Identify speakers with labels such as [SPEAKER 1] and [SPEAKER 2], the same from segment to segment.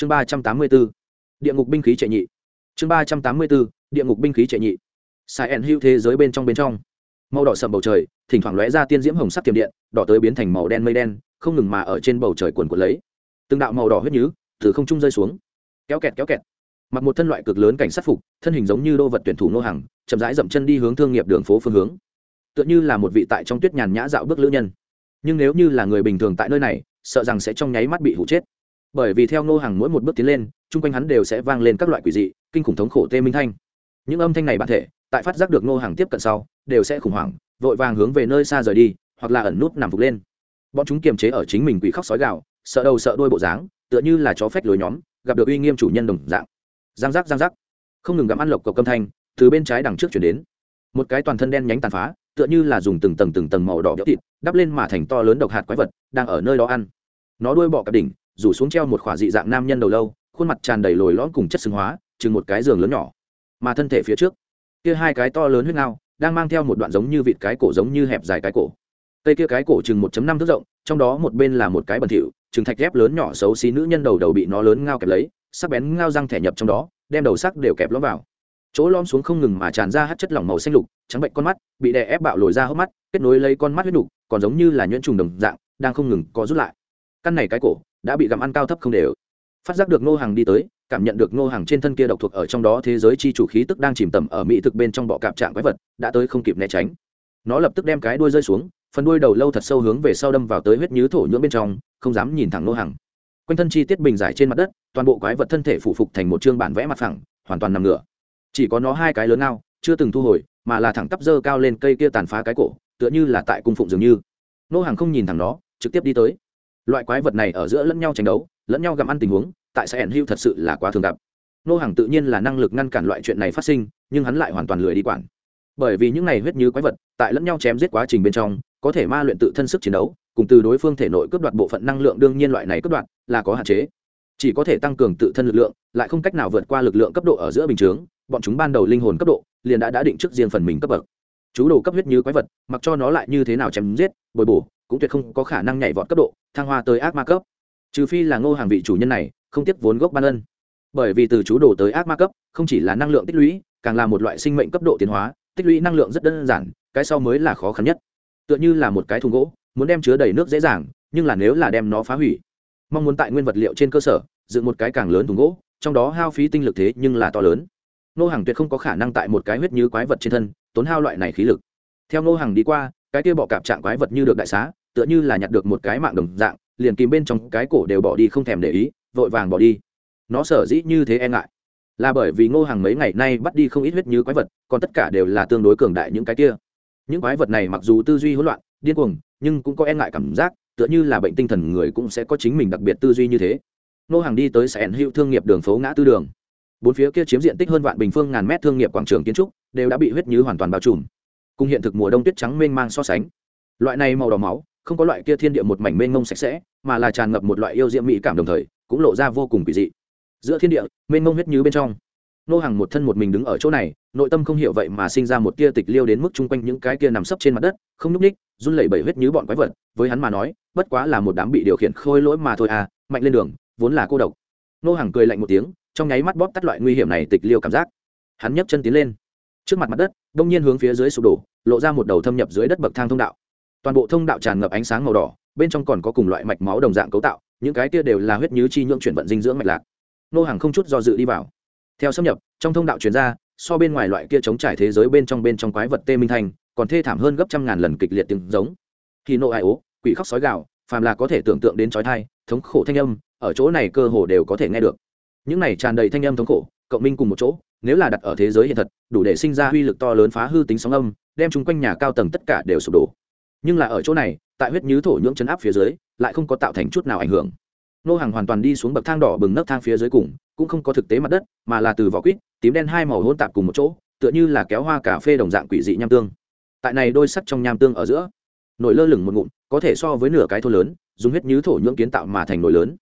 [SPEAKER 1] chương ba trăm tám mươi bốn địa ngục binh khí trệ nhị. Chương ba trăm tám mươi bốn địa ngục binh khí trệ nhị. Sai ẩn hữu thế giới bên trong bên trong. Màu đỏ sầm bầu trời, thỉnh thoảng lóe ra tiên diễm hồng sắc tiềm điện, đỏ tới biến thành màu đen mây đen, không ngừng mà ở trên bầu trời quần quần lấy. Từng đạo màu đỏ huyết nhứ từ không trung rơi xuống. Kéo kẹt kéo kẹt. Mặc một thân loại cực lớn cảnh sát phục, thân hình giống như đô vật tuyển thủ nô hàng, chậm rãi dậm chân đi hướng thương nghiệp đường phố phương hướng. Tựa như là một vị tại trong tuyết nhàn nhã dạo bước lữ nhân. Nhưng nếu như là người bình thường tại nơi này, sợ rằng sẽ trong nháy mắt bị hụ chết bởi vì theo Ngô hàng mỗi một bước tiến lên, chung quanh hắn đều sẽ vang lên các loại quỷ dị, kinh khủng thống khổ tê minh thanh. Những âm thanh này bản thể, tại phát giác được Ngô hàng tiếp cận sau, đều sẽ khủng hoảng, vội vàng hướng về nơi xa rời đi, hoặc là ẩn nút nằm phục lên. Bọn chúng kiềm chế ở chính mình quỷ khóc sói gạo sợ đầu sợ đôi bộ dáng, tựa như là chó phách lối nhóm, gặp được uy nghiêm chủ nhân đồng dạng. Giang giác giang giác. Không ngừng gặm ăn lộc cầu câm thanh, từ bên trái đằng trước chuyển đến. Một cái toàn thân đen nhánh tàn phá, tựa như là dùng từng tầng từng tầng màu đỏ béo thịt, đắp lên mà thành to lớn độc hạt quái vật, đang ở nơi đó ăn. Nó đuôi bọ cặp đỉnh rủ xuống treo một khỏa dị dạng nam nhân đầu lâu, khuôn mặt tràn đầy lồi lõm cùng chất xương hóa, chừng một cái giường lớn nhỏ. Mà thân thể phía trước, kia hai cái to lớn huyết ngao, đang mang theo một đoạn giống như vịt cái cổ giống như hẹp dài cái cổ. Cây kia cái cổ chừng 1 năm thước rộng, trong đó một bên là một cái bẩn thỉu, chừng thạch ghép lớn nhỏ xấu xí nữ nhân đầu đầu bị nó lớn ngao kẹp lấy, sắc bén ngao răng thẻ nhập trong đó, đem đầu sắc đều kẹp lõm vào. Chỗ lom xuống không ngừng mà tràn ra hắt chất lỏng màu xanh lục, trắng bệnh con mắt, bị đè ép bạo lồi ra hốc mắt, kết nối lấy con mắt huyết nục, còn giống như là nhuyễn trùng đồng dạng, đang không ngừng có rút lại. Căn này cái cổ đã bị gặm ăn cao thấp không đều. Phát giác được nô hàng đi tới, cảm nhận được nô hàng trên thân kia độc thuộc ở trong đó thế giới chi chủ khí tức đang chìm tầm ở mỹ thực bên trong bọ cạp trạng quái vật, đã tới không kịp né tránh. Nó lập tức đem cái đuôi rơi xuống, phần đuôi đầu lâu thật sâu hướng về sau đâm vào tới huyết nhứ thổ nhưỡng bên trong, không dám nhìn thẳng nô hàng quanh thân chi tiết bình giải trên mặt đất, toàn bộ quái vật thân thể phụ phục thành một chương bản vẽ mặt phẳng, hoàn toàn nằm ngửa. Chỉ có nó hai cái lớn ao chưa từng thu hồi, mà là thẳng tắp dơ cao lên cây kia tàn phá cái cổ, tựa như là tại cung phụng dường như. Nô hàng không nhìn thẳng nó, trực tiếp đi tới loại quái vật này ở giữa lẫn nhau tranh đấu, lẫn nhau gặm ăn tình huống, tại sẽ ẩn hưu thật sự là quá thường gặp. Nô hàng tự nhiên là năng lực ngăn cản loại chuyện này phát sinh, nhưng hắn lại hoàn toàn lười đi quản. Bởi vì những này huyết như quái vật, tại lẫn nhau chém giết quá trình bên trong, có thể ma luyện tự thân sức chiến đấu, cùng từ đối phương thể nội cướp đoạt bộ phận năng lượng đương nhiên loại này cướp đoạt là có hạn chế. Chỉ có thể tăng cường tự thân lực lượng, lại không cách nào vượt qua lực lượng cấp độ ở giữa bình chướng, bọn chúng ban đầu linh hồn cấp độ, liền đã đã định trước riêng phần mình cấp bậc. Chú đồ cấp huyết như quái vật, mặc cho nó lại như thế nào chém giết, bồi bổ cũng tuyệt không có khả năng nhảy vọt cấp độ, thăng hoa tới ác ma cấp. Trừ phi là ngô hàng vị chủ nhân này, không tiếp vốn gốc ban ân. Bởi vì từ chú đồ tới ác ma cấp, không chỉ là năng lượng tích lũy, càng là một loại sinh mệnh cấp độ tiến hóa, tích lũy năng lượng rất đơn giản, cái sau mới là khó khăn nhất. Tựa như là một cái thùng gỗ, muốn đem chứa đầy nước dễ dàng, nhưng là nếu là đem nó phá hủy, mong muốn tại nguyên vật liệu trên cơ sở, dựng một cái càng lớn thùng gỗ, trong đó hao phí tinh lực thế nhưng là to lớn. Nô hàng tuyệt không có khả năng tại một cái huyết như quái vật trên thân, tốn hao loại này khí lực. Theo nô hàng đi qua cái kia bọ cạp trạng quái vật như được đại xá, tựa như là nhặt được một cái mạng đồng dạng, liền kìm bên trong cái cổ đều bỏ đi không thèm để ý, vội vàng bỏ đi. Nó sở dĩ như thế e ngại, là bởi vì ngô hàng mấy ngày nay bắt đi không ít huyết như quái vật, còn tất cả đều là tương đối cường đại những cái kia. Những quái vật này mặc dù tư duy hỗn loạn, điên cuồng, nhưng cũng có e ngại cảm giác, tựa như là bệnh tinh thần người cũng sẽ có chính mình đặc biệt tư duy như thế. Ngô hàng đi tới sẻn hữu thương nghiệp đường phố ngã tư đường. Bốn phía kia chiếm diện tích hơn vạn bình phương ngàn mét thương nghiệp quảng trường kiến trúc, đều đã bị huyết như hoàn toàn bao trùm cùng hiện thực mùa đông tuyết trắng mênh mang so sánh. Loại này màu đỏ máu, không có loại kia thiên địa một mảnh mênh mông sạch sẽ, mà là tràn ngập một loại yêu diễm mỹ cảm đồng thời, cũng lộ ra vô cùng kỳ dị. Giữa thiên địa, mênh mông huyết như bên trong, nô hàng một thân một mình đứng ở chỗ này, nội tâm không hiểu vậy mà sinh ra một tia tịch liêu đến mức chung quanh những cái kia nằm sấp trên mặt đất, không nhúc ních run lẩy bẩy huyết như bọn quái vật, với hắn mà nói, bất quá là một đám bị điều khiển khôi lỗi mà thôi à mạnh lên đường, vốn là cô độc. Nô hàng cười lạnh một tiếng, trong nháy mắt bóp tắt loại nguy hiểm này tịch liêu cảm giác. Hắn nhấc chân tiến lên. Trước mặt mặt đất đông nhiên hướng phía dưới sụp đổ, lộ ra một đầu thâm nhập dưới đất bậc thang thông đạo. Toàn bộ thông đạo tràn ngập ánh sáng màu đỏ, bên trong còn có cùng loại mạch máu đồng dạng cấu tạo, những cái kia đều là huyết nhứ chi nhưỡng chuyển vận dinh dưỡng mạch lạc. Nô hàng không chút do dự đi vào. Theo xâm nhập, trong thông đạo chuyển ra, so bên ngoài loại kia chống trải thế giới bên trong bên trong quái vật tê minh thành, còn thê thảm hơn gấp trăm ngàn lần kịch liệt tiếng giống. Khi nộ ai ố, quỷ khóc sói gạo phàm là có thể tưởng tượng đến trói thai thống khổ thanh âm, ở chỗ này cơ hồ đều có thể nghe được. Những này tràn đầy thanh âm thống khổ, cộng minh cùng một chỗ nếu là đặt ở thế giới hiện thật, đủ để sinh ra uy lực to lớn phá hư tính sóng âm, đem chung quanh nhà cao tầng tất cả đều sụp đổ. Nhưng là ở chỗ này, tại huyết nhứ thổ nhưỡng chấn áp phía dưới, lại không có tạo thành chút nào ảnh hưởng. Nô hàng hoàn toàn đi xuống bậc thang đỏ bừng nấc thang phía dưới cùng, cũng không có thực tế mặt đất, mà là từ vỏ quýt, tím đen hai màu hôn tạp cùng một chỗ, tựa như là kéo hoa cà phê đồng dạng quỷ dị nham tương. Tại này đôi sắc trong nham tương ở giữa nồi lơ lửng một ngụm, có thể so với nửa cái thô lớn, dùng huyết nhứ thổ nhưỡng kiến tạo mà thành nồi lớn.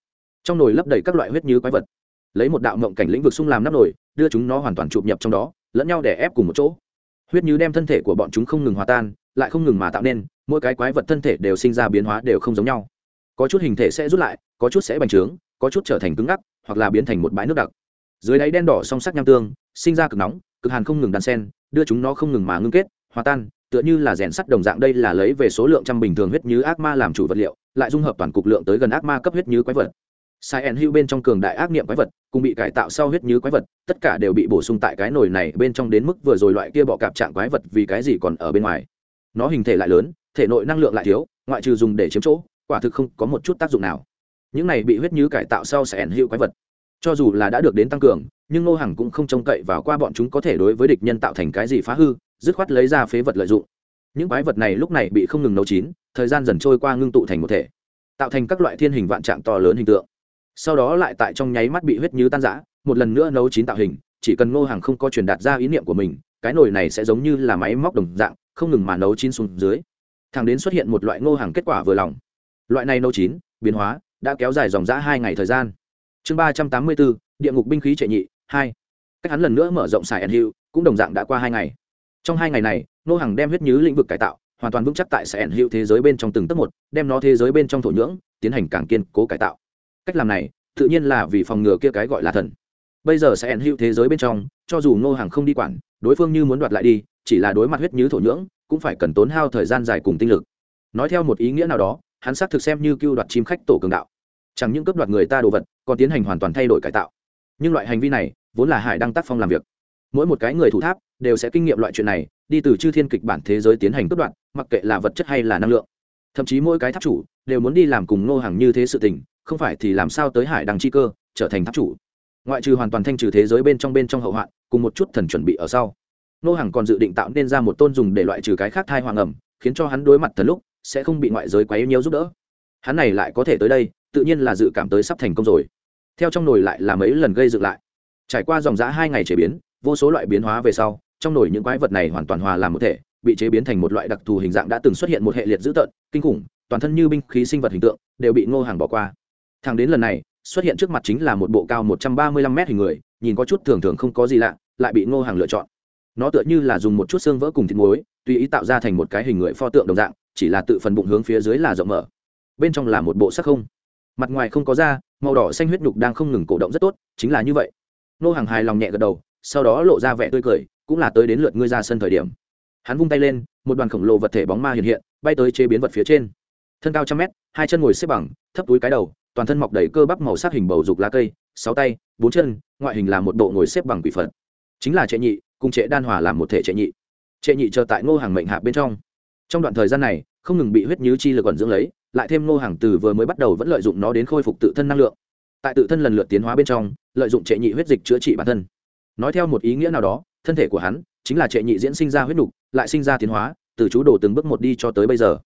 [SPEAKER 1] Trong nồi lấp đầy các loại huyết nhứ quái vật lấy một đạo mộng cảnh lĩnh vực xung làm nắp nồi, đưa chúng nó hoàn toàn chụp nhập trong đó, lẫn nhau để ép cùng một chỗ. Huyết như đem thân thể của bọn chúng không ngừng hòa tan, lại không ngừng mà tạo nên, mỗi cái quái vật thân thể đều sinh ra biến hóa đều không giống nhau. Có chút hình thể sẽ rút lại, có chút sẽ bành trướng, có chút trở thành cứng ngắc, hoặc là biến thành một bãi nước đặc. Dưới đáy đen đỏ song sắc nham tương, sinh ra cực nóng, cực hàn không ngừng đan sen đưa chúng nó không ngừng mà ngưng kết, hòa tan, tựa như là rèn sắt đồng dạng đây là lấy về số lượng trăm bình thường huyết như ác ma làm chủ vật liệu, lại dung hợp toàn cục lượng tới gần ác ma cấp huyết như quái vật sai en hữu bên trong cường đại ác niệm quái vật, cùng bị cải tạo sau huyết như quái vật, tất cả đều bị bổ sung tại cái nồi này bên trong đến mức vừa rồi loại kia bọ cạp trạng quái vật vì cái gì còn ở bên ngoài. Nó hình thể lại lớn, thể nội năng lượng lại thiếu, ngoại trừ dùng để chiếm chỗ, quả thực không có một chút tác dụng nào. Những này bị huyết như cải tạo sau sẽ ẩn hữu quái vật, cho dù là đã được đến tăng cường, nhưng ngô hằng cũng không trông cậy vào qua bọn chúng có thể đối với địch nhân tạo thành cái gì phá hư, dứt khoát lấy ra phế vật lợi dụng. Những quái vật này lúc này bị không ngừng nấu chín, thời gian dần trôi qua ngưng tụ thành một thể, tạo thành các loại thiên hình vạn trạng to lớn hình tượng sau đó lại tại trong nháy mắt bị huyết như tan rã, một lần nữa nấu chín tạo hình, chỉ cần ngô hàng không có truyền đạt ra ý niệm của mình, cái nồi này sẽ giống như là máy móc đồng dạng, không ngừng mà nấu chín xuống dưới. Thằng đến xuất hiện một loại ngô hàng kết quả vừa lòng. Loại này nấu chín, biến hóa, đã kéo dài dòng dã hai ngày thời gian. Chương ba trăm tám mươi bốn, địa ngục binh khí trệ nhị, hai. Cách hắn lần nữa mở rộng xài ẩn hiệu cũng đồng dạng đã qua hai ngày. Trong hai ngày này, ngô hàng đem huyết nhứ lĩnh vực cải tạo, hoàn toàn vững chắc tại xài ẩn hiệu thế giới bên trong từng tấc một, đem nó thế giới bên trong thổ nhưỡng, tiến hành càng kiên cố cải tạo cách làm này, tự nhiên là vì phòng ngừa kia cái gọi là thần. Bây giờ sẽ ẩn hữu thế giới bên trong, cho dù ngô hàng không đi quản, đối phương như muốn đoạt lại đi, chỉ là đối mặt huyết như thổ nhưỡng, cũng phải cần tốn hao thời gian dài cùng tinh lực. Nói theo một ý nghĩa nào đó, hắn xác thực xem như cưu đoạt chim khách tổ cường đạo. Chẳng những cấp đoạt người ta đồ vật, còn tiến hành hoàn toàn thay đổi cải tạo. Nhưng loại hành vi này, vốn là hải đăng tác phong làm việc. Mỗi một cái người thủ tháp, đều sẽ kinh nghiệm loại chuyện này, đi từ chư thiên kịch bản thế giới tiến hành cấp đoạt, mặc kệ là vật chất hay là năng lượng. Thậm chí mỗi cái tháp chủ, đều muốn đi làm cùng ngô hàng như thế sự tình không phải thì làm sao tới hải đăng chi cơ, trở thành tháp chủ. Ngoại trừ hoàn toàn thanh trừ thế giới bên trong bên trong hậu hoạn, cùng một chút thần chuẩn bị ở sau. Ngô hàng còn dự định tạo nên ra một tôn dùng để loại trừ cái khác thai hoàng ẩm, khiến cho hắn đối mặt thần lúc, sẽ không bị ngoại giới quá yêu nhiều giúp đỡ. Hắn này lại có thể tới đây, tự nhiên là dự cảm tới sắp thành công rồi. Theo trong nồi lại là mấy lần gây dựng lại. Trải qua dòng giã hai ngày chế biến, vô số loại biến hóa về sau, trong nồi những quái vật này hoàn toàn hòa làm một thể, bị chế biến thành một loại đặc thù hình dạng đã từng xuất hiện một hệ liệt dữ tợn, kinh khủng, toàn thân như binh khí sinh vật hình tượng, đều bị ngô hàng bỏ qua thằng đến lần này, xuất hiện trước mặt chính là một bộ cao một trăm ba mươi lăm mét hình người, nhìn có chút thường thường không có gì lạ, lại bị ngô hàng lựa chọn. Nó tựa như là dùng một chút xương vỡ cùng thịt muối, tùy ý tạo ra thành một cái hình người pho tượng đồng dạng, chỉ là tự phần bụng hướng phía dưới là rộng mở. Bên trong là một bộ sắc không. Mặt ngoài không có da, màu đỏ xanh huyết nhục đang không ngừng cổ động rất tốt, chính là như vậy. Nô hàng hài lòng nhẹ gật đầu, sau đó lộ ra vẻ tươi cười, cũng là tới đến lượt ngươi ra sân thời điểm. Hắn vung tay lên, một đoàn khổng lồ vật thể bóng ma hiện hiện, bay tới chế biến vật phía trên. Thân cao trăm mét, hai chân ngồi xếp bằng, thấp túi cái đầu toàn thân mọc đầy cơ bắp màu sắc hình bầu dục lá cây, sáu tay, bốn chân, ngoại hình là một bộ ngồi xếp bằng quỷ phật. Chính là trệ nhị, cùng trệ đan hòa làm một thể trệ nhị. Trệ nhị chờ tại ngô hàng mệnh hạ bên trong. Trong đoạn thời gian này, không ngừng bị huyết nhứ chi lực còn dưỡng lấy, lại thêm ngô hàng từ vừa mới bắt đầu vẫn lợi dụng nó đến khôi phục tự thân năng lượng. Tại tự thân lần lượt tiến hóa bên trong, lợi dụng trệ nhị huyết dịch chữa trị bản thân. Nói theo một ý nghĩa nào đó, thân thể của hắn chính là trệ nhị diễn sinh ra huyết nục lại sinh ra tiến hóa, từ chú đồ từng bước một đi cho tới bây giờ.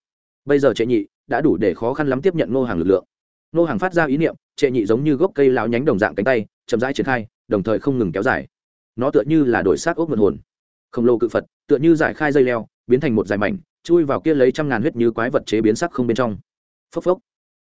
[SPEAKER 1] Bây giờ trệ nhị đã đủ để khó khăn lắm tiếp nhận ngô hàng lực lượng. Nô hàng phát ra ý niệm, trệ nhị giống như gốc cây lao nhánh đồng dạng cánh tay, chậm rãi triển khai, đồng thời không ngừng kéo dài. Nó tựa như là đổi xác ốc mượn hồn. Khổng lồ cự phật, tựa như giải khai dây leo, biến thành một dài mảnh, chui vào kia lấy trăm ngàn huyết như quái vật chế biến sắc không bên trong. Phốc phốc.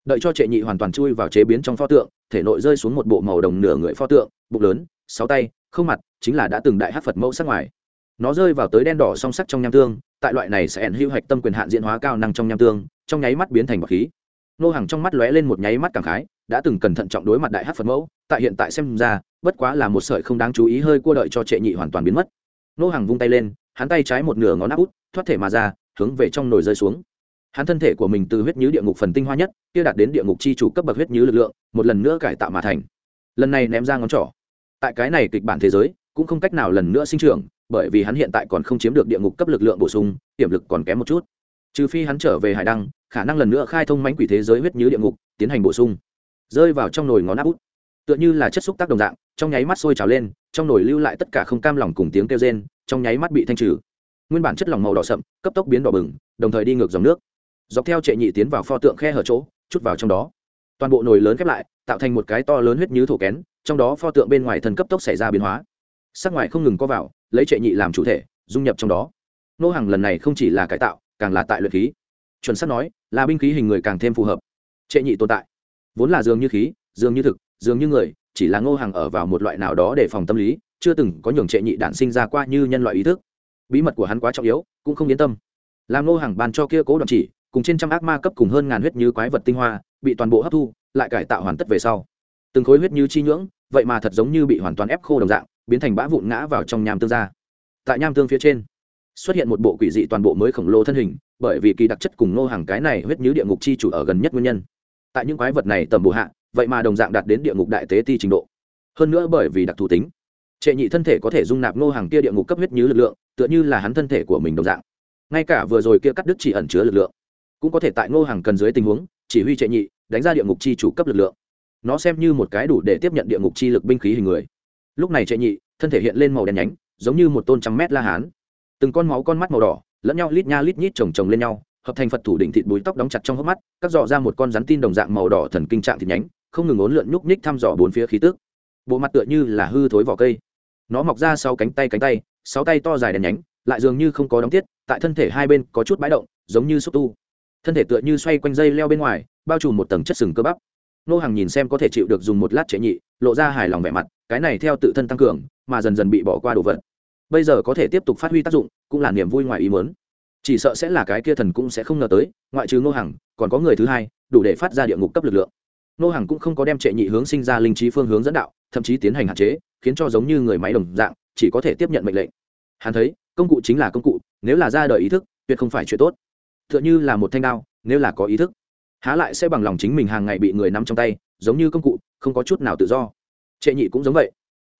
[SPEAKER 1] Đợi cho trệ nhị hoàn toàn chui vào chế biến trong pho tượng, thể nội rơi xuống một bộ màu đồng nửa người pho tượng, bụng lớn, sáu tay, không mặt, chính là đã từng đại hát phật mẫu sắc ngoài. Nó rơi vào tới đen đỏ song sắc trong nham tương, tại loại này sẽ ẩn hữu hạch tâm quyền hạn diễn hóa cao năng trong nham tương, trong nháy mắt biến thành bọc khí nô hàng trong mắt lóe lên một nháy mắt cảm khái, đã từng cẩn thận trọng đối mặt đại hát phật mẫu, tại hiện tại xem ra, bất quá là một sợi không đáng chú ý hơi cua đợi cho trệ nhị hoàn toàn biến mất. Nô hàng vung tay lên, hắn tay trái một nửa ngón áp út, thoát thể mà ra, hướng về trong nồi rơi xuống. Hắn thân thể của mình từ huyết nhứ địa ngục phần tinh hoa nhất, kia đạt đến địa ngục chi chủ cấp bậc huyết nhứ lực lượng, một lần nữa cải tạo mà thành. Lần này ném ra ngón trỏ. Tại cái này kịch bản thế giới, cũng không cách nào lần nữa sinh trưởng, bởi vì hắn hiện tại còn không chiếm được địa ngục cấp lực lượng bổ sung, tiềm lực còn kém một chút. Trừ phi hắn trở về hải đăng khả năng lần nữa khai thông mánh quỷ thế giới huyết như địa ngục, tiến hành bổ sung. Rơi vào trong nồi ngón áp út. Tựa như là chất xúc tác đồng dạng, trong nháy mắt sôi trào lên, trong nồi lưu lại tất cả không cam lòng cùng tiếng kêu rên, trong nháy mắt bị thanh trừ. Nguyên bản chất lỏng màu đỏ sậm, cấp tốc biến đỏ bừng, đồng thời đi ngược dòng nước. Dọc theo trệ nhị tiến vào pho tượng khe hở chỗ, chút vào trong đó. Toàn bộ nồi lớn khép lại, tạo thành một cái to lớn huyết như thổ kén, trong đó pho tượng bên ngoài thần cấp tốc xảy ra biến hóa. Sắc ngoài không ngừng có vào, lấy trệ nhị làm chủ thể, dung nhập trong đó. Nô hàng lần này không chỉ là cải tạo, càng là tại luyện khí chuẩn xác nói, là binh khí hình người càng thêm phù hợp. Trệ nhị tồn tại. Vốn là dường như khí, dường như thực, dường như người, chỉ là ngô hàng ở vào một loại nào đó để phòng tâm lý, chưa từng có nhường trệ nhị đản sinh ra qua như nhân loại ý thức. Bí mật của hắn quá trọng yếu, cũng không yên tâm. Làm ngô hàng bàn cho kia cố đoạn chỉ, cùng trên trăm ác ma cấp cùng hơn ngàn huyết như quái vật tinh hoa, bị toàn bộ hấp thu, lại cải tạo hoàn tất về sau. Từng khối huyết như chi nhưỡng, vậy mà thật giống như bị hoàn toàn ép khô đồng dạng, biến thành bã vụn ngã vào trong nham tương ra tại nham tương phía trên xuất hiện một bộ quỷ dị toàn bộ mới khổng lồ thân hình, bởi vì kỳ đặc chất cùng nô hàng cái này huyết như địa ngục chi chủ ở gần nhất nguyên nhân. Tại những quái vật này tầm bổ hạ, vậy mà đồng dạng đạt đến địa ngục đại tế ti trình độ. Hơn nữa bởi vì đặc thù tính, trệ nhị thân thể có thể dung nạp nô hàng kia địa ngục cấp huyết như lực lượng, tựa như là hắn thân thể của mình đồng dạng. Ngay cả vừa rồi kia cắt đứt chỉ ẩn chứa lực lượng, cũng có thể tại nô hàng cần dưới tình huống, chỉ huy trệ nhị, đánh ra địa ngục chi chủ cấp lực lượng. Nó xem như một cái đủ để tiếp nhận địa ngục chi lực binh khí hình người. Lúc này trệ nhị, thân thể hiện lên màu đen nhánh, giống như một tôn trăm mét la hán từng con máu con mắt màu đỏ, lẫn nhau lít nha lít nhít chồng chồng lên nhau, hợp thành phật thủ đỉnh thịt búi tóc đóng chặt trong hốc mắt cắt dò ra một con rắn tin đồng dạng màu đỏ thần kinh trạng thịt nhánh, không ngừng ốn lượn nhúc nhích thăm dò bốn phía khí tức. Bộ mặt tựa như là hư thối vỏ cây. Nó mọc ra sau cánh tay cánh tay, sáu tay to dài đèn nhánh, lại dường như không có đóng tiết, tại thân thể hai bên có chút bãi động, giống như xúc tu. Thân thể tựa như xoay quanh dây leo bên ngoài, bao trùm một tầng chất sừng cơ bắp. Nô hàng nhìn xem có thể chịu được dùng một lát chế nhị, lộ ra hài lòng vẻ mặt, cái này theo tự thân tăng cường, mà dần dần bị bỏ qua đồ vật bây giờ có thể tiếp tục phát huy tác dụng, cũng là niềm vui ngoài ý muốn. Chỉ sợ sẽ là cái kia thần cũng sẽ không ngờ tới, ngoại trừ nô hàng còn có người thứ hai, đủ để phát ra địa ngục cấp lực lượng. Nô hàng cũng không có đem trệ nhị hướng sinh ra linh trí phương hướng dẫn đạo, thậm chí tiến hành hạn chế, khiến cho giống như người máy đồng dạng, chỉ có thể tiếp nhận mệnh lệnh. Hắn thấy, công cụ chính là công cụ, nếu là ra đời ý thức, tuyệt không phải chuyện tốt. T h ư ợ n h ư là một thanh đao, nếu là có ý thức, há lại sẽ bằng lòng chính mình hàng ngày bị người nắm trong tay, giống như công cụ, không có chút nào tự do. Trệ nhị cũng giống vậy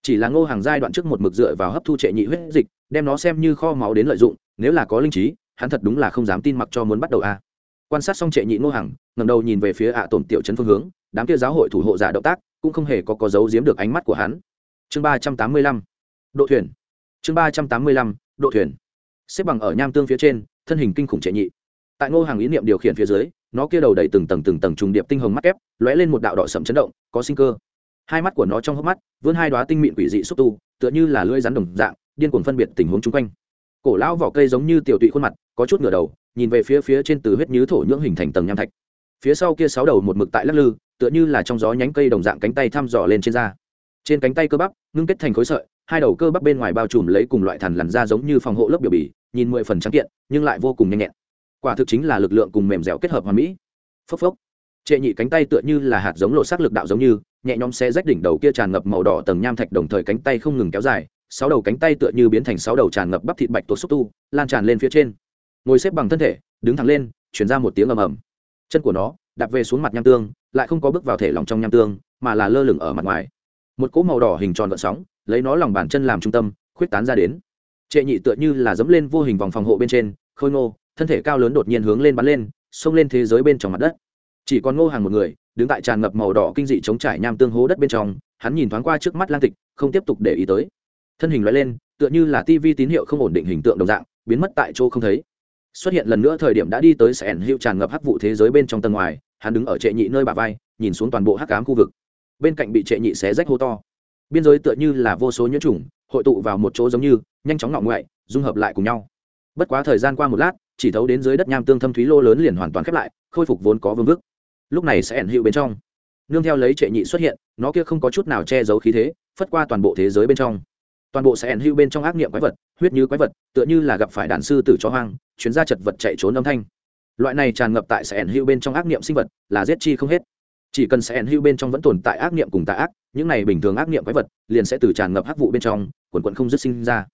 [SPEAKER 1] chỉ là ngô hàng giai đoạn trước một mực dựa vào hấp thu trệ nhị huyết dịch, đem nó xem như kho máu đến lợi dụng, nếu là có linh trí, hắn thật đúng là không dám tin mặc cho muốn bắt đầu a. Quan sát xong trệ nhị ngô hàng ngầm đầu nhìn về phía ạ tổn tiểu chấn phương hướng, đám kia giáo hội thủ hộ giả động tác, cũng không hề có có dấu giếm được ánh mắt của hắn. Chương ba trăm tám mươi lăm, độ thuyền. Chương ba trăm tám mươi lăm, độ thuyền. Xếp bằng ở nham tương phía trên, thân hình kinh khủng trệ nhị. Tại ngô hàng ý niệm điều khiển phía dưới, nó kia đầu đầy từng tầng từng tầng trùng điệp tinh hồng mắt ép lóe lên một đạo đỏ sậm chấn động, có sinh cơ hai mắt của nó trong hốc mắt, vươn hai đoá tinh mịn quỷ dị xúc tu, tựa như là lưỡi rắn đồng dạng, điên cuồng phân biệt tình huống chung quanh. Cổ lão vỏ cây giống như tiểu tụy khuôn mặt, có chút ngửa đầu, nhìn về phía phía trên từ huyết nhứ thổ nhưỡng hình thành tầng nham thạch. Phía sau kia sáu đầu một mực tại lắc lư, tựa như là trong gió nhánh cây đồng dạng cánh tay thăm dò lên trên da. Trên cánh tay cơ bắp, ngưng kết thành khối sợi, hai đầu cơ bắp bên ngoài bao trùm lấy cùng loại thằn lằn da giống như phòng hộ lớp biểu bì, nhìn mười phần trắng kiện, nhưng lại vô cùng nhanh nhẹn. Quả thực chính là lực lượng cùng mềm dẻo kết hợp hoàn mỹ. Phốc phốc trệ nhị cánh tay tựa như là hạt giống lộ sắc lực đạo giống như, nhẹ nhõm xe rách đỉnh đầu kia tràn ngập màu đỏ tầng nham thạch đồng thời cánh tay không ngừng kéo dài, sáu đầu cánh tay tựa như biến thành sáu đầu tràn ngập bắp thịt bạch tuộc xúc tu, lan tràn lên phía trên. Ngồi xếp bằng thân thể, đứng thẳng lên, chuyển ra một tiếng ầm ầm. Chân của nó đạp về xuống mặt nham tương, lại không có bước vào thể lòng trong nham tương, mà là lơ lửng ở mặt ngoài. Một cỗ màu đỏ hình tròn gợn sóng, lấy nó lòng bàn chân làm trung tâm, khuyết tán ra đến. Trệ nhị tựa như là dẫm lên vô hình vòng phòng hộ bên trên, khôi ngô, thân thể cao lớn đột nhiên hướng lên bắn lên, xông lên thế giới bên trong mặt đất chỉ còn ngô hàng một người, đứng tại tràn ngập màu đỏ kinh dị chống trải nham tương hố đất bên trong, hắn nhìn thoáng qua trước mắt lang tịch, không tiếp tục để ý tới. Thân hình loại lên, tựa như là tivi tín hiệu không ổn định hình tượng đồng dạng, biến mất tại chỗ không thấy. Xuất hiện lần nữa thời điểm đã đi tới sẻn hiệu tràn ngập hắc vụ thế giới bên trong tầng ngoài, hắn đứng ở trệ nhị nơi bà vai, nhìn xuống toàn bộ hắc cám khu vực. Bên cạnh bị trệ nhị xé rách hô to. Biên giới tựa như là vô số nhiễm trùng hội tụ vào một chỗ giống như, nhanh chóng ngọng ngoại, dung hợp lại cùng nhau. Bất quá thời gian qua một lát, chỉ thấu đến dưới đất nham tương thâm thúy lô lớn liền hoàn toàn khép lại, khôi phục vốn có vương vức lúc này sẽ ẩn hiệu bên trong. Nương theo lấy trệ nhị xuất hiện, nó kia không có chút nào che giấu khí thế, phất qua toàn bộ thế giới bên trong. Toàn bộ sẽ ẩn hưu bên trong ác nghiệm quái vật, huyết như quái vật, tựa như là gặp phải đàn sư tử chó hoang, chuyến ra chật vật chạy trốn âm thanh. Loại này tràn ngập tại sẽ ẩn hưu bên trong ác nghiệm sinh vật, là giết chi không hết. Chỉ cần sẽ ẩn hưu bên trong vẫn tồn tại ác nghiệm cùng tà ác, những này bình thường ác nghiệm quái vật liền sẽ từ tràn ngập hắc vụ bên trong, quần quận không dứt sinh ra.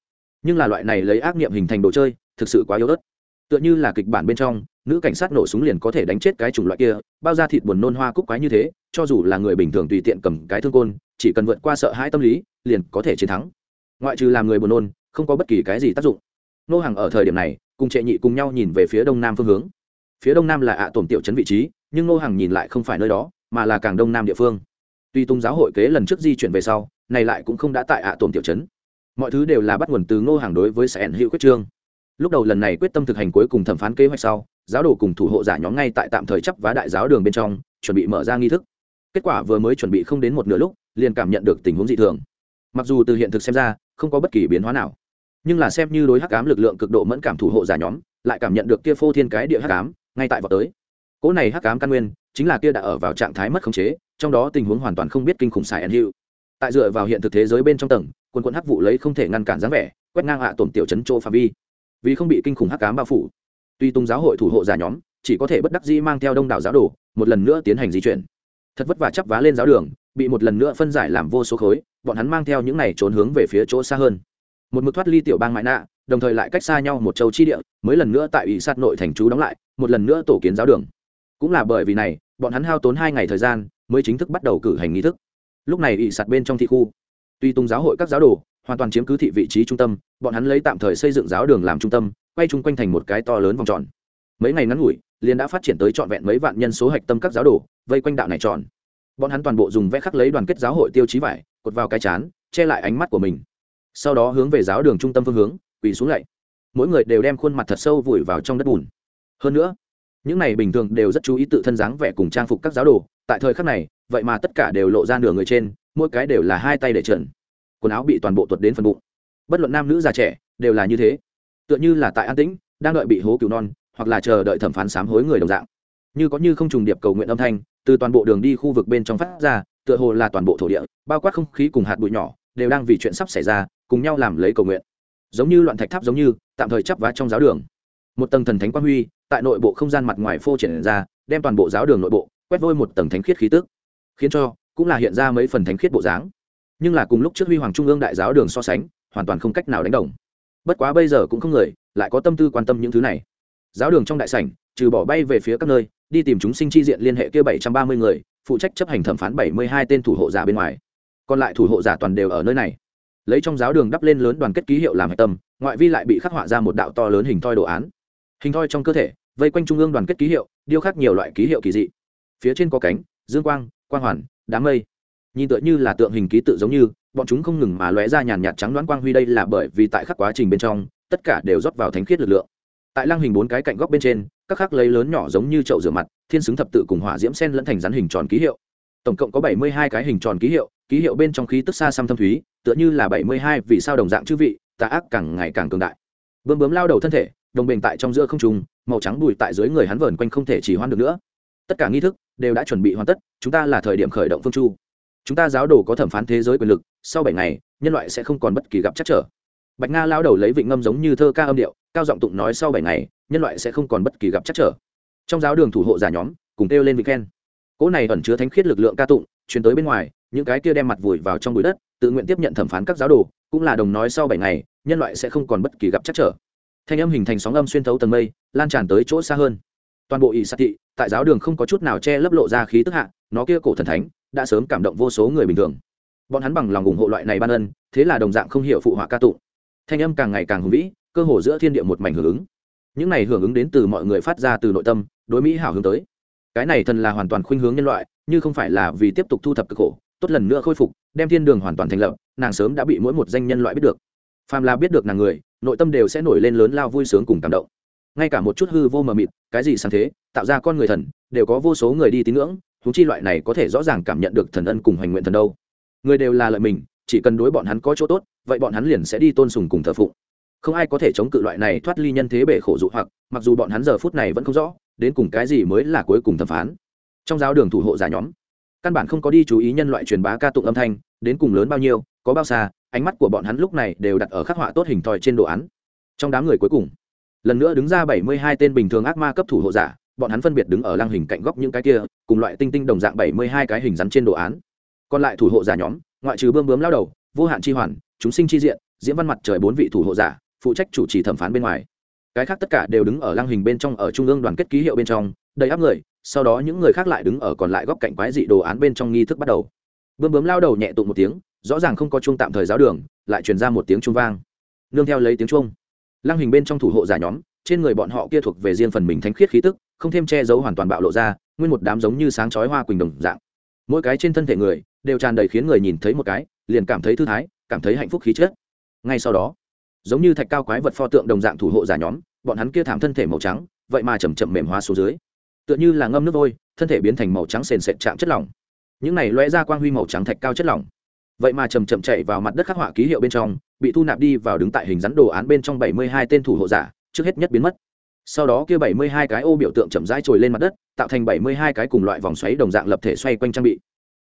[SPEAKER 1] Nhưng là loại này lấy ác nghiệm hình thành đồ chơi, thực sự quá yếu ớt. Tựa như là kịch bản bên trong nữ cảnh sát nổ súng liền có thể đánh chết cái chủng loại kia, bao ra thịt buồn nôn hoa cúc quái như thế, cho dù là người bình thường tùy tiện cầm cái thương côn, chỉ cần vượt qua sợ hãi tâm lý, liền có thể chiến thắng. Ngoại trừ làm người buồn nôn, không có bất kỳ cái gì tác dụng. Nô hàng ở thời điểm này, cùng trệ nhị cùng nhau nhìn về phía đông nam phương hướng. Phía đông nam là ạ tổn tiểu Trấn vị trí, nhưng nô hàng nhìn lại không phải nơi đó, mà là càng đông nam địa phương. Tuy tung giáo hội kế lần trước di chuyển về sau, này lại cũng không đã tại ạ tổn tiểu Trấn. mọi thứ đều là bắt nguồn từ ngô hàng đối với sẻn hữu quyết trương lúc đầu lần này quyết tâm thực hành cuối cùng thẩm phán kế hoạch sau, giáo đồ cùng thủ hộ giả nhóm ngay tại tạm thời chấp vá đại giáo đường bên trong, chuẩn bị mở ra nghi thức. Kết quả vừa mới chuẩn bị không đến một nửa lúc, liền cảm nhận được tình huống dị thường. Mặc dù từ hiện thực xem ra, không có bất kỳ biến hóa nào, nhưng là xem như đối hắc ám lực lượng cực độ mẫn cảm thủ hộ giả nhóm, lại cảm nhận được kia phô thiên cái địa hắc ám, ngay tại vào tới. Cỗ này hắc ám căn nguyên, chính là kia đã ở vào trạng thái mất khống chế, trong đó tình huống hoàn toàn không biết kinh khủng xài ẩn hữu. Tại dựa vào hiện thực thế giới bên trong tầng quân quân hắc vụ lấy không thể ngăn cản dáng vẻ, quét ngang hạ tổn tiểu chấn chỗ phạm vi vì không bị kinh khủng hắc cám bao phủ. Tuy tung giáo hội thủ hộ giả nhóm, chỉ có thể bất đắc dĩ mang theo đông đảo giáo đồ, một lần nữa tiến hành di chuyển. Thật vất vả chắp vá lên giáo đường, bị một lần nữa phân giải làm vô số khối, bọn hắn mang theo những này trốn hướng về phía chỗ xa hơn. Một mực thoát ly tiểu bang mãi nạ đồng thời lại cách xa nhau một châu chi địa, mới lần nữa tại ủy sát nội thành chú đóng lại, một lần nữa tổ kiến giáo đường. Cũng là bởi vì này, bọn hắn hao tốn hai ngày thời gian, mới chính thức bắt đầu cử hành nghi thức. Lúc này ủy sạt bên trong thị khu, tuy tung giáo hội các giáo đồ hoàn toàn chiếm cứ thị vị trí trung tâm, bọn hắn lấy tạm thời xây dựng giáo đường làm trung tâm, quay chung quanh thành một cái to lớn vòng tròn. Mấy ngày ngắn ngủi, liền đã phát triển tới trọn vẹn mấy vạn nhân số hạch tâm các giáo đồ, vây quanh đạo này tròn. Bọn hắn toàn bộ dùng vẽ khắc lấy đoàn kết giáo hội tiêu chí vải, cột vào cái chán, che lại ánh mắt của mình. Sau đó hướng về giáo đường trung tâm phương hướng, quỳ xuống lạy. Mỗi người đều đem khuôn mặt thật sâu vùi vào trong đất bùn. Hơn nữa, những này bình thường đều rất chú ý tự thân dáng vẻ cùng trang phục các giáo đồ. Tại thời khắc này, vậy mà tất cả đều lộ ra nửa người trên, mỗi cái đều là hai tay để trần quần áo bị toàn bộ tuột đến phần bụng. Bất luận nam nữ già trẻ, đều là như thế. Tựa như là tại an tĩnh, đang đợi bị hố cứu non, hoặc là chờ đợi thẩm phán sám hối người đồng dạng. Như có như không trùng điệp cầu nguyện âm thanh, từ toàn bộ đường đi khu vực bên trong phát ra, tựa hồ là toàn bộ thổ địa, bao quát không khí cùng hạt bụi nhỏ, đều đang vì chuyện sắp xảy ra, cùng nhau làm lấy cầu nguyện. Giống như loạn thạch tháp giống như, tạm thời chấp vá trong giáo đường. Một tầng thần thánh quang huy, tại nội bộ không gian mặt ngoài phô triển ra, đem toàn bộ giáo đường nội bộ, quét vôi một tầng thánh khiết khí tức. Khiến cho, cũng là hiện ra mấy phần thánh khiết bộ dáng nhưng là cùng lúc trước huy hoàng trung ương đại giáo đường so sánh, hoàn toàn không cách nào đánh đồng. Bất quá bây giờ cũng không người, lại có tâm tư quan tâm những thứ này. Giáo đường trong đại sảnh, trừ bỏ bay về phía các nơi, đi tìm chúng sinh chi diện liên hệ kia bảy trăm ba mươi người, phụ trách chấp hành thẩm phán bảy mươi hai tên thủ hộ giả bên ngoài. Còn lại thủ hộ giả toàn đều ở nơi này. Lấy trong giáo đường đắp lên lớn đoàn kết ký hiệu làm hạch tâm, ngoại vi lại bị khắc họa ra một đạo to lớn hình thoi đồ án. Hình thoi trong cơ thể, vây quanh trung ương đoàn kết ký hiệu, điêu khắc nhiều loại ký hiệu kỳ dị. Phía trên có cánh, dương quang quang hoàn, đám mây nhìn tựa như là tượng hình ký tự giống như, bọn chúng không ngừng mà lóe ra nhàn nhạt trắng đoán quang huy đây là bởi vì tại khắc quá trình bên trong, tất cả đều rót vào thánh khiết lực lượng. Tại lăng hình bốn cái cạnh góc bên trên, các khắc lấy lớn nhỏ giống như chậu rửa mặt, thiên xứng thập tự cùng hỏa diễm sen lẫn thành rắn hình tròn ký hiệu. Tổng cộng có bảy mươi hai cái hình tròn ký hiệu ký hiệu bên trong khí tức xa xăm thâm thúy, tựa như là bảy mươi hai vì sao đồng dạng chữ vị, tà ác càng ngày càng cường đại. Bướm bướm lao đầu thân thể, đồng bền tại trong giữa không trung, màu trắng bùi tại dưới người hắn vờn quanh không thể chỉ hoan được nữa. Tất cả nghi thức đều đã chuẩn bị hoàn tất, chúng ta là thời điểm khởi động phương chu chúng ta giáo đồ có thẩm phán thế giới quyền lực, sau bảy ngày, nhân loại sẽ không còn bất kỳ gặp chắc trở. Bạch nga lao đầu lấy vịnh ngâm giống như thơ ca âm điệu, cao giọng tụng nói sau bảy ngày, nhân loại sẽ không còn bất kỳ gặp chắc trở. Trong giáo đường thủ hộ giả nhóm, cùng kêu lên vị khen. Cỗ này ẩn chứa thánh khiết lực lượng ca tụng chuyển tới bên ngoài, những cái kia đem mặt vùi vào trong bụi đất, tự nguyện tiếp nhận thẩm phán các giáo đồ, cũng là đồng nói sau bảy ngày, nhân loại sẽ không còn bất kỳ gặp chắc trở. Thanh âm hình thành sóng âm xuyên thấu tầng mây, lan tràn tới chỗ xa hơn. Toàn bộ ỵ sát thị, tại giáo đường không có chút nào che lấp lộ ra khí tức hạ, nó kia cổ thần thánh đã sớm cảm động vô số người bình thường. Bọn hắn bằng lòng ủng hộ loại này ban ân, thế là đồng dạng không hiểu phụ họa ca tụng. Thanh âm càng ngày càng hùng vĩ, cơ hồ giữa thiên địa một mảnh hưởng ứng. Những này hưởng ứng đến từ mọi người phát ra từ nội tâm, đối mỹ hảo hướng tới. Cái này thần là hoàn toàn khuynh hướng nhân loại, như không phải là vì tiếp tục thu thập cực khổ, tốt lần nữa khôi phục, đem thiên đường hoàn toàn thành lập, nàng sớm đã bị mỗi một danh nhân loại biết được. Phàm là biết được nàng người, nội tâm đều sẽ nổi lên lớn lao vui sướng cùng cảm động. Ngay cả một chút hư vô mờ mịt, cái gì sáng thế, tạo ra con người thần, đều có vô số người đi tín ngưỡng huống chi loại này có thể rõ ràng cảm nhận được thần ân cùng hoành nguyện thần đâu. Người đều là lợi mình, chỉ cần đối bọn hắn có chỗ tốt, vậy bọn hắn liền sẽ đi tôn sùng cùng thờ phụng. Không ai có thể chống cự loại này thoát ly nhân thế bể khổ dụ hoặc, mặc dù bọn hắn giờ phút này vẫn không rõ, đến cùng cái gì mới là cuối cùng thẩm phán. Trong giáo đường thủ hộ giả nhóm, căn bản không có đi chú ý nhân loại truyền bá ca tụng âm thanh, đến cùng lớn bao nhiêu, có bao xa, ánh mắt của bọn hắn lúc này đều đặt ở khắc họa tốt hình thòi trên đồ án. Trong đám người cuối cùng, lần nữa đứng ra bảy mươi hai tên bình thường ác ma cấp thủ hộ giả bọn hắn phân biệt đứng ở lăng hình cạnh góc những cái kia, cùng loại tinh tinh đồng dạng bảy mươi hai cái hình rắn trên đồ án. Còn lại thủ hộ giả nhóm, ngoại trừ bơm bướm lao đầu, vô hạn chi hoàn, chúng sinh chi diện diễn văn mặt trời bốn vị thủ hộ giả, phụ trách chủ trì thẩm phán bên ngoài. Cái khác tất cả đều đứng ở lăng hình bên trong ở trung ương đoàn kết ký hiệu bên trong, đầy áp người, sau đó những người khác lại đứng ở còn lại góc cạnh quái dị đồ án bên trong nghi thức bắt đầu. Bướm bướm lao đầu nhẹ tụng một tiếng, rõ ràng không có chuông tạm thời giáo đường, lại truyền ra một tiếng chuông vang. Nương theo lấy tiếng chuông. Lăng hình bên trong thủ hộ giả nhóm trên người bọn họ kia thuộc về riêng phần mình thánh khiết khí tức, không thêm che giấu hoàn toàn bạo lộ ra, nguyên một đám giống như sáng chói hoa quỳnh đồng dạng. Mỗi cái trên thân thể người, đều tràn đầy khiến người nhìn thấy một cái, liền cảm thấy thư thái, cảm thấy hạnh phúc khí chất. Ngay sau đó, giống như thạch cao quái vật pho tượng đồng dạng thủ hộ giả nhóm, bọn hắn kia thảm thân thể màu trắng, vậy mà chầm chậm mềm hóa xuống dưới. Tựa như là ngâm nước vôi, thân thể biến thành màu trắng sền sệt chạm chất lỏng. Những này lóe ra quang huy màu trắng thạch cao chất lỏng. Vậy mà chầm chậm chạy vào mặt đất khắc họa ký hiệu bên trong, bị thu nạp đi vào đứng tại hình rắn đồ án bên trong bảy mươi hai tên thủ hộ giả trước hết nhất biến mất. Sau đó kia bảy mươi hai cái ô biểu tượng chậm rãi trồi lên mặt đất, tạo thành bảy mươi hai cái cùng loại vòng xoáy đồng dạng lập thể xoay quanh trang bị.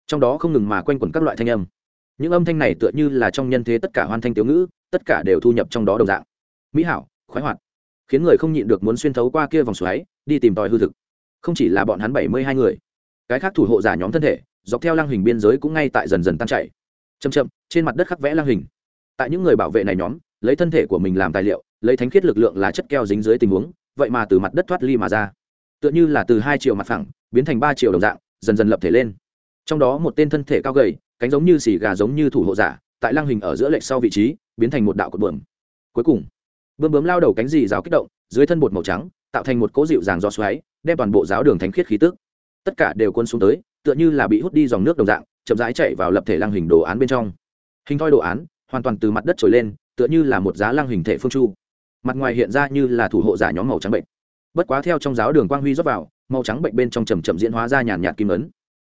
[SPEAKER 1] Trong đó không ngừng mà quanh quẩn các loại thanh âm. Những âm thanh này tựa như là trong nhân thế tất cả hoan thanh tiểu ngữ, tất cả đều thu nhập trong đó đồng dạng. Mỹ hảo, khoái hoạt. Khiến người không nhịn được muốn xuyên thấu qua kia vòng xoáy, đi tìm tòi hư thực. Không chỉ là bọn hắn bảy mươi hai người, cái khác thủ hộ giả nhóm thân thể, dọc theo lăng hình biên giới cũng ngay tại dần dần tan chảy. Chậm chậm, trên mặt đất khắc vẽ lăng hình. Tại những người bảo vệ này nhóm, lấy thân thể của mình làm tài liệu lấy thánh khiết lực lượng là chất keo dính dưới tình huống, vậy mà từ mặt đất thoát ly mà ra. Tựa như là từ hai triệu mặt phẳng, biến thành ba triệu đồng dạng, dần dần lập thể lên. Trong đó một tên thân thể cao gầy, cánh giống như xì gà giống như thủ hộ giả, tại lăng hình ở giữa lệch sau vị trí, biến thành một đạo cột bướm cuối cùng bướm bướm lao đầu cánh dì giáo kích động, dưới thân bột màu trắng, tạo thành một cỗ dịu dàng do xoáy, đem toàn bộ giáo đường thánh khiết khí tức, tất cả đều quân xuống tới, tựa như là bị hút đi dòng nước đồng dạng, chậm rãi chạy vào lập thể lăng hình đồ án bên trong. Hình thoi đồ án hoàn toàn từ mặt đất trồi lên, tựa như là một giá lăng hình thể phương chu mặt ngoài hiện ra như là thủ hộ giả nhóm màu trắng bệnh. Bất quá theo trong giáo đường quang huy rót vào màu trắng bệnh bên trong chầm chậm diễn hóa ra nhàn nhạt kim ấn.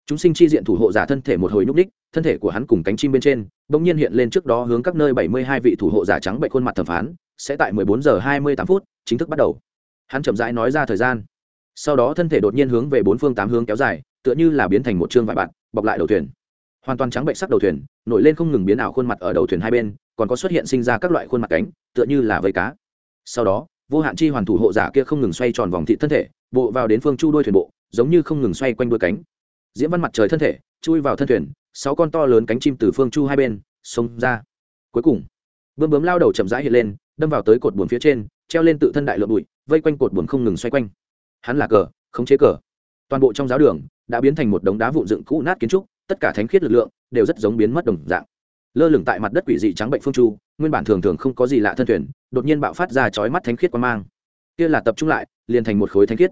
[SPEAKER 1] Chúng sinh chi diện thủ hộ giả thân thể một hồi nhúc ních, thân thể của hắn cùng cánh chim bên trên bỗng nhiên hiện lên trước đó hướng các nơi bảy mươi hai vị thủ hộ giả trắng bệnh khuôn mặt thẩm phán sẽ tại mười bốn giờ hai mươi tám phút chính thức bắt đầu. Hắn chậm rãi nói ra thời gian. Sau đó thân thể đột nhiên hướng về bốn phương tám hướng kéo dài tựa như là biến thành một chương vải bạt bọc lại đầu thuyền. Hoàn toàn trắng bệnh sắc đầu thuyền nổi lên không ngừng biến ảo khuôn mặt ở đầu thuyền hai bên còn có xuất hiện sinh ra các loại khuôn mặt cánh tựa như là vây cá sau đó, vô hạn chi hoàn thủ hộ giả kia không ngừng xoay tròn vòng thị thân thể, bộ vào đến phương chu đôi thuyền bộ, giống như không ngừng xoay quanh đuôi cánh. Diễm văn mặt trời thân thể, chui vào thân thuyền, sáu con to lớn cánh chim từ phương chu hai bên, xông ra. Cuối cùng bươm bướm lao đầu chậm rãi hiện lên, đâm vào tới cột buồn phía trên, treo lên tự thân đại lượng bụi, vây quanh cột buồn không ngừng xoay quanh. Hắn là cờ, khống chế cờ. Toàn bộ trong giáo đường đã biến thành một đống đá vụn dựng cũ nát kiến trúc, tất cả thánh khiết lực lượng đều rất giống biến mất đồng dạng. Lơ lửng tại mặt đất quỷ dị trắng bệnh phương chu, nguyên bản thường thường không có gì lạ thân thuyền đột nhiên bạo phát ra chói mắt thánh khiết quan mang. Kia là tập trung lại, liền thành một khối thánh khiết.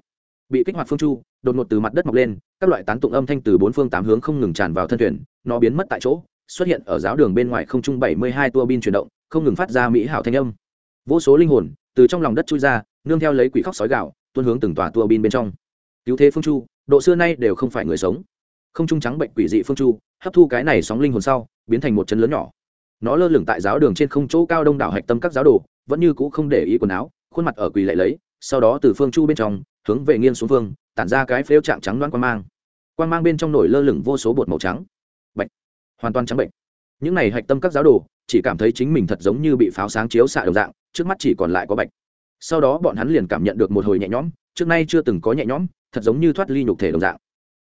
[SPEAKER 1] Bị kích hoạt phương chu, đột ngột từ mặt đất mọc lên, các loại tán tụng âm thanh từ bốn phương tám hướng không ngừng tràn vào thân thuyền, nó biến mất tại chỗ, xuất hiện ở giáo đường bên ngoài không trung bảy mươi hai tua bin chuyển động, không ngừng phát ra mỹ hảo thanh âm. Vô số linh hồn, từ trong lòng đất chui ra, nương theo lấy quỷ khóc sói gạo tuôn hướng từng tòa tua bin bên trong. Cứu thế phương chu, độ xưa nay đều không phải người sống. Không trung trắng bệnh quỷ dị phương chu, hấp thu cái này sóng linh hồn sau, biến thành một chân lớn nhỏ. Nó lơ lửng tại giáo đường trên không chỗ cao đông đảo hạch tâm các giáo đồ vẫn như cũ không để ý quần áo, khuôn mặt ở quỳ lệ lấy, sau đó từ phương chu bên trong, hướng về nghiêng xuống phương, tản ra cái phêu trạng trắng loan quan mang. Quan mang bên trong nổi lơ lửng vô số bột màu trắng. Bệnh hoàn toàn trắng bệnh. Những này hạch tâm các giáo đồ, chỉ cảm thấy chính mình thật giống như bị pháo sáng chiếu xạ đồng dạng, trước mắt chỉ còn lại có bệnh sau đó bọn hắn liền cảm nhận được một hồi nhẹ nhõm, trước nay chưa từng có nhẹ nhõm, thật giống như thoát ly nhục thể đồng dạng.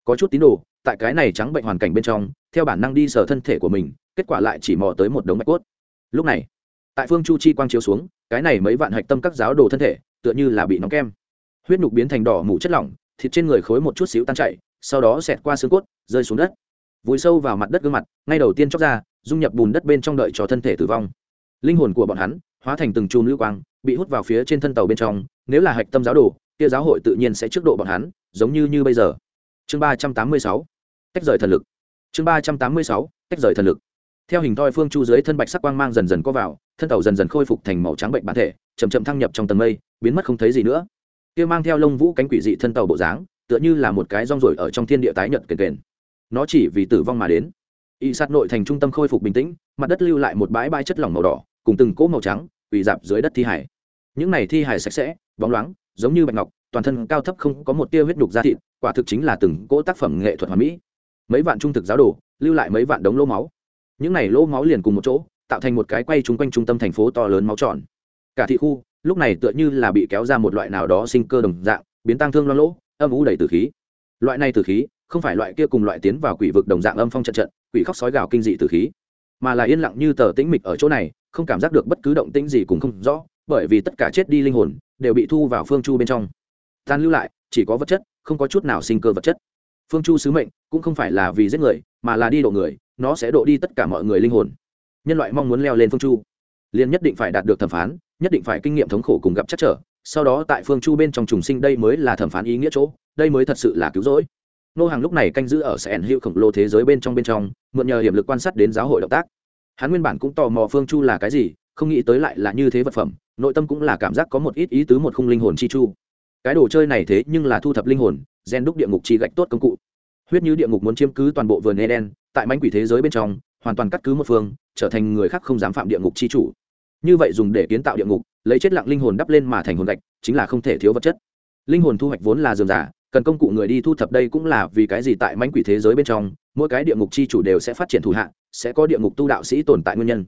[SPEAKER 1] Có chút tín đồ, tại cái này trắng bệnh hoàn cảnh bên trong, theo bản năng đi sờ thân thể của mình, kết quả lại chỉ mò tới một đống bạch cốt. Lúc này, tại phương chu chi quang chiếu xuống cái này mấy vạn hạch tâm các giáo đồ thân thể, tựa như là bị nóng kem. Huyết nhục biến thành đỏ mủ chất lỏng, thịt trên người khối một chút xíu tan chảy, sau đó xẹt qua xương cốt, rơi xuống đất. Vùi sâu vào mặt đất gương mặt, ngay đầu tiên chóc ra, dung nhập bùn đất bên trong đợi cho thân thể tử vong. Linh hồn của bọn hắn hóa thành từng chùm lưu quang, bị hút vào phía trên thân tàu bên trong, nếu là hạch tâm giáo đồ, kia giáo hội tự nhiên sẽ trước độ bọn hắn, giống như như bây giờ. Chương ba trăm tám mươi sáu, tách rời thần lực. Chương ba trăm tám mươi sáu, tách rời thần lực theo hình thoi phương chu dưới thân bạch sắc quang mang dần dần có vào, thân tàu dần dần khôi phục thành màu trắng bệnh bản thể chầm chậm thăng nhập trong tầng mây, biến mất không thấy gì nữa. Kia mang theo lông vũ cánh quỷ dị thân tàu bộ dáng, tựa như là một cái rong rổi ở trong thiên địa tái nhật kền kền. Nó chỉ vì tử vong mà đến. Y sát nội thành trung tâm khôi phục bình tĩnh, mặt đất lưu lại một bãi bãi chất lỏng màu đỏ, cùng từng cỗ màu trắng, quỳ dạp dưới đất thi hải. Những này thi hải sạch sẽ, bóng loáng, giống như bạch ngọc, toàn thân cao thấp không có một tia huyết đục da thịt, quả thực chính là từng cỗ tác phẩm nghệ thuật hoàn mỹ. Mấy vạn trung thực giáo đồ, lưu lại mấy vạn đống lô máu những này lỗ máu liền cùng một chỗ, tạo thành một cái quay chung quanh trung tâm thành phố to lớn máu tròn. Cả thị khu, lúc này tựa như là bị kéo ra một loại nào đó sinh cơ đồng dạng, biến tăng thương lo lỗ, âm ủ đầy từ khí. Loại này từ khí, không phải loại kia cùng loại tiến vào quỷ vực đồng dạng âm phong trận trận, quỷ khóc sói gào kinh dị từ khí, mà là yên lặng như tờ tĩnh mịch ở chỗ này, không cảm giác được bất cứ động tĩnh gì cũng không rõ, bởi vì tất cả chết đi linh hồn, đều bị thu vào phương chu bên trong. Tan lưu lại, chỉ có vật chất, không có chút nào sinh cơ vật chất. Phương chu sứ mệnh cũng không phải là vì giết người mà là đi độ người, nó sẽ độ đi tất cả mọi người linh hồn. Nhân loại mong muốn leo lên phương chu. Liền nhất định phải đạt được thẩm phán, nhất định phải kinh nghiệm thống khổ cùng gặp chắc trở, sau đó tại phương chu bên trong trùng sinh đây mới là thẩm phán ý nghĩa chỗ, đây mới thật sự là cứu rỗi. Nô hàng lúc này canh giữ ở sẻn hữu khổng lồ thế giới bên trong bên trong, mượn nhờ hiểm lực quan sát đến giáo hội động tác. Hắn nguyên bản cũng tò mò phương chu là cái gì, không nghĩ tới lại là như thế vật phẩm, nội tâm cũng là cảm giác có một ít ý tứ một khung linh hồn chi chu. Cái đồ chơi này thế nhưng là thu thập linh hồn, gen đúc địa ngục chi gạch tốt công cụ huyết như địa ngục muốn chiếm cứ toàn bộ vườn eden, tại mánh quỷ thế giới bên trong, hoàn toàn cắt cứ một phương, trở thành người khác không dám phạm địa ngục chi chủ. Như vậy dùng để kiến tạo địa ngục, lấy chết lặng linh hồn đắp lên mà thành hồn gạch, chính là không thể thiếu vật chất. Linh hồn thu hoạch vốn là dườm giả cần công cụ người đi thu thập đây cũng là vì cái gì tại mánh quỷ thế giới bên trong, mỗi cái địa ngục chi chủ đều sẽ phát triển thủ hạ, sẽ có địa ngục tu đạo sĩ tồn tại nguyên nhân.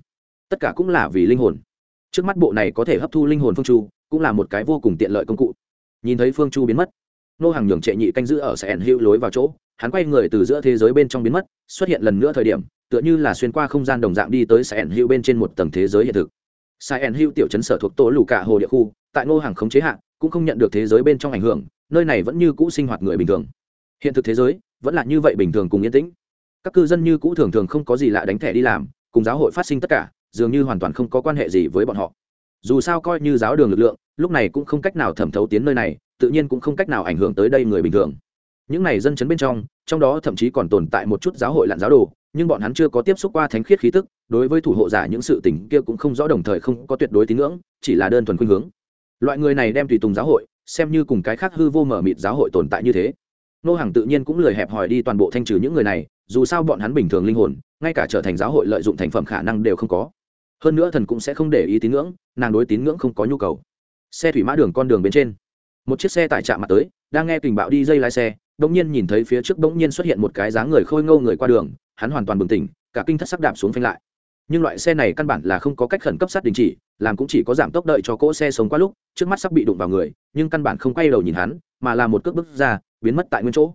[SPEAKER 1] Tất cả cũng là vì linh hồn. Trước mắt bộ này có thể hấp thu linh hồn phương chu, cũng là một cái vô cùng tiện lợi công cụ. Nhìn thấy phương chu biến mất, nô hàng nhường trệ nhị canh giữ ở sẻn hữu lối vào chỗ hắn quay người từ giữa thế giới bên trong biến mất, xuất hiện lần nữa thời điểm, tựa như là xuyên qua không gian đồng dạng đi tới sài ẩn hữu bên trên một tầng thế giới hiện thực. Sài ẩn hữu tiểu chấn sở thuộc tổ lù cả hồ địa khu, tại ngô hàng khống chế hạn cũng không nhận được thế giới bên trong ảnh hưởng, nơi này vẫn như cũ sinh hoạt người bình thường. Hiện thực thế giới, vẫn là như vậy bình thường cùng yên tĩnh. Các cư dân như cũ thường thường không có gì lạ đánh thẻ đi làm, cùng giáo hội phát sinh tất cả, dường như hoàn toàn không có quan hệ gì với bọn họ. Dù sao coi như giáo đường lực lượng, lúc này cũng không cách nào thẩm thấu tiến nơi này, tự nhiên cũng không cách nào ảnh hưởng tới đây người bình thường những này dân chấn bên trong trong đó thậm chí còn tồn tại một chút giáo hội lặn giáo đồ, nhưng bọn hắn chưa có tiếp xúc qua thánh khiết khí tức, đối với thủ hộ giả những sự tình kia cũng không rõ đồng thời không có tuyệt đối tín ngưỡng, chỉ là đơn thuần khuynh hướng. Loại người này đem tùy tùng giáo hội, xem như cùng cái khác hư vô mở mịt giáo hội tồn tại như thế. Nô hàng tự nhiên cũng lười hẹp hòi đi toàn bộ thanh trừ những người này, dù sao bọn hắn bình thường linh hồn, ngay cả trở thành giáo hội lợi dụng thành phẩm khả năng đều không có. Hơn nữa thần cũng sẽ không để ý tín ngưỡng, nàng đối tín ngưỡng không có nhu cầu. Xe thủy mã đường con đường bên trên. Một chiếc xe tải trạm mặt tới, đang nghe tình bạo đi dây lái xe bỗng nhiên nhìn thấy phía trước bỗng nhiên xuất hiện một cái dáng người khôi ngâu người qua đường, hắn hoàn toàn bừng tỉnh, cả kinh thất sắc đạp xuống phanh lại. Nhưng loại xe này căn bản là không có cách khẩn cấp sát đình chỉ, làm cũng chỉ có giảm tốc đợi cho cỗ xe sống qua lúc, trước mắt sắp bị đụng vào người, nhưng căn bản không quay đầu nhìn hắn, mà là một cước bước ra, biến mất tại nguyên chỗ.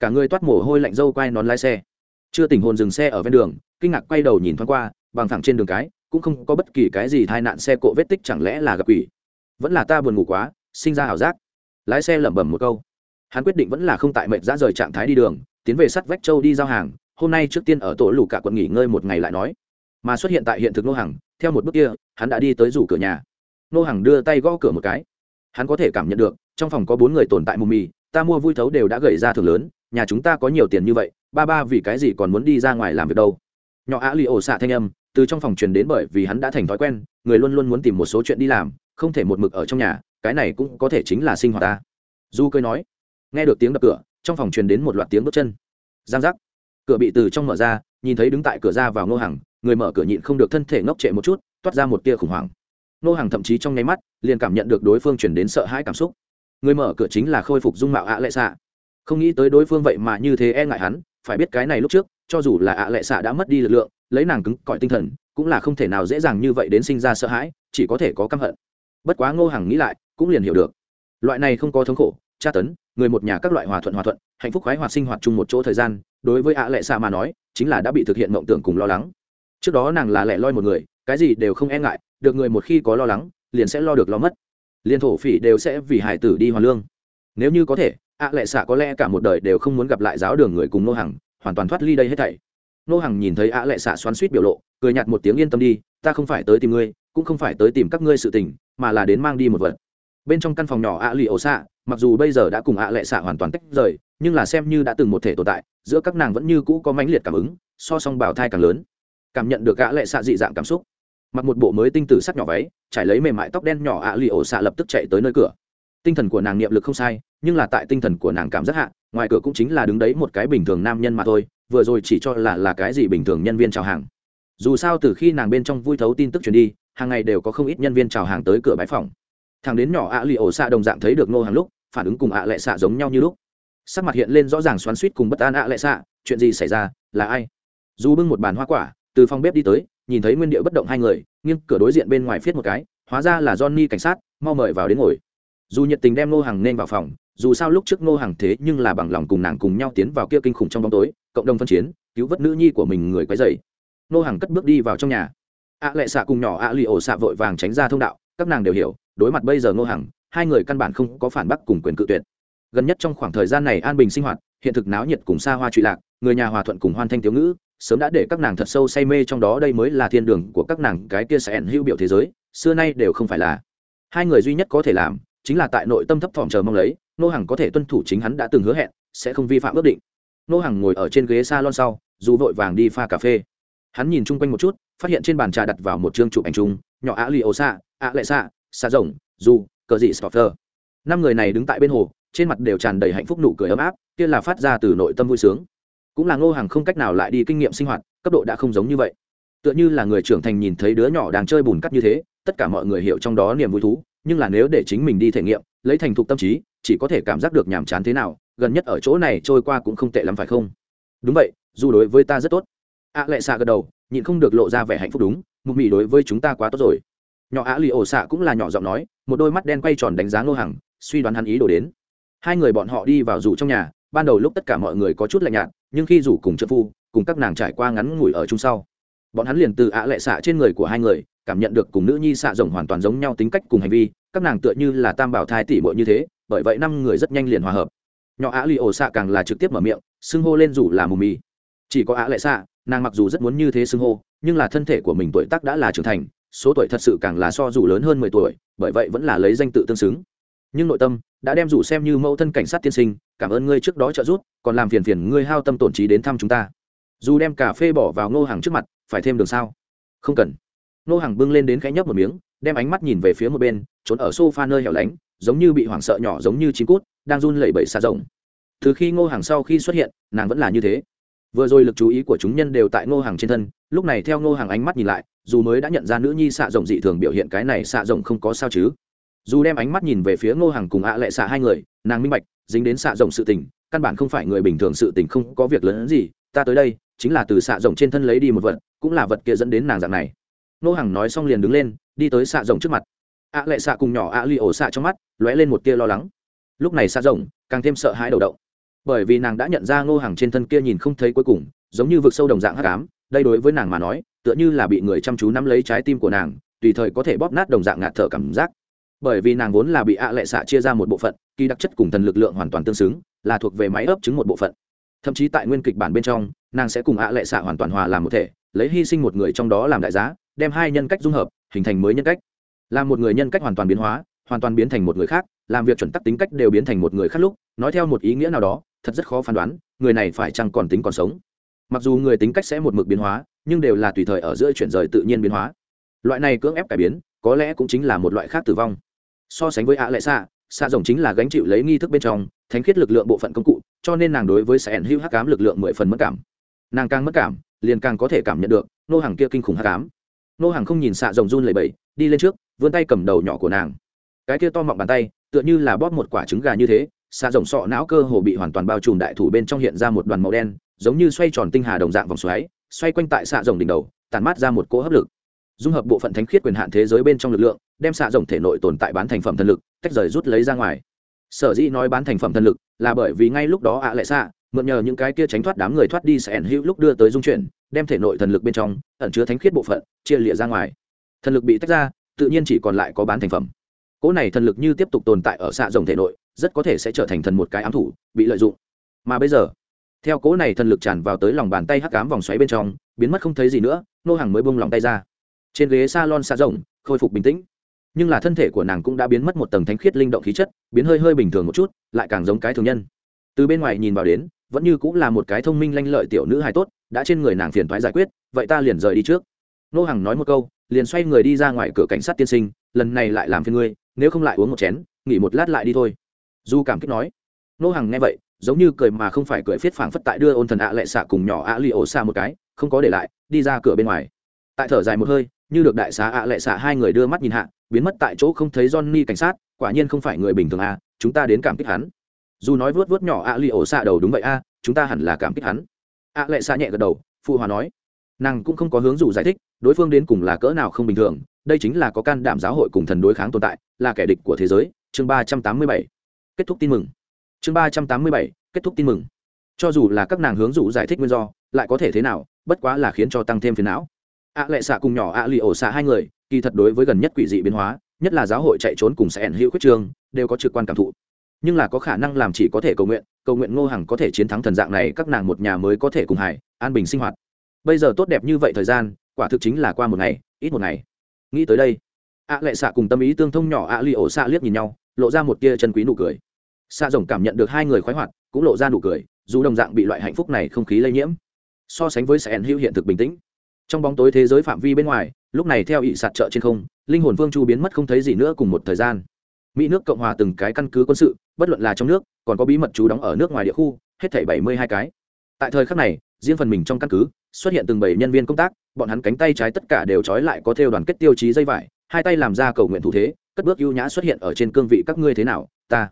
[SPEAKER 1] Cả người toát mồ hôi lạnh dâu quay nón lái xe. Chưa tỉnh hồn dừng xe ở ven đường, kinh ngạc quay đầu nhìn thoáng qua, bằng thẳng trên đường cái, cũng không có bất kỳ cái gì tai nạn xe cộ vết tích chẳng lẽ là gặp quỷ. Vẫn là ta buồn ngủ quá, sinh ra ảo giác. Lái xe lẩm bẩm một câu hắn quyết định vẫn là không tại mệnh ra rời trạng thái đi đường, tiến về sắt vách châu đi giao hàng, hôm nay trước tiên ở tổ lù cả quận nghỉ ngơi một ngày lại nói. Mà xuất hiện tại hiện thực nô hàng theo một bước kia, hắn đã đi tới rủ cửa nhà. Nô hàng đưa tay gõ cửa một cái. Hắn có thể cảm nhận được, trong phòng có bốn người tồn tại mù mì ta mua vui thấu đều đã gầy ra thường lớn, nhà chúng ta có nhiều tiền như vậy, ba ba vì cái gì còn muốn đi ra ngoài làm việc đâu? Nhỏ á lì ổ xạ thanh âm, từ trong phòng truyền đến bởi vì hắn đã thành thói quen, người luôn luôn muốn tìm một số chuyện đi làm, không thể một mực ở trong nhà, cái này cũng có thể chính là sinh hoạt ta. Du cười nói nghe được tiếng đập cửa, trong phòng truyền đến một loạt tiếng bước chân. Giang giác. Cửa bị từ trong mở ra, nhìn thấy đứng tại cửa ra vào ngô hàng người mở cửa nhịn không được thân thể ngốc trệ một chút, toát ra một tia khủng hoảng. Ngô hàng thậm chí trong nháy mắt, liền cảm nhận được đối phương chuyển đến sợ hãi cảm xúc. Người mở cửa chính là khôi phục dung mạo ạ lệ xạ. Không nghĩ tới đối phương vậy mà như thế e ngại hắn, phải biết cái này lúc trước, cho dù là ạ lệ xạ đã mất đi lực lượng, lấy nàng cứng cỏi tinh thần, cũng là không thể nào dễ dàng như vậy đến sinh ra sợ hãi, chỉ có thể có căm hận. Bất quá ngô hằng nghĩ lại, cũng liền hiểu được. Loại này không có thống khổ, tra tấn người một nhà các loại hòa thuận hòa thuận, hạnh phúc khoái hoạt sinh hoạt chung một chỗ thời gian, đối với ạ lệ xạ mà nói, chính là đã bị thực hiện mộng tưởng cùng lo lắng. Trước đó nàng là lẻ loi một người, cái gì đều không e ngại, được người một khi có lo lắng, liền sẽ lo được lo mất. Liên thổ phỉ đều sẽ vì hải tử đi hoàn lương. Nếu như có thể, ạ lệ xạ có lẽ cả một đời đều không muốn gặp lại giáo đường người cùng nô hằng, hoàn toàn thoát ly đây hết thảy. Nô hằng nhìn thấy ạ lệ xạ xoắn suýt biểu lộ, cười nhạt một tiếng yên tâm đi, ta không phải tới tìm ngươi, cũng không phải tới tìm các ngươi sự tình, mà là đến mang đi một vật. Bên trong căn phòng nhỏ ạ lì ổ xạ mặc dù bây giờ đã cùng ạ lệ xạ hoàn toàn tách rời, nhưng là xem như đã từng một thể tồn tại, giữa các nàng vẫn như cũ có mãnh liệt cảm ứng, so song bảo thai càng lớn. Cảm nhận được ạ lệ xạ dị dạng cảm xúc. Mặc một bộ mới tinh tử sắc nhỏ váy, trải lấy mềm mại tóc đen nhỏ ạ lì ổ xạ lập tức chạy tới nơi cửa. Tinh thần của nàng niệm lực không sai, nhưng là tại tinh thần của nàng cảm giác hạ, ngoài cửa cũng chính là đứng đấy một cái bình thường nam nhân mà thôi, vừa rồi chỉ cho là là cái gì bình thường nhân viên chào hàng. Dù sao từ khi nàng bên trong vui thấu tin tức truyền đi, hàng ngày đều có không ít nhân viên chào hàng tới cửa bãi phòng. Thằng đến nhỏ ạ lì ổ xạ đồng dạng thấy được nô hàng lúc phản ứng cùng ạ lệ xạ giống nhau như lúc. Sắc mặt hiện lên rõ ràng xoắn suýt cùng bất an ạ lệ xạ, chuyện gì xảy ra, là ai? Dù bưng một bàn hoa quả, từ phòng bếp đi tới, nhìn thấy nguyên điệu bất động hai người, nghiêng cửa đối diện bên ngoài viết một cái, hóa ra là johnny cảnh sát, mau mời vào đến ngồi. Dù nhiệt tình đem nô hàng nên vào phòng, dù sao lúc trước nô hàng thế nhưng là bằng lòng cùng nàng cùng nhau tiến vào kia kinh khủng trong bóng tối, cộng đồng phân chiến, cứu vớt nữ nhi của mình người quấy dày nô hàng cất bước đi vào trong nhà. Ạ lệ xạ cùng nhỏ ạ lì ổ xạ vội vàng tránh ra thông đạo, các nàng đều hiểu, đối mặt bây giờ nô hàng hai người căn bản không có phản bác cùng quyền cự tuyệt. Gần nhất trong khoảng thời gian này an bình sinh hoạt, hiện thực náo nhiệt cùng xa hoa trụy lạc, người nhà hòa thuận cùng hoan thanh thiếu ngữ, sớm đã để các nàng thật sâu say mê trong đó đây mới là thiên đường của các nàng, cái kia sẽ ẩn hữu biểu thế giới, xưa nay đều không phải là. Hai người duy nhất có thể làm, chính là tại nội tâm thấp thỏm chờ mong lấy, nô hàng có thể tuân thủ chính hắn đã từng hứa hẹn, sẽ không vi phạm ước định. Nô hàng ngồi ở trên ghế s a lon sau, dù vội vàng đi pha cà phê. Hắn nhìn chung quanh một chút, phát hiện trên bàn trà đặt vào một chương chụp ảnh chung, nhỏ ạ lì ô xạ ạ lệ xạ xạ rồng, dù cờ dị stoffer năm người này đứng tại bên hồ, trên mặt đều tràn đầy hạnh phúc nụ cười ấm áp, kia là phát ra từ nội tâm vui sướng. Cũng là ngô hàng không cách nào lại đi kinh nghiệm sinh hoạt, cấp độ đã không giống như vậy. Tựa như là người trưởng thành nhìn thấy đứa nhỏ đang chơi bùn cắt như thế, tất cả mọi người hiểu trong đó niềm vui thú, nhưng là nếu để chính mình đi thể nghiệm, lấy thành thục tâm trí, chỉ có thể cảm giác được nhàm chán thế nào, gần nhất ở chỗ này trôi qua cũng không tệ lắm phải không? Đúng vậy, dù đối với ta rất tốt. Ạ lệ xạ gật đầu, nhịn không được lộ ra vẻ hạnh phúc đúng mục mị đối với chúng ta quá tốt rồi nhỏ Á lì ổ xạ cũng là nhỏ giọng nói, một đôi mắt đen quay tròn đánh giá ngô hằng, suy đoán hắn ý đổ đến. Hai người bọn họ đi vào rủ trong nhà, ban đầu lúc tất cả mọi người có chút lạnh nhạt, nhưng khi rủ cùng trợ phu, cùng các nàng trải qua ngắn ngủi ở chung sau, bọn hắn liền từ ạ lệ xạ trên người của hai người, cảm nhận được cùng nữ nhi xạ rồng hoàn toàn giống nhau tính cách cùng hành vi, các nàng tựa như là tam bảo thai tỷ muội như thế, bởi vậy năm người rất nhanh liền hòa hợp. Nhỏ ạ lì ổ xạ càng là trực tiếp mở miệng, xưng hô lên rủ là mù mì. Chỉ có ạ lệ xạ nàng mặc dù rất muốn như thế xưng hô, nhưng là thân thể của mình tuổi tác đã là trưởng thành số tuổi thật sự càng là so dù lớn hơn mười tuổi, bởi vậy vẫn là lấy danh tự tương xứng. Nhưng nội tâm đã đem dù xem như mẫu thân cảnh sát tiên sinh, cảm ơn ngươi trước đó trợ giúp, còn làm phiền phiền ngươi hao tâm tổn trí đến thăm chúng ta. Dù đem cà phê bỏ vào ngô hàng trước mặt, phải thêm đường sao? Không cần. Ngô hàng bưng lên đến khẽ nhấp một miếng, đem ánh mắt nhìn về phía một bên, trốn ở sofa nơi hẻo lánh, giống như bị hoảng sợ nhỏ giống như chim cút, đang run lẩy bẩy xa rộng. Từ khi ngô hàng sau khi xuất hiện, nàng vẫn là như thế. Vừa rồi lực chú ý của chúng nhân đều tại ngô hàng trên thân, lúc này theo ngô hàng ánh mắt nhìn lại dù mới đã nhận ra nữ nhi xạ rộng dị thường biểu hiện cái này xạ rộng không có sao chứ. Dù đem ánh mắt nhìn về phía ngô hàng cùng ạ lệ xạ hai người, nàng minh bạch, dính đến xạ rộng sự tình, căn bản không phải người bình thường sự tình không có việc lớn hơn gì, ta tới đây, chính là từ xạ rộng trên thân lấy đi một vật, cũng là vật kia dẫn đến nàng dạng này. Ngô hàng nói xong liền đứng lên, đi tới xạ rộng trước mặt. ạ lệ xạ cùng nhỏ ạ li ổ xạ trong mắt, lóe lên một tia lo lắng. Lúc này xạ rộng càng thêm sợ hãi đầu động bởi vì nàng đã nhận ra ngô hàng trên thân kia nhìn không thấy cuối cùng, giống như vực sâu đồng dạng hắc ám đây đối với nàng mà nói, tựa như là bị người chăm chú nắm lấy trái tim của nàng, tùy thời có thể bóp nát đồng dạng ngạt thở cảm giác. Bởi vì nàng vốn là bị ạ lệ xạ chia ra một bộ phận, kỳ đặc chất cùng thần lực lượng hoàn toàn tương xứng, là thuộc về máy ấp chứng một bộ phận. Thậm chí tại nguyên kịch bản bên trong, nàng sẽ cùng ạ lệ xạ hoàn toàn hòa làm một thể, lấy hy sinh một người trong đó làm đại giá, đem hai nhân cách dung hợp, hình thành mới nhân cách. Làm một người nhân cách hoàn toàn biến hóa, hoàn toàn biến thành một người khác, làm việc chuẩn tắc tính cách đều biến thành một người khác lúc, nói theo một ý nghĩa nào đó, thật rất khó phán đoán, người này phải chăng còn tính còn sống mặc dù người tính cách sẽ một mực biến hóa, nhưng đều là tùy thời ở giữa chuyển rời tự nhiên biến hóa. Loại này cưỡng ép cải biến, có lẽ cũng chính là một loại khác tử vong. So sánh với ạ lệ xạ xạ rồng chính là gánh chịu lấy nghi thức bên trong, thánh khiết lực lượng bộ phận công cụ, cho nên nàng đối với sẻn hữu hắc cám lực lượng mười phần mất cảm. Nàng càng mất cảm, liền càng có thể cảm nhận được, nô hàng kia kinh khủng hắc cám nô hàng không nhìn xạ rồng run lầy bẫy đi lên trước, vươn tay cầm đầu nhỏ của nàng. Cái kia to mọng bàn tay, tựa như là bóp một quả trứng gà như thế xạ rồng sọ não cơ hồ bị hoàn toàn bao trùm đại thủ bên trong hiện ra một đoàn màu đen, giống như xoay tròn tinh hà đồng dạng vòng xoáy, xoay quanh tại xạ rồng đỉnh đầu tàn mát ra một cỗ hấp lực. Dung hợp bộ phận thánh khiết quyền hạn thế giới bên trong lực lượng, đem xạ rồng thể nội tồn tại bán thành phẩm thần lực, tách rời rút lấy ra ngoài. Sở dĩ nói bán thành phẩm thần lực là bởi vì ngay lúc đó ạ à lệ xạ, mượn nhờ những cái kia tránh thoát đám người thoát đi sẽ ẩn hữu lúc đưa tới dung chuyển, đem thể nội thần lực bên trong ẩn chứa thánh khiết bộ phận chia lịa ra ngoài. Thần lực bị tách ra, tự nhiên chỉ còn lại có bán thành phẩm. Cỗ này thần lực như tiếp tục tồn tại ở xạ rồng thể nội rất có thể sẽ trở thành thần một cái ám thủ, bị lợi dụng. Mà bây giờ, theo cố này thần lực tràn vào tới lòng bàn tay hắc cám vòng xoáy bên trong, biến mất không thấy gì nữa, nô hàng mới bông lòng tay ra. Trên ghế s a lon xa rộng, khôi phục bình tĩnh. Nhưng là thân thể của nàng cũng đã biến mất một tầng thánh khiết linh động khí chất, biến hơi hơi bình thường một chút, lại càng giống cái thường nhân. Từ bên ngoài nhìn vào đến, vẫn như cũng là một cái thông minh lanh lợi tiểu nữ hài tốt, đã trên người nàng phiền thoái giải quyết, vậy ta liền rời đi trước. Nô hàng nói một câu, liền xoay người đi ra ngoài cửa cảnh sát tiên sinh, lần này lại làm phiền ngươi, nếu không lại uống một chén, nghỉ một lát lại đi thôi du cảm kích nói, nô hằng nghe vậy, giống như cười mà không phải cười phiết phảng phất tại đưa ôn thần ạ lệ xạ cùng nhỏ ạ li ổ xa một cái, không có để lại, đi ra cửa bên ngoài. Tại thở dài một hơi, như được đại xá ạ lệ xạ hai người đưa mắt nhìn hạ, biến mất tại chỗ không thấy johnny cảnh sát, quả nhiên không phải người bình thường à chúng ta đến cảm kích hắn. Dù nói vớt vớt nhỏ ạ li ổ xạ đầu đúng vậy a chúng ta hẳn là cảm kích hắn. Ạ lệ xạ nhẹ gật đầu, phụ hòa nói, nàng cũng không có hướng dù giải thích, đối phương đến cùng là cỡ nào không bình thường, đây chính là có can đảm giáo hội cùng thần đối kháng tồn tại, là kẻ địch của thế giới. Chương ba trăm tám mươi bảy kết thúc tin mừng. Chương ba trăm tám mươi bảy, kết thúc tin mừng. Cho dù là các nàng hướng dụ giải thích nguyên do, lại có thể thế nào, bất quá là khiến cho tăng thêm phiền não. Ạ lệ xạ cùng nhỏ ạ lì ổ xạ hai người, kỳ thật đối với gần nhất quỷ dị biến hóa, nhất là giáo hội chạy trốn cùng sẽ ẩn hữu quyết trường, đều có trực quan cảm thụ. Nhưng là có khả năng làm chỉ có thể cầu nguyện cầu nguyện ngô hằng có thể chiến thắng thần dạng này, các nàng một nhà mới có thể cùng hải an bình sinh hoạt. Bây giờ tốt đẹp như vậy thời gian, quả thực chính là qua một ngày, ít một ngày. Nghĩ tới đây ạ lệ xạ cùng tâm ý tương thông nhỏ ạ lì ổ xạ liếc nhìn nhau, lộ ra một tia chân quý nụ cười xạ rồng cảm nhận được hai người khoái hoạt, cũng lộ ra nụ cười, dù đồng dạng bị loại hạnh phúc này không khí lây nhiễm. So sánh với sẻn hữu hiện thực bình tĩnh. Trong bóng tối thế giới phạm vi bên ngoài, lúc này theo ỵ sạt trợ trên không, linh hồn vương chu biến mất không thấy gì nữa cùng một thời gian. Mỹ nước cộng hòa từng cái căn cứ quân sự, bất luận là trong nước, còn có bí mật chú đóng ở nước ngoài địa khu, hết thảy bảy mươi hai cái. Tại thời khắc này, riêng phần mình trong căn cứ, xuất hiện từng bảy nhân viên công tác, bọn hắn cánh tay trái tất cả đều trói lại có theo đoàn kết tiêu chí dây vải, hai tay làm ra cầu nguyện thủ thế, cất bước ưu nhã xuất hiện ở trên cương vị các ngươi thế nào, ta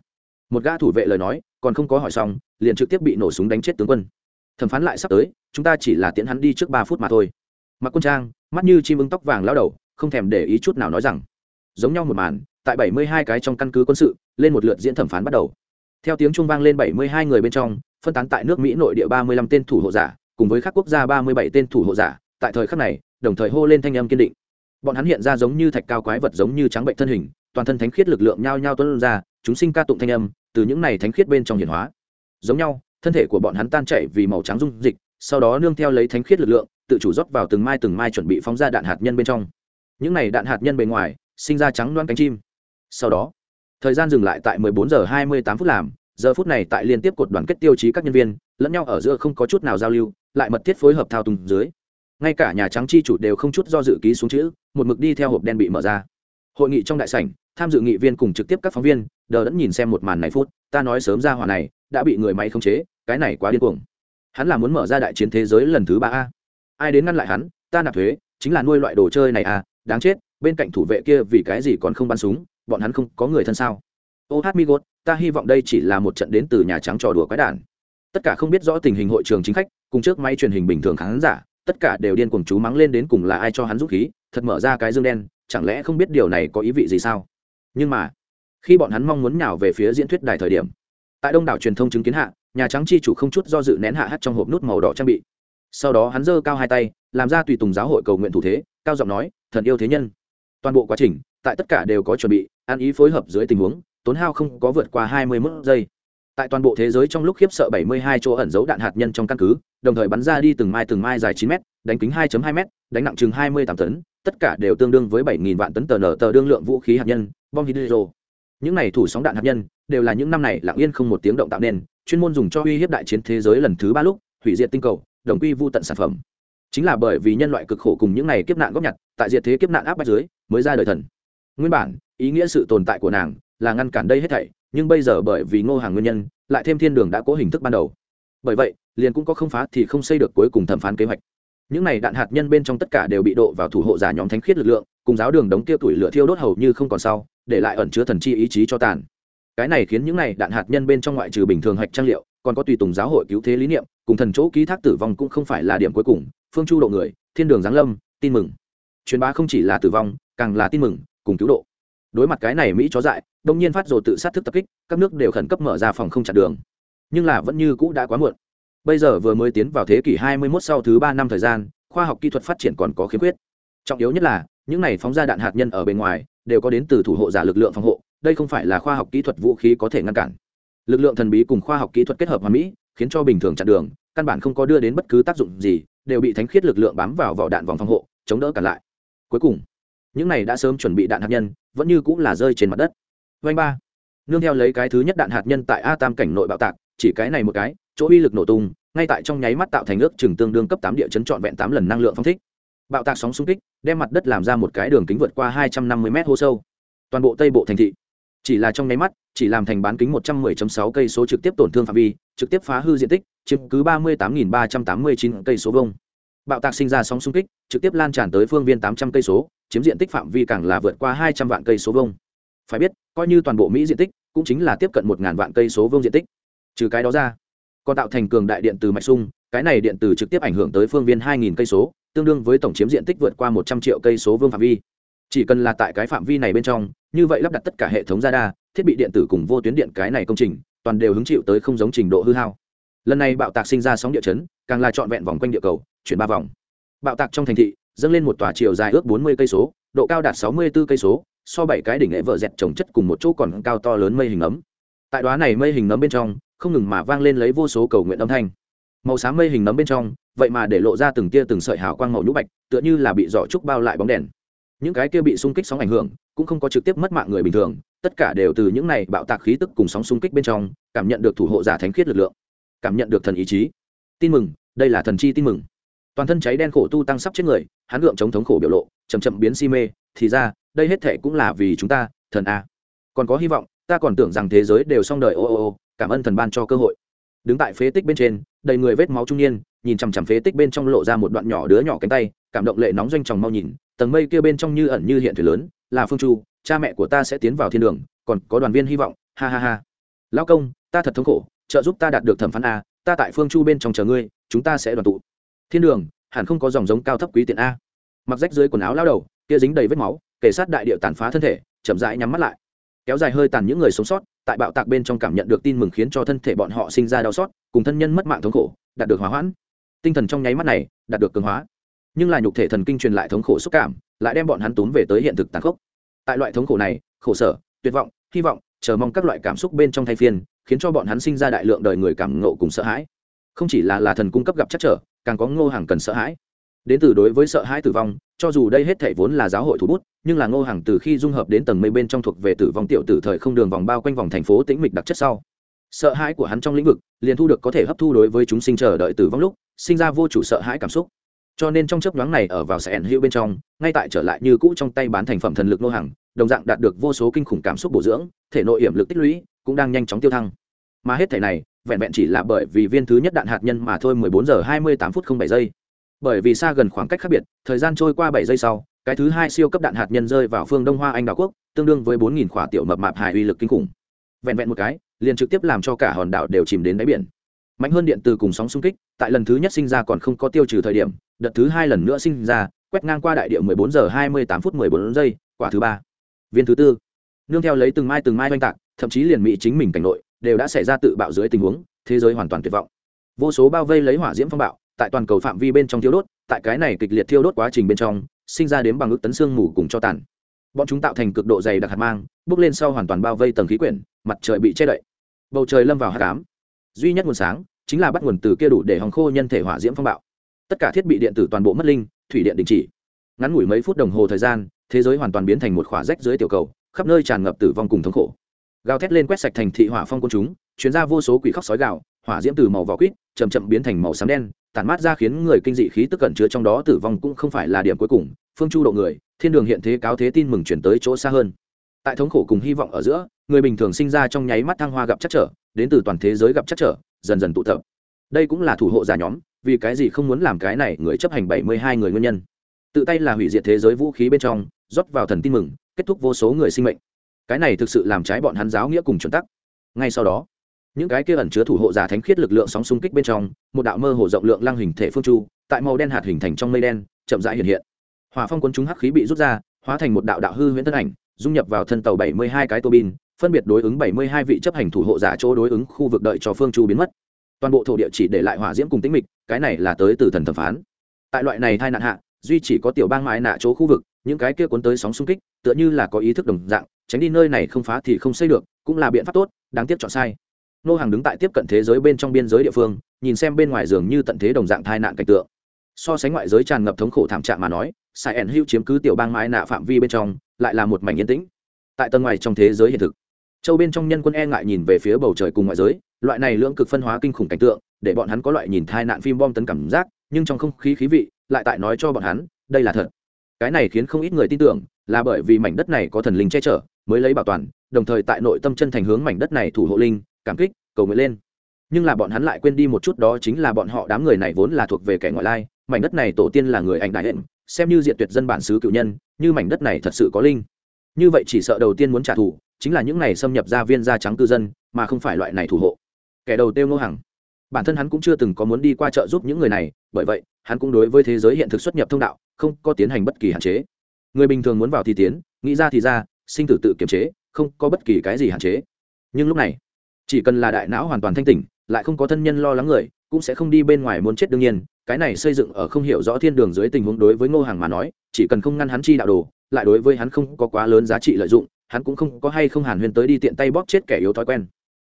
[SPEAKER 1] một gã thủ vệ lời nói, còn không có hỏi xong, liền trực tiếp bị nổ súng đánh chết tướng quân. Thẩm phán lại sắp tới, chúng ta chỉ là tiễn hắn đi trước ba phút mà thôi. Mặc quân trang, mắt như chim ưng tóc vàng lao đầu, không thèm để ý chút nào nói rằng, giống nhau một màn, tại bảy mươi hai cái trong căn cứ quân sự, lên một lượt diễn thẩm phán bắt đầu. Theo tiếng trung vang lên bảy mươi hai người bên trong, phân tán tại nước mỹ nội địa ba mươi lăm tên thủ hộ giả, cùng với các quốc gia ba mươi bảy tên thủ hộ giả, tại thời khắc này, đồng thời hô lên thanh âm kiên định. Bọn hắn hiện ra giống như thạch cao quái vật giống như trắng bệnh thân hình, toàn thân thánh khiết lực lượng nhao nhao tuân ra, chúng sinh ca tụng thanh âm từ những này thánh khiết bên trong hiển hóa. Giống nhau, thân thể của bọn hắn tan chảy vì màu trắng dung dịch, sau đó nương theo lấy thánh khiết lực lượng, tự chủ rót vào từng mai từng mai chuẩn bị phóng ra đạn hạt nhân bên trong. Những này đạn hạt nhân bề ngoài, sinh ra trắng đoan cánh chim. Sau đó, thời gian dừng lại tại 14 giờ 28 phút làm, giờ phút này tại liên tiếp cột đoàn kết tiêu chí các nhân viên, lẫn nhau ở giữa không có chút nào giao lưu, lại mật thiết phối hợp thao túng dưới. Ngay cả nhà trắng chi chủ đều không chút do dự ký xuống chữ, một mực đi theo hộp đen bị mở ra hội nghị trong đại sảnh, tham dự nghị viên cùng trực tiếp các phóng viên, đờ đẫn nhìn xem một màn này phút, ta nói sớm ra hỏa này, đã bị người máy khống chế, cái này quá điên cuồng. Hắn là muốn mở ra đại chiến thế giới lần thứ ba a. Ai đến ngăn lại hắn, ta nạp thuế, chính là nuôi loại đồ chơi này à? đáng chết, bên cạnh thủ vệ kia vì cái gì còn không bắn súng, bọn hắn không có người thân sao? Ô hát mi gốt ta hy vọng đây chỉ là một trận đến từ nhà trắng trò đùa quái đản. Tất cả không biết rõ tình hình hội trường chính khách, cùng trước máy truyền hình bình thường khán giả, tất cả đều điên cuồng chú mắng lên đến cùng là ai cho hắn dũng khí, thật mở ra cái dương đen chẳng lẽ không biết điều này có ý vị gì sao? Nhưng mà, khi bọn hắn mong muốn nhào về phía diễn thuyết đài thời điểm, tại đông đảo truyền thông chứng kiến hạ, nhà trắng chi chủ không chút do dự nén hạ hát trong hộp nút màu đỏ trang bị. Sau đó hắn giơ cao hai tay, làm ra tùy tùng giáo hội cầu nguyện thủ thế, cao giọng nói, thần yêu thế nhân. Toàn bộ quá trình, tại tất cả đều có chuẩn bị, ăn ý phối hợp dưới tình huống, tốn hao không có vượt qua hai mươi mức giây. Tại toàn bộ thế giới trong lúc khiếp sợ 72 chỗ ẩn giấu đạn hạt nhân trong căn cứ, đồng thời bắn ra đi từng mai từng mai dài 9 m đánh kính 2.2 m đánh nặng chừng 28 tấn tất cả đều tương đương với 7.000 vạn tấn tờ nở tờ đương lượng vũ khí hạt nhân, bom hydro. Những này thủ sóng đạn hạt nhân đều là những năm này lặng yên không một tiếng động tạo nên, chuyên môn dùng cho uy hiếp đại chiến thế giới lần thứ ba lúc, hủy diệt tinh cầu, đồng quy vu tận sản phẩm. Chính là bởi vì nhân loại cực khổ cùng những này kiếp nạn góp nhặt, tại diệt thế kiếp nạn áp bách dưới, mới ra đời thần. Nguyên bản, ý nghĩa sự tồn tại của nàng là ngăn cản đây hết thảy, nhưng bây giờ bởi vì ngô hàng nguyên nhân, lại thêm thiên đường đã cố hình thức ban đầu. Bởi vậy, liền cũng có không phá thì không xây được cuối cùng thẩm phán kế hoạch những này đạn hạt nhân bên trong tất cả đều bị độ vào thủ hộ giả nhóm thánh khiết lực lượng, cùng giáo đường đống tiêu tuổi lửa thiêu đốt hầu như không còn sau, để lại ẩn chứa thần chi ý chí cho tàn. Cái này khiến những này đạn hạt nhân bên trong ngoại trừ bình thường hạch trang liệu, còn có tùy tùng giáo hội cứu thế lý niệm, cùng thần chỗ ký thác tử vong cũng không phải là điểm cuối cùng. Phương chu độ người, thiên đường giáng lâm, tin mừng. Truyền bá không chỉ là tử vong, càng là tin mừng, cùng cứu độ. Đối mặt cái này mỹ chó dại, đông nhiên phát rồi tự sát thức tập kích, các nước đều khẩn cấp mở ra phòng không chặn đường. Nhưng là vẫn như cũ đã quá muộn bây giờ vừa mới tiến vào thế kỷ 21 sau thứ ba năm thời gian, khoa học kỹ thuật phát triển còn có khiếm khuyết. Trọng yếu nhất là, những này phóng ra đạn hạt nhân ở bên ngoài, đều có đến từ thủ hộ giả lực lượng phòng hộ, đây không phải là khoa học kỹ thuật vũ khí có thể ngăn cản. Lực lượng thần bí cùng khoa học kỹ thuật kết hợp hoàn mỹ, khiến cho bình thường chặn đường, căn bản không có đưa đến bất cứ tác dụng gì, đều bị thánh khiết lực lượng bám vào vỏ đạn vòng phòng hộ, chống đỡ cản lại. Cuối cùng, những này đã sớm chuẩn bị đạn hạt nhân, vẫn như cũng là rơi trên mặt đất. Vanh ba. Nương theo lấy cái thứ nhất đạn hạt nhân tại a tam cảnh nội bạo tạc, chỉ cái này một cái chỗ uy lực nổ tung, ngay tại trong nháy mắt tạo thành ước chừng tương đương cấp tám địa chấn trọn vẹn tám lần năng lượng phong thích. Bạo tạc sóng xung kích, đem mặt đất làm ra một cái đường kính vượt qua hai trăm năm mươi mét hô sâu. Toàn bộ tây bộ thành thị, chỉ là trong nháy mắt, chỉ làm thành bán kính một trăm 110 sáu cây số trực tiếp tổn thương phạm vi, trực tiếp phá hư diện tích, chiếm cứ ba mươi tám nghìn ba trăm tám mươi chín cây số vông bạo tạc sinh ra sóng xung kích, trực tiếp lan tràn tới phương viên tám trăm cây số, chiếm diện tích phạm vi càng là vượt qua hai trăm vạn cây số vông phải biết, coi như toàn bộ mỹ diện tích, cũng chính là tiếp cận một ngàn vạn cây số vông diện tích. Trừ cái đó ra còn tạo thành cường đại điện từ mạch sung cái này điện từ trực tiếp ảnh hưởng tới phương viên hai nghìn cây số, tương đương với tổng chiếm diện tích vượt qua một trăm triệu cây số vương phạm vi. Chỉ cần là tại cái phạm vi này bên trong, như vậy lắp đặt tất cả hệ thống radar, thiết bị điện tử cùng vô tuyến điện cái này công trình, toàn đều hứng chịu tới không giống trình độ hư hao. Lần này bạo tạc sinh ra sóng địa chấn, càng là trọn vẹn vòng quanh địa cầu, chuyển ba vòng. Bạo tạc trong thành thị, dâng lên một tòa chiều dài ước bốn mươi cây số, độ cao đạt sáu mươi bốn cây số, so bảy cái đỉnh lệ vợ dẹt trồng chất cùng một chỗ còn cao to lớn mây hình ấm tại đoá này mây hình nấm bên trong, không ngừng mà vang lên lấy vô số cầu nguyện âm thanh. Màu xám mây hình nấm bên trong, vậy mà để lộ ra từng tia từng sợi hào quang màu nhũ bạch, tựa như là bị giỏ trúc bao lại bóng đèn. Những cái kia bị xung kích sóng ảnh hưởng, cũng không có trực tiếp mất mạng người bình thường, tất cả đều từ những này bạo tạc khí tức cùng sóng xung kích bên trong, cảm nhận được thủ hộ giả thánh khiết lực lượng, cảm nhận được thần ý chí. Tin mừng, đây là thần chi tin mừng. Toàn thân cháy đen khổ tu tăng sắp chết người, hắn gượng chống thống khổ biểu lộ chầm chậm biến si mê, thì ra, đây hết thệ cũng là vì chúng ta, thần a. Còn có hy vọng ta còn tưởng rằng thế giới đều xong đời, ô ô ô, cảm ơn thần ban cho cơ hội. Đứng tại phế tích bên trên, đầy người vết máu trung niên, nhìn chằm chằm phế tích bên trong lộ ra một đoạn nhỏ đứa nhỏ cánh tay, cảm động lệ nóng doanh tròng mau nhìn, tầng mây kia bên trong như ẩn như hiện thuyền lớn, là phương chu, cha mẹ của ta sẽ tiến vào thiên đường, còn có đoàn viên hy vọng, ha ha ha. Lão công, ta thật thống khổ, trợ giúp ta đạt được thẩm phán a, ta tại phương chu bên trong chờ ngươi, chúng ta sẽ đoàn tụ. Thiên đường, hẳn không có dòng giống cao thấp quý tiện a. Mặc rách dưới quần áo lao đầu, kia dính đầy vết máu kể sát đại địa tàn phá thân thể, chậm rãi nhắm mắt lại kéo dài hơi tàn những người sống sót, tại bạo tạc bên trong cảm nhận được tin mừng khiến cho thân thể bọn họ sinh ra đau xót, cùng thân nhân mất mạng thống khổ, đạt được hóa hoãn. Tinh thần trong nháy mắt này, đạt được cường hóa. Nhưng là nhục thể thần kinh truyền lại thống khổ xúc cảm, lại đem bọn hắn tốn về tới hiện thực tàn khốc. Tại loại thống khổ này, khổ sở, tuyệt vọng, hy vọng, chờ mong các loại cảm xúc bên trong thay phiên, khiến cho bọn hắn sinh ra đại lượng đời người cảm ngộ cùng sợ hãi. Không chỉ là là thần cung cấp gặp chắc trở, càng có ngô hàng cần sợ hãi đến từ đối với sợ hãi tử vong, cho dù đây hết thể vốn là giáo hội thủ bút, nhưng là ngô hàng từ khi dung hợp đến tầng mây bên trong thuộc về tử vong tiểu tử thời không đường vòng bao quanh vòng thành phố tĩnh mịch đặc chất sau. Sợ hãi của hắn trong lĩnh vực, liền thu được có thể hấp thu đối với chúng sinh chờ đợi tử vong lúc, sinh ra vô chủ sợ hãi cảm xúc. Cho nên trong chấp nhoáng này ở vào sẽ ẩn hữu bên trong, ngay tại trở lại như cũ trong tay bán thành phẩm thần lực nô hàng đồng dạng đạt được vô số kinh khủng cảm xúc bổ dưỡng, thể nội hiểm lực tích lũy cũng đang nhanh chóng tiêu thăng. Mà hết thể này, vẹn vẹn chỉ là bởi vì viên thứ nhất đạn hạt nhân mà thôi 14 giờ 28 phút 07 giây bởi vì xa gần khoảng cách khác biệt, thời gian trôi qua bảy giây sau, cái thứ hai siêu cấp đạn hạt nhân rơi vào phương đông hoa anh đảo quốc, tương đương với 4.000 khỏa tiểu mập mạp hải uy lực kinh khủng. Vẹn vẹn một cái, liền trực tiếp làm cho cả hòn đảo đều chìm đến đáy biển. Mạnh hơn điện từ cùng sóng xung kích, tại lần thứ nhất sinh ra còn không có tiêu trừ thời điểm, đợt thứ hai lần nữa sinh ra, quét ngang qua đại địa 14 giờ 28 phút 14 giây, quả thứ ba. Viên thứ tư. Nương theo lấy từng mai từng mai oanh tạc, thậm chí liền mỹ chính mình cảnh nội, đều đã xảy ra tự bạo dưới tình huống, thế giới hoàn toàn tuyệt vọng. Vô số bao vây lấy hỏa diễm phong bạo tại toàn cầu phạm vi bên trong thiêu đốt, tại cái này kịch liệt thiêu đốt quá trình bên trong, sinh ra đến bằng ước tấn xương mù cùng cho tàn. Bọn chúng tạo thành cực độ dày đặc hạt mang, bước lên sau hoàn toàn bao vây tầng khí quyển, mặt trời bị che đậy. Bầu trời lâm vào hạt cám duy nhất nguồn sáng chính là bắt nguồn từ kia đủ để hòng khô nhân thể hỏa diễm phong bạo. Tất cả thiết bị điện tử toàn bộ mất linh, thủy điện đình chỉ. Ngắn ngủi mấy phút đồng hồ thời gian, thế giới hoàn toàn biến thành một khỏa rách dưới tiểu cầu, khắp nơi tràn ngập tử vong cùng thống khổ. Gào thét lên quét sạch thành thị hỏa phong quân chúng, chuyến ra vô số quỷ khóc sói gạo hỏa diễm từ màu vỏ quýt chầm chậm biến thành màu xám đen tản mát ra khiến người kinh dị khí tức cẩn chứa trong đó tử vong cũng không phải là điểm cuối cùng. Phương chu độ người, thiên đường hiện thế cáo thế tin mừng chuyển tới chỗ xa hơn. Tại thống khổ cùng hy vọng ở giữa, người bình thường sinh ra trong nháy mắt thăng hoa gặp chắc trở, đến từ toàn thế giới gặp chắc trở, dần dần tụ tập. Đây cũng là thủ hộ giả nhóm, vì cái gì không muốn làm cái này người chấp hành bảy mươi hai người nguyên nhân. Tự tay là hủy diệt thế giới vũ khí bên trong, rót vào thần tin mừng, kết thúc vô số người sinh mệnh. Cái này thực sự làm trái bọn hắn giáo nghĩa cùng chuẩn tắc. Ngay sau đó những cái kia ẩn chứa thủ hộ giả thánh khiết lực lượng sóng xung kích bên trong, một đạo mơ hồ rộng lượng lăng hình thể phương chu, tại màu đen hạt hình thành trong mây đen, chậm rãi hiện hiện. Hòa phong quân chúng hắc khí bị rút ra, hóa thành một đạo đạo hư huyễn thân ảnh, dung nhập vào thân tàu bảy mươi hai cái tô bin, phân biệt đối ứng bảy mươi hai vị chấp hành thủ hộ giả chỗ đối ứng khu vực đợi cho phương chu biến mất. Toàn bộ thổ địa chỉ để lại hỏa diễm cùng tĩnh mịch, cái này là tới từ thần thẩm phán. Tại loại này thai nạn hạ, duy chỉ có tiểu bang mãi nạ chỗ khu vực, những cái kia cuốn tới sóng xung kích, tựa như là có ý thức đồng dạng, tránh đi nơi này không phá thì không xây được, cũng là biện pháp tốt, đáng tiếc chọn sai nô hàng đứng tại tiếp cận thế giới bên trong biên giới địa phương, nhìn xem bên ngoài giường như tận thế đồng dạng tai nạn cảnh tượng. So sánh ngoại giới tràn ngập thống khổ thảm trạng mà nói, sai ẩn hữu chiếm cứ tiểu bang mãi nạ phạm vi bên trong, lại là một mảnh yên tĩnh. Tại tầng ngoài trong thế giới hiện thực, châu bên trong nhân quân e ngại nhìn về phía bầu trời cùng ngoại giới, loại này lưỡng cực phân hóa kinh khủng cảnh tượng, để bọn hắn có loại nhìn thai nạn phim bom tấn cảm giác, nhưng trong không khí khí vị, lại tại nói cho bọn hắn, đây là thật. Cái này khiến không ít người tin tưởng, là bởi vì mảnh đất này có thần linh che chở, mới lấy bảo toàn, đồng thời tại nội tâm chân thành hướng mảnh đất này thủ hộ linh cảm kích, cầu nguyện lên. Nhưng là bọn hắn lại quên đi một chút đó chính là bọn họ đám người này vốn là thuộc về kẻ ngoại lai, mảnh đất này tổ tiên là người ảnh đại hẹn xem như diện tuyệt dân bản xứ cựu nhân, như mảnh đất này thật sự có linh. Như vậy chỉ sợ đầu tiên muốn trả thù, chính là những này xâm nhập ra viên da trắng cư dân, mà không phải loại này thủ hộ. Kẻ đầu tiêu ngô hằng. Bản thân hắn cũng chưa từng có muốn đi qua chợ giúp những người này, bởi vậy, hắn cũng đối với thế giới hiện thực xuất nhập thông đạo, không có tiến hành bất kỳ hạn chế. Người bình thường muốn vào thì tiến, nghĩ ra thì ra, sinh tử tự kiềm chế, không có bất kỳ cái gì hạn chế. Nhưng lúc này chỉ cần là đại não hoàn toàn thanh tỉnh, lại không có thân nhân lo lắng người, cũng sẽ không đi bên ngoài muốn chết đương nhiên. Cái này xây dựng ở không hiểu rõ thiên đường dưới tình huống đối với ngô hàng mà nói, chỉ cần không ngăn hắn chi đạo đồ, lại đối với hắn không có quá lớn giá trị lợi dụng, hắn cũng không có hay không hàn huyên tới đi tiện tay bóp chết kẻ yếu thói quen.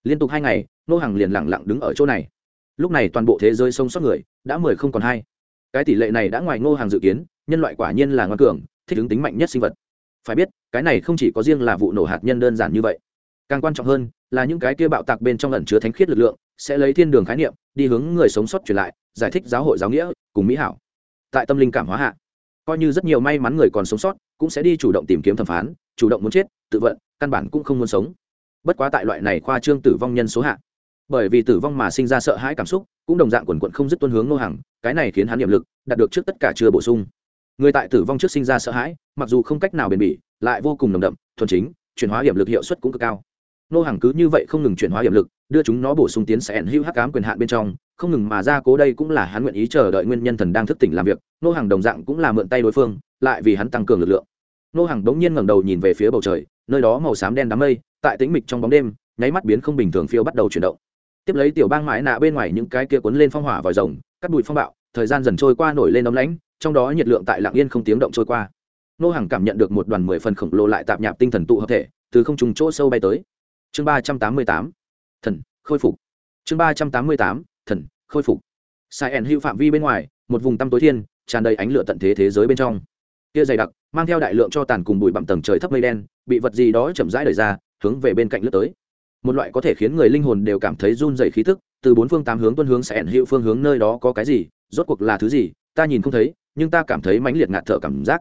[SPEAKER 1] Liên tục hai ngày, ngô hàng liền lẳng lặng đứng ở chỗ này. Lúc này toàn bộ thế giới sông sót người, đã mười không còn hai. Cái tỷ lệ này đã ngoài ngô hàng dự kiến, nhân loại quả nhiên là ngoan cường, thích ứng tính mạnh nhất sinh vật. Phải biết, cái này không chỉ có riêng là vụ nổ hạt nhân đơn giản như vậy càng quan trọng hơn là những cái kia bạo tạc bên trong ẩn chứa thánh khiết lực lượng, sẽ lấy thiên đường khái niệm, đi hướng người sống sót truyền lại, giải thích giáo hội giáo nghĩa, cùng mỹ hảo. Tại tâm linh cảm hóa hạ, coi như rất nhiều may mắn người còn sống sót cũng sẽ đi chủ động tìm kiếm thẩm phán, chủ động muốn chết, tự vận, căn bản cũng không muốn sống. Bất quá tại loại này khoa trương tử vong nhân số hạ, bởi vì tử vong mà sinh ra sợ hãi cảm xúc, cũng đồng dạng quần quận không dứt tuân hướng nô hàng cái này khiến hắn niệm lực đạt được trước tất cả chưa bổ sung. Người tại tử vong trước sinh ra sợ hãi, mặc dù không cách nào bền bỉ, lại vô cùng nồng đậm, thuần chính, chuyển hóa hiểm lực hiệu suất cũng cực cao nô hàng cứ như vậy không ngừng chuyển hóa hiểm lực, đưa chúng nó bổ sung tiến sẽ hữu hắc cám quyền hạn bên trong, không ngừng mà ra cố đây cũng là hắn nguyện ý chờ đợi nguyên nhân thần đang thức tỉnh làm việc. Nô hàng đồng dạng cũng là mượn tay đối phương, lại vì hắn tăng cường lực lượng. Nô hàng đống nhiên ngẩng đầu nhìn về phía bầu trời, nơi đó màu xám đen đám mây, tại tĩnh mịch trong bóng đêm, nháy mắt biến không bình thường phiêu bắt đầu chuyển động. Tiếp lấy tiểu bang mãi nạ bên ngoài những cái kia cuốn lên phong hỏa vòi rồng, cắt bụi phong bạo, thời gian dần trôi qua nổi lên ấm lãnh, trong đó nhiệt lượng tại lạng yên không tiếng động trôi qua. Nô hàng cảm nhận được một đoàn mười phần khổng lồ lại tạp nhạp tinh thần tụ hợp thể, từ không trùng chỗ sâu bay tới chương ba trăm tám mươi tám, thần, khôi phục. Chương ba trăm tám mươi tám, thần, khôi phục. Sai ẩn hữu phạm vi bên ngoài, một vùng tăm tối thiên, tràn đầy ánh lửa tận thế thế giới bên trong. Kia dày đặc, mang theo đại lượng cho tàn cùng bụi bặm tầng trời thấp mây đen, bị vật gì đó chậm rãi đẩy ra, hướng về bên cạnh lướt tới. Một loại có thể khiến người linh hồn đều cảm thấy run dày khí thức từ bốn phương tám hướng tuân hướng sẽ ẩn hiệu phương hướng nơi đó có cái gì, rốt cuộc là thứ gì, ta nhìn không thấy, nhưng ta cảm thấy mãnh liệt ngạt thở cảm giác.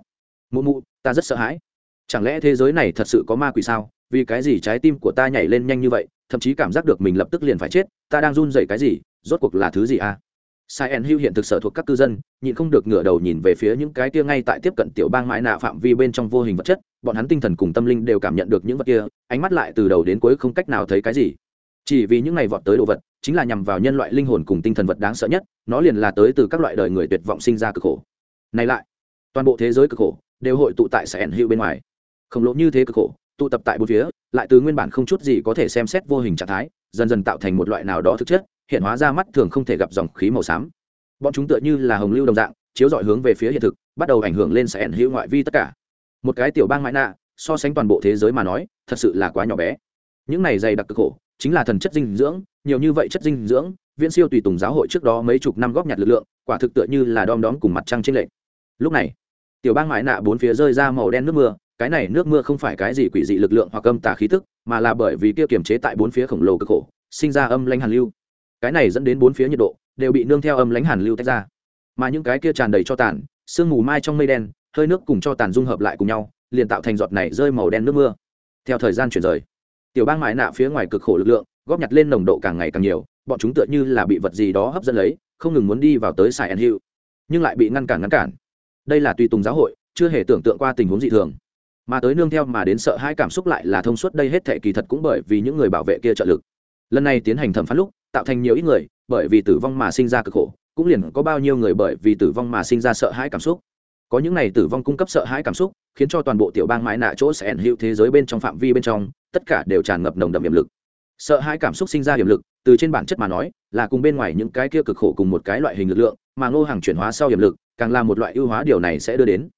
[SPEAKER 1] Mụ mụ, ta rất sợ hãi. Chẳng lẽ thế giới này thật sự có ma quỷ sao? Vì cái gì trái tim của ta nhảy lên nhanh như vậy, thậm chí cảm giác được mình lập tức liền phải chết, ta đang run dậy cái gì, rốt cuộc là thứ gì à? Sai en hưu hiện thực sở thuộc các cư dân, nhịn không được ngửa đầu nhìn về phía những cái kia ngay tại tiếp cận tiểu bang mãi nạ phạm vi bên trong vô hình vật chất, bọn hắn tinh thần cùng tâm linh đều cảm nhận được những vật kia, ánh mắt lại từ đầu đến cuối không cách nào thấy cái gì. Chỉ vì những ngày vọt tới đồ vật, chính là nhằm vào nhân loại linh hồn cùng tinh thần vật đáng sợ nhất, nó liền là tới từ các loại đời người tuyệt vọng sinh ra cực khổ. Này lại, toàn bộ thế giới cực khổ, đều hội tụ tại sẻn hữu bên ngoài. Khổng lồ như thế cực khổ tụ tập tại bốn phía, lại từ nguyên bản không chút gì có thể xem xét vô hình trạng thái, dần dần tạo thành một loại nào đó thực chất, hiện hóa ra mắt thường không thể gặp dòng khí màu xám. Bọn chúng tựa như là hồng lưu đồng dạng, chiếu dọi hướng về phía hiện thực, bắt đầu ảnh hưởng lên sẻn hữu ngoại vi tất cả. Một cái tiểu bang mãi nạ, so sánh toàn bộ thế giới mà nói, thật sự là quá nhỏ bé. Những này dày đặc cực khổ, chính là thần chất dinh dưỡng, nhiều như vậy chất dinh dưỡng, viễn siêu tùy tùng giáo hội trước đó mấy chục năm góp nhặt lực lượng, quả thực tựa như là đom đóm cùng mặt trăng trên lệnh lúc này, tiểu bang mãi nạ bốn phía rơi ra màu đen nước mưa cái này nước mưa không phải cái gì quỷ dị lực lượng hoặc âm tà khí tức, mà là bởi vì kia kiềm chế tại bốn phía khổng lồ cực khổ, sinh ra âm lãnh hàn lưu. Cái này dẫn đến bốn phía nhiệt độ đều bị nương theo âm lãnh hàn lưu tách ra. Mà những cái kia tràn đầy cho tàn, sương mù mai trong mây đen, hơi nước cùng cho tàn dung hợp lại cùng nhau, liền tạo thành giọt này rơi màu đen nước mưa. Theo thời gian chuyển rời, tiểu bang mãi nạ phía ngoài cực khổ lực lượng, góp nhặt lên nồng độ càng ngày càng nhiều, bọn chúng tựa như là bị vật gì đó hấp dẫn lấy, không ngừng muốn đi vào tới sài ẩn hiệu nhưng lại bị ngăn cản ngăn cản. Đây là tùy tùng giáo hội, chưa hề tưởng tượng qua tình huống dị thường mà tới nương theo mà đến sợ hai cảm xúc lại là thông suốt đây hết thệ kỳ thật cũng bởi vì những người bảo vệ kia trợ lực. Lần này tiến hành thẩm phán lúc, tạo thành nhiều ít người, bởi vì tử vong mà sinh ra cực khổ, cũng liền có bao nhiêu người bởi vì tử vong mà sinh ra sợ hãi cảm xúc. Có những này tử vong cung cấp sợ hãi cảm xúc, khiến cho toàn bộ tiểu bang mãi nạ chỗ sẽ ẩn hữu thế giới bên trong phạm vi bên trong, tất cả đều tràn ngập nồng đậm hiểm lực. Sợ hãi cảm xúc sinh ra hiểm lực, từ trên bản chất mà nói, là cùng bên ngoài những cái kia cực khổ cùng một cái loại hình lực lượng, mà ngô hàng chuyển hóa sau hiểm lực, càng là một loại ưu hóa điều này sẽ đưa đến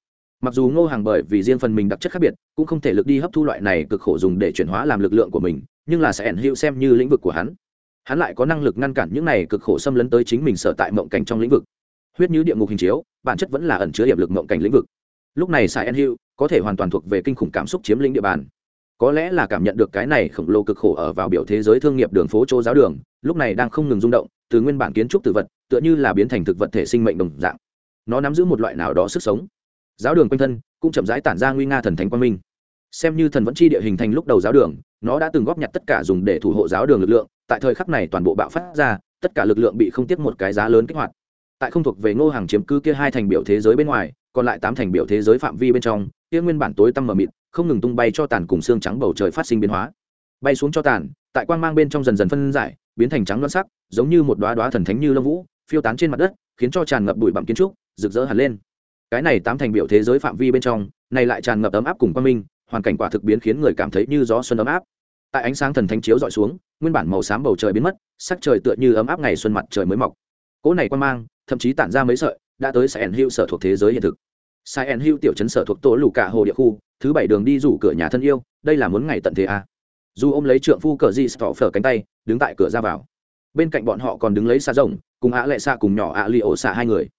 [SPEAKER 1] mặc dù ngô hàng bởi vì riêng phần mình đặc chất khác biệt, cũng không thể lực đi hấp thu loại này cực khổ dùng để chuyển hóa làm lực lượng của mình, nhưng là sẽ ẩn hữu xem như lĩnh vực của hắn. Hắn lại có năng lực ngăn cản những này cực khổ xâm lấn tới chính mình sở tại mộng cảnh trong lĩnh vực. Huyết như địa ngục hình chiếu, bản chất vẫn là ẩn chứa hiệp lực mộng cảnh lĩnh vực. Lúc này sai en hữu có thể hoàn toàn thuộc về kinh khủng cảm xúc chiếm lĩnh địa bàn. Có lẽ là cảm nhận được cái này khổng lồ cực khổ ở vào biểu thế giới thương nghiệp đường phố chỗ giáo đường, lúc này đang không ngừng rung động, từ nguyên bản kiến trúc tự vật, tựa như là biến thành thực vật thể sinh mệnh đồng dạng. Nó nắm giữ một loại nào đó sức sống giáo đường quanh thân cũng chậm rãi tản ra nguy nga thần thánh quang minh. Xem như thần vẫn chi địa hình thành lúc đầu giáo đường, nó đã từng góp nhặt tất cả dùng để thủ hộ giáo đường lực lượng, tại thời khắc này toàn bộ bạo phát ra, tất cả lực lượng bị không tiếc một cái giá lớn kích hoạt. Tại không thuộc về ngô hàng chiếm cứ kia hai thành biểu thế giới bên ngoài, còn lại tám thành biểu thế giới phạm vi bên trong, kia nguyên bản tối tăm mờ mịt, không ngừng tung bay cho tàn cùng xương trắng bầu trời phát sinh biến hóa. Bay xuống cho tàn, tại quang mang bên trong dần dần phân giải, biến thành trắng loan sắc, giống như một đoá đoá thần thánh như lông vũ, phiêu tán trên mặt đất, khiến cho tràn ngập bụi bặm kiến trúc, rực rỡ hẳn lên cái này tám thành biểu thế giới phạm vi bên trong, này lại tràn ngập ấm áp cùng quang minh, hoàn cảnh quả thực biến khiến người cảm thấy như gió xuân ấm áp. Tại ánh sáng thần thánh chiếu dọi xuống, nguyên bản màu xám bầu trời biến mất, sắc trời tựa như ấm áp ngày xuân mặt trời mới mọc. Cỗ này quan mang, thậm chí tản ra mấy sợi, đã tới sài ẩn hữu sở thuộc thế giới hiện thực. Sài ẩn hữu tiểu chấn sở thuộc tổ lù cả hồ địa khu, thứ bảy đường đi rủ cửa nhà thân yêu, đây là muốn ngày tận thế à. dù ôm lấy trượng phu cờ di sọ phở cánh tay, đứng tại cửa ra vào. Bên cạnh bọn họ còn đứng lấy xa rồng, cùng ạ lệ xa cùng nhỏ ạ li ổ xạ hai người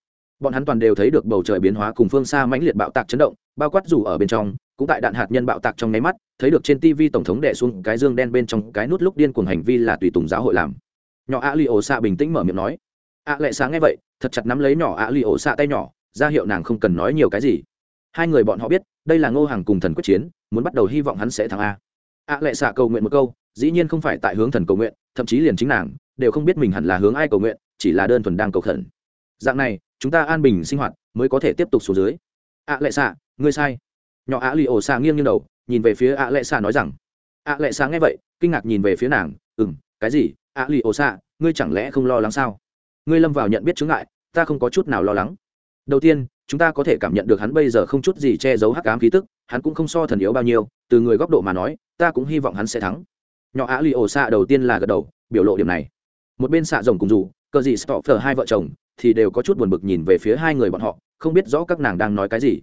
[SPEAKER 1] bọn hắn toàn đều thấy được bầu trời biến hóa cùng phương xa mãnh liệt bạo tạc chấn động, bao quát dù ở bên trong, cũng tại đạn hạt nhân bạo tạc trong nháy mắt, thấy được trên tv tổng thống đẻ xuống cái dương đen bên trong cái nút lúc điên cuồng hành vi là tùy tùng giáo hội làm. Nhỏ a li ổ xạ bình tĩnh mở miệng nói. A lệ sáng nghe vậy, thật chặt nắm lấy nhỏ a li ổ xạ tay nhỏ, ra hiệu nàng không cần nói nhiều cái gì. Hai người bọn họ biết, đây là ngô hàng cùng thần quyết chiến, muốn bắt đầu hy vọng hắn sẽ thắng a. A lệ xạ cầu nguyện một câu, dĩ nhiên không phải tại hướng thần cầu nguyện, thậm chí liền chính nàng, đều không biết mình hẳn là hướng ai cầu nguyện, chỉ là đơn thuần đang cầu khẩn dạng này, chúng ta an bình sinh hoạt mới có thể tiếp tục xuống dưới. Ạ lệ xạ, ngươi sai. Nhỏ ạ lì ổ xạ nghiêng như đầu, nhìn về phía ạ lệ xạ nói rằng ạ lệ xạ nghe vậy, kinh ngạc nhìn về phía nàng ừ m cái gì? Ạ lì ổ xạ, ngươi chẳng lẽ không lo lắng sao? Ngươi lâm vào nhận biết chứng ngại, ta không có chút nào lo lắng. Đầu tiên, chúng ta có thể cảm nhận được hắn bây giờ không chút gì che giấu hắc ám khí tức, hắn cũng không so thần yếu bao nhiêu, từ người góc độ mà nói, ta cũng hy vọng hắn sẽ thắng. Nhỏ ạ lì ổ xạ đầu tiên là gật đầu, biểu lộ điểm này. Một bên xạ rồng cùng dù cờ gì stopher hai vợ chồng thì đều có chút buồn bực nhìn về phía hai người bọn họ, không biết rõ các nàng đang nói cái gì.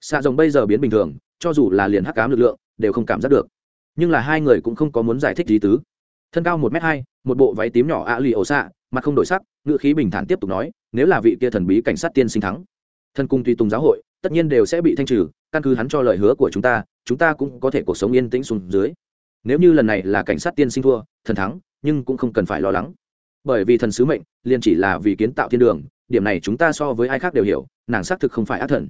[SPEAKER 1] Xạ rồng bây giờ biến bình thường, cho dù là liền hắc cám lực lượng, đều không cảm giác được. Nhưng là hai người cũng không có muốn giải thích gì tứ. Thân cao một m hai, một bộ váy tím nhỏ ạ lì ổ xạ, mặt không đổi sắc ngựa khí bình thản tiếp tục nói, nếu là vị kia thần bí cảnh sát tiên sinh thắng thân cung tùy tùng giáo hội, tất nhiên đều sẽ bị thanh trừ, căn cứ hắn cho lời hứa của chúng ta chúng ta cũng có thể cuộc sống yên tĩnh xuống dưới. Nếu như lần này là cảnh sát tiên sinh thua, thần thắng, nhưng cũng không cần phải lo lắng bởi vì thần sứ mệnh liền chỉ là vì kiến tạo thiên đường, điểm này chúng ta so với ai khác đều hiểu, nàng xác thực không phải ác thần.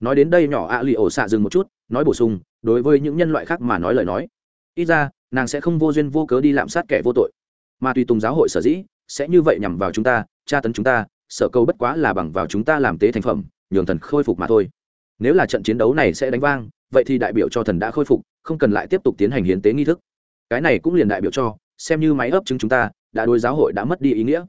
[SPEAKER 1] Nói đến đây nhỏ ạ à lì ổ xạ dừng một chút, nói bổ sung, đối với những nhân loại khác mà nói lời nói. Ít ra, nàng sẽ không vô duyên vô cớ đi lạm sát kẻ vô tội. Mà tùy tùng giáo hội sở dĩ, sẽ như vậy nhằm vào chúng ta, tra tấn chúng ta sợ câu bất quá là bằng vào chúng ta làm tế thành phẩm, nhường thần khôi phục mà thôi. Nếu là trận chiến đấu này sẽ đánh vang, vậy thì đại biểu cho thần đã khôi phục, không cần lại tiếp tục tiến hành hiến tế nghi thức. Cái này cũng liền đại biểu cho xem như máy ấp chứng chúng ta đã đối giáo hội đã mất đi ý nghĩa.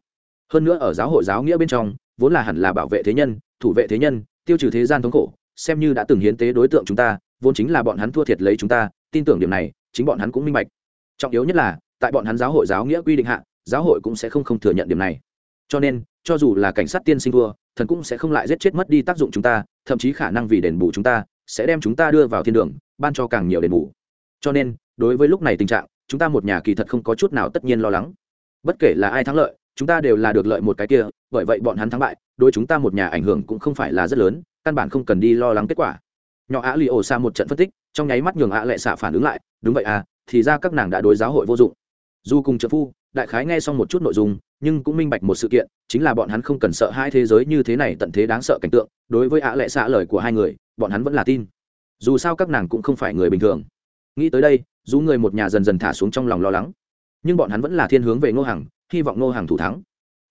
[SPEAKER 1] Hơn nữa ở giáo hội giáo nghĩa bên trong vốn là hẳn là bảo vệ thế nhân thủ vệ thế nhân tiêu trừ thế gian thống khổ xem như đã từng hiến tế đối tượng chúng ta vốn chính là bọn hắn thua thiệt lấy chúng ta tin tưởng điểm này chính bọn hắn cũng minh bạch. Trọng yếu nhất là tại bọn hắn giáo hội giáo nghĩa quy định hạ giáo hội cũng sẽ không không thừa nhận điểm này. Cho nên cho dù là cảnh sát tiên sinh vua, thần cũng sẽ không lại giết chết mất đi tác dụng chúng ta thậm chí khả năng vì đền bù chúng ta sẽ đem chúng ta đưa vào thiên đường ban cho càng nhiều đền bù. Cho nên đối với lúc này tình trạng chúng ta một nhà kỳ thật không có chút nào tất nhiên lo lắng. Bất kể là ai thắng lợi, chúng ta đều là được lợi một cái kia, bởi vậy bọn hắn thắng bại, đối chúng ta một nhà ảnh hưởng cũng không phải là rất lớn, căn bản không cần đi lo lắng kết quả. Nhỏ ạ lì ổ xa một trận phân tích, trong nháy mắt nhường ạ lệ xạ phản ứng lại, đúng vậy à thì ra các nàng đã đối giáo hội vô dụng. Dù cùng trợ phu, đại khái nghe xong một chút nội dung, nhưng cũng minh bạch một sự kiện, chính là bọn hắn không cần sợ hai thế giới như thế này tận thế đáng sợ cảnh tượng, đối với ạ lệ xạ lời của hai người, bọn hắn vẫn là tin. Dù sao các nàng cũng không phải người bình thường. Nghĩ tới đây dù người một nhà dần dần thả xuống trong lòng lo lắng. Nhưng bọn hắn vẫn là thiên hướng về ngô hàng hy vọng ngô hàng thủ thắng.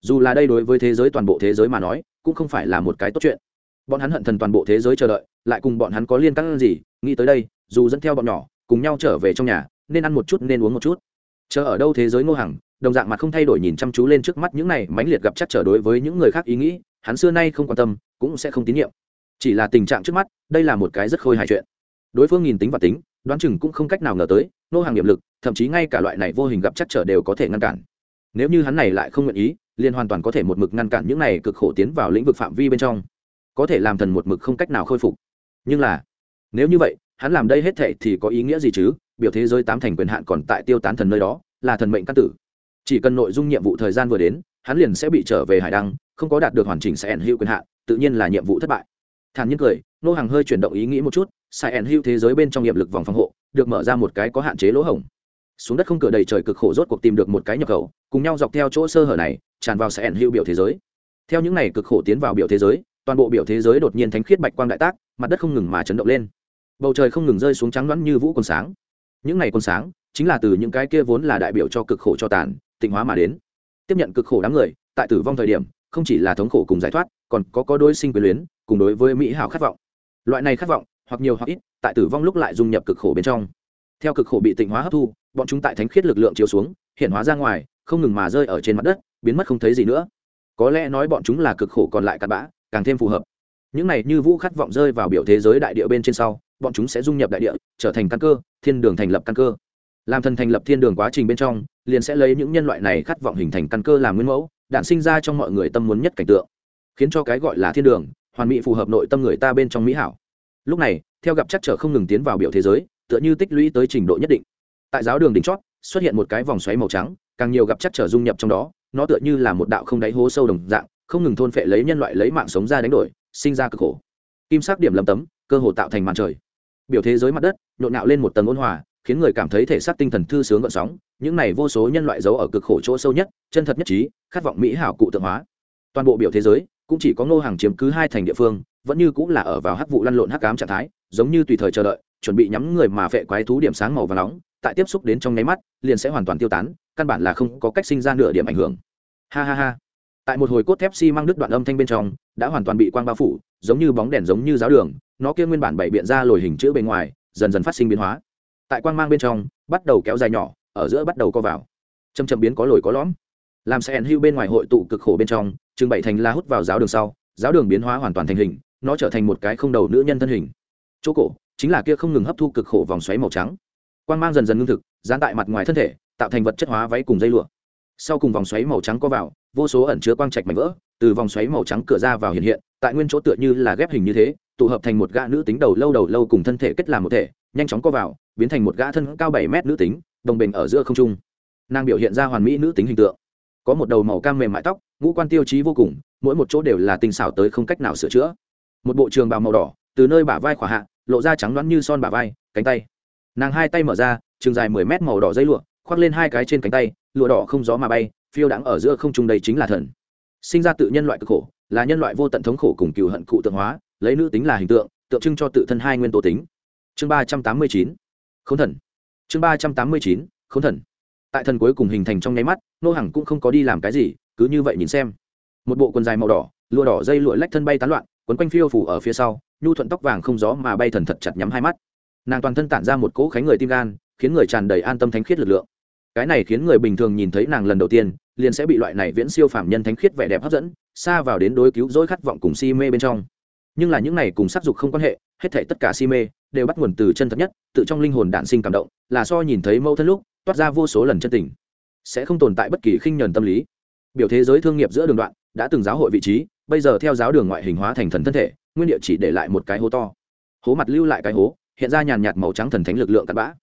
[SPEAKER 1] Dù là đây đối với thế giới toàn bộ thế giới mà nói, cũng không phải là một cái tốt chuyện. Bọn hắn hận thần toàn bộ thế giới chờ đợi, lại cùng bọn hắn có liên căng gì, nghĩ tới đây, dù dẫn theo bọn nhỏ, cùng nhau trở về trong nhà, nên ăn một chút nên uống một chút. Chờ ở đâu thế giới ngô hằng, đồng dạng mặt không thay đổi nhìn chăm chú lên trước mắt những này mãnh liệt gặp chắc trở đối với những người khác ý nghĩ, hắn xưa nay không quan tâm, cũng sẽ không tín nhiệm. Chỉ là tình trạng trước mắt, đây là một cái rất khôi hài chuyện. Đối phương nhìn tính và tính đoán chừng cũng không cách nào ngờ tới, nô hàng nghiệp lực, thậm chí ngay cả loại này vô hình gặp chắc trở đều có thể ngăn cản. Nếu như hắn này lại không nguyện ý, liền hoàn toàn có thể một mực ngăn cản những này cực khổ tiến vào lĩnh vực phạm vi bên trong. Có thể làm thần một mực không cách nào khôi phục. Nhưng là, nếu như vậy, hắn làm đây hết thệ thì có ý nghĩa gì chứ? Biểu thế giới tám thành quyền hạn còn tại tiêu tán thần nơi đó, là thần mệnh căn tử. Chỉ cần nội dung nhiệm vụ thời gian vừa đến, hắn liền sẽ bị trở về hải đăng, không có đạt được hoàn chỉnh sẽ ẩn hữu quyền hạn, tự nhiên là nhiệm vụ thất bại. Thản nhiên cười nô hàng hơi chuyển động ý nghĩ một chút, sai ẩn hữu thế giới bên trong nghiệp lực vòng phòng hộ, được mở ra một cái có hạn chế lỗ hổng. Xuống đất không cửa đầy trời cực khổ rốt cuộc tìm được một cái nhập khẩu, cùng nhau dọc theo chỗ sơ hở này, tràn vào sai ẩn hữu biểu thế giới. Theo những này cực khổ tiến vào biểu thế giới, toàn bộ biểu thế giới đột nhiên thánh khiết bạch quang đại tác, mặt đất không ngừng mà chấn động lên. Bầu trời không ngừng rơi xuống trắng loãng như vũ còn sáng. Những ngày còn sáng, chính là từ những cái kia vốn là đại biểu cho cực khổ cho tàn, tịnh hóa mà đến. Tiếp nhận cực khổ đám người, tại tử vong thời điểm, không chỉ là thống khổ cùng giải thoát, còn có có đôi sinh quyền luyến, cùng đối với mỹ hảo khát vọng loại này khát vọng, hoặc nhiều hoặc ít, tại tử vong lúc lại dung nhập cực khổ bên trong. Theo cực khổ bị tịnh hóa hấp thu, bọn chúng tại thánh khiết lực lượng chiếu xuống, hiện hóa ra ngoài, không ngừng mà rơi ở trên mặt đất, biến mất không thấy gì nữa. Có lẽ nói bọn chúng là cực khổ còn lại cặn bã, càng thêm phù hợp. Những này như vũ khát vọng rơi vào biểu thế giới đại địa bên trên sau, bọn chúng sẽ dung nhập đại địa, trở thành căn cơ, thiên đường thành lập căn cơ. Làm thần thành lập thiên đường quá trình bên trong, liền sẽ lấy những nhân loại này khát vọng hình thành căn cơ làm nguyên mẫu đạn sinh ra trong mọi người tâm muốn nhất cảnh tượng. Khiến cho cái gọi là thiên đường hoàn mỹ phù hợp nội tâm người ta bên trong mỹ hảo. Lúc này, theo gặp chắc trở không ngừng tiến vào biểu thế giới, tựa như tích lũy tới trình độ nhất định. Tại giáo đường đỉnh chót, xuất hiện một cái vòng xoáy màu trắng, càng nhiều gặp chắc trở dung nhập trong đó, nó tựa như là một đạo không đáy hố sâu đồng dạng, không ngừng thôn phệ lấy nhân loại lấy mạng sống ra đánh đổi, sinh ra cực khổ. Kim sắc điểm lầm tấm, cơ hồ tạo thành màn trời. Biểu thế giới mặt đất, nhộn nhạo lên một tầng ôn hòa, khiến người cảm thấy thể xác tinh thần thư sướng gợn sóng, những này vô số nhân loại giấu ở cực khổ chỗ sâu nhất, chân thật nhất trí, khát vọng mỹ hảo cụ tượng hóa. Toàn bộ biểu thế giới cũng chỉ có ngô hàng chiếm cứ hai thành địa phương, vẫn như cũng là ở vào hắc vụ lăn lộn hắc cám trạng thái, giống như tùy thời chờ đợi, chuẩn bị nhắm người mà vệ quái thú điểm sáng màu và nóng, tại tiếp xúc đến trong nháy mắt, liền sẽ hoàn toàn tiêu tán, căn bản là không có cách sinh ra nửa điểm ảnh hưởng. Ha ha ha. Tại một hồi cốt thép xi、si、mang đứt đoạn âm thanh bên trong, đã hoàn toàn bị quang bao phủ, giống như bóng đèn giống như giáo đường, nó kia nguyên bản bảy biện ra lồi hình chữ bên ngoài, dần dần phát sinh biến hóa. Tại quang mang bên trong, bắt đầu kéo dài nhỏ, ở giữa bắt đầu co vào. Châm châm biến có lồi có lõm. Làm xe hữu bên ngoài hội tụ cực khổ bên trong chừng bảy thành la hút vào giáo đường sau, giáo đường biến hóa hoàn toàn thành hình, nó trở thành một cái không đầu nữ nhân thân hình. Chỗ cổ, chính là kia không ngừng hấp thu cực khổ vòng xoáy màu trắng. Quang mang dần dần ngưng thực, dán tại mặt ngoài thân thể, tạo thành vật chất hóa váy cùng dây lụa. Sau cùng vòng xoáy màu trắng có vào, vô số ẩn chứa quang trạch mảnh vỡ, từ vòng xoáy màu trắng cửa ra vào hiện hiện, tại nguyên chỗ tựa như là ghép hình như thế, tụ hợp thành một gã nữ tính đầu lâu đầu lâu cùng thân thể kết làm một thể, nhanh chóng có vào, biến thành một gã thân cao bảy mét nữ tính, đồng bình ở giữa không trung. Nàng biểu hiện ra hoàn mỹ nữ tính hình tượng có một đầu màu cam mềm mại tóc, ngũ quan tiêu chí vô cùng, mỗi một chỗ đều là tinh xảo tới không cách nào sửa chữa. Một bộ trường bào màu đỏ, từ nơi bả vai khỏa hạ, lộ ra trắng loãng như son bả vai, cánh tay. Nàng hai tay mở ra, trường dài mười mét màu đỏ dây lụa, khoác lên hai cái trên cánh tay, lụa đỏ không gió mà bay, phiêu đãng ở giữa không trung đây chính là thần. Sinh ra tự nhân loại cực khổ, là nhân loại vô tận thống khổ cùng cựu hận cụ tượng hóa, lấy nữ tính là hình tượng tượng trưng cho tự thân hai nguyên tố tính. Chương ba trăm tám mươi chín k thần. Chương ba trăm tám mươi chín k thần tại thần cuối cùng hình thành trong nháy mắt, nô hằng cũng không có đi làm cái gì, cứ như vậy nhìn xem. Một bộ quần dài màu đỏ, lụa đỏ dây lụa lách thân bay tán loạn, quấn quanh phiêu phủ ở phía sau, nhu thuận tóc vàng không gió mà bay thần thật chặt nhắm hai mắt. Nàng toàn thân tản ra một cỗ khánh người tim gan, khiến người tràn đầy an tâm thánh khiết lực lượng. Cái này khiến người bình thường nhìn thấy nàng lần đầu tiên, liền sẽ bị loại này viễn siêu phạm nhân thánh khiết vẻ đẹp hấp dẫn, xa vào đến đối cứu dối khát vọng cùng si mê bên trong. Nhưng là những này cùng sắc dục không quan hệ, hết thể tất cả si mê, đều bắt nguồn từ chân thật nhất, tự trong linh hồn đạn sinh cảm động, là so nhìn thấy mâu thân lúc toát ra vô số lần chân tình. Sẽ không tồn tại bất kỳ khinh nhờn tâm lý. Biểu thế giới thương nghiệp giữa đường đoạn, đã từng giáo hội vị trí, bây giờ theo giáo đường ngoại hình hóa thành thần thân thể, nguyên địa chỉ để lại một cái hố to. Hố mặt lưu lại cái hố, hiện ra nhàn nhạt màu trắng thần thánh lực lượng cặn bã.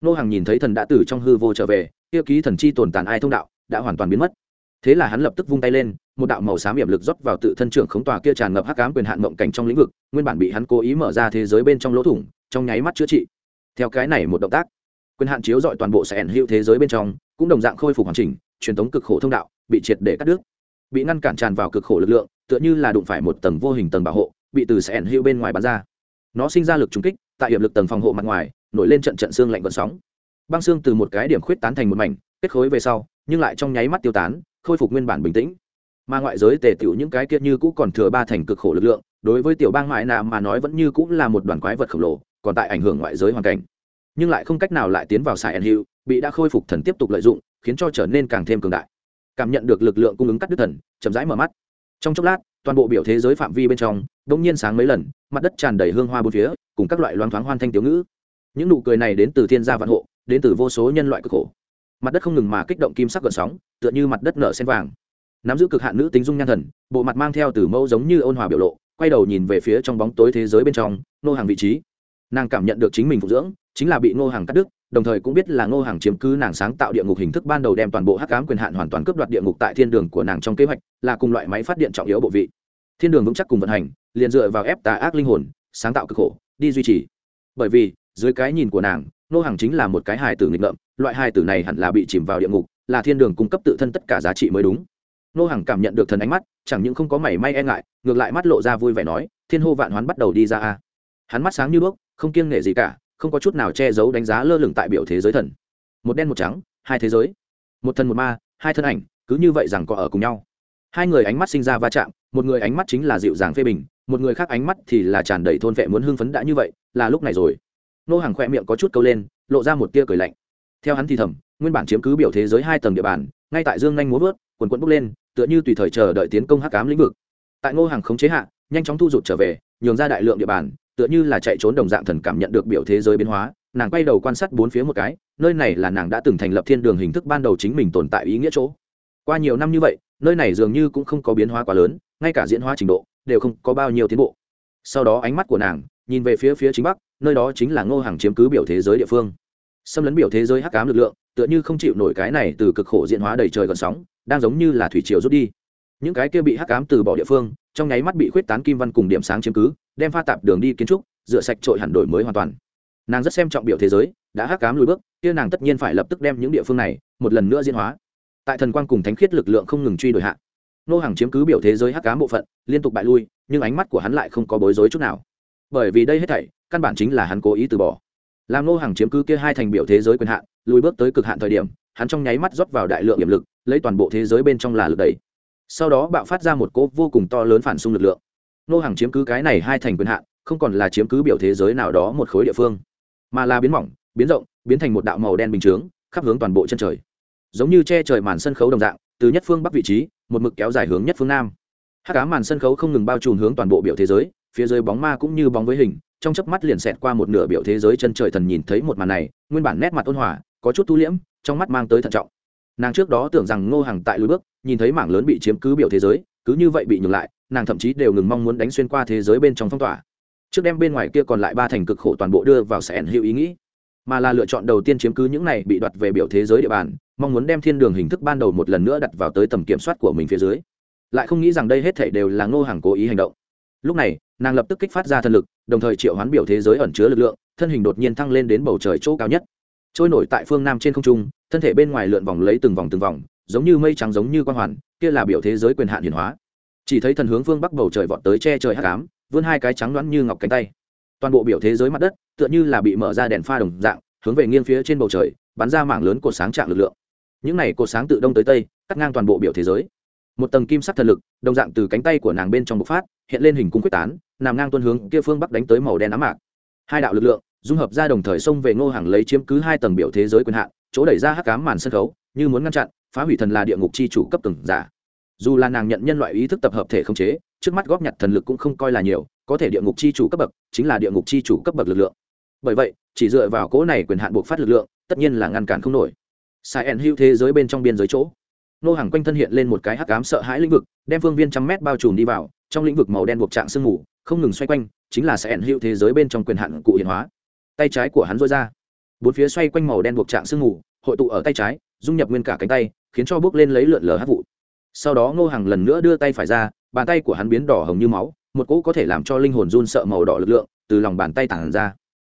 [SPEAKER 1] Nô hàng nhìn thấy thần đã từ trong hư vô trở về, tiêu ký thần chi tồn tàn ai thông đạo, đã hoàn toàn biến mất. Thế là hắn lập tức vung tay lên, một đạo màu xám hiểm lực rót vào tự thân trưởng khống tòa kia tràn ngập hắc ám quyền hạn mộng cảnh trong lĩnh vực, nguyên bản bị hắn cố ý mở ra thế giới bên trong lỗ thủng, trong nháy mắt chữa trị. Theo cái này một động tác quyền hạn chiếu dọi toàn bộ sẻn hữu thế giới bên trong, cũng đồng dạng khôi phục hoàn chỉnh, truyền thống cực khổ thông đạo, bị triệt để cắt đứt. Bị ngăn cản tràn vào cực khổ lực lượng, tựa như là đụng phải một tầng vô hình tầng bảo hộ, bị từ sẻn hữu bên ngoài bắn ra. Nó sinh ra lực trúng kích, tại hiệp lực tầng phòng hộ mặt ngoài, nổi lên trận trận xương lạnh vận sóng. Băng xương từ một cái điểm khuyết tán thành một mảnh, kết khối về sau, nhưng lại trong nháy mắt tiêu tán, khôi phục nguyên bản bình tĩnh. Mà ngoại giới tề tiểu những cái kia như cũ còn thừa ba thành cực khổ lực lượng, đối với tiểu bang mại nạ mà nói vẫn như cũng là một đoàn quái vật khổng lồ, còn tại ảnh hưởng ngoại giới hoàn cảnh nhưng lại không cách nào lại tiến vào sài ẩn hiệu bị đã khôi phục thần tiếp tục lợi dụng, khiến cho trở nên càng thêm cường đại. Cảm nhận được lực lượng cung ứng cắt đứt thần, chậm rãi mở mắt. Trong chốc lát, toàn bộ biểu thế giới phạm vi bên trong đ ỗ n g nhiên sáng mấy lần, mặt đất tràn đầy hương hoa bốn phía, cùng các loại loáng thoáng hoan thanh tiểu ngữ. Những nụ cười này đến từ thiên gia vạn hộ, đến từ vô số nhân loại cực khổ. Mặt đất không ngừng mà kích động kim sắc gợn sóng, tựa như mặt đất nở sen vàng. Nắm giữ cực hạn nữ tính dung nhan thần, bộ mặt mang theo từ mẫu giống như ôn hòa biểu lộ, quay đầu nhìn về phía trong bóng tối thế giới bên trong, nô hàng vị trí. Nàng cảm nhận được chính mình phục dưỡng chính là bị ngô hàng cắt đứt, đồng thời cũng biết là ngô hàng chiếm cứ nàng sáng tạo địa ngục hình thức ban đầu đem toàn bộ hắc cám quyền hạn hoàn toàn cướp đoạt địa ngục tại thiên đường của nàng trong kế hoạch, là cùng loại máy phát điện trọng yếu bộ vị. Thiên đường vững chắc cùng vận hành, liền dựa vào ép tà ác linh hồn, sáng tạo cực khổ, đi duy trì. Bởi vì, dưới cái nhìn của nàng, ngô hàng chính là một cái hài tử nghịch ngợm, loại hài tử này hẳn là bị chìm vào địa ngục, là thiên đường cung cấp tự thân tất cả giá trị mới đúng. Ngô hàng cảm nhận được thần ánh mắt, chẳng những không có mảy may e ngại, ngược lại mắt lộ ra vui vẻ nói, thiên hô vạn hoán bắt đầu đi ra a. Hắn mắt sáng như đuốc, không kiêng nể gì cả không có chút nào che giấu đánh giá lơ lửng tại biểu thế giới thần. Một đen, một trắng, hai thế giới. Một thần, một ma, hai thân ảnh, cứ như vậy rằng có ở cùng nhau. Hai người ánh mắt sinh ra va chạm, một người ánh mắt chính là dịu dàng phê bình, một người khác ánh mắt thì là tràn đầy thôn vệ muốn hưng phấn đã như vậy, là lúc này rồi. Nô hàng khoe miệng có chút câu lên, lộ ra một tia cười lạnh. Theo hắn thì thầm, nguyên bản chiếm cứ biểu thế giới hai tầng địa bàn, ngay tại dương nhanh múa vớt, quần quẫn bốc lên, tựa như tùy thời chờ đợi tiến công hắc cám lĩnh vực. Tại ngô hàng khống chế hạ, nhanh chóng thu rụt trở về, nhường ra đại lượng địa bàn tựa như là chạy trốn đồng dạng thần cảm nhận được biểu thế giới biến hóa, nàng quay đầu quan sát bốn phía một cái, nơi này là nàng đã từng thành lập thiên đường hình thức ban đầu chính mình tồn tại ý nghĩa chỗ. Qua nhiều năm như vậy, nơi này dường như cũng không có biến hóa quá lớn, ngay cả diễn hóa trình độ đều không có bao nhiêu tiến bộ. Sau đó ánh mắt của nàng nhìn về phía phía chính bắc, nơi đó chính là ngô hàng chiếm cứ biểu thế giới địa phương. Xâm lấn biểu thế giới hắc cám lực lượng, tựa như không chịu nổi cái này từ cực khổ diễn hóa đầy trời gần sóng, đang giống như là thủy triều rút đi những cái kia bị hắc cám từ bỏ địa phương, trong nháy mắt bị khuyết tán kim văn cùng điểm sáng chiếm cứ, đem pha tạp đường đi kiến trúc, rửa sạch trội hẳn đổi mới hoàn toàn. Nàng rất xem trọng biểu thế giới, đã hắc cám lùi bước, kia nàng tất nhiên phải lập tức đem những địa phương này, một lần nữa diễn hóa. Tại thần quang cùng thánh khiết lực lượng không ngừng truy đuổi hạ, nô hàng chiếm cứ biểu thế giới hắc cám bộ phận, liên tục bại lui, nhưng ánh mắt của hắn lại không có bối rối chút nào. Bởi vì đây hết thảy, căn bản chính là hắn cố ý từ bỏ. Làm nô hàng chiếm cứ kia hai thành biểu thế giới quyền hạn, lùi bước tới cực hạn thời điểm, hắn trong nháy mắt rót vào đại lượng hiểm lực, lấy toàn bộ thế giới bên trong là lực đẩy sau đó bạo phát ra một cỗ vô cùng to lớn phản xung lực lượng. Nô hàng chiếm cứ cái này hai thành quyền hạn, không còn là chiếm cứ biểu thế giới nào đó một khối địa phương, mà là biến mỏng, biến rộng, biến thành một đạo màu đen bình chướng, khắp hướng toàn bộ chân trời. Giống như che trời màn sân khấu đồng dạng, từ nhất phương bắc vị trí, một mực kéo dài hướng nhất phương nam. Hát cá màn sân khấu không ngừng bao trùm hướng toàn bộ biểu thế giới, phía dưới bóng ma cũng như bóng với hình, trong chớp mắt liền xẹt qua một nửa biểu thế giới chân trời thần nhìn thấy một màn này, nguyên bản nét mặt ôn hòa, có chút tu liễm, trong mắt mang tới thận trọng nàng trước đó tưởng rằng ngô hàng tại lối bước, nhìn thấy mảng lớn bị chiếm cứ biểu thế giới, cứ như vậy bị nhường lại, nàng thậm chí đều ngừng mong muốn đánh xuyên qua thế giới bên trong phong tỏa. Trước đem bên ngoài kia còn lại ba thành cực khổ toàn bộ đưa vào sẽ ẩn hữu ý nghĩ, mà là lựa chọn đầu tiên chiếm cứ những này bị đoạt về biểu thế giới địa bàn, mong muốn đem thiên đường hình thức ban đầu một lần nữa đặt vào tới tầm kiểm soát của mình phía dưới. Lại không nghĩ rằng đây hết thể đều là ngô hàng cố ý hành động. Lúc này, nàng lập tức kích phát ra thân lực, đồng thời triệu hoán biểu thế giới ẩn chứa lực lượng, thân hình đột nhiên thăng lên đến bầu trời chỗ cao nhất. Trôi nổi tại phương nam trên không trung thân thể bên ngoài lượn vòng lấy từng vòng từng vòng, giống như mây trắng giống như quan hoàn, kia là biểu thế giới quyền hạn hiển hóa. Chỉ thấy thần hướng phương bắc bầu trời vọt tới che trời hắc ám, vươn hai cái trắng đoán như ngọc cánh tay. Toàn bộ biểu thế giới mặt đất, tựa như là bị mở ra đèn pha đồng dạng, hướng về nghiêng phía trên bầu trời, bắn ra mảng lớn cột sáng trạng lực lượng. Những này cột sáng tự đông tới tây, cắt ngang toàn bộ biểu thế giới. Một tầng kim sắc thần lực, đồng dạng từ cánh tay của nàng bên trong bộc phát, hiện lên hình cung quyết tán, nằm ngang tuân hướng kia phương bắc đánh tới màu đen ám mạc. Hai đạo lực lượng, dung hợp ra đồng thời xông về ngô hàng lấy chiếm cứ hai tầng biểu thế giới quyền hạn chỗ đẩy ra hắc cám màn sân khấu, như muốn ngăn chặn, phá hủy thần là địa ngục chi chủ cấp từng giả. Dù là nàng nhận nhân loại ý thức tập hợp thể không chế, trước mắt góp nhặt thần lực cũng không coi là nhiều, có thể địa ngục chi chủ cấp bậc chính là địa ngục chi chủ cấp bậc lực lượng. Bởi vậy, chỉ dựa vào cỗ này quyền hạn buộc phát lực lượng, tất nhiên là ngăn cản không nổi. Sai en hữu thế giới bên trong biên giới chỗ. Nô hàng quanh thân hiện lên một cái hắc ám sợ hãi lĩnh vực, đem phương viên trăm mét bao trùm đi vào, trong lĩnh vực màu đen buộc trạng sương mù, không ngừng xoay quanh, chính là sẽ ẩn hữu thế giới bên trong quyền hạn cụ hiện hóa. Tay trái của hắn dối ra bốn phía xoay quanh màu đen buộc trạng sương mù, hội tụ ở tay trái, dung nhập nguyên cả cánh tay, khiến cho bước lên lấy lượn lờ hát vụ. Sau đó ngô hàng lần nữa đưa tay phải ra, bàn tay của hắn biến đỏ hồng như máu, một cỗ có thể làm cho linh hồn run sợ màu đỏ lực lượng từ lòng bàn tay tản ra.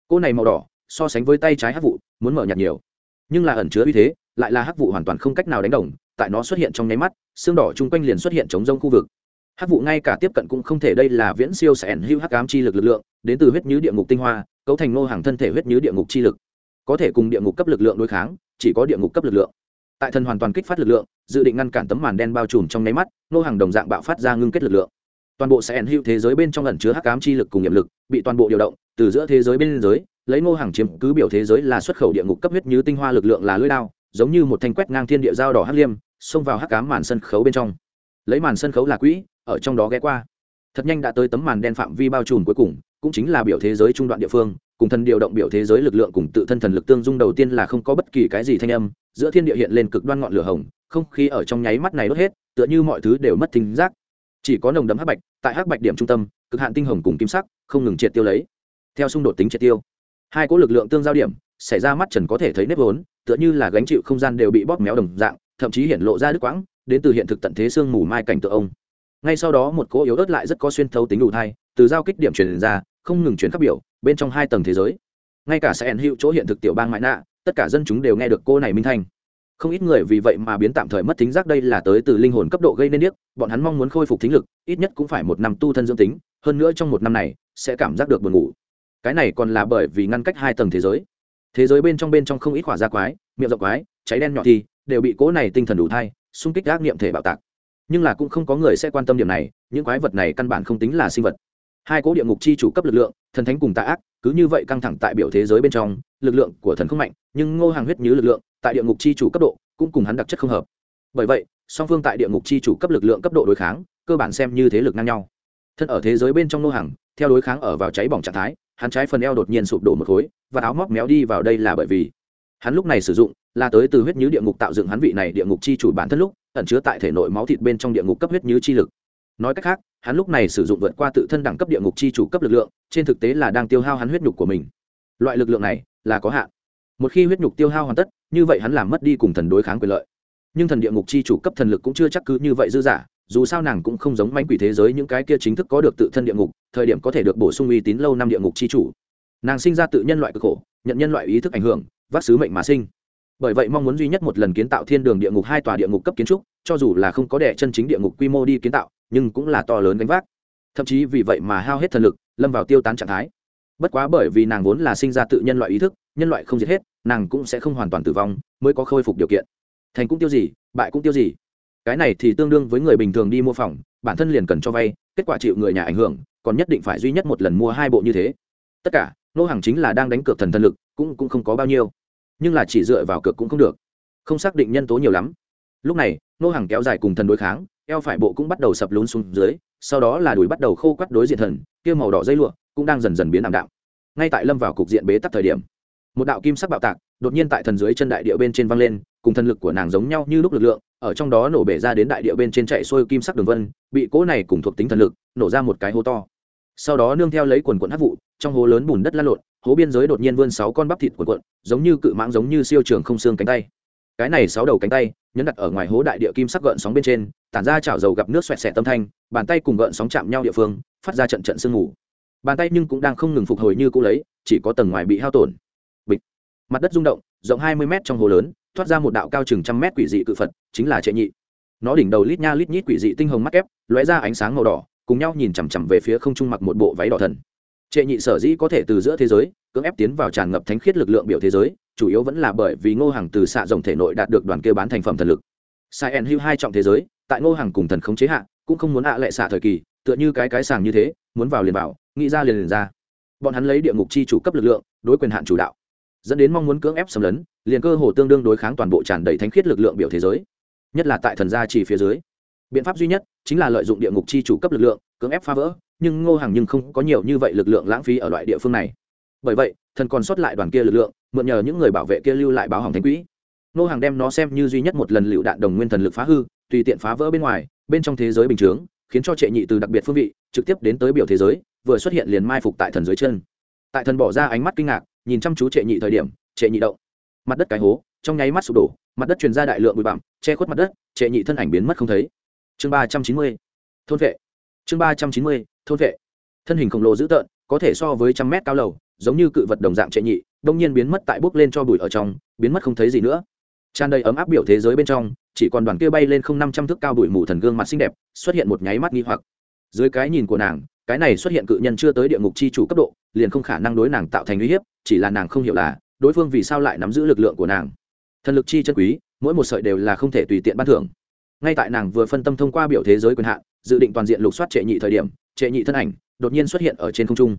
[SPEAKER 1] Cỗ này màu đỏ, so sánh với tay trái hát vụ, muốn mở nhạt nhiều. Nhưng là ẩn chứa uy thế, lại là hát vụ hoàn toàn không cách nào đánh đồng, tại nó xuất hiện trong nháy mắt, xương đỏ chung quanh liền xuất hiện chống rông khu vực. Hát vụ ngay cả tiếp cận cũng không thể, đây là viễn siêu sẽ ẩn hữu hắc ám chi lực lực lượng, đến từ huyết nhứ địa ngục tinh hoa, cấu thành ngô hàng thân thể huyết nhứ địa ngục chi lực có thể cùng địa ngục cấp lực lượng đối kháng, chỉ có địa ngục cấp lực lượng. Tại thân hoàn toàn kích phát lực lượng, dự định ngăn cản tấm màn đen bao trùm trong nháy mắt, nô hàng đồng dạng bạo phát ra ngưng kết lực lượng. Toàn bộ sẽ ẩn hữu thế giới bên trong ẩn chứa hắc ám chi lực cùng nghiệm lực, bị toàn bộ điều động, từ giữa thế giới bên giới lấy nô hàng chiếm cứ biểu thế giới là xuất khẩu địa ngục cấp huyết như tinh hoa lực lượng là lưỡi đao, giống như một thanh quét ngang thiên địa dao đỏ hắc liêm, xông vào hắc ám màn sân khấu bên trong. Lấy màn sân khấu là quỹ, ở trong đó ghé qua. Thật nhanh đã tới tấm màn đen phạm vi bao trùm cuối cùng, cũng chính là biểu thế giới trung đoạn địa phương cùng thần điều động biểu thế giới lực lượng cùng tự thân thần lực tương dung đầu tiên là không có bất kỳ cái gì thanh âm, giữa thiên địa hiện lên cực đoan ngọn lửa hồng, không khí ở trong nháy mắt này đốt hết, tựa như mọi thứ đều mất thính giác. Chỉ có nồng đấm hắc bạch, tại hắc bạch điểm trung tâm, cực hạn tinh hồng cùng kim sắc, không ngừng triệt tiêu lấy. Theo xung đột tính triệt tiêu, hai cỗ lực lượng tương giao điểm xảy ra mắt trần có thể thấy nếp vốn, tựa như là gánh chịu không gian đều bị bóp méo đồng dạng, thậm chí hiện lộ ra đứt quãng, đến từ hiện thực tận thế xương mù mai cảnh tượng ông. Ngay sau đó một cỗ yếu ớt lại rất có xuyên thấu tính đủ thai, từ giao kích điểm truyền ra không ngừng chuyển khắp biểu, bên trong hai tầng thế giới. Ngay cả sẽ ẩn hữu chỗ hiện thực tiểu bang mãi nạ, tất cả dân chúng đều nghe được cô này minh thanh. Không ít người vì vậy mà biến tạm thời mất thính giác đây là tới từ linh hồn cấp độ gây nên điếc, bọn hắn mong muốn khôi phục thính lực, ít nhất cũng phải một năm tu thân dưỡng tính, hơn nữa trong một năm này, sẽ cảm giác được buồn ngủ. Cái này còn là bởi vì ngăn cách hai tầng thế giới. Thế giới bên trong bên trong không ít khỏa da quái, miệng rộng quái, cháy đen nhỏ thì, đều bị cố này tinh thần đủ thai, xung kích gác niệm thể bạo tạc. Nhưng là cũng không có người sẽ quan tâm điểm này, những quái vật này căn bản không tính là sinh vật hai cố địa ngục chi chủ cấp lực lượng, thần thánh cùng tạ ác, cứ như vậy căng thẳng tại biểu thế giới bên trong, lực lượng của thần không mạnh, nhưng ngô hàng huyết như lực lượng, tại địa ngục chi chủ cấp độ, cũng cùng hắn đặc chất không hợp. Bởi vậy, song phương tại địa ngục chi chủ cấp lực lượng cấp độ đối kháng, cơ bản xem như thế lực ngang nhau. Thân ở thế giới bên trong ngô hàng, theo đối kháng ở vào cháy bỏng trạng thái, hắn trái phần eo đột nhiên sụp đổ một khối, và áo móc méo đi vào đây là bởi vì hắn lúc này sử dụng, là tới từ huyết nhứ địa ngục tạo dựng hắn vị này địa ngục chi chủ bản thân lúc, ẩn chứa tại thể nội máu thịt bên trong địa ngục cấp huyết nhứ chi lực nói cách khác, hắn lúc này sử dụng vượt qua tự thân đẳng cấp địa ngục chi chủ cấp lực lượng, trên thực tế là đang tiêu hao hắn huyết nhục của mình. Loại lực lượng này là có hạn. Một khi huyết nhục tiêu hao hoàn tất, như vậy hắn làm mất đi cùng thần đối kháng quyền lợi. Nhưng thần địa ngục chi chủ cấp thần lực cũng chưa chắc cứ như vậy dư giả, dù sao nàng cũng không giống manh quỷ thế giới những cái kia chính thức có được tự thân địa ngục, thời điểm có thể được bổ sung uy tín lâu năm địa ngục chi chủ. Nàng sinh ra tự nhân loại cực khổ, nhận nhân loại ý thức ảnh hưởng, vác sứ mệnh mà sinh. Bởi vậy mong muốn duy nhất một lần kiến tạo thiên đường địa ngục hai tòa địa ngục cấp kiến trúc, cho dù là không có đẻ chân chính địa ngục quy mô đi kiến tạo nhưng cũng là to lớn gánh vác. Thậm chí vì vậy mà hao hết thần lực, lâm vào tiêu tán trạng thái. Bất quá bởi vì nàng vốn là sinh ra tự nhân loại ý thức, nhân loại không diệt hết, nàng cũng sẽ không hoàn toàn tử vong, mới có khôi phục điều kiện. Thành cũng tiêu gì, bại cũng tiêu gì. Cái này thì tương đương với người bình thường đi mua phòng, bản thân liền cần cho vay, kết quả chịu người nhà ảnh hưởng, còn nhất định phải duy nhất một lần mua hai bộ như thế. Tất cả, nô hàng chính là đang đánh cược thần thần lực, cũng cũng không có bao nhiêu. Nhưng là chỉ dựa vào cược cũng không được. Không xác định nhân tố nhiều lắm. Lúc này, nô hàng kéo dài cùng thần đối kháng eo phải bộ cũng bắt đầu sập lún xuống dưới, sau đó là đùi bắt đầu khô quắt đối diện thần, kia màu đỏ dây lụa cũng đang dần dần biến ảm đạm. Ngay tại lâm vào cục diện bế tắc thời điểm, một đạo kim sắc bạo tạc đột nhiên tại thần dưới chân đại địa bên trên văng lên, cùng thần lực của nàng giống nhau như lúc lực lượng, ở trong đó nổ bể ra đến đại địa bên trên chạy xuôi kim sắc đường vân, bị cỗ này cùng thuộc tính thần lực nổ ra một cái hố to. Sau đó nương theo lấy quần quận hắc vụ, trong hố lớn bùn đất lăn lộn, hố biên giới đột nhiên vươn sáu con bắp thịt quần quận giống như cự mãng giống như siêu trường không xương cánh tay cái này sáu đầu cánh tay, nhấn đặt ở ngoài hố đại địa kim sắc gợn sóng bên trên, tản ra chảo dầu gặp nước xoẹt xẹt tâm thanh, bàn tay cùng gợn sóng chạm nhau địa phương, phát ra trận trận sương mù. Bàn tay nhưng cũng đang không ngừng phục hồi như cũ lấy, chỉ có tầng ngoài bị hao tổn. Bịch. Mặt đất rung động, rộng hai mươi mét trong hồ lớn, thoát ra một đạo cao chừng trăm mét quỷ dị cự phật, chính là trệ nhị. Nó đỉnh đầu lít nha lít nhít quỷ dị tinh hồng mắt ép lóe ra ánh sáng màu đỏ, cùng nhau nhìn chằm chằm về phía không trung mặc một bộ váy đỏ thần trệ nhị sở dĩ có thể từ giữa thế giới, cưỡng ép tiến vào tràn ngập thánh khiết lực lượng biểu thế giới, chủ yếu vẫn là bởi vì ngô hàng từ xạ rồng thể nội đạt được đoàn kia bán thành phẩm thần lực. Sai en hưu hai trọng thế giới, tại ngô hàng cùng thần khống chế hạ, cũng không muốn ạ lệ xạ thời kỳ, tựa như cái cái sàng như thế, muốn vào liền vào, nghĩ ra liền liền ra. Bọn hắn lấy địa ngục chi chủ cấp lực lượng, đối quyền hạn chủ đạo. Dẫn đến mong muốn cưỡng ép xâm lấn, liền cơ hồ tương đương đối kháng toàn bộ tràn đầy thánh khiết lực lượng biểu thế giới. Nhất là tại thần gia chỉ phía dưới. Biện pháp duy nhất chính là lợi dụng địa ngục chi chủ cấp lực lượng cưỡng ép phá vỡ, nhưng ngô hàng nhưng không có nhiều như vậy lực lượng lãng phí ở loại địa phương này. Bởi vậy, thần còn sót lại đoàn kia lực lượng, mượn nhờ những người bảo vệ kia lưu lại báo hỏng thánh quỹ. Ngô hàng đem nó xem như duy nhất một lần lựu đạn đồng nguyên thần lực phá hư, tùy tiện phá vỡ bên ngoài, bên trong thế giới bình chướng, khiến cho trệ nhị từ đặc biệt phương vị, trực tiếp đến tới biểu thế giới, vừa xuất hiện liền mai phục tại thần dưới chân. Tại thần bỏ ra ánh mắt kinh ngạc, nhìn chăm chú trệ nhị thời điểm, trệ nhị động. Mặt đất cái hố, trong nháy mắt sụp đổ, mặt đất truyền ra đại lượng bụi bặm, che khuất mặt đất, trệ nhị thân ảnh biến mất không thấy. Chương ba trăm chín mươi, thôn vệ chương ba trăm chín mươi, thôn vệ. Thân hình khổng lồ dữ tợn, có thể so với trăm mét cao lầu, giống như cự vật đồng dạng trệ nhị, đông nhiên biến mất tại bốc lên cho bụi ở trong, biến mất không thấy gì nữa. Tràn đầy ấm áp biểu thế giới bên trong, chỉ còn đoàn kia bay lên không năm trăm thước cao bụi mù thần gương mặt xinh đẹp, xuất hiện một nháy mắt nghi hoặc. Dưới cái nhìn của nàng, cái này xuất hiện cự nhân chưa tới địa ngục chi chủ cấp độ, liền không khả năng đối nàng tạo thành uy hiếp, chỉ là nàng không hiểu là, đối phương vì sao lại nắm giữ lực lượng của nàng. Thần lực chi chân quý, mỗi một sợi đều là không thể tùy tiện ban thưởng. Ngay tại nàng vừa phân tâm thông qua biểu thế giới quyền hạn dự định toàn diện lục soát trệ nhị thời điểm, trệ nhị thân ảnh đột nhiên xuất hiện ở trên không trung.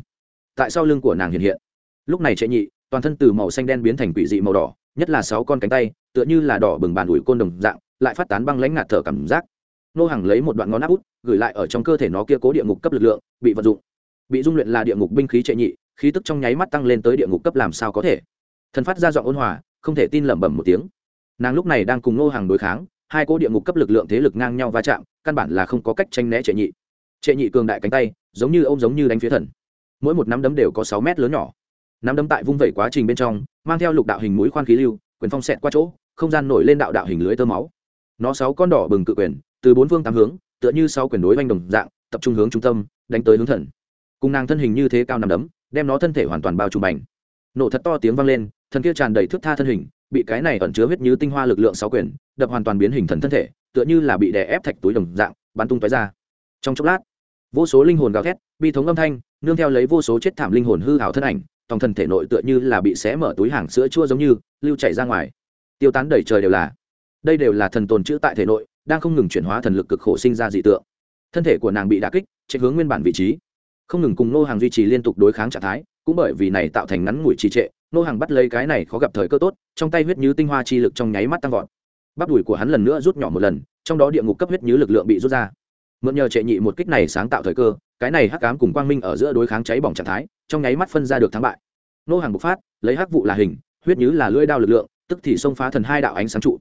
[SPEAKER 1] Tại sau lưng của nàng hiện hiện. Lúc này trệ nhị, toàn thân từ màu xanh đen biến thành quỷ dị màu đỏ, nhất là sáu con cánh tay, tựa như là đỏ bừng bàn ủi côn đồng dạng, lại phát tán băng lãnh ngạt thở cảm giác. Nô hàng lấy một đoạn ngón áp út, gửi lại ở trong cơ thể nó kia cố địa ngục cấp lực lượng, bị vận dụng. Bị dung luyện là địa ngục binh khí trệ nhị, khí tức trong nháy mắt tăng lên tới địa ngục cấp làm sao có thể. Thần phát ra giọng ôn hòa, không thể tin lẩm bẩm một tiếng. Nàng lúc này đang cùng nô hàng đối kháng hai cỗ địa ngục cấp lực lượng thế lực ngang nhau va chạm, căn bản là không có cách tranh né trệ nhị. Trệ nhị cường đại cánh tay, giống như ông giống như đánh phía thần. Mỗi một nắm đấm đều có sáu mét lớn nhỏ. Nắm đấm tại vung vẩy quá trình bên trong, mang theo lục đạo hình mũi khoan khí lưu, quyền phong xẹt qua chỗ, không gian nổi lên đạo đạo hình lưới tơ máu. Nó sáu con đỏ bừng cự quyền, từ bốn phương tám hướng, tựa như sáu quyền đối oanh đồng dạng, tập trung hướng trung tâm, đánh tới hướng thần. Cùng nàng thân hình như thế cao nằm đấm, đem nó thân thể hoàn toàn bao trùm bành. Nổ thật to tiếng vang lên, thần kia tràn đầy thước tha thân hình, bị cái này ẩn chứa huyết như tinh hoa lực lượng sáu quyền đập hoàn toàn biến hình thần thân thể, tựa như là bị đè ép thạch túi đồng dạng, bắn tung tói ra. Trong chốc lát, vô số linh hồn gào thét, bi thống âm thanh, nương theo lấy vô số chết thảm linh hồn hư hảo thân ảnh, tòng thần thể nội tựa như là bị xé mở túi hàng sữa chua giống như, lưu chảy ra ngoài. Tiêu tán đầy trời đều là, đây đều là thần tồn chữ tại thể nội, đang không ngừng chuyển hóa thần lực cực khổ sinh ra dị tượng. Thân thể của nàng bị đà kích, chạy hướng nguyên bản vị trí. Không ngừng cùng nô hàng duy trì liên tục đối kháng trạng thái, cũng bởi vì này tạo thành ngắn ngủi trì trệ nô hàng bắt lấy cái này khó gặp thời cơ tốt, trong tay huyết như tinh hoa chi lực trong nháy mắt tăng vọt bắp đùi của hắn lần nữa rút nhỏ một lần, trong đó địa ngục cấp huyết như lực lượng bị rút ra. Mượn nhờ trệ nhị một kích này sáng tạo thời cơ, cái này hắc ám cùng quang minh ở giữa đối kháng cháy bỏng trạng thái, trong nháy mắt phân ra được thắng bại. Nô hàng bộc phát, lấy hắc vụ là hình, huyết như là lưỡi đao lực lượng, tức thì xông phá thần hai đạo ánh sáng trụ.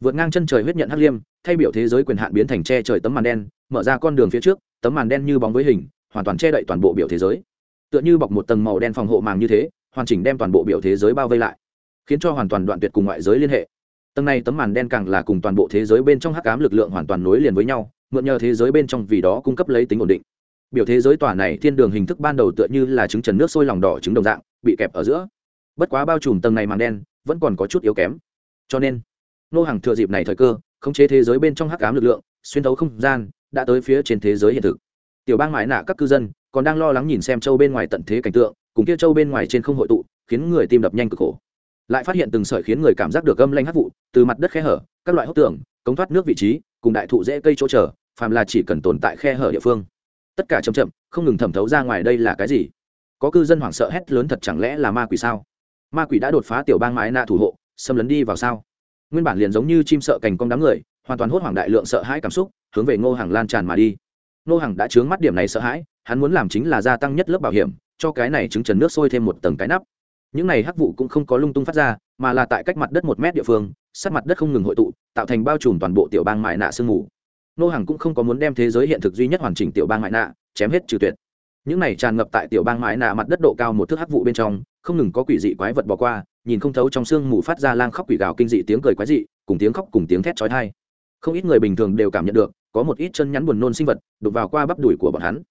[SPEAKER 1] Vượt ngang chân trời huyết nhận hắc liêm, thay biểu thế giới quyền hạn biến thành che trời tấm màn đen, mở ra con đường phía trước, tấm màn đen như bóng với hình, hoàn toàn che đậy toàn bộ biểu thế giới. Tựa như bọc một tầng màu đen phòng hộ màng như thế, hoàn chỉnh đem toàn bộ biểu thế giới bao vây lại, khiến cho hoàn toàn đoạn tuyệt cùng ngoại giới liên hệ tầng này tấm màn đen càng là cùng toàn bộ thế giới bên trong hắc ám lực lượng hoàn toàn nối liền với nhau, mượn nhờ thế giới bên trong vì đó cung cấp lấy tính ổn định. Biểu thế giới tòa này thiên đường hình thức ban đầu tựa như là trứng trần nước sôi lòng đỏ trứng đồng dạng, bị kẹp ở giữa. Bất quá bao trùm tầng này màn đen, vẫn còn có chút yếu kém. Cho nên, nô hàng thừa dịp này thời cơ, khống chế thế giới bên trong hắc ám lực lượng, xuyên thấu không gian, đã tới phía trên thế giới hiện thực. Tiểu bang mãi nạ các cư dân còn đang lo lắng nhìn xem châu bên ngoài tận thế cảnh tượng, cùng kia châu bên ngoài trên không hội tụ, khiến người tim đập nhanh cực khổ lại phát hiện từng sợi khiến người cảm giác được âm lanh hắc vụ, từ mặt đất khe hở, các loại hốc tường, cống thoát nước vị trí, cùng đại thụ dễ cây chỗ trở phàm là chỉ cần tồn tại khe hở địa phương. Tất cả chậm chậm, không ngừng thẩm thấu ra ngoài đây là cái gì. Có cư dân hoảng sợ hét lớn thật chẳng lẽ là ma quỷ sao? Ma quỷ đã đột phá tiểu bang mãi na thủ hộ, xâm lấn đi vào sao? Nguyên bản liền giống như chim sợ cành công đám người, hoàn toàn hốt hoảng đại lượng sợ hãi cảm xúc, hướng về ngô hàng lan tràn mà đi. Ngô hàng đã chướng mắt điểm này sợ hãi, hắn muốn làm chính là gia tăng nhất lớp bảo hiểm, cho cái này chứng trần nước sôi thêm một tầng cái nắp những này hắc vụ cũng không có lung tung phát ra, mà là tại cách mặt đất một mét địa phương, sát mặt đất không ngừng hội tụ, tạo thành bao trùm toàn bộ tiểu bang mại nạ sương mù. Nô hàng cũng không có muốn đem thế giới hiện thực duy nhất hoàn chỉnh tiểu bang mại nạ chém hết trừ tuyệt. Những này tràn ngập tại tiểu bang mại nạ mặt đất độ cao một thước hắc vụ bên trong, không ngừng có quỷ dị quái vật bỏ qua, nhìn không thấu trong sương mù phát ra lang khóc quỷ gào kinh dị tiếng cười quái dị, cùng tiếng khóc cùng tiếng thét chói tai. Không ít người bình thường đều cảm nhận được, có một ít chân nhắn buồn nôn sinh vật đục vào qua bắp đùi của bọn hắn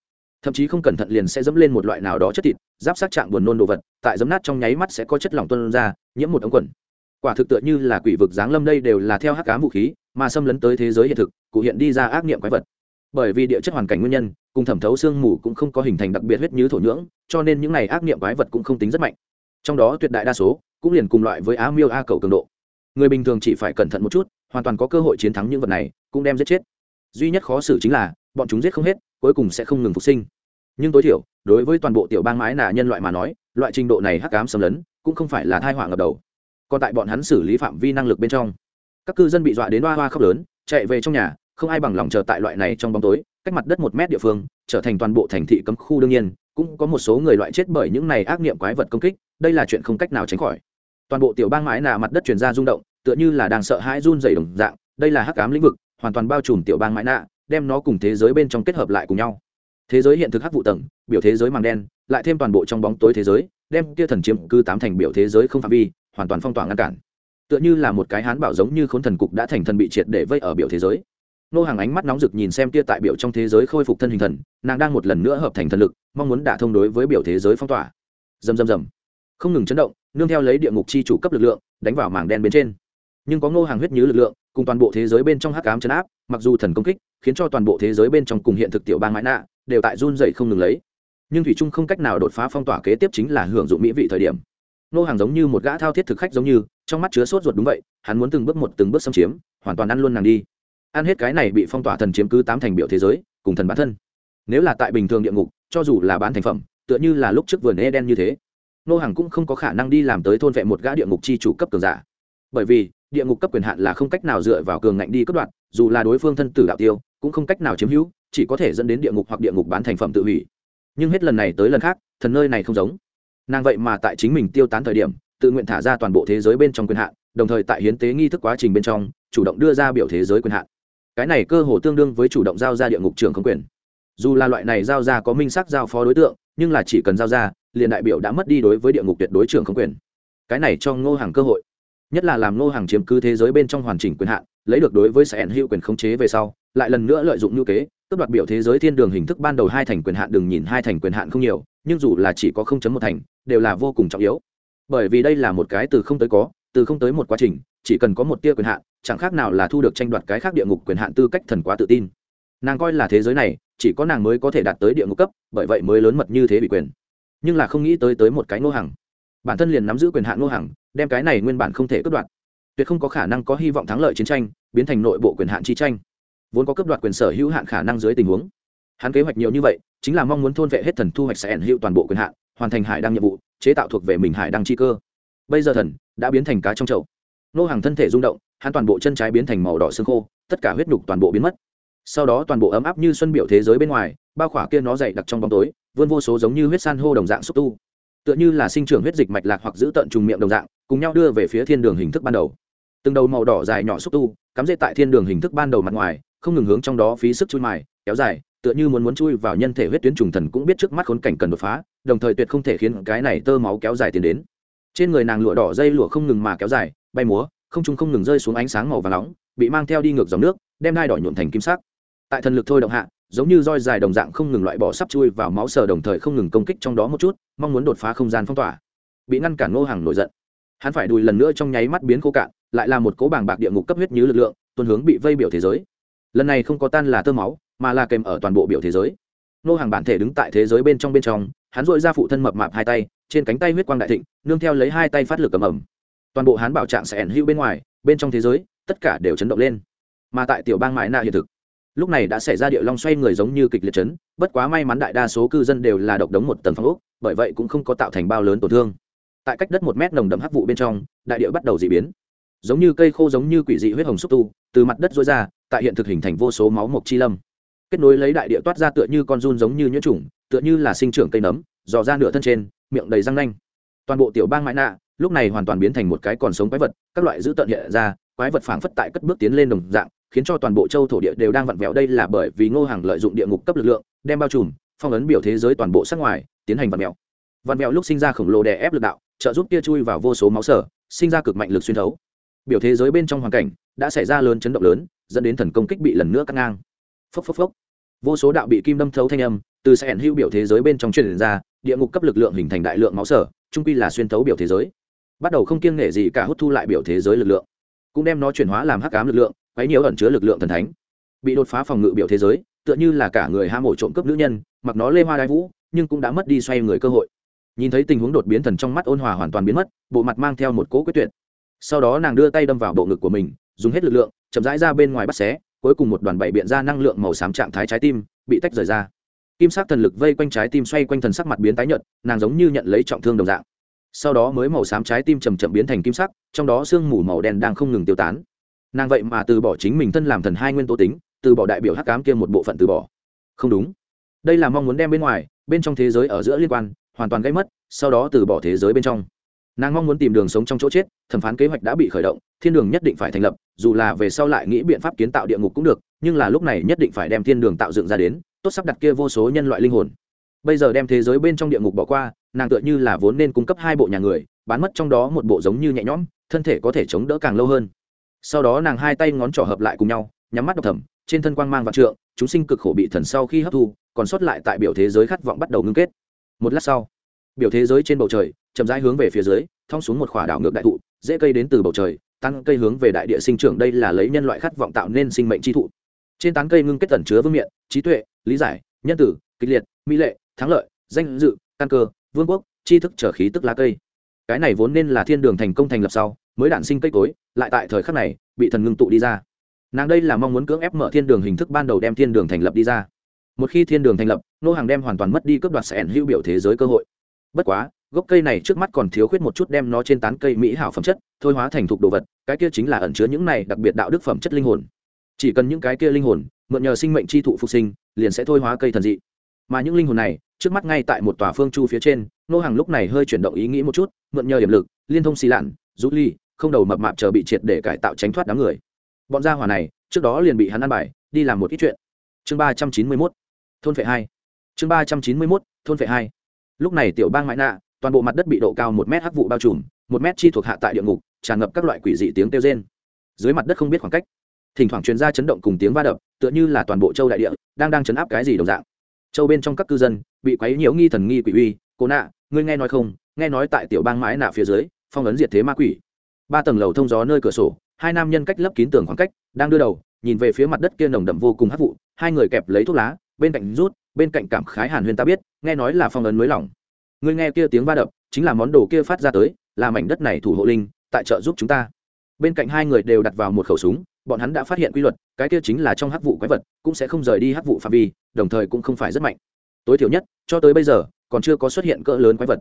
[SPEAKER 1] thậm chí không cẩn thận liền sẽ dẫm lên một loại nào đó chất thịt, giáp sát trạng buồn nôn đồ vật, tại dấm nát trong nháy mắt sẽ có chất lỏng tuân ra, nhiễm một ống quần. Quả thực tựa như là quỷ vực giáng lâm đây đều là theo hắc cám vũ khí, mà xâm lấn tới thế giới hiện thực, cụ hiện đi ra ác nghiệm quái vật. Bởi vì địa chất hoàn cảnh nguyên nhân, cùng thẩm thấu xương mù cũng không có hình thành đặc biệt huyết như thổ nhưỡng, cho nên những này ác nghiệm quái vật cũng không tính rất mạnh. Trong đó tuyệt đại đa số cũng liền cùng loại với á miêu a cầu cường độ. Người bình thường chỉ phải cẩn thận một chút, hoàn toàn có cơ hội chiến thắng những vật này, cũng đem giết chết. Duy nhất khó xử chính là, bọn chúng giết không hết cuối cùng sẽ không ngừng phục sinh. Nhưng tối thiểu, đối với toàn bộ tiểu bang mái nà nhân loại mà nói, loại trình độ này hắc cám xâm lấn cũng không phải là thai họa ngập đầu. Còn tại bọn hắn xử lý phạm vi năng lực bên trong, các cư dân bị dọa đến hoa hoa khóc lớn, chạy về trong nhà, không ai bằng lòng chờ tại loại này trong bóng tối, cách mặt đất một mét địa phương, trở thành toàn bộ thành thị cấm khu đương nhiên, cũng có một số người loại chết bởi những này ác nghiệm quái vật công kích, đây là chuyện không cách nào tránh khỏi. Toàn bộ tiểu bang mái nà mặt đất chuyển ra rung động, tựa như là đang sợ hãi run dày đồng dạng, đây là hắc ám lĩnh vực, hoàn toàn bao trùm tiểu bang mãi nạ đem nó cùng thế giới bên trong kết hợp lại cùng nhau. Thế giới hiện thực hắc vụ tầng, biểu thế giới màng đen, lại thêm toàn bộ trong bóng tối thế giới, đem kia thần chiếm cư tám thành biểu thế giới không phạm vi, hoàn toàn phong tỏa ngăn cản. Tựa như là một cái hán bảo giống như khốn thần cục đã thành thần bị triệt để vây ở biểu thế giới. Nô hàng ánh mắt nóng rực nhìn xem kia tại biểu trong thế giới khôi phục thân hình thần, nàng đang một lần nữa hợp thành thần lực, mong muốn đả thông đối với biểu thế giới phong tỏa. Dầm dầm dầm không ngừng chấn động, nương theo lấy địa ngục chi chủ cấp lực lượng, đánh vào màng đen bên trên. Nhưng có nô hàng huyết như lực lượng cùng toàn bộ thế giới bên trong hắc ám chấn áp, mặc dù thần công kích, khiến cho toàn bộ thế giới bên trong cùng hiện thực tiểu bang mãi nạ đều tại run dậy không ngừng lấy. Nhưng thủy trung không cách nào đột phá phong tỏa kế tiếp chính là hưởng dụng mỹ vị thời điểm. Nô hàng giống như một gã thao thiết thực khách giống như, trong mắt chứa sốt ruột đúng vậy, hắn muốn từng bước một từng bước xâm chiếm, hoàn toàn ăn luôn nàng đi. Ăn hết cái này bị phong tỏa thần chiếm cứ tám thành biểu thế giới, cùng thần bản thân. Nếu là tại bình thường địa ngục, cho dù là bán thành phẩm, tựa như là lúc trước vườn e đen như thế, nô hàng cũng không có khả năng đi làm tới thôn vệ một gã địa ngục chi chủ cấp cường giả. Bởi vì địa ngục cấp quyền hạn là không cách nào dựa vào cường ngạnh đi cất đoạn dù là đối phương thân tử đạo tiêu, cũng không cách nào chiếm hữu, chỉ có thể dẫn đến địa ngục hoặc địa ngục bán thành phẩm tự hủy. Nhưng hết lần này tới lần khác, thần nơi này không giống. Nàng vậy mà tại chính mình tiêu tán thời điểm, tự nguyện thả ra toàn bộ thế giới bên trong quyền hạn, đồng thời tại hiến tế nghi thức quá trình bên trong, chủ động đưa ra biểu thế giới quyền hạn. Cái này cơ hồ tương đương với chủ động giao ra địa ngục trường không quyền. Dù là loại này giao ra có minh sắc giao phó đối tượng, nhưng là chỉ cần giao ra, liền đại biểu đã mất đi đối với địa ngục tuyệt đối trường không quyền. Cái này cho ngô hàng cơ hội nhất là làm nô hàng chiếm cứ thế giới bên trong hoàn chỉnh quyền hạn, lấy được đối với sẻn hữu quyền khống chế về sau, lại lần nữa lợi dụng nhu kế tức đoạt biểu thế giới thiên đường hình thức ban đầu hai thành quyền hạn, đừng nhìn hai thành quyền hạn không nhiều, nhưng dù là chỉ có không chấm một thành, đều là vô cùng trọng yếu. Bởi vì đây là một cái từ không tới có, từ không tới một quá trình, chỉ cần có một tia quyền hạn, chẳng khác nào là thu được tranh đoạt cái khác địa ngục quyền hạn tư cách thần quá tự tin. Nàng coi là thế giới này, chỉ có nàng mới có thể đạt tới địa ngục cấp, bởi vậy mới lớn mật như thế bị quyền. Nhưng là không nghĩ tới tới một cái ngô hàng bản thân liền nắm giữ quyền hạn ngô hàng đem cái này nguyên bản không thể cướp đoạt. Tuyệt không có khả năng có hy vọng thắng lợi chiến tranh, biến thành nội bộ quyền hạn chi tranh. Vốn có cấp đoạt quyền sở hữu hạn khả năng dưới tình huống. Hắn kế hoạch nhiều như vậy, chính là mong muốn thôn vệ hết thần thu hoạch sẽ ẩn hữu toàn bộ quyền hạn, hoàn thành hải đăng nhiệm vụ, chế tạo thuộc về mình hải đăng chi cơ. Bây giờ thần đã biến thành cá trong chậu. Nô hàng thân thể rung động, hắn toàn bộ chân trái biến thành màu đỏ xương khô, tất cả huyết nhục toàn bộ biến mất. Sau đó toàn bộ ấm áp như xuân biểu thế giới bên ngoài, bao khỏa kia nó dày đặc trong bóng tối, vươn vô số giống như huyết san hô đồng dạng xúc tu tựa như là sinh trưởng huyết dịch mạch lạc hoặc giữ tận trùng miệng đồng dạng, cùng nhau đưa về phía thiên đường hình thức ban đầu. Từng đầu màu đỏ dài nhỏ xúc tu, cắm rễ tại thiên đường hình thức ban đầu mặt ngoài, không ngừng hướng trong đó phí sức chui mài, kéo dài, tựa như muốn muốn chui vào nhân thể huyết tuyến trùng thần cũng biết trước mắt khốn cảnh cần đột phá, đồng thời tuyệt không thể khiến cái này tơ máu kéo dài tiến đến. Trên người nàng lụa đỏ dây lụa không ngừng mà kéo dài, bay múa, không trung không ngừng rơi xuống ánh sáng màu và nóng, bị mang theo đi ngược dòng nước, đem nai đỏ nhuộn thành kim sắc. Tại thần lực thôi động hạ giống như roi dài đồng dạng không ngừng loại bỏ sắp chui vào máu sờ đồng thời không ngừng công kích trong đó một chút, mong muốn đột phá không gian phong tỏa. Bị ngăn cản ngô hàng nổi giận. Hắn phải đùi lần nữa trong nháy mắt biến khô cạn, lại là một cố bảng bạc địa ngục cấp huyết như lực lượng tuần hướng bị vây biểu thế giới. Lần này không có tan là tơ máu, mà là kèm ở toàn bộ biểu thế giới. Ngô hàng bản thể đứng tại thế giới bên trong bên trong, hắn dội ra phụ thân mập mạp hai tay, trên cánh tay huyết quang đại thịnh, nương theo lấy hai tay phát lực ầm ầm. Toàn bộ hắn bảo trạng sẽ ẩn hữu bên ngoài, bên trong thế giới, tất cả đều chấn động lên. Mà tại tiểu bang mãi nạ hiện thực lúc này đã xảy ra địa long xoay người giống như kịch liệt chấn, bất quá may mắn đại đa số cư dân đều là độc đống một tầng phong ốc, bởi vậy cũng không có tạo thành bao lớn tổn thương. Tại cách đất một mét nồng đậm hắc vụ bên trong, đại địa bắt đầu dị biến. Giống như cây khô giống như quỷ dị huyết hồng xúc tu, từ mặt đất dối ra, tại hiện thực hình thành vô số máu mộc chi lâm. Kết nối lấy đại địa toát ra tựa như con run giống như nhuyễn trùng, tựa như là sinh trưởng cây nấm, dò ra nửa thân trên, miệng đầy răng nanh. Toàn bộ tiểu bang mãi nạ lúc này hoàn toàn biến thành một cái còn sống quái vật, các loại dữ tợn hiện ra, quái vật phảng phất tại cất bước tiến lên đồng dạng khiến cho toàn bộ châu thổ địa đều đang vặn vẹo. Đây là bởi vì ngô hàng lợi dụng địa ngục cấp lực lượng, đem bao trùm, phong ấn biểu thế giới toàn bộ sắc ngoài, tiến hành vặn vẹo. Vặn vẹo lúc sinh ra khổng lồ đè ép lực đạo, trợ giúp kia chui vào vô số máu sở, sinh ra cực mạnh lực xuyên thấu. Biểu thế giới bên trong hoàn cảnh đã xảy ra lớn chấn động lớn, dẫn đến thần công kích bị lần nữa cắt ngang. Phốc phốc phốc. Vô số đạo bị kim đâm thấu thanh âm từ sẽ hữu biểu thế giới bên trong truyền ra, địa ngục cấp lực lượng hình thành đại lượng máu sở trung quy là xuyên thấu biểu thế giới. Bắt đầu không kiêng nể gì cả hút thu lại biểu thế giới lực lượng, cũng đem nó chuyển hóa làm hắc ám lực lượng quấy nhiều ẩn chứa lực lượng thần thánh. Bị đột phá phòng ngự biểu thế giới, tựa như là cả người ham ổ trộm cướp nữ nhân, mặc nó lê hoa đai vũ, nhưng cũng đã mất đi xoay người cơ hội. Nhìn thấy tình huống đột biến thần trong mắt ôn hòa hoàn toàn biến mất, bộ mặt mang theo một cỗ quyết tuyệt. Sau đó nàng đưa tay đâm vào bộ ngực của mình, dùng hết lực lượng, chậm rãi ra bên ngoài bắt xé, cuối cùng một đoàn bảy biện ra năng lượng màu xám trạng thái trái tim, bị tách rời ra. Kim sắc thần lực vây quanh trái tim xoay quanh thần sắc mặt biến tái nhợt, nàng giống như nhận lấy trọng thương đồng dạng. Sau đó mới màu xám trái tim chầm chậm biến thành kim sắc, trong đó sương mù màu đen đang không ngừng tiêu tán nàng vậy mà từ bỏ chính mình thân làm thần hai nguyên tố tính, từ bỏ đại biểu hắc cám kia một bộ phận từ bỏ. Không đúng. Đây là mong muốn đem bên ngoài, bên trong thế giới ở giữa liên quan, hoàn toàn gây mất, sau đó từ bỏ thế giới bên trong. Nàng mong muốn tìm đường sống trong chỗ chết, thẩm phán kế hoạch đã bị khởi động, thiên đường nhất định phải thành lập, dù là về sau lại nghĩ biện pháp kiến tạo địa ngục cũng được, nhưng là lúc này nhất định phải đem thiên đường tạo dựng ra đến, tốt sắp đặt kia vô số nhân loại linh hồn. Bây giờ đem thế giới bên trong địa ngục bỏ qua, nàng tựa như là vốn nên cung cấp hai bộ nhà người, bán mất trong đó một bộ giống như nhẹ nhõm, thân thể có thể chống đỡ càng lâu hơn sau đó nàng hai tay ngón trỏ hợp lại cùng nhau, nhắm mắt đọc thầm trên thân quang mang vạn trượng, chúng sinh cực khổ bị thần sau khi hấp thu, còn sót lại tại biểu thế giới khát vọng bắt đầu ngưng kết. Một lát sau, biểu thế giới trên bầu trời, chậm rãi hướng về phía dưới, thong xuống một khỏa đảo ngược đại thụ, dễ cây đến từ bầu trời, tăng cây hướng về đại địa sinh trưởng, đây là lấy nhân loại khát vọng tạo nên sinh mệnh chi thụ. Trên tán cây ngưng kết tẩn chứa vương miện, trí tuệ, lý giải, nhân tử, kịch liệt, mỹ lệ, thắng lợi, danh dự, căn cơ, vương quốc, tri thức trở khí tức lá cây. Cái này vốn nên là thiên đường thành công thành lập sau mới đản sinh cây cối, lại tại thời khắc này, bị thần ngưng tụ đi ra. Nàng đây là mong muốn cưỡng ép mở thiên đường hình thức ban đầu đem thiên đường thành lập đi ra. Một khi thiên đường thành lập, nô hàng đem hoàn toàn mất đi cướp đoạt sẽ ẩn hữu biểu thế giới cơ hội. Bất quá, gốc cây này trước mắt còn thiếu khuyết một chút đem nó trên tán cây mỹ hảo phẩm chất, thôi hóa thành thục đồ vật, cái kia chính là ẩn chứa những này đặc biệt đạo đức phẩm chất linh hồn. Chỉ cần những cái kia linh hồn, mượn nhờ sinh mệnh chi thụ phục sinh, liền sẽ thôi hóa cây thần dị. Mà những linh hồn này, trước mắt ngay tại một tòa phương chu phía trên, nô hàng lúc này hơi chuyển động ý nghĩ một chút, mượn nhờ điểm lực, liên thông xì lạn, rút ly không đầu mập mạp chờ bị triệt để cải tạo tránh thoát đám người. Bọn gia hỏa này, trước đó liền bị hắn ăn bài, đi làm một ít chuyện. Chương ba trăm chín mươi mốt, thôn phệ hai. Chương ba trăm chín mươi mốt, thôn phệ hai. Lúc này tiểu bang mãi nạ toàn bộ mặt đất bị độ cao một mét hắc vụ bao trùm, một mét chi thuộc hạ tại địa ngục, tràn ngập các loại quỷ dị tiếng kêu rên. Dưới mặt đất không biết khoảng cách, thỉnh thoảng truyền ra chấn động cùng tiếng va đập, tựa như là toàn bộ châu đại địa đang đang chấn áp cái gì đồng dạng. Châu bên trong các cư dân bị quấy nhiễu nghi thần nghi quỷ uy, cô nạ ngươi nghe nói không? Nghe nói tại tiểu bang mãi nạ phía dưới, phong ấn diệt thế ma quỷ ba tầng lầu thông gió nơi cửa sổ, hai nam nhân cách lấp kín tường khoảng cách, đang đưa đầu, nhìn về phía mặt đất kia nồng đậm vô cùng hấp vụ, hai người kẹp lấy thuốc lá, bên cạnh rút, bên cạnh cảm khái hàn Huyên ta biết, nghe nói là phong ấn mới lỏng. Người nghe kia tiếng va đập, chính là món đồ kia phát ra tới, là mảnh đất này thủ hộ linh, tại trợ giúp chúng ta. Bên cạnh hai người đều đặt vào một khẩu súng, bọn hắn đã phát hiện quy luật, cái kia chính là trong hắc vụ quái vật, cũng sẽ không rời đi hắc vụ phạm vi, đồng thời cũng không phải rất mạnh. Tối thiểu nhất, cho tới bây giờ, còn chưa có xuất hiện cỡ lớn quái vật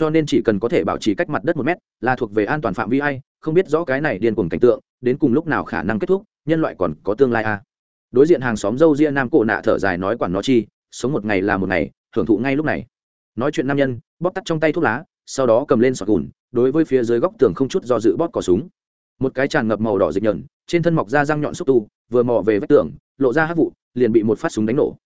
[SPEAKER 1] cho nên chỉ cần có thể bảo trì cách mặt đất một mét là thuộc về an toàn phạm vi ai, không biết rõ cái này điên cuồng cảnh tượng, đến cùng lúc nào khả năng kết thúc, nhân loại còn có tương lai à. đối diện hàng xóm dâu ria nam cổ nạ thở dài nói quản nó chi, sống một ngày là một ngày, hưởng thụ ngay lúc này. Nói chuyện nam nhân, bóp tắt trong tay thuốc lá, sau đó cầm lên sọt gùn, đối với phía dưới góc tường không chút do dự bóp cỏ súng. Một cái tràn ngập màu đỏ dịch nhợn trên thân mọc ra răng nhọn xúc tu, vừa mò về vách tường, lộ ra hát vụ, liền bị một phát súng đánh nổ.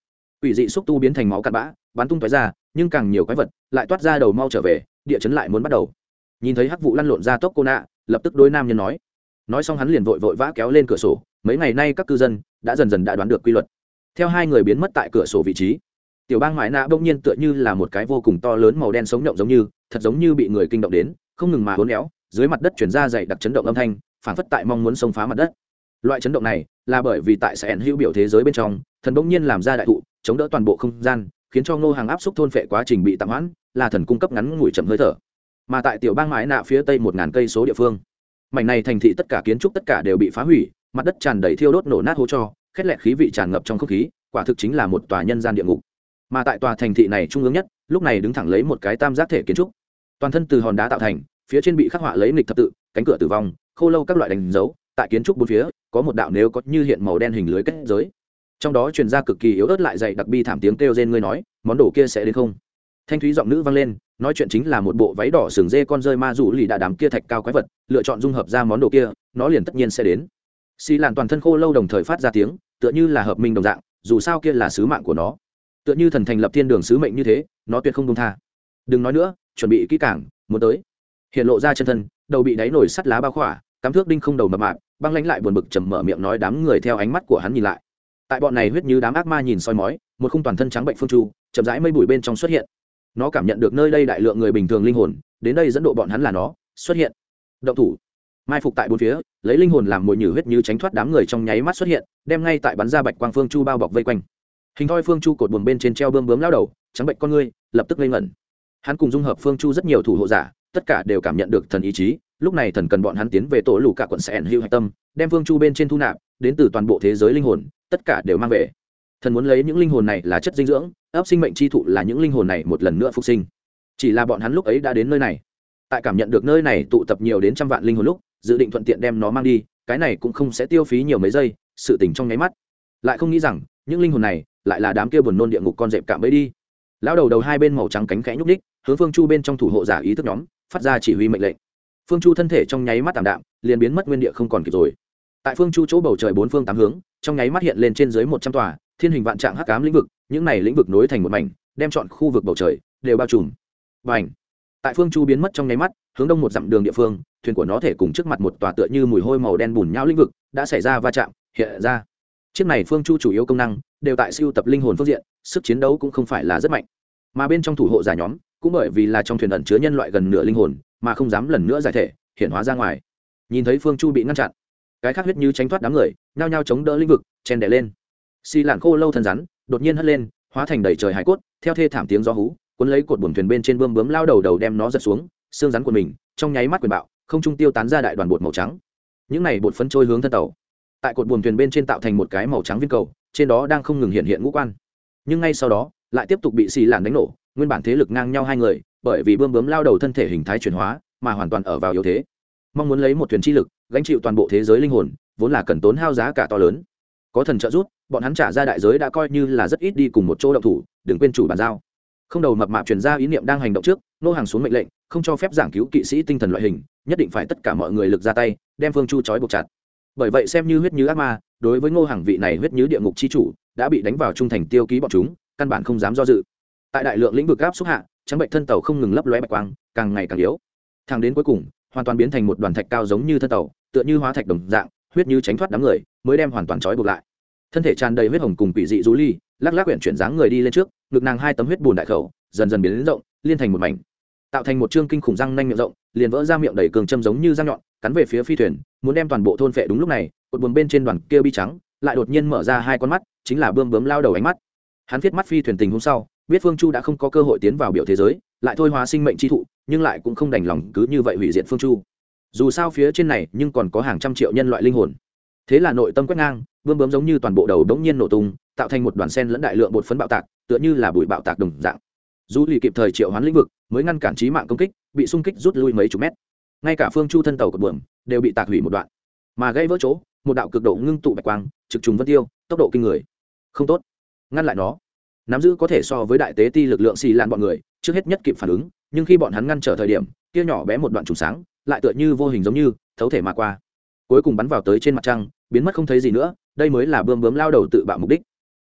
[SPEAKER 1] Ủy dị xúc tu biến thành máu cặn bã bắn tung tói ra, nhưng càng nhiều quái vật lại toát ra đầu mau trở về, địa chấn lại muốn bắt đầu. Nhìn thấy hắc vụ lăn lộn ra tốc cô nạ, lập tức đối nam nhân nói. Nói xong hắn liền vội vội vã kéo lên cửa sổ, mấy ngày nay các cư dân đã dần dần đã đoán được quy luật. Theo hai người biến mất tại cửa sổ vị trí, tiểu bang mãi nạ bỗng nhiên tựa như là một cái vô cùng to lớn màu đen sống động giống như, thật giống như bị người kinh động đến, không ngừng mà hốn éo, dưới mặt đất chuyển ra dày đặc chấn động âm thanh phản phất tại mong muốn xông phá mặt đất. Loại chấn động này là bởi vì tại sẽ hữu biểu thế giới bên trong, thần bỗng nhiên làm ra đại thụ, chống đỡ toàn bộ không gian khiến cho ngô hàng áp xúc thôn phệ quá trình bị tạm hoãn, là thần cung cấp ngắn ngủi chậm hơi thở. Mà tại tiểu bang mãi nạ phía tây một ngàn cây số địa phương, mảnh này thành thị tất cả kiến trúc tất cả đều bị phá hủy, mặt đất tràn đầy thiêu đốt nổ nát hố cho, khét lẹt khí vị tràn ngập trong không khí, quả thực chính là một tòa nhân gian địa ngục. Mà tại tòa thành thị này trung ương nhất, lúc này đứng thẳng lấy một cái tam giác thể kiến trúc. Toàn thân từ hòn đá tạo thành, phía trên bị khắc họa lấy nghịch thập tự, cánh cửa tử vong, khô lâu các loại đánh dấu, tại kiến trúc bốn phía, có một đạo nếu có như hiện màu đen hình lưới kết giới trong đó truyền ra cực kỳ yếu ớt lại dày đặc bi thảm tiếng kêu rên ngươi nói, món đồ kia sẽ đến không? Thanh thúy giọng nữ vang lên, nói chuyện chính là một bộ váy đỏ sừng dê con rơi ma rủ lì đã đám kia thạch cao quái vật, lựa chọn dung hợp ra món đồ kia, nó liền tất nhiên sẽ đến. Xì làn toàn thân khô lâu đồng thời phát ra tiếng, tựa như là hợp minh đồng dạng, dù sao kia là sứ mạng của nó. Tựa như thần thành lập thiên đường sứ mệnh như thế, nó tuyệt không công tha. Đừng nói nữa, chuẩn bị kỹ càng, muốn tới. Hiện lộ ra chân thân, đầu bị đáy nổi sắt lá bao khỏa, cắm thước đinh không đầu mập mạp, băng lánh lại buồn bực trầm mở miệng nói đám người theo ánh mắt của hắn nhìn lại tại bọn này huyết như đám ác ma nhìn soi mói, một khung toàn thân trắng bệnh phương chu, chậm rãi mây bụi bên trong xuất hiện. Nó cảm nhận được nơi đây đại lượng người bình thường linh hồn, đến đây dẫn độ bọn hắn là nó, xuất hiện. Động thủ. Mai phục tại bốn phía, lấy linh hồn làm mồi nhử huyết như tránh thoát đám người trong nháy mắt xuất hiện, đem ngay tại bắn ra bạch quang phương chu bao bọc vây quanh. Hình thoi phương chu cột buồn bên trên treo bơm bướm lao đầu, trắng bệnh con ngươi, lập tức lên ngẩn. Hắn cùng dung hợp phương chu rất nhiều thủ hộ giả tất cả đều cảm nhận được thần ý chí, lúc này thần cần bọn hắn tiến về tổ lù cả quận sẻn hữu hạch tâm, đem vương chu bên trên thu nạp, đến từ toàn bộ thế giới linh hồn, tất cả đều mang về. Thần muốn lấy những linh hồn này là chất dinh dưỡng, ấp sinh mệnh chi thụ là những linh hồn này một lần nữa phục sinh. Chỉ là bọn hắn lúc ấy đã đến nơi này. Tại cảm nhận được nơi này tụ tập nhiều đến trăm vạn linh hồn lúc, dự định thuận tiện đem nó mang đi, cái này cũng không sẽ tiêu phí nhiều mấy giây, sự tình trong nháy mắt. Lại không nghĩ rằng, những linh hồn này lại là đám kia buồn nôn địa ngục con dẹp cạm bẫy đi. Lão đầu đầu hai bên màu trắng cánh khẽ nhúc ních hướng phương chu bên trong thủ hộ giả ý thức nhóm phát ra chỉ huy mệnh lệnh. Phương chu thân thể trong nháy mắt tảm đạm, liền biến mất nguyên địa không còn kịp rồi. Tại phương chu chỗ bầu trời bốn phương tám hướng, trong nháy mắt hiện lên trên dưới một trăm tòa, thiên hình vạn trạng hắc cám lĩnh vực, những này lĩnh vực nối thành một mảnh, đem chọn khu vực bầu trời đều bao trùm. Và ảnh tại phương chu biến mất trong nháy mắt, hướng đông một dặm đường địa phương, thuyền của nó thể cùng trước mặt một tòa tựa như mùi hôi màu đen bùn nhau lĩnh vực, đã xảy ra va chạm, hiện ra. Chiếc này phương chu chủ yếu công năng, đều tại siêu tập linh hồn phương diện, sức chiến đấu cũng không phải là rất mạnh. Mà bên trong thủ hộ giả nhóm cũng bởi vì là trong thuyền ẩn chứa nhân loại gần nửa linh hồn, mà không dám lần nữa giải thể hiện hóa ra ngoài. Nhìn thấy phương chu bị ngăn chặn, cái khác huyết như tránh thoát đám người, nhao nhao chống đỡ lĩnh vực, chen đè lên. Xì lạn khô lâu thân rắn, đột nhiên hất lên, hóa thành đầy trời hải cốt, theo thê thảm tiếng gió hú, cuốn lấy cột buồng thuyền bên trên bơm bướm lao đầu đầu đem nó giật xuống, xương rắn của mình, trong nháy mắt quyền bạo, không trung tiêu tán ra đại đoàn bột màu trắng. Những này bột phấn trôi hướng thân tàu. Tại cột buồng thuyền bên trên tạo thành một cái màu trắng viên cầu, trên đó đang không ngừng hiện hiện ngũ quan nhưng ngay sau đó, lại tiếp tục bị xì lạn đánh nổ, nguyên bản thế lực ngang nhau hai người, bởi vì bươm bướm lao đầu thân thể hình thái chuyển hóa, mà hoàn toàn ở vào yếu thế. Mong muốn lấy một thuyền chi lực, gánh chịu toàn bộ thế giới linh hồn, vốn là cần tốn hao giá cả to lớn. Có thần trợ giúp, bọn hắn trả ra đại giới đã coi như là rất ít đi cùng một chỗ động thủ, đừng quên chủ bàn giao. Không đầu mập mạp truyền ra ý niệm đang hành động trước, nô hàng xuống mệnh lệnh, không cho phép giảng cứu kỵ sĩ tinh thần loại hình, nhất định phải tất cả mọi người lực ra tay, đem phương chu trói buộc chặt. Bởi vậy xem như huyết như ác ma đối với ngô hàng vị này huyết như địa ngục chi chủ, đã bị đánh vào trung thành tiêu ký bọn chúng, căn bản không dám do dự. Tại đại lượng lĩnh vực áp xúc hạ, trắng bệnh thân tàu không ngừng lấp lóe bạch quang, càng ngày càng yếu. Thang đến cuối cùng, hoàn toàn biến thành một đoàn thạch cao giống như thân tàu, tựa như hóa thạch đồng dạng, huyết như tránh thoát đám người, mới đem hoàn toàn trói buộc lại. Thân thể tràn đầy huyết hồng cùng quỷ dị rú ly, lắc lắc quyển chuyển dáng người đi lên trước, ngực nàng hai tấm huyết bùn đại khẩu, dần dần biến đến rộng, liên thành một mảnh. Tạo thành một chương kinh khủng răng nanh miệng rộng, liền vỡ ra miệng đầy cường châm giống như răng nhọn, cắn về phía phi thuyền, muốn đem toàn bộ thôn phệ đúng lúc này cột buồn bên trên đoàn kia bi trắng, lại đột nhiên mở ra hai con mắt, chính là bươm bướm lao đầu ánh mắt. Hắn viết mắt phi thuyền tình hôm sau, biết phương chu đã không có cơ hội tiến vào biểu thế giới, lại thôi hóa sinh mệnh chi thụ, nhưng lại cũng không đành lòng cứ như vậy hủy diệt phương chu. Dù sao phía trên này nhưng còn có hàng trăm triệu nhân loại linh hồn. Thế là nội tâm quét ngang, bươm bướm giống như toàn bộ đầu đống nhiên nổ tung, tạo thành một đoàn sen lẫn đại lượng bột phấn bạo tạc, tựa như là bụi bạo tạc đồng dạng. Dù lì kịp thời triệu hoán lĩnh vực, mới ngăn cản trí mạng công kích, bị xung kích rút lui mấy chục mét. Ngay cả phương chu thân tàu cột buồm, đều bị tạc hủy một đoạn. Mà gây vỡ chỗ một đạo cực độ ngưng tụ bạch quang, trực trùng vân tiêu, tốc độ kinh người. Không tốt. Ngăn lại nó. Nắm giữ có thể so với đại tế ti lực lượng xì lan bọn người, trước hết nhất kịp phản ứng, nhưng khi bọn hắn ngăn trở thời điểm, kia nhỏ bé một đoạn trùng sáng, lại tựa như vô hình giống như, thấu thể mà qua. Cuối cùng bắn vào tới trên mặt trăng, biến mất không thấy gì nữa, đây mới là bươm bướm lao đầu tự bạo mục đích.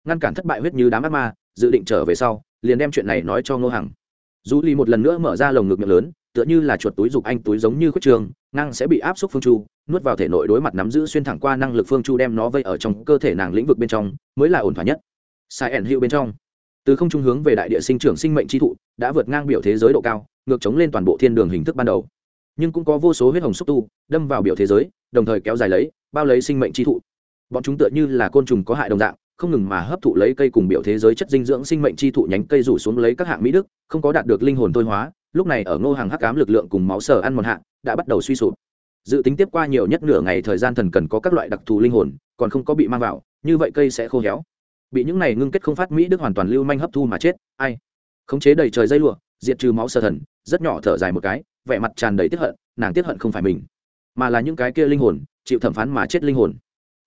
[SPEAKER 1] Ngăn cản thất bại huyết như đám ác ma, dự định trở về sau, liền đem chuyện này nói cho ngô hằng. Dù ly một lần nữa mở ra lồng ngực miệng lớn tựa như là chuột túi dục anh túi giống như khuất trường, ngang sẽ bị áp xúc phương chu, nuốt vào thể nội đối mặt nắm giữ xuyên thẳng qua năng lực phương chu đem nó vây ở trong cơ thể nàng lĩnh vực bên trong, mới là ổn thỏa nhất. Sai ẩn hữu bên trong. Từ không trung hướng về đại địa sinh trưởng sinh mệnh chi thụ, đã vượt ngang biểu thế giới độ cao, ngược chống lên toàn bộ thiên đường hình thức ban đầu. Nhưng cũng có vô số huyết hồng xúc tu, đâm vào biểu thế giới, đồng thời kéo dài lấy, bao lấy sinh mệnh chi thụ. Bọn chúng tựa như là côn trùng có hại đồng dạng, không ngừng mà hấp thụ lấy cây cùng biểu thế giới chất dinh dưỡng sinh mệnh chi thụ nhánh cây rủ xuống lấy các hạng mỹ đức, không có đạt được linh hồn thôi hóa lúc này ở ngô hàng hắc cám lực lượng cùng máu sở ăn một hạng đã bắt đầu suy sụp. Dự tính tiếp qua nhiều nhất nửa ngày thời gian thần cần có các loại đặc thù linh hồn, còn không có bị mang vào, như vậy cây sẽ khô héo. Bị những này ngưng kết không phát mỹ đức hoàn toàn lưu manh hấp thu mà chết, ai? Khống chế đầy trời dây lụa, diệt trừ máu sơ thần, rất nhỏ thở dài một cái, vẻ mặt tràn đầy tiếp hận, nàng tiếp hận không phải mình, mà là những cái kia linh hồn, chịu thẩm phán mà chết linh hồn.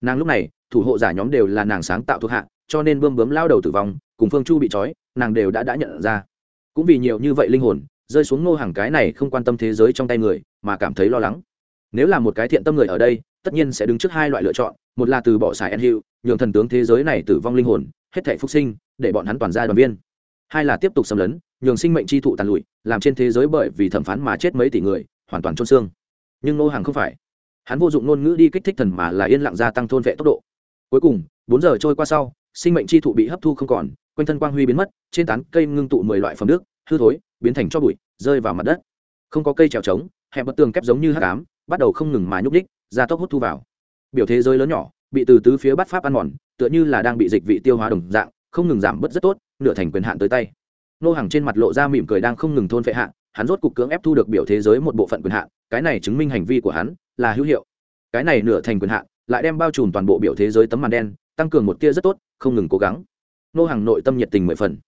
[SPEAKER 1] Nàng lúc này, thủ hộ giả nhóm đều là nàng sáng tạo thuộc hạ, cho nên bơm bướm lao đầu tử vong, cùng phương chu bị trói, nàng đều đã đã nhận ra. Cũng vì nhiều như vậy linh hồn rơi xuống ngô hàng cái này không quan tâm thế giới trong tay người, mà cảm thấy lo lắng. Nếu là một cái thiện tâm người ở đây, tất nhiên sẽ đứng trước hai loại lựa chọn, một là từ bỏ xài en hiệu nhường thần tướng thế giới này tử vong linh hồn, hết thể phúc sinh, để bọn hắn toàn ra đoàn viên. Hai là tiếp tục xâm lấn, nhường sinh mệnh chi thụ tàn lụi, làm trên thế giới bởi vì thẩm phán mà chết mấy tỷ người, hoàn toàn trôn xương. Nhưng ngô hàng không phải. Hắn vô dụng ngôn ngữ đi kích thích thần mà là yên lặng gia tăng thôn vệ tốc độ. Cuối cùng, bốn giờ trôi qua sau, sinh mệnh chi thụ bị hấp thu không còn, quanh thân quang huy biến mất, trên tán cây ngưng tụ mười loại phẩm nước hư thối biến thành cho bụi, rơi vào mặt đất. Không có cây trèo trống, hẹp bật tường kép giống như hát cám bắt đầu không ngừng mà nhúc ních ra tốc hút thu vào. Biểu thế giới lớn nhỏ, bị từ tứ phía bắt pháp ăn mòn, tựa như là đang bị dịch vị tiêu hóa đồng dạng, không ngừng giảm bớt rất tốt, nửa thành quyền hạn tới tay. Nô hàng trên mặt lộ ra mỉm cười đang không ngừng thôn phệ hạn hắn rốt cục cưỡng ép thu được biểu thế giới một bộ phận quyền hạn, cái này chứng minh hành vi của hắn là hữu hiệu. Cái này nửa thành quyền hạn lại đem bao trùm toàn bộ biểu thế giới tấm màn đen, tăng cường một tia rất tốt, không ngừng cố gắng. Nô hàng nội tâm nhiệt tình mười phần.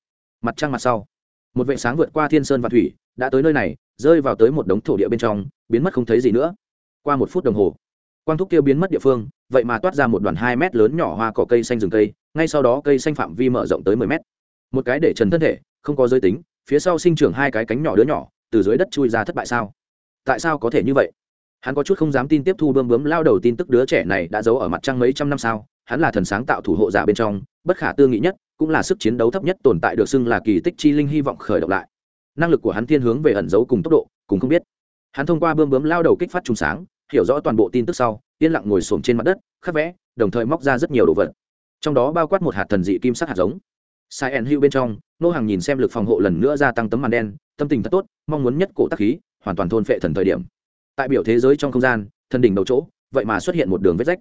[SPEAKER 1] Mặt trăng mặt sau một vệ sáng vượt qua thiên sơn và thủy, đã tới nơi này, rơi vào tới một đống thổ địa bên trong, biến mất không thấy gì nữa. Qua một phút đồng hồ, quang thúc kia biến mất địa phương, vậy mà toát ra một đoàn hai mét lớn nhỏ hoa cỏ cây xanh rừng cây, ngay sau đó cây xanh phạm vi mở rộng tới mười mét. Một cái để trần thân thể, không có giới tính, phía sau sinh trưởng hai cái cánh nhỏ đứa nhỏ, từ dưới đất chui ra thất bại sao? Tại sao có thể như vậy? Hắn có chút không dám tin tiếp thu bơm bướm lao đầu tin tức đứa trẻ này đã giấu ở mặt trăng mấy trăm năm sao? Hắn là thần sáng tạo thủ hộ giả bên trong, bất khả tư nghị nhất, cũng là sức chiến đấu thấp nhất tồn tại được xưng là kỳ tích chi linh hy vọng khởi động lại. Năng lực của hắn thiên hướng về ẩn giấu cùng tốc độ, cùng không biết. Hắn thông qua bơm bướm lao đầu kích phát trùng sáng, hiểu rõ toàn bộ tin tức sau, yên lặng ngồi xổm trên mặt đất, khắc vẽ, đồng thời móc ra rất nhiều đồ vật. Trong đó bao quát một hạt thần dị kim sắc hạt giống. Sai en hữu bên trong, nô hàng nhìn xem lực phòng hộ lần nữa gia tăng tấm màn đen, tâm tình thật tốt, mong muốn nhất cổ tắc khí, hoàn toàn thôn phệ thần thời điểm. Tại biểu thế giới trong không gian, thần đỉnh đầu chỗ, vậy mà xuất hiện một đường vết rách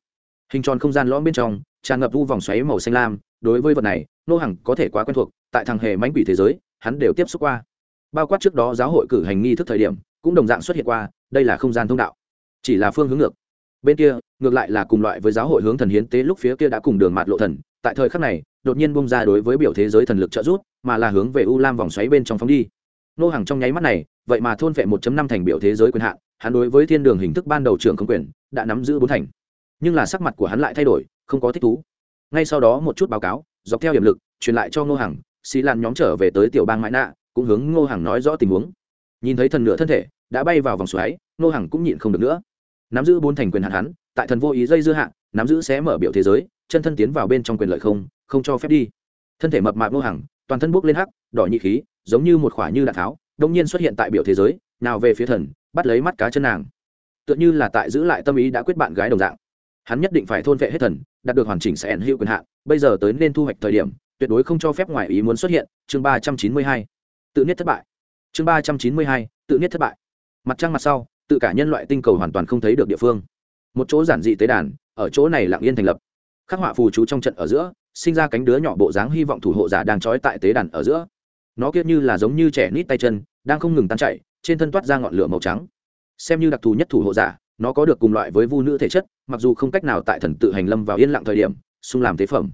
[SPEAKER 1] hình tròn không gian lõm bên trong, tràn ngập vu vòng xoáy màu xanh lam, đối với vật này nô Hằng có thể quá quen thuộc, tại thằng hề mánh quỷ thế giới, hắn đều tiếp xúc qua. Bao quát trước đó giáo hội cử hành nghi thức thời điểm, cũng đồng dạng xuất hiện qua, đây là không gian thông đạo, chỉ là phương hướng ngược. Bên kia, ngược lại là cùng loại với giáo hội hướng thần hiến tế lúc phía kia đã cùng đường mạt lộ thần, tại thời khắc này, đột nhiên bung ra đối với biểu thế giới thần lực trợ rút mà là hướng về u lam vòng xoáy bên trong phóng đi. Nô hàng trong nháy mắt này, vậy mà thôn vệ 1.5 thành biểu thế giới quyền hạn, hắn đối với thiên đường hình thức ban đầu trưởng không quyền, đã nắm giữ bốn thành nhưng là sắc mặt của hắn lại thay đổi, không có thích thú. Ngay sau đó một chút báo cáo, dọc theo hiểm lực, truyền lại cho ngô hằng xì lan nhóm trở về tới tiểu bang mãi nạ, cũng hướng ngô hằng nói rõ tình huống. Nhìn thấy thần nửa thân thể, đã bay vào vòng xoáy, ngô hằng cũng nhịn không được nữa. Nắm giữ bốn thành quyền hạn hắn, tại thần vô ý dây dưa hạn nắm giữ xé mở biểu thế giới, chân thân tiến vào bên trong quyền lợi không không cho phép đi. Thân thể mập mạp ngô hằng, toàn thân bốc lên hắc, đỏ nhị khí, giống như một khỏa như đạn tháo đông nhiên xuất hiện tại biểu thế giới, nào về phía thần, bắt lấy mắt cá chân nàng. Tựa như là tại giữ lại tâm ý đã quyết bạn gái đồng dạng hắn nhất định phải thôn vệ hết thần, đạt được hoàn chỉnh sẽ ẩn hữu quyền hạn, bây giờ tới nên thu hoạch thời điểm, tuyệt đối không cho phép ngoài ý muốn xuất hiện. Chương ba trăm chín mươi hai, tự niết thất bại. Chương ba trăm chín mươi hai, tự niết thất bại. Mặt trăng mặt sau, tự cả nhân loại tinh cầu hoàn toàn không thấy được địa phương. Một chỗ giản dị tế đàn, ở chỗ này lặng yên thành lập. Khắc họa phù chú trong trận ở giữa, sinh ra cánh đứa nhỏ bộ dáng hy vọng thủ hộ giả đang trói tại tế đàn ở giữa. Nó kiết như là giống như trẻ nít tay chân, đang không ngừng tan chạy trên thân toát ra ngọn lửa màu trắng. Xem như đặc thù nhất thủ hộ giả nó có được cùng loại với vu nữ thể chất, mặc dù không cách nào tại thần tự hành lâm vào yên lặng thời điểm, xung làm tế phẩm,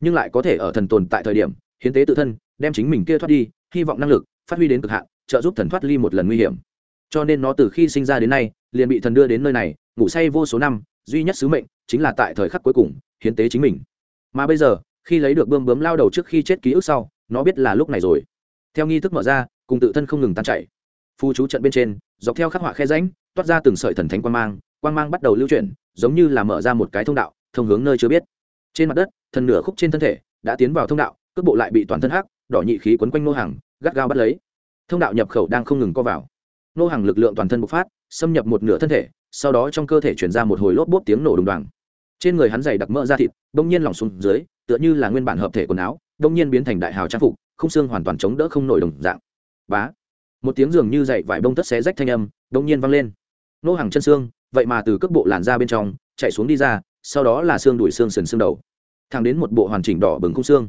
[SPEAKER 1] nhưng lại có thể ở thần tồn tại thời điểm, hiến tế tự thân, đem chính mình kia thoát đi, hy vọng năng lực, phát huy đến cực hạn, trợ giúp thần thoát ly một lần nguy hiểm. Cho nên nó từ khi sinh ra đến nay, liền bị thần đưa đến nơi này, ngủ say vô số năm, duy nhất sứ mệnh chính là tại thời khắc cuối cùng, hiến tế chính mình. Mà bây giờ, khi lấy được bơm bướm lao đầu trước khi chết ký ức sau, nó biết là lúc này rồi. Theo nghi thức mở ra, cùng tự thân không ngừng tan chảy phu chú trận bên trên, dọc theo khắc họa khe ránh toát ra từng sợi thần thánh quan mang quan mang bắt đầu lưu chuyển, giống như là mở ra một cái thông đạo, thông hướng nơi chưa biết. Trên mặt đất, thần nửa khúc trên thân thể đã tiến vào thông đạo, cước bộ lại bị toàn thân hắc, đỏ nhị khí quấn quanh nô hàng, gắt gao bắt lấy. Thông đạo nhập khẩu đang không ngừng co vào. Nô hàng lực lượng toàn thân bộc phát, xâm nhập một nửa thân thể, sau đó trong cơ thể chuyển ra một hồi lốp bốp tiếng nổ đùng đoàng. Trên người hắn dày đặc mỡ da thịt, đông nhiên lỏng xuống dưới, tựa như là nguyên bản hợp thể quần áo, đông nhiên biến thành đại hào trang phục, không xương hoàn toàn chống đỡ không nổi đồng dạng. Bá! Một tiếng dường như dậy vải bông tất xé rách thanh âm đông nhiên vang lên. Nô hàng chân xương, vậy mà từ cước bộ làn ra bên trong, chạy xuống đi ra, sau đó là xương đuổi xương sần xương đầu. Thẳng đến một bộ hoàn chỉnh đỏ bừng khung xương.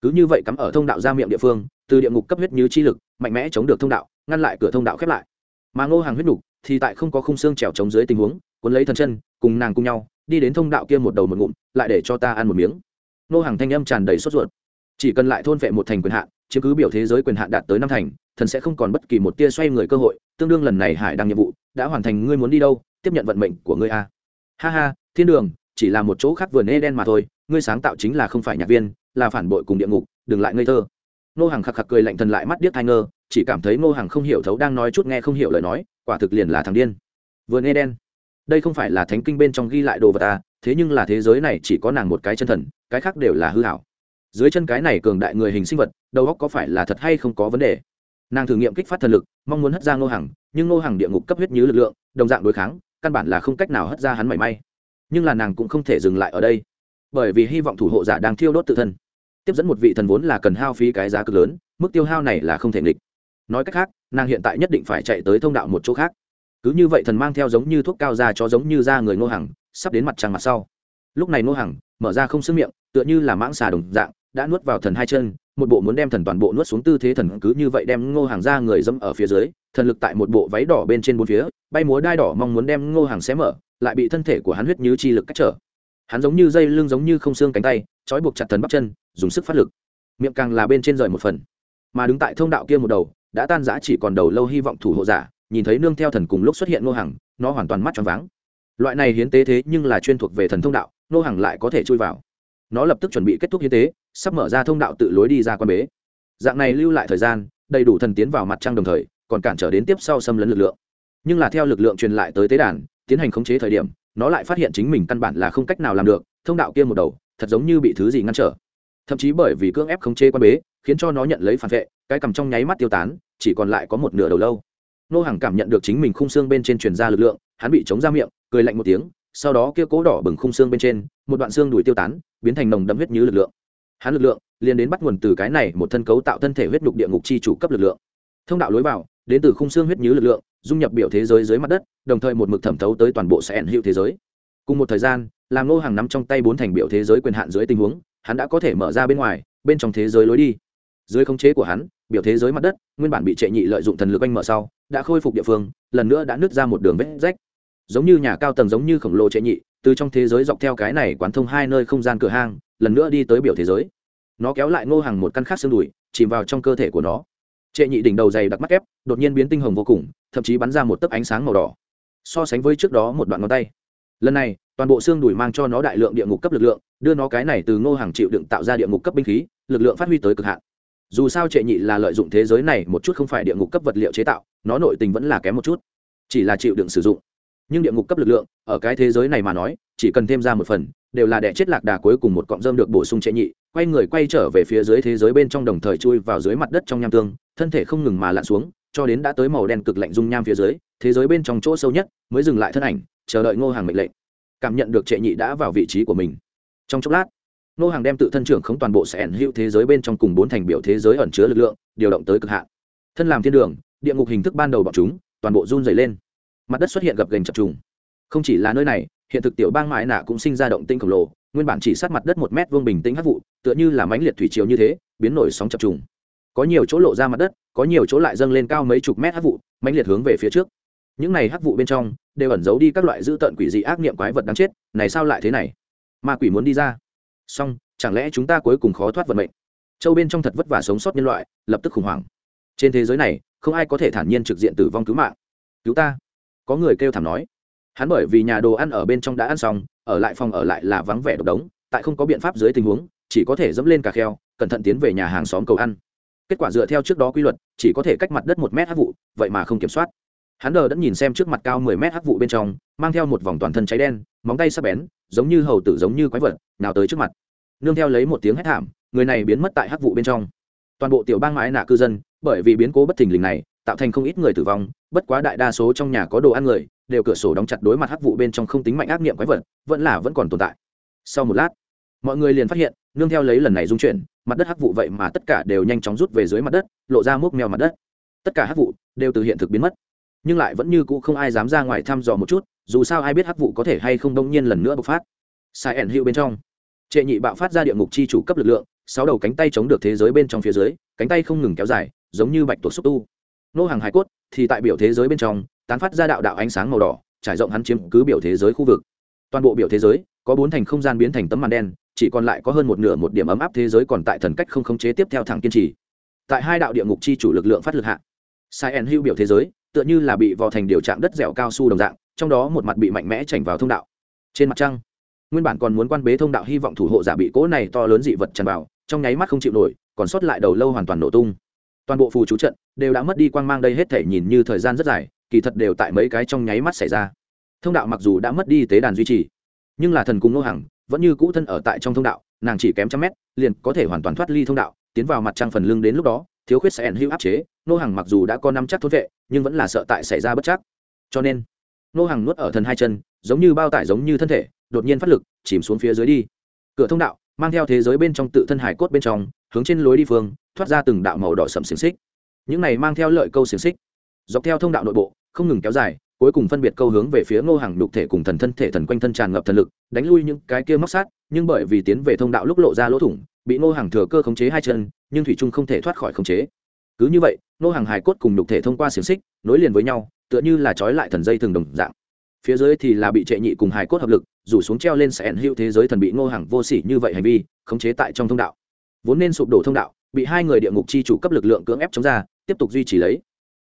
[SPEAKER 1] Cứ như vậy cắm ở thông đạo ra miệng địa phương, từ địa ngục cấp huyết như chi lực, mạnh mẽ chống được thông đạo, ngăn lại cửa thông đạo khép lại. Mà ngô hàng huyết nhục thì tại không có khung xương trèo chống dưới tình huống, cuốn lấy thân chân, cùng nàng cùng nhau, đi đến thông đạo kia một đầu một ngụm, lại để cho ta ăn một miếng. Ngô hàng thanh âm tràn đầy sốt ruột. Chỉ cần lại thôn vệ một thành quyền hạn chứ cứ biểu thế giới quyền hạn đạt tới năm thành, thần sẽ không còn bất kỳ một tia xoay người cơ hội, tương đương lần này hải đang nhiệm vụ đã hoàn thành, ngươi muốn đi đâu, tiếp nhận vận mệnh của ngươi a. Ha ha, thiên đường, chỉ là một chỗ khác vườn ê đen mà thôi, ngươi sáng tạo chính là không phải nhạc viên, là phản bội cùng địa ngục, đừng lại ngây thơ. Nô hàng khạc khạc cười lạnh thần lại mắt điếc thai ngơ, chỉ cảm thấy nô hàng không hiểu thấu đang nói chút nghe không hiểu lời nói, quả thực liền là thằng điên. Vườn nghe đen. Đây không phải là thánh kinh bên trong ghi lại đồ vật ta thế nhưng là thế giới này chỉ có nàng một cái chân thần, cái khác đều là hư hảo dưới chân cái này cường đại người hình sinh vật, đầu óc có phải là thật hay không có vấn đề? Nàng thử nghiệm kích phát thần lực, mong muốn hất ra ngô hàng nhưng ngô hàng địa ngục cấp huyết như lực lượng, đồng dạng đối kháng, căn bản là không cách nào hất ra hắn mảy may. Nhưng là nàng cũng không thể dừng lại ở đây, bởi vì hy vọng thủ hộ giả đang thiêu đốt tự thân. Tiếp dẫn một vị thần vốn là cần hao phí cái giá cực lớn, mức tiêu hao này là không thể nghịch. Nói cách khác, nàng hiện tại nhất định phải chạy tới thông đạo một chỗ khác. Cứ như vậy thần mang theo giống như thuốc cao ra cho giống như da người ngô hằng, sắp đến mặt trăng mặt sau. Lúc này ngô hằng, mở ra không xương miệng, tựa như là mãng xà đồng dạng đã nuốt vào thần hai chân, một bộ muốn đem thần toàn bộ nuốt xuống tư thế thần cứ như vậy đem ngô hàng ra người dẫm ở phía dưới, thần lực tại một bộ váy đỏ bên trên bốn phía, bay múa đai đỏ mong muốn đem ngô hàng xé mở, lại bị thân thể của hắn huyết như chi lực cách trở. Hắn giống như dây lưng giống như không xương cánh tay, trói buộc chặt thần bắp chân, dùng sức phát lực. Miệng càng là bên trên rời một phần. Mà đứng tại thông đạo kia một đầu, đã tan giã chỉ còn đầu lâu hy vọng thủ hộ giả, nhìn thấy nương theo thần cùng lúc xuất hiện ngô hàng, nó hoàn toàn mắt choáng váng. Loại này hiến tế thế nhưng là chuyên thuộc về thần thông đạo, ngô hàng lại có thể chui vào nó lập tức chuẩn bị kết thúc hiến tế, sắp mở ra thông đạo tự lối đi ra quan bế. Dạng này lưu lại thời gian, đầy đủ thần tiến vào mặt trăng đồng thời, còn cản trở đến tiếp sau xâm lấn lực lượng. Nhưng là theo lực lượng truyền lại tới tế đàn, tiến hành khống chế thời điểm, nó lại phát hiện chính mình căn bản là không cách nào làm được, thông đạo kia một đầu, thật giống như bị thứ gì ngăn trở. Thậm chí bởi vì cưỡng ép khống chế quan bế, khiến cho nó nhận lấy phản vệ, cái cầm trong nháy mắt tiêu tán, chỉ còn lại có một nửa đầu lâu. Nô hàng cảm nhận được chính mình khung xương bên trên truyền ra lực lượng, hắn bị chống ra miệng, cười lạnh một tiếng sau đó kia cố đỏ bừng khung xương bên trên, một đoạn xương đùi tiêu tán, biến thành nồng đậm huyết như lực lượng. Hắn lực lượng, liền đến bắt nguồn từ cái này một thân cấu tạo thân thể huyết đục địa ngục chi chủ cấp lực lượng. Thông đạo lối vào, đến từ khung xương huyết như lực lượng, dung nhập biểu thế giới dưới mặt đất, đồng thời một mực thẩm thấu tới toàn bộ sẽ ẩn hữu thế giới. Cùng một thời gian, làm nô hàng nắm trong tay bốn thành biểu thế giới quyền hạn dưới tình huống, hắn đã có thể mở ra bên ngoài, bên trong thế giới lối đi. Dưới khống chế của hắn, biểu thế giới mặt đất, nguyên bản bị trệ nhị lợi dụng thần lực anh mở sau, đã khôi phục địa phương, lần nữa đã nứt ra một đường vết rách giống như nhà cao tầng giống như khổng lồ trệ nhị, từ trong thế giới dọc theo cái này quán thông hai nơi không gian cửa hang, lần nữa đi tới biểu thế giới. Nó kéo lại ngô hàng một căn khác xương đùi, chìm vào trong cơ thể của nó. Trệ nhị đỉnh đầu dày đặc mắt ép đột nhiên biến tinh hồng vô cùng, thậm chí bắn ra một tấc ánh sáng màu đỏ. So sánh với trước đó một đoạn ngón tay. Lần này, toàn bộ xương đùi mang cho nó đại lượng địa ngục cấp lực lượng, đưa nó cái này từ ngô hàng chịu đựng tạo ra địa ngục cấp binh khí, lực lượng phát huy tới cực hạn. Dù sao trệ nhị là lợi dụng thế giới này một chút không phải địa ngục cấp vật liệu chế tạo, nó nội tình vẫn là kém một chút. Chỉ là chịu đựng sử dụng nhưng địa ngục cấp lực lượng, ở cái thế giới này mà nói, chỉ cần thêm ra một phần, đều là đẻ chết lạc đà cuối cùng một cọng rơm được bổ sung trệ nhị, quay người quay trở về phía dưới thế giới bên trong đồng thời chui vào dưới mặt đất trong nham tương, thân thể không ngừng mà lặn xuống, cho đến đã tới màu đen cực lạnh dung nham phía dưới, thế giới bên trong chỗ sâu nhất, mới dừng lại thân ảnh, chờ đợi ngô hàng mệnh lệnh. Cảm nhận được trệ nhị đã vào vị trí của mình. Trong chốc lát, ngô hàng đem tự thân trưởng không toàn bộ sẽ ẩn hữu thế giới bên trong cùng bốn thành biểu thế giới ẩn chứa lực lượng, điều động tới cực hạn. Thân làm thiên đường, địa ngục hình thức ban đầu bọc chúng, toàn bộ run dày lên mặt đất xuất hiện gập gành chập trùng. Không chỉ là nơi này, hiện thực tiểu bang mãi nạ cũng sinh ra động tinh khổng lồ, nguyên bản chỉ sát mặt đất một mét vuông bình tĩnh hắc vụ, tựa như là mãnh liệt thủy chiều như thế, biến nổi sóng chập trùng. Có nhiều chỗ lộ ra mặt đất, có nhiều chỗ lại dâng lên cao mấy chục mét hắc vụ, mãnh liệt hướng về phía trước. Những này hắc vụ bên trong, đều ẩn giấu đi các loại dữ tợn quỷ dị ác niệm quái vật đáng chết, này sao lại thế này? Ma quỷ muốn đi ra. Song chẳng lẽ chúng ta cuối cùng khó thoát vận mệnh? Châu bên trong thật vất vả sống sót nhân loại, lập tức khủng hoảng. Trên thế giới này, không ai có thể thản nhiên trực diện tử vong cứu mạng. Cứu ta có người kêu thảm nói. Hắn bởi vì nhà đồ ăn ở bên trong đã ăn xong, ở lại phòng ở lại là vắng vẻ độc đống, tại không có biện pháp dưới tình huống, chỉ có thể dẫm lên cà kheo, cẩn thận tiến về nhà hàng xóm cầu ăn. Kết quả dựa theo trước đó quy luật, chỉ có thể cách mặt đất một mét hắc vụ, vậy mà không kiểm soát. Hắn đờ đã nhìn xem trước mặt cao mười mét hắc vụ bên trong, mang theo một vòng toàn thân cháy đen, móng tay sắp bén, giống như hầu tử giống như quái vật, nào tới trước mặt. Nương theo lấy một tiếng hét thảm, người này biến mất tại hắc vụ bên trong. Toàn bộ tiểu bang mãi nạ cư dân, bởi vì biến cố bất thình lình này tạo thành không ít người tử vong, bất quá đại đa số trong nhà có đồ ăn người, đều cửa sổ đóng chặt đối mặt hắc vụ bên trong không tính mạnh ác nghiệm quái vật, vẫn là vẫn còn tồn tại. Sau một lát, mọi người liền phát hiện, nương theo lấy lần này dung chuyển, mặt đất hắc vụ vậy mà tất cả đều nhanh chóng rút về dưới mặt đất, lộ ra múc mèo mặt đất. Tất cả hắc vụ đều từ hiện thực biến mất. Nhưng lại vẫn như cũ không ai dám ra ngoài thăm dò một chút, dù sao ai biết hắc vụ có thể hay không đông nhiên lần nữa bộc phát. Sai ẩn hữu bên trong. Trệ nhị bạo phát ra địa ngục chi chủ cấp lực lượng, sáu đầu cánh tay chống được thế giới bên trong phía dưới, cánh tay không ngừng kéo dài, giống như bạch tuộc xúc tu nô hàng hải cốt thì tại biểu thế giới bên trong tán phát ra đạo đạo ánh sáng màu đỏ, trải rộng hắn chiếm cứ biểu thế giới khu vực. Toàn bộ biểu thế giới có bốn thành không gian biến thành tấm màn đen, chỉ còn lại có hơn một nửa một điểm ấm áp thế giới còn tại thần cách không khống chế tiếp theo thẳng kiên trì. Tại hai đạo địa ngục chi chủ lực lượng phát lực hạ, sai en hưu biểu thế giới tựa như là bị vò thành điều trạng đất dẻo cao su đồng dạng, trong đó một mặt bị mạnh mẽ chảnh vào thông đạo. Trên mặt trăng, nguyên bản còn muốn quan bế thông đạo hy vọng thủ hộ giả bị cỗ này to lớn dị vật tràn vào, trong nháy mắt không chịu nổi, còn sót lại đầu lâu hoàn toàn nổ tung toàn bộ phù chú trận đều đã mất đi quang mang đây hết thể nhìn như thời gian rất dài, kỳ thật đều tại mấy cái trong nháy mắt xảy ra. Thông đạo mặc dù đã mất đi tế đàn duy trì, nhưng là thần cùng nô hàng vẫn như cũ thân ở tại trong thông đạo, nàng chỉ kém trăm mét, liền có thể hoàn toàn thoát ly thông đạo, tiến vào mặt trăng phần lưng đến lúc đó, thiếu khuyết sẽ ẩn hữu áp chế nô hàng mặc dù đã có năm chắc thốt vệ, nhưng vẫn là sợ tại xảy ra bất chắc. Cho nên nô hàng nuốt ở thần hai chân, giống như bao tải giống như thân thể, đột nhiên phát lực, chìm xuống phía dưới đi. Cửa thông đạo, mang theo thế giới bên trong tự thân hải cốt bên trong, hướng trên lối đi phương thoát ra từng đạo màu đỏ sậm xiềng xích. Những này mang theo lợi câu xiềng xích, dọc theo thông đạo nội bộ, không ngừng kéo dài, cuối cùng phân biệt câu hướng về phía ngô hàng đục thể cùng thần thân thể thần quanh thân tràn ngập thần lực, đánh lui những cái kia móc sát, nhưng bởi vì tiến về thông đạo lúc lộ ra lỗ thủng, bị ngô hàng thừa cơ khống chế hai chân, nhưng thủy trung không thể thoát khỏi khống chế. Cứ như vậy, ngô hàng hài cốt cùng đục thể thông qua xiềng xích, nối liền với nhau, tựa như là trói lại thần dây thường đồng dạng. Phía dưới thì là bị trệ nhị cùng hài cốt hợp lực, rủ xuống treo lên sẹn hữu thế giới thần bị ngô hàng vô sỉ như vậy hành vi, khống chế tại trong thông đạo. Vốn nên sụp đổ thông đạo bị hai người địa ngục chi chủ cấp lực lượng cưỡng ép chống ra, tiếp tục duy trì lấy.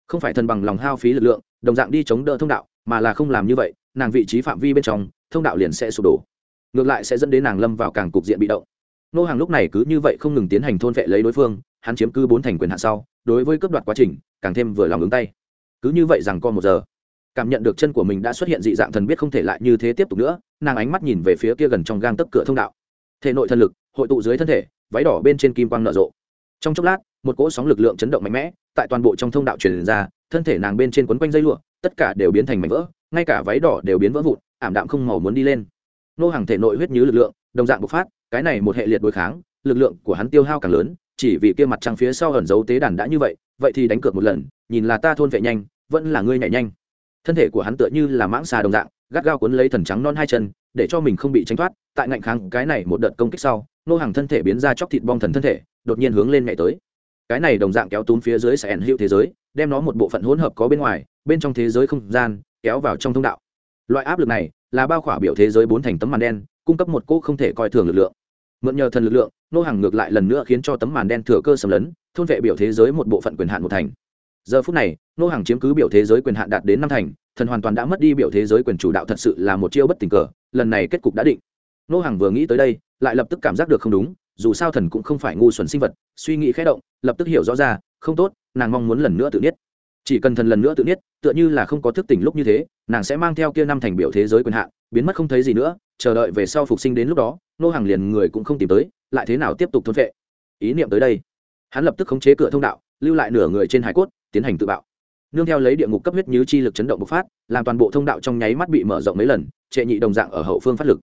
[SPEAKER 1] Không phải thần bằng lòng hao phí lực lượng, đồng dạng đi chống đỡ thông đạo, mà là không làm như vậy, nàng vị trí phạm vi bên trong, thông đạo liền sẽ sụp đổ. Ngược lại sẽ dẫn đến nàng lâm vào càng cục diện bị động. Nô hàng lúc này cứ như vậy không ngừng tiến hành thôn vệ lấy đối phương, hắn chiếm cứ bốn thành quyền hạn sau, đối với cấp đoạt quá trình, càng thêm vừa lòng ứng tay. Cứ như vậy rằng còn một giờ, cảm nhận được chân của mình đã xuất hiện dị dạng thần biết không thể lại như thế tiếp tục nữa, nàng ánh mắt nhìn về phía kia gần trong gang tấc cửa thông đạo. Thể nội thần lực, hội tụ dưới thân thể, váy đỏ bên trên kim quang nở rộ trong chốc lát, một cỗ sóng lực lượng chấn động mạnh mẽ, tại toàn bộ trong thông đạo truyền ra, thân thể nàng bên trên quấn quanh dây lụa, tất cả đều biến thành mảnh vỡ, ngay cả váy đỏ đều biến vỡ vụn, ảm đạm không màu muốn đi lên. Nô hàng thể nội huyết như lực lượng, đồng dạng bộc phát, cái này một hệ liệt đối kháng, lực lượng của hắn tiêu hao càng lớn, chỉ vì kia mặt trăng phía sau ẩn giấu tế đàn đã như vậy vậy thì đánh cược một lần, nhìn là ta thôn vệ nhanh, vẫn là ngươi nhảy nhanh. Thân thể của hắn tựa như là mãng xà đồng dạng, gắt gao cuốn lấy thần trắng non hai chân, để cho mình không bị tránh thoát, tại ngạnh kháng cái này một đợt công kích sau, nô hàng thân thể biến ra chóc thịt bong thần thân thể đột nhiên hướng lên nhảy tới. Cái này đồng dạng kéo túm phía dưới sẽ ẩn hữu thế giới, đem nó một bộ phận hỗn hợp có bên ngoài, bên trong thế giới không gian, kéo vào trong thông đạo. Loại áp lực này là bao khỏa biểu thế giới bốn thành tấm màn đen, cung cấp một cỗ không thể coi thường lực lượng. Mượn nhờ thần lực lượng, nô hàng ngược lại lần nữa khiến cho tấm màn đen thừa cơ xâm lấn, thôn vệ biểu thế giới một bộ phận quyền hạn một thành. Giờ phút này, nô hàng chiếm cứ biểu thế giới quyền hạn đạt đến năm thành, thần hoàn toàn đã mất đi biểu thế giới quyền chủ đạo thật sự là một chiêu bất tình cờ, lần này kết cục đã định. Nô hàng vừa nghĩ tới đây, lại lập tức cảm giác được không đúng dù sao thần cũng không phải ngu xuẩn sinh vật, suy nghĩ khẽ động, lập tức hiểu rõ ra, không tốt, nàng mong muốn lần nữa tự niết. Chỉ cần thần lần nữa tự niết, tựa như là không có thức tỉnh lúc như thế, nàng sẽ mang theo kia năm thành biểu thế giới quyền hạn, biến mất không thấy gì nữa, chờ đợi về sau phục sinh đến lúc đó, nô hàng liền người cũng không tìm tới, lại thế nào tiếp tục thôn vệ ý niệm tới đây, hắn lập tức khống chế cửa thông đạo, lưu lại nửa người trên hải cốt, tiến hành tự bạo. Nương theo lấy địa ngục cấp huyết như chi lực chấn động bộc phát, làm toàn bộ thông đạo trong nháy mắt bị mở rộng mấy lần, trệ nhị đồng dạng ở hậu phương phát lực.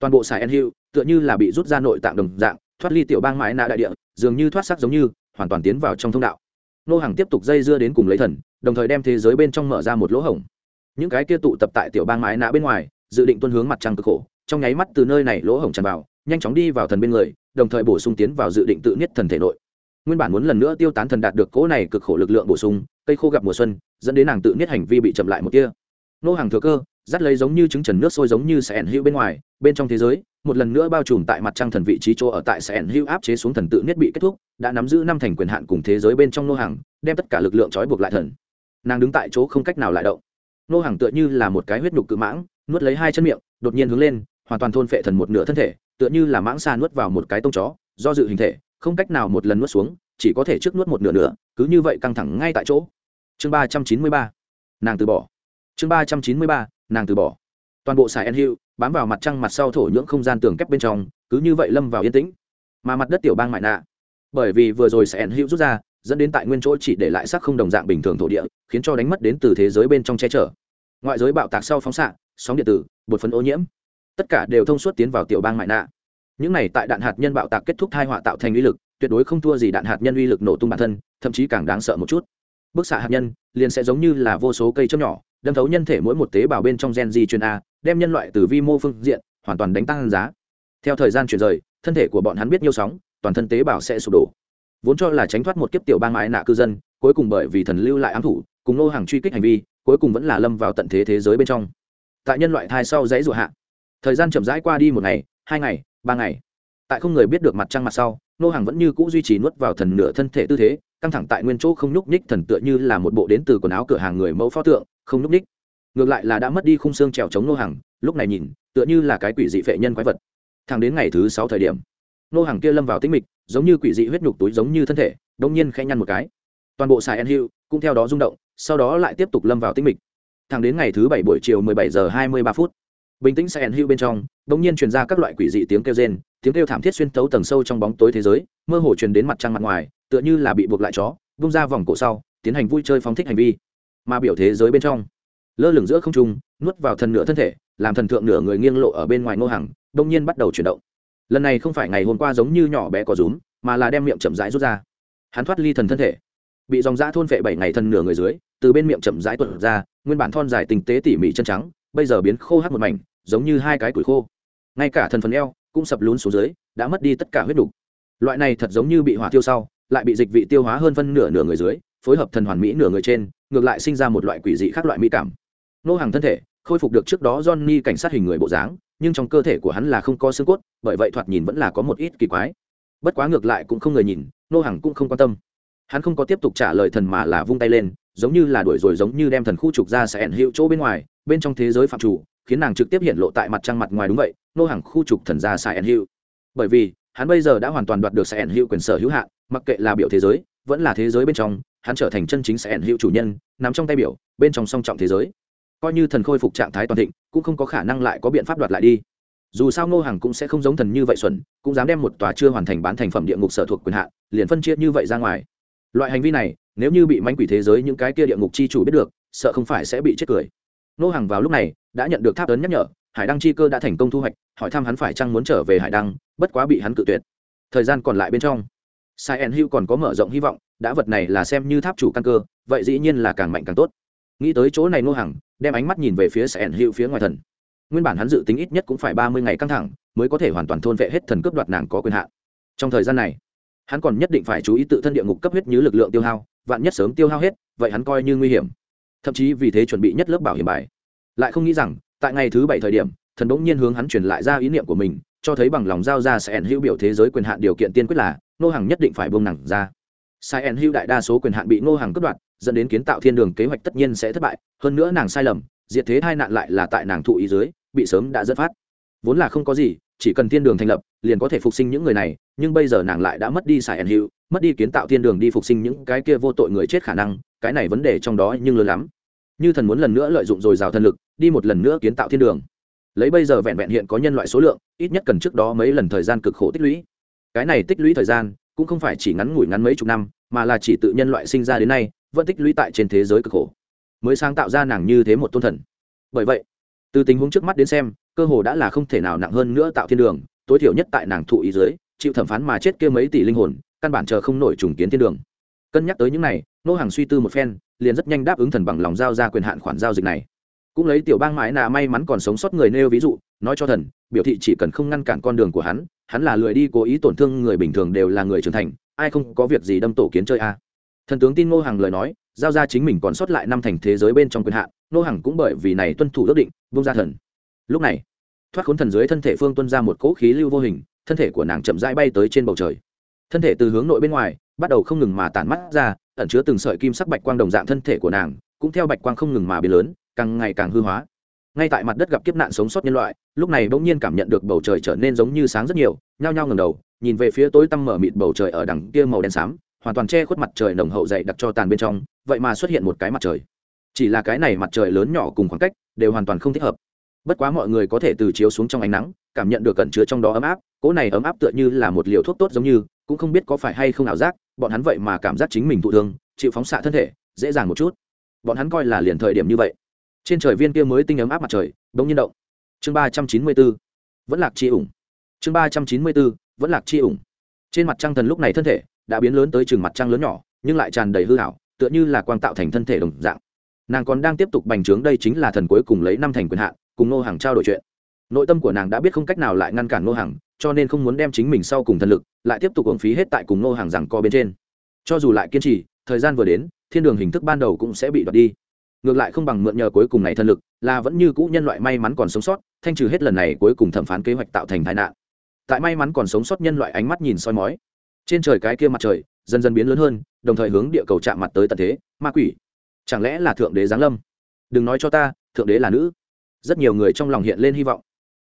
[SPEAKER 1] Toàn bộ xài en hữu tựa như là bị rút ra nội tạng đồng dạng thoát ly tiểu bang mãi nạ đại địa, dường như thoát sắc giống như, hoàn toàn tiến vào trong thông đạo. Nô hàng tiếp tục dây dưa đến cùng lấy thần, đồng thời đem thế giới bên trong mở ra một lỗ hổng. Những cái kia tụ tập tại tiểu bang mãi nạ bên ngoài, dự định tuân hướng mặt trăng cực khổ, trong nháy mắt từ nơi này lỗ hổng tràn vào, nhanh chóng đi vào thần bên người, đồng thời bổ sung tiến vào dự định tự niết thần thể nội. Nguyên bản muốn lần nữa tiêu tán thần đạt được cỗ này cực khổ lực lượng bổ sung, cây khô gặp mùa xuân, dẫn đến nàng tự niết hành vi bị chậm lại một kia nô hàng thừa cơ, dắt lấy giống như trứng trần nước sôi giống như sẽ ẩn hữu bên ngoài, bên trong thế giới một lần nữa bao trùm tại mặt trăng thần vị trí chỗ ở tại sẽ hữu áp chế xuống thần tự niết bị kết thúc, đã nắm giữ năm thành quyền hạn cùng thế giới bên trong nô hàng đem tất cả lực lượng trói buộc lại thần. Nàng đứng tại chỗ không cách nào lại động. Nô hàng tựa như là một cái huyết nhục cự mãng, nuốt lấy hai chân miệng, đột nhiên hướng lên, hoàn toàn thôn phệ thần một nửa thân thể, tựa như là mãng xa nuốt vào một cái tông chó, do dự hình thể, không cách nào một lần nuốt xuống, chỉ có thể trước nuốt một nửa nữa, cứ như vậy căng thẳng ngay tại chỗ. Chương ba trăm chín mươi ba, nàng từ bỏ. Chương ba trăm chín mươi ba, nàng từ bỏ toàn bộ xài en hữu, bám vào mặt trăng mặt sau thổ nhưỡng không gian tường kép bên trong, cứ như vậy lâm vào yên tĩnh. Mà mặt đất tiểu bang mại nạ, bởi vì vừa rồi xài en hữu rút ra, dẫn đến tại nguyên chỗ chỉ để lại sắc không đồng dạng bình thường thổ địa, khiến cho đánh mất đến từ thế giới bên trong che chở. Ngoại giới bạo tạc sau phóng xạ, sóng điện tử, bột phấn ô nhiễm, tất cả đều thông suốt tiến vào tiểu bang mại nạ. Những này tại đạn hạt nhân bạo tạc kết thúc thai họa tạo thành uy lực, tuyệt đối không thua gì đạn hạt nhân uy lực nổ tung bản thân, thậm chí càng đáng sợ một chút. Bức xạ hạt nhân liền sẽ giống như là vô số cây châm nhỏ, đâm thấu nhân thể mỗi một tế bào bên trong gen di truyền a đem nhân loại từ vi mô phương diện hoàn toàn đánh tăng giá. Theo thời gian chuyển rời, thân thể của bọn hắn biết nhiêu sóng, toàn thân tế bào sẽ sụp đổ. Vốn cho là tránh thoát một kiếp tiểu bang mãi nạ cư dân, cuối cùng bởi vì thần lưu lại ám thủ, cùng nô hàng truy kích hành vi, cuối cùng vẫn là lâm vào tận thế thế giới bên trong. Tại nhân loại thai sau dãy rùa hạ, thời gian chậm rãi qua đi một ngày, hai ngày, ba ngày. Tại không người biết được mặt trăng mặt sau, nô hàng vẫn như cũ duy trì nuốt vào thần nửa thân thể tư thế, căng thẳng tại nguyên chỗ không nhúc nhích thần tựa như là một bộ đến từ quần áo cửa hàng người mẫu pho tượng, không nhúc nhích ngược lại là đã mất đi khung xương trèo chống nô hàng lúc này nhìn, tựa như là cái quỷ dị phệ nhân quái vật. Thẳng đến ngày thứ sáu thời điểm, nô hàng kia lâm vào tĩnh mịch, giống như quỷ dị huyết nhục túi giống như thân thể, đông nhiên khẽ nhăn một cái. Toàn bộ sài en hữu cũng theo đó rung động, sau đó lại tiếp tục lâm vào tĩnh mịch. Thẳng đến ngày thứ bảy buổi chiều 17 giờ 23 phút, bình tĩnh sài en hữu bên trong, đông nhiên truyền ra các loại quỷ dị tiếng kêu rên, tiếng kêu thảm thiết xuyên tấu tầng sâu trong bóng tối thế giới, mơ hồ truyền đến mặt trăng mặt ngoài, tựa như là bị buộc lại chó, vung ra vòng cổ sau, tiến hành vui chơi phóng thích hành vi. Mà biểu thế giới bên trong lơ lửng giữa không trung, nuốt vào thần nửa thân thể, làm thần thượng nửa người nghiêng lộ ở bên ngoài ngô hàng đông nhiên bắt đầu chuyển động. Lần này không phải ngày hôm qua giống như nhỏ bé có rúm, mà là đem miệng chậm rãi rút ra. Hắn thoát ly thần thân thể. Bị dòng da thôn vệ bảy ngày thần nửa người dưới, từ bên miệng chậm rãi tuột ra, nguyên bản thon dài tinh tế tỉ mỉ chân trắng, bây giờ biến khô hát một mảnh, giống như hai cái củi khô. Ngay cả thần phần eo cũng sập lún xuống dưới, đã mất đi tất cả huyết đủ. loại này thật giống như bị hỏa tiêu sau, lại bị dịch vị tiêu hóa hơn phân nửa nửa người dưới, phối hợp thần hoàn mỹ nửa người trên, ngược lại sinh ra một loại quỷ dị khác loại mỹ cảm nô hàng thân thể, khôi phục được trước đó johnny cảnh sát hình người bộ dáng, nhưng trong cơ thể của hắn là không có xương cốt, bởi vậy thoạt nhìn vẫn là có một ít kỳ quái. Bất quá ngược lại cũng không người nhìn, nô hàng cũng không quan tâm. Hắn không có tiếp tục trả lời thần mà là vung tay lên, giống như là đuổi rồi giống như đem thần khu trục ra sẽ ẩn hiệu chỗ bên ngoài, bên trong thế giới phạm chủ, khiến nàng trực tiếp hiện lộ tại mặt trăng mặt ngoài đúng vậy, nô hàng khu trục thần ra sai ẩn hiệu bởi vì, hắn bây giờ đã hoàn toàn đoạt được sẽ ẩn hiệu quyền sở hữu hạn, mặc kệ là biểu thế giới, vẫn là thế giới bên trong, hắn trở thành chân chính sẽ ẩn hiệu chủ nhân nằm trong tay biểu, bên trong song trọng thế giới coi như thần khôi phục trạng thái toàn thịnh, cũng không có khả năng lại có biện pháp đoạt lại đi. Dù sao ngô hàng cũng sẽ không giống thần như vậy xuẩn, cũng dám đem một tòa chưa hoàn thành bán thành phẩm địa ngục sở thuộc quyền hạn, liền phân chia như vậy ra ngoài. Loại hành vi này, nếu như bị mánh quỷ thế giới những cái kia địa ngục chi chủ biết được, sợ không phải sẽ bị chết cười. Ngô hàng vào lúc này, đã nhận được tháp ấn nhắc nhở, hải đăng chi cơ đã thành công thu hoạch, hỏi thăm hắn phải chăng muốn trở về hải đăng, bất quá bị hắn cự tuyệt. Thời gian còn lại bên trong, sai en hữu còn có mở rộng hy vọng, đã vật này là xem như tháp chủ căn cơ, vậy dĩ nhiên là càng mạnh càng tốt nghĩ tới chỗ này ngô hàng đem ánh mắt nhìn về phía sẻn hữu phía ngoài thần. Nguyên bản hắn dự tính ít nhất cũng phải ba mươi ngày căng thẳng, mới có thể hoàn toàn thôn vệ hết thần cướp đoạt nàng có quyền hạn. Trong thời gian này, hắn còn nhất định phải chú ý tự thân địa ngục cấp huyết như lực lượng tiêu hao, vạn nhất sớm tiêu hao hết, vậy hắn coi như nguy hiểm. Thậm chí vì thế chuẩn bị nhất lớp bảo hiểm bài. Lại không nghĩ rằng, tại ngày thứ bảy thời điểm, thần bỗng nhiên hướng hắn truyền lại ra ý niệm của mình, cho thấy bằng lòng giao ra sẽ hữu biểu thế giới quyền hạn điều kiện tiên quyết là nô hàng nhất định phải buông nặng ra. Sai en hữu đại đa số quyền hạn bị nô hàng cướp đoạt dẫn đến kiến tạo thiên đường kế hoạch tất nhiên sẽ thất bại, hơn nữa nàng sai lầm, diệt thế hai nạn lại là tại nàng thụ ý dưới, bị sớm đã dẫn phát. Vốn là không có gì, chỉ cần thiên đường thành lập, liền có thể phục sinh những người này, nhưng bây giờ nàng lại đã mất đi sai ẩn hiệu mất đi kiến tạo thiên đường đi phục sinh những cái kia vô tội người chết khả năng, cái này vấn đề trong đó nhưng lớn lắm. Như thần muốn lần nữa lợi dụng dồi dào thần lực, đi một lần nữa kiến tạo thiên đường. Lấy bây giờ vẹn vẹn hiện có nhân loại số lượng, ít nhất cần trước đó mấy lần thời gian cực khổ tích lũy. Cái này tích lũy thời gian, cũng không phải chỉ ngắn ngủi ngắn mấy chục năm, mà là chỉ tự nhân loại sinh ra đến nay vẫn tích lũy tại trên thế giới cực khổ, mới sáng tạo ra nàng như thế một tôn thần. Bởi vậy, từ tình huống trước mắt đến xem, cơ hồ đã là không thể nào nặng hơn nữa tạo thiên đường, tối thiểu nhất tại nàng thụ ý dưới, chịu thẩm phán mà chết kia mấy tỷ linh hồn, căn bản chờ không nổi trùng kiến thiên đường. Cân nhắc tới những này, nô hàng suy tư một phen, liền rất nhanh đáp ứng thần bằng lòng giao ra quyền hạn khoản giao dịch này. Cũng lấy tiểu bang mãi nà may mắn còn sống sót người nêu ví dụ, nói cho thần, biểu thị chỉ cần không ngăn cản con đường của hắn hắn là lười đi cố ý tổn thương người bình thường đều là người trưởng thành, ai không có việc gì đâm tổ kiến chơi a thần tướng tin ngô Hằng lời nói, giao ra chính mình còn sót lại năm thành thế giới bên trong quyền hạn, ngô Hằng cũng bởi vì này tuân thủ ước định, vung ra thần. Lúc này, thoát khốn thần dưới thân thể phương tuân ra một cỗ khí lưu vô hình, thân thể của nàng chậm rãi bay tới trên bầu trời. Thân thể từ hướng nội bên ngoài, bắt đầu không ngừng mà tản mắt ra, ẩn chứa từng sợi kim sắc bạch quang đồng dạng thân thể của nàng, cũng theo bạch quang không ngừng mà biến lớn, càng ngày càng hư hóa. Ngay tại mặt đất gặp kiếp nạn sống sót nhân loại, lúc này bỗng nhiên cảm nhận được bầu trời trở nên giống như sáng rất nhiều, nhao nhao ngầm đầu, nhìn về phía tối tăm mở mịt bầu trời ở đằng kia màu đen xám hoàn toàn che khuất mặt trời nồng hậu dậy đặc cho tàn bên trong, vậy mà xuất hiện một cái mặt trời. Chỉ là cái này mặt trời lớn nhỏ cùng khoảng cách, đều hoàn toàn không thích hợp. Bất quá mọi người có thể từ chiếu xuống trong ánh nắng, cảm nhận được cẩn chứa trong đó ấm áp, cỗ này ấm áp tựa như là một liều thuốc tốt giống như, cũng không biết có phải hay không ảo giác, bọn hắn vậy mà cảm giác chính mình thụ thương, chịu phóng xạ thân thể, dễ dàng một chút. Bọn hắn coi là liền thời điểm như vậy. Trên trời viên kia mới tinh ấm áp mặt trời, bỗng nhiên động. Chương ba trăm chín mươi b ố vẫn lạc chi ủng. Chương ba trăm chín mươi b ố vẫn lạc chi ủng. Trên mặt trăng thần lúc này thân thể đã biến lớn tới chừng mặt trăng lớn nhỏ, nhưng lại tràn đầy hư hảo tựa như là quang tạo thành thân thể đồng dạng. Nàng còn đang tiếp tục bành trướng đây chính là thần cuối cùng lấy năm thành quyền hạn, cùng nô hàng trao đổi chuyện. Nội tâm của nàng đã biết không cách nào lại ngăn cản nô hàng cho nên không muốn đem chính mình sau cùng thần lực, lại tiếp tục hưởng phí hết tại cùng nô hàng rằng co bên trên. Cho dù lại kiên trì, thời gian vừa đến, thiên đường hình thức ban đầu cũng sẽ bị đoạt đi. Ngược lại không bằng mượn nhờ cuối cùng này thân lực, là vẫn như cũ nhân loại may mắn còn sống sót, thanh trừ hết lần này cuối cùng thẩm phán kế hoạch tạo thành tai nạn. Tại may mắn còn sống sót nhân loại ánh mắt nhìn soi mói trên trời cái kia mặt trời dần dần biến lớn hơn, đồng thời hướng địa cầu chạm mặt tới tận thế, ma quỷ. Chẳng lẽ là thượng đế giáng lâm? Đừng nói cho ta, thượng đế là nữ. Rất nhiều người trong lòng hiện lên hy vọng.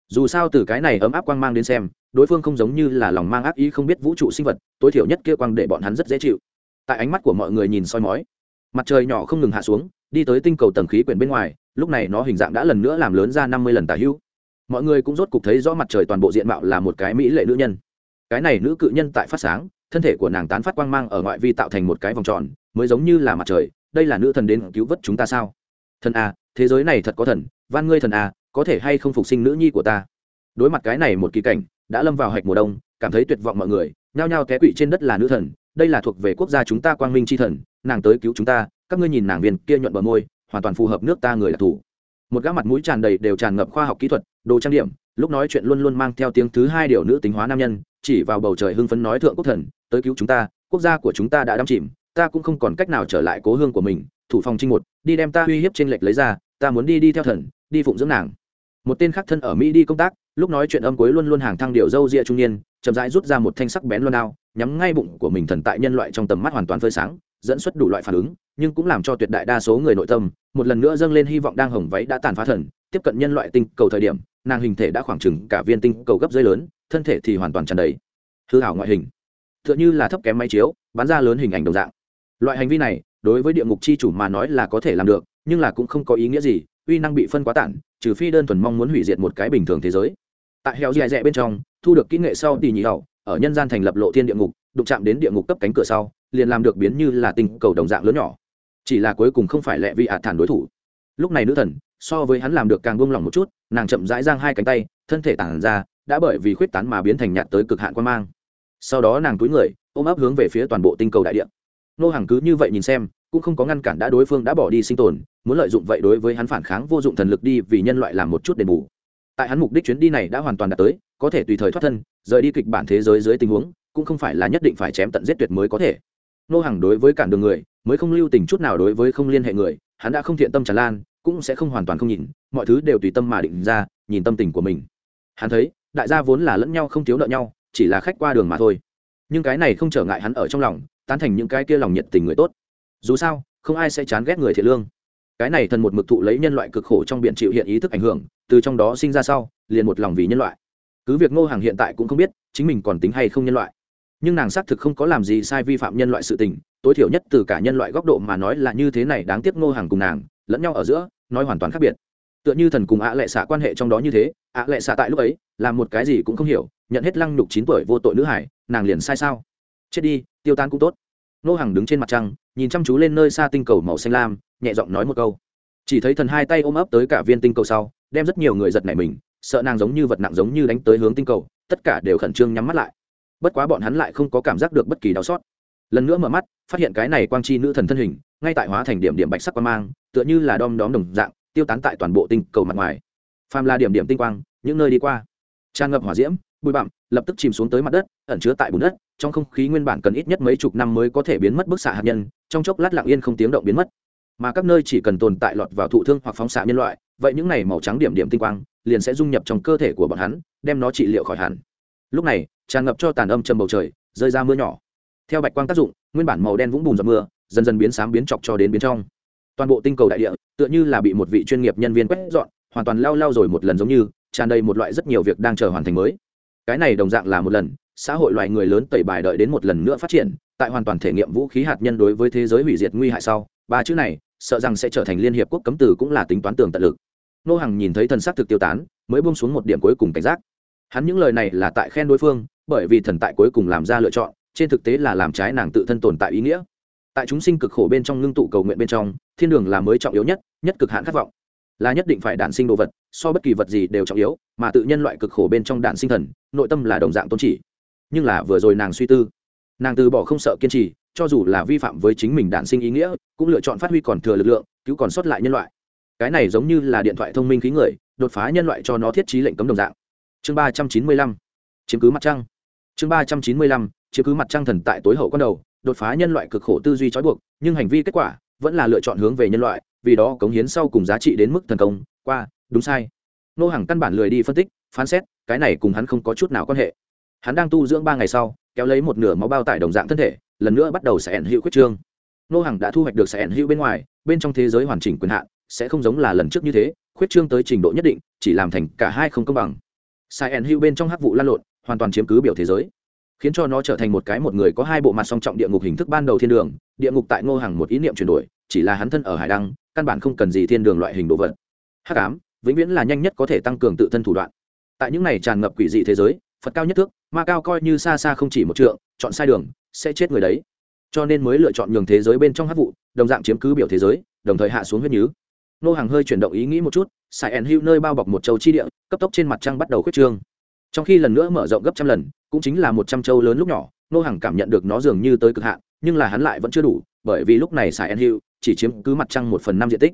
[SPEAKER 1] Dù sao từ cái này ấm áp quang mang đến xem, đối phương không giống như là lòng mang ác ý không biết vũ trụ sinh vật, tối thiểu nhất kia quang để bọn hắn rất dễ chịu. Tại ánh mắt của mọi người nhìn soi mói, mặt trời nhỏ không ngừng hạ xuống, đi tới tinh cầu tầng khí quyển bên ngoài, lúc này nó hình dạng đã lần nữa làm lớn ra năm mươi lần tả hữu. Mọi người cũng rốt cục thấy rõ mặt trời toàn bộ diện mạo là một cái mỹ lệ nữ nhân cái này nữ cự nhân tại phát sáng, thân thể của nàng tán phát quang mang ở ngoại vi tạo thành một cái vòng tròn, mới giống như là mặt trời, đây là nữ thần đến cứu vớt chúng ta sao? Thần a, thế giới này thật có thần, van ngươi thần a, có thể hay không phục sinh nữ nhi của ta? Đối mặt cái này một kỳ cảnh, đã lâm vào hạch mùa đông, cảm thấy tuyệt vọng mọi người, nhao nhao té quỵ trên đất là nữ thần, đây là thuộc về quốc gia chúng ta quang minh c h i thần, nàng tới cứu chúng ta, các ngươi nhìn nàng viên kia nhuận bờ môi, hoàn toàn phù hợp nước ta người là thủ. Một gã mặt mũi tràn đầy đều tràn ngập khoa học kỹ thuật, đồ trang điểm lúc nói chuyện luôn luôn mang theo tiếng thứ hai điều nữ tính hóa nam nhân, chỉ vào bầu trời hưng phấn nói thượng quốc thần, tới cứu chúng ta, quốc gia của chúng ta đã đắm chìm, ta cũng không còn cách nào trở lại cố hương của mình, thủ phòng trinh một, đi đem ta uy hiếp trên lệch lấy ra, ta muốn đi đi theo thần, đi phụng dưỡng nàng. Một tên khác thân ở mỹ đi công tác, lúc nói chuyện âm cuối luôn luôn hàng thăng điều dâu ria trung niên, chậm rãi rút ra một thanh sắc bén luôn đao, nhắm ngay bụng của mình thần tại nhân loại trong tầm mắt hoàn toàn phơi sáng, dẫn xuất đủ loại phản ứng, nhưng cũng làm cho tuyệt đại đa số người nội tâm, một lần nữa dâng lên hy vọng đang hồng váy đã tàn phá thần, tiếp cận nhân loại tinh cầu thời điểm nàng hình thể đã khoảng chừng cả viên tinh cầu gấp dây lớn, thân thể thì hoàn toàn tràn đầy. Hư hảo ngoại hình. T h ư ợ n h ư là thấp kém máy chiếu bán ra lớn hình ảnh đồng dạng. Loại hành vi này, đối với địa ngục c h i chủ mà nói là có thể làm được, nhưng là cũng không có ý nghĩa gì, uy năng bị phân quá tản, trừ phi đơn thuần mong muốn hủy diệt một cái bình thường thế giới. Tại heo dè dẹ bên trong, thu được kỹ nghệ sau thì nhị hậu, ở nhân gian thành lập lộ thiên địa ngục, đụng chạm đến địa ngục cấp cánh cửa sau, liền làm được biến như là tinh cầu đồng dạng lớn nhỏ. Chỉ là cuối cùng không phải lẹ vị ạt thản đối thủ lúc này nữ thần, so với hắn làm được càng buông lỏng một chút, nàng chậm rãi giang hai cánh tay, thân thể tản ra, đã bởi vì khuyết tán mà biến thành nhạt tới cực hạn quan mang. Sau đó nàng túi người, ôm ấp hướng về phía toàn bộ tinh cầu đại địa. Nô hàng cứ như vậy nhìn xem, cũng không có ngăn cản đã đối phương đã bỏ đi sinh tồn, muốn lợi dụng vậy đối với hắn phản kháng vô dụng thần lực đi vì nhân loại làm một chút đền bù. Tại hắn mục đích chuyến đi này đã hoàn toàn đạt tới, có thể tùy thời thoát thân, rời đi kịch bản thế giới dưới tình huống, cũng không phải là nhất định phải chém tận giết tuyệt mới có thể. Nô hàng đối với cản đường người, mới không lưu tình chút nào đối với không liên hệ người hắn đã không thiện tâm tràn lan, cũng sẽ không hoàn toàn không nhìn, mọi thứ đều tùy tâm mà định ra, nhìn tâm tình của mình. Hắn thấy, đại gia vốn là lẫn nhau không thiếu nợ nhau, chỉ là khách qua đường mà thôi. Nhưng cái này không trở ngại hắn ở trong lòng, tán thành những cái kia lòng nhiệt tình người tốt. Dù sao, không ai sẽ chán ghét người thiện lương. Cái này thần một mực thụ lấy nhân loại cực khổ trong biển chịu hiện ý thức ảnh hưởng, từ trong đó sinh ra sau, liền một lòng vì nhân loại. Cứ việc ngô hàng hiện tại cũng không biết chính mình còn tính hay không nhân loại nhưng nàng xác thực không có làm gì sai vi phạm nhân loại sự tình, tối thiểu nhất từ cả nhân loại góc độ mà nói là như thế này đáng tiếc ngô hàng cùng nàng, lẫn nhau ở giữa, nói hoàn toàn khác biệt. Tựa như thần cùng ạ lệ xạ quan hệ trong đó như thế, ạ lệ xạ tại lúc ấy, làm một cái gì cũng không hiểu, nhận hết lăng nhục chín tuổi vô tội nữ hải, nàng liền sai sao? Chết đi, tiêu tan cũng tốt. Ngô hàng đứng trên mặt trăng, nhìn chăm chú lên nơi xa tinh cầu màu xanh lam, nhẹ giọng nói một câu. Chỉ thấy thần hai tay ôm ấp tới cả viên tinh cầu sau, đem rất nhiều người giật nảy mình, sợ nàng giống như vật nặng giống như đánh tới hướng tinh cầu, tất cả đều khẩn trương nhắm mắt lại bất quá bọn hắn lại không có cảm giác được bất kỳ đau xót. Lần nữa mở mắt, phát hiện cái này quang chi nữ thần thân hình, ngay tại hóa thành điểm điểm bạch sắc quang mang, tựa như là đom đóm đồng dạng, tiêu tán tại toàn bộ tinh cầu mặt ngoài. Phàm là điểm điểm tinh quang, những nơi đi qua, tràn ngập hỏa diễm, bụi bặm, lập tức chìm xuống tới mặt đất, ẩn chứa tại bùn đất, trong không khí nguyên bản cần ít nhất mấy chục năm mới có thể biến mất bức xạ hạt nhân, trong chốc lát lặng yên không tiếng động biến mất. Mà các nơi chỉ cần tồn tại lọt vào thụ thương hoặc phóng xạ nhân loại, vậy những này màu trắng điểm điểm tinh quang, liền sẽ dung nhập trong cơ thể của bọn hắn, đem nó trị liệu khỏi hẳn. Lúc này tràn ngập cho tàn âm trầm bầu trời, rơi ra mưa nhỏ. Theo bạch quang tác dụng, nguyên bản màu đen vũng bùn giọt mưa, dần dần biến sáng biến chọc cho đến biến trong. Toàn bộ tinh cầu đại địa, tựa như là bị một vị chuyên nghiệp nhân viên quét dọn, hoàn toàn lao lao rồi một lần giống như, tràn đầy một loại rất nhiều việc đang chờ hoàn thành mới. Cái này đồng dạng là một lần, xã hội loài người lớn tẩy bài đợi đến một lần nữa phát triển, tại hoàn toàn thể nghiệm vũ khí hạt nhân đối với thế giới hủy diệt nguy hại sau, ba chữ này, sợ rằng sẽ trở thành liên hiệp quốc cấm từ cũng là tính toán tường tận lực. Nô hằng nhìn thấy thần sắc thực tiêu tán, mới buông xuống một điểm cuối cùng cảnh giác. Hắn những lời này là tại khen đối phương bởi vì thần tại cuối cùng làm ra lựa chọn, trên thực tế là làm trái nàng tự thân tồn tại ý nghĩa. Tại chúng sinh cực khổ bên trong ngưng tụ cầu nguyện bên trong, thiên đường là mới trọng yếu nhất nhất cực hạn khát vọng. Là nhất định phải đản sinh đồ vật, so bất kỳ vật gì đều trọng yếu, mà tự nhân loại cực khổ bên trong đản sinh thần, nội tâm là đồng dạng tôn chỉ. Nhưng là vừa rồi nàng suy tư, nàng từ bỏ không sợ kiên trì, cho dù là vi phạm với chính mình đản sinh ý nghĩa, cũng lựa chọn phát huy còn thừa lực lượng, cứu còn sót lại nhân loại. Cái này giống như là điện thoại thông minh khí người, đột phá nhân loại cho nó thiết trí lệnh cấm đồng dạng. Chương ba trăm chín mươi lăm, chiếm cứ mặt trăng chương ba trăm chín mươi lăm, chiếm cứ mặt trăng thần tại tối hậu con đầu, đột phá nhân loại cực khổ tư duy trói buộc, nhưng hành vi kết quả vẫn là lựa chọn hướng về nhân loại, vì đó cống hiến sau cùng giá trị đến mức thần công. Qua, đúng sai. Nô hàng căn bản lười đi phân tích, phán xét, cái này cùng hắn không có chút nào quan hệ. Hắn đang tu dưỡng ba ngày sau, kéo lấy một nửa máu bao tải đồng dạng thân thể, lần nữa bắt đầu sẽ ẩn hữu quyết trương. Nô hàng đã thu hoạch được sẽ ẩn hữu bên ngoài, bên trong thế giới hoàn chỉnh quyền hạn, sẽ không giống là lần trước như thế, khuyết trương tới trình độ nhất định, chỉ làm thành cả hai không công bằng. Sai ẩn hữu bên trong hắc vụ lan lộn hoàn toàn chiếm cứ biểu thế giới, khiến cho nó trở thành một cái một người có hai bộ mặt song trọng địa ngục hình thức ban đầu thiên đường, địa ngục tại ngô hàng một ý niệm chuyển đổi, chỉ là hắn thân ở hải đăng, căn bản không cần gì thiên đường loại hình đồ vật. Hắc ám, vĩnh viễn là nhanh nhất có thể tăng cường tự thân thủ đoạn. Tại những này tràn ngập quỷ dị thế giới, phật cao nhất thước, ma cao coi như xa xa không chỉ một trượng, chọn sai đường, sẽ chết người đấy. Cho nên mới lựa chọn nhường thế giới bên trong hát vụ, đồng dạng chiếm cứ biểu thế giới, đồng thời hạ xuống huyết nhứ. Nô hàng hơi chuyển động ý nghĩ một chút, sai ẩn hữu nơi bao bọc một châu chi địa, cấp tốc trên mặt trăng bắt đầu khuyết trương trong khi lần nữa mở rộng gấp trăm lần, cũng chính là một trăm châu lớn lúc nhỏ nô hàng cảm nhận được nó dường như tới cực hạn, nhưng là hắn lại vẫn chưa đủ, bởi vì lúc này xài ẩn hữu chỉ chiếm cứ mặt trăng một phần năm diện tích,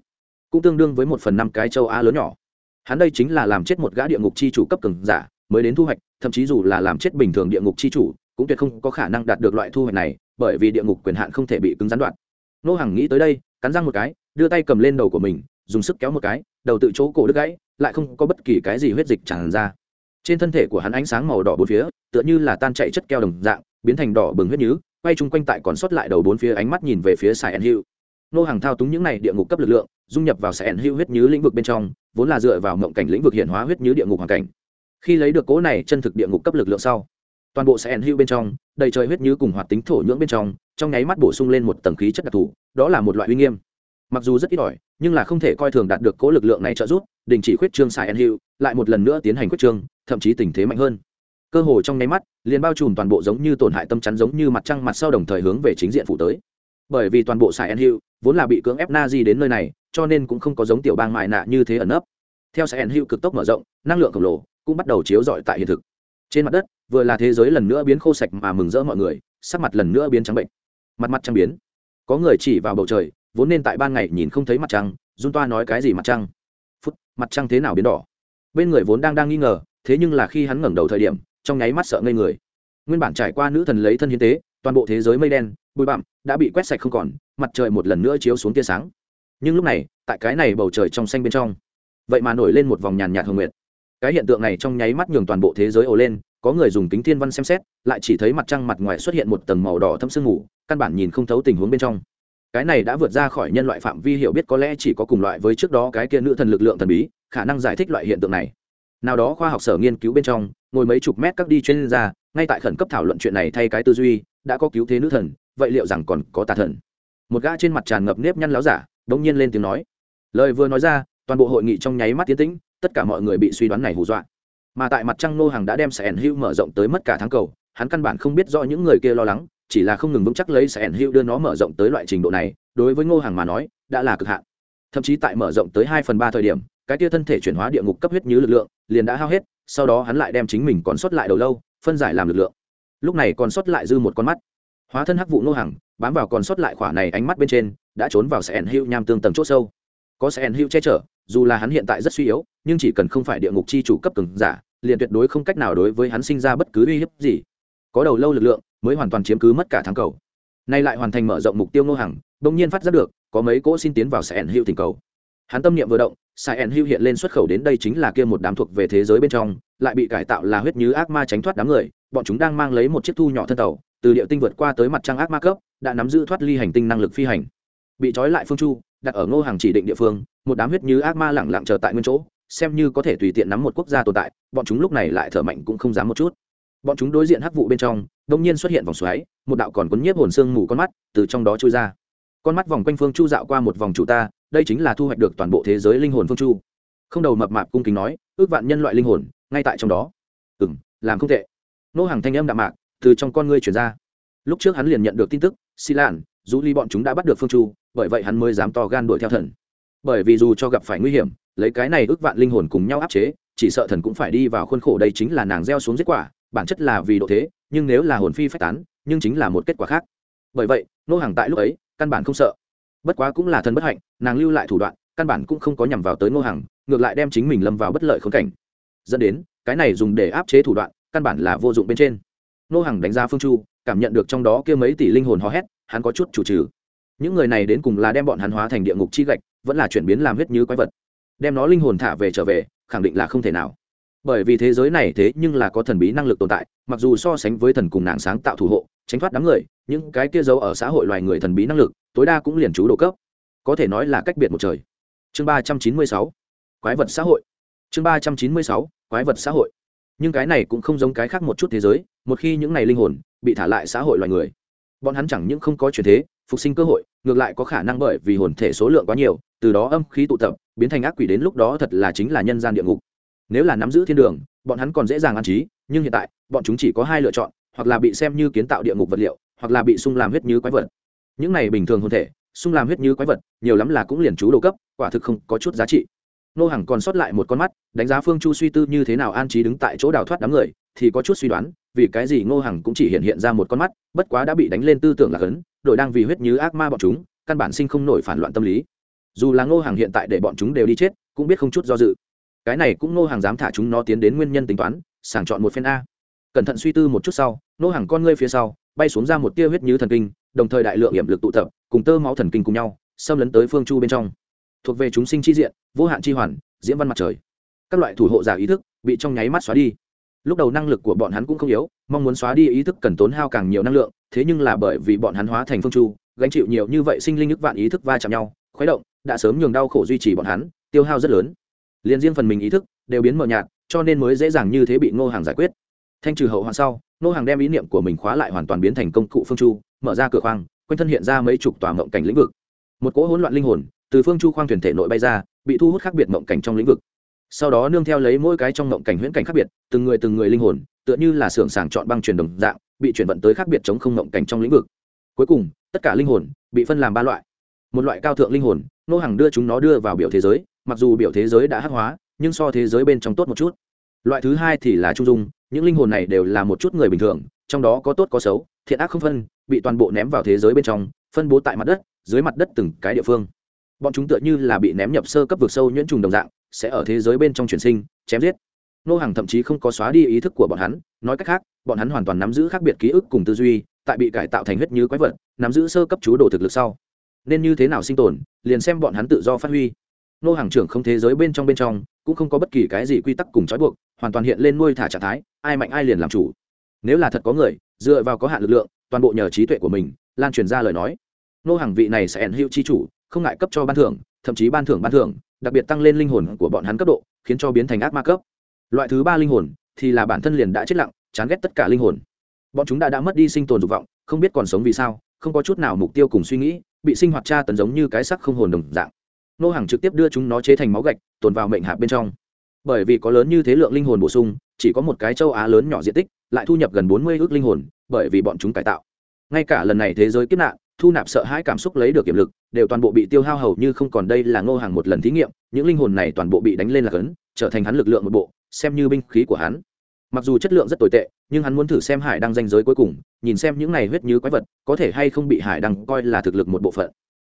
[SPEAKER 1] cũng tương đương với một phần năm cái châu á lớn nhỏ. Hắn đây chính là làm chết một gã địa ngục chi chủ cấp cường giả, mới đến thu hoạch, thậm chí dù là làm chết bình thường địa ngục chi chủ, cũng tuyệt không có khả năng đạt được loại thu hoạch này, bởi vì địa ngục quyền hạn không thể bị cứng gián đoạn. Nô hàng nghĩ tới đây, cắn răng một cái, đưa tay cầm lên đầu của mình, dùng sức kéo một cái, đầu tự chỗ cổ đứt gãy, lại không có bất kỳ cái gì huyết dịch tràn ra trên thân thể của hắn ánh sáng màu đỏ bốn phía, tựa như là tan chạy chất keo đồng dạng, biến thành đỏ bừng huyết nhứ, quay chung quanh tại còn sót lại đầu bốn phía ánh mắt nhìn về phía sài ẩn hữu nô hàng thao túng những này địa ngục cấp lực lượng, dung nhập vào sài ẩn hữu huyết nhứ lĩnh vực bên trong, vốn là dựa vào mộng cảnh lĩnh vực hiện hóa huyết nhứ địa ngục hoàn cảnh. Khi lấy được cố này chân thực địa ngục cấp lực lượng sau, toàn bộ sài ẩn hữu bên trong, đầy trời huyết nhứ cùng hoạt tính thổ nhưỡng bên trong trong nháy mắt bổ sung lên một tầng khí chất đặc thù, đó là một loại uy nghiêm. Mặc dù rất ít ỏi, nhưng là không thể coi thường đạt được cố lực lượng này trợ giúp đình chỉ khuyết trương xài En hữu, lại một lần nữa tiến hành khuyết trương, thậm chí tình thế mạnh hơn. Cơ hồ trong nháy mắt, liền bao trùm toàn bộ giống như tổn hại tâm chắn giống như mặt trăng mặt sau đồng thời hướng về chính diện phủ tới. Bởi vì toàn bộ xài En hữu vốn là bị cưỡng ép na di đến nơi này, cho nên cũng không có giống tiểu bang mại nạ như thế ẩn ấp theo xài En hữu cực tốc mở rộng, năng lượng khổng lồ cũng bắt đầu chiếu rọi tại hiện thực. Trên mặt đất, vừa là thế giới lần nữa biến khô sạch mà mừng rỡ mọi người, sắc mặt lần nữa biến trắng bệnh. Mặt mặt trăng biến. Có người chỉ vào bầu trời, vốn nên tại ban ngày nhìn không thấy mặt trăng run toa nói cái gì mặt trăng? Phút, mặt trăng thế nào biến đỏ. Bên người vốn đang đang nghi ngờ, thế nhưng là khi hắn ngẩng đầu thời điểm, trong nháy mắt sợ ngây người. Nguyên bản trải qua nữ thần lấy thân hiến tế, toàn bộ thế giới mây đen, bụi bặm, đã bị quét sạch không còn, mặt trời một lần nữa chiếu xuống tia sáng. Nhưng lúc này, tại cái này bầu trời trong xanh bên trong, vậy mà nổi lên một vòng nhàn nhạt hồng nguyệt. Cái hiện tượng này trong nháy mắt nhường toàn bộ thế giới ồ lên, có người dùng kính thiên văn xem xét, lại chỉ thấy mặt trăng mặt ngoài xuất hiện một tầng màu đỏ thâm sương mù, căn bản nhìn không thấu tình huống bên trong cái này đã vượt ra khỏi nhân loại phạm vi hiểu biết có lẽ chỉ có cùng loại với trước đó cái kia nữ thần lực lượng thần bí, khả năng giải thích loại hiện tượng này. Nào đó khoa học sở nghiên cứu bên trong, ngồi mấy chục mét các đi chuyên gia, ngay tại khẩn cấp thảo luận chuyện này thay cái tư duy, đã có cứu thế nữ thần, vậy liệu rằng còn có tà thần? Một gã trên mặt tràn ngập nếp nhăn láo giả đống nhiên lên tiếng nói. Lời vừa nói ra, toàn bộ hội nghị trong nháy mắt tiến tĩnh, tất cả mọi người bị suy đoán này hù dọa. Mà tại mặt trăng nô hàng đã đem sẻn hưu mở rộng tới mất cả tháng cầu, hắn căn bản không biết do những người kia lo lắng chỉ là không ngừng vững chắc lấy sẻn hữu đưa nó mở rộng tới loại trình độ này, đối với ngô hàng mà nói, đã là cực hạn. Thậm chí tại mở rộng tới hai phần ba thời điểm, cái tia thân thể chuyển hóa địa ngục cấp huyết như lực lượng, liền đã hao hết, sau đó hắn lại đem chính mình còn sót lại đầu lâu, phân giải làm lực lượng. Lúc này còn sót lại dư một con mắt. Hóa thân hắc vụ Ngô hàng bám vào còn sót lại khỏa này ánh mắt bên trên, đã trốn vào sẻn hữu nham tương tầng c h ỗ sâu. Có sẻn hữu che chở, dù là hắn hiện tại rất suy yếu, nhưng chỉ cần không phải địa ngục chi chủ cấp cường giả, liền tuyệt đối không cách nào đối với hắn sinh ra bất cứ uy hiếp gì. Có đầu lâu lực lượng mới hoàn toàn chiếm cứ mất cả thắng cầu. Nay lại hoàn thành mở rộng mục tiêu nô hàng bỗng nhiên phát giác được, có mấy cỗ xin tiến vào sẽ ẩn hữu tình cầu. Hắn tâm niệm vừa động sai ẩn hữu hiện lên xuất khẩu đến đây chính là kia một đám thuộc về thế giới bên trong, lại bị cải tạo là huyết như ác ma tránh thoát đám người, bọn chúng đang mang lấy một chiếc thu nhỏ thân tàu, từ địa tinh vượt qua tới mặt trăng ác ma cấp, đã nắm giữ thoát ly hành tinh năng lực phi hành. Bị trói lại phương chu, đặt ở ngô hàng chỉ định địa phương, một đám huyết như ác ma lẳng lặng chờ tại nguyên chỗ, xem như có thể tùy tiện nắm một quốc gia tồn tại, bọn chúng lúc này lại thở mạnh cũng không dám một chút bọn chúng đối diện hắc vụ bên trong, đông nhiên xuất hiện vòng xoáy, một đạo còn quấn nhiếp hồn xương mù con mắt từ trong đó trôi ra. Con mắt vòng quanh phương chu dạo qua một vòng chủ ta, đây chính là thu hoạch được toàn bộ thế giới linh hồn phương chu. Không đầu mập mạp cung kính nói, ước vạn nhân loại linh hồn, ngay tại trong đó. Ừ m làm không tệ. Nô hàng thanh âm đạm mạc, từ trong con ngươi chuyển ra. Lúc trước hắn liền nhận được tin tức, xi lan, dù ly bọn chúng đã bắt được phương chu, bởi vậy hắn mới dám to gan đuổi theo thần. Bởi vì dù cho gặp phải nguy hiểm, lấy cái này ước vạn linh hồn cùng nhau áp chế, chỉ sợ thần cũng phải đi vào khuôn khổ đây chính là nàng gieo xuống giết quả bản chất là vì độ thế, nhưng nếu là hồn phi phách tán, nhưng chính là một kết quả khác. Bởi vậy, nô hàng tại lúc ấy, căn bản không sợ. Bất quá cũng là thần bất hạnh, nàng lưu lại thủ đoạn, căn bản cũng không có nhằm vào tới nô hàng ngược lại đem chính mình lâm vào bất lợi khốn cảnh. Dẫn đến, cái này dùng để áp chế thủ đoạn, căn bản là vô dụng bên trên. Nô hàng đánh giá phương chu, cảm nhận được trong đó kia mấy tỷ linh hồn hò hét, hắn có chút chủ trừ. Những người này đến cùng là đem bọn hắn hóa thành địa ngục chi gạch, vẫn là chuyển biến làm huyết như quái vật. Đem nó linh hồn thả về trở về, khẳng định là không thể nào bởi vì thế giới này thế nhưng là có thần bí năng lực tồn tại, mặc dù so sánh với thần cùng nàng sáng tạo thủ hộ, tránh thoát đám người, những cái kia giấu ở xã hội loài người thần bí năng lực, tối đa cũng liền chú độ cấp. Có thể nói là cách biệt một trời. Chương ba trăm chín mươi sáu, quái vật xã hội. Chương ba trăm chín mươi sáu, quái vật xã hội. Nhưng cái này cũng không giống cái khác một chút thế giới, một khi những này linh hồn bị thả lại xã hội loài người, bọn hắn chẳng những không có chuyển thế, phục sinh cơ hội, ngược lại có khả năng bởi vì hồn thể số lượng quá nhiều, từ đó âm khí tụ tập, biến thành ác quỷ đến lúc đó thật là chính là nhân gian địa ngục nếu là nắm giữ thiên đường, bọn hắn còn dễ dàng an trí, nhưng hiện tại, bọn chúng chỉ có hai lựa chọn, hoặc là bị xem như kiến tạo địa ngục vật liệu, hoặc là bị sung làm huyết như quái vật. Những này bình thường hôn thể, sung làm huyết như quái vật, nhiều lắm là cũng liền chú đầu cấp, quả thực không có chút giá trị. Nô Hằng còn sót lại một con mắt, đánh giá phương chu suy tư như thế nào an trí đứng tại chỗ đào thoát đám người, thì có chút suy đoán, vì cái gì ngô hằng cũng chỉ hiện hiện ra một con mắt, bất quá đã bị đánh lên tư tưởng là cấn đội đang vì huyết như ác ma bọn chúng, căn bản sinh không nổi phản loạn tâm lý. Dù là ngô hằng hiện tại để bọn chúng đều đi chết, cũng biết không chút do dự cái này cũng nô hàng dám thả chúng nó tiến đến nguyên nhân tính toán, sàng chọn một phen a. Cẩn thận suy tư một chút sau, nô hàng con ngươi phía sau, bay xuống ra một tia huyết như thần kinh, đồng thời đại lượng hiểm lực tụ tập, cùng tơ máu thần kinh cùng nhau, xâm lấn tới phương chu bên trong. Thuộc về chúng sinh chi diện, vô hạn chi hoàn diễn văn mặt trời. Các loại thủ hộ giả ý thức bị trong nháy mắt xóa đi. Lúc đầu năng lực của bọn hắn cũng không yếu, mong muốn xóa đi ý thức cần tốn hao càng nhiều năng lượng, thế nhưng là bởi vì bọn hắn hóa thành phương chu, gánh chịu nhiều như vậy sinh linh nước vạn ý thức va chạm nhau, khuấy động, đã sớm nhường đau khổ duy trì bọn hắn, tiêu hao rất lớn liền riêng phần mình ý thức đều biến mờ nhạt, cho nên mới dễ dàng như thế bị ngô hàng giải quyết. Thanh trừ hậu hoạn sau, ngô hàng đem ý niệm của mình khóa lại hoàn toàn biến thành công cụ phương chu, mở ra cửa khoang, quanh thân hiện ra mấy chục tòa mộng cảnh lĩnh vực. Một cỗ hỗn loạn linh hồn từ phương chu khoang thuyền thể nội bay ra, bị thu hút khác biệt mộng cảnh trong lĩnh vực. Sau đó nương theo lấy mỗi cái trong mộng cảnh huyễn cảnh khác biệt, từng người từng người linh hồn, tựa như là xưởng sàng chọn băng truyền đồng dạng, bị chuyển vận tới khác biệt chống không mộng cảnh trong lĩnh vực. Cuối cùng, tất cả linh hồn bị phân làm ba loại. Một loại cao thượng linh hồn nô hàng đưa chúng nó đưa vào biểu thế giới mặc dù biểu thế giới đã hắc hóa, nhưng so thế giới bên trong tốt một chút. Loại thứ hai thì là trung dung, những linh hồn này đều là một chút người bình thường, trong đó có tốt có xấu, thiện ác không phân, bị toàn bộ ném vào thế giới bên trong, phân bố tại mặt đất, dưới mặt đất từng cái địa phương. Bọn chúng tựa như là bị ném nhập sơ cấp vực sâu nhuyễn trùng đồng dạng, sẽ ở thế giới bên trong chuyển sinh, chém giết. Nô hàng thậm chí không có xóa đi ý thức của bọn hắn, nói cách khác, bọn hắn hoàn toàn nắm giữ khác biệt ký ức cùng tư duy, tại bị cải tạo thành huyết như quái vật, nắm giữ sơ cấp chú đồ thực lực sau. Nên như thế nào sinh tồn, liền xem bọn hắn tự do phát huy nô hàng trưởng không thế giới bên trong bên trong, cũng không có bất kỳ cái gì quy tắc cùng trói buộc, hoàn toàn hiện lên nuôi thả trạng thái, ai mạnh ai liền làm chủ. Nếu là thật có người, dựa vào có hạn lực lượng, toàn bộ nhờ trí tuệ của mình, lan truyền ra lời nói. Nô hàng vị này sẽ ẩn hữu chi chủ, không ngại cấp cho ban thưởng, thậm chí ban thưởng ban thưởng, đặc biệt tăng lên linh hồn của bọn hắn cấp độ, khiến cho biến thành ác ma cấp. Loại thứ ba linh hồn, thì là bản thân liền đã chết lặng, chán ghét tất cả linh hồn. Bọn chúng đã đã mất đi sinh tồn dục vọng, không biết còn sống vì sao, không có chút nào mục tiêu cùng suy nghĩ, bị sinh hoạt tra tấn giống như cái sắc không hồn đồng dạng nô hàng trực tiếp đưa chúng nó chế thành máu gạch, tồn vào mệnh hạp bên trong. Bởi vì có lớn như thế lượng linh hồn bổ sung, chỉ có một cái châu á lớn nhỏ diện tích, lại thu nhập gần bốn mươi ước linh hồn, bởi vì bọn chúng cải tạo. Ngay cả lần này thế giới kiếp nạn, thu nạp sợ hãi cảm xúc lấy được kiểm lực, đều toàn bộ bị tiêu hao hầu như không còn đây là ngô hàng một lần thí nghiệm, những linh hồn này toàn bộ bị đánh lên là cấn, trở thành hắn lực lượng một bộ, xem như binh khí của hắn. Mặc dù chất lượng rất tồi tệ, nhưng hắn muốn thử xem hải đăng danh giới cuối cùng, nhìn xem những này huyết như quái vật, có thể hay không bị hải đăng coi là thực lực một bộ phận.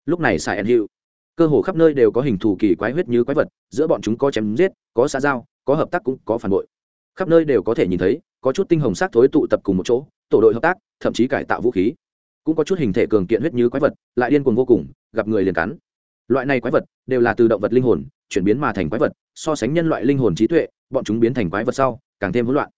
[SPEAKER 1] Lúc này sai en hữu cơ hồ khắp nơi đều có hình thù kỳ quái huyết như quái vật, giữa bọn chúng có chém giết, có xã giao, có hợp tác cũng có phản bội. Khắp nơi đều có thể nhìn thấy, có chút tinh hồng sắc thối tụ tập cùng một chỗ, tổ đội hợp tác, thậm chí cải tạo vũ khí. Cũng có chút hình thể cường kiện huyết như quái vật, lại điên cuồng vô cùng, gặp người liền cắn. Loại này quái vật đều là từ động vật linh hồn, chuyển biến mà thành quái vật, so sánh nhân loại linh hồn trí tuệ, bọn chúng biến thành quái vật sau, càng thêm hỗn loạn.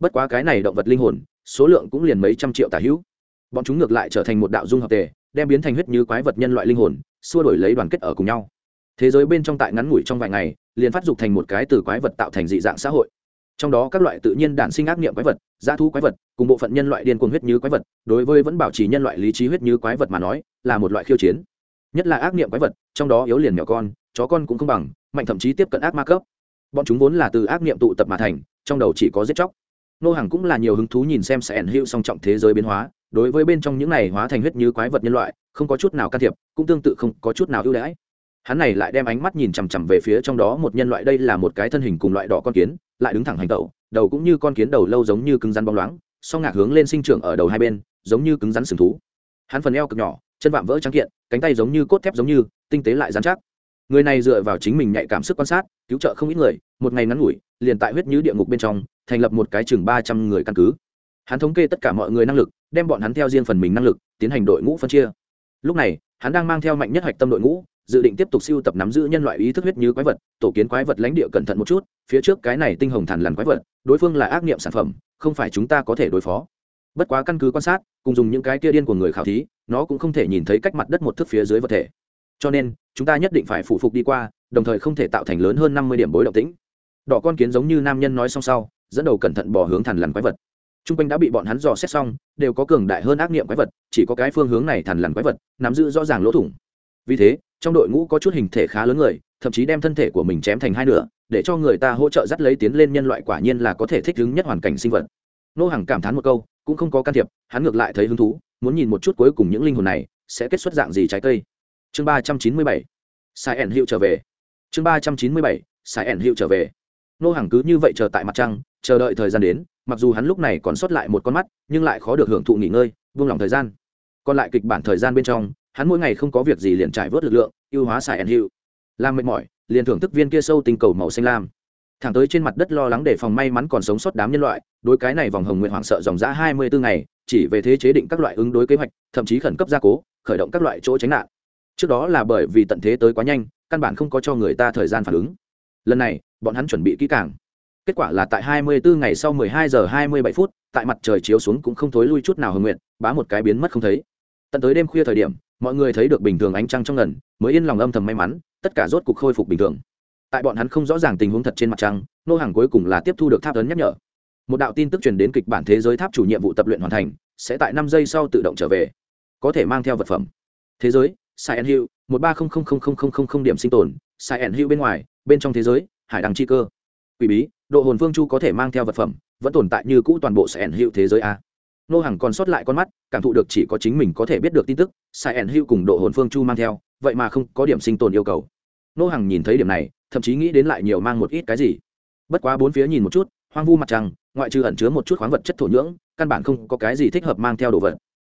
[SPEAKER 1] Bất quá cái này động vật linh hồn, số lượng cũng liền mấy trăm triệu tả hữu. Bọn chúng ngược lại trở thành một đạo dung hợp tề đem biến thành huyết như quái vật nhân loại linh hồn, xua đổi lấy đoàn kết ở cùng nhau. Thế giới bên trong tại ngắn ngủi trong vài ngày, liền phát dục thành một cái từ quái vật tạo thành dị dạng xã hội. Trong đó các loại tự nhiên đản sinh ác nghiệm quái vật, dã thu quái vật, cùng bộ phận nhân loại điên cuồng huyết như quái vật, đối với vẫn bảo trì nhân loại lý trí huyết như quái vật mà nói, là một loại khiêu chiến. Nhất là ác nghiệm quái vật, trong đó yếu liền nhỏ con, chó con cũng không bằng, mạnh thậm chí tiếp cận ác ma cấp. Bọn chúng vốn là từ ác nghiệm tụ tập mà thành, trong đầu chỉ có giết chóc. Nô hàng cũng là nhiều hứng thú nhìn xem sẽ ẩn hữu song trọng thế giới biến hóa đối với bên trong những này hóa thành huyết như quái vật nhân loại, không có chút nào can thiệp, cũng tương tự không có chút nào ưu đãi. Hắn này lại đem ánh mắt nhìn chằm chằm về phía trong đó một nhân loại, đây là một cái thân hình cùng loại đỏ con kiến, lại đứng thẳng hành tẩu, đầu cũng như con kiến đầu lâu giống như cứng rắn bóng loáng, song ngạc hướng lên sinh trưởng ở đầu hai bên, giống như cứng rắn sừng thú. Hắn phần eo cực nhỏ, chân vạm vỡ trắng kiện, cánh tay giống như cốt thép giống như, tinh tế lại dán chắc. Người này dựa vào chính mình nhạy cảm sức quan sát, cứu trợ không ít người, một ngày ngắn ngủi, liền tại huyết như địa ngục bên trong, thành lập một cái chừng ba trăm người căn cứ hắn thống kê tất cả mọi người năng lực, đem bọn hắn theo riêng phần mình năng lực, tiến hành đội ngũ phân chia. Lúc này, hắn đang mang theo mạnh nhất hạch tâm đội ngũ, dự định tiếp tục siêu tập nắm giữ nhân loại ý thức huyết như quái vật, tổ kiến quái vật lãnh địa cẩn thận một chút, phía trước cái này tinh hồng thản lằn quái vật, đối phương là ác nghiệm sản phẩm, không phải chúng ta có thể đối phó. Bất quá căn cứ quan sát, cùng dùng những cái kia điên của người khảo thí, nó cũng không thể nhìn thấy cách mặt đất một thước phía dưới vật thể. Cho nên, chúng ta nhất định phải phụ phục đi qua, đồng thời không thể tạo thành lớn hơn năm mươi điểm bối động tĩnh. Đỏ con kiến giống như nam nhân nói xong sau, dẫn đầu cẩn thận bỏ hướng thằn lằn quái vật t r u n g quanh đã bị bọn hắn dò xét xong, đều có cường đại hơn ác nghiệm quái vật, chỉ có cái phương hướng này thằn lằn quái vật, nắm giữ rõ ràng lỗ thủng. Vì thế, trong đội ngũ có chút hình thể khá lớn người, thậm chí đem thân thể của mình chém thành hai nửa, để cho người ta hỗ trợ dắt lấy tiến lên nhân loại quả nhiên là có thể thích ứng nhất hoàn cảnh sinh vật. Nô hàng cảm thán một câu, cũng không có can thiệp, hắn ngược lại thấy hứng thú, muốn nhìn một chút cuối cùng những linh hồn này, sẽ kết xuất dạng gì trái cây. Chương ba trăm chín mươi bảy, sai ẩn hiệu trở về. Chương ba trăm chín mươi bảy, sai ẩn hiệu trở về. Nô hàng cứ như vậy chờ tại mặt trăng chờ đợi thời gian đến, mặc dù hắn lúc này còn sót lại một con mắt, nhưng lại khó được hưởng thụ nghỉ ngơi buông lỏng thời gian. Còn lại kịch bản thời gian bên trong, hắn mỗi ngày không có việc gì liền trải vớt lực lượng, ưu hóa xài ẩn hiệu làm mệt mỏi, liền thưởng thức viên kia sâu tinh cầu màu xanh lam. Thẳng tới trên mặt đất lo lắng để phòng may mắn còn sống sót đám nhân loại, đối cái này vòng hồng nguyện hoảng sợ dòng giã hai mươi bốn ngày, chỉ về thế chế định các loại ứng đối kế hoạch, thậm chí khẩn cấp gia cố, khởi động các loại chỗ tránh nạn. Trước đó là bởi vì tận thế tới quá nhanh, căn bản không có cho người ta thời gian phản ứng. Lần này, bọn hắn chuẩn bị kỹ càng kết quả là tại 24 ngày sau 12 giờ 27 phút, tại mặt trời chiếu xuống cũng không thối lui chút nào hưng nguyện bá một cái biến mất không thấy. Tận tới đêm khuya thời điểm, mọi người thấy được bình thường ánh trăng trong ngần, mới yên lòng âm thầm may mắn, tất cả rốt cục khôi phục bình thường. Tại bọn hắn không rõ ràng tình huống thật trên mặt trăng, nô hàng cuối cùng là tiếp thu được tháp ấn nhắc nhở. Một đạo tin tức truyền đến kịch bản thế giới tháp chủ nhiệm vụ tập luyện hoàn thành, sẽ tại năm giây sau tự động trở về. Có thể mang theo vật phẩm. Thế giới, sai hill một ba không không không không không không điểm sinh tồn, sai hill bên ngoài, bên trong thế giới, hải đăng chi cơ. Quỷ bí độ hồn phương chu có thể mang theo vật phẩm, vẫn tồn tại như cũ toàn bộ sai hill thế giới a. Nô hàng còn sót lại con mắt, cảm thụ được chỉ có chính mình có thể biết được tin tức sai hill cùng độ hồn phương chu mang theo, vậy mà không có điểm sinh tồn yêu cầu. Nô hàng nhìn thấy điểm này, thậm chí nghĩ đến lại nhiều mang một ít cái gì. Bất quá bốn phía nhìn một chút, hoang vu mặt trăng, ngoại trừ ẩn chứa một chút khoáng vật chất thổ nhưỡng, căn bản không có cái gì thích hợp mang theo đồ vật.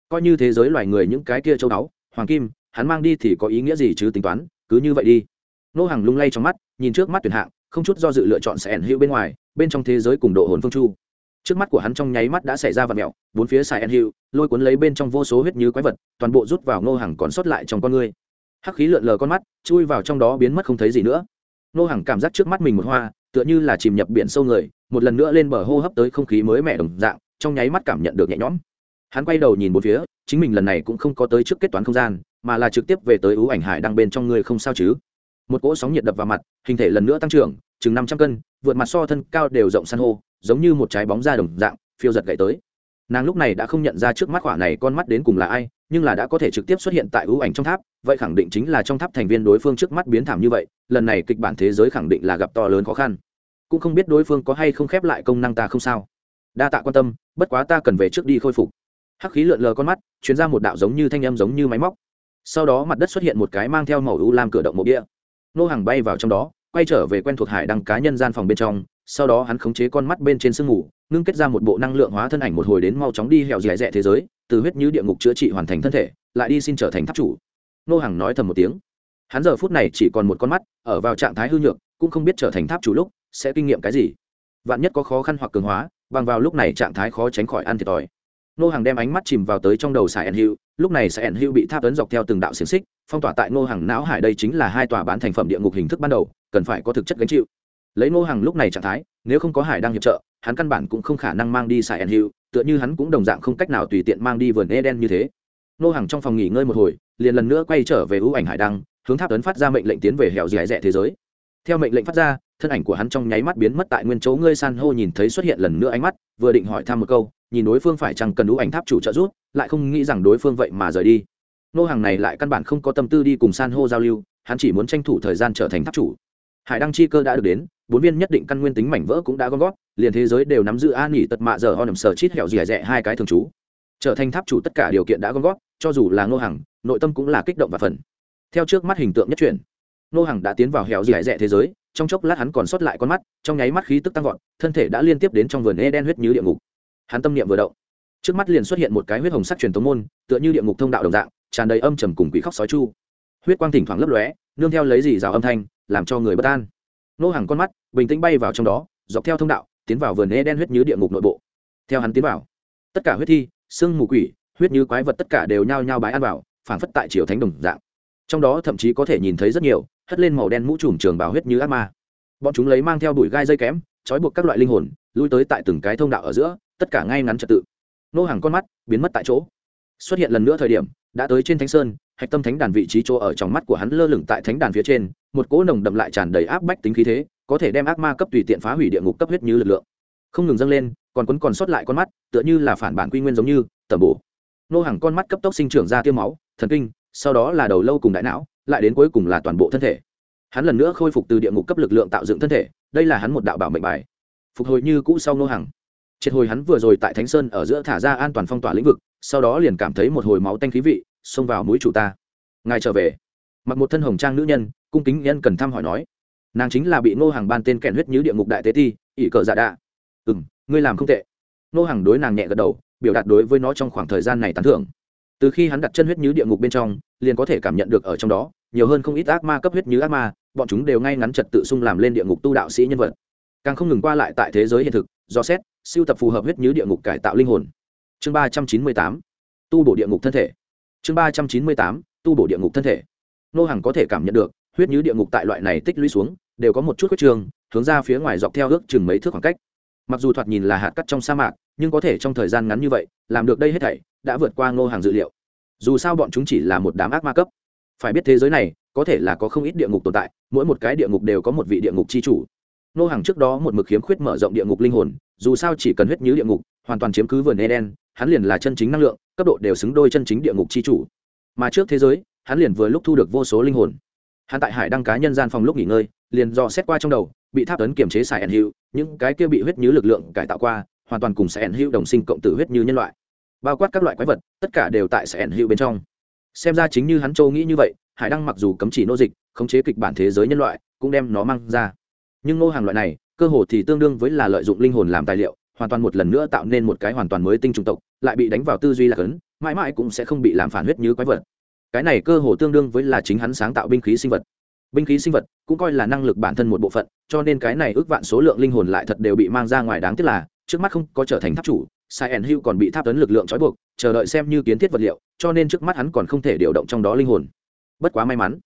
[SPEAKER 1] Coi như thế giới loài người những cái kia châu báu, hoàng kim, hắn mang đi thì có ý nghĩa gì chứ tính toán, cứ như vậy đi. Nô hàng lung lay trong mắt, nhìn trước mắt tuyển hạng không chút do dự lựa chọn sẽ ẩn hữu bên ngoài, bên trong thế giới cùng độ hồn phương chu. Trước mắt của hắn trong nháy mắt đã xảy ra vật mẹo, bốn phía sài ẩn hữu, lôi cuốn lấy bên trong vô số huyết như quái vật, toàn bộ rút vào nô hàng còn sót lại trong con ngươi hắc khí lượn lờ con mắt, chui vào trong đó biến mất không thấy gì nữa. Nô hàng cảm giác trước mắt mình một hoa, tựa như là chìm nhập biển sâu người, một lần nữa lên bờ hô hấp tới không khí mới mẻ đồng dạng, trong nháy mắt cảm nhận được nhẹ nhõm. Hắn quay đầu nhìn bốn phía, chính mình lần này cũng không có tới trước kết toán không gian, mà là trực tiếp về tới ưu ảnh hải đang bên trong người không sao chứ một cỗ sóng nhiệt đập vào mặt, hình thể lần nữa tăng trưởng, chừng năm trăm cân, vượt mặt so thân cao đều rộng san hô, giống như một trái bóng da đồng dạng, phiêu giật gậy tới. Nàng lúc này đã không nhận ra trước mắt khỏa này con mắt đến cùng là ai, nhưng là đã có thể trực tiếp xuất hiện tại ưu ảnh trong tháp, vậy khẳng định chính là trong tháp thành viên đối phương trước mắt biến thảm như vậy, lần này kịch bản thế giới khẳng định là gặp to lớn khó khăn. Cũng không biết đối phương có hay không khép lại công năng ta không sao. Đa tạ quan tâm, bất quá ta cần về trước đi khôi phục. Hắc khí lượn lờ con mắt chuyến ra một đạo giống như thanh âm giống như máy móc. Sau đó mặt đất xuất hiện một cái mang theo màu ưu lam cửa động mộ đĩa nô hàng bay vào trong đó, quay trở về quen thuộc hải đăng cá nhân gian phòng bên trong, sau đó hắn khống chế con mắt bên trên sương ngủ ngưng kết ra một bộ năng lượng hóa thân ảnh một hồi đến mau chóng đi hẹo dẻ dẹ thế giới, từ huyết như địa ngục chữa trị hoàn thành thân thể, lại đi xin trở thành tháp chủ. Nô hàng nói thầm một tiếng. Hắn giờ phút này chỉ còn một con mắt, ở vào trạng thái hư nhược, cũng không biết trở thành tháp chủ lúc sẽ kinh nghiệm cái gì. Vạn nhất có khó khăn hoặc cường hóa, bằng vào lúc này trạng thái khó tránh khỏi ăn thiệt thòi nô hàng đem ánh mắt chìm vào tới trong đầu sài ẩn hữu, lúc này sài ẩn hữu bị tháp ấn dọc theo từng đạo xiềng xích, phong tỏa tại nô hàng não hải đây chính là hai tòa bán thành phẩm địa ngục hình thức ban đầu, cần phải có thực chất gánh chịu. Lấy nô hàng lúc này trạng thái, nếu không có hải đang hiệp trợ, hắn căn bản cũng không khả năng mang đi sài ẩn hữu, tựa như hắn cũng đồng dạng không cách nào tùy tiện mang đi vườn eden như thế. Nô hàng trong phòng nghỉ ngơi một hồi, liền lần nữa quay trở về ưu ảnh hải đăng, hướng tháp ấn phát ra mệnh lệnh tiến về hẻo dẻ rẻ thế giới. Theo mệnh lệnh phát ra, thân ảnh của hắn trong nháy mắt biến mất tại nguyên chỗ ngươi san hô nhìn thấy xuất hiện lần nữa ánh mắt, vừa định hỏi thăm một câu nhìn đối phương phải chăng cần ưu ảnh tháp chủ trợ giúp, lại không nghĩ rằng đối phương vậy mà rời đi. Nô hàng này lại căn bản không có tâm tư đi cùng san hô giao lưu, hắn chỉ muốn tranh thủ thời gian trở thành tháp chủ. Hải đăng chi cơ đã được đến, bốn viên nhất định căn nguyên tính mảnh vỡ cũng đã gom gót liền thế giới đều nắm giữ an nghỉ tật mạ giờ ho nằm sờ chít hẹo dẻ dẹ hai cái thường trú. Trở thành tháp chủ tất cả điều kiện đã gom gót cho dù là ngô hằng, nội tâm cũng là kích động và phần theo trước mắt hình tượng nhất truyền ngô hằng đã tiến vào hẻo dẻ rẽ thế giới, trong chốc lát hắn còn sót lại con mắt, trong nháy mắt khí tức tăng vọt, thân thể đã liên tiếp đến trong vườn e đen huyết như địa ngục hắn tâm niệm vừa động. Trước mắt liền xuất hiện một cái huyết hồng sắc truyền tống môn, tựa như địa ngục thông đạo đồng dạng, tràn đầy âm trầm cùng quỷ khóc sói chu. Huyết quang thỉnh thoảng lấp lóe, nương theo lấy gì rào âm thanh, làm cho người bất an. Nô hàng con mắt bình tĩnh bay vào trong đó, dọc theo thông đạo, tiến vào vườn e đen huyết như địa ngục nội bộ. Theo hắn tiến vào, tất cả huyết thi sương mù quỷ, huyết như quái vật tất cả đều nhao nhao bái ăn vào, phảng phất tại triều thánh đồng dạng. Trong đó thậm chí có thể nhìn thấy rất nhiều, hất lên màu đen mũ trùm trường bào huyết như ác ma. Bọn chúng lấy mang theo đuổi gai dây kém, trói buộc các loại linh hồn, lui tới tại từng cái thông đạo ở giữa tất cả ngay ngắn trật tự. Nô hàng con mắt biến mất tại chỗ. Xuất hiện lần nữa thời điểm, đã tới trên thánh sơn, hạch tâm thánh đàn vị trí chỗ ở trong mắt của hắn lơ lửng tại thánh đàn phía trên, một cỗ nồng đậm lại tràn đầy áp bách tính khí thế, có thể đem ác ma cấp tùy tiện phá hủy địa ngục cấp huyết như lực lượng. Không ngừng dâng lên, còn quấn còn sót lại con mắt, tựa như là phản bản quy nguyên giống như, tẩm bổ. Nô hàng con mắt cấp tốc sinh trưởng ra tiêu máu, thần kinh, sau đó là đầu lâu cùng đại não, lại đến cuối cùng là toàn bộ thân thể. Hắn lần nữa khôi phục từ địa ngục cấp lực lượng tạo dựng thân thể, đây là hắn một đạo bảo mệnh bài. Phục hồi như cũ sau nô hàng triệt hồi hắn vừa rồi tại thánh sơn ở giữa thả ra an toàn phong tỏa lĩnh vực, sau đó liền cảm thấy một hồi máu tanh khí vị, xông vào mũi chủ ta. Ngài trở về. Mặc một thân hồng trang nữ nhân, cung kính nhân cần thăm hỏi nói. Nàng chính là bị nô hàng ban tên kẹn huyết như địa ngục đại tế ti, ỷ cờ dạ đạ. Ừ m ngươi làm không tệ. Nô hàng đối nàng nhẹ gật đầu, biểu đạt đối với nó trong khoảng thời gian này tán thưởng. Từ khi hắn đặt chân huyết như địa ngục bên trong, liền có thể cảm nhận được ở trong đó, nhiều hơn không ít ác ma cấp huyết như ác ma, bọn chúng đều ngay ngắn trật tự xung làm lên địa ngục tu đạo sĩ nhân vật. Càng không ngừng qua lại tại thế giới hiện thực, do xét siêu tập phù hợp huyết như địa ngục cải tạo linh hồn. Chương ba trăm chín mươi tám, tu bổ địa ngục thân thể. Chương ba trăm chín mươi tám, tu bổ địa ngục thân thể. Nô hàng có thể cảm nhận được, huyết như địa ngục tại loại này tích lũy xuống, đều có một chút huyết trường, hướng ra phía ngoài dọc theo ước chừng mấy thước khoảng cách. Mặc dù thoạt nhìn là hạt cắt trong sa mạc, nhưng có thể trong thời gian ngắn như vậy, làm được đây hết thảy, đã vượt qua ngô hàng dự liệu. Dù sao bọn chúng chỉ là một đám ác ma cấp. Phải biết thế giới này, có thể là có không ít địa ngục tồn tại, mỗi một cái địa ngục đều có một vị địa ngục c h i chủ. Ngô hàng trước đó một mực khiếm khuyết mở rộng địa ngục linh hồn dù sao chỉ cần huyết như địa ngục, hoàn toàn chiếm cứ vườn eden, hắn liền là chân chính năng lượng, cấp độ đều xứng đôi chân chính địa ngục c h i chủ. Mà trước thế giới, hắn liền vừa lúc thu được vô số linh hồn. Hắn tại hải đăng cá nhân gian phòng lúc nghỉ ngơi, liền dò xét qua trong đầu, bị tháp ấn kiềm chế xài ẩn hữu, những cái kia bị huyết như lực lượng cải tạo qua, hoàn toàn cùng xài ẩn hữu đồng sinh cộng tử huyết như nhân loại. Bao quát các loại quái vật, tất cả đều tại xài ẩn hữu bên trong. Xem ra chính như hắn châu nghĩ như vậy, hải đăng mặc dù cấm chỉ nô dịch, khống chế kịch bản thế giới nhân loại, cũng đem nó mang ra. Nhưng nô hàng loại này cơ hồ thì tương đương với là lợi dụng linh hồn làm tài liệu, hoàn toàn một lần nữa tạo nên một cái hoàn toàn mới tinh trùng tộc, lại bị đánh vào tư duy là cấn mãi mãi cũng sẽ không bị làm phản huyết như quái vật. Cái này cơ hồ tương đương với là chính hắn sáng tạo binh khí sinh vật. Binh khí sinh vật cũng coi là năng lực bản thân một bộ phận, cho nên cái này ước vạn số lượng linh hồn lại thật đều bị mang ra ngoài đáng tiếc là, trước mắt không có trở thành tháp chủ, sai ẩn hưu còn bị tháp tấn lực lượng trói buộc, chờ đợi xem như kiến thiết vật liệu, cho nên trước mắt hắn còn không thể điều động trong đó linh hồn. Bất quá may mắn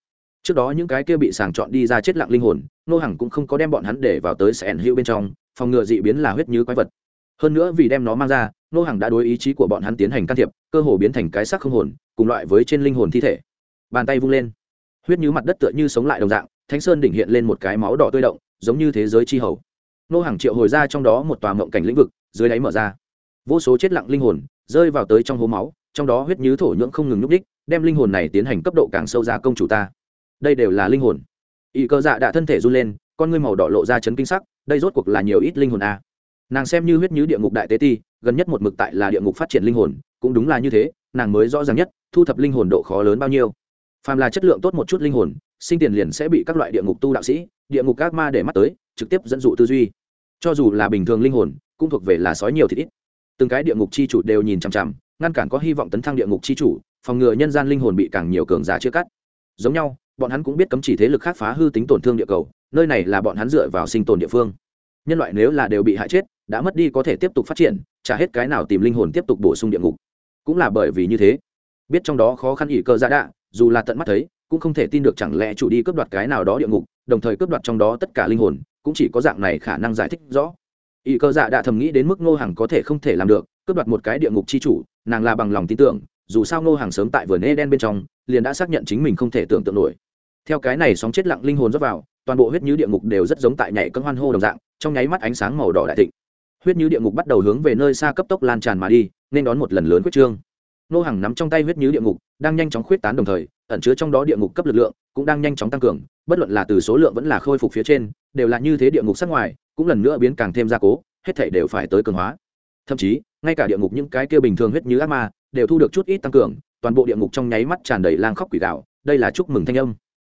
[SPEAKER 1] trước đó những cái kia bị sàng chọn đi ra chết lặng linh hồn nô hằng cũng không có đem bọn hắn để vào tới sẻn hữu bên trong, phòng ngừa dị biến là huyết như quái vật. Hơn nữa vì đem nó mang ra nô hằng đã đối ý chí của bọn hắn tiến hành can thiệp, cơ hồ biến thành cái xác không hồn, cùng loại với trên linh hồn thi thể. Bàn tay vung lên. Huyết như mặt đất tựa như sống lại đồng dạng, thánh sơn đỉnh hiện lên một cái máu đỏ tươi động, giống như thế giới chi hầu. Nô hàng triệu hồi ra trong đó một tòa mộng cảnh lĩnh vực, dưới đáy mở ra. Vô số chết lặng linh hồn rơi vào tới trong hố máu, trong đó huyết như thổ nhưỡng không ngừng nhúc đích đem linh hồn này tiến hành cấp độ càng sâu ra công chủ ta đây đều là linh hồn. Ỵ cơ dạ đã thân thể run lên, con ngươi màu đỏ lộ ra chấn kinh sắc, đây rốt cuộc là nhiều ít linh hồn a nàng xem như huyết nhứ địa ngục đại tế ti, gần nhất một mực tại là địa ngục phát triển linh hồn, cũng đúng là như thế, nàng mới rõ ràng nhất, thu thập linh hồn độ khó lớn bao nhiêu. Phàm là chất lượng tốt một chút linh hồn, sinh tiền liền sẽ bị các loại địa ngục tu đạo sĩ, địa ngục các ma để mắt tới, trực tiếp dẫn dụ tư duy. Cho dù là bình thường linh hồn, cũng thuộc về là sói nhiều thì ít. Từng cái địa ngục chi chủ đều nhìn chằm chằm, ngăn cản có hy vọng tấn thăng địa ngục chi chủ, phòng ngừa nhân gian linh hồn bị càng nhiều cường giả chia cắt. Giống nhau bọn hắn cũng biết cấm chỉ thế lực khác phá hư tính tổn thương địa cầu, nơi này là bọn hắn dựa vào sinh tồn địa phương. Nhân loại nếu là đều bị hại chết, đã mất đi có thể tiếp tục phát triển trả hết cái nào tìm linh hồn tiếp tục bổ sung địa ngục. Cũng là bởi vì như thế, biết trong đó khó khăn ỉ cơ ra đạ, dù là tận mắt thấy, cũng không thể tin được chẳng lẽ chủ đi cướp đoạt cái nào đó địa ngục, đồng thời cướp đoạt trong đó tất cả linh hồn, cũng chỉ có dạng này khả năng giải thích rõ. Ỷ cơ dạ đã thầm nghĩ đến mức ngô hằng có thể không thể làm được, cướp đoạt một cái địa ngục c h i chủ, nàng là bằng lòng tin tưởng dù sao ngô hàng sớm tại vườn e đen bên trong, liền đã xác nhận chính mình không thể tưởng tượng nổi. Theo cái này sóng chết lặng linh hồn rót vào, toàn bộ huyết như địa ngục đều rất giống tại nhảy cân hoan hô đồng dạng, trong nháy mắt ánh sáng màu đỏ đại thịnh. Huyết như địa ngục bắt đầu hướng về nơi xa cấp tốc lan tràn mà đi, nên đón một lần lớn quyết trương. Nô hàng nắm trong tay huyết như địa ngục, đang nhanh chóng khuyết tán đồng thời, ẩn chứa trong đó địa ngục cấp lực lượng, cũng đang nhanh chóng tăng cường, bất luận là từ số lượng vẫn là khôi phục phía trên, đều là như thế địa ngục sát ngoài, cũng lần nữa biến càng thêm gia cố, hết thảy đều phải tới cường hóa. Thậm chí, ngay cả địa ngục những cái kia bình thường huyết như ác ma đều thu được chút ít tăng cường, toàn bộ địa ngục trong nháy mắt tràn đầy lang khóc quỷ đạo đây là chúc mừng thanh âm.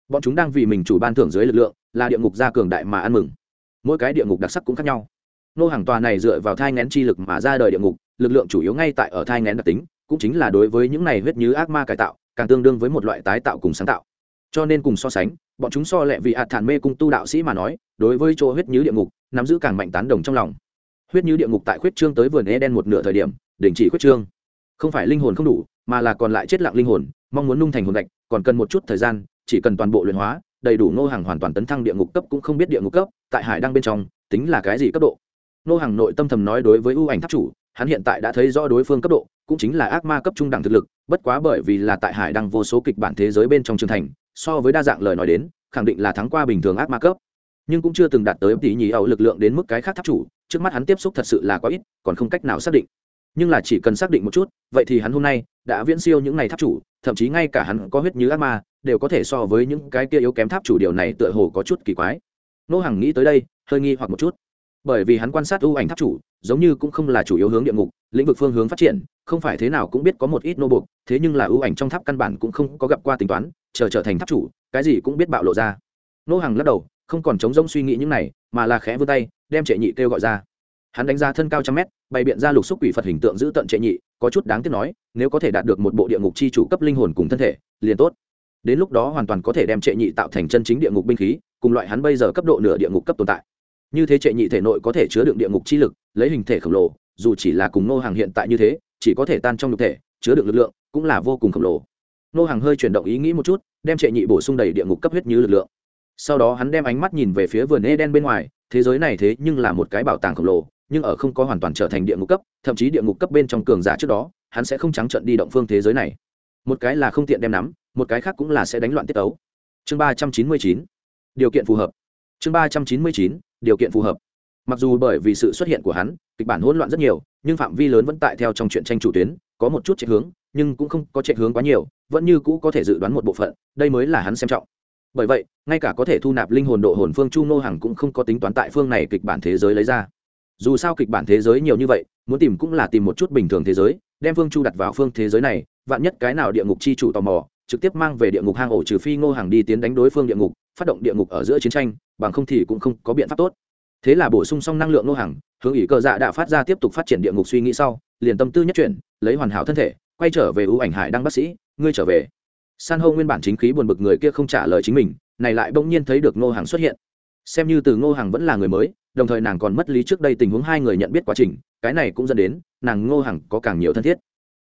[SPEAKER 1] Bọn chúng đang vì mình chủ ban thưởng dưới lực lượng, là địa ngục gia cường đại mà ăn mừng. Mỗi cái địa ngục đặc sắc cũng khác nhau. Nô hàng tòa này dựa vào thai ngén chi lực mà ra đời địa ngục, lực lượng chủ yếu ngay tại ở thai ngén đặc tính, cũng chính là đối với những này huyết như ác ma cải tạo, càng tương đương với một loại tái tạo cùng sáng tạo. Cho nên cùng so sánh, bọn chúng so lẹ vì hạt thản mê cung tu đạo sĩ mà nói, đối với chỗ huyết như địa ngục, nắm giữ càng mạnh tán đồng trong lòng. Huyết như địa ngục tại khuyết trương tới vườn eden một nửa thời điểm, đình chỉ khuyết trương không phải linh hồn không đủ, mà là còn lại chết lặng linh hồn, mong muốn nung thành hồn gạch, còn cần một chút thời gian, chỉ cần toàn bộ luyện hóa, đầy đủ nô hàng hoàn toàn tấn thăng địa ngục cấp cũng không biết địa ngục cấp, tại hải đăng bên trong, tính là cái gì cấp độ. Nô hàng nội tâm thầm nói đối với ưu ảnh tháp chủ, hắn hiện tại đã thấy rõ đối phương cấp độ, cũng chính là ác ma cấp trung đẳng thực lực, bất quá bởi vì là tại hải đăng vô số kịch bản thế giới bên trong trường thành, so với đa dạng lời nói đến, khẳng định là thắng qua bình thường ác ma cấp. Nhưng cũng chưa từng đạt tới tỷ nhì ẩu lực lượng đến mức cái khác tháp chủ, trước mắt hắn tiếp xúc thật sự là quá ít, còn không cách nào xác định nhưng là chỉ cần xác định một chút, vậy thì hắn hôm nay đã viễn siêu những ngày tháp chủ, thậm chí ngay cả hắn có huyết như ác ma, đều có thể so với những cái kia yếu kém tháp chủ điều này tựa hồ có chút kỳ quái. Nô hàng nghĩ tới đây, hơi nghi hoặc một chút. Bởi vì hắn quan sát ưu ảnh tháp chủ, giống như cũng không là chủ yếu hướng địa ngục, lĩnh vực phương hướng phát triển, không phải thế nào cũng biết có một ít nô buộc, thế nhưng là ưu ảnh trong tháp căn bản cũng không có gặp qua tính toán, chờ trở thành tháp chủ, cái gì cũng biết bạo lộ ra. Nô hàng lắc đầu, không còn chống rông suy nghĩ những này, mà là khẽ vươn tay, đem trệ nhị kêu gọi ra hắn đánh giá thân cao trăm mét, bày biện ra lục xúc quỷ phật hình tượng giữ tận trệ nhị, có chút đáng tiếc nói, nếu có thể đạt được một bộ địa ngục chi chủ cấp linh hồn cùng thân thể, liền tốt. Đến lúc đó hoàn toàn có thể đem trệ nhị tạo thành chân chính địa ngục binh khí, cùng loại hắn bây giờ cấp độ nửa địa ngục cấp tồn tại. Như thế trệ nhị thể nội có thể chứa đựng địa ngục chi lực, lấy hình thể khổng lồ, dù chỉ là cùng nô hàng hiện tại như thế, chỉ có thể tan trong nhục thể, chứa đựng lực lượng cũng là vô cùng khổng lồ. Nô hàng hơi chuyển động ý nghĩ một chút, đem trệ nhị bổ sung đầy địa ngục cấp huyết như lực lượng. Sau đó hắn đem ánh mắt nhìn về phía vườn e đen bên ngoài, thế giới này thế nhưng là một cái bảo tàng khổng lồ nhưng ở không có hoàn toàn trở thành địa ngục cấp, thậm chí địa ngục cấp bên trong cường giả trước đó, hắn sẽ không trắng trận đi động phương thế giới này. Một cái là không tiện đem nắm, một cái khác cũng là sẽ đánh loạn tiết ấu chương ba trăm chín mươi chín, điều kiện phù hợp. Chương ba trăm chín mươi chín, điều kiện phù hợp. Mặc dù bởi vì sự xuất hiện của hắn, kịch bản hỗn loạn rất nhiều, nhưng phạm vi lớn vẫn tại theo trong chuyện tranh chủ tuyến, có một chút chạy hướng, nhưng cũng không có chạy hướng quá nhiều, vẫn như cũ có thể dự đoán một bộ phận, đây mới là hắn xem trọng. Bởi vậy, ngay cả có thể thu nạp linh hồn độ hồn phương chu nô hằng cũng không có tính toán tại phương này kịch bản thế giới lấy ra dù sao kịch bản thế giới nhiều như vậy, muốn tìm cũng là tìm một chút bình thường thế giới, đem phương chu đặt vào phương thế giới này, vạn nhất cái nào địa ngục chi chủ tò mò, trực tiếp mang về địa ngục hang ổ trừ phi ngô hàng đi tiến đánh đối phương địa ngục, phát động địa ngục ở giữa chiến tranh, bằng không thì cũng không có biện pháp tốt. Thế là bổ sung xong năng lượng ngô hàng hướng ỷ cờ dạ đã phát ra tiếp tục phát triển địa ngục suy nghĩ sau, liền tâm tư nhất chuyển, lấy hoàn hảo thân thể, quay trở về ưu ảnh hải đăng bác sĩ, ngươi trở về. San hô nguyên bản chính khí buồn bực người kia không trả lời chính mình, này lại bỗng nhiên thấy được ngô hàng xuất hiện xem như từ ngô hàng vẫn là người mới, đồng thời nàng còn mất lý trước đây tình huống hai người nhận biết quá trình, cái này cũng dẫn đến, nàng ngô hàng có càng nhiều thân thiết.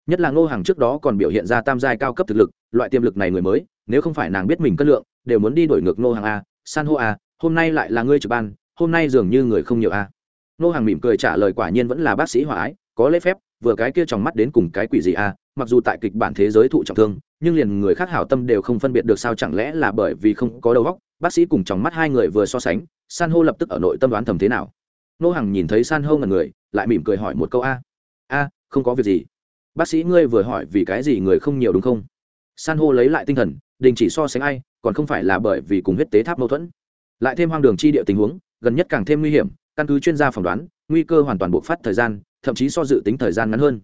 [SPEAKER 1] Nhất là ngô hàng trước đó còn biểu hiện ra tam giai cao cấp thực lực, loại tiềm lực này người mới, nếu không phải nàng biết mình cân lượng, đều muốn đi đổi ngược ngô hàng a, san hô a, hôm nay lại là ngươi trực ban, hôm nay dường như người không nhiều a. Ngô hàng mỉm cười trả lời quả nhiên vẫn là bác sĩ hòa ái, có lễ phép, vừa cái kia trong mắt đến cùng cái quỷ gì a, mặc dù tại kịch bản thế giới thụ trọng thương, nhưng liền người khác hảo tâm đều không phân biệt được sao chẳng lẽ là bởi vì không có đầu óc bác sĩ cùng trong mắt hai người vừa so sánh, san hô lập tức ở nội tâm đoán thầm thế nào. Nô hằng nhìn thấy san hô ngần người, lại mỉm cười hỏi một câu, a a, không có việc gì. Bác sĩ, ngươi vừa hỏi vì cái gì người không nhiều đúng không? San hô lấy lại tinh thần, đình chỉ so sánh ai, còn không phải là bởi vì cùng huyết tế tháp mâu thuẫn. Lại thêm hoang đường chi địa tình huống, gần nhất càng thêm nguy hiểm, căn cứ chuyên gia phỏng đoán, nguy cơ hoàn toàn bộc phát thời gian, thậm chí so dự tính thời gian ngắn hơn.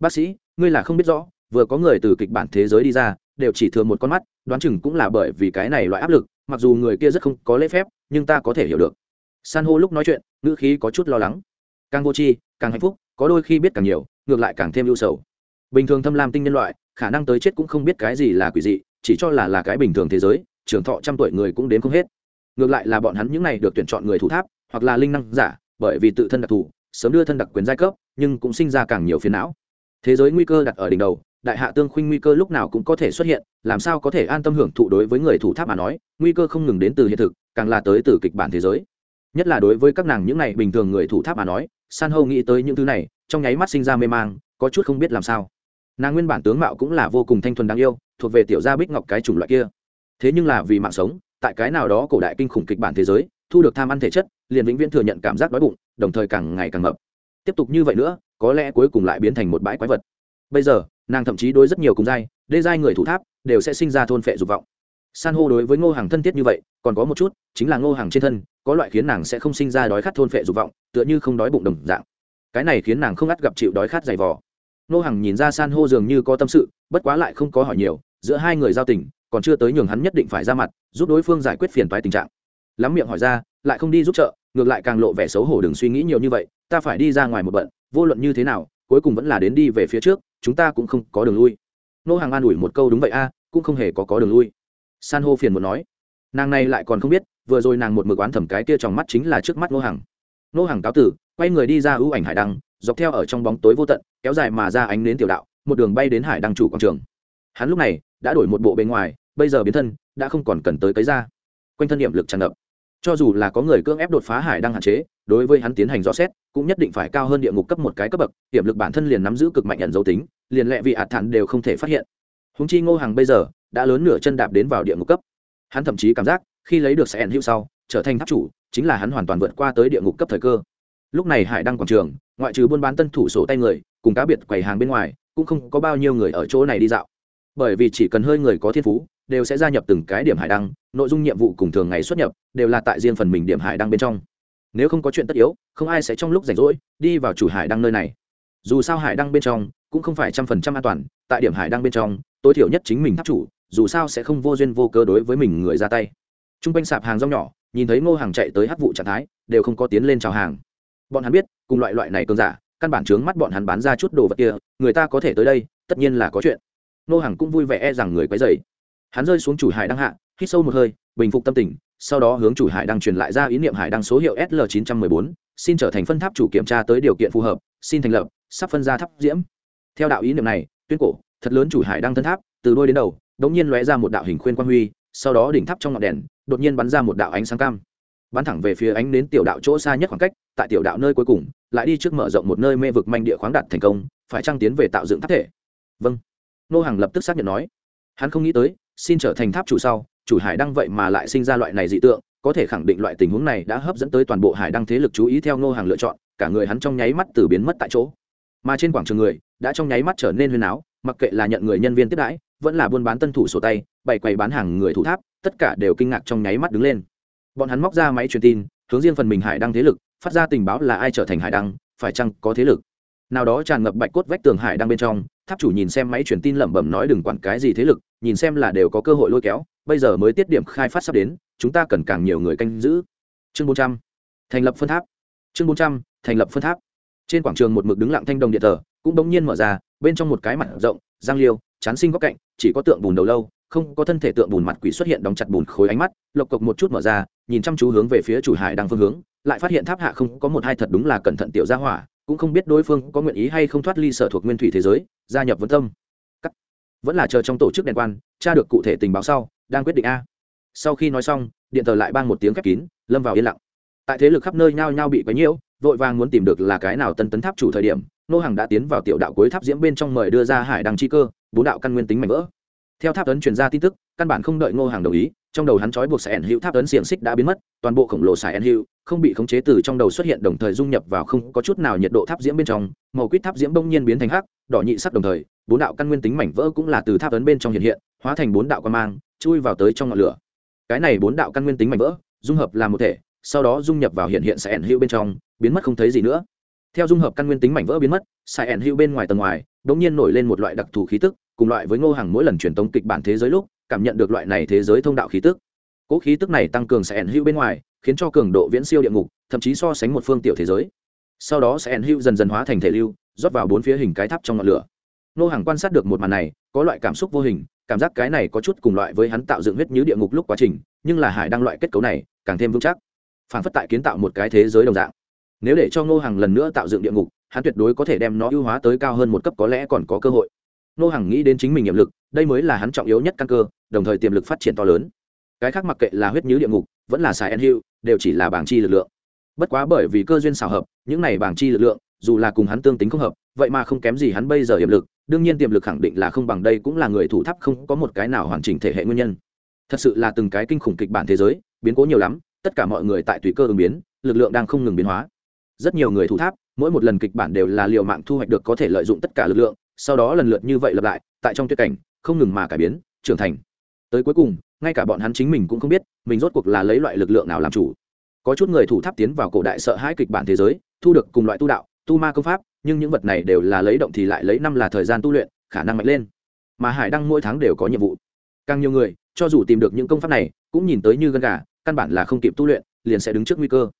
[SPEAKER 1] Bác sĩ, ngươi là không biết rõ, vừa có người từ kịch bản thế giới đi ra, đều chỉ thường một con mắt, đoán chừng cũng là bởi vì cái này loại áp lực mặc dù người kia rất không có lễ phép, nhưng ta có thể hiểu được. San hô lúc nói chuyện, ngữ khí có chút lo lắng. Càng vô tri, càng hạnh phúc, có đôi khi biết càng nhiều, ngược lại càng thêm ưu sầu. Bình thường thâm lam tinh nhân loại, khả năng tới chết cũng không biết cái gì là quỷ dị, chỉ cho là là cái bình thường thế giới, trưởng thọ trăm tuổi người cũng đến không hết. Ngược lại là bọn hắn những này được tuyển chọn người thủ tháp, hoặc là linh năng giả, bởi vì tự thân đặc thù, sớm đưa thân đặc quyền giai cấp, nhưng cũng sinh ra càng nhiều phiền não. Thế giới nguy cơ đặt ở đỉnh đầu đại hạ tương khuynh nguy cơ lúc nào cũng có thể xuất hiện, làm sao có thể an tâm hưởng thụ đối với người thủ tháp mà nói, nguy cơ không ngừng đến từ hiện thực, càng là tới từ kịch bản thế giới. Nhất là đối với các nàng những này bình thường người thủ tháp mà nói, san hâu nghĩ tới những thứ này, trong nháy mắt sinh ra mê mang, có chút không biết làm sao. Nàng nguyên bản tướng mạo cũng là vô cùng thanh thuần đáng yêu, thuộc về tiểu gia bích ngọc cái chủng loại kia. Thế nhưng là vì mạng sống, tại cái nào đó cổ đại kinh khủng kịch bản thế giới, thu được tham ăn thể chất, liền vĩnh viễn thừa nhận cảm giác đói bụng, đồng thời càng ngày càng mập. Tiếp tục như vậy nữa, có lẽ cuối cùng lại biến thành một bãi quái vật. Bây giờ nàng thậm chí đối rất nhiều cùng giai, đê giai người thủ tháp đều sẽ sinh ra thôn phệ dục vọng. San hô đối với ngô hàng thân thiết như vậy, còn có một chút, chính là ngô hàng trên thân, có loại khiến nàng sẽ không sinh ra đói khát thôn phệ dục vọng, tựa như không đói bụng đồng dạng. Cái này khiến nàng không ngắt gặp chịu đói khát dày vò. Ngô hàng nhìn ra san hô dường như có tâm sự, bất quá lại không có hỏi nhiều, giữa hai người giao tình, còn chưa tới nhường hắn nhất định phải ra mặt, giúp đối phương giải quyết phiền toái tình trạng. Lắm miệng hỏi ra, lại không đi giúp trợ, ngược lại càng lộ vẻ xấu hổ đừng suy nghĩ nhiều như vậy, ta phải đi ra ngoài một bận, vô luận như thế nào cuối cùng vẫn là đến đi về phía trước, chúng ta cũng không có đường lui. Nô hàng an ủi một câu đúng vậy a à, cũng không hề có có đường lui. San hô phiền một nói. Nàng này lại còn không biết, vừa rồi nàng một mực oán thẩm cái kia trong mắt chính là trước mắt nô hàng. Nô hàng cáo tử, quay người đi ra ưu ảnh hải đăng, dọc theo ở trong bóng tối vô tận, kéo dài mà ra ánh đến tiểu đạo, một đường bay đến hải đăng chủ quảng trường. Hắn lúc này, đã đổi một bộ bên ngoài, bây giờ biến thân, đã không còn cần tới cấy ra quanh thân điểm lực tràn ngập. Cho dù là có người cưỡng ép đột phá hải đăng hạn chế đối với hắn tiến hành rõ xét, cũng nhất định phải cao hơn địa ngục cấp một cái cấp bậc, hiểm lực bản thân liền nắm giữ cực mạnh nhận dấu tính, liền lẹ vị ạt thản đều không thể phát hiện. Húng chi ngô hàng bây giờ đã lớn nửa chân đạp đến vào địa ngục cấp. Hắn thậm chí cảm giác, khi lấy được sẽ hữu sau, trở thành tháp chủ, chính là hắn hoàn toàn vượt qua tới địa ngục cấp thời cơ. Lúc này hải đăng quảng trường, ngoại trừ buôn bán tân thủ sổ tay người, cùng cá biệt quầy hàng bên ngoài, cũng không có bao nhiêu người ở chỗ này đi dạo. Bởi vì chỉ cần hơi người có thiên phú, đều sẽ gia nhập từng cái điểm hải đăng, nội dung nhiệm vụ cùng thường ngày xuất nhập, đều là tại riêng phần mình điểm hải đăng bên trong nếu không có chuyện tất yếu, không ai sẽ trong lúc rảnh rỗi đi vào chủ hải đăng nơi này. Dù sao hải đăng bên trong cũng không phải trăm phần trăm an toàn, tại điểm hải đăng bên trong, tối thiểu nhất chính mình tháp chủ, dù sao sẽ không vô duyên vô cơ đối với mình người ra tay. T r u n g quanh sạp hàng rong nhỏ, nhìn thấy ngô hàng chạy tới hát vụ trạng thái, đều không có tiến lên chào hàng. Bọn hắn biết, cùng loại loại này cơn giả, căn bản trướng mắt bọn hắn bán ra chút đồ vật kia, người ta có thể tới đây, tất nhiên là có chuyện. Ngô hàng cũng vui vẻ e rằng người quấy dày hắn rơi xuống chủ hải đăng hạ, hít sâu một hơi, bình phục tâm tình sau đó hướng chủ hải đăng truyền lại ra ý niệm hải đăng số hiệu sl 914 xin trở thành phân tháp chủ kiểm tra tới điều kiện phù hợp, xin thành lập, sắp phân ra tháp diễm. Theo đạo ý niệm này, tuyên cổ, thật lớn chủ hải đăng thân tháp, từ đôi đến đầu, đống nhiên lóe ra một đạo hình khuyên quang huy, sau đó đỉnh tháp trong ngọn đèn, đột nhiên bắn ra một đạo ánh sáng cam. Bắn thẳng về phía ánh đến tiểu đạo chỗ xa nhất khoảng cách, tại tiểu đạo nơi cuối cùng, lại đi trước mở rộng một nơi mê vực manh địa khoáng đạt thành công, phải trăng tiến về tạo dựng tháp thể? Vâng. Nô hàng lập tức xác nhận nói. Hắn không nghĩ tới, xin trở thành tháp chủ sau chủ hải đăng vậy mà lại sinh ra loại này dị tượng, có thể khẳng định loại tình huống này đã hấp dẫn tới toàn bộ hải đăng thế lực chú ý theo nô hàng lựa chọn, cả người hắn trong nháy mắt từ biến mất tại chỗ. Mà trên quảng trường người, đã trong nháy mắt trở nên huyên áo, mặc kệ là nhận người nhân viên tiếp đãi, vẫn là buôn bán tân thủ sổ tay, bày quầy bán hàng người thủ tháp, tất cả đều kinh ngạc trong nháy mắt đứng lên. Bọn hắn móc ra máy truyền tin, hướng riêng phần mình hải đăng thế lực, phát ra tình báo là ai trở thành hải đăng, phải chăng có thế lực? Nào đó tràn ngập bạch cốt vách tường hải đăng bên trong, tháp chủ nhìn xem máy truyền tin lẩm bẩm nói đừng quản cái gì thế lực, nhìn xem là đều có cơ hội lôi kéo bây giờ mới tiết điểm khai phát sắp đến, chúng ta cần càng nhiều người canh giữ. Chương bốn trăm, thành lập phân tháp. Chương bốn trăm, thành lập phân tháp. Trên quảng trường một mực đứng lặng thanh đồng điện thờ, cũng bỗng nhiên mở ra, bên trong một cái mặt rộng, giang liêu, chán sinh góc cạnh, chỉ có tượng bùn đầu lâu, không có thân thể tượng bùn mặt quỷ xuất hiện đóng chặt bùn khối ánh mắt, lộc cộc một chút mở ra, nhìn chăm chú hướng về phía chủ hải đang phương hướng, lại phát hiện tháp hạ không có một hai thật đúng là cẩn thận tiểu gia hỏa, cũng không biết đối phương có nguyện ý hay không thoát ly sở thuộc nguyên thủy thế giới, gia nhập vấn tâm. Cắt. vẫn là chờ trong tổ chức đèn quan, tra được cụ thể tình báo sau đang quyết định a. Sau khi nói xong, điện thờ lại bang một tiếng khép kín, lâm vào yên lặng. Tại thế lực khắp nơi nhao nhao bị quấy nhiễu, vội vàng muốn tìm được là cái nào tân tấn tháp chủ thời điểm, nô hàng đã tiến vào tiểu đạo cuối tháp diễm bên trong mời đưa ra hải đăng chi cơ, bốn đạo căn nguyên tính mạnh vỡ. Theo tháp ấn truyền ra tin tức, căn bản không đợi ngô hàng đồng ý, trong đầu hắn trói buộc sài ẩn hữu tháp ấn xiềng xích đã biến mất, toàn bộ khổng lồ sài ẩn hữu, không bị khống chế từ trong đầu xuất hiện đồng thời dung nhập vào không có chút nào nhiệt độ tháp diễm bên trong, màu quýt tháp diễm bỗng nhiên biến thành hắc, đỏ nhị sắc đồng thời, bốn đạo căn nguyên tính mảnh vỡ cũng là từ tháp ấn bên trong hiện hiện, hóa thành bốn đạo quan mang chui vào tới trong ngọn lửa. Cái này bốn đạo căn nguyên tính mảnh vỡ, dung hợp làm một thể, sau đó dung nhập vào hiện hiện sài ẩn hữu bên trong, biến mất không thấy gì nữa. Theo dung hợp căn nguyên tính mảnh vỡ biến mất sài ẩn hữu bên ngoài tầng ngoài đ ỗ n g nhiên nổi lên một loại đặc thù khí tức, cùng loại với ngô hàng mỗi lần truyền tống kịch bản thế giới lúc, cảm nhận được loại này thế giới thông đạo khí tức. Cỗ khí tức này tăng cường sài ẩn hữu bên ngoài, khiến cho cường độ viễn siêu địa ngục, thậm chí so sánh một phương tiểu thế giới. Sau đó sài ẩn hữu dần dần hóa thành thể lưu, rót vào bốn phía hình cái tháp trong ngọn lửa. Ngô hàng quan sát được một màn này, có loại cảm xúc vô hình cảm giác cái này có chút cùng loại với hắn tạo dựng huyết như địa ngục lúc quá trình, nhưng là hải đăng loại kết cấu này, càng thêm vững chắc. Phản phất tại kiến tạo một cái thế giới đồng dạng. Nếu để cho ngô hàng lần nữa tạo dựng địa ngục, hắn tuyệt đối có thể đem nó ưu hóa tới cao hơn một cấp có lẽ còn có cơ hội. Ngô hàng nghĩ đến chính mình nghiệm lực, đây mới là hắn trọng yếu nhất căn cơ, đồng thời tiềm lực phát triển to lớn. Cái khác mặc kệ là huyết như địa ngục, vẫn là xài en hữu, đều chỉ là bảng chi lực lượng. Bất quá bởi vì cơ duyên xảo hợp, những này bảng chi lực lượng, dù là cùng hắn tương tính không hợp vậy mà không kém gì hắn bây giờ hiệp lực, đương nhiên tiềm lực khẳng định là không bằng đây cũng là người thủ tháp không có một cái nào hoàn chỉnh thể hệ nguyên nhân. Thật sự là từng cái kinh khủng kịch bản thế giới, biến cố nhiều lắm, tất cả mọi người tại tùy cơ ứng biến, lực lượng đang không ngừng biến hóa. Rất nhiều người thủ tháp, mỗi một lần kịch bản đều là liều mạng thu hoạch được có thể lợi dụng tất cả lực lượng, sau đó lần lượt như vậy lặp lại, tại trong tuyệt cảnh, không ngừng mà cải biến, trưởng thành. Tới cuối cùng, ngay cả bọn hắn chính mình cũng không biết, mình rốt cuộc là lấy loại lực lượng nào làm chủ. Có chút người thủ tháp tiến vào cổ đại sợ hãi kịch bản thế giới, thu được cùng loại tu đạo, tu ma công pháp nhưng những vật này đều là lấy động thì lại lấy năm là thời gian tu luyện, khả năng mạnh lên. Mà hải đăng mỗi tháng đều có nhiệm vụ. Càng nhiều người, cho dù tìm được những công pháp này, cũng nhìn tới như gân gà, căn bản là không kịp tu luyện, liền sẽ đứng trước nguy cơ.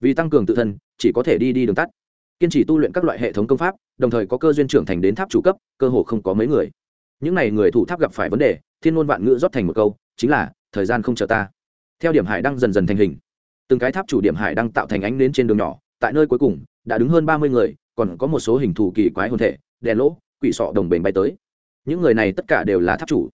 [SPEAKER 1] Vì tăng cường tự thân, chỉ có thể đi đi đường tắt. Kiên trì tu luyện các loại hệ thống công pháp, đồng thời có cơ duyên trưởng thành đến tháp chủ cấp, cơ hồ không có mấy người. Những n à y người thủ tháp gặp phải vấn đề, thiên ngôn vạn ngữ rót thành một câu, chính là, thời gian không chờ ta. Theo điểm hải Đăng dần dần thành hình. Từng cái tháp chủ điểm hải Đăng tạo thành ánh đến trên đường nhỏ, tại nơi cuối cùng, đã đứng hơn ba mươi người còn có một số hình thù kỳ quái hồn thể, đèn lỗ, quỷ sọ đồng bền bay tới. Những người này tất cả đều là tháp chủ.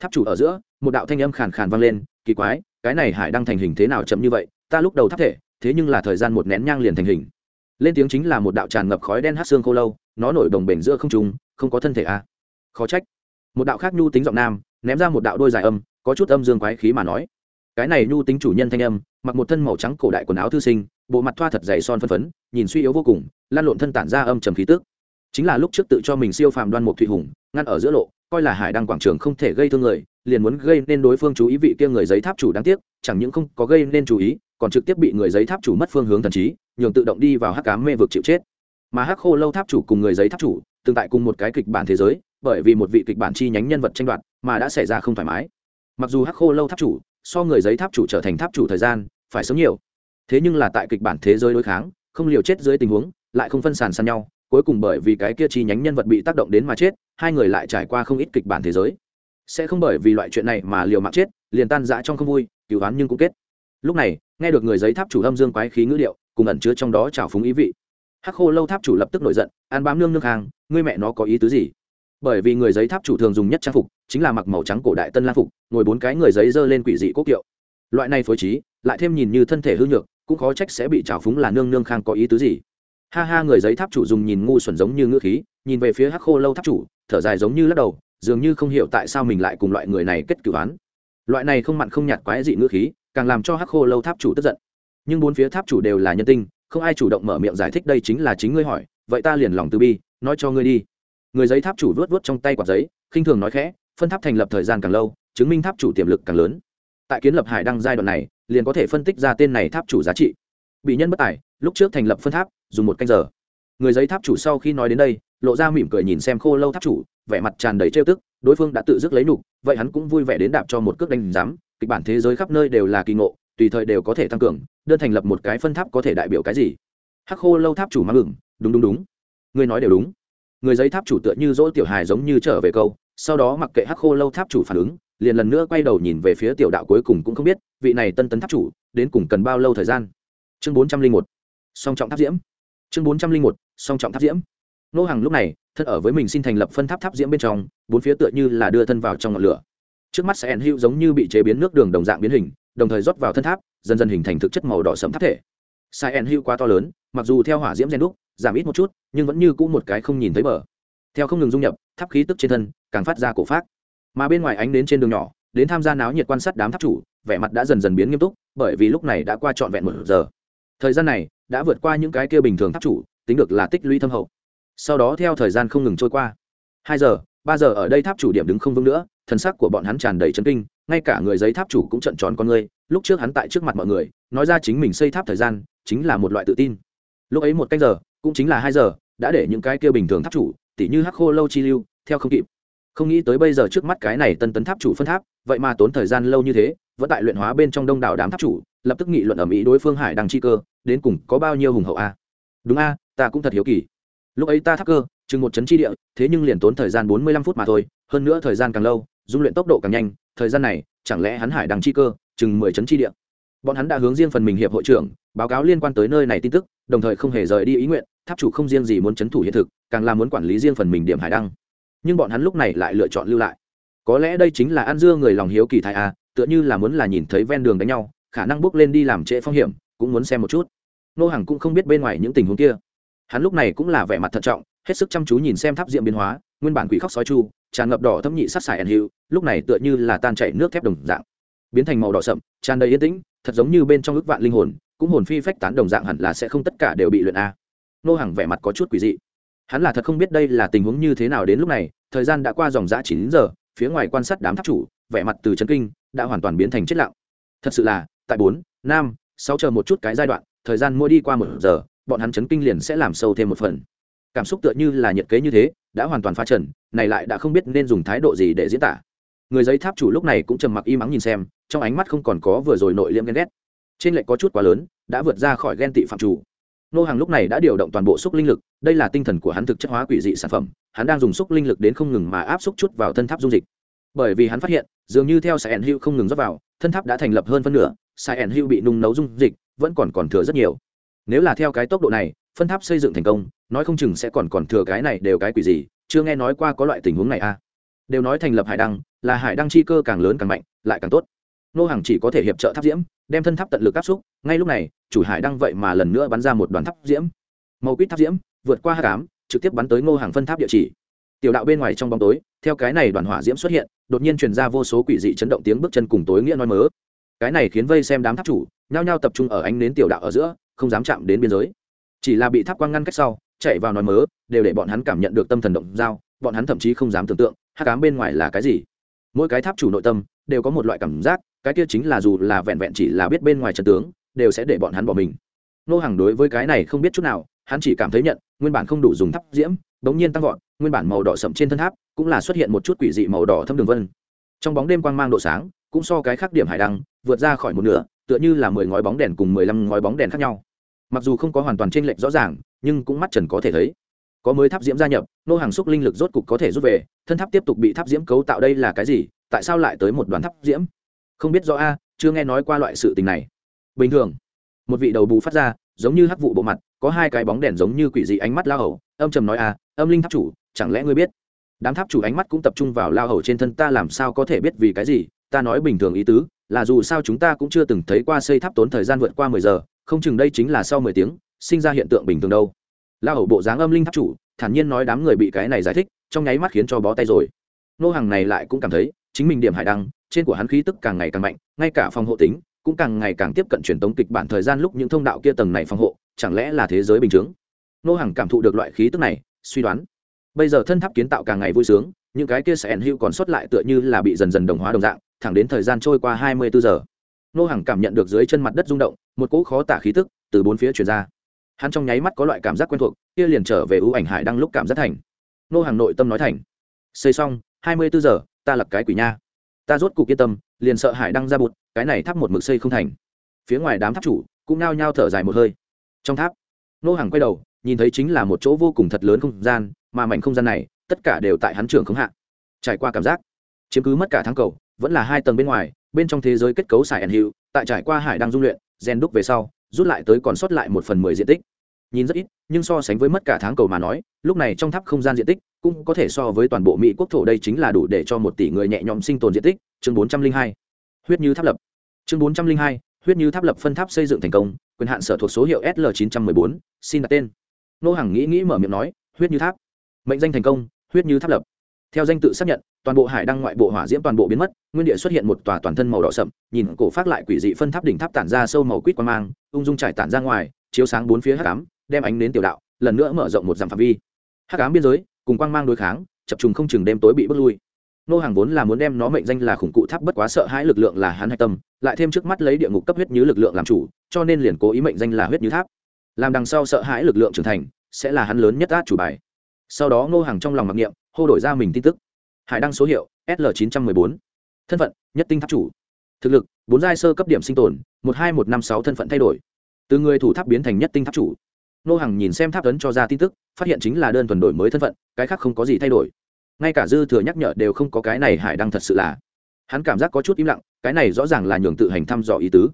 [SPEAKER 1] Tháp chủ ở giữa, một đạo thanh âm khàn khàn vang lên, kỳ quái, cái này hải đang thành hình thế nào chậm như vậy, ta lúc đầu tháp thể, thế nhưng là thời gian một nén nhang liền thành hình. Lên tiếng chính là một đạo tràn ngập khói đen hát xương khô lâu, nó nổi đồng bền giữa không trùng không có thân thể a à. khó trách. Một đạo khác nhu tính giọng nam, ném ra một đạo đôi dài âm, có chút âm dương quái khí mà nói. Cái này nhu tính chủ nhân thanh âm, mặc một thân màu trắng cổ đại quần áo thư sinh, bộ mặt thoa thật dày son phân phấn nhìn suy yếu vô cùng, lan lộn thân tản ra âm trầm khí tức. Chính là lúc trước tự cho mình siêu phàm đoan mục thụy hùng, ngăn ở giữa lộ, coi là hải đăng quảng trường không thể gây thương người, liền muốn gây nên đối phương chú ý vị kia người giấy tháp chủ đáng tiếc, chẳng những không có gây nên chú ý, còn trực tiếp bị người giấy tháp chủ mất phương hướng thần trí, nhường tự động đi vào hắc cám mê vực chịu chết. Mà hắc khô lâu tháp chủ cùng người giấy tháp chủ, tương tại cùng một cái kịch bản thế giới, bởi vì một vị kịch bản chi nhánh nhân vật tranh đoạt, mà đã xảy ra không thoải mái. Mặc dù hắc khô lâu tháp chủ, so người giấy tháp chủ trở thành tháp chủ thời gian, phải sớm nhiều. Thế nhưng là tại kịch bản thế giới đối kháng không liều chết dưới tình huống, lại không phân sàn sàn nhau, cuối cùng bởi vì cái kia chi nhánh nhân vật bị tác động đến mà chết, hai người lại trải qua không ít kịch bản thế giới. Sẽ không bởi vì loại chuyện này mà liều mạng chết, liền tan dã trong không vui, cứu hắn nhưng cũng kết. Lúc này, nghe được người giấy tháp chủ âm dương quái khí ngữ điệu, cùng ẩn chứa trong đó trào phúng ý vị. Hắc khô lâu tháp chủ lập tức nổi giận ăn bám nương nước hàng ngươi mẹ nó có ý tứ gì? Bởi vì người giấy tháp chủ thường dùng nhất trang phục, chính là mặc màu trắng cổ đại tân lang phục, ngồi bốn cái người giấy dơ lên quỷ dị quốc kiệu. Loại này phối trí, lại thêm nhìn như thân thể hư nhược cũng khó trách sẽ bị trào phúng là nương nương khang có ý tứ gì. Ha ha, người giấy tháp chủ dùng nhìn ngu xuẩn giống như ngữ khí, nhìn về phía hắc khô lâu tháp chủ, thở dài giống như lắc đầu, dường như không hiểu tại sao mình lại cùng loại người này kết cử án. Loại này không mặn không nhạt quái dị ngữ khí, càng làm cho hắc khô lâu tháp chủ tức giận. Nhưng bốn phía tháp chủ đều là nhân tinh, không ai chủ động mở miệng giải thích đây chính là chính ngươi hỏi, vậy ta liền lòng từ bi, nói cho ngươi đi. Người giấy tháp chủ vuốt vuốt trong tay quạt giấy, khinh thường nói khẽ, phân tháp thành lập thời gian càng lâu, chứng minh tháp chủ tiềm lực càng lớn. Tại kiến lập hải đăng giai đoạn này liền có thể phân tích ra tên này tháp chủ giá trị. Bị nhân bất tài, lúc trước thành lập phân tháp, dùng một canh giờ. Người giấy tháp chủ sau khi nói đến đây, lộ ra mỉm cười nhìn xem khô lâu tháp chủ, vẻ mặt tràn đầy trêu tức, đối phương đã tự dứt lấy nục vậy hắn cũng vui vẻ đến đạp cho một cước đánh giám, kịch bản thế giới khắp nơi đều là kỳ ngộ, tùy thời đều có thể tăng cường, đơn thành lập một cái phân tháp có thể đại biểu cái gì? Hắc khô lâu tháp chủ mang ngừng, đúng đúng đúng. Người nói đều đúng. Người giấy tháp chủ tựa như dỗ tiểu hài giống như trở về câu, sau đó mặc kệ hắc khô lâu tháp chủ phản ứng liền lần nữa quay đầu nhìn về phía tiểu đạo cuối cùng cũng không biết, vị này tân tấn tháp chủ, đến cùng cần bao lâu thời gian? Chương bốn trăm linh một, song trọng tháp diễm. Chương bốn trăm linh một, song trọng tháp diễm. Nô hàng lúc này, thân ở với mình xin thành lập phân tháp tháp diễm bên trong, bốn phía tựa như là đưa thân vào trong ngọn lửa. Trước mắt sẽ ẩn hữu giống như bị chế biến nước đường đồng dạng biến hình, đồng thời rót vào thân tháp, dần dần hình thành thực chất màu đỏ sẫm tháp thể. Sai ẩn hữu quá to lớn, mặc dù theo hỏa diễm gen đúc, giảm ít một chút, nhưng vẫn như cũ một cái không nhìn thấy bờ. Theo không ngừng dung nhập, tháp khí tức trên thân, càng phát ra cổ phát mà bên ngoài ánh đến trên đường nhỏ, đến tham gia náo nhiệt quan sát đám tháp chủ, vẻ mặt đã dần dần biến nghiêm túc, bởi vì lúc này đã qua trọn vẹn một giờ. Thời gian này, đã vượt qua những cái kia bình thường tháp chủ, tính được là tích lũy thâm hậu. Sau đó theo thời gian không ngừng trôi qua. Hai giờ, ba giờ ở đây tháp chủ điểm đứng không vững nữa thân sắc của bọn hắn tràn đầy chấn kinh, ngay cả người giấy tháp chủ cũng trận tròn con người, lúc trước hắn tại trước mặt mọi người, nói ra chính mình xây tháp thời gian, chính là một loại tự tin. Lúc ấy một canh giờ, cũng chính là hai giờ, đã để những cái kia bình thường tháp chủ, tỉ như hắc khô lâu chi lưu, theo không kịp không nghĩ tới bây giờ trước mắt cái này tân tấn tháp chủ phân tháp, vậy mà tốn thời gian lâu như thế, vẫn tại luyện hóa bên trong đông đảo đám tháp chủ, lập tức nghị luận ở mỹ đối phương hải đăng chi cơ, đến cùng có bao nhiêu hùng hậu a? Đúng a, ta cũng thật hiếu kỳ. Lúc ấy ta tháp cơ, chừng một chấn chi địa, thế nhưng liền tốn thời gian bốn mươi lăm phút mà thôi, hơn nữa thời gian càng lâu, dung luyện tốc độ càng nhanh, thời gian này, chẳng lẽ hắn hải đăng chi cơ, chừng mười chấn chi địa? Bọn hắn đã hướng riêng phần mình hiệp hội trưởng, báo cáo liên quan tới nơi này tin tức, đồng thời không hề rời đi ý nguyện, tháp chủ không riêng gì muốn chấn thủ hiện thực, càng là muốn quản lý riêng phần mình điểm hải đăng nhưng bọn hắn lúc này lại lựa chọn lưu lại. Có lẽ đây chính là ăn dưa người lòng hiếu kỳ thai a, tựa như là muốn là nhìn thấy ven đường đánh nhau, khả năng bước lên đi làm trễ phong hiểm, cũng muốn xem một chút. Nô hàng cũng không biết bên ngoài những tình huống kia. Hắn lúc này cũng là vẻ mặt thận trọng, hết sức chăm chú nhìn xem tháp diệm biến hóa, nguyên bản quỷ khóc sói chu, tràn ngập đỏ thâm nhị sắc xài ẩn hiệu lúc này tựa như là tan chảy nước thép đồng dạng. Biến thành màu đỏ sậm, tràn đầy yên tĩnh, thật giống như bên trong ước vạn linh hồn, cũng hồn phi phách tán đồng dạng hẳn là sẽ không tất cả đều bị luyện a. Nô hàng vẻ mặt có chút quỷ dị hắn là thật không biết đây là tình huống như thế nào đến lúc này, thời gian đã qua dòng dã chín giờ, phía ngoài quan sát đám tháp chủ, vẻ mặt từ c kinh, đã hoàn toàn biến thành chết lặng. Thật sự là, tại bốn, năm, sáu chờ một chút cái giai đoạn, thời gian mỗi đi qua một giờ, bọn hắn chấn kinh liền sẽ làm sâu thêm một phần. Cảm xúc tựa như là nhiệt kế như thế, đã hoàn toàn phá trần, này lại đã không biết nên dùng thái độ gì để diễn tả. Người giấy tháp chủ lúc này cũng trầm mặc im mắng nhìn xem, trong ánh mắt không còn có vừa rồi nội liễm ghen ghét. Trên lệnh có chút quá lớn, đã vượt ra khỏi ghen tị phạm chủ nô hàng lúc này đã điều động toàn bộ xúc linh lực, đây là tinh thần của hắn thực chất hóa quỷ dị sản phẩm, hắn đang dùng xúc linh lực đến không ngừng mà áp xúc chút vào thân tháp dung dịch. Bởi vì hắn phát hiện, dường như theo sài ẩn hữu không ngừng rót vào, thân tháp đã thành lập hơn phân nửa sài ẩn hữu bị nung nấu dung dịch, vẫn còn còn thừa rất nhiều. Nếu là theo cái tốc độ này, phân tháp xây dựng thành công, nói không chừng sẽ còn còn thừa cái này đều cái quỷ gì, chưa nghe nói qua có loại tình huống này a à. đều nói thành lập hải đăng, là hải đăng chi cơ càng lớn càng mạnh, lại càng tốt nô hàng chỉ có thể hiệp trợ tháp diễm, đem thân tháp tận lực áp xúc, ngay lúc này, chủ hải đăng vậy mà lần nữa bắn ra một đoàn tháp diễm. Màu quýt tháp diễm, vượt qua hát cám trực tiếp bắn tới ngô hàng phân tháp địa chỉ. Tiểu đạo bên ngoài trong bóng tối, theo cái này đoàn hỏa diễm xuất hiện, đột nhiên truyền ra vô số quỷ dị chấn động tiếng bước chân cùng tối nghĩa nói mớ. Cái này khiến vây xem đám tháp chủ, nhao nhao tập trung ở ánh nến tiểu đạo ở giữa, không dám chạm đến biên giới. Chỉ là bị tháp quang ngăn cách sau, chạy vào nói mớ, đều để bọn hắn cảm nhận được tâm thần động dao bọn hắn thậm chí không dám tưởng tượng hát cám bên ngoài là cái gì. Mỗi cái tháp chủ nội tâm, đều có một loại cảm giác cái kia chính là dù là vẹn vẹn chỉ là biết bên ngoài trận tướng, đều sẽ để bọn hắn bỏ mình. Nô hàng đối với cái này không biết chút nào, hắn chỉ cảm thấy nhận, nguyên bản không đủ dùng thắp diễm, bỗng nhiên tăng vọt, nguyên bản màu đỏ sậm trên thân tháp, cũng là xuất hiện một chút quỷ dị màu đỏ thâm đường vân. Trong bóng đêm quang mang độ sáng, cũng so cái khác điểm hải đăng, vượt ra khỏi một nửa, tựa như là mười ngói bóng đèn cùng mười lăm ngói bóng đèn khác nhau. Mặc dù không có hoàn toàn t r ê n lệch rõ ràng, nhưng cũng mắt trần có thể thấy. Có mới tháp diễm gia nhập, nô hàng xúc linh lực rốt cục có thể rút về, thân tháp tiếp tục bị tháp diễm cấu tạo đây là cái gì, tại sao lại tới một đoàn tháp diễm? Không biết rõ a, chưa nghe nói qua loại sự tình này. Bình thường, một vị đầu bù phát ra, giống như hắc vụ bộ mặt, có hai cái bóng đèn giống như quỷ dị ánh mắt lao hầu, âm trầm nói a, âm linh tháp chủ, chẳng lẽ ngươi biết? Đám tháp chủ ánh mắt cũng tập trung vào lao hầu trên thân, ta làm sao có thể biết vì cái gì? Ta nói bình thường ý tứ, là dù sao chúng ta cũng chưa từng thấy qua xây tháp tốn thời gian vượt qua mười giờ, không chừng đây chính là sau mười tiếng, sinh ra hiện tượng bình thường đâu. Lao hầu bộ dáng âm linh tháp chủ, thản nhiên nói đám người bị cái này giải thích, trong nháy mắt khiến cho bó tay rồi. Nô hàng này lại cũng cảm thấy, chính mình điểm hải đăng trên của hắn khí tức càng ngày càng mạnh, ngay cả phòng hộ tính cũng càng ngày càng tiếp cận truyền tống kịch bản thời gian lúc những thông đạo kia tầng này phòng hộ, chẳng lẽ là thế giới bình chướng nô hàng cảm thụ được loại khí tức này, suy đoán. Bây giờ thân tháp kiến tạo càng ngày vui sướng, những cái kia sẽ ẩn hữu còn sót lại tựa như là bị dần dần đồng hóa đồng dạng, thẳng đến thời gian trôi qua hai mươi bốn giờ. Nô hàng cảm nhận được dưới chân mặt đất rung động, một cỗ khó tả khí tức từ bốn phía chuyển ra. Hắn trong nháy mắt có loại cảm giác quen thuộc, kia liền trở về ưu ảnh hải đang lúc cảm giác thành. Nô hàng nội tâm nói thành. Xây xong, hai mươi bốn giờ, ta lập cái quỷ nha ta rốt cục yên tâm, liền sợ hải đăng ra bụt, cái này tháp một mực xây không thành. Phía ngoài đám tháp chủ cũng nao nhao thở dài một hơi. Trong tháp, nô hàng quay đầu, nhìn thấy chính là một chỗ vô cùng thật lớn không gian, mà mảnh không gian này, tất cả đều tại hắn trường không hạ. Trải qua cảm giác, chiếm cứ mất cả tháng cầu, vẫn là hai tầng bên ngoài, bên trong thế giới kết cấu xài ẩn hiệu tại trải qua hải đang dung luyện gen đúc về sau, rút lại tới còn sót lại một phần mười diện tích. Nhìn rất ít, nhưng so sánh với mất cả tháng cầu mà nói, lúc này trong tháp không gian diện tích cũng có thể so với toàn bộ mỹ quốc thổ đây chính là đủ để cho một tỷ người nhẹ nhõm sinh tồn diện tích. Chương bốn trăm linh hai. Huyết như tháp lập. Chương bốn trăm linh hai. Huyết như tháp lập phân tháp xây dựng thành công, quyền hạn sở thuộc số hiệu sl chín trăm m ư ơ i bốn, xin đặt tên. Nô hằng nghĩ nghĩ mở miệng nói, huyết như tháp. Mệnh danh thành công, huyết như tháp lập. Theo danh tự xác nhận, toàn bộ hải đăng ngoại bộ hỏa diễm toàn bộ biến mất, nguyên địa xuất hiện một tòa toàn thân màu đỏ sậm, nhìn cổ phát lại quỷ dị phân tháp đỉnh tháp tản ra sâu màu quýt qua mang, ung dung trải tản ra ngoài, chiếu sáng bốn phía hắc ám, đem ánh đến tiểu đạo, lần nữa mở rộng một dặm phạm vi. Hắc ám biên giới cùng quang mang đối kháng, chập trùng không chừng đêm tối bị bước lui. Nô hàng vốn là muốn đem nó mệnh danh là khủng cụ tháp bất quá sợ hãi lực lượng là hắn hạch tâm, lại thêm trước mắt lấy địa ngục cấp huyết như lực lượng làm chủ, cho nên liền cố ý mệnh danh là huyết như tháp. Làm đằng sau sợ hãi lực lượng trưởng thành, sẽ là hắn lớn nhất át chủ bài. Sau đó Nô hàng trong lòng mặc niệm, hô đổi ra mình tin tức. Hải đăng số hiệu sl chín trăm m ư ơ i bốn. Thân phận, nhất tinh tháp chủ. Thực lực, bốn giai sơ cấp điểm sinh tồn, một hai một năm sáu thân phận thay đổi. Từ người thủ tháp biến thành nhất tinh tháp chủ. Nô hàng nhìn xem tháp ấn cho ra tin tức, phát hiện chính là đơn thuần đổi mới thân phận, cái khác không có gì thay đổi. Ngay cả dư thừa nhắc nhở đều không có cái này hải đăng thật sự là. Hắn cảm giác có chút im lặng, cái này rõ ràng là nhường tự hành thăm dò ý tứ.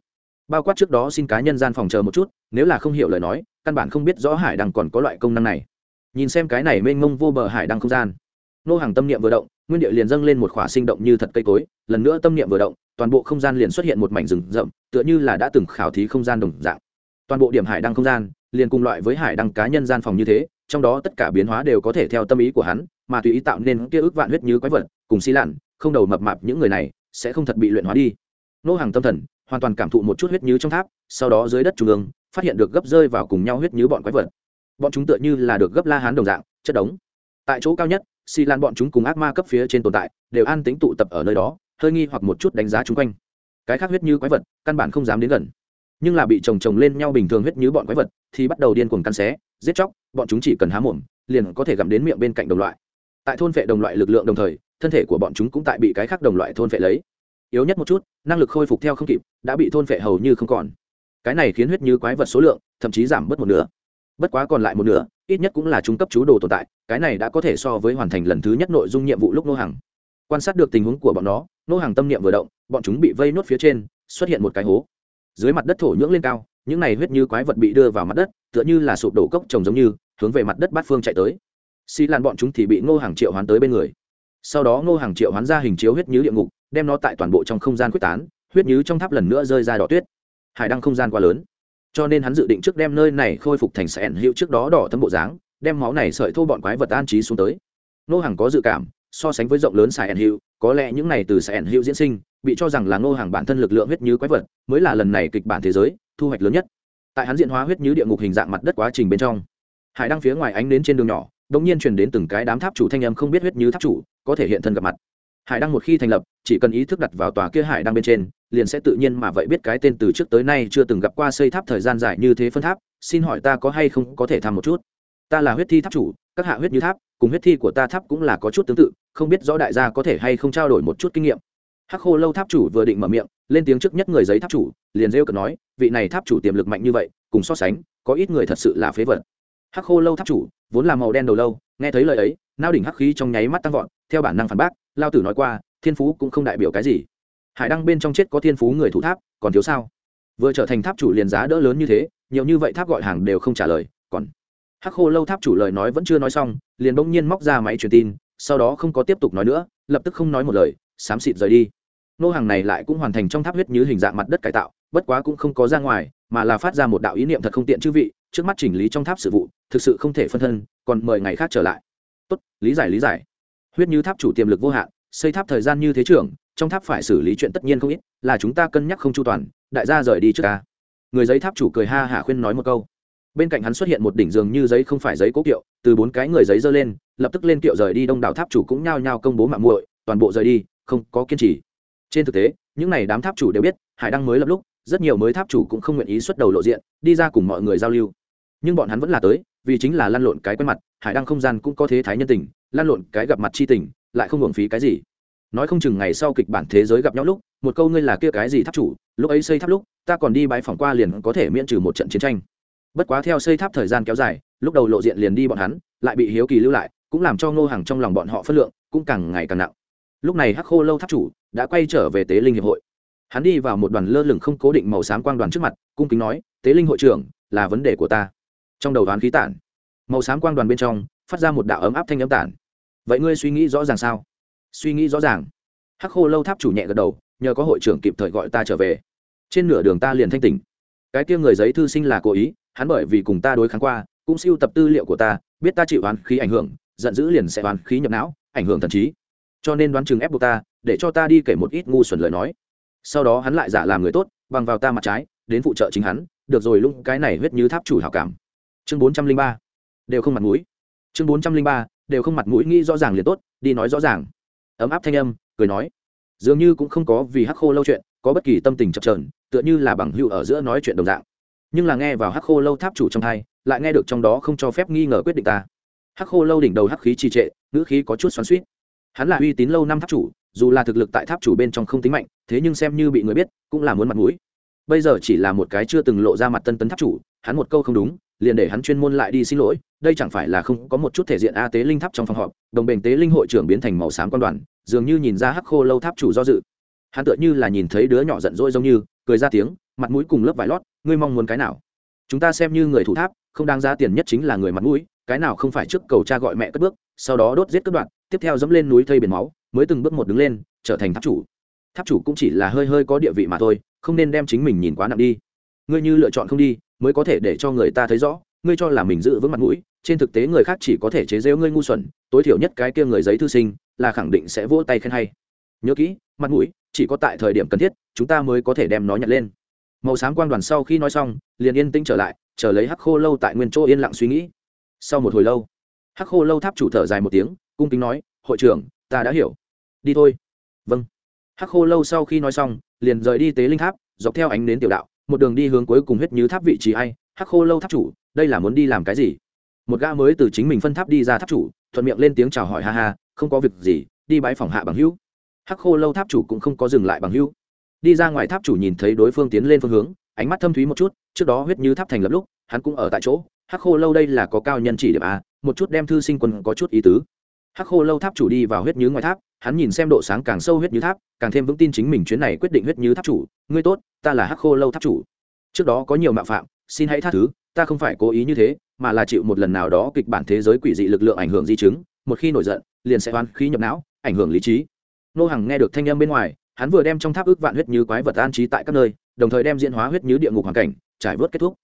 [SPEAKER 1] Bao quát trước đó xin cá nhân gian phòng chờ một chút, nếu là không hiểu lời nói, căn bản không biết rõ hải đăng còn có loại công năng này. Nhìn xem cái này mênh mông vô bờ hải đăng không gian, nô hàng tâm niệm vừa động, nguyên địa liền dâng lên một khỏa sinh động như thật cây cối, lần nữa tâm niệm vừa động, toàn bộ không gian liền xuất hiện một mảnh rừng rậm, tựa như là đã từng khảo thí không gian đồng dạng. Toàn bộ điểm hải đăng không gian liền cùng loại với hải đăng cá nhân gian phòng như thế, trong đó tất cả biến hóa đều có thể theo tâm ý của hắn, mà tùy ý tạo nên kia ước vạn huyết như quái vật, cùng xi lặn, không đầu mập mạp những người này, sẽ không thật bị luyện hóa đi. Nô hàng tâm thần, hoàn toàn cảm thụ một chút huyết như trong tháp, sau đó dưới đất trung ương, phát hiện được gấp rơi vào cùng nhau huyết như bọn quái vật. Bọn chúng tựa như là được gấp la hán đồng dạng, chất đống. Tại chỗ cao nhất xi lan bọn chúng cùng ác ma cấp phía trên tồn tại, đều an tính tụ tập ở nơi đó, hơi nghi hoặc một chút đánh giá chung quanh. Cái khác huyết như quái vật, căn bản không dám đến gần nhưng là bị chồng chồng lên nhau bình thường huyết như bọn quái vật, thì bắt đầu điên cuồng căn xé, giết chóc, bọn chúng chỉ cần há mồm, liền có thể gặm đến miệng bên cạnh đồng loại. Tại thôn vệ đồng loại lực lượng đồng thời, thân thể của bọn chúng cũng tại bị cái khác đồng loại thôn vệ lấy. Yếu nhất một chút, năng lực khôi phục theo không kịp, đã bị thôn vệ hầu như không còn. Cái này khiến huyết như quái vật số lượng thậm chí giảm bớt một nửa. Bất quá còn lại một nửa, ít nhất cũng là trung cấp chú đồ tồn tại, cái này đã có thể so với hoàn thành lần thứ nhất nội dung nhiệm vụ lúc nô hàng quan sát được tình huống của bọn nó, nô hàng tâm niệm vừa động, bọn chúng bị vây nốt phía trên, xuất hiện một cái hố dưới mặt đất thổ nhưỡng lên cao, những này huyết như quái vật bị đưa vào mặt đất, tựa như là sụp đổ cốc trồng giống như, hướng về mặt đất bát phương chạy tới. Xi lan bọn chúng thì bị ngô hàng triệu hoán tới bên người. Sau đó ngô hàng triệu hoán ra hình chiếu huyết như địa ngục, đem nó tại toàn bộ trong không gian quyết tán, huyết như trong tháp lần nữa rơi ra đỏ tuyết. Hải đăng không gian quá lớn. Cho nên hắn dự định trước đem nơi này khôi phục thành sẹn hữu trước đó đỏ thâm bộ dáng, đem máu này sợi thô bọn quái vật an trí xuống tới. Nô hàng có dự cảm, so sánh với rộng lớn Sẻn hữu, có lẽ những này từ Sẻn hữu diễn sinh bị cho rằng là Ngô hàng bản thân lực lượng huyết như quái vật, mới là lần này kịch bản thế giới, thu hoạch lớn nhất. Tại hắn diện hóa huyết như địa ngục hình dạng mặt đất quá trình bên trong, hải đăng phía ngoài ánh đến trên đường nhỏ đ ỗ n g nhiên truyền đến từng cái đám tháp chủ thanh âm không biết huyết như tháp chủ có thể hiện thân gặp mặt. Hải đăng một khi thành lập, chỉ cần ý thức đặt vào tòa kia hải đăng bên trên, liền sẽ tự nhiên mà vậy biết cái tên từ trước tới nay chưa từng gặp qua xây tháp thời gian dài như thế phân tháp, xin hỏi ta có hay không có thể thăm một chút? Ta là huyết thi tháp chủ, các hạ huyết như tháp, cùng huyết thi của ta tháp cũng là có chút tương tự, không biết rõ đại gia có thể hay không trao đổi một chút kinh nghiệm hắc khô lâu tháp chủ vừa định mở miệng, lên tiếng trước nhất người giấy tháp chủ, liền rêu cợt nói, vị này tháp chủ tiềm lực mạnh như vậy, cùng so sánh, có ít người thật sự là phế vật. Hắc khô lâu tháp chủ, vốn là màu đen đầu lâu, nghe thấy lời ấy, nao đỉnh hắc khí trong nháy mắt tăng vọt, theo bản năng phản bác, lao tử nói qua, thiên phú cũng không đại biểu cái gì. Hải đăng bên trong chết có thiên phú người thủ tháp, còn thiếu sao? Vừa trở thành tháp chủ liền giá đỡ lớn như thế, nhiều như vậy tháp gọi hàng đều không trả lời, còn hắc khô lâu tháp chủ lời nói vẫn chưa nói xong, liền bỗng nhiên móc ra máy truyền tin, sau đó không có tiếp tục nói nữa, lập tức không nói một lời, xám xịt rời đi nô hàng này lại cũng hoàn thành trong tháp huyết như hình dạng mặt đất cải tạo, bất quá cũng không có ra ngoài, mà là phát ra một đạo ý niệm thật không tiện chư vị, trước mắt chỉnh lý trong tháp sự vụ, thực sự không thể phân thân, còn mời ngày khác trở lại. Tốt, lý giải lý giải. Huyết như tháp chủ tiềm lực vô hạn, xây tháp thời gian như thế trưởng, trong tháp phải xử lý chuyện tất nhiên không ít, là chúng ta cân nhắc không chu toàn, đại gia rời đi trước ca người giấy tháp chủ cười ha hả khuyên nói một câu. Bên cạnh hắn xuất hiện một đỉnh giường như giấy không phải giấy cố kiệu, từ bốn cái người giấy dơ lên, lập tức lên kiệu rời đi đông đảo tháp chủ cũng nhao nhao công bố mạng muội, toàn bộ rời đi, không có kiên trì trên thực tế, những n à y đám tháp chủ đều biết, hải đăng mới lập lúc, rất nhiều mới tháp chủ cũng không nguyện ý xuất đầu lộ diện, đi ra cùng mọi người giao lưu. Nhưng bọn hắn vẫn là tới, vì chính là lăn lộn cái quen mặt, hải đăng không gian cũng có thế thái nhân tình, lăn lộn cái gặp mặt chi tình, lại không hưởng phí cái gì. Nói không chừng ngày sau kịch bản thế giới gặp nhau lúc, một câu ngươi là kia cái gì tháp chủ, lúc ấy xây tháp lúc, ta còn đi bãi phỏng qua liền có thể miễn trừ một trận chiến tranh. Bất quá theo xây tháp thời gian kéo dài, lúc đầu lộ diện liền đi bọn hắn, lại bị hiếu kỳ lưu lại, cũng làm cho ngô hàng trong lòng bọn họ phất lượng, cũng càng ngày càng nặng. Lúc này hắc khô lâu tháp chủ đã quay trở về tế linh hiệp hội. Hắn đi vào một đoàn lơ lửng không cố định màu xám quang đoàn trước mặt, cung kính nói, tế linh hội trưởng, là vấn đề của ta. Trong đầu đoán khí tản, màu xám quang đoàn bên trong phát ra một đạo ấm áp thanh âm tản. Vậy ngươi suy nghĩ rõ ràng sao? Suy nghĩ rõ ràng. Hắc khô lâu tháp chủ nhẹ gật đầu, nhờ có hội trưởng kịp thời gọi ta trở về. Trên nửa đường ta liền thanh tỉnh. Cái kia người giấy thư sinh là cố ý, hắn bởi vì cùng ta đối kháng qua, cũng siêu tập tư liệu của ta, biết ta chịu oán khí ảnh hưởng, giận dữ liền sẽ oán khí nhập não, ảnh hưởng thần trí. Cho nên đoán chừng ép buộc ta để cho ta đi kể một ít ngu xuẩn lời nói. Sau đó hắn lại giả làm người tốt, bằng vào ta mặt trái, đến phụ trợ chính hắn, được rồi lúc cái này huyết như tháp chủ hảo cảm. Chương bốn trăm linh ba. Đều không mặt mũi. Chương bốn trăm linh ba, đều không mặt mũi, nghĩ rõ ràng liền tốt, đi nói rõ ràng. Ấm áp thanh âm, cười nói. Dường như cũng không có vì hắc khô lâu chuyện, có bất kỳ tâm tình chập trờn tựa như là bằng hữu ở giữa nói chuyện đồng dạng. Nhưng là nghe vào hắc khô lâu tháp chủ trong thai, lại nghe được trong đó không cho phép nghi ngờ quyết định ta. Hắc khô lâu đỉnh đầu hắc khí trì trệ, ngữ khí có chút xoắn suýt hắn là uy tín lâu năm tháp chủ dù là thực lực tại tháp chủ bên trong không tính mạnh, thế nhưng xem như bị người biết, cũng là muốn mặt mũi. Bây giờ chỉ là một cái chưa từng lộ ra mặt tân tấn tháp chủ, hắn một câu không đúng, liền để hắn chuyên môn lại đi xin lỗi, đây chẳng phải là không có một chút thể diện a tế linh tháp trong phòng họp, đồng bền tế linh hội trưởng biến thành màu xám quan đoàn, dường như nhìn ra hắc khô lâu tháp chủ do dự. Hắn tựa như là nhìn thấy đứa nhỏ giận dỗi giống như, cười ra tiếng, mặt mũi cùng lớp vải lót, ngươi mong muốn cái nào? Chúng ta xem như người thủ tháp, không đáng giá tiền nhất chính là người mặt mũi, cái nào không phải trước cầu cha gọi mẹ cất bước, sau đó đốt giết cất đoạn, tiếp theo dẫm lên núi thây biển máu mới từng bước một đứng lên, trở thành tháp chủ. Tháp chủ cũng chỉ là hơi hơi có địa vị mà thôi, không nên đem chính mình nhìn quá nặng đi. Ngươi như lựa chọn không đi, mới có thể để cho người ta thấy rõ, ngươi cho là mình giữ vững mặt mũi, trên thực tế người khác chỉ có thể chế giễu ngươi ngu xuẩn, tối thiểu nhất cái kia người giấy thư sinh, là khẳng định sẽ vỗ tay khen hay. Nhớ kỹ, mặt mũi chỉ có tại thời điểm cần thiết, chúng ta mới có thể đem nó nhặt lên. Màu xám quang đoàn sau khi nói xong, liền yên tĩnh trở lại, chờ lấy hắc khô lâu tại nguyên chỗ yên lặng suy nghĩ. Sau một hồi lâu, hắc khô lâu tháp chủ thở dài một tiếng, cung kính nói, hội trưởng ta đã hiểu. Đi thôi. Vâng. Hắc khô lâu sau khi nói xong, liền rời đi tế linh tháp, dọc theo ánh đến tiểu đạo, một đường đi hướng cuối cùng huyết như tháp vị trí ai, hắc khô lâu tháp chủ, đây là muốn đi làm cái gì? Một gã mới từ chính mình phân tháp đi ra tháp chủ, thuận miệng lên tiếng chào hỏi ha ha, không có việc gì, đi bãi phòng hạ bằng hữu. Hắc khô lâu tháp chủ cũng không có dừng lại bằng hữu. Đi ra ngoài tháp chủ nhìn thấy đối phương tiến lên phương hướng, ánh mắt thâm thúy một chút, trước đó huyết như tháp thành lập lúc, hắn cũng ở tại chỗ. Hắc khô lâu đây là có cao nhân chỉ điểm a, một chút đem thư sinh quân có chút ý tứ hắc khô lâu tháp chủ đi vào huyết như ngoài tháp, hắn nhìn xem độ sáng càng sâu huyết như tháp, càng thêm vững tin chính mình chuyến này quyết định huyết như tháp chủ. Ngươi tốt, ta là hắc khô lâu tháp chủ. Trước đó có nhiều mạo phạm, xin hãy tha thứ, ta không phải cố ý như thế, mà là chịu một lần nào đó kịch bản thế giới quỷ dị lực lượng ảnh hưởng di chứng, một khi nổi giận, liền sẽ oan khí nhập não, ảnh hưởng lý trí. Nô hằng nghe được thanh âm bên ngoài, hắn vừa đem trong tháp ước vạn huyết như quái vật an trí tại các nơi, đồng thời đem diễn hóa huyết như địa ngục hoàn cảnh, trải vớt kết thúc.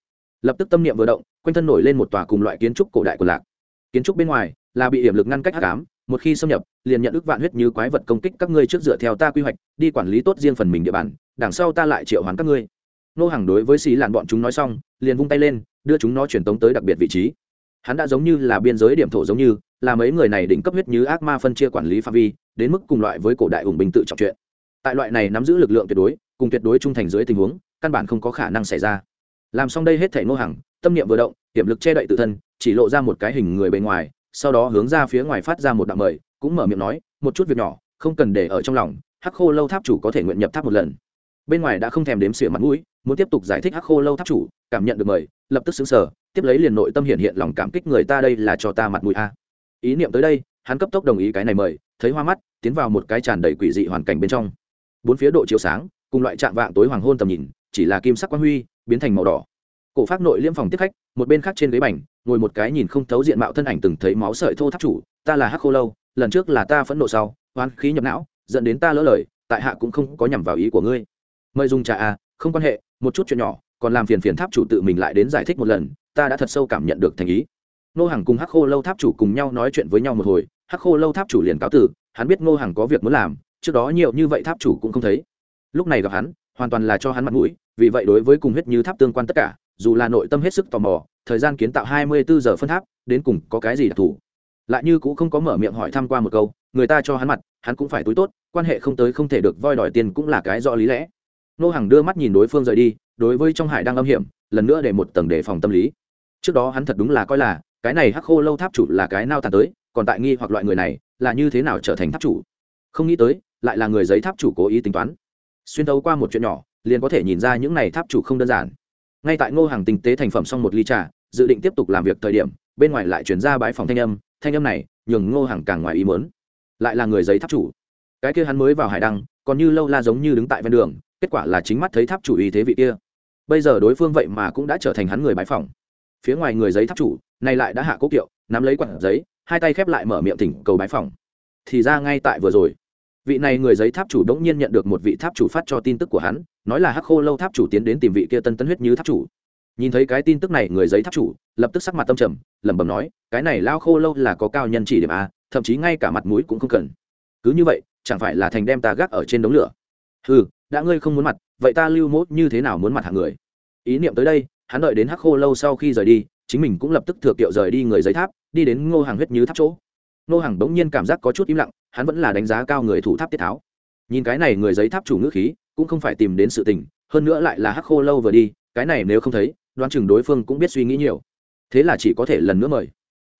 [SPEAKER 1] Lập tức tâm niệm vừa động, quanh thân nổi lên một tòa cùng loại kiến trúc cổ đại của lạc. Kiến trúc bên ngoài là bị hiểm lực ngăn cách hắc ám, một khi xâm nhập, liền nhận ức vạn huyết như quái vật công kích các ngươi trước dựa theo ta quy hoạch, đi quản lý tốt riêng phần mình địa bàn, đằng sau ta lại triệu hoán các ngươi. Nô hàng đối với xí lạn bọn chúng nói xong, liền vung tay lên, đưa chúng nó truyền tống tới đặc biệt vị trí. Hắn đã giống như là biên giới điểm thổ giống như, là mấy người này đỉnh cấp huyết như ác ma phân chia quản lý phạm vi, đến mức cùng loại với cổ đại ủng bình tự trọng chuyện. Tại loại này nắm giữ lực lượng tuyệt đối, cùng tuyệt đối trung thành dưới tình huống, căn bản không có khả năng xảy ra. Làm xong đây hết thể nô hàng tâm niệm vừa động tiềm lực che đậy tự thân, chỉ lộ ra một cái hình người bề ngoài sau đó hướng ra phía ngoài phát ra một đạo mời, cũng mở miệng nói, một chút việc nhỏ, không cần để ở trong lòng, hắc khô lâu tháp chủ có thể nguyện nhập tháp một lần. Bên ngoài đã không thèm đếm xỉa mặt mũi, muốn tiếp tục giải thích hắc khô lâu tháp chủ, cảm nhận được mời, lập tức xứng sở tiếp lấy liền nội tâm hiện hiện lòng cảm kích người ta đây là cho ta mặt mũi a. Ý niệm tới đây, hắn cấp tốc đồng ý cái này mời, thấy hoa mắt, tiến vào một cái tràn đầy quỷ dị hoàn cảnh bên trong. Bốn phía độ chiếu sáng, cùng loại trạng vạng tối hoàng hôn tầm nhìn, chỉ là kim sắc quang huy, biến thành màu đỏ cổ phát nội liêm phòng tiếp khách, một bên khác trên ghế bành, ngồi một cái nhìn không thấu diện mạo thân ảnh từng thấy máu sợi thô tháp chủ, ta là hắc khô lâu, lần trước là ta phẫn nộ sau, oán khí nhập não, dẫn đến ta lỡ lời, tại hạ cũng không có nhằm vào ý của ngươi. Mời dùng trà à không quan hệ, một chút chuyện nhỏ, còn làm phiền phiền tháp chủ tự mình lại đến giải thích một lần, ta đã thật sâu cảm nhận được thành ý. Nô hàng cùng hắc khô lâu tháp chủ cùng nhau nói chuyện với nhau một hồi, hắc khô lâu tháp chủ liền cáo tử hắn biết ngô hàng có việc muốn làm, trước đó nhiều như vậy tháp chủ cũng không thấy. Lúc này gặp hắn, hoàn toàn là cho hắn mặt mũi, vì vậy đối với cùng huyết như tháp tương quan tất cả dù là nội tâm hết sức tò mò, thời gian kiến tạo hai mươi bốn giờ phân tháp, đến cùng có cái gì đặc thù? Lại như cũng không có mở miệng hỏi thăm qua một câu, người ta cho hắn mặt, hắn cũng phải túi tốt, quan hệ không tới không thể được voi đòi tiền cũng là cái rõ lý lẽ. Nô hàng đưa mắt nhìn đối phương rời đi, đối với trong hải đang âm hiểm, lần nữa để một tầng đề phòng tâm lý. Trước đó hắn thật đúng là coi là, cái này hắc khô lâu tháp chủ là cái nao tàn tới, còn tại nghi hoặc loại người này, là như thế nào trở thành tháp chủ? Không nghĩ tới, lại là người giấy tháp chủ cố ý tính toán. Xuyên tấu qua một chuyện nhỏ, liền có thể nhìn ra những này tháp chủ không đơn giản ngay tại ngô hàng tinh tế thành phẩm xong một ly trà, dự định tiếp tục làm việc thời điểm, bên ngoài lại chuyển ra bãi phòng thanh âm thanh âm này nhường ngô hàng càng ngoài ý mớn lại là người giấy tháp chủ. Cái kia hắn mới vào hải đăng, còn như lâu la giống như đứng tại ven đường, kết quả là chính mắt thấy tháp chủ ý thế vị kia. Bây giờ đối phương vậy mà cũng đã trở thành hắn người bãi phòng. Phía ngoài người giấy tháp chủ, này lại đã hạ cố kiệu, nắm lấy quạt giấy, hai tay khép lại mở miệng thỉnh cầu bãi phòng. Thì ra ngay tại vừa rồi, vị này người giấy tháp chủ đống nhiên nhận được một vị tháp chủ phát cho tin tức của hắn nói là hắc khô lâu tháp chủ tiến đến tìm vị kia tân tân huyết như tháp chủ. Nhìn thấy cái tin tức này, người giấy tháp chủ lập tức sắc mặt tâm trầm, lẩm bẩm nói, cái này lao khô lâu là có cao nhân chỉ điểm a, thậm chí ngay cả mặt mũi cũng không cần. Cứ như vậy, chẳng phải là thành đem ta gác ở trên đống lửa? Ừ đã ngươi không muốn mặt, vậy ta lưu mốt như thế nào muốn mặt hạng người? Ý niệm tới đây, hắn đợi đến hắc khô lâu sau khi rời đi, chính mình cũng lập tức thừa kiệu rời đi người giấy tháp, đi đến ngô hàng huyết như tháp chỗ. Ngô hàng bỗng nhiên cảm giác có chút im lặng, hắn vẫn là đánh giá cao người thủ tháp tiết tháo. Nhìn cái này người giấy tháp chủ ngữ khí cũng không phải tìm đến sự tình, hơn nữa lại là hắc khô lâu vừa đi, cái này nếu không thấy, đoán chừng đối phương cũng biết suy nghĩ nhiều. Thế là chỉ có thể lần nữa mời.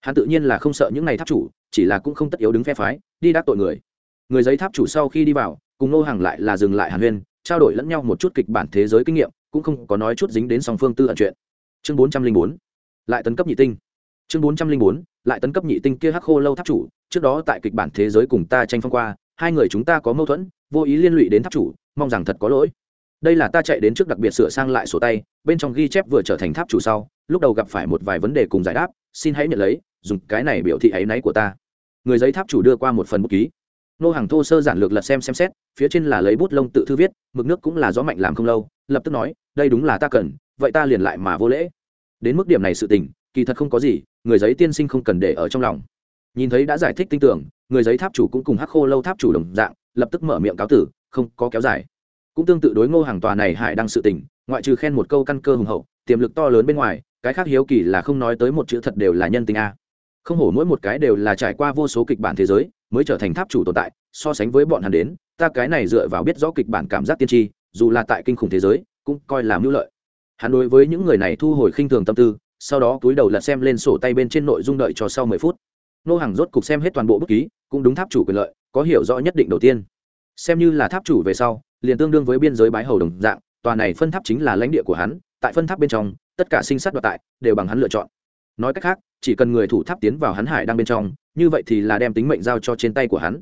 [SPEAKER 1] Hắn tự nhiên là không sợ những n à y tháp chủ, chỉ là cũng không tất yếu đứng phe phái, đi đắc tội người. Người giấy tháp chủ sau khi đi vào, cùng nô hàng lại là dừng lại hàn huyên, trao đổi lẫn nhau một chút kịch bản thế giới kinh nghiệm, cũng không có nói chút dính đến song phương tư ẩn chuyện. Chương bốn trăm linh bốn, lại tấn cấp nhị tinh. Chương bốn trăm linh bốn, lại tấn cấp nhị tinh kia hắc khô lâu tháp chủ, trước đó tại kịch bản thế giới cùng ta tranh phong qua hai người chúng ta có mâu thuẫn, vô ý liên lụy đến tháp chủ, mong rằng thật có lỗi. Đây là ta chạy đến trước đặc biệt sửa sang lại sổ tay, bên trong ghi chép vừa trở thành tháp chủ sau, lúc đầu gặp phải một vài vấn đề cùng giải đáp, xin hãy nhận lấy, dùng cái này biểu thị áy náy của ta. Người giấy tháp chủ đưa qua một phần bút ký. Nô hàng thô sơ giản lược lật xem xem xét, phía trên là lấy bút lông tự thư viết, mực nước cũng là gió mạnh làm không lâu, lập tức nói, đây đúng là ta cần, vậy ta liền lại mà vô lễ. Đến mức điểm này sự tình, kỳ thật không có gì, người giấy tiên sinh không cần để ở trong lòng. Nhìn thấy đã giải thích tin tưởng người giấy tháp chủ cũng cùng hắc khô lâu tháp chủ đồng dạng, lập tức mở miệng cáo tử, không có kéo dài. Cũng tương tự đối ngô hàng tòa này hải đăng sự tình, ngoại trừ khen một câu căn cơ hùng hậu, tiềm lực to lớn bên ngoài, cái khác hiếu kỳ là không nói tới một chữ thật đều là nhân tình a. Không hổ mỗi một cái đều là trải qua vô số kịch bản thế giới, mới trở thành tháp chủ tồn tại, so sánh với bọn hắn đến, ta cái này dựa vào biết rõ kịch bản cảm giác tiên tri, dù là tại kinh khủng thế giới, cũng coi là mưu lợi. Hắn đối với những người này thu hồi khinh thường tâm tư, sau đó túi đầu lật xem lên sổ tay bên trên nội dung đợi cho sau mười phút. Nô hàng rốt cục xem hết toàn bộ bút ký cũng đúng tháp chủ quyền lợi, có hiểu rõ nhất định đầu tiên. Xem như là tháp chủ về sau, liền tương đương với biên giới bái hầu đồng dạng, tòa này phân tháp chính là lãnh địa của hắn, tại phân tháp bên trong, tất cả sinh sát đoạt tại, đều bằng hắn lựa chọn. Nói cách khác, chỉ cần người thủ tháp tiến vào hắn hải đang bên trong, như vậy thì là đem tính mệnh giao cho trên tay của hắn.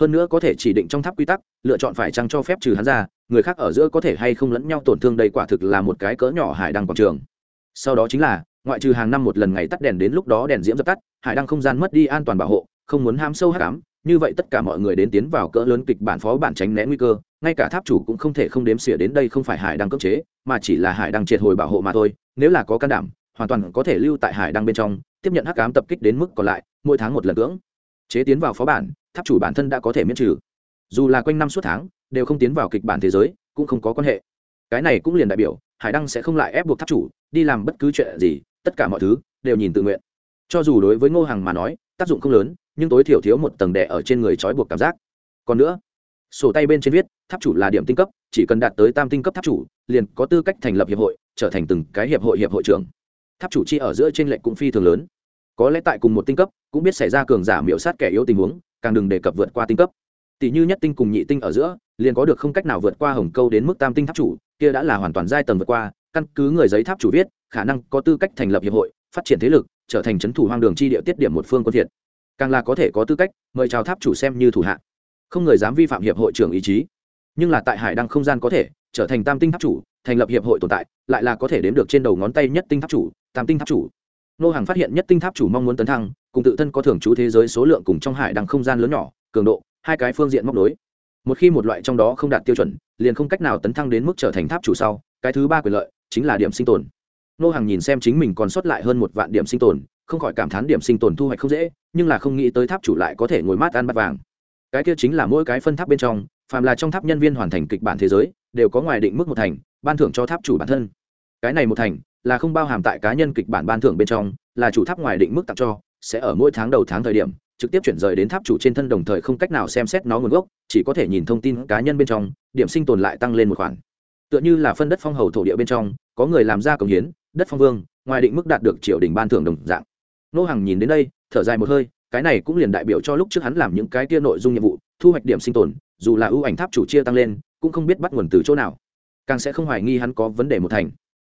[SPEAKER 1] Hơn nữa có thể chỉ định trong tháp quy tắc, lựa chọn phải chăng cho phép trừ hắn ra, người khác ở giữa có thể hay không lẫn nhau tổn thương đây quả thực là một cái cỡ nhỏ hải đăng quảng trường. Sau đó chính là, ngoại trừ hàng năm một lần ngày tắt đèn đến lúc đó đèn diễm dập tắt, hải đăng không gian mất đi an toàn bảo hộ không muốn ham sâu hát cám như vậy tất cả mọi người đến tiến vào cỡ lớn kịch bản phó bản tránh né nguy cơ, ngay cả tháp chủ cũng không thể không đếm xỉa đến đây không phải hải đăng cấp chế, mà chỉ là hải đăng triệt hồi bảo hộ mà thôi, nếu là có can đảm, hoàn toàn có thể lưu tại hải đăng bên trong, tiếp nhận hắc ám tập kích đến mức còn lại, mỗi tháng một lần cưỡng. Chế tiến vào phó bản, tháp chủ bản thân đã có thể miễn trừ. Dù là quanh năm suốt tháng, đều không tiến vào kịch bản thế giới, cũng không có quan hệ. Cái này cũng liền đại biểu, hải đăng sẽ không lại ép buộc tháp chủ, đi làm bất cứ chuyện gì, tất cả mọi thứ đều nhìn tự nguyện. Cho dù đối với ngô hằng mà nói, tác dụng không lớn nhưng tối thiểu thiếu một tầng đẻ ở trên người trói buộc cảm giác. Còn nữa, sổ tay bên trên viết, tháp chủ là điểm tinh cấp, chỉ cần đạt tới tam tinh cấp tháp chủ, liền có tư cách thành lập hiệp hội, trở thành từng cái hiệp hội hiệp hội trưởng. Tháp chủ chi ở giữa trên lệnh cũng phi thường lớn. Có lẽ tại cùng một tinh cấp, cũng biết xảy ra cường giả miểu sát kẻ yếu tình huống, càng đừng đề cập vượt qua tinh cấp. Tỷ như nhất tinh cùng nhị tinh ở giữa, liền có được không cách nào vượt qua hồng câu đến mức tam tinh tháp chủ, kia đã là hoàn toàn giai tầng vượt qua, căn cứ người giấy tháp chủ viết, khả năng có tư cách thành lập hiệp hội, phát triển thế lực, trở thành c h ấ n thủ hoang đường chi địa tiết điểm một phương quân thiệt càng là có thể có tư cách mời chào tháp chủ xem như thủ hạ. Không người dám vi phạm hiệp hội trưởng ý chí. Nhưng là tại hải đăng không gian có thể trở thành tam tinh tháp chủ, thành lập hiệp hội tồn tại, lại là có thể đếm được trên đầu ngón tay nhất tinh tháp chủ, tam tinh tháp chủ. Nô hàng phát hiện nhất tinh tháp chủ mong muốn tấn thăng, cùng tự thân có thưởng chú thế giới số lượng cùng trong hải đăng không gian lớn nhỏ, cường độ, hai cái phương diện móc đối một khi một loại trong đó không đạt tiêu chuẩn, liền không cách nào tấn thăng đến mức trở thành tháp chủ sau, cái thứ ba quyền lợi chính là điểm sinh tồn. Nô hàng nhìn xem chính mình còn sót lại hơn một vạn điểm sinh tồn không khỏi cảm thán điểm sinh tồn thu hoạch không dễ, nhưng là không nghĩ tới tháp chủ lại có thể ngồi mát ăn bát vàng. Cái kia chính là mỗi cái phân tháp bên trong, phàm là trong tháp nhân viên hoàn thành kịch bản thế giới, đều có ngoài định mức một thành, ban thưởng cho tháp chủ bản thân. Cái này một thành, là không bao hàm tại cá nhân kịch bản ban thưởng bên trong, là chủ tháp ngoài định mức tặng cho, sẽ ở mỗi tháng đầu tháng thời điểm, trực tiếp chuyển rời đến tháp chủ trên thân đồng thời không cách nào xem xét nó nguồn gốc, chỉ có thể nhìn thông tin cá nhân bên trong, điểm sinh tồn lại tăng lên một khoản. Tựa như là phân đất phong hầu thổ địa bên trong, có người làm ra công hiến, đất phong vương, ngoài định mức đạt được triều đình ban thưởng đồng dạng nô hàng nhìn đến đây, thở dài một hơi, cái này cũng liền đại biểu cho lúc trước hắn làm những cái kia nội dung nhiệm vụ, thu hoạch điểm sinh tồn, dù là ưu ảnh tháp chủ chia tăng lên, cũng không biết bắt nguồn từ chỗ nào. Càng sẽ không hoài nghi hắn có vấn đề một thành.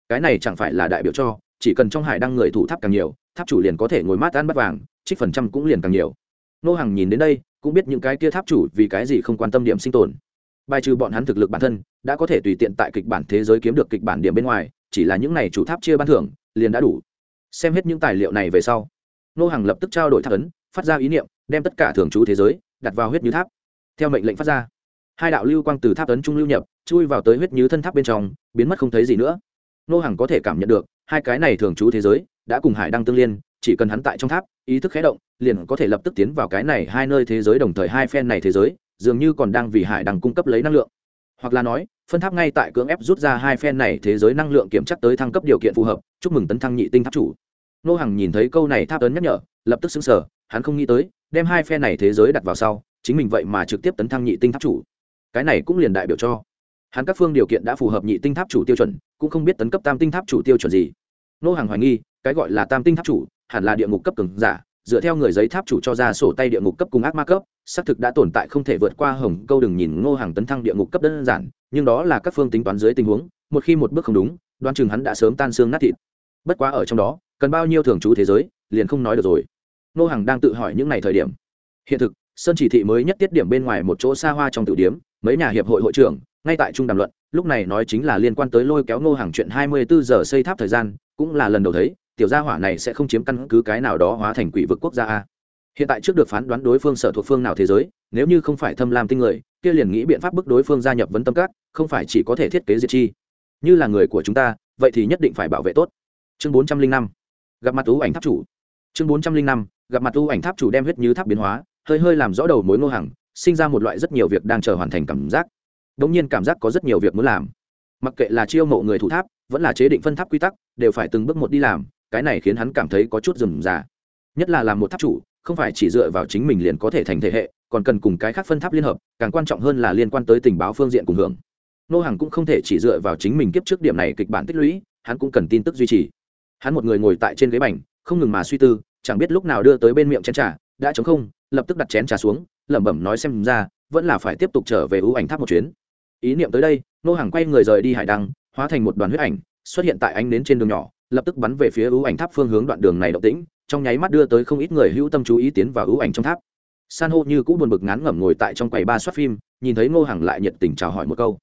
[SPEAKER 1] Cái này chẳng phải là đại biểu cho, chỉ cần trong hải đăng người thủ tháp càng nhiều, tháp chủ liền có thể ngồi mát ăn bắt vàng, trích phần trăm cũng liền càng nhiều. Nô hàng nhìn đến đây, cũng biết những cái kia tháp chủ vì cái gì không quan tâm điểm sinh tồn. Bài trừ bọn hắn thực lực bản thân, đã có thể tùy tiện tại kịch bản thế giới kiếm được kịch bản điểm bên ngoài, chỉ là những này chủ tháp chia ban thưởng, liền đã đủ xem hết những tài liệu này về sau. Nô hàng lập tức trao đổi tháp ấn, phát ra ý niệm, đem tất cả thường trú thế giới đặt vào huyết như tháp. Theo mệnh lệnh phát ra, hai đạo lưu quang từ tháp ấn trung lưu nhập, chui vào tới huyết như thân tháp bên trong, biến mất không thấy gì nữa. Nô hàng có thể cảm nhận được, hai cái này thường trú thế giới đã cùng hải đăng tương liên, chỉ cần hắn tại trong tháp, ý thức khé động, liền có thể lập tức tiến vào cái này hai nơi thế giới đồng thời hai phen này thế giới, dường như còn đang vì hải đăng cung cấp lấy năng lượng. Hoặc là nói phân tháp ngay tại cưỡng ép rút ra hai phen này thế giới năng lượng kiểm chắc tới thăng cấp điều kiện phù hợp, chúc mừng tấn thăng nhị tinh tháp chủ. Nô hằng nhìn thấy câu này tháp tấn nhắc nhở, lập tức xứng sở hắn không nghĩ tới, đem hai phe này thế giới đặt vào sau, chính mình vậy mà trực tiếp tấn thăng nhị tinh tháp chủ. Cái này cũng liền đại biểu cho, hắn các phương điều kiện đã phù hợp nhị tinh tháp chủ tiêu chuẩn, cũng không biết tấn cấp tam tinh tháp chủ tiêu chuẩn gì. Nô hàng hoài nghi, cái gọi là tam tinh tháp chủ, hẳn là địa ngục cấp cường giả, dựa theo người giấy tháp chủ cho ra sổ tay địa ngục cấp cùng ác ma cấp, xác thực đã tồn tại không thể vượt qua hồng câu đừng nhìn ngô hàng tấn thăng địa ngục cấp đơn giản nhưng đó là các phương tính toán dưới tình huống, một khi một bước không đúng đoan chừng hắn đã sớm tan xương nát thịt. Bất quá ở trong đó, cần bao nhiêu thường trú thế giới, liền không nói được rồi. Ngô Hằng đang tự hỏi những ngày thời điểm. Hiện thực, sơn chỉ thị mới nhất tiết điểm bên ngoài một chỗ xa hoa trong tử điếm, mấy nhà hiệp hội hội trưởng, ngay tại trung đàm luận, lúc này nói chính là liên quan tới lôi kéo ngô hàng chuyện hai mươi bốn giờ xây tháp thời gian, cũng là lần đầu thấy, tiểu gia hỏa này sẽ không chiếm căn cứ cái nào đó hóa thành quỷ vực quốc gia a hiện tại trước được phán đoán đối phương sở thuộc phương nào thế giới, nếu như không phải thâm lam tinh người, kia liền nghĩ biện pháp bức đối phương gia nhập vấn tâm các, không phải chỉ có thể thiết kế diệt chi. Như là người của chúng ta, vậy thì nhất định phải bảo vệ tốt. Chương bốn trăm linh năm, gặp mặt ưu ảnh tháp chủ. Chương bốn trăm linh năm, gặp mặt ưu ảnh tháp chủ đem huyết như tháp biến hóa, hơi hơi làm rõ đầu mối ngô hàng sinh ra một loại rất nhiều việc đang chờ hoàn thành cảm giác. Đ ỗ n g nhiên cảm giác có rất nhiều việc muốn làm. Mặc kệ là chiêu mộ người thủ tháp, vẫn là chế định phân tháp quy tắc, đều phải từng bước một đi làm, cái này khiến hắn cảm thấy có chút rườm rà. Nhất là làm một tháp chủ không phải chỉ dựa vào chính mình liền có thể thành thể hệ, còn cần cùng cái khác phân tháp liên hợp, càng quan trọng hơn là liên quan tới tình báo phương diện cùng hưởng. Nô hàng cũng không thể chỉ dựa vào chính mình kiếp trước điểm này kịch bản tích lũy, hắn cũng cần tin tức duy trì. Hắn một người ngồi tại trên ghế bành, không ngừng mà suy tư, chẳng biết lúc nào đưa tới bên miệng chén trà, đã chống không, lập tức đặt chén trà xuống, lẩm bẩm nói xem ra, vẫn là phải tiếp tục trở về ưu ảnh tháp một chuyến. Ý niệm tới đây, nô hàng quay người rời đi hải đăng, hóa thành một đoàn huyết ảnh, xuất hiện tại ánh đến trên đường nhỏ, lập tức bắn về phía ưu ảnh tháp phương hướng đoạn đường này động tĩnh trong nháy mắt đưa tới không ít người hữu tâm chú ý tiến vào ưu ảnh trong tháp. San hô như cũ buồn bực ngán ngẩm ngồi tại trong quầy ba soát phim, nhìn thấy ngô hằng lại nhiệt tình chào hỏi một câu.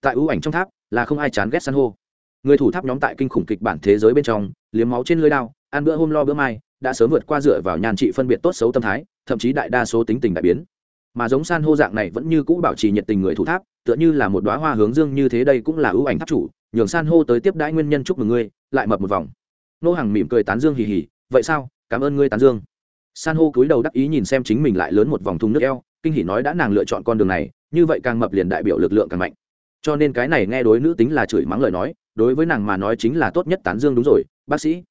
[SPEAKER 1] Tại ưu ảnh trong tháp, là không ai chán ghét san hô. Người thủ tháp nhóm tại kinh khủng kịch bản thế giới bên trong, liếm máu trên lưới đao, ăn bữa hôm lo bữa mai, đã sớm vượt qua dựa vào nhàn trị phân biệt tốt xấu tâm thái, thậm chí đại đa số tính tình đại biến. Mà giống san hô dạng này vẫn như cũ bảo trì nhiệt tình người thủ tháp, tựa như là một đoá hoa hướng dương như thế đây cũng là ưu ảnh tháp chủ, nhường san hô tới tiếp đãi nguyên nhân chúc mừng ngươi, lại mập một vòng. Nô hàng mỉm cười tán dương hì hì vậy sao? Cảm ơn ngươi tán dương. San hô cúi đầu đắc ý nhìn xem chính mình lại lớn một vòng thùng nước eo, kinh hỉ nói đã nàng lựa chọn con đường này, như vậy càng mập liền đại biểu lực lượng càng mạnh. Cho nên cái này nghe đối nữ tính là chửi mắng lời nói, đối với nàng mà nói chính là tốt nhất tán dương đúng rồi, bác sĩ.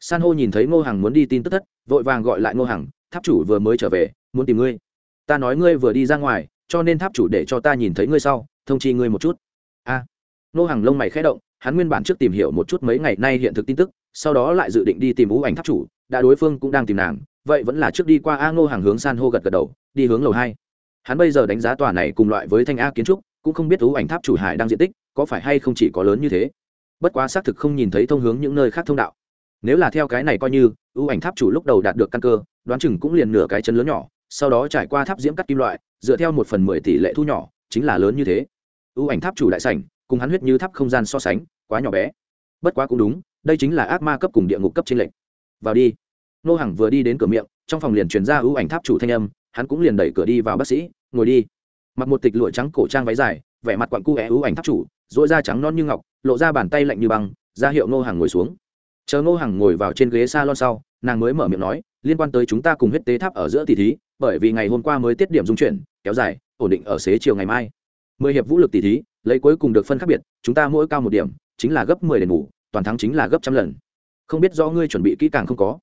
[SPEAKER 1] San hô nhìn thấy ngô hằng muốn đi tin tức thất, vội vàng gọi lại ngô hằng, tháp chủ vừa mới trở về, muốn tìm ngươi. Ta nói ngươi vừa đi ra ngoài, cho nên tháp chủ để cho ta nhìn thấy ngươi sau, thông chi ngươi một chút. A. Ngô hằng lông mày khẽ động, hắn nguyên bản trước tìm hiểu một chút mấy ngày nay hiện thực tin tức sau đó lại dự định đi tìm ú ảnh tháp chủ, đã đối phương cũng đang tìm nàng, vậy vẫn là trước đi qua a ngô hàng hướng san hô gật gật đầu, đi hướng lầu hai. Hắn bây giờ đánh giá tòa này cùng loại với thanh a kiến trúc, cũng không biết ú ảnh tháp chủ hải đang diện tích, có phải hay không chỉ có lớn như thế. Bất quá xác thực không nhìn thấy thông hướng những nơi khác thông đạo. Nếu là theo cái này coi như ưu ảnh tháp chủ lúc đầu đạt được căn cơ, đoán chừng cũng liền nửa cái chân lớn nhỏ, sau đó trải qua tháp diễm cắt kim loại, dựa theo một phần mười tỷ lệ thu nhỏ, chính là lớn như thế. Ưu ảnh tháp chủ đại sảnh, cùng hắn huyết như tháp không gian so sánh, quá nhỏ bé. Bất quá cũng đúng đây chính là ác ma cấp cùng địa ngục cấp trên lệnh vào đi. Nô hằng vừa đi đến cửa miệng, trong phòng liền truyền ra ưu ảnh tháp chủ thanh âm, hắn cũng liền đẩy cửa đi vào bác sĩ, ngồi đi. Mặc một tịch lụa trắng cổ trang váy dài, vẻ mặt quặn cu é ưu ảnh tháp chủ dỗi da trắng non như ngọc, lộ ra bàn tay lạnh như băng, ra hiệu nô hàng ngồi xuống. Chờ nô hàng ngồi vào trên ghế s a lon sau, nàng mới mở miệng nói, liên quan tới chúng ta cùng huyết tế tháp ở giữa tỷ thí, bởi vì ngày hôm qua mới tiết điểm dung chuyển, kéo dài, ổn định ở xế chiều ngày mai. Mười hiệp vũ lực tỷ thí, lấy cuối cùng được phân khác biệt, chúng ta mỗi cao một điểm, chính là gấp mười đền ngủ toàn thắng chính là gấp trăm lần. Không biết do ngươi chuẩn bị kỹ càng không có.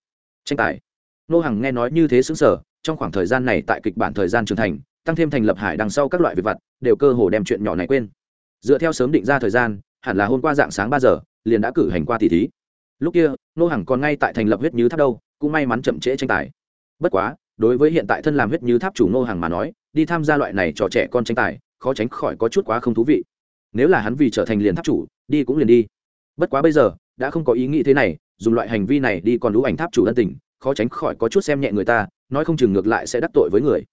[SPEAKER 1] Tranh tài. Nô hằng nghe nói như thế xứng sở trong khoảng thời gian này tại kịch bản thời gian trưởng thành, tăng thêm thành lập hải đằng sau các loại việc vặt, đều cơ hồ đem chuyện nhỏ này quên. Dựa theo sớm định ra thời gian, hẳn là hôm qua dạng sáng ba giờ, liền đã cử hành qua tỷ thí. Lúc kia, nô hằng còn ngay tại thành lập huyết như tháp đâu, cũng may mắn chậm trễ tranh tài. Bất quá, đối với hiện tại thân làm huyết như tháp chủ nô hằng mà nói, đi tham gia loại này trò trẻ con tranh tài, khó tránh khỏi có chút quá không thú vị. Nếu là hắn vì trở thành liền tháp chủ, đi cũng liền đi bất quá bây giờ, đã không có ý nghĩ thế này, dùng loại hành vi này đi còn lũ ảnh tháp chủ ân tình, khó tránh khỏi có chút xem nhẹ người ta, nói không chừng ngược lại sẽ đắc tội với người.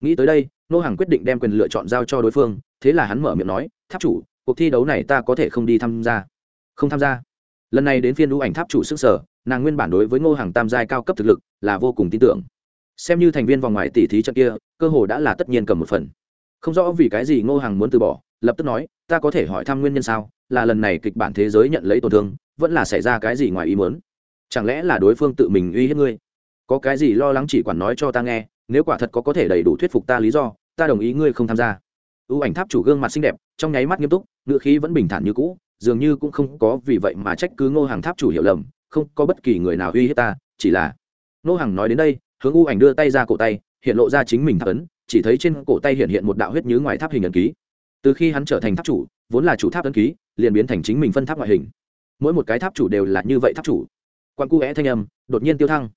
[SPEAKER 1] Nghĩ tới đây, nô hàng quyết định đem quyền lựa chọn giao cho đối phương, thế là hắn mở miệng nói, tháp chủ, cuộc thi đấu này ta có thể không đi tham gia. Không tham gia? Lần này đến phiên lũ ảnh tháp chủ sức sở, nàng nguyên bản đối với ngô hàng tam giai cao cấp thực lực là vô cùng tin tưởng. Xem như thành viên vòng ngoài tỷ thí trận kia, cơ hồ đã là tất nhiên cầm một phần. Không rõ vì cái gì ngô hàng muốn từ bỏ lập tức nói, ta có thể hỏi thăm nguyên nhân sao? Là lần này kịch bản thế giới nhận lấy tổn thương, vẫn là xảy ra cái gì ngoài ý muốn? Chẳng lẽ là đối phương tự mình uy hiếp ngươi? Có cái gì lo lắng chỉ quản nói cho ta nghe, nếu quả thật có có thể đầy đủ thuyết phục ta lý do, ta đồng ý ngươi không tham gia. Ưu ảnh tháp chủ gương mặt xinh đẹp, trong nháy mắt nghiêm túc, ngựa khí vẫn bình thản như cũ, dường như cũng không có vì vậy mà trách cứ ngô hàng tháp chủ hiểu lầm, không có bất kỳ người nào uy hiếp ta, chỉ là ngô hàng nói đến đây, hướng u ảnh đưa tay ra cổ tay, hiện lộ ra chính mình tháp ấn, chỉ thấy trên cổ tay hiện hiện một đạo huyết nhũ ngoài tháp hình ấn ký từ khi hắn trở thành tháp chủ, vốn là chủ tháp ấn ký, liền biến thành chính mình phân tháp ngoại hình. Mỗi một cái tháp chủ đều là như vậy tháp chủ. Quan cu é thanh âm, đột nhiên tiêu thăng.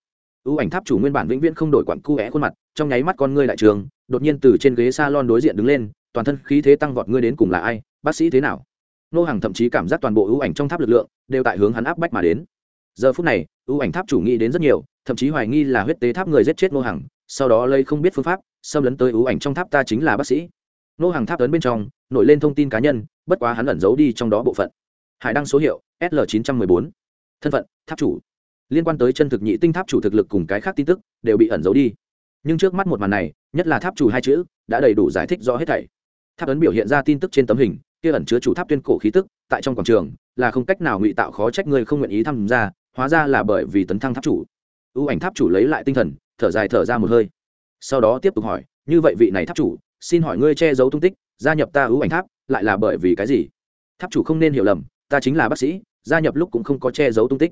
[SPEAKER 1] Ưu ảnh tháp chủ nguyên bản vĩnh viễn không đổi quặn cu é khuôn mặt, trong nháy mắt con ngươi đại trường, đột nhiên từ trên ghế s a lon đối diện đứng lên, toàn thân khí thế tăng vọt ngươi đến cùng là ai, bác sĩ thế nào? Nô hàng thậm chí cảm giác toàn bộ ưu ảnh trong tháp lực lượng, đều tại hướng hắn áp bách mà đến. Giờ phút này, ưu ảnh tháp chủ nghĩ đến rất nhiều, thậm chí hoài nghi là huyết tế tháp người giết chết nô hàng sau đó lây không biết phương pháp, xâm lấn tới ưu ảnh trong tháp ta chính là bác sĩ. Nô hàng tháp lớn bên trong nổi lên thông tin cá nhân, bất quá hắn ẩn giấu đi trong đó bộ phận. Hải đăng số hiệu sl 914 thân phận, tháp chủ. Liên quan tới chân thực nhị tinh tháp chủ thực lực cùng cái khác tin tức, đều bị ẩn giấu đi. Nhưng trước mắt một màn này, nhất là tháp chủ hai chữ, đã đầy đủ giải thích rõ hết thảy. Tháp ấn biểu hiện ra tin tức trên tấm hình, kia ẩn chứa chủ tháp tuyên cổ khí tức, tại trong quảng trường, là không cách nào ngụy tạo khó trách người không nguyện ý tham gia, hóa ra là bởi vì tấn thăng tháp chủ. Ưu ảnh tháp chủ lấy lại tinh thần, thở dài thở ra một hơi. Sau đó tiếp tục hỏi, như vậy vị này tháp chủ, xin hỏi ngươi che giấu tung tích gia nhập ta ưu ảnh tháp, lại là bởi vì cái gì? Tháp chủ không nên hiểu lầm, ta chính là bác sĩ, gia nhập lúc cũng không có che giấu tung tích.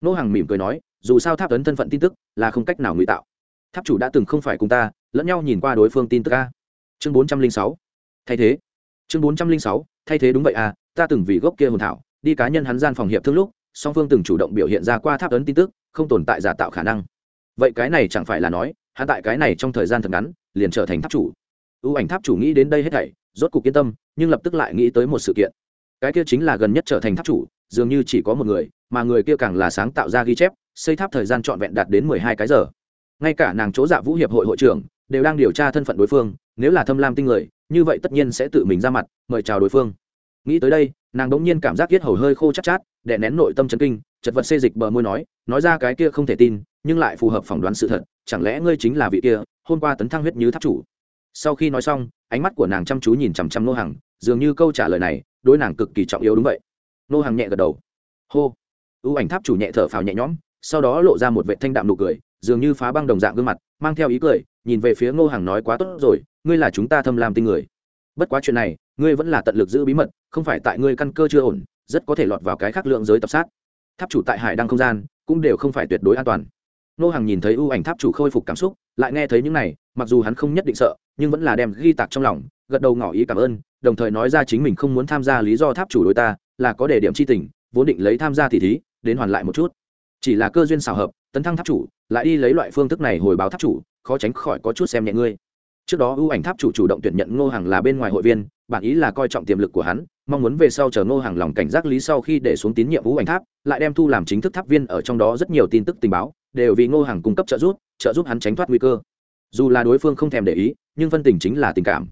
[SPEAKER 1] Nô hàng mỉm cười nói, dù sao tháp tấn thân phận tin tức là không cách nào ngụy tạo. Tháp chủ đã từng không phải cùng ta, lẫn nhau nhìn qua đối phương tin tức a. Chương bốn trăm linh sáu. Thay thế. Chương bốn trăm linh sáu. Thay thế đúng vậy à ta từng vì gốc kia hồn thảo, đi cá nhân hắn gian phòng hiệp thương lúc, song phương từng chủ động biểu hiện ra qua tháp tấn tin tức, không tồn tại giả tạo khả năng. Vậy cái này chẳng phải là nói, hắn tại cái này trong thời gian thật ngắn, liền trở thành tháp chủ ưu ảnh tháp chủ nghĩ đến đây hết thảy rốt cục yên tâm nhưng lập tức lại nghĩ tới một sự kiện. Cái kia chính là gần nhất trở thành tháp chủ dường như chỉ có một người mà người kia càng là sáng tạo ra ghi chép xây tháp thời gian trọn vẹn đạt đến mười hai cái giờ. Ngay cả nàng chỗ dạ vũ hiệp hội hội trưởng đều đang điều tra thân phận đối phương nếu là thâm lam tinh người như vậy tất nhiên sẽ tự mình ra mặt mời chào đối phương. Nghĩ tới đây nàng đ ỗ n g nhiên cảm giác yết hầu hơi khô chắc chát, chát đè nén nội tâm chấn kinh chật vật xê dịch bờ môi nói nói ra cái kia không thể tin nhưng lại phù hợp phỏng đoán sự thật chẳng lẽ ngươi chính là vị kia hôm qua tấn thăng huyết như tháp chủ? Sau khi nói xong, ánh mắt của nàng chăm chú nhìn chằm chằm nô hàng dường như câu trả lời này đối nàng cực kỳ trọng yếu đúng vậy. Nô hàng nhẹ gật đầu. Hô. Ưu ảnh tháp chủ nhẹ thở phào nhẹ nhõm, sau đó lộ ra một vệ thanh đạm nụ cười, dường như phá băng đồng dạng gương mặt, mang theo ý cười, nhìn về phía ngô hàng nói quá tốt rồi, ngươi là chúng ta thâm làm tinh người. Bất quá chuyện này, ngươi vẫn là tận lực giữ bí mật, không phải tại ngươi căn cơ chưa ổn, rất có thể lọt vào cái khác lượng giới tập sát. Tháp chủ tại hải đăng không gian, cũng đều không phải tuyệt đối an toàn nô hàng nhìn thấy ưu ảnh tháp chủ khôi phục cảm xúc, lại nghe thấy những này, mặc dù hắn không nhất định sợ, nhưng vẫn là đem ghi tạc trong lòng, gật đầu ngỏ ý cảm ơn, đồng thời nói ra chính mình không muốn tham gia lý do tháp chủ đối ta, là có đề điểm c h i tình, vốn định lấy tham gia thì thí, đến hoàn lại một chút. Chỉ là cơ duyên xào hợp, tấn thăng tháp chủ, lại đi lấy loại phương thức này hồi báo tháp chủ, khó tránh khỏi có chút xem nhẹ ngươi. Trước đó ưu ảnh tháp chủ chủ động tuyển nhận ngô hàng là bên ngoài hội viên bản ý là coi trọng tiềm lực của hắn, mong muốn về sau chờ ngô hàng lòng cảnh giác lý sau khi để xuống tín nhiệm vũ ảnh tháp, lại đem thu làm chính thức tháp viên ở trong đó rất nhiều tin tức tình báo, đều vì ngô hàng cung cấp trợ giúp trợ giúp hắn tránh thoát nguy cơ. Dù là đối phương không thèm để ý, nhưng phân tình chính là tình cảm.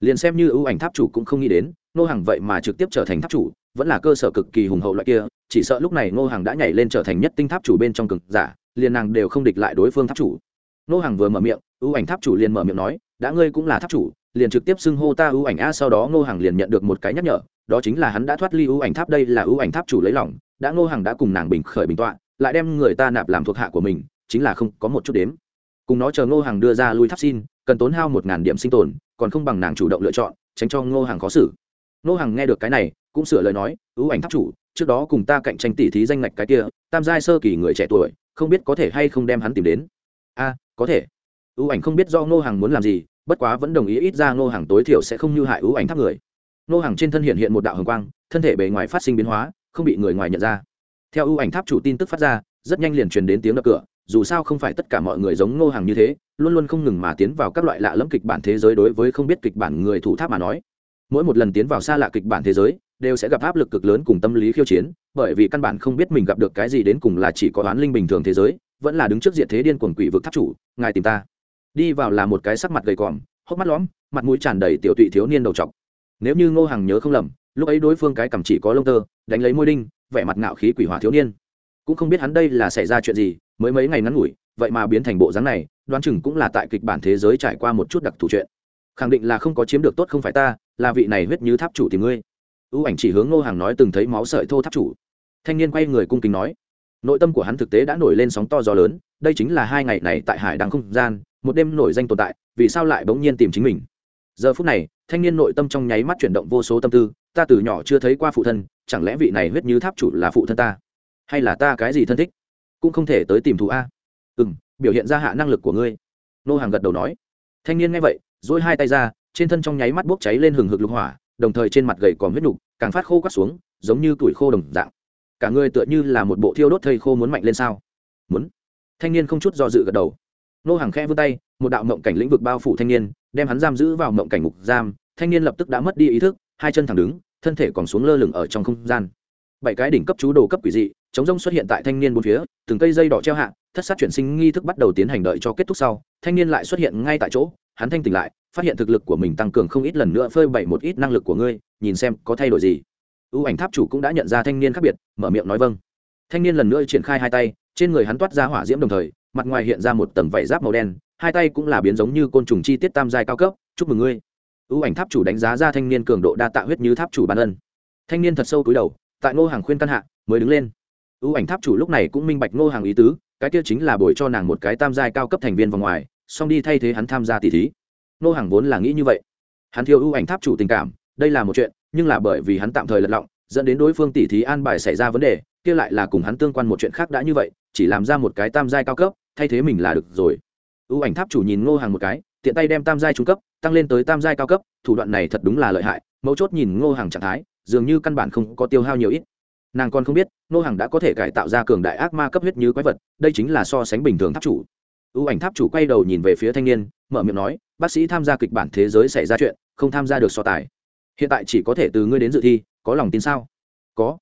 [SPEAKER 1] Liền xem như ưu ảnh tháp chủ cũng không nghĩ đến, ngô hàng vậy mà trực tiếp trở thành tháp chủ, vẫn là cơ sở cực kỳ hùng hậu loại kia, chỉ sợ lúc này ngô hàng đã nhảy lên trở thành nhất tinh tháp chủ bên trong cực giả, liền nàng đều không địch lại đối phương tháp chủ. Ngô hàng vừa mở miệng ưu ảnh tháp chủ liền mở miệng nói, đã ngươi cũng là tháp chủ liền trực tiếp xưng hô ta ưu ảnh a, sau đó ngô Hằng liền nhận được một cái nhắc nhở, đó chính là hắn đã thoát ly ưu ảnh tháp, đây là ưu ảnh tháp chủ lấy lòng, đã ngô Hằng đã cùng nàng bình khởi bình tọa, lại đem người ta nạp làm thuộc hạ của mình, chính là không có một chút đếm. Cùng nó chờ ngô Hằng đưa ra lui tháp xin, cần tốn hao một ngàn điểm sinh tồn, còn không bằng nàng chủ động lựa chọn, tránh cho ngô Hằng khó xử. Ngô Hằng nghe được cái này, cũng sửa lời nói, ưu ảnh tháp chủ, trước đó cùng ta cạnh tranh tỉ thí danh ngạch cái kia, tam giai sơ kỳ người trẻ tuổi, không biết có thể hay không đem hắn tìm đến? A, có thể. Ưu ảnh không biết do ngô Hằng muốn làm gì bất quá vẫn đồng ý ít ra ngô hàng tối thiểu sẽ không như hại ưu ảnh tháp người. Ngô hàng trên thân hiện hiện một đạo hồng quang, thân thể bề ngoài phát sinh biến hóa, không bị người ngoài nhận ra. Theo ưu ảnh tháp chủ tin tức phát ra, rất nhanh liền truyền đến tiếng đập cửa, dù sao không phải tất cả mọi người giống ngô hàng như thế, luôn luôn không ngừng mà tiến vào các loại lạ lẫm kịch bản thế giới đối với không biết kịch bản người thủ tháp mà nói. Mỗi một lần tiến vào xa lạ kịch bản thế giới, đều sẽ gặp áp lực cực lớn cùng tâm lý khiêu chiến, bởi vì căn bản không biết mình gặp được cái gì đến cùng là chỉ có đoán linh bình thường thế giới, vẫn là đứng trước diện thế điên cuồng quỷ vực tháp chủ, ngài tìm ta đi vào là một cái sắc mặt gầy còm, hốc mắt lõm, mặt mũi tràn đầy tiểu tụy thiếu niên đầu trọc. Nếu như ngô hằng nhớ không lầm, lúc ấy đối phương cái cầm chỉ có lông tơ, đánh lấy môi đinh, vẻ mặt ngạo khí quỷ hỏa thiếu niên. Cũng không biết hắn đây là xảy ra chuyện gì, mới mấy ngày ngắn ngủi, vậy mà biến thành bộ dáng này, đoán chừng cũng là tại kịch bản thế giới trải qua một chút đặc thù chuyện. Khẳng định là không có chiếm được tốt không phải ta, là vị này huyết như tháp chủ thì ngươi. Ưu ảnh chỉ hướng ngô hàng nói từng thấy máu sợi thô tháp chủ. Thanh niên quay người cung kính nói, nội tâm của hắn thực tế đã nổi lên sóng to gió lớn, đây chính là hai ngày này tại hải đăng không gian một đêm nổi danh tồn tại, vì sao lại bỗng nhiên tìm chính mình? Giờ phút này, thanh niên nội tâm trong nháy mắt chuyển động vô số tâm tư, ta từ nhỏ chưa thấy qua phụ thân, chẳng lẽ vị này huyết như tháp chủ là phụ thân ta? Hay là ta cái gì thân thích? Cũng không thể tới tìm thú a. Ừ m biểu hiện ra hạ năng lực của ngươi. Nô hàng gật đầu nói. Thanh niên nghe vậy dỗi hai tay ra, trên thân trong nháy mắt bốc cháy lên hừng hực lục hỏa, đồng thời trên mặt gầy còn huyết nục càng phát khô quắt xuống, giống như tuổi khô đồng dạng. Cả ngươi tựa như là một bộ thiêu đốt thây khô muốn mạnh lên sao? Muốn. Thanh niên không chút do dự gật đầu nô hàng khe vươn tay, một đạo mộng cảnh lĩnh vực bao phủ thanh niên, đem hắn giam giữ vào mộng cảnh ngục giam. Thanh niên lập tức đã mất đi ý thức, hai chân thẳng đứng, thân thể còn xuống lơ lửng ở trong không gian. Bảy cái đỉnh cấp chú đồ cấp quỷ dị, chống rông xuất hiện tại thanh niên bốn phía, từng cây dây đỏ treo hạ, thất sát chuyển sinh nghi thức bắt đầu tiến hành đợi cho kết thúc sau, thanh niên lại xuất hiện ngay tại chỗ, hắn thanh tỉnh lại, phát hiện thực lực của mình tăng cường không ít lần nữa, phơi bày một ít năng lực của ngươi, nhìn xem có thay đổi gì. Ưu ảnh tháp chủ cũng đã nhận ra thanh niên khác biệt, mở miệng nói vâng. Thanh niên lần nữa triển khai hai tay, trên người hắn toát ra hỏa diễm đồng thời mặt ngoài hiện ra một tầng vảy giáp màu đen, hai tay cũng là biến giống như côn trùng chi tiết tam giai cao cấp, chúc mừng ngươi. Ưu ảnh tháp chủ đánh giá ra thanh niên cường độ đa tạ huyết như tháp chủ ban ân thanh niên thật sâu túi đầu, tại ngô hàng khuyên căn hạ, mới đứng lên. Ưu ảnh tháp chủ lúc này cũng minh bạch ngô hàng ý tứ, cái kia chính là bồi cho nàng một cái tam giai cao cấp thành viên vào ngoài, xong đi thay thế hắn tham gia tỷ thí. Ngô hàng vốn là nghĩ như vậy. Hắn thiếu ưu ảnh tháp chủ tình cảm, đây là một chuyện, nhưng là bởi vì hắn tạm thời lật lọng, dẫn đến đối phương tỷ thí an bài xảy ra vấn đề, kia lại là cùng hắn tương quan một chuyện khác đã như vậy, chỉ làm ra một cái tam giai cao cấp thay thế mình là được rồi. Ưu ảnh tháp chủ nhìn ngô hàng một cái, tiện tay đem tam giai trung cấp, tăng lên tới tam giai cao cấp, thủ đoạn này thật đúng là lợi hại, mấu chốt nhìn ngô hàng trạng thái, dường như căn bản không có tiêu hao nhiều ít. Nàng còn không biết, ngô hàng đã có thể cải tạo ra cường đại ác ma cấp huyết như quái vật, đây chính là so sánh bình thường tháp chủ. Ưu ảnh tháp chủ quay đầu nhìn về phía thanh niên, mở miệng nói, bác sĩ tham gia kịch bản thế giới xảy ra chuyện, không tham gia được so tài. Hiện tại chỉ có thể từ ngươi đến dự thi, có lòng tin sao? Có.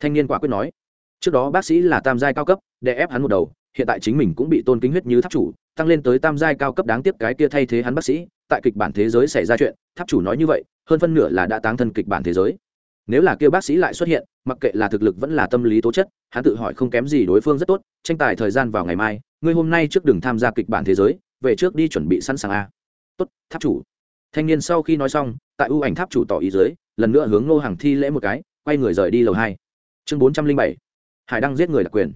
[SPEAKER 1] Thanh niên quả quyết nói. Trước đó bác sĩ là tam giai cao cấp để ép hắn một đầu hiện tại chính mình cũng bị tôn kính huyết như tháp chủ, tăng lên tới tam giai cao cấp đáng tiếc cái kia thay thế hắn bác sĩ, tại kịch bản thế giới xảy ra chuyện, tháp chủ nói như vậy, hơn phân nửa là đã táng thân kịch bản thế giới. Nếu là kia bác sĩ lại xuất hiện, mặc kệ là thực lực vẫn là tâm lý tố chất, hắn tự hỏi không kém gì đối phương rất tốt, tranh tài thời gian vào ngày mai, ngươi hôm nay trước đừng tham gia kịch bản thế giới, về trước đi chuẩn bị sẵn sàng a. Tốt, tháp chủ. Thanh niên sau khi nói xong, tại ưu ảnh tháp chủ tỏ ý dưới, lần nữa hướng ngô hàng thi lễ một cái, quay người rời đi lầu hai. Chương bốn trăm linh bảy. Hải đăng giết người đặc quyền.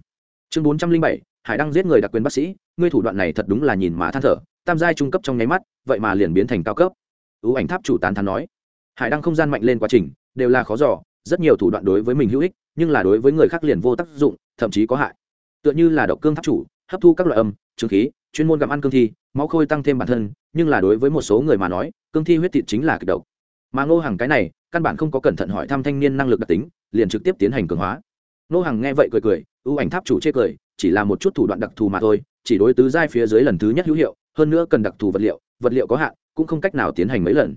[SPEAKER 1] Chương bốn trăm linh bảy hải đăng giết người đặc quyền bác sĩ, ngươi thủ đoạn này thật đúng là nhìn mà than thở, tam giai trung cấp trong nháy mắt, vậy mà liền biến thành cao cấp. Ưu ảnh tháp chủ tán thán nói. Hải đăng không gian mạnh lên quá trình, đều là khó dò, rất nhiều thủ đoạn đối với mình hữu ích, nhưng là đối với người khác liền vô tác dụng, thậm chí có hại. Tựa như là độc cương tháp chủ, hấp thu các loại âm, trương khí, chuyên môn gặm ăn cương thi, máu khôi tăng thêm bản thân, nhưng là đối với một số người mà nói, cương thi huyết thịt chính là kịch độc. Mà ngô hàng cái này, căn bản không có cẩn thận hỏi thăm thanh niên năng lực đặc tính, liền trực tiếp tiến hành cường hóa. Ngô hàng nghe vậy cười cười ưu ảnh tháp chủ chê cười chỉ là một chút thủ đoạn đặc thù mà thôi, chỉ đối tứ giai phía dưới lần thứ nhất hữu hiệu, hơn nữa cần đặc thù vật liệu vật liệu có hạn, cũng không cách nào tiến hành mấy lần.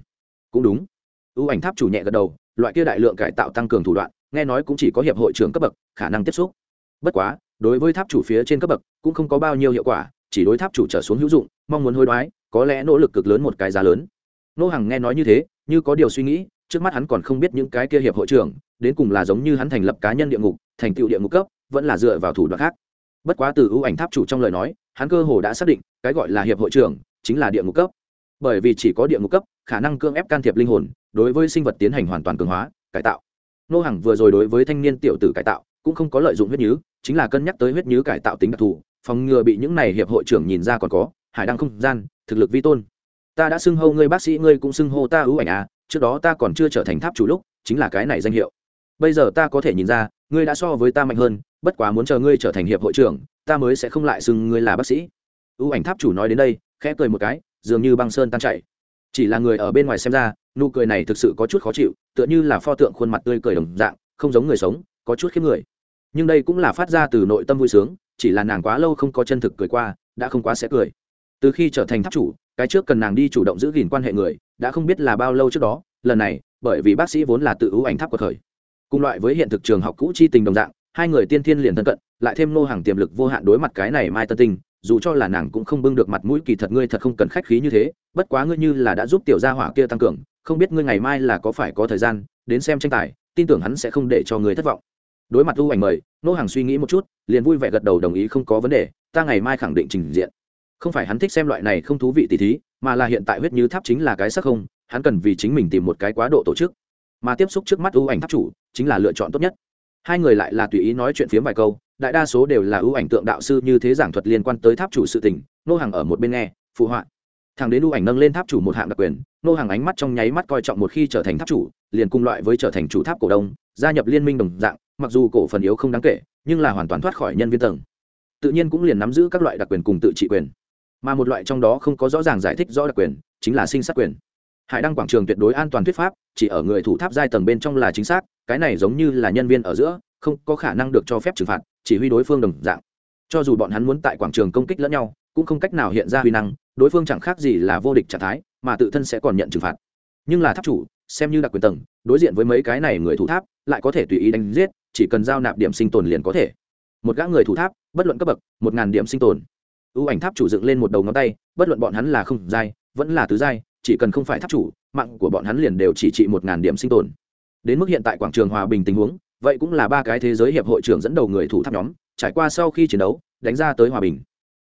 [SPEAKER 1] Cũng đúng. Ưu ảnh tháp chủ nhẹ gật đầu, loại kia đại lượng cải tạo tăng cường thủ đoạn, nghe nói cũng chỉ có hiệp hội trưởng cấp bậc, khả năng tiếp xúc. Bất quá, đối với tháp chủ phía trên cấp bậc, cũng không có bao nhiêu hiệu quả, chỉ đối tháp chủ trở xuống hữu dụng, mong muốn hối đoái, có lẽ nỗ lực cực lớn một cái giá lớn. Nô hằng nghe nói như thế, như có điều suy nghĩ, trước mắt hắn còn không biết những cái kia hiệp hội trưởng, đến cùng là giống như hắn thành lập cá nhân địa ngục, thành tựu địa ngục cấp, vẫn là dựa vào thủ đoạn khác bất quá từ ưu ảnh tháp chủ trong lời nói, hắn cơ hồ đã xác định, cái gọi là hiệp hội trưởng chính là địa ngục cấp. Bởi vì chỉ có địa ngục cấp, khả năng cưỡng ép can thiệp linh hồn, đối với sinh vật tiến hành hoàn toàn cường hóa, cải tạo. Nô hàng vừa rồi đối với thanh niên tiểu tử cải tạo, cũng không có lợi dụng huyết nhứ, chính là cân nhắc tới huyết nhứ cải tạo tính đặc thù, phòng ngừa bị những này hiệp hội trưởng nhìn ra còn có, hải đăng không gian, thực lực vi tôn. Ta đã xưng hô ngươi bác sĩ, ngươi cũng xưng hô ta ưu ảnh à trước đó ta còn chưa trở thành tháp chủ lúc, chính là cái này danh hiệu. Bây giờ ta có thể nhìn ra, ngươi đã so với ta mạnh hơn bất quá muốn chờ ngươi trở thành hiệp hội trưởng, ta mới sẽ không lại xưng ngươi là bác sĩ. Ưu ảnh tháp chủ nói đến đây, khẽ cười một cái, dường như băng sơn tan chảy. Chỉ là người ở bên ngoài xem ra, nụ cười này thực sự có chút khó chịu, tựa như là pho tượng khuôn mặt tươi cười đồng dạng, không giống người sống, có chút khiếp người. Nhưng đây cũng là phát ra từ nội tâm vui sướng, chỉ là nàng quá lâu không có chân thực cười qua, đã không quá sẽ cười. Từ khi trở thành tháp chủ, cái trước cần nàng đi chủ động giữ gìn quan hệ người, đã không biết là bao lâu trước đó, lần này, bởi vì bác sĩ vốn là tự ưu ảnh tháp của thời. Cùng loại với hiện thực trường học cũ chi tình đồng dạng hai người tiên thiên liền thân cận, lại thêm nô hàng tiềm lực vô hạn đối mặt cái này mai tân tinh, dù cho là nàng cũng không bưng được mặt mũi kỳ thật ngươi thật không cần khách khí như thế, bất quá ngươi như là đã giúp tiểu gia hỏa kia tăng cường, không biết ngươi ngày mai là có phải có thời gian, đến xem tranh tài, tin tưởng hắn sẽ không để cho ngươi thất vọng. Đối mặt ưu ảnh mời nô hàng suy nghĩ một chút, liền vui vẻ gật đầu đồng ý không có vấn đề, ta ngày mai khẳng định trình diện. Không phải hắn thích xem loại này không thú vị tỷ thí, mà là hiện tại huyết như tháp chính là cái sắc không, hắn cần vì chính mình tìm một cái quá độ tổ chức. Mà tiếp xúc trước mắt ưu ảnh tháp chủ, chính là lựa chọn tốt nhất hai người lại là tùy ý nói chuyện phiếm vài câu, đại đa số đều là ưu ảnh tượng đạo sư như thế giảng thuật liên quan tới tháp chủ sự tình, nô hàng ở một bên nghe, phụ họa. Thằng đến ưu ảnh nâng lên tháp chủ một hạng đặc quyền, nô hàng ánh mắt trong nháy mắt coi trọng một khi trở thành tháp chủ, liền cùng loại với trở thành chủ tháp cổ đông, gia nhập liên minh đồng dạng, mặc dù cổ phần yếu không đáng kể, nhưng là hoàn toàn thoát khỏi nhân viên tầng. Tự nhiên cũng liền nắm giữ các loại đặc quyền cùng tự trị quyền. Mà một loại trong đó không có rõ ràng giải thích rõ đặc quyền, chính là sinh sát quyền hải đăng quảng trường tuyệt đối an toàn thuyết pháp, chỉ ở người thủ tháp giai tầng bên trong là chính xác, cái này giống như là nhân viên ở giữa, không có khả năng được cho phép trừng phạt, chỉ huy đối phương đồng dạng. Cho dù bọn hắn muốn tại quảng trường công kích lẫn nhau, cũng không cách nào hiện ra huy năng, đối phương chẳng khác gì là vô địch trạng thái, mà tự thân sẽ còn nhận trừng phạt. Nhưng là tháp chủ, xem như đặc quyền tầng, đối diện với mấy cái này người thủ tháp, lại có thể tùy ý đánh giết, chỉ cần giao nạp điểm sinh tồn liền có thể. Một gã người thủ tháp, bất luận cấp bậc, một ngàn điểm sinh tồn. Ưu ảnh tháp chủ dựng lên một đầu ngón tay, bất luận bọn hắn là không giai, vẫn là tứ giai chỉ cần không phải tháp chủ, mạng của bọn hắn liền đều chỉ trị một ngàn điểm sinh tồn. Đến mức hiện tại quảng trường hòa bình tình huống, vậy cũng là ba cái thế giới hiệp hội trưởng dẫn đầu người thủ tháp nhóm, trải qua sau khi chiến đấu, đánh ra tới hòa bình.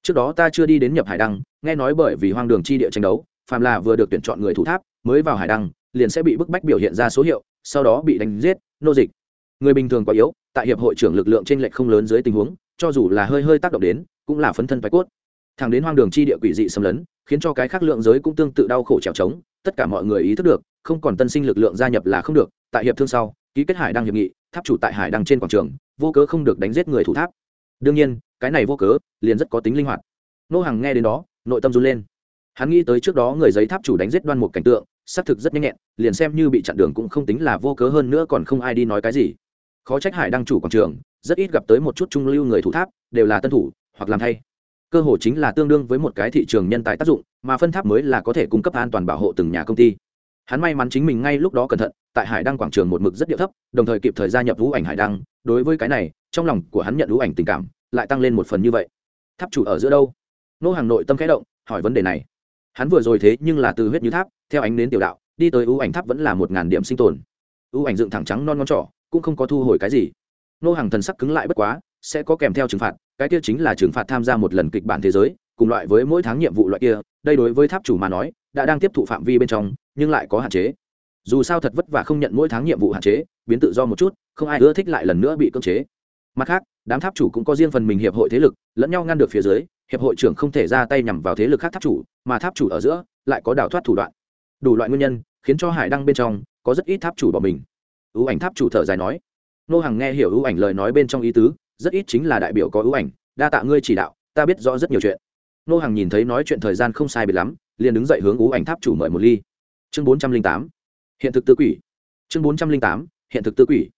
[SPEAKER 1] Trước đó ta chưa đi đến nhập hải đăng, nghe nói bởi vì hoang đường chi địa tranh đấu, phàm là vừa được tuyển chọn người thủ tháp, mới vào hải đăng, liền sẽ bị bức bách biểu hiện ra số hiệu, sau đó bị đánh giết, nô dịch. Người bình thường quá yếu, tại hiệp hội trưởng lực lượng trên lệch không lớn dưới tình huống, cho dù là hơi hơi tác động đến, cũng là phấn thân phái cốt thẳng đến hoang đường chi địa quỷ dị xâm lấn, khiến cho cái khác lượng giới cũng tương tự đau khổ trèo trống, tất cả mọi người ý thức được, không còn tân sinh lực lượng gia nhập là không được, tại hiệp thương sau, ký kết hải đăng hiệp nghị, tháp chủ tại hải đăng trên quảng trường, vô cớ không được đánh giết người thủ tháp. Đương nhiên, cái này vô cớ, liền rất có tính linh hoạt. Nô hàng nghe đến đó, nội tâm run lên. Hắn nghĩ tới trước đó người giấy tháp chủ đánh giết đoan một cảnh tượng, xác thực rất nhanh nhẹn, liền xem như bị chặn đường cũng không tính là vô cớ hơn nữa còn không ai đi nói cái gì. Khó trách hải đăng chủ quảng trường, rất ít gặp tới một chút trung lưu người thủ tháp, đều là tân thủ, hoặc làm thay cơ hội chính là tương đương với một cái thị trường nhân tài tác dụng, mà phân tháp mới là có thể cung cấp an toàn bảo hộ từng nhà công ty. Hắn may mắn chính mình ngay lúc đó cẩn thận, tại hải đăng quảng trường một mực rất điệu thấp, đồng thời kịp thời gia nhập vũ ảnh hải đăng, đối với cái này, trong lòng của hắn nhận vũ ảnh tình cảm lại tăng lên một phần như vậy. Tháp chủ ở giữa đâu? Nô hàng nội tâm khẽ động, hỏi vấn đề này. Hắn vừa rồi thế nhưng là từ huyết như tháp, theo ánh đến tiểu đạo, đi tới ưu ảnh tháp vẫn là một ngàn điểm sinh tồn. Ưu ảnh dựng thẳng trắng non ngón trỏ, cũng không có thu hồi cái gì. Nô hàng thần sắc cứng lại bất quá, sẽ có kèm theo trừng phạt cái kia chính là trừng phạt tham gia một lần kịch bản thế giới, cùng loại với mỗi tháng nhiệm vụ loại kia, đây đối với tháp chủ mà nói, đã đang tiếp thụ phạm vi bên trong, nhưng lại có hạn chế. Dù sao thật vất vả không nhận mỗi tháng nhiệm vụ hạn chế, biến tự do một chút, không ai ưa thích lại lần nữa bị cưỡng chế. Mặt khác, đám tháp chủ cũng có riêng phần mình hiệp hội thế lực, lẫn nhau ngăn được phía dưới, hiệp hội trưởng không thể ra tay nhằm vào thế lực khác tháp chủ, mà tháp chủ ở giữa lại có đào thoát thủ đoạn. Đủ loại nguyên nhân, khiến cho hải đăng bên trong có rất ít tháp chủ bỏ mình. Ưu ảnh tháp chủ thở dài nói. Nô Hằng nghe hiểu ưu ảnh lời nói bên trong ý tứ rất ít chính là đại biểu có ưu ảnh, đa tạ ngươi chỉ đạo, ta biết rõ rất nhiều chuyện. Nô hàng nhìn thấy nói chuyện thời gian không sai biệt lắm, liền đứng dậy hướng ưu ảnh tháp chủ mời một ly. Chương bốn trăm linh tám. Hiện thực tư quỷ. Chương bốn trăm linh tám. Hiện thực tư quỷ.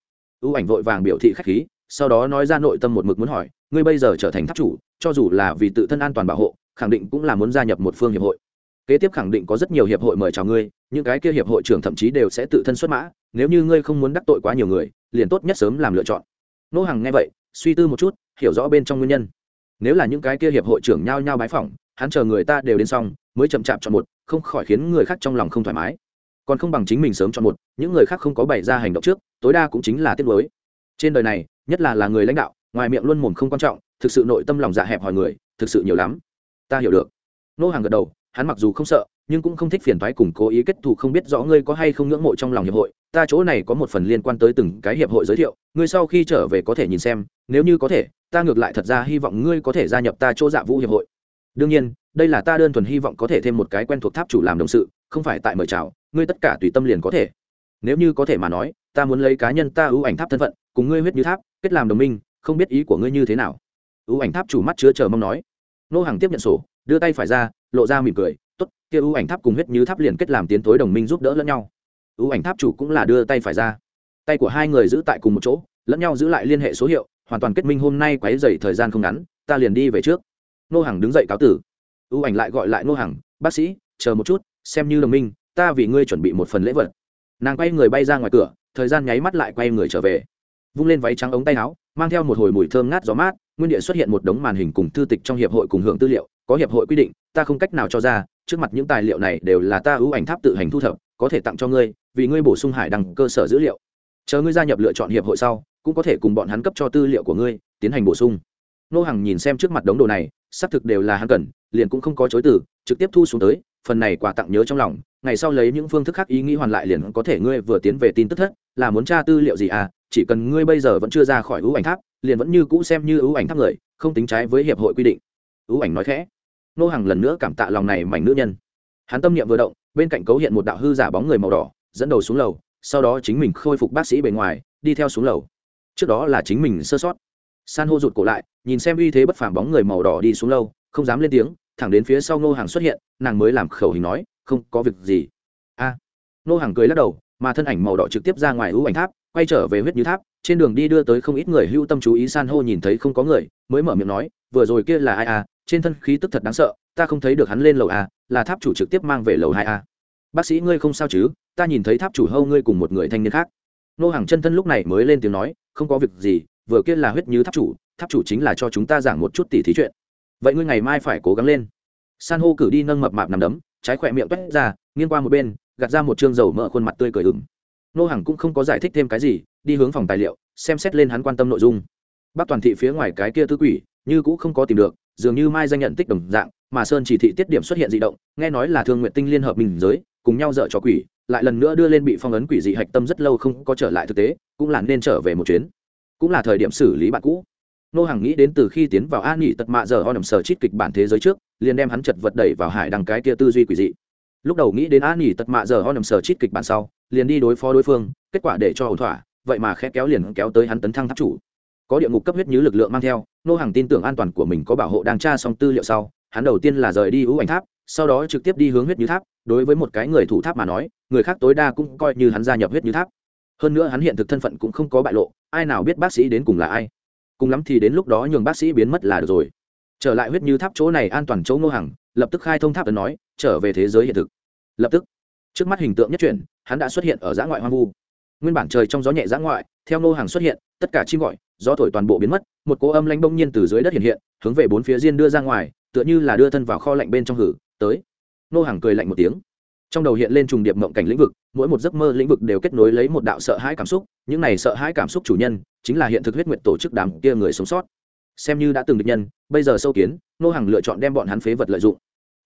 [SPEAKER 1] Ưu ảnh vội vàng biểu thị khách khí, sau đó nói ra nội tâm một mực muốn hỏi, ngươi bây giờ trở thành tháp chủ, cho dù là vì tự thân an toàn bảo hộ, khẳng định cũng là muốn gia nhập một phương hiệp hội. Kế tiếp khẳng định có rất nhiều hiệp hội mời chào ngươi, những cái kia hiệp hội trưởng thậm chí đều sẽ tự thân xuất mã, nếu như ngươi không muốn đắc tội quá nhiều người, liền tốt nhất sớm làm lựa chọn. Nô hàng nghe vậy suy tư một chút, hiểu rõ bên trong nguyên nhân. Nếu là những cái kia hiệp hội trưởng nhao nhao bái phỏng, hắn chờ người ta đều đến xong, mới chậm chạp chọn một, không khỏi khiến người khác trong lòng không thoải mái. Còn không bằng chính mình sớm chọn một, những người khác không có bày ra hành động trước, tối đa cũng chính là tiết mới trên đời này, nhất là là người lãnh đạo, ngoài miệng luôn mồm không quan trọng, thực sự nội tâm lòng dạ hẹp hòi người, thực sự nhiều lắm. Ta hiểu được. Nô hàng gật đầu, hắn mặc dù không sợ nhưng cũng không thích phiền thoái cùng cố ý kết thù không biết rõ ngươi có hay không ngưỡng mộ trong lòng hiệp hội. Ta chỗ này có một phần liên quan tới từng cái hiệp hội giới thiệu, ngươi sau khi trở về có thể nhìn xem, nếu như có thể, ta ngược lại thật ra hy vọng ngươi có thể gia nhập ta chỗ dạ vũ hiệp hội. Đương nhiên, đây là ta đơn thuần hy vọng có thể thêm một cái quen thuộc tháp chủ làm đồng sự, không phải tại mời chào, ngươi tất cả tùy tâm liền có thể. Nếu như có thể mà nói, ta muốn lấy cá nhân ta ưu ảnh tháp thân phận, cùng ngươi huyết như tháp, kết làm đồng minh, không biết ý của ngươi như thế nào. Ưu ảnh tháp chủ mắt chứa chờ mong nói. Nô hàng tiếp nhận sổ, đưa tay phải ra, lộ ra mỉm cười kia ưu ảnh tháp cùng huyết như tháp liền kết làm tiến tối đồng minh giúp đỡ lẫn nhau. Ưu ảnh tháp chủ cũng là đưa tay phải ra. Tay của hai người giữ tại cùng một chỗ, lẫn nhau giữ lại liên hệ số hiệu, hoàn toàn kết minh hôm nay quấy dày thời gian không ngắn, ta liền đi về trước. Nô hàng đứng dậy cáo tử. Ưu ảnh lại gọi lại nô hàng bác sĩ, chờ một chút, xem như đồng minh, ta vì ngươi chuẩn bị một phần lễ vật. Nàng quay người bay ra ngoài cửa, thời gian nháy mắt lại quay người trở về. Vung lên váy trắng ống tay áo, mang theo một hồi mùi thơm ngát gió mát, nguyên địa xuất hiện một đống màn hình cùng thư tịch trong hiệp hội cùng hưởng tư liệu, có hiệp hội quy định, ta không cách nào cho ra trước mặt những tài liệu này đều là ta ưu ảnh tháp tự hành thu thập, có thể tặng cho ngươi, vì ngươi bổ sung hải đăng cơ sở dữ liệu. Chờ ngươi gia nhập lựa chọn hiệp hội sau, cũng có thể cùng bọn hắn cấp cho tư liệu của ngươi, tiến hành bổ sung. Nô hằng nhìn xem trước mặt đống đồ này, xác thực đều là hắn cần, liền cũng không có chối từ, trực tiếp thu xuống tới, phần này quà tặng nhớ trong lòng, ngày sau lấy những phương thức khác ý nghĩ hoàn lại liền có thể ngươi vừa tiến về tin tức thất, là muốn tra tư liệu gì à chỉ cần ngươi bây giờ vẫn chưa ra khỏi ưu ảnh tháp, liền vẫn như cũ xem như ưu ảnh tháp người, không tính trái với hiệp hội quy định. Ưu ảnh nói khẽ nô hàng lần nữa cảm tạ lòng này mảnh nữ nhân. Hắn tâm niệm vừa động, bên cạnh cấu hiện một đạo hư giả bóng người màu đỏ, dẫn đầu xuống lầu, sau đó chính mình khôi phục bác sĩ bề ngoài, đi theo xuống lầu. Trước đó là chính mình sơ sót. San hô rụt cổ lại, nhìn xem uy thế bất phàm bóng người màu đỏ đi xuống lâu không dám lên tiếng, thẳng đến phía sau nô hàng xuất hiện, nàng mới làm khẩu hình nói, không có việc gì. A. Nô hàng cười lắc đầu, mà thân ảnh màu đỏ trực tiếp ra ngoài ưu ảnh tháp, quay trở về huyết như tháp, trên đường đi đưa tới không ít người hưu tâm chú ý san hô nhìn thấy không có người, mới mở miệng nói, vừa rồi kia là ai à trên thân khí tức thật đáng sợ, ta không thấy được hắn lên lầu a, là tháp chủ trực tiếp mang về lầu hai a. Bác sĩ ngươi không sao chứ? Ta nhìn thấy tháp chủ hâu ngươi cùng một người thanh niên khác. Nô hàng chân thân lúc này mới lên tiếng nói, không có việc gì, vừa kia là huyết như tháp chủ tháp chủ chính là cho chúng ta giảng một chút tỉ thí chuyện. Vậy ngươi ngày mai phải cố gắng lên. San hô cử đi nâng mập mạp nằm đấm, trái khỏe miệng toét ra, nghiêng qua một bên, gạt ra một chương dầu mỡ khuôn mặt tươi cười ửng. Nô hàng cũng không có giải thích thêm cái gì, đi hướng phòng tài liệu, xem xét lên hắn quan tâm nội dung. Bác toàn thị phía ngoài cái kia tư quỷ như cũng không có tìm được, dường như mai danh nhận tích đồng dạng, mà sơn chỉ thị tiết điểm xuất hiện dị động, nghe nói là thương nguyện tinh liên hợp mình giới, cùng nhau dợ cho quỷ, lại lần nữa đưa lên bị phong ấn quỷ dị hạch tâm rất lâu không có trở lại thực tế, cũng là nên trở về một chuyến. Cũng là thời điểm xử lý bạn cũ. Nô hàng nghĩ đến từ khi tiến vào an nghỉ tật mạ giờ ho nằm sờ chít kịch bản thế giới trước, liền đem hắn chật vật đẩy vào hải đằng cái kia tư duy quỷ dị. Lúc đầu nghĩ đến an nghỉ tật mạ giờ ho nằm sờ chít kịch bản sau, liền đi đối phó đối phương, kết quả để cho ổn thỏa, vậy mà khẽ kéo liền kéo tới hắn tấn thăng tháp chủ. Có địa ngục cấp huyết như lực lượng mang theo nô hàng tin tưởng an toàn của mình có bảo hộ đang tra xong tư liệu sau, hắn đầu tiên là rời đi ưu ảnh tháp, sau đó trực tiếp đi hướng huyết như tháp. Đối với một cái người thủ tháp mà nói, người khác tối đa cũng coi như hắn gia nhập huyết như tháp. Hơn nữa hắn hiện thực thân phận cũng không có bại lộ, ai nào biết bác sĩ đến cùng là ai. Cùng lắm thì đến lúc đó nhường bác sĩ biến mất là được rồi. Trở lại huyết như tháp chỗ này an toàn chỗ ngô hằng, lập tức khai thông tháp ấn nói, trở về thế giới hiện thực. Lập tức, trước mắt hình tượng nhất chuyển, hắn đã xuất hiện ở giã ngoại hoang vu nguyên bản trời trong gió nhẹ giã ngoại, theo ngô hàng xuất hiện, tất cả chim gọi, gió thổi toàn bộ biến mất, một cỗ âm lanh bông nhiên từ dưới đất hiện hiện, hướng về bốn phía diên đưa ra ngoài, tựa như là đưa thân vào kho lạnh bên trong hử, tới. Ngô hàng cười lạnh một tiếng. Trong đầu hiện lên trùng điệp mộng cảnh lĩnh vực, mỗi một giấc mơ lĩnh vực đều kết nối lấy một đạo sợ hãi cảm xúc, những này sợ hãi cảm xúc chủ nhân, chính là hiện thực huyết nguyện tổ chức đám kia người sống sót. Xem như đã từng được nhân, bây giờ sâu kiến, nô hàng lựa chọn đem bọn hắn phế vật lợi dụng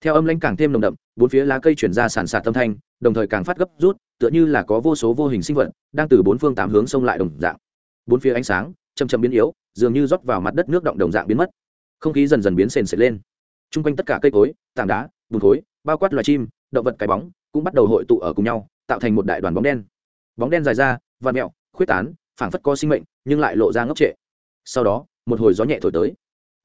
[SPEAKER 1] theo âm lãnh càng thêm nồng đậm, bốn phía lá cây chuyển ra sàn sạt tâm thanh, đồng thời càng phát gấp rút, tựa như là có vô số vô hình sinh vật, đang từ bốn phương tám hướng xông lại đồng dạng. Bốn phía ánh sáng chầm chầm biến yếu, dường như rót vào mặt đất nước động đồng dạng biến mất. Không khí dần dần biến sền sệt lên. T r u n g quanh tất cả cây cối, tảng đá, bùn khối, bao quát loài chim, động vật cái bóng, cũng bắt đầu hội tụ ở cùng nhau, tạo thành một đại đoàn bóng đen. Bóng đen dài ra và mẹo, khuyết tán, phảng phất có sinh mệnh, nhưng lại lộ ra ngốc trệ. Sau đó, một hồi gió nhẹ thổi tới.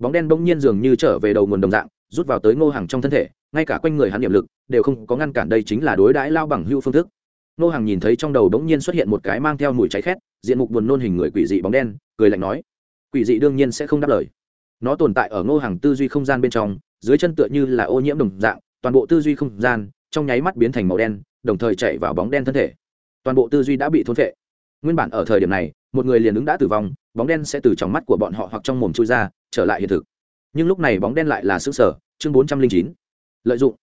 [SPEAKER 1] Bóng đen bỗng nhiên dường như trở về đầu nguồn đồng dạng rút vào tới ngô hàng trong thân thể, ngay cả quanh người hắn niệm lực đều không có ngăn cản đây chính là đối đãi lao bằng hưu phương thức. Ngô hàng nhìn thấy trong đầu đống nhiên xuất hiện một cái mang theo mùi cháy khét, diện mục buồn nôn hình người quỷ dị bóng đen, cười lạnh nói, quỷ dị đương nhiên sẽ không đáp lời. Nó tồn tại ở ngô hàng tư duy không gian bên trong, dưới chân tựa như là ô nhiễm đồng dạng, toàn bộ tư duy không gian trong nháy mắt biến thành màu đen, đồng thời chạy vào bóng đen thân thể. Toàn bộ tư duy đã bị thôn phệ. Nguyên bản ở thời điểm này, một người liền ứng đã tử vong, bóng đen sẽ từ trong mắt của bọn họ hoặc trong mồm chui ra, trở lại hiện thực nhưng lúc này bóng đen lại là xứ sở, chương bốn trăm linh chín, lợi dụng.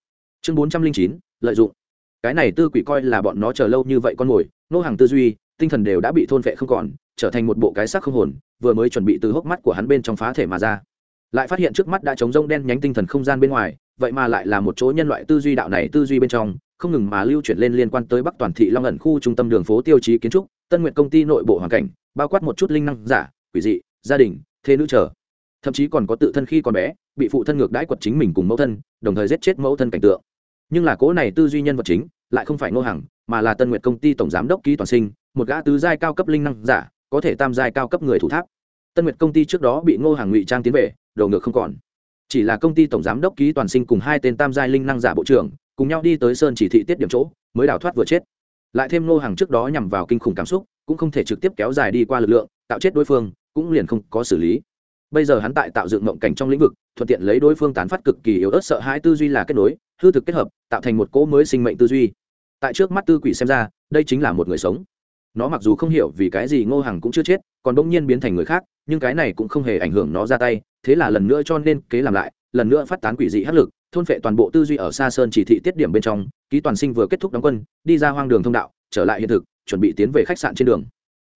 [SPEAKER 1] Chương bốn trăm linh chín, lợi dụng. Cái này tư quỷ coi là bọn nó chờ lâu như vậy con mồi, nô hàng tư duy, tinh thần đều đã bị thôn vệ không còn, trở thành một bộ cái xác không hồn, vừa mới chuẩn bị từ hốc mắt của hắn bên trong phá thể mà ra. Lại phát hiện trước mắt đã trống rông đen nhánh tinh thần không gian bên ngoài, vậy mà lại là một chỗ nhân loại tư duy đạo này tư duy bên trong, không ngừng mà lưu chuyển lên liên quan tới bắc toàn thị long ẩn khu trung tâm đường phố tiêu chí kiến trúc, tân nguyện công ty nội bộ hoàn cảnh, bao quát một chút linh năng giả, quỷ dị, gia đình, thế nữ trở thậm chí còn có tự thân khi còn bé, bị phụ thân ngược đãi quật chính mình cùng mẫu thân, đồng thời giết chết mẫu thân cảnh tượng. Nhưng là cố này tư duy nhân vật chính, lại không phải ngô hằng, mà là tân Nguyệt công ty tổng giám đốc ký toàn sinh, một gã tứ giai cao cấp linh năng giả, có thể tam giai cao cấp người thủ tháp. Tân Nguyệt công ty trước đó bị ngô hàng ngụy trang tiến về, đầu ngược không còn. Chỉ là công ty tổng giám đốc ký toàn sinh cùng hai tên tam giai linh năng giả bộ trưởng, cùng nhau đi tới sơn chỉ thị tiết điểm chỗ, mới đào thoát vừa chết. Lại thêm ngô hàng trước đó nhằm vào kinh khủng cảm xúc, cũng không thể trực tiếp kéo dài đi qua lực lượng, tạo chết đối phương, cũng liền không có xử lý bây giờ hắn tại tạo dựng mộng cảnh trong lĩnh vực, thuận tiện lấy đối phương tán phát cực kỳ yếu ớt sợ hãi tư duy là kết nối, hư thực kết hợp, tạo thành một cỗ mới sinh mệnh tư duy. Tại trước mắt tư quỷ xem ra, đây chính là một người sống. Nó mặc dù không hiểu vì cái gì ngô hằng cũng chưa chết, còn bỗng nhiên biến thành người khác, nhưng cái này cũng không hề ảnh hưởng nó ra tay, thế là lần nữa cho nên kế làm lại, lần nữa phát tán quỷ dị hấp lực, thôn phệ toàn bộ tư duy ở xa sơn chỉ thị tiết điểm bên trong, ký toàn sinh vừa kết thúc đóng quân, đi ra hoang đường thông đạo, trở lại hiện thực, chuẩn bị tiến về khách sạn trên đường.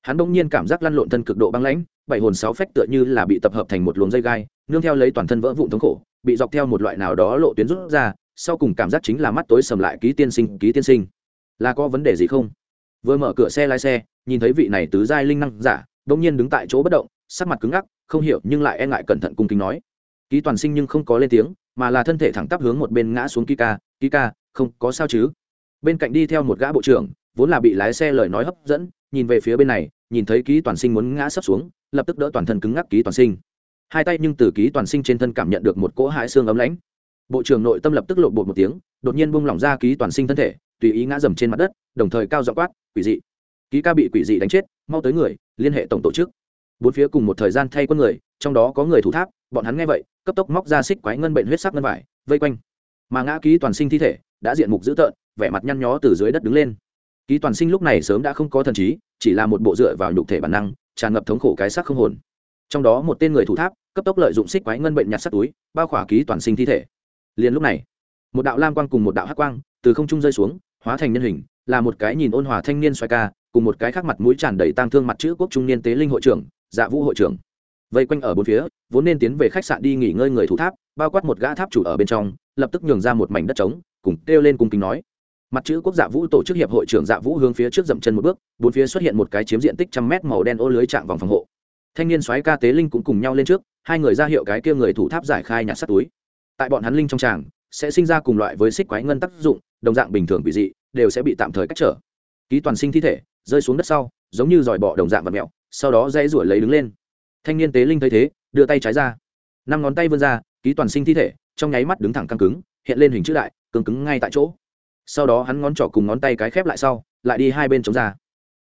[SPEAKER 1] Hắn bỗng nhiên cảm giác lăn lộn thân cực độ băng lãnh bảy hồn sáu phách tựa như là bị tập hợp thành một luồng dây gai, nương theo lấy toàn thân vỡ vụn thống khổ, bị dọc theo một loại nào đó lộ tuyến rút ra, sau cùng cảm giác chính là mắt tối sầm lại, ký tiên sinh, ký tiên sinh. Là có vấn đề gì không? Vừa mở cửa xe lái xe, nhìn thấy vị này tứ giai linh năng giả bỗng nhiên đứng tại chỗ bất động, sắc mặt cứng ngắc, không hiểu nhưng lại e ngại cẩn thận cung kính nói. Ký toàn sinh nhưng không có lên tiếng, mà là thân thể thẳng tắp hướng một bên ngã xuống ký ca ký ca không có sao chứ? Bên cạnh đi theo một gã bộ trưởng, vốn là bị lái xe lời nói hấp dẫn, nhìn về phía bên này nhìn thấy ký toàn sinh muốn ngã sấp xuống, lập tức đỡ toàn thân cứng ngắc ký toàn sinh. Hai tay nhưng từ ký toàn sinh trên thân cảm nhận được một cỗ hãi xương ấm lãnh. Bộ trưởng nội tâm lập tức lộ bột một tiếng, đột nhiên buông lỏng ra ký toàn sinh thân thể, tùy ý ngã dầm trên mặt đất, đồng thời cao dọ quát, quỷ dị! Ký ca bị quỷ dị đánh chết, mau tới người, liên hệ tổng tổ chức. Bốn phía cùng một thời gian thay quân người, trong đó có người thủ tháp, bọn hắn nghe vậy, cấp tốc móc ra xích quái ngân bệnh huyết sắc ngân vải, vây quanh. Mà ngã ký toàn sinh thi thể, đã diện mục dữ tợn, vẻ mặt nhăn nhó từ dưới đất đứng lên ký toàn sinh lúc này sớm đã không có thần trí, chỉ là một bộ dựa vào nhục thể bản năng, tràn ngập thống khổ cái xác không hồn. Trong đó một tên người thủ tháp, cấp tốc lợi dụng xích quái ngân bệnh nhặt sắt túi, bao khỏa ký toàn sinh thi thể. Liền lúc này, một đạo lam quang cùng một đạo hắc quang từ không trung rơi xuống, hóa thành nhân hình, là một cái nhìn ôn hòa thanh niên xoay ca, cùng một cái khác mặt mũi tràn đầy tang thương mặt chữ quốc trung niên tế linh hội trưởng dạ vũ hội trưởng. Vây quanh ở bốn phía, vốn nên tiến về khách sạn đi nghỉ ngơi người thủ tháp, bao quát một gã tháp chủ ở bên trong, lập tức nhường ra một mảnh đất trống, cùng kêu lên cung kính nói mặt chữ quốc dạ vũ tổ chức hiệp hội trưởng dạ vũ hướng phía trước dậm chân một bước, bốn phía xuất hiện một cái chiếm diện tích trăm mét màu đen ô lưới chạm vòng phòng hộ. Thanh niên soái ca tế linh cũng cùng nhau lên trước, hai người ra hiệu cái kia người thủ tháp giải khai nhặt sắt túi. Tại bọn hắn linh trong tràng, sẽ sinh ra cùng loại với xích quái ngân tác dụng, đồng dạng bình thường bị dị, đều sẽ bị tạm thời cách trở. Ký toàn sinh thi thể, rơi xuống đất sau, giống như dòi bọ đồng dạng và mẹo, sau đó dãy ruổi lấy đứng lên. Thanh niên tế linh thấy thế, đưa tay trái ra, năm ngón tay vươn ra, ký toàn sinh thi thể, trong nháy mắt đứng thẳng căng cứng, hiện lên hình chữ đại, cứng cứng ngay tại chỗ sau đó hắn ngón trỏ cùng ngón tay cái khép lại sau, lại đi hai bên chống ra.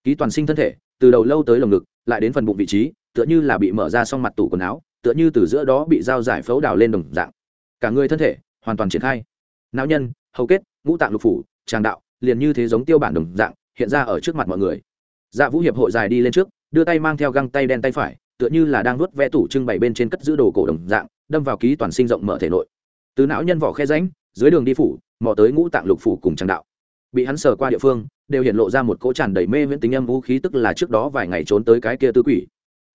[SPEAKER 1] Ký toàn sinh thân thể, từ đầu lâu tới lồng ngực, lại đến phần bụng vị trí, tựa như là bị mở ra xong mặt tủ quần áo, tựa như từ giữa đó bị dao giải phẫu đào lên đồng dạng. Cả người thân thể hoàn toàn triển khai. Não nhân, hầu kết, ngũ tạng lục phủ, tràng đạo, liền như thế giống tiêu bản đồng dạng, hiện ra ở trước mặt mọi người. Dạ vũ hiệp hội dài đi lên trước, đưa tay mang theo găng tay đen tay phải, tựa như là đang nuốt vẽ tủ trưng bày bên trên cất giữ đồ cổ đồng dạng, đâm vào ký toàn sinh rộng mở thể nội. Từ não nhân vỏ khe ránh dưới đường đi phủ, mò tới ngũ tạng lục phủ cùng tràng đạo. Bị hắn sờ qua địa phương, đều hiện lộ ra một cỗ tràn đầy mê viễn tính âm vũ khí tức là trước đó vài ngày trốn tới cái kia tứ quỷ.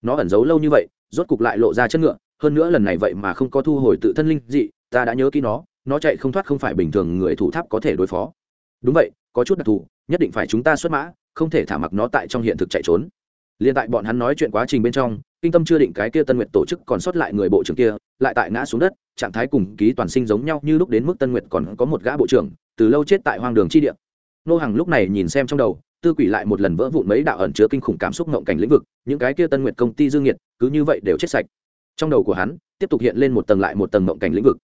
[SPEAKER 1] Nó ẩn giấu lâu như vậy, rốt cục lại lộ ra chất ngựa, hơn nữa lần này vậy mà không có thu hồi tự thân linh dị, ta đã nhớ kỹ nó nó chạy không thoát không phải bình thường người thủ tháp có thể đối phó. Đúng vậy, có chút đặc thù, nhất định phải chúng ta xuất mã, không thể thả mặc nó tại trong hiện thực chạy trốn. Liên tại bọn hắn nói chuyện quá trình bên trong, kinh tâm chưa định cái kia tân nguyệt tổ chức còn sót lại người bộ trưởng kia lại tại ngã xuống đất, trạng thái cùng ký toàn sinh giống nhau như lúc đến mức tân nguyệt còn có một gã bộ trưởng, từ lâu chết tại hoang đường chi địa. Nô hàng lúc này nhìn xem trong đầu, tư quỷ lại một lần vỡ vụn mấy đạo ẩn chứa kinh khủng cảm xúc ngộng cảnh lĩnh vực, những cái kia tân nguyệt công ty dương nhiệt, cứ như vậy đều chết sạch. Trong đầu của hắn, tiếp tục hiện lên một tầng lại một tầng ngộng cảnh lĩnh vực.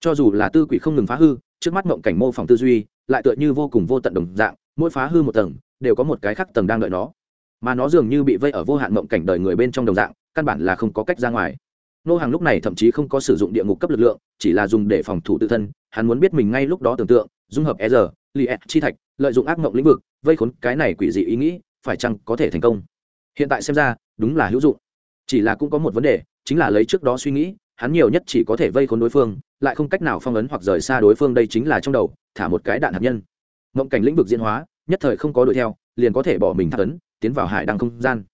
[SPEAKER 1] Cho dù là tư quỷ không ngừng phá hư, trước mắt ngộng cảnh mô phỏng tư duy, lại tựa như vô cùng vô tận đồng dạng, mỗi phá hư một tầng, đều có một cái khác tầng đang đợi nó. Mà nó dường như bị vây ở vô hạn mộng cảnh đời người bên trong đồng dạng, căn bản là không có cách ra ngoài nô hàng lúc này thậm chí không có sử dụng địa ngục cấp lực lượng, chỉ là dùng để phòng thủ tự thân, hắn muốn biết mình ngay lúc đó tưởng tượng, dung hợp e r li e, chi thạch, lợi dụng ác mộng lĩnh vực, vây khốn cái này quỷ dị ý nghĩ, phải chăng có thể thành công? Hiện tại xem ra, đúng là hữu dụng. Chỉ là cũng có một vấn đề, chính là lấy trước đó suy nghĩ, hắn nhiều nhất chỉ có thể vây khốn đối phương, lại không cách nào phong ấn hoặc rời xa đối phương đây chính là trong đầu, thả một cái đạn hạt nhân. Mộng cảnh lĩnh vực diễn hóa, nhất thời không có đuổi theo, liền có thể bỏ mình thác ấn tiến vào hải đăng không gian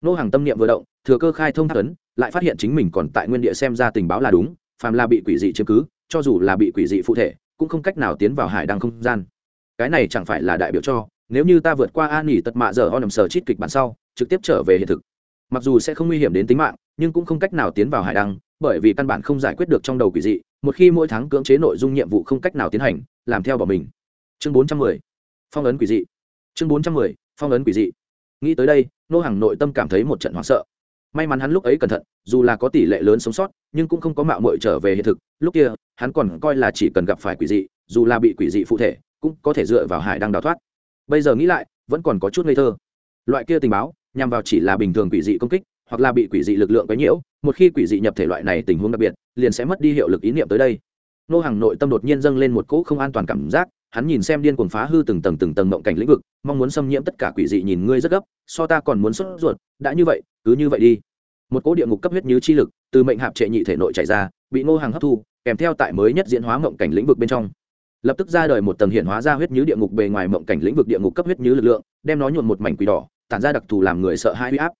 [SPEAKER 1] nô hàng tâm niệm vừa động, thừa cơ khai thông thác ấn, lại phát hiện chính mình còn tại nguyên địa xem ra tình báo là đúng, phàm là bị quỷ dị chiếm cứ, cho dù là bị quỷ dị phụ thể, cũng không cách nào tiến vào hải đăng không gian. Cái này chẳng phải là đại biểu cho, nếu như ta vượt qua an nghỉ tật mạ giờ ho nằm sờ chít kịch bản sau, trực tiếp trở về hiện thực. Mặc dù sẽ không nguy hiểm đến tính mạng, nhưng cũng không cách nào tiến vào hải đăng, bởi vì căn bản không giải quyết được trong đầu quỷ dị, một khi mỗi tháng cưỡng chế nội dung nhiệm vụ không cách nào tiến hành, làm theo bỏ mình. Chương bốn trăm mười, phong ấn quỷ dị. Chương bốn trăm mười, phong ấn quỷ dị. Nghĩ tới đây nô hàng nội tâm cảm thấy một trận hoảng sợ. May mắn hắn lúc ấy cẩn thận, dù là có tỷ lệ lớn sống sót, nhưng cũng không có mạo mội trở về hiện thực. Lúc kia, hắn còn coi là chỉ cần gặp phải quỷ dị, dù là bị quỷ dị phụ thể, cũng có thể dựa vào hải đang đào thoát. Bây giờ nghĩ lại, vẫn còn có chút ngây thơ. Loại kia tình báo, nhằm vào chỉ là bình thường quỷ dị công kích, hoặc là bị quỷ dị lực lượng quấy nhiễu, một khi quỷ dị nhập thể loại này tình huống đặc biệt, liền sẽ mất đi hiệu lực ý niệm tới đây. Nô hàng nội tâm đột nhiên dâng lên một cỗ không an toàn cảm giác hắn nhìn xem điên cuồng phá hư từng tầng từng tầng mộng cảnh lĩnh vực, mong muốn xâm nhiễm tất cả quỷ dị nhìn ngươi rất gấp, so ta còn muốn sốt ruột, đã như vậy, cứ như vậy đi. Một cỗ địa ngục cấp huyết như chi lực từ mệnh hạp trệ nhị thể nội chảy ra, bị ngô hàng hấp thu, kèm theo tại mới nhất diễn hóa mộng cảnh lĩnh vực bên trong. Lập tức ra đời một tầng hiện hóa ra huyết như địa ngục bề ngoài mộng cảnh lĩnh vực địa ngục cấp huyết như lực lượng, đem nó nhuộn một mảnh quỷ đỏ, tản ra đặc thù làm người sợ hai huy áp.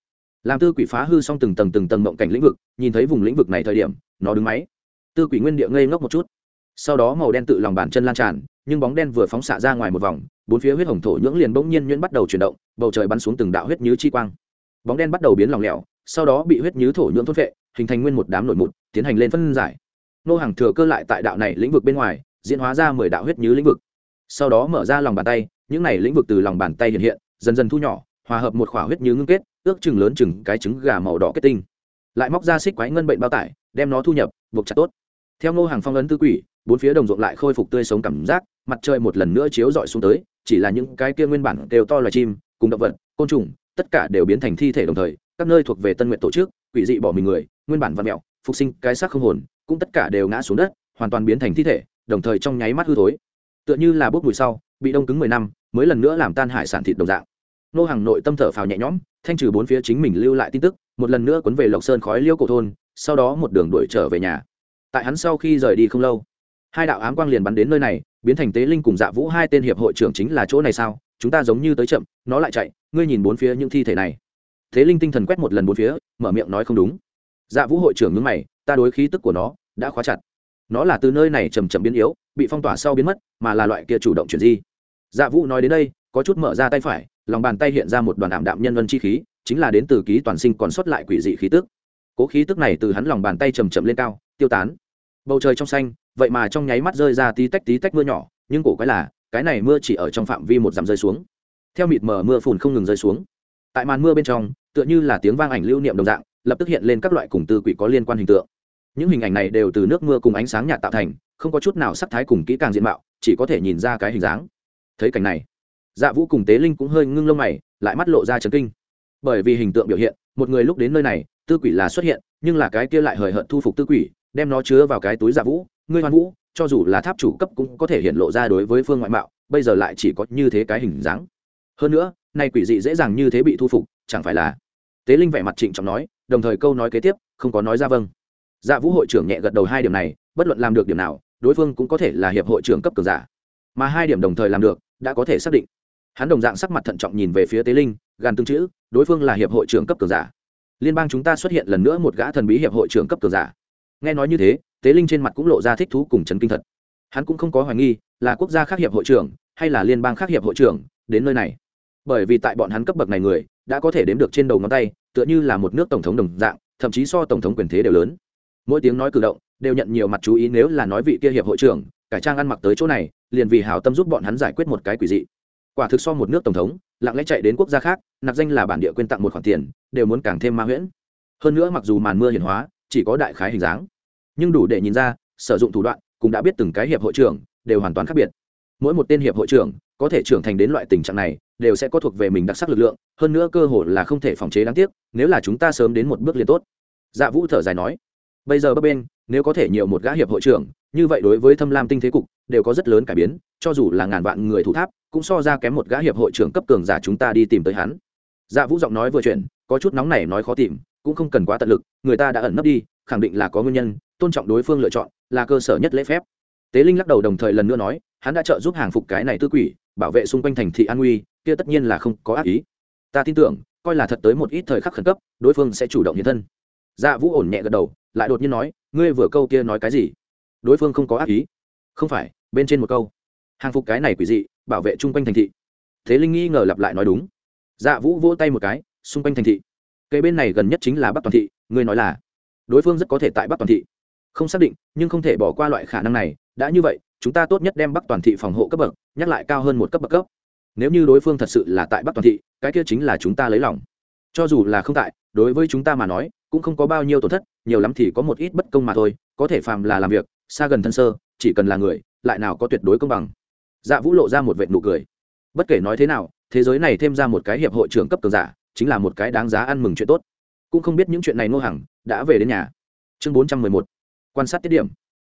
[SPEAKER 1] Làm tư quỷ phá hư xong từng tầng từng tầng mộng cảnh lĩnh vực, nhìn thấy vùng lĩnh vực này thời điểm, nó đứng máy. Tư quỷ nguyên địa ngây ngốc một chút. Sau đó màu đen tự lòng bàn chân lan tràn nhưng bóng đen vừa phóng xạ ra ngoài một vòng, bốn phía huyết hồng thổ nhưỡng liền bỗng nhiên nhuyễn bắt đầu chuyển động, bầu trời bắn xuống từng đạo huyết nhứ chi quang. Bóng đen bắt đầu biến lỏng lẻo, sau đó bị huyết nhứ thổ nhưỡng thốt vệ hình thành nguyên một đám nổi mụn, tiến hành lên phân giải. Nô hàng thừa cơ lại tại đạo này lĩnh vực bên ngoài, diễn hóa ra mười đạo huyết nhứ lĩnh vực. Sau đó mở ra lòng bàn tay, những này lĩnh vực từ lòng bàn tay hiện hiện, dần dần thu nhỏ, hòa hợp một khỏa huyết nhứ ngưng kết, ước chừng lớn chừng cái trứng gà màu đỏ kết tinh. Lại móc ra xích quái ngân bệnh bao tải, đem nó thu nhập, buộc chặt tốt theo ngô hàng phong ấn tư quỷ, bốn phía đồng ruộng lại khôi phục tươi sống cảm giác, mặt trời một lần nữa chiếu rọi xuống tới, chỉ là những cái kia nguyên bản đều to loài chim, cùng động vật, côn trùng, tất cả đều biến thành thi thể đồng thời, các nơi thuộc về tân nguyện tổ chức, quỷ dị bỏ mình người, nguyên bản văn mẹo phục sinh cái xác không hồn, cũng tất cả đều ngã xuống đất, hoàn toàn biến thành thi thể, đồng thời trong nháy mắt hư thối. Tựa như là bốc mùi sau, bị đông cứng mười năm, mới lần nữa làm tan hải sản thịt đồng dạng. Nô hàng nội tâm thở phào nhẹ nhõm, thanh trừ bốn phía chính mình lưu lại tin tức, một lần nữa cuốn về lộc sơn khói liêu cổ thôn, sau đó một đường đuổi trở về nhà tại hắn sau khi rời đi không lâu, hai đạo ám quang liền bắn đến nơi này, biến thành tế linh cùng dạ vũ hai tên hiệp hội trưởng chính là chỗ này sao? Chúng ta giống như tới chậm, nó lại chạy, ngươi nhìn bốn phía những thi thể này. Thế linh tinh thần quét một lần bốn phía, mở miệng nói không đúng. Dạ vũ hội trưởng nhướng mày, ta đối khí tức của nó đã khóa chặt. Nó là từ nơi này chầm chậm biến yếu, bị phong tỏa sau biến mất, mà là loại kia chủ động chuyển di. Dạ vũ nói đến đây, có chút mở ra tay phải, lòng bàn tay hiện ra một đoàn ảm đạm nhân vân chi khí, chính là đến từ ký toàn sinh còn sót lại quỷ dị khí tức. Cố khí tức này từ hắn lòng bàn tay chầm chậm lên cao tiêu tán. Bầu trời trong xanh, vậy mà trong nháy mắt rơi ra tí tách tí tách mưa nhỏ, nhưng cổ quái là, cái này mưa chỉ ở trong phạm vi một dặm rơi xuống. Theo mịt mờ mưa phùn không ngừng rơi xuống. Tại màn mưa bên trong, tựa như là tiếng vang ảnh lưu niệm đồng dạng, lập tức hiện lên các loại cùng tư quỷ có liên quan hình tượng. Những hình ảnh này đều từ nước mưa cùng ánh sáng nhạt tạo thành, không có chút nào sắc thái cùng kỹ càng diện mạo, chỉ có thể nhìn ra cái hình dáng. Thấy cảnh này dạ vũ cùng tế linh cũng hơi ngưng lông mày, lại mắt lộ ra trấn kinh. Bởi vì hình tượng biểu hiện, một người lúc đến nơi này, tư quỷ là xuất hiện, nhưng là cái kia lại hời hợt thu phục tư quỷ đem nó chứa vào cái túi dạ vũ, ngươi hoan vũ, cho dù là tháp chủ cấp cũng có thể hiện lộ ra đối với phương ngoại mạo, bây giờ lại chỉ có như thế cái hình dáng. Hơn nữa, nay quỷ dị dễ dàng như thế bị thu phục, chẳng phải là? Tế linh vẻ mặt trịnh trọng nói, đồng thời câu nói kế tiếp, không có nói ra vâng. Dạ vũ hội trưởng nhẹ gật đầu hai điểm này, bất luận làm được điểm nào, đối phương cũng có thể là hiệp hội trưởng cấp cường giả. Mà hai điểm đồng thời làm được, đã có thể xác định. Hắn đồng dạng sắc mặt thận trọng nhìn về phía tế linh, gàn tương chữ, đối phương là hiệp hội trưởng cấp cường giả. Liên bang chúng ta xuất hiện lần nữa một gã thần bí hiệp hội trưởng cấp cường giả nghe nói như thế, tế linh trên mặt cũng lộ ra thích thú cùng chấn kinh thật. Hắn cũng không có hoài nghi là quốc gia khác hiệp hội trưởng hay là liên bang khác hiệp hội trưởng đến nơi này. Bởi vì tại bọn hắn cấp bậc này người, đã có thể đếm được trên đầu ngón tay, tựa như là một nước tổng thống đồng dạng, thậm chí so tổng thống quyền thế đều lớn. Mỗi tiếng nói cử động, đều nhận nhiều mặt chú ý nếu là nói vị kia hiệp hội trưởng, cải trang ăn mặc tới chỗ này, liền vì hảo tâm giúp bọn hắn giải quyết một cái quỷ dị. Quả thực so một nước tổng thống, lặng lẽ chạy đến quốc gia khác, nạp danh là bản địa quyên tặng một khoản tiền, đều muốn càng thêm ma huyễn. Hơn nữa mặc dù màn mưa hiển hóa chỉ có đại khái hình dáng. Nhưng đủ để nhìn ra, sử dụng thủ đoạn cũng đã biết từng cái hiệp hội trưởng đều hoàn toàn khác biệt. Mỗi một tên hiệp hội trưởng có thể trưởng thành đến loại tình trạng này, đều sẽ có thuộc về mình đặc sắc lực lượng, hơn nữa cơ hội là không thể phòng chế đáng tiếc, nếu là chúng ta sớm đến một bước liền tốt. Dạ vũ thở dài nói. Bây giờ bấp bên nếu có thể nhiều một gã hiệp hội trưởng, như vậy đối với thâm lam tinh thế cục đều có rất lớn cải biến, cho dù là ngàn vạn người thủ tháp, cũng so ra kém một gã hiệp hội trưởng cấp cường giả chúng ta đi tìm tới hắn. Dạ vũ giọng nói vừa chuyện có chút nóng này nói khó tìm cũng không cần quá tận lực, người ta đã ẩn nấp đi, khẳng định là có nguyên nhân, tôn trọng đối phương lựa chọn, là cơ sở nhất lễ phép. Tế linh lắc đầu đồng thời lần nữa nói, hắn đã trợ giúp hàng phục cái này tư quỷ, bảo vệ xung quanh thành thị an nguy, kia tất nhiên là không có ác ý. Ta tin tưởng, coi là thật tới một ít thời khắc khẩn cấp, đối phương sẽ chủ động hiện thân. Dạ vũ ổn nhẹ gật đầu, lại đột nhiên nói, ngươi vừa câu kia nói cái gì? Đối phương không có ác ý. Không phải, bên trên một câu. Hàng phục cái này quỷ dị, bảo vệ chung quanh thành thị. Thế linh nghi ngờ lặp lại nói đúng. Dạ vũ vỗ tay một cái, xung quanh thành thị cây bên này gần nhất chính là bắc toàn thị, ngươi nói là? Đối phương rất có thể tại bắc toàn thị. Không xác định, nhưng không thể bỏ qua loại khả năng này. Đã như vậy, chúng ta tốt nhất đem bắc toàn thị phòng hộ cấp bậc, nhắc lại cao hơn một cấp bậc cấp nếu như đối phương thật sự là tại bắc toàn thị, cái kia chính là chúng ta lấy lòng. Cho dù là không tại, đối với chúng ta mà nói, cũng không có bao nhiêu tổn thất, nhiều lắm thì có một ít bất công mà thôi, có thể phàm là làm việc, xa gần thân sơ, chỉ cần là người, lại nào có tuyệt đối công bằng. Dạ vũ lộ ra một vệ nụ cười. Bất kể nói thế nào, thế giới này thêm ra một cái hiệp hội trưởng cấp cường giả chính là một cái đáng giá ăn mừng chuyện tốt. Cũng không biết những chuyện này nô hàng đã về đến nhà. Chương bốn trăm mười một, quan sát tiết điểm.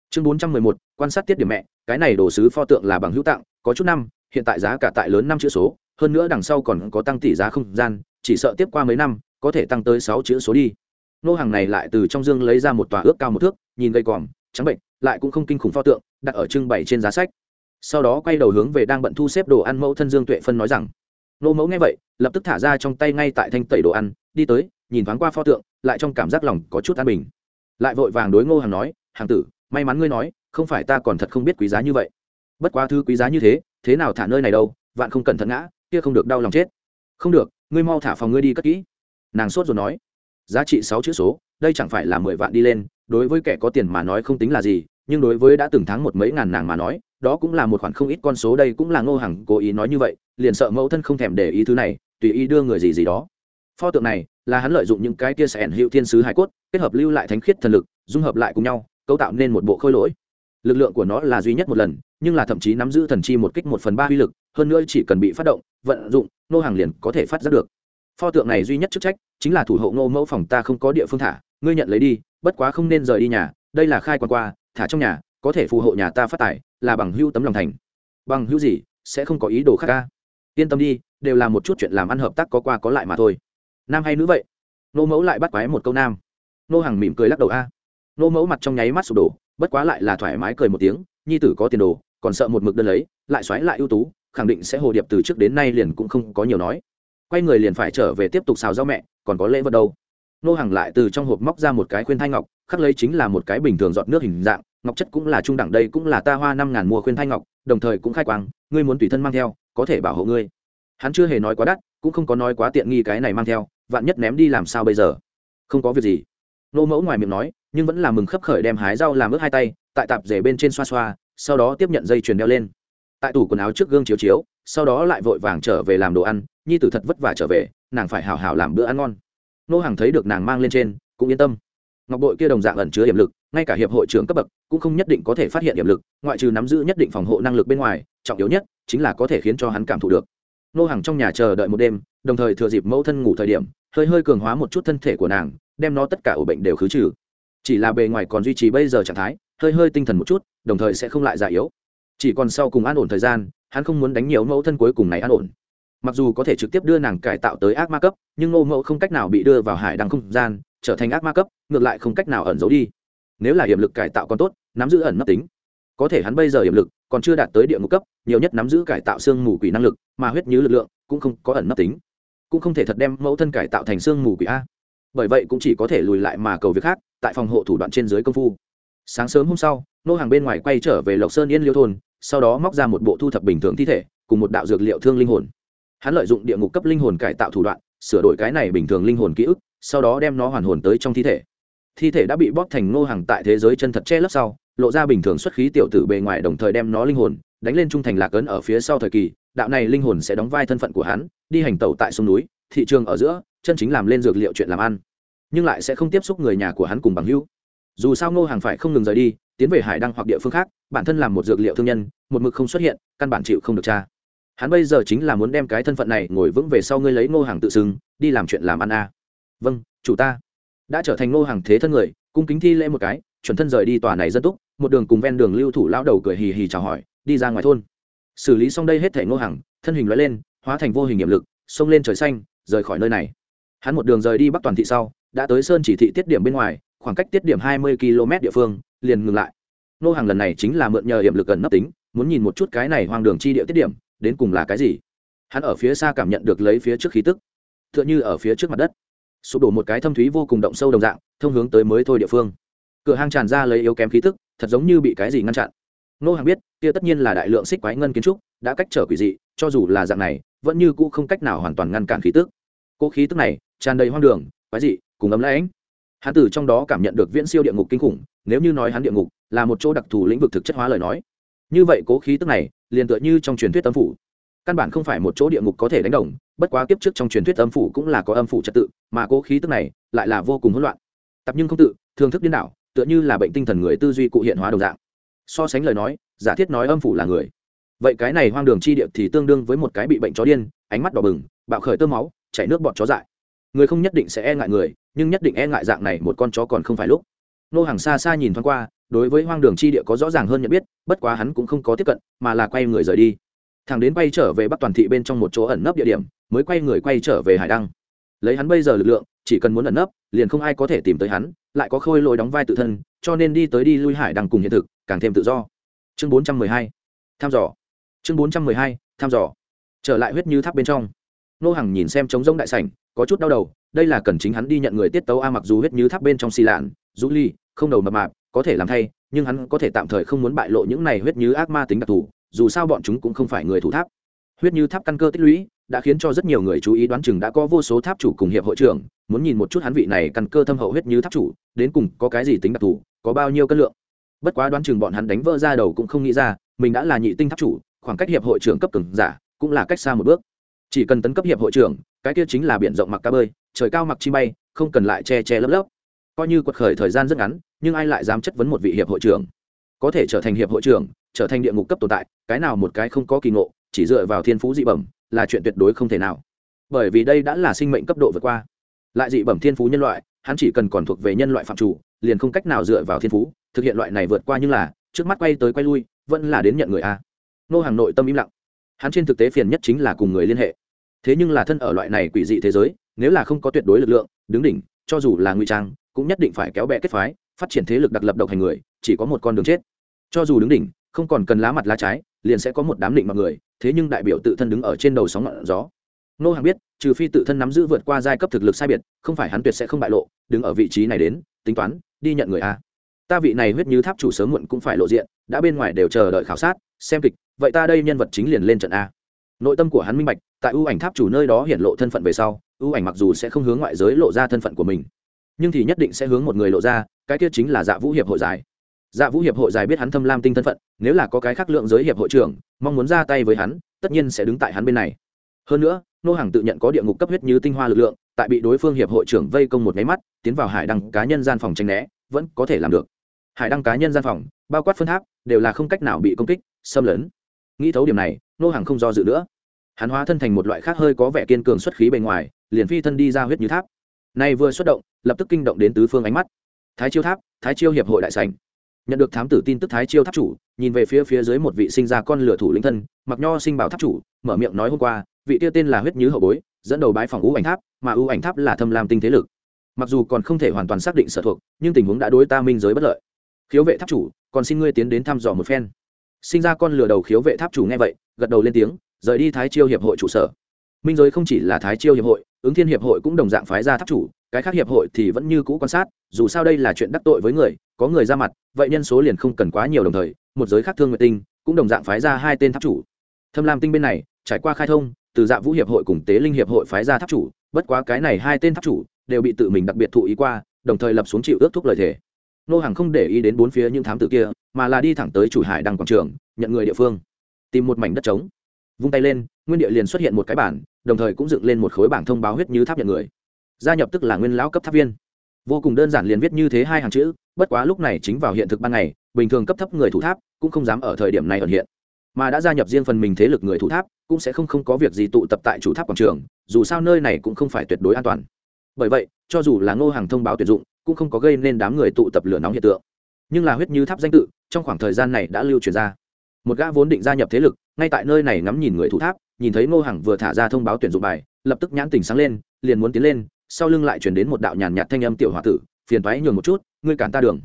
[SPEAKER 1] Chương bốn trăm mười một, quan sát tiết điểm mẹ, cái này đồ sứ pho tượng là bằng hữu tặng, có chút năm, hiện tại giá cả tại lớn năm chữ số, hơn nữa đằng sau còn có tăng tỷ giá không gian, chỉ sợ tiếp qua mấy năm, có thể tăng tới sáu chữ số đi. Nô hàng này lại từ trong dương lấy ra một tòa ước cao một thước, nhìn gây còm, trắng bệnh, lại cũng không kinh khủng pho tượng, đặt ở trưng bày trên giá sách. Sau đó quay đầu hướng về đang bận thu xếp đồ ăn mẫu thân dương tuệ phân nói rằng nô mẫu nghe vậy, lập tức thả ra trong tay ngay tại thanh tẩy đồ ăn, đi tới, nhìn thoáng qua pho tượng, lại trong cảm giác lòng có chút an bình. Lại vội vàng đối ngô hàng nói hàng tử, may mắn ngươi nói, không phải ta còn thật không biết quý giá như vậy. Bất quá thứ quý giá như thế thế nào thả nơi này đâu, vạn không cẩn thận ngã, kia không được đau lòng chết. Không được, ngươi mau thả phòng ngươi đi cất kỹ. Nàng sốt rồi nói. Giá trị sáu chữ số, đây chẳng phải là mười vạn đi lên, đối với kẻ có tiền mà nói không tính là gì, nhưng đối với đã từng tháng một mấy ngàn nàng mà nói đó cũng là một khoản không ít con số đây cũng là ngô hằng cố ý nói như vậy, liền sợ mẫu thân không thèm để ý thứ này, tùy ý đưa người gì gì đó. Pho tượng này là hắn lợi dụng những cái kia sẻn hữu hiệu thiên sứ hải cốt, kết hợp lưu lại thánh khiết thần lực, dung hợp lại cùng nhau, cấu tạo nên một bộ khôi lỗi. Lực lượng của nó là duy nhất một lần, nhưng là thậm chí nắm giữ thần chi một kích một phần ba uy lực, hơn nữa chỉ cần bị phát động, vận dụng nô hàng liền có thể phát giác được. Pho tượng này duy nhất chức trách chính là thủ hộ ngô mẫu phòng ta không có địa phương thả, ngươi nhận lấy đi, bất quá không nên rời đi nhà, đây là khai quan qua, thả trong nhà có thể phù hộ nhà ta phát tài, là bằng hưu tấm lòng thành. Bằng hưu gì, sẽ không có ý đồ khác ca. Yên tâm đi, đều là một chút chuyện làm ăn hợp tác có qua có lại mà thôi. Nam hay nữ vậy? Nô mẫu lại bắt quái một câu nam. Nô hàng mỉm cười lắc đầu a. Nô mẫu mặt trong nháy mắt sụp đổ, bất quá lại là thoải mái cười một tiếng, nhi tử có tiền đồ, còn sợ một mực đơn lấy, lại xoáy lại ưu tú, khẳng định sẽ hồ điệp từ trước đến nay liền cũng không có nhiều nói. Quay người liền phải trở về tiếp tục xào rau mẹ, còn có lễ vật đâu? Nô hàng lại từ trong hộp móc ra một cái khuyên thai ngọc, khắc lấy chính là một cái bình thường dọn nước hình dạng ngọc chất cũng là trung đẳng đây cũng là ta hoa năm ngàn mua khuyên thai ngọc, đồng thời cũng khai quang, ngươi muốn tùy thân mang theo, có thể bảo hộ ngươi. Hắn chưa hề nói quá đắt, cũng không có nói quá tiện nghi cái này mang theo, vạn nhất ném đi làm sao bây giờ? Không có việc gì. Nô mẫu ngoài miệng nói, nhưng vẫn là mừng khấp khởi đem hái rau làm ướt hai tay, tại tạp rể bên trên xoa xoa, sau đó tiếp nhận dây chuyền đeo lên. Tại tủ quần áo trước gương chiếu chiếu, sau đó lại vội vàng trở về làm đồ ăn, nhi tử thật vất vả trở về, nàng phải hào hào làm bữa ăn ngon. Nô hàng thấy được nàng mang lên trên, cũng yên tâm ngọc bội kia đồng dạng ẩn chứa hiểm lực, ngay cả hiệp hội trưởng cấp bậc cũng không nhất định có thể phát hiện hiểm lực, ngoại trừ nắm giữ nhất định phòng hộ năng lực bên ngoài, trọng yếu nhất chính là có thể khiến cho hắn cảm thụ được. Nô hàng trong nhà chờ đợi một đêm, đồng thời thừa dịp mẫu thân ngủ thời điểm, hơi hơi cường hóa một chút thân thể của nàng, đem nó tất cả ổ bệnh đều khứ trừ. Chỉ là bề ngoài còn duy trì bây giờ trạng thái, hơi hơi tinh thần một chút, đồng thời sẽ không lại già yếu. Chỉ còn sau cùng an ổn thời gian, hắn không muốn đánh nhiều mẫu thân cuối cùng này an ổn. Mặc dù có thể trực tiếp đưa nàng cải tạo tới ác ma cấp, nhưng ngô mẫu không cách nào bị đưa vào hải đăng không gian trở thành ác ma cấp, ngược lại không cách nào ẩn giấu đi. Nếu là hiểm lực cải tạo còn tốt, nắm giữ ẩn nấp tính. Có thể hắn bây giờ hiểm lực còn chưa đạt tới địa ngục cấp, nhiều nhất nắm giữ cải tạo xương mù quỷ năng lực, mà huyết như lực lượng cũng không có ẩn nấp tính. Cũng không thể thật đem mẫu thân cải tạo thành xương mù quỷ a. Bởi vậy cũng chỉ có thể lùi lại mà cầu việc khác, tại phòng hộ thủ đoạn trên dưới công phu. Sáng sớm hôm sau, nô hàng bên ngoài quay trở về lộc sơn yên liêu thôn, sau đó móc ra một bộ thu thập bình thường thi thể, cùng một đạo dược liệu thương linh hồn. Hắn lợi dụng địa ngục cấp linh hồn cải tạo thủ đoạn, sửa đổi cái này bình thường linh hồn ký ức sau đó đem nó hoàn hồn tới trong thi thể. Thi thể đã bị bóp thành Ngô hàng tại thế giới chân thật che lấp sau, lộ ra bình thường xuất khí tiểu tử bề ngoài đồng thời đem nó linh hồn đánh lên trung thành lạc ấn ở phía sau thời kỳ, đạo này linh hồn sẽ đóng vai thân phận của hắn, đi hành tẩu tại sông núi, thị trường ở giữa, chân chính làm lên dược liệu chuyện làm ăn, nhưng lại sẽ không tiếp xúc người nhà của hắn cùng bằng hữu. Dù sao ngô hàng phải không ngừng rời đi, tiến về hải đăng hoặc địa phương khác, bản thân làm một dược liệu thương nhân, một mực không xuất hiện, căn bản chịu không được cha. Hắn bây giờ chính là muốn đem cái thân phận này ngồi vững về sau ngươi lấy ngô hàng tự xưng, đi làm chuyện làm ăn a vâng chủ ta. Đã trở thành ngô hàng thế thân người, cung kính thi lễ một cái, chuẩn thân rời đi tòa này dân túc, một đường cùng ven đường lưu thủ lão đầu cười hì hì chào hỏi, đi ra ngoài thôn. Xử lý xong đây hết thể ngô hàng, thân hình loại lên, hóa thành vô hình nghiệm lực, xông lên trời xanh, rời khỏi nơi này. Hắn một đường rời đi bắc toàn thị sau, đã tới sơn chỉ thị tiết điểm bên ngoài, khoảng cách tiết điểm hai mươi km địa phương, liền ngừng lại. Nô hàng lần này chính là mượn nhờ hiểm lực gần nấp tính, muốn nhìn một chút cái này hoang đường chi địa tiết điểm, đến cùng là cái gì. Hắn ở phía xa cảm nhận được lấy phía trước khí tức t h ư ợ n h ư ở phía trước mặt đất sụp đổ một cái thâm thúy vô cùng động sâu đồng dạng, thông hướng tới mới thôi địa phương. Cửa hang tràn ra lấy yếu kém khí tức, thật giống như bị cái gì ngăn chặn. Nô hàng biết, kia tất nhiên là đại lượng xích quái ngân kiến trúc, đã cách trở quỷ dị, cho dù là dạng này, vẫn như cũ không cách nào hoàn toàn ngăn cản khí tức. Cỗ khí tức này, tràn đầy hoang đường, quái dị, cùng ấm lãnh. Hắn từ trong đó cảm nhận được viễn siêu địa ngục kinh khủng, nếu như nói hắn địa ngục, là một chỗ đặc thù lĩnh vực thực chất hóa lời nói. Như vậy cố khí tức này, liền tựa như trong truyền thuyết âm phủ căn bản không phải một chỗ địa ngục có thể đánh đồng, bất quá kiếp trước trong truyền thuyết âm phủ cũng là có âm phủ trật tự, mà cố khí tức này lại là vô cùng hỗn loạn. Tập nhưng không tự, thường thức điên đảo, tựa như là bệnh tinh thần người tư duy cụ hiện hóa đồng dạng. So sánh lời nói, giả thiết nói âm phủ là người. Vậy cái này hoang đường chi địa thì tương đương với một cái bị bệnh chó điên, ánh mắt đỏ bừng, bạo khởi tơ máu, chảy nước bọt chó dại. Người không nhất định sẽ e ngại người, nhưng nhất định e ngại dạng này một con chó còn không phải lúc. Nô hàng xa xa nhìn thoáng qua, đối với hoang đường chi địa có rõ ràng hơn nhận biết, bất quá hắn cũng không có tiếp cận, mà là quay người rời đi thằng đến quay trở về bắc toàn thị bên trong một chỗ ẩn nấp địa điểm, mới quay người quay trở về hải đăng. Lấy hắn bây giờ lực lượng, chỉ cần muốn ẩn nấp, liền không ai có thể tìm tới hắn, lại có khôi lỗi đóng vai tự thân, cho nên đi tới đi lui hải đăng cùng hiện thực, càng thêm tự do. Chương bốn trăm mười hai, thăm dò. Chương bốn trăm mười hai, thăm dò. Trở lại huyết như tháp bên trong. Nô hàng nhìn xem trống rỗng đại sảnh, có chút đau đầu, đây là cần chính hắn đi nhận người tiết tấu a mặc dù huyết như tháp bên trong xì lạn rũ ly, không đầu mập mạp, có thể làm thay, nhưng hắn có thể tạm thời không muốn bại lộ những này huyết như ác ma tính đặc thù dù sao bọn chúng cũng không phải người thủ tháp. Huyết như tháp căn cơ tích lũy, đã khiến cho rất nhiều người chú ý đoán chừng đã có vô số tháp chủ cùng hiệp hội trưởng, muốn nhìn một chút hắn vị này căn cơ thâm hậu huyết như tháp chủ, đến cùng có cái gì tính đặc thù, có bao nhiêu cân lượng. Bất quá đoán chừng bọn hắn đánh vỡ ra đầu cũng không nghĩ ra, mình đã là nhị tinh tháp chủ, khoảng cách hiệp hội trưởng cấp cường giả cũng là cách xa một bước. Chỉ cần tấn cấp hiệp hội trưởng, cái kia chính là biển rộng mặc cá bơi, trời cao mặc chi bay, không cần lại che che lấp lấp. Coi như quật khởi thời gian rất ngắn, nhưng ai lại dám chất vấn một vị hiệp hội trưởng? Có thể trở thành hiệp hội trưởng trở thành địa ngục cấp tồn tại, cái nào một cái không có kỳ ngộ, chỉ dựa vào thiên phú dị bẩm, là chuyện tuyệt đối không thể nào. Bởi vì đây đã là sinh mệnh cấp độ vượt qua. Lại dị bẩm thiên phú nhân loại, hắn chỉ cần còn thuộc về nhân loại phạm chủ, liền không cách nào dựa vào thiên phú, thực hiện loại này vượt qua nhưng là, trước mắt quay tới quay lui, vẫn là đến nhận người a. Nô hàng nội tâm im lặng. Hắn trên thực tế phiền nhất chính là cùng người liên hệ. Thế nhưng là thân ở loại này quỷ dị thế giới, nếu là không có tuyệt đối lực lượng, đứng đỉnh, cho dù là ngụy trang, cũng nhất định phải kéo bẹ kết phái, phát triển thế lực đặc lập độc hành người, chỉ có một con đường chết. Cho dù đứng đỉnh không còn cần lá mặt lá trái, liền sẽ có một đám định mọi người, thế nhưng đại biểu tự thân đứng ở trên đầu sóng ngọn gió. Nô hàng biết, trừ phi tự thân nắm giữ vượt qua giai cấp thực lực sai biệt, không phải hắn tuyệt sẽ không bại lộ, đứng ở vị trí này đến, tính toán, đi nhận người a. Ta vị này huyết như tháp chủ sớm muộn cũng phải lộ diện, đã bên ngoài đều chờ đợi khảo sát, xem kịch, vậy ta đây nhân vật chính liền lên trận a. Nội tâm của hắn minh bạch, tại ưu ảnh tháp chủ nơi đó hiện lộ thân phận về sau, ưu ảnh mặc dù sẽ không hướng ngoại giới lộ ra thân phận của mình, nhưng thì nhất định sẽ hướng một người lộ ra, cái kia chính là dạ vũ hiệp hội giải dạ vũ hiệp hội giải biết hắn thâm lam tinh thân phận, nếu là có cái khác lượng giới hiệp hội trưởng, mong muốn ra tay với hắn, tất nhiên sẽ đứng tại hắn bên này. Hơn nữa, nô hàng tự nhận có địa ngục cấp huyết như tinh hoa lực lượng, tại bị đối phương hiệp hội trưởng vây công một nháy mắt, tiến vào hải đăng cá nhân gian phòng tranh né, vẫn có thể làm được. Hải đăng cá nhân gian phòng, bao quát phân tháp, đều là không cách nào bị công kích, xâm lấn. Nghĩ thấu điểm này, nô hàng không do dự nữa. Hắn hóa thân thành một loại khác hơi có vẻ kiên cường xuất khí bề ngoài, liền phi thân đi ra huyết như tháp. Nay vừa xuất động, lập tức kinh động đến tứ phương ánh mắt. Thái chiêu tháp, thái chiêu hiệp hội đại sành nhận được thám tử tin tức thái chiêu tháp chủ, nhìn về phía phía dưới một vị sinh ra con lửa thủ lĩnh thân mặc nho sinh bảo tháp chủ, mở miệng nói hôm qua, vị tiêu tên là huyết như hậu bối, dẫn đầu bái phòng ưu ảnh tháp, mà ưu ảnh tháp là thâm lam tinh thế lực. Mặc dù còn không thể hoàn toàn xác định sở thuộc, nhưng tình huống đã đối ta minh giới bất lợi. Khiếu vệ tháp chủ, còn xin ngươi tiến đến thăm dò một phen. Sinh ra con lửa đầu khiếu vệ tháp chủ nghe vậy, gật đầu lên tiếng, rời đi thái chiêu hiệp hội trụ sở. Minh giới không chỉ là thái chiêu hiệp hội ứng thiên hiệp hội cũng đồng dạng phái ra tháp chủ, cái khác hiệp hội thì vẫn như cũ quan sát, dù sao đây là chuyện đắc tội với người, có người ra mặt, vậy nhân số liền không cần quá nhiều đồng thời, một giới khác thương nguyện tinh cũng đồng dạng phái ra hai tên tháp chủ. Thâm lam tinh bên này, trải qua khai thông, từ dạ vũ hiệp hội cùng tế linh hiệp hội phái ra tháp chủ, bất quá cái này hai tên tháp chủ đều bị tự mình đặc biệt thụ ý qua, đồng thời lập xuống chịu ước thúc lời thề. Nô hàng không để ý đến bốn phía những thám tử kia, mà là đi thẳng tới chủ hải đăng quảng trường, nhận người địa phương, tìm một mảnh đất trống vung tay lên, nguyên địa liền xuất hiện một cái bản, đồng thời cũng dựng lên một khối bảng thông báo huyết như tháp nhận người. Gia nhập tức là nguyên lão cấp tháp viên. Vô cùng đơn giản liền viết như thế hai hàng chữ, bất quá lúc này chính vào hiện thực ban ngày, bình thường cấp thấp người thủ tháp cũng không dám ở thời điểm này ẩn hiện. Mà đã gia nhập riêng phần mình thế lực người thủ tháp, cũng sẽ không không có việc gì tụ tập tại chủ tháp quảng trường, dù sao nơi này cũng không phải tuyệt đối an toàn. Bởi vậy, cho dù là ngô hàng thông báo tuyển dụng, cũng không có gây nên đám người tụ tập lửa nóng hiện tượng. Nhưng là huyết như tháp danh tự, trong khoảng thời gian này đã lưu truyền ra một gã vốn định gia nhập thế lực, ngay tại nơi này ngắm nhìn người thủ tháp, nhìn thấy ngô Hằng vừa thả ra thông báo tuyển dụng bài, lập tức nhãn tình sáng lên, liền muốn tiến lên, sau lưng lại chuyển đến một đạo nhàn nhạt thanh âm tiểu h o a tử, phiền thoái nhường một chút, ngươi cản ta đường.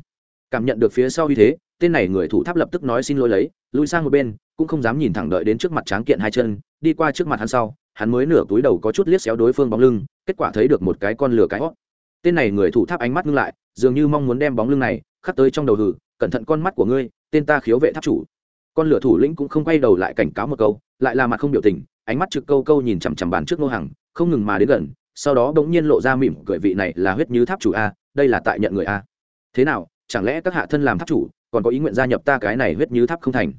[SPEAKER 1] Cảm nhận được phía sau uy thế, tên này người thủ tháp lập tức nói xin lỗi lấy lùi sang một bên, cũng không dám nhìn thẳng đợi đến trước mặt tráng kiện hai chân, đi qua trước mặt hắn sau, hắn mới nửa túi đầu có chút liếc xéo đối phương bóng lưng, kết quả thấy được một cái con lửa cái hót. Tên này người thủ tháp ánh mắt ngưng lại, dường như mong muốn đem bóng lưng này khắc tới trong đầu hử, cẩn thận con mắt của ngươi, tên ta khiếu vệ tháp chủ con lửa thủ lĩnh cũng không quay đầu lại cảnh cáo một câu, lại là mặt không biểu tình, ánh mắt trực câu câu nhìn chằm chằm bàn trước nô hàng không ngừng mà đến gần, sau đó bỗng nhiên lộ ra mỉm cười vị này là huyết như tháp chủ a, đây là tại nhận người a. Thế nào, chẳng lẽ các hạ thân làm tháp chủ, còn có ý nguyện gia nhập ta cái này huyết như tháp không thành?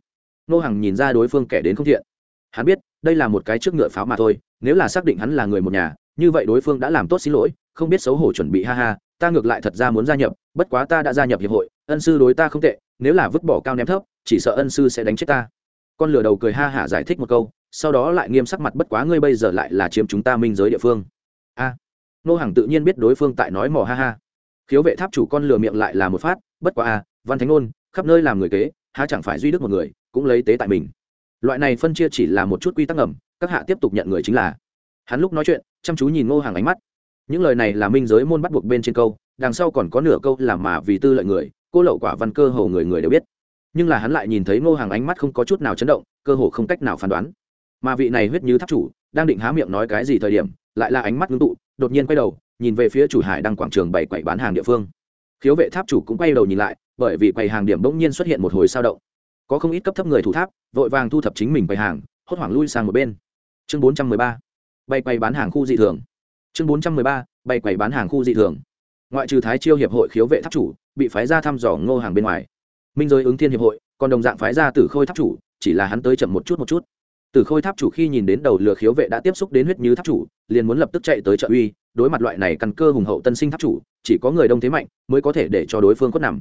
[SPEAKER 1] Nô hàng nhìn ra đối phương kẻ đến không thiện. Hắn biết, đây là một cái trước ngựa pháo mà thôi, nếu là xác định hắn là người một nhà, như vậy đối phương đã làm tốt xin lỗi, không biết xấu hổ chuẩn bị ha ha, ta ngược lại thật ra muốn gia nhập, bất quá ta đã gia nhập hiệp hội, ân sư đối ta không tệ, nếu là vứt bỏ cao ném thấp chỉ sợ ân sư sẽ đánh chết ta. Con lửa đầu cười ha hả giải thích một câu, sau đó lại nghiêm sắc mặt bất quá ngươi bây giờ lại là chiếm chúng ta minh giới địa phương. A. Nô hàng tự nhiên biết đối phương tại nói mò ha ha. Khiếu vệ tháp chủ con lừa miệng lại là một phát, bất quá a, văn thánh ngôn khắp nơi làm người kế, há chẳng phải duy đức một người, cũng lấy tế tại mình. Loại này phân chia chỉ là một chút quy tắc ngầm, các hạ tiếp tục nhận người chính là. Hắn lúc nói chuyện, chăm chú nhìn ngô hàng ánh mắt. Những lời này là minh giới môn bắt buộc bên trên câu, đằng sau còn có nửa câu làm mà vì tư lợi người, cô lậu quả văn cơ hầu người người đều biết nhưng là hắn lại nhìn thấy ngô hàng ánh mắt không có chút nào chấn động, cơ hồ không cách nào phán đoán. Mà vị này huyết như tháp chủ, đang định há miệng nói cái gì thời điểm, lại là ánh mắt ngưng tụ, đột nhiên quay đầu, nhìn về phía chủ hải đang quảng trường bày quầy bán hàng địa phương. Khiếu vệ tháp chủ cũng quay đầu nhìn lại, bởi vì quầy hàng điểm bỗng nhiên xuất hiện một hồi sao động. Có không ít cấp thấp người thủ tháp, vội vàng thu thập chính mình quầy hàng, hốt hoảng lui sang một bên. Chương bốn trăm mười ba bay quầy bán hàng khu dị thường. Chương bốn trăm mười ba bay quầy bán hàng khu dị thường. Ngoại trừ thái chiêu hiệp hội khiếu vệ tháp chủ, bị phái ra thăm dò ngô hàng bên ngoài minh giới ứng thiên hiệp hội, còn đồng dạng phái ra tử khôi tháp chủ, chỉ là hắn tới chậm một chút một chút. Tử khôi tháp chủ khi nhìn đến đầu lửa khiếu vệ đã tiếp xúc đến huyết như tháp chủ, liền muốn lập tức chạy tới trợ uy, đối mặt loại này căn cơ hùng hậu tân sinh tháp chủ, chỉ có người đông thế mạnh mới có thể để cho đối phương quất nằm.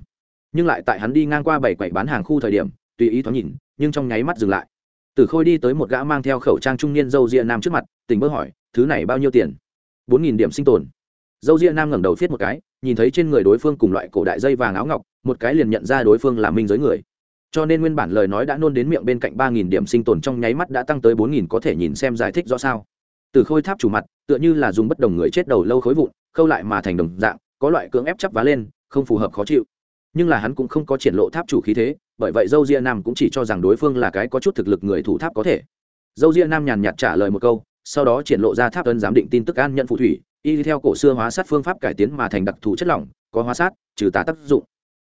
[SPEAKER 1] Nhưng lại tại hắn đi ngang qua bảy quầy bán hàng khu thời điểm, tùy ý thoáng nhìn, nhưng trong nháy mắt dừng lại. Tử khôi đi tới một gã mang theo khẩu trang trung niên dâu ria nam trước mặt, tình bơ hỏi, thứ này bao nhiêu tiền? Bốn nghìn điểm sinh tồn. Dâu ria nam ngẩng đầu viết một cái nhìn thấy trên người đối phương cùng loại cổ đại dây vàng áo ngọc, một cái liền nhận ra đối phương là minh giới người. Cho nên nguyên bản lời nói đã nôn đến miệng bên cạnh ba nghìn điểm sinh tồn trong nháy mắt đã tăng tới bốn nghìn, có thể nhìn xem giải thích rõ sao. Từ khôi tháp chủ mặt, tựa như là dùng bất đồng người chết đầu lâu khối vụn, khâu lại mà thành đồng dạng, có loại cưỡng ép chắp vá lên, không phù hợp khó chịu. Nhưng là hắn cũng không có triển lộ tháp chủ khí thế, bởi vậy dâu ria nam cũng chỉ cho rằng đối phương là cái có chút thực lực người thủ tháp có thể. Dâu ria nam nhàn nhạt trả lời một câu, sau đó triển lộ ra tháp ân giám định tin tức an nhận phù thủy y theo cổ xưa hóa sát phương pháp cải tiến mà thành đặc thù chất lỏng, có hóa sát, trừ tà tác dụng.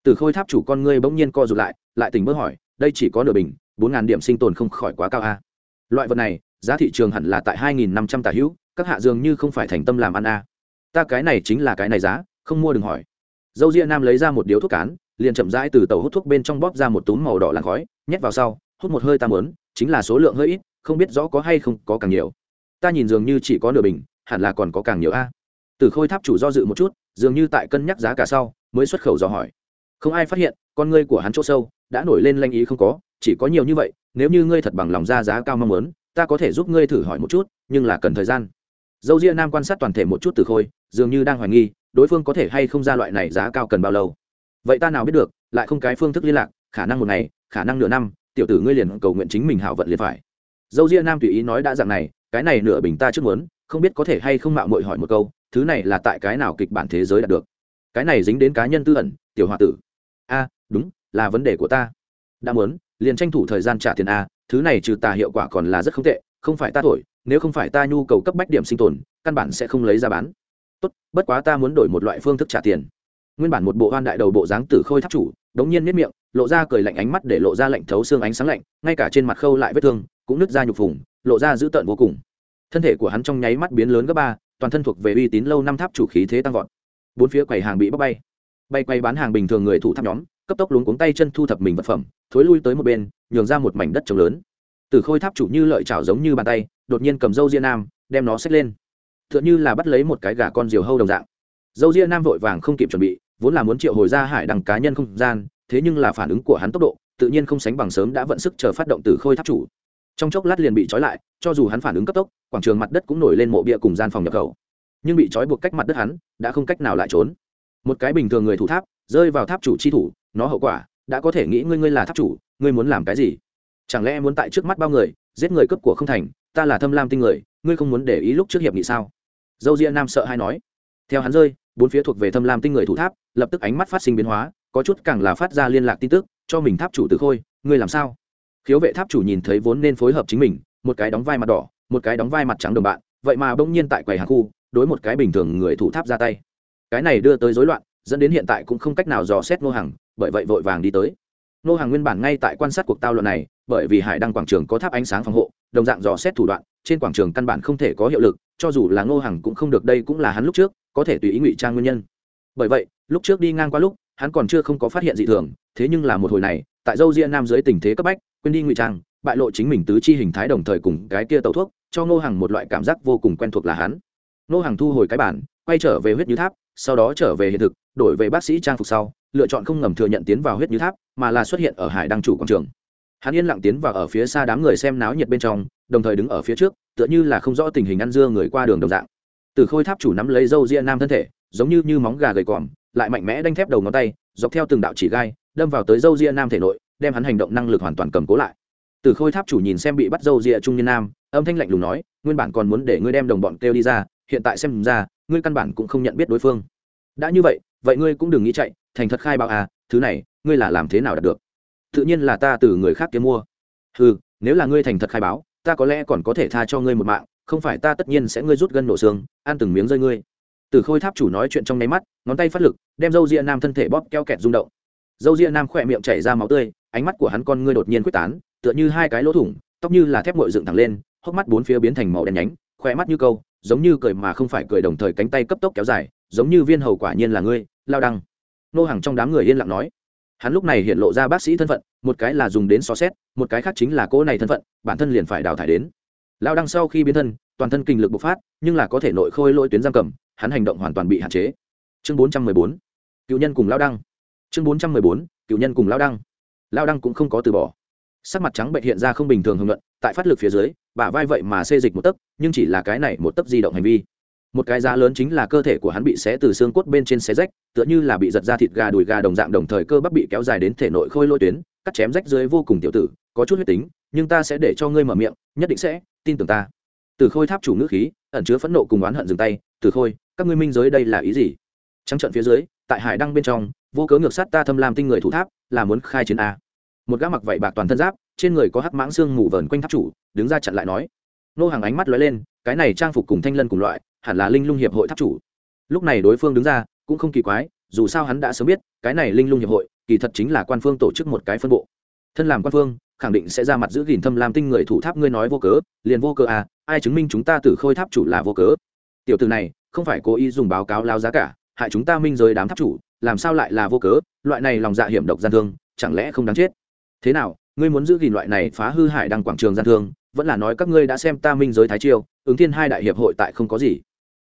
[SPEAKER 1] Từ khôi tháp chủ con ngươi bỗng nhiên co rụt lại lại tỉnh bơ hỏi, đây chỉ có nửa bình, bốn ngàn điểm sinh tồn không khỏi quá cao a. Loại vật này, giá thị trường hẳn là tại hai nghìn năm trăm tả hữu, các hạ dường như không phải thành tâm làm ăn a. Ta cái này chính là cái này giá, không mua đừng hỏi. Dâu ria nam lấy ra một điếu thuốc cán, liền chậm rãi từ tàu hút thuốc bên trong bóp ra một túm màu đỏ làn khói, nhét vào sau, hút một hơi ta mớn chính là số lượng hơi ít, không biết rõ có hay không có càng nhiều. Ta nhìn dường như chỉ có nửa bình hẳn là còn có càng nhiều a. Từ khôi tháp chủ do dự một chút, dường như tại cân nhắc giá cả sau, mới xuất khẩu dò hỏi. Không ai phát hiện, con ngươi của hắn chỗ sâu, đã nổi lên lanh ý không có, chỉ có nhiều như vậy, nếu như ngươi thật bằng lòng ra giá cao mong muốn, ta có thể giúp ngươi thử hỏi một chút, nhưng là cần thời gian. Dâu ria nam quan sát toàn thể một chút từ khôi, dường như đang hoài nghi, đối phương có thể hay không ra loại này giá cao cần bao lâu. Vậy ta nào biết được, lại không cái phương thức liên lạc, khả năng một ngày, khả năng nửa năm, tiểu tử ngươi liền cầu nguyện chính mình hảo vận liền phải. Dâu ria nam tùy ý nói đã dạng này, cái này nửa bình ta trước muốn không biết có thể hay không mạo mội hỏi một câu, thứ này là tại cái nào kịch bản thế giới đạt được? Cái này dính đến cá nhân tư ẩn, tiểu h o a tử. A, đúng, là vấn đề của ta. Đã muốn, liền tranh thủ thời gian trả tiền a, thứ này trừ tà hiệu quả còn là rất không tệ, không phải ta thổi, nếu không phải ta nhu cầu cấp bách điểm sinh tồn, căn bản sẽ không lấy ra bán. Tốt, bất quá ta muốn đổi một loại phương thức trả tiền. Nguyên bản một bộ hoan đại đầu bộ dáng tử khôi tháp chủ, đống nhiên nếp miệng, lộ ra cười lạnh ánh mắt để lộ ra lạnh thấu xương ánh sáng lạnh, ngay cả trên mặt khâu lại vết thương, cũng nứt ra nhục phùng, lộ ra dữ tợn vô cùng thân thể của hắn trong nháy mắt biến lớn gấp ba, toàn thân thuộc về uy tín lâu năm tháp chủ khí thế tăng vọt. Bốn phía quầy hàng bị bóc bay. Bay quay bán hàng bình thường người thủ tháp nhóm, cấp tốc luống cuống tay chân thu thập mình vật phẩm, thối lui tới một bên, nhường ra một mảnh đất trống lớn. Từ khôi tháp chủ như lợi chảo giống như bàn tay, đột nhiên cầm dâu ria nam, đem nó xách lên. T h ư ợ n h ư là bắt lấy một cái gà con diều hâu đồng dạng. Dâu ria nam vội vàng không kịp chuẩn bị, vốn là muốn triệu hồi ra hải đằng cá nhân không gian, thế nhưng là phản ứng của hắn tốc độ, tự nhiên không sánh bằng sớm đã vận sức chờ phát động từ khôi tháp chủ trong chốc lát liền bị trói lại, cho dù hắn phản ứng cấp tốc, quảng trường mặt đất cũng nổi lên mộ bia cùng gian phòng nhập khẩu. Nhưng bị trói buộc cách mặt đất hắn, đã không cách nào lại trốn. Một cái bình thường người thủ tháp, rơi vào tháp chủ chi thủ, nó hậu quả, đã có thể nghĩ ngươi ngươi là tháp chủ, ngươi muốn làm cái gì? Chẳng lẽ muốn tại trước mắt bao người, giết người cấp của không thành, ta là thâm lam tinh người, ngươi không muốn để ý lúc trước hiệp nghị sao? Dâu ria nam sợ hay nói. Theo hắn rơi, bốn phía thuộc về thâm lam tinh người thủ tháp, lập tức ánh mắt phát sinh biến hóa, có chút càng là phát ra liên lạc tin tức, cho mình tháp chủ từ khôi, ngươi làm sao? Khiếu vệ tháp chủ nhìn thấy vốn nên phối hợp chính mình, một cái đóng vai mặt đỏ, một cái đóng vai mặt trắng đồng bạn, vậy mà bỗng nhiên tại quầy hàng khu, đối một cái bình thường người thủ tháp ra tay. Cái này đưa tới rối loạn, dẫn đến hiện tại cũng không cách nào dò xét ngô hàng bởi vậy vội vàng đi tới. Ngô hàng nguyên bản ngay tại quan sát cuộc tao luận này, bởi vì hải đăng quảng trường có tháp ánh sáng phòng hộ, đồng dạng dò xét thủ đoạn, trên quảng trường căn bản không thể có hiệu lực, cho dù là ngô hằng cũng không được, đây cũng là hắn lúc trước, có thể tùy ý ngụy trang nguyên nhân. Bởi vậy, lúc trước đi ngang qua lúc, hắn còn chưa không có phát hiện gì thường, thế nhưng là một hồi này, tại dâu ria nam dưới tình thế cấp bách quên đi ngụy trang, bại lộ chính mình tứ chi hình thái đồng thời cùng cái kia tẩu thuốc, cho ngô hằng một loại cảm giác vô cùng quen thuộc là hắn. Ngô hằng thu hồi cái bản, quay trở về huyết như tháp, sau đó trở về hiện thực, đổi về bác sĩ trang phục sau, lựa chọn không ngầm thừa nhận tiến vào huyết như tháp, mà là xuất hiện ở hải đăng chủ quảng trường. Hắn yên lặng tiến vào ở phía xa đám người xem náo nhiệt bên trong, đồng thời đứng ở phía trước, tựa như là không rõ tình hình ăn dưa người qua đường đồng dạng. Từ khôi tháp chủ nắm lấy dâu ria nam thân thể, giống như như móng gà gầy còm, lại mạnh mẽ đanh thép đầu ngón tay, dọc theo từng đạo chỉ gai, đâm vào tới dâu ria nam thể nội đem hắn hành động năng lực hoàn toàn cầm cố lại. Từ khôi tháp chủ nhìn xem bị bắt dâu dịa trung niên nam, âm thanh lạnh lùng nói, nguyên bản còn muốn để ngươi đem đồng bọn kêu đi ra, hiện tại xem ra, ngươi căn bản cũng không nhận biết đối phương. Đã như vậy vậy ngươi cũng đừng nghĩ chạy, thành thật khai báo à thứ này, ngươi là làm thế nào đạt được? Tự nhiên là ta từ người khác kiếm mua. Ừ nếu là ngươi thành thật khai báo, ta có lẽ còn có thể tha cho ngươi một mạng, không phải ta tất nhiên sẽ ngươi rút gân nổ xương, ăn từng miếng rơi ngươi. Từ khôi tháp chủ nói chuyện trong nháy mắt, ngón tay phát lực, đem dâu ria nam thân thể bóp keo kẹt rung động. Dâu ria nam khỏe miệng chảy ra máu tươi ánh mắt của hắn con ngươi đột nhiên quyết tán, tựa như hai cái lỗ thủng, tóc như là thép ngội dựng thẳng lên, hốc mắt bốn phía biến thành màu đen nhánh khỏe mắt như câu, giống như cười mà không phải cười đồng thời cánh tay cấp tốc kéo dài, giống như viên hầu quả nhiên là ngươi, lao đăng. Nô hàng trong đám người yên lặng nói. Hắn lúc này hiện lộ ra bác sĩ thân phận, một cái là dùng đến xó xét, một cái khác chính là cỗ này thân phận, bản thân liền phải đào thải đến. Lao đăng sau khi biến thân, toàn thân kinh lực bộc phát, nhưng là có thể nội khôi lỗi tuyến giam cầm, hắn hành động hoàn toàn bị hạn chế. Chương bốn trăm mười bốn. Cựu nhân cùng lao đăng. Chương bốn trăm mười bốn. Cựu nhân cùng lao đăng lao đăng cũng không có từ bỏ. Sắc mặt trắng bệnh hiện ra không bình thường hưng luận, tại phát lực phía dưới, bả vai vậy mà xê dịch một tấc, nhưng chỉ là cái này một tấc di động hành vi. Một cái giá lớn chính là cơ thể của hắn bị xé từ xương cốt bên trên xé rách, tựa như là bị giật ra thịt gà đùi gà đồng dạng đồng thời cơ bắp bị kéo dài đến thể nội khôi lôi tuyến, cắt chém rách dưới vô cùng tiểu tử, có chút huyết tính, nhưng ta sẽ để cho ngươi mở miệng, nhất định sẽ tin tưởng ta. Từ khôi tháp chủ ngữ khí, ẩn chứa phẫn nộ cùng oán hận dừng tay, từ khôi, các ngươi minh giới đây là ý gì? Trắng trận phía dưới, tại hải đăng bên trong, vô cớ ngược sát ta thâm lam tinh người thủ tháp, là muốn khai chiến a một gã mặc vảy bạc toàn thân giáp, trên người có hắc mãng xương mù vờn quanh tháp chủ, đứng ra chặn lại nói. Nô hàng ánh mắt lóe lên, cái này trang phục cùng thanh lân cùng loại, hẳn là linh lung hiệp hội tháp chủ. Lúc này đối phương đứng ra, cũng không kỳ quái, dù sao hắn đã sớm biết, cái này linh lung hiệp hội, kỳ thật chính là quan phương tổ chức một cái phân bộ. Thân làm quan phương, khẳng định sẽ ra mặt giữ gìn thâm lam tinh người thủ tháp ngươi nói vô cớ, liền vô cớ à ai chứng minh chúng ta từ khôi tháp chủ là vô cớ? Tiểu từ này, không phải cố ý dùng báo cáo lao giá cả, hại chúng ta minh giới đám tháp chủ, làm sao lại là vô cớ? Loại này lòng dạ hiểm độc gian thương, chẳng lẽ không đáng chết? Thế nào, ngươi muốn giữ gìn loại này phá hư hại đăng quảng trường gian thương, vẫn là nói các ngươi đã xem ta minh giới thái chiêu, ứng thiên hai đại hiệp hội tại không có gì.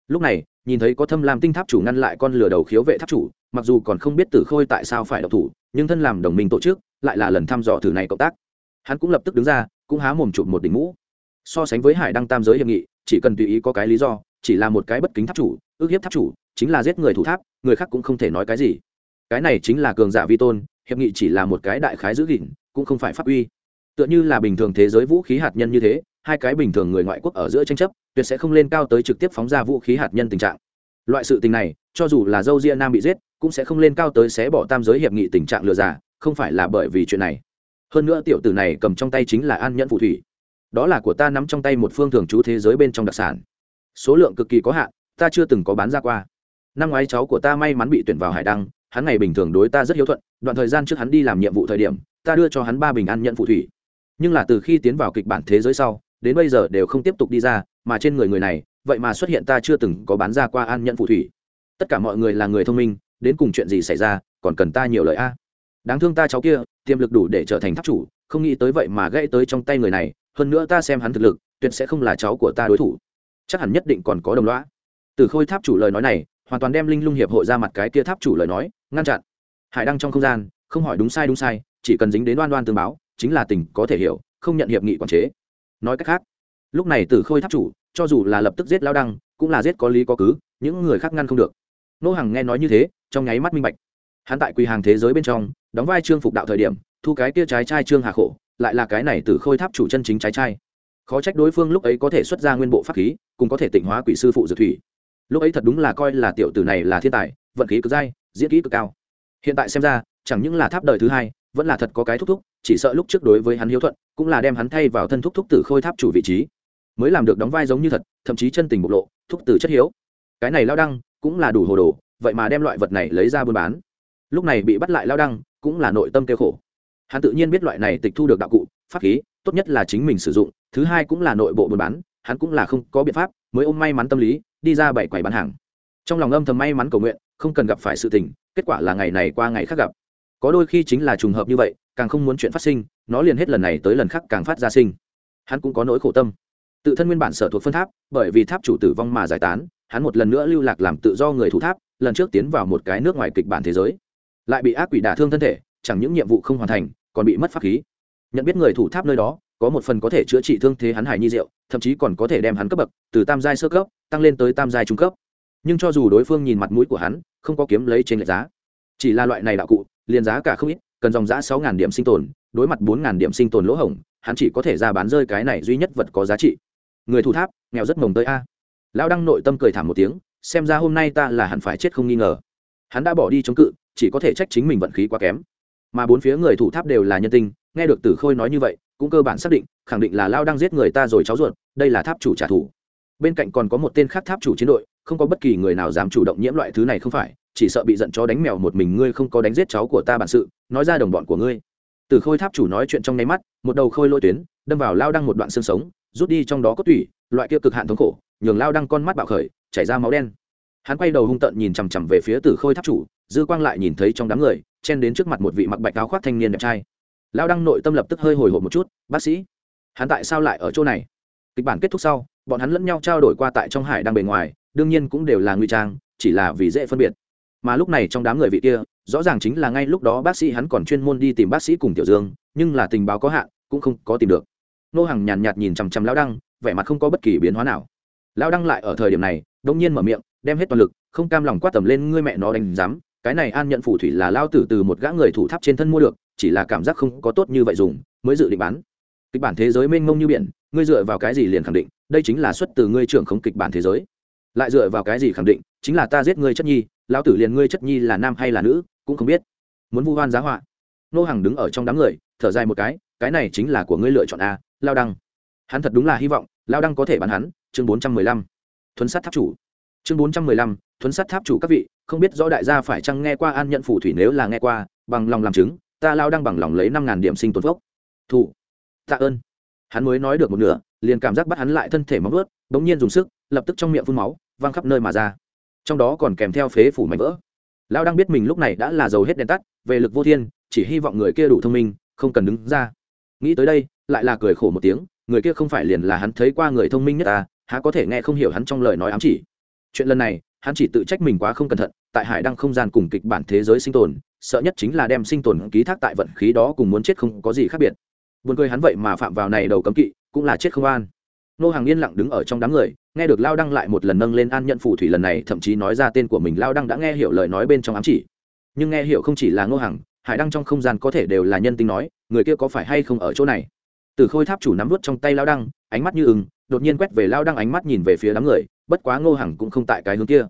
[SPEAKER 1] Lúc này, nhìn thấy có thâm lam tinh tháp chủ ngăn lại con lửa đầu khiếu vệ tháp chủ, mặc dù còn không biết tử khôi tại sao phải độc thủ, nhưng thân làm đồng minh tổ chức, lại là lần thăm dò thử này cộng tác. Hắn cũng lập tức đứng ra, cũng há mồm chụp một đỉnh mũ. So sánh với hải đăng tam giới hiệp nghị, chỉ cần tùy ý có cái lý do, chỉ là một cái bất kính tháp chủ, ước hiếp tháp chủ, chính là giết người thủ tháp, người khác cũng không thể nói cái gì. Cái này chính là cường giả vi tôn, hiệp nghị chỉ là một cái đại khái giữ gìn cũng không phải pháp uy. Tựa như là bình thường thế giới vũ khí hạt nhân như thế, hai cái bình thường người ngoại quốc ở giữa tranh chấp, tuyệt sẽ không lên cao tới trực tiếp phóng ra vũ khí hạt nhân tình trạng. Loại sự tình này, cho dù là dâu ria nam bị giết, cũng sẽ không lên cao tới xé bỏ tam giới hiệp nghị tình trạng lừa giả không phải là bởi vì chuyện này. Hơn nữa tiểu tử này cầm trong tay chính là an nhẫn phù thủy. Đó là của ta nắm trong tay một phương thường trú thế giới bên trong đặc sản. Số lượng cực kỳ có hạn, ta chưa từng có bán ra qua năm ngoái cháu của ta may mắn bị tuyển vào hải đăng, hắn ngày bình thường đối ta rất hiếu thuận, đoạn thời gian trước hắn đi làm nhiệm vụ thời điểm, ta đưa cho hắn ba bình an nhận phù thủy. Nhưng là từ khi tiến vào kịch bản thế giới sau, đến bây giờ đều không tiếp tục đi ra, mà trên người người này, vậy mà xuất hiện ta chưa từng có bán ra qua an nhận phù thủy. Tất cả mọi người là người thông minh, đến cùng chuyện gì xảy ra, còn cần ta nhiều lời a. Đáng thương ta cháu kia, tiềm lực đủ để trở thành tháp chủ, không nghĩ tới vậy mà gãy tới trong tay người này, hơn nữa ta xem hắn thực lực, tuyệt sẽ không là cháu của ta đối thủ. Chắc hẳn nhất định còn có đồng loã từ khôi tháp chủ lời nói này hoàn toàn đem linh lung hiệp hội ra mặt cái kia tháp chủ lời nói, ngăn chặn. Hải đăng trong không gian, không hỏi đúng sai đúng sai, chỉ cần dính đến đoan đoan tương báo, chính là tình có thể hiểu, không nhận hiệp nghị quản chế. Nói cách khác, lúc này từ khôi tháp chủ, cho dù là lập tức giết lao đăng, cũng là giết có lý có cứ, những người khác ngăn không được. Nô Hằng nghe nói như thế, trong nháy mắt minh bạch. Hắn tại quỳ hàng thế giới bên trong, đóng vai trương phục đạo thời điểm, thu cái kia trái trai trương hà khổ, lại là cái này từ khôi tháp chủ chân chính trái trai. Khó trách đối phương lúc ấy có thể xuất ra nguyên bộ pháp khí cũng có thể tịnh hóa quỷ sư phụ dược thủy lúc ấy thật đúng là coi là tiểu tử này là thiên tài, vận khí cực dai, diễn kỹ cực cao. Hiện tại xem ra, chẳng những là tháp đời thứ hai, vẫn là thật có cái thúc thúc, chỉ sợ lúc trước đối với hắn hiếu thuận, cũng là đem hắn thay vào thân thúc thúc tử khôi tháp chủ vị trí. Mới làm được đóng vai giống như thật, thậm chí chân tình bộc lộ, thúc tử chất hiếu. Cái này lao đăng, cũng là đủ hồ đồ, vậy mà đem loại vật này lấy ra buôn bán. Lúc này bị bắt lại lao đăng, cũng là nội tâm kêu khổ. Hắn tự nhiên biết loại này tịch thu được đạo cụ, pháp khí, tốt nhất là chính mình sử dụng, thứ hai cũng là nội bộ buôn bán, hắn cũng là không có biện pháp, mới ôm may mắn tâm lý đi ra bảy quầy bán hàng. Trong lòng âm thầm may mắn cầu nguyện, không cần gặp phải sự tình, kết quả là ngày này qua ngày khác gặp. Có đôi khi chính là trùng hợp như vậy, càng không muốn chuyện phát sinh, nó liền hết lần này tới lần khác càng phát ra sinh. Hắn cũng có nỗi khổ tâm. Tự thân nguyên bản sở thuộc phân tháp, bởi vì tháp chủ tử vong mà giải tán, hắn một lần nữa lưu lạc làm tự do người thủ tháp, lần trước tiến vào một cái nước ngoài kịch bản thế giới. Lại bị ác quỷ đả thương thân thể, chẳng những nhiệm vụ không hoàn thành, còn bị mất pháp khí. Nhận biết người thủ tháp nơi đó có một phần có thể chữa trị thương thế hắn hải nhi rượu, thậm chí còn có thể đem hắn cấp bậc từ tam giai sơ cấp tăng lên tới tam giai trung cấp. Nhưng cho dù đối phương nhìn mặt mũi của hắn không có kiếm lấy trên lệch giá. Chỉ là loại này đạo cụ liền giá cả không ít cần dòng giá sáu điểm sinh tồn đối mặt bốn điểm sinh tồn lỗ hổng hắn chỉ có thể ra bán rơi cái này duy nhất vật có giá trị. Người thủ tháp nghèo rất mồng tới a. Lão đăng nội tâm cười thảm một tiếng xem ra hôm nay ta là hẳn phải chết không nghi ngờ. Hắn đã bỏ đi chống cự chỉ có thể trách chính mình vận khí quá kém. Mà bốn phía người thủ tháp đều là nhân tinh nghe được tử khôi nói như vậy cũng cơ bản xác định, khẳng định là lao đang giết người ta rồi cháu ruột, đây là tháp chủ trả thù. Bên cạnh còn có một tên khác tháp chủ chiến đội, không có bất kỳ người nào dám chủ động nhiễm loại thứ này không phải, chỉ sợ bị giận chó đánh mèo một mình ngươi không có đánh giết cháu của ta bản sự, nói ra đồng bọn của ngươi. Từ khôi tháp chủ nói chuyện trong nháy mắt, một đầu khôi lôi tuyến, đâm vào lao đăng một đoạn xương sống, rút đi trong đó có tủy, loại kia cực hạn thống khổ, nhường lao đăng con mắt bạo khởi, chảy ra máu đen. Hắn quay đầu hung tợn nhìn chằm chằm về phía tử khôi tháp chủ, dư quang lại nhìn thấy trong đám người, chen đến trước mặt một vị mặc bạch áo khoác thanh niên đẹp trai lao đăng nội tâm lập tức hơi hồi hộp một chút bác sĩ hắn tại sao lại ở chỗ này? Kịch bản kết thúc sau bọn hắn lẫn nhau trao đổi qua tại trong hải đang bề ngoài đương nhiên cũng đều là nguy trang chỉ là vì dễ phân biệt. Mà lúc này trong đám người vị kia rõ ràng chính là ngay lúc đó bác sĩ hắn còn chuyên môn đi tìm bác sĩ cùng tiểu dương nhưng là tình báo có hạn cũng không có tìm được. Nô hàng nhàn nhạt, nhìn chằm chằm lao đăng vẻ mặt không có bất kỳ biến hóa nào. Lao đăng lại ở thời điểm này đông nhiên mở miệng đem hết toàn lực không cam lòng quát tầm lên ngươi mẹ nó đánh giám cái này an nhận phủ thủy là lao tử từ một gã người thủ tháp trên thân mua được chỉ là cảm giác không có tốt như vậy dùng, mới dự định bán. Kịch bản thế giới mênh mông như biển, ngươi dựa vào cái gì liền khẳng định, đây chính là xuất từ ngươi trưởng không kịch bản thế giới. Lại dựa vào cái gì khẳng định, chính là ta giết ngươi chất nhi, lão tử liền ngươi chất nhi là nam hay là nữ, cũng không biết. Muốn vu hoan giá họa. Nô hàng đứng ở trong đám người, thở dài một cái cái này chính là của ngươi lựa chọn a, lao đăng. Hắn thật đúng là hy vọng, lao đăng có thể bán hắn, chương bốn trăm mười lăm. Thuấn sát tháp chủ. Chương bốn trăm mười lăm, thuấn sát tháp chủ các vị, không biết rõ đại gia phải chăng nghe qua an nhận phủ thủy nếu là nghe qua, bằng lòng làm chứng ta lao đang bằng lòng lấy năm ngàn điểm sinh tồn phốc thủ tạ ơn. Hắn mới nói được một nửa, liền cảm giác bắt hắn lại thân thể móng ướt bỗng nhiên dùng sức, lập tức trong miệng phun máu, văng khắp nơi mà ra. Trong đó còn kèm theo phế phủ mảnh vỡ. Lao đang biết mình lúc này đã là dầu hết đèn tắt, về lực vô thiên, chỉ hy vọng người kia đủ thông minh, không cần đứng ra. Nghĩ tới đây, lại là cười khổ một tiếng, người kia không phải liền là hắn thấy qua người thông minh nhất ta, há có thể nghe không hiểu hắn trong lời nói ám chỉ. Chuyện lần này, hắn chỉ tự trách mình quá không cẩn thận, tại hải đăng không gian cùng kịch bản thế giới sinh tồn sợ nhất chính là đem sinh tồn ký thác tại vận khí đó cùng muốn chết không có gì khác biệt. Buồn cười hắn vậy mà phạm vào này đầu cấm kỵ, cũng là chết không an. Nô hàng yên lặng đứng ở trong đám người, nghe được lao đăng lại một lần nâng lên an nhận phù thủy lần này, thậm chí nói ra tên của mình, lao đăng đã nghe hiểu lời nói bên trong ám chỉ. Nhưng nghe hiểu không chỉ là ngô hàng, hải đăng trong không gian có thể đều là nhân tính nói, người kia có phải hay không ở chỗ này? Từ khôi tháp chủ nắm vút trong tay lao đăng, ánh mắt như ừng đột nhiên quét về lao đăng ánh mắt nhìn về phía đám người, bất quá ngô hằng cũng không tại cái hướng kia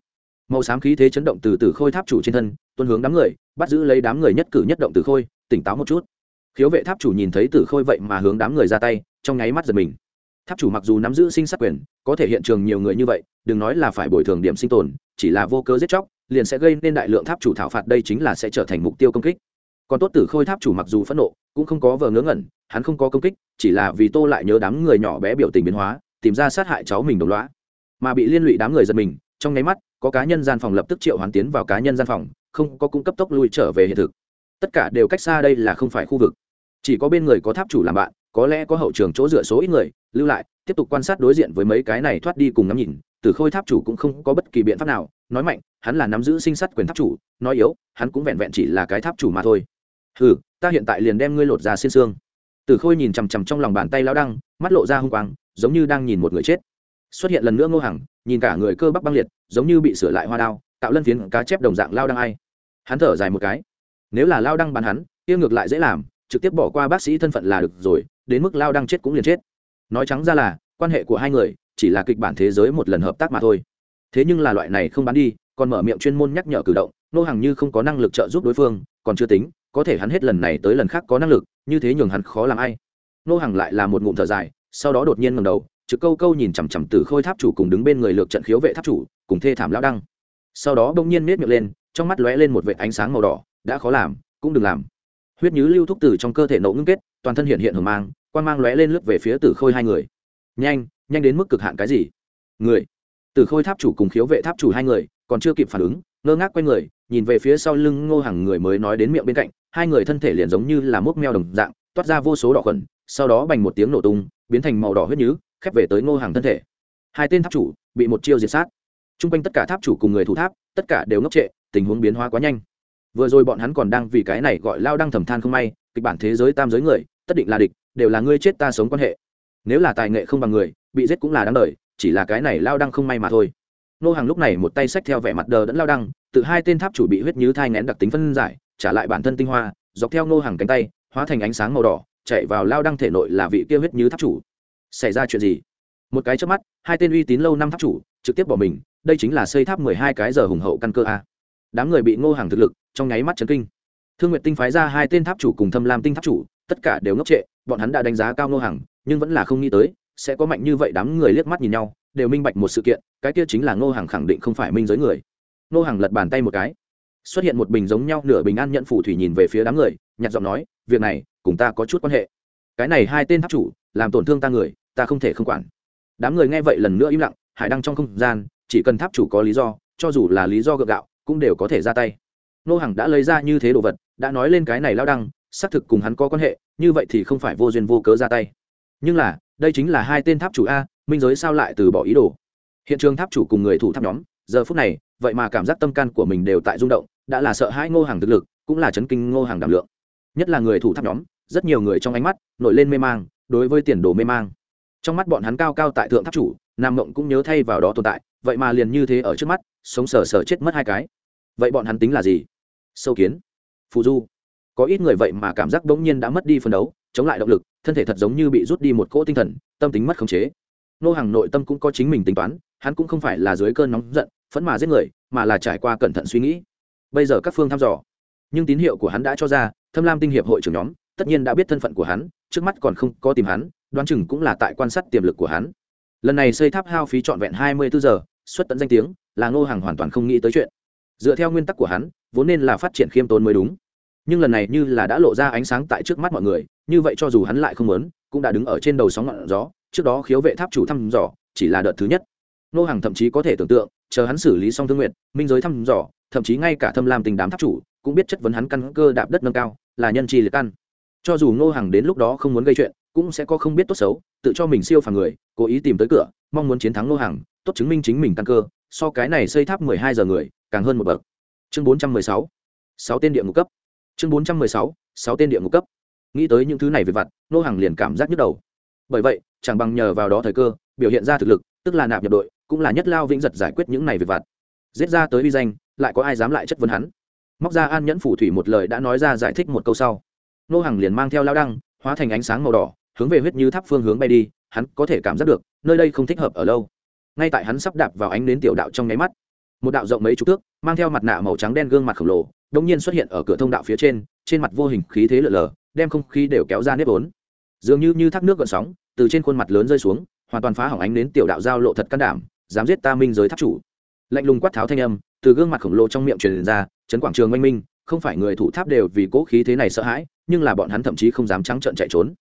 [SPEAKER 1] màu xám khí thế chấn động từ từ khôi tháp chủ trên thân, tuân hướng đám người, bắt giữ lấy đám người nhất cử nhất động từ khôi, tỉnh táo một chút. Khiếu vệ tháp chủ nhìn thấy tử khôi vậy mà hướng đám người ra tay, trong nháy mắt giật mình. Tháp chủ mặc dù nắm giữ sinh sát quyền, có thể hiện trường nhiều người như vậy, đừng nói là phải bồi thường điểm sinh tồn, chỉ là vô cớ giết chóc, liền sẽ gây nên đại lượng tháp chủ thảo phạt đây chính là sẽ trở thành mục tiêu công kích. Còn tốt tử khôi tháp chủ mặc dù phẫn nộ, cũng không có vờ ngớ ngẩn, hắn không có công kích, chỉ là vì tô lại nhớ đám người nhỏ bé biểu tình biến hóa, tìm ra sát hại cháu mình đồng loá mà bị liên lụy đám người giật mình, trong nháy mắt có cá nhân gian phòng lập tức triệu hoán tiến vào cá nhân gian phòng, không có cung cấp tốc lui trở về hiện thực. Tất cả đều cách xa đây là không phải khu vực. Chỉ có bên người có tháp chủ làm bạn, có lẽ có hậu trường chỗ dựa số ít người, lưu lại, tiếp tục quan sát đối diện với mấy cái này thoát đi cùng ngắm nhìn, từ khôi tháp chủ cũng không có bất kỳ biện pháp nào, nói mạnh, hắn là nắm giữ sinh sát quyền tháp chủ, nói yếu, hắn cũng vẹn vẹn chỉ là cái tháp chủ mà thôi. Ừ ta hiện tại liền đem ngươi lột ra xiên xương. Từ khôi nhìn chằm chằm trong lòng bàn tay lao đăng, mắt lộ ra hung quang, giống như đang nhìn một người chết xuất hiện lần nữa ngô hằng, nhìn cả người cơ bắp băng liệt, giống như bị sửa lại hoa đao tạo lân phiến cá chép đồng dạng lao đăng ai. Hắn thở dài một cái. Nếu là lao đăng bắn hắn, kia ngược lại dễ làm, trực tiếp bỏ qua bác sĩ thân phận là được rồi, đến mức lao đăng chết cũng liền chết. Nói trắng ra là, quan hệ của hai người, chỉ là kịch bản thế giới một lần hợp tác mà thôi. Thế nhưng là loại này không bán đi, còn mở miệng chuyên môn nhắc nhở cử động nô hàng như không có năng lực trợ giúp đối phương, còn chưa tính, có thể hắn hết lần này tới lần khác có năng lực, như thế nhường hắn khó làm ai. Nô hàng lại là một ngụm thở dài, sau đó đột nhiên ngầm đầu trực câu câu nhìn chằm chằm từ khôi tháp chủ cùng đứng bên người lược trận khiếu vệ tháp chủ, cùng thê thảm lão đăng. Sau đó bỗng nhiên nết miệng lên, trong mắt lóe lên một vệt ánh sáng màu đỏ, đã khó làm, cũng đừng làm. Huyết nhứ lưu thúc từ trong cơ thể nộ ngưng kết, toàn thân hiện hiện hờ mang quan mang lóe lên lướt về phía tử khôi hai người. Nhanh nhanh đến mức cực hạn cái gì? Người. Tử khôi tháp chủ cùng khiếu vệ tháp chủ hai người, còn chưa kịp phản ứng, ngơ ngác quay người, nhìn về phía sau lưng ngô hàng người mới nói đến miệng bên cạnh, hai người thân thể liền giống như là mốc meo đồng dạng, toát ra vô số đỏ khuẩn, sau đó bành một tiếng nổ tung, biến thành màu đỏ huyết nhứ khép về tới ngô hàng thân thể. Hai tên tháp chủ bị một chiêu diệt sát. T r u n g quanh tất cả tháp chủ cùng người thủ tháp, tất cả đều ngốc trệ, tình huống biến hóa quá nhanh. Vừa rồi bọn hắn còn đang vì cái này gọi lao đăng thầm than không may, kịch bản thế giới tam giới người, tất định là địch, đều là ngươi chết ta sống quan hệ. Nếu là tài nghệ không bằng người, bị giết cũng là đáng đời, chỉ là cái này lao đăng không may mà thôi. Nô hàng lúc này một tay xách theo vẻ mặt đờ đẫn lao đăng, tự hai tên tháp chủ bị huyết nhứ thai ngén đặc tính phân giải, trả lại bản thân tinh hoa, dọc theo nô hàng cánh tay, hóa thành ánh sáng màu đỏ, chạy vào lao đăng thể nội là vị kia huyết nhứ tháp chủ xảy ra chuyện gì? Một cái trước mắt, hai tên uy tín lâu năm tháp chủ trực tiếp bỏ mình, đây chính là xây tháp mười hai cái giờ hùng hậu căn cơ a. Đám người bị ngô hàng thực lực, trong nháy mắt chấn kinh. Thương nguyệt tinh phái ra hai tên tháp chủ cùng thâm lam tinh tháp chủ, tất cả đều ngốc trệ, bọn hắn đã đánh giá cao ngô hàng, nhưng vẫn là không nghĩ tới, sẽ có mạnh như vậy đám người liếc mắt nhìn nhau, đều minh bạch một sự kiện, cái kia chính là ngô hàng khẳng định không phải minh giới người. Ngô hàng lật bàn tay một cái. Xuất hiện một bình giống nhau nửa bình an nhận phủ thủy nhìn về phía đám người nhặt giọng nói, việc này, cùng ta có chút quan hệ. Cái này hai tên tháp chủ, làm tổn thương ta người ta không thể không quản. Đám người nghe vậy lần nữa im lặng, hải đăng trong không gian, chỉ cần tháp chủ có lý do, cho dù là lý do gượng gạo, cũng đều có thể ra tay. Nô Hằng đã lấy ra như thế đồ vật, đã nói lên cái này lao đăng, xác thực cùng hắn có quan hệ, như vậy thì không phải vô duyên vô cớ ra tay. Nhưng là, đây chính là hai tên tháp chủ a, minh giới sao lại từ bỏ ý đồ? Hiện trường tháp chủ cùng người thủ tháp nhóm, giờ phút này, vậy mà cảm giác tâm can của mình đều tại rung động, đã là sợ hãi ngô hàng thực lực, cũng là chấn kinh ngô hàng đảm lượng. Nhất là người thủ tháp nhóm, rất nhiều người trong ánh mắt nổi lên mê mang, đối với tiền đồ mê mang trong mắt bọn hắn cao cao tại thượng tháp chủ, nam mộng cũng nhớ thay vào đó tồn tại, vậy mà liền như thế ở trước mắt, sống sờ sờ chết mất hai cái. Vậy bọn hắn tính là gì? Sâu kiến. Phù du. Có ít người vậy mà cảm giác bỗng nhiên đã mất đi phân đấu, chống lại động lực, thân thể thật giống như bị rút đi một cỗ tinh thần, tâm tính mất khống chế. Nô hàng nội tâm cũng có chính mình tính toán, hắn cũng không phải là dưới cơn nóng giận, phẫn mà giết người, mà là trải qua cẩn thận suy nghĩ. Bây giờ các phương thăm dò. Nhưng tín hiệu của hắn đã cho ra, thâm lam tinh hiệp hội trưởng nhóm, tất nhiên đã biết thân phận của hắn, trước mắt còn không có tìm hắn đoán chừng cũng là tại quan sát tiềm lực của hắn. Lần này xây tháp hao phí trọn vẹn hai mươi bốn giờ, xuất tận danh tiếng, là ngô hàng hoàn toàn không nghĩ tới chuyện. Dựa theo nguyên tắc của hắn, vốn nên là phát triển khiêm tốn mới đúng. Nhưng lần này như là đã lộ ra ánh sáng tại trước mắt mọi người, như vậy cho dù hắn lại không muốn, cũng đã đứng ở trên đầu sóng ngọn gió, trước đó khiếu vệ tháp chủ thăm dò, chỉ là đợt thứ nhất. Ngô hàng thậm chí có thể tưởng tượng, chờ hắn xử lý xong thương nguyện minh giới thăm dò, thậm chí ngay cả thâm lam tình đám tháp chủ, cũng biết chất vấn hắn căn cơ đạp đất nâng cao, là nhân chi liệt căn cho dù ngô hàng đến lúc đó không muốn gây chuyện cũng sẽ có không biết tốt xấu, tự cho mình siêu phàm người, cố ý tìm tới cửa, mong muốn chiến thắng ngô hàng tốt chứng minh chính mình căn cơ, so cái này xây tháp mười hai giờ người, càng hơn một bậc. Chương bốn trăm mười sáu sáu tên địa ngục cấp. Chương bốn trăm mười sáu sáu tên địa ngục cấp. Nghĩ tới những thứ này về vặt ngô hàng liền cảm giác nhức đầu. Bởi vậy, chẳng bằng nhờ vào đó thời cơ, biểu hiện ra thực lực, tức là nạp nhập đội, cũng là nhất lao vĩnh giật giải quyết những này về vặt. Giết ra tới uy danh, lại có ai dám lại chất vấn hắn? Móc ra an nhẫn phủ thủy một lời đã nói ra giải thích một câu sau. Nô hàng liền mang theo lao đăng, hóa thành ánh sáng màu đỏ hướng về huyết như tháp phương hướng bay đi, hắn có thể cảm giác được, nơi đây không thích hợp ở lâu. Ngay tại hắn sắp đạp vào ánh đến tiểu đạo trong nháy mắt, một đạo rộng mấy chục thước, mang theo mặt nạ màu trắng đen gương mặt khổng lồ đông nhiên xuất hiện ở cửa thông đạo phía trên trên mặt vô hình khí thế lở lở đem không khí đều kéo ra nếp vốn. Dường như như thác nước gợn sóng, từ trên khuôn mặt lớn rơi xuống, hoàn toàn phá hỏng ánh đến tiểu đạo giao lộ thật can đảm, dám giết ta minh giới tháp chủ. Lạnh lùng quát tháo thanh âm, từ gương mặt khổng lồ trong miệng truyền ra, chấn quảng trường oanh minh, không phải người thủ tháp đều vì cố khí thế này sợ hãi, nhưng là bọn hắn thậm chí không dám trắng trợn chạy trốn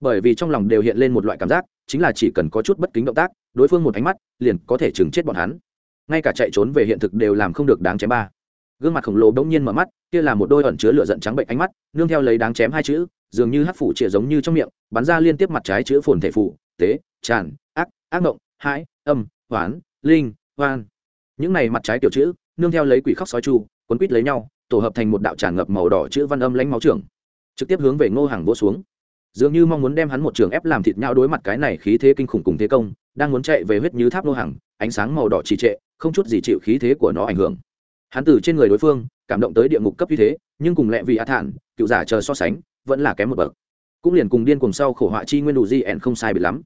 [SPEAKER 1] bởi vì trong lòng đều hiện lên một loại cảm giác chính là chỉ cần có chút bất kính động tác đối phương một ánh mắt liền có thể chừng chết bọn hắn. Ngay cả chạy trốn về hiện thực đều làm không được đáng chém ba. Gương mặt khổng lồ đ ỗ n g nhiên mở mắt kia là một đôi ẩn chứa lửa giận trắng bệnh ánh mắt nương theo lấy đáng chém hai chữ dường như hát phủ chĩa giống như trong miệng bắn ra liên tiếp mặt trái chữ phồn thể phụ, tế tràn ác ác ngộng hãi âm hoán linh hoan. Những này mặt trái kiểu chữ nương theo lấy quỷ khóc sói chu quấn quít lấy nhau tổ hợp thành một đạo tràn ngập màu đỏ chữ văn âm lãnh máu trưởng trực tiếp hướng về ngô hàng vỗ xuống dường như mong muốn đem hắn một trường ép làm thịt nhau đối mặt cái này khí thế kinh khủng cùng thế công, đang muốn chạy về huyết như tháp nô hàng, ánh sáng màu đỏ trì trệ, không chút gì chịu khí thế của nó ảnh hưởng. Hắn từ trên người đối phương, cảm động tới địa ngục cấp như thế, nhưng cùng lẹ vì a thản, cựu giả chờ so sánh, vẫn là kém một bậc. Cũng liền cùng điên cùng sau khổ họa chi nguyên đủ di ẻn không sai bị lắm.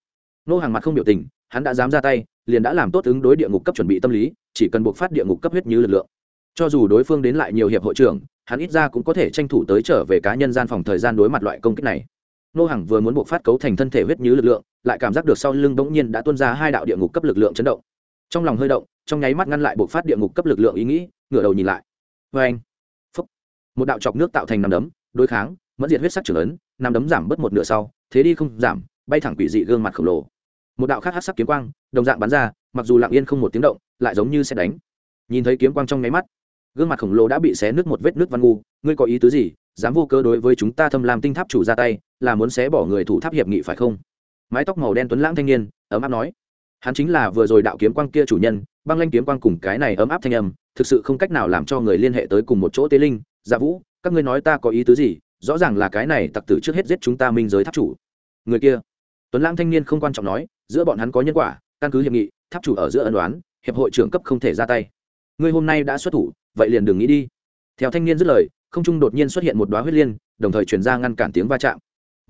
[SPEAKER 1] Nô hàng mặt không biểu tình, hắn đã dám ra tay, liền đã làm tốt ứng đối địa ngục cấp chuẩn bị tâm lý, chỉ cần buộc phát địa ngục cấp huyết như lực lượng. Cho dù đối phương đến lại nhiều hiệp hội trưởng, hắn ít ra cũng có thể tranh thủ tới trở về cá nhân gian phòng thời gian đối mặt loại công kích này nô hàng vừa muốn buộc phát cấu thành thân thể huyết như lực lượng, lại cảm giác được sau lưng bỗng nhiên đã tuôn ra hai đạo địa ngục cấp lực lượng chấn động. Trong lòng hơi động, trong nháy mắt ngăn lại buộc phát địa ngục cấp lực lượng ý nghĩ, ngửa đầu nhìn lại. Vê anh, phúc. Một đạo chọc nước tạo thành nằm đấm, đối kháng, mẫn diệt huyết sắc trưởng ấn, nằm đấm giảm bớt một nửa sau, thế đi không giảm, bay thẳng quỷ dị gương mặt khổng lồ. Một đạo khác hát sắc kiếm quang, đồng dạng bắn ra, mặc dù lặng yên không một tiếng động, lại giống như sẽ đánh. Nhìn thấy kiếm quang trong nháy mắt, gương mặt khổng lồ đã bị xé nứt một vết nước văn ngu, ngươi có ý tứ gì? Dám vô cơ đối với chúng ta thâm làm tinh tháp chủ ra tay là muốn xé bỏ người thủ tháp hiệp nghị phải không? Mái tóc màu đen tuấn lãng thanh niên, ấm áp nói. Hắn chính là vừa rồi đạo kiếm quang kia chủ nhân, băng lanh kiếm quang cùng cái này ấm áp thanh âm, thực sự không cách nào làm cho người liên hệ tới cùng một chỗ tế linh. Dạ vũ, các ngươi nói ta có ý tứ gì? Rõ ràng là cái này tặc tử trước hết giết chúng ta minh giới tháp chủ. Người kia, tuấn lãng thanh niên không quan trọng nói, giữa bọn hắn có nhân quả, căn cứ hiệp nghị, tháp chủ ở giữa ân đoán hiệp hội trưởng cấp không thể ra tay. Ngươi hôm nay đã xuất thủ, vậy liền đừng nghĩ đi. Theo thanh niên dứt lời, không trung đột nhiên xuất hiện một đoá huyết liên, đồng thời chuyển ra ngăn cản tiếng va chạm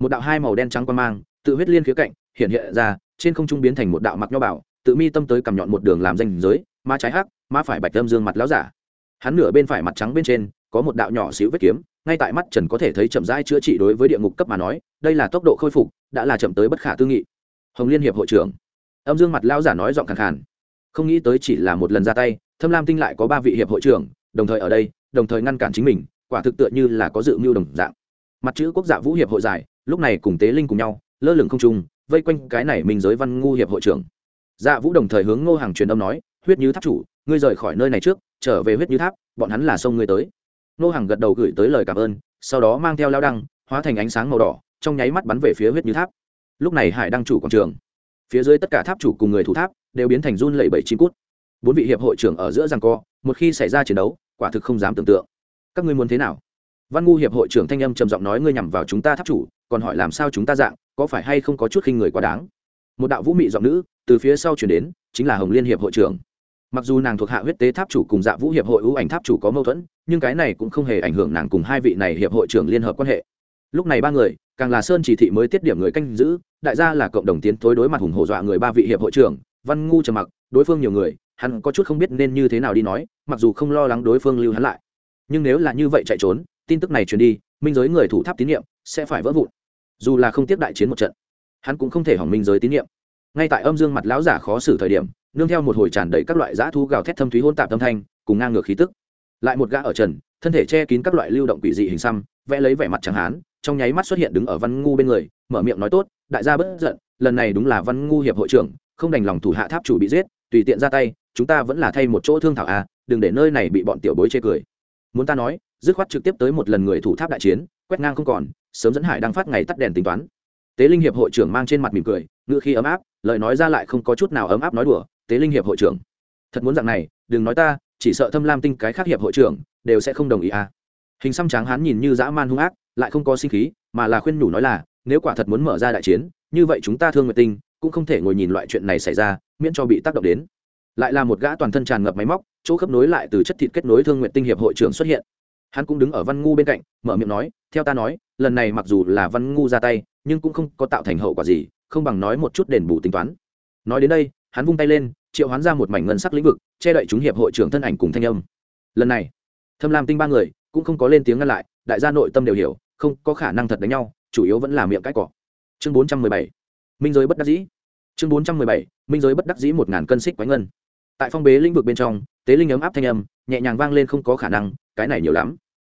[SPEAKER 1] một đạo hai màu đen trắng quan mang, tự huyết liên khía cạnh, hiện hiện ra, trên không trung biến thành một đạo mặc nho bảo, tự mi tâm tới cầm nhọn một đường làm danh giới, má trái hắc, má phải bạch tâm dương mặt láo giả. Hắn nửa bên phải mặt trắng bên trên, có một đạo nhỏ xíu vết kiếm, ngay tại mắt trần có thể thấy chậm rãi chữa trị đối với địa ngục cấp mà nói, đây là tốc độ khôi phục, đã là chậm tới bất khả tư nghị. Hồng liên hiệp hội trưởng. Âm dương mặt lao giả nói giọng khẳng khàn. Không nghĩ tới chỉ là một lần ra tay, thâm lam tinh lại có ba vị hiệp hội trưởng, đồng thời ở đây, đồng thời ngăn cản chính mình, quả thực tựa như là có dự mưu đồng dạng. Mặt chữ quốc giả vũ hiệp hội giải lúc này cùng tế linh cùng nhau, lơ lửng không trung, vây quanh cái này minh giới văn ngu hiệp hội trưởng. Dạ vũ đồng thời hướng ngô hàng truyền âm nói, huyết như tháp chủ, ngươi rời khỏi nơi này trước, trở về huyết như tháp, bọn hắn là sông ngươi tới. Ngô hàng gật đầu gửi tới lời cảm ơn, sau đó mang theo lao đăng, hóa thành ánh sáng màu đỏ, trong nháy mắt bắn về phía huyết như tháp. Lúc này hải đăng chủ quảng trường, phía dưới tất cả tháp chủ cùng người thủ tháp, đều biến thành run lẩy bẩy chim cút. Bốn vị hiệp hội trưởng ở giữa rằng co, một khi xảy ra chiến đấu, quả thực không dám tưởng tượng. Các ngươi muốn thế nào? Văn ngu hiệp hội trưởng thanh âm trầm giọng nói, ngươi nhằm vào chúng ta tháp chủ, còn hỏi làm sao chúng ta dạng, có phải hay không có chút khinh người quá đáng? Một đạo vũ mị giọng nữ từ phía sau chuyển đến, chính là hồng liên hiệp hội trưởng. Mặc dù nàng thuộc hạ huyết tế tháp chủ cùng dạ vũ hiệp hội ưu ảnh tháp chủ có mâu thuẫn, nhưng cái này cũng không hề ảnh hưởng nàng cùng hai vị này hiệp hội trưởng liên hợp quan hệ. Lúc này ba người, càng là sơn chỉ thị mới tiết điểm người canh giữ, đại gia là cộng đồng tiến tối đối mặt hùng hổ dọa người ba vị hiệp hội trưởng, văn ngu trầm mặc, đối phương nhiều người, hắn có chút không biết nên như thế nào đi nói, mặc dù không lo lắng đối phương lưu hắn lại. Nhưng nếu là như vậy chạy trốn tin tức này truyền đi, minh giới người thủ tháp tín nhiệm sẽ phải vỡ vụn. Dù là không tiếp đại chiến một trận, hắn cũng không thể hỏng minh giới tín nhiệm. Ngay tại âm dương mặt lão giả khó xử thời điểm, nương theo một hồi tràn đầy các loại dã thu gào thét thâm thúy hôn tạp tâm thanh, cùng ngang ngược khí tức. Lại một gã ở trần, thân thể che kín các loại lưu động quỷ dị hình xăm, vẽ lấy vẻ mặt chẳng hán, trong nháy mắt xuất hiện đứng ở văn ngu bên người, mở miệng nói tốt, đại gia bất giận, lần này đúng là văn ngu hiệp hội trưởng, không đành lòng thủ hạ tháp chủ bị giết, tùy tiện ra tay, chúng ta vẫn là thay một chỗ thương thảo à đừng để nơi này bị bọn tiểu bối chê cười. Muốn ta nói dứt khoát trực tiếp tới một lần người thủ tháp đại chiến, quét ngang không còn, sớm dẫn hải đang phát ngày tắt đèn tính toán. Tế linh hiệp hội trưởng mang trên mặt mỉm cười ngự khi ấm áp, lời nói ra lại không có chút nào ấm áp nói đùa, tế linh hiệp hội trưởng, thật muốn dạng này, đừng nói ta, chỉ sợ thâm lam tinh cái khác hiệp hội trưởng đều sẽ không đồng ý à. Hình xăm tráng hán nhìn như dã man hung ác, lại không có sinh khí, mà là khuyên nhủ nói là, nếu quả thật muốn mở ra đại chiến, như vậy chúng ta thương nguyệt tinh cũng không thể ngồi nhìn loại chuyện này xảy ra, miễn cho bị tác động đến. Lại là một gã toàn thân tràn ngập máy móc, chỗ khớp nối lại từ chất thịt kết nối thương nguyện tinh hiệp hội trưởng xuất hiện hắn cũng đứng ở văn ngu bên cạnh, mở miệng nói, theo ta nói, lần này mặc dù là văn ngu ra tay, nhưng cũng không có tạo thành hậu quả gì, không bằng nói một chút đền bù tính toán. Nói đến đây, hắn vung tay lên, triệu hoán ra một mảnh ngân sắc lĩnh vực, che đậy chúng hiệp hội trưởng thân ảnh cùng thanh âm. Lần này, thâm lam tinh ba người cũng không có lên tiếng ngăn lại, đại gia nội tâm đều hiểu, không có khả năng thật đánh nhau, chủ yếu vẫn là miệng cãi cọ. Chương bốn trăm mười bảy, minh giới bất đắc dĩ. Chương bốn trăm mười bảy, minh giới bất đắc dĩ một ngàn cân xích quánh ngân. Tại phong bế lĩnh vực bên trong, tế linh ấm áp thanh âm nhẹ nhàng vang lên không có khả năng, cái này nhiều lắm.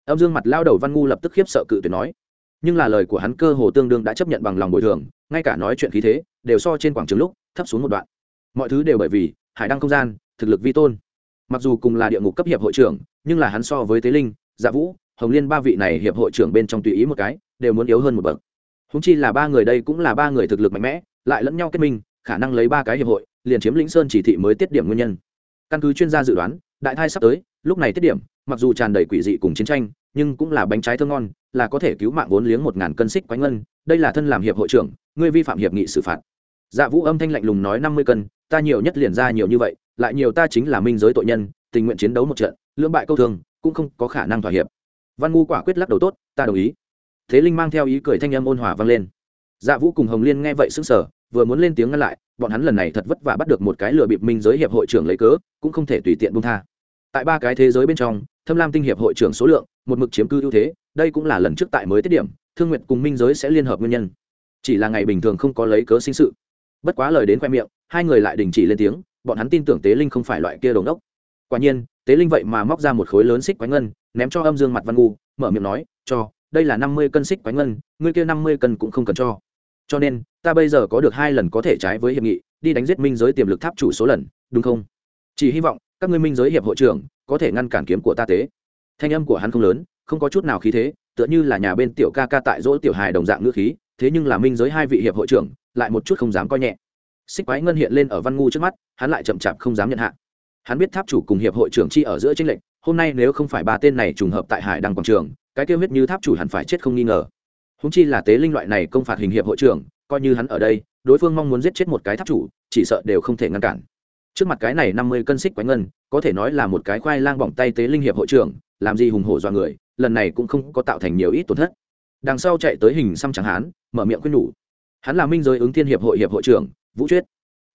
[SPEAKER 1] Âm dương mặt lao đầu văn ngu lập tức khiếp sợ cự tuyệt nói. Nhưng là lời của hắn cơ hồ tương đương đã chấp nhận bằng lòng bồi thường, ngay cả nói chuyện khí thế, đều so trên quảng trường lúc thấp xuống một đoạn. Mọi thứ đều bởi vì hải đăng không gian, thực lực vi tôn. Mặc dù cùng là địa ngục cấp hiệp hội trưởng, nhưng là hắn so với tế linh dạ vũ, hồng liên ba vị này hiệp hội trưởng bên trong tùy ý một cái, đều muốn yếu hơn một bậc. Húng chi là ba người đây cũng là ba người thực lực mạnh mẽ, lại lẫn nhau kết minh, khả năng lấy ba cái hiệp hội, liền chiếm lĩnh sơn chỉ thị mới tiết điểm nguyên nhân. Căn cứ chuyên gia dự đoán đại thai sắp tới, lúc này tiết điểm, mặc dù tràn đầy quỷ dị cùng chiến tranh, nhưng cũng là bánh trái thơ ngon, là có thể cứu mạng vốn liếng một ngàn cân xích quánh ngân, đây là thân làm hiệp hội trưởng ngươi vi phạm hiệp nghị xử phạt. Dạ vũ âm thanh lạnh lùng nói năm mươi cân, ta nhiều nhất liền ra nhiều như vậy, lại nhiều ta chính là minh giới tội nhân, tình nguyện chiến đấu một trận, lưỡng bại câu thương cũng không có khả năng thỏa hiệp. Văn ngu quả quyết lắc đầu tốt, ta đồng ý. Thế linh mang theo ý cười thanh âm ôn hòa vang lên. Dạ vũ cùng hồng liên nghe vậy sững sờ, vừa muốn lên tiếng ngăn lại, bọn hắn lần này thật vất vả bắt được một cái lừa bịp minh giới hiệp hội trưởng lấy cớ, cũng không thể tùy tiện buông tha tại ba cái thế giới bên trong, thâm lam tinh hiệp hội trưởng số lượng, một mực chiếm cư ưu thế, đây cũng là lần trước tại mới tiết điểm, thương nguyện cùng minh giới sẽ liên hợp nguyên nhân. Chỉ là ngày bình thường không có lấy cớ sinh sự. Bất quá lời đến khoe miệng, hai người lại đình chỉ lên tiếng, bọn hắn tin tưởng tế linh không phải loại kia đồn đốc quả nhiên, tế linh vậy mà móc ra một khối lớn xích quánh ngân, ném cho âm dương mặt văn ngu, mở miệng nói, cho, đây là năm mươi cân xích quánh ngân, ngươi kia năm mươi cân cũng không cần cho. Cho nên, ta bây giờ có được hai lần có thể trái với hiệp nghị, đi đánh giết minh giới tiềm lực tháp chủ số lần, đúng không? Chỉ hy vọng các ngươi minh giới hiệp hội trưởng, có thể ngăn cản kiếm của ta tế. Thanh âm của hắn không lớn, không có chút nào khí thế, tựa như là nhà bên tiểu ca ca tại dỗ tiểu hài đồng dạng ngữ khí, thế nhưng là minh giới hai vị hiệp hội trưởng, lại một chút không dám coi nhẹ. Xích quái ngân hiện lên ở văn ngu trước mắt, hắn lại chậm chạp không dám nhận hạ. Hắn biết tháp chủ cùng hiệp hội trưởng chi ở giữa tranh lệnh hôm nay nếu không phải ba tên này trùng hợp tại hải đăng quảng trường, cái kêu huyết như tháp chủ hẳn phải chết không nghi ngờ. Húng chi là tế linh loại này công phạt hình hiệp hội trưởng, coi như hắn ở đây, đối phương mong muốn giết chết một cái tháp chủ, chỉ sợ đều không thể ngăn cản trước mặt cái này năm mươi cân xích quánh ngân, có thể nói là một cái khoai lang bỏng tay tế linh hiệp hội trưởng, làm gì hùng hổ do người, lần này cũng không có tạo thành nhiều ít tổn thất. Đằng sau chạy tới hình xăm chẳng hán, mở miệng khuyên nhủ. Hắn là minh giới ứng thiên hiệp hội hiệp hội trưởng, vũ chuyết.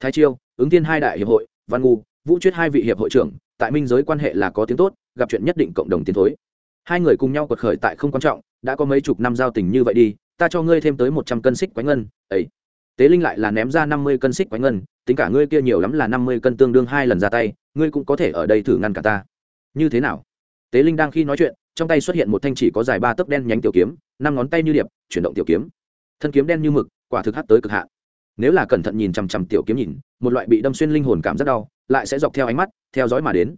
[SPEAKER 1] Thái chiêu, ứng thiên hai đại hiệp hội, văn ngu, vũ chuyết hai vị hiệp hội trưởng, tại minh giới quan hệ là có tiếng tốt, gặp chuyện nhất định cộng đồng tiến thối. Hai người cùng nhau quật khởi tại không quan trọng, đã có mấy chục năm giao tình như vậy đi, ta cho ngươi thêm tới một trăm cân xích quánh ngân, ấy. Tế linh lại là ném ra năm mươi cân xích quánh ngân tính cả ngươi kia nhiều lắm là năm mươi cân tương đương hai lần ra tay, ngươi cũng có thể ở đây thử ngăn cả ta. Như thế nào? Tế linh đang khi nói chuyện, trong tay xuất hiện một thanh chỉ có dài ba tấc đen nhánh tiểu kiếm, năm ngón tay như điệp, chuyển động tiểu kiếm. Thân kiếm đen như mực, quả thực hắt tới cực hạn. Nếu là cẩn thận nhìn chằm chằm tiểu kiếm nhìn, một loại bị đâm xuyên linh hồn cảm rất đau, lại sẽ dọc theo ánh mắt, theo dõi mà đến.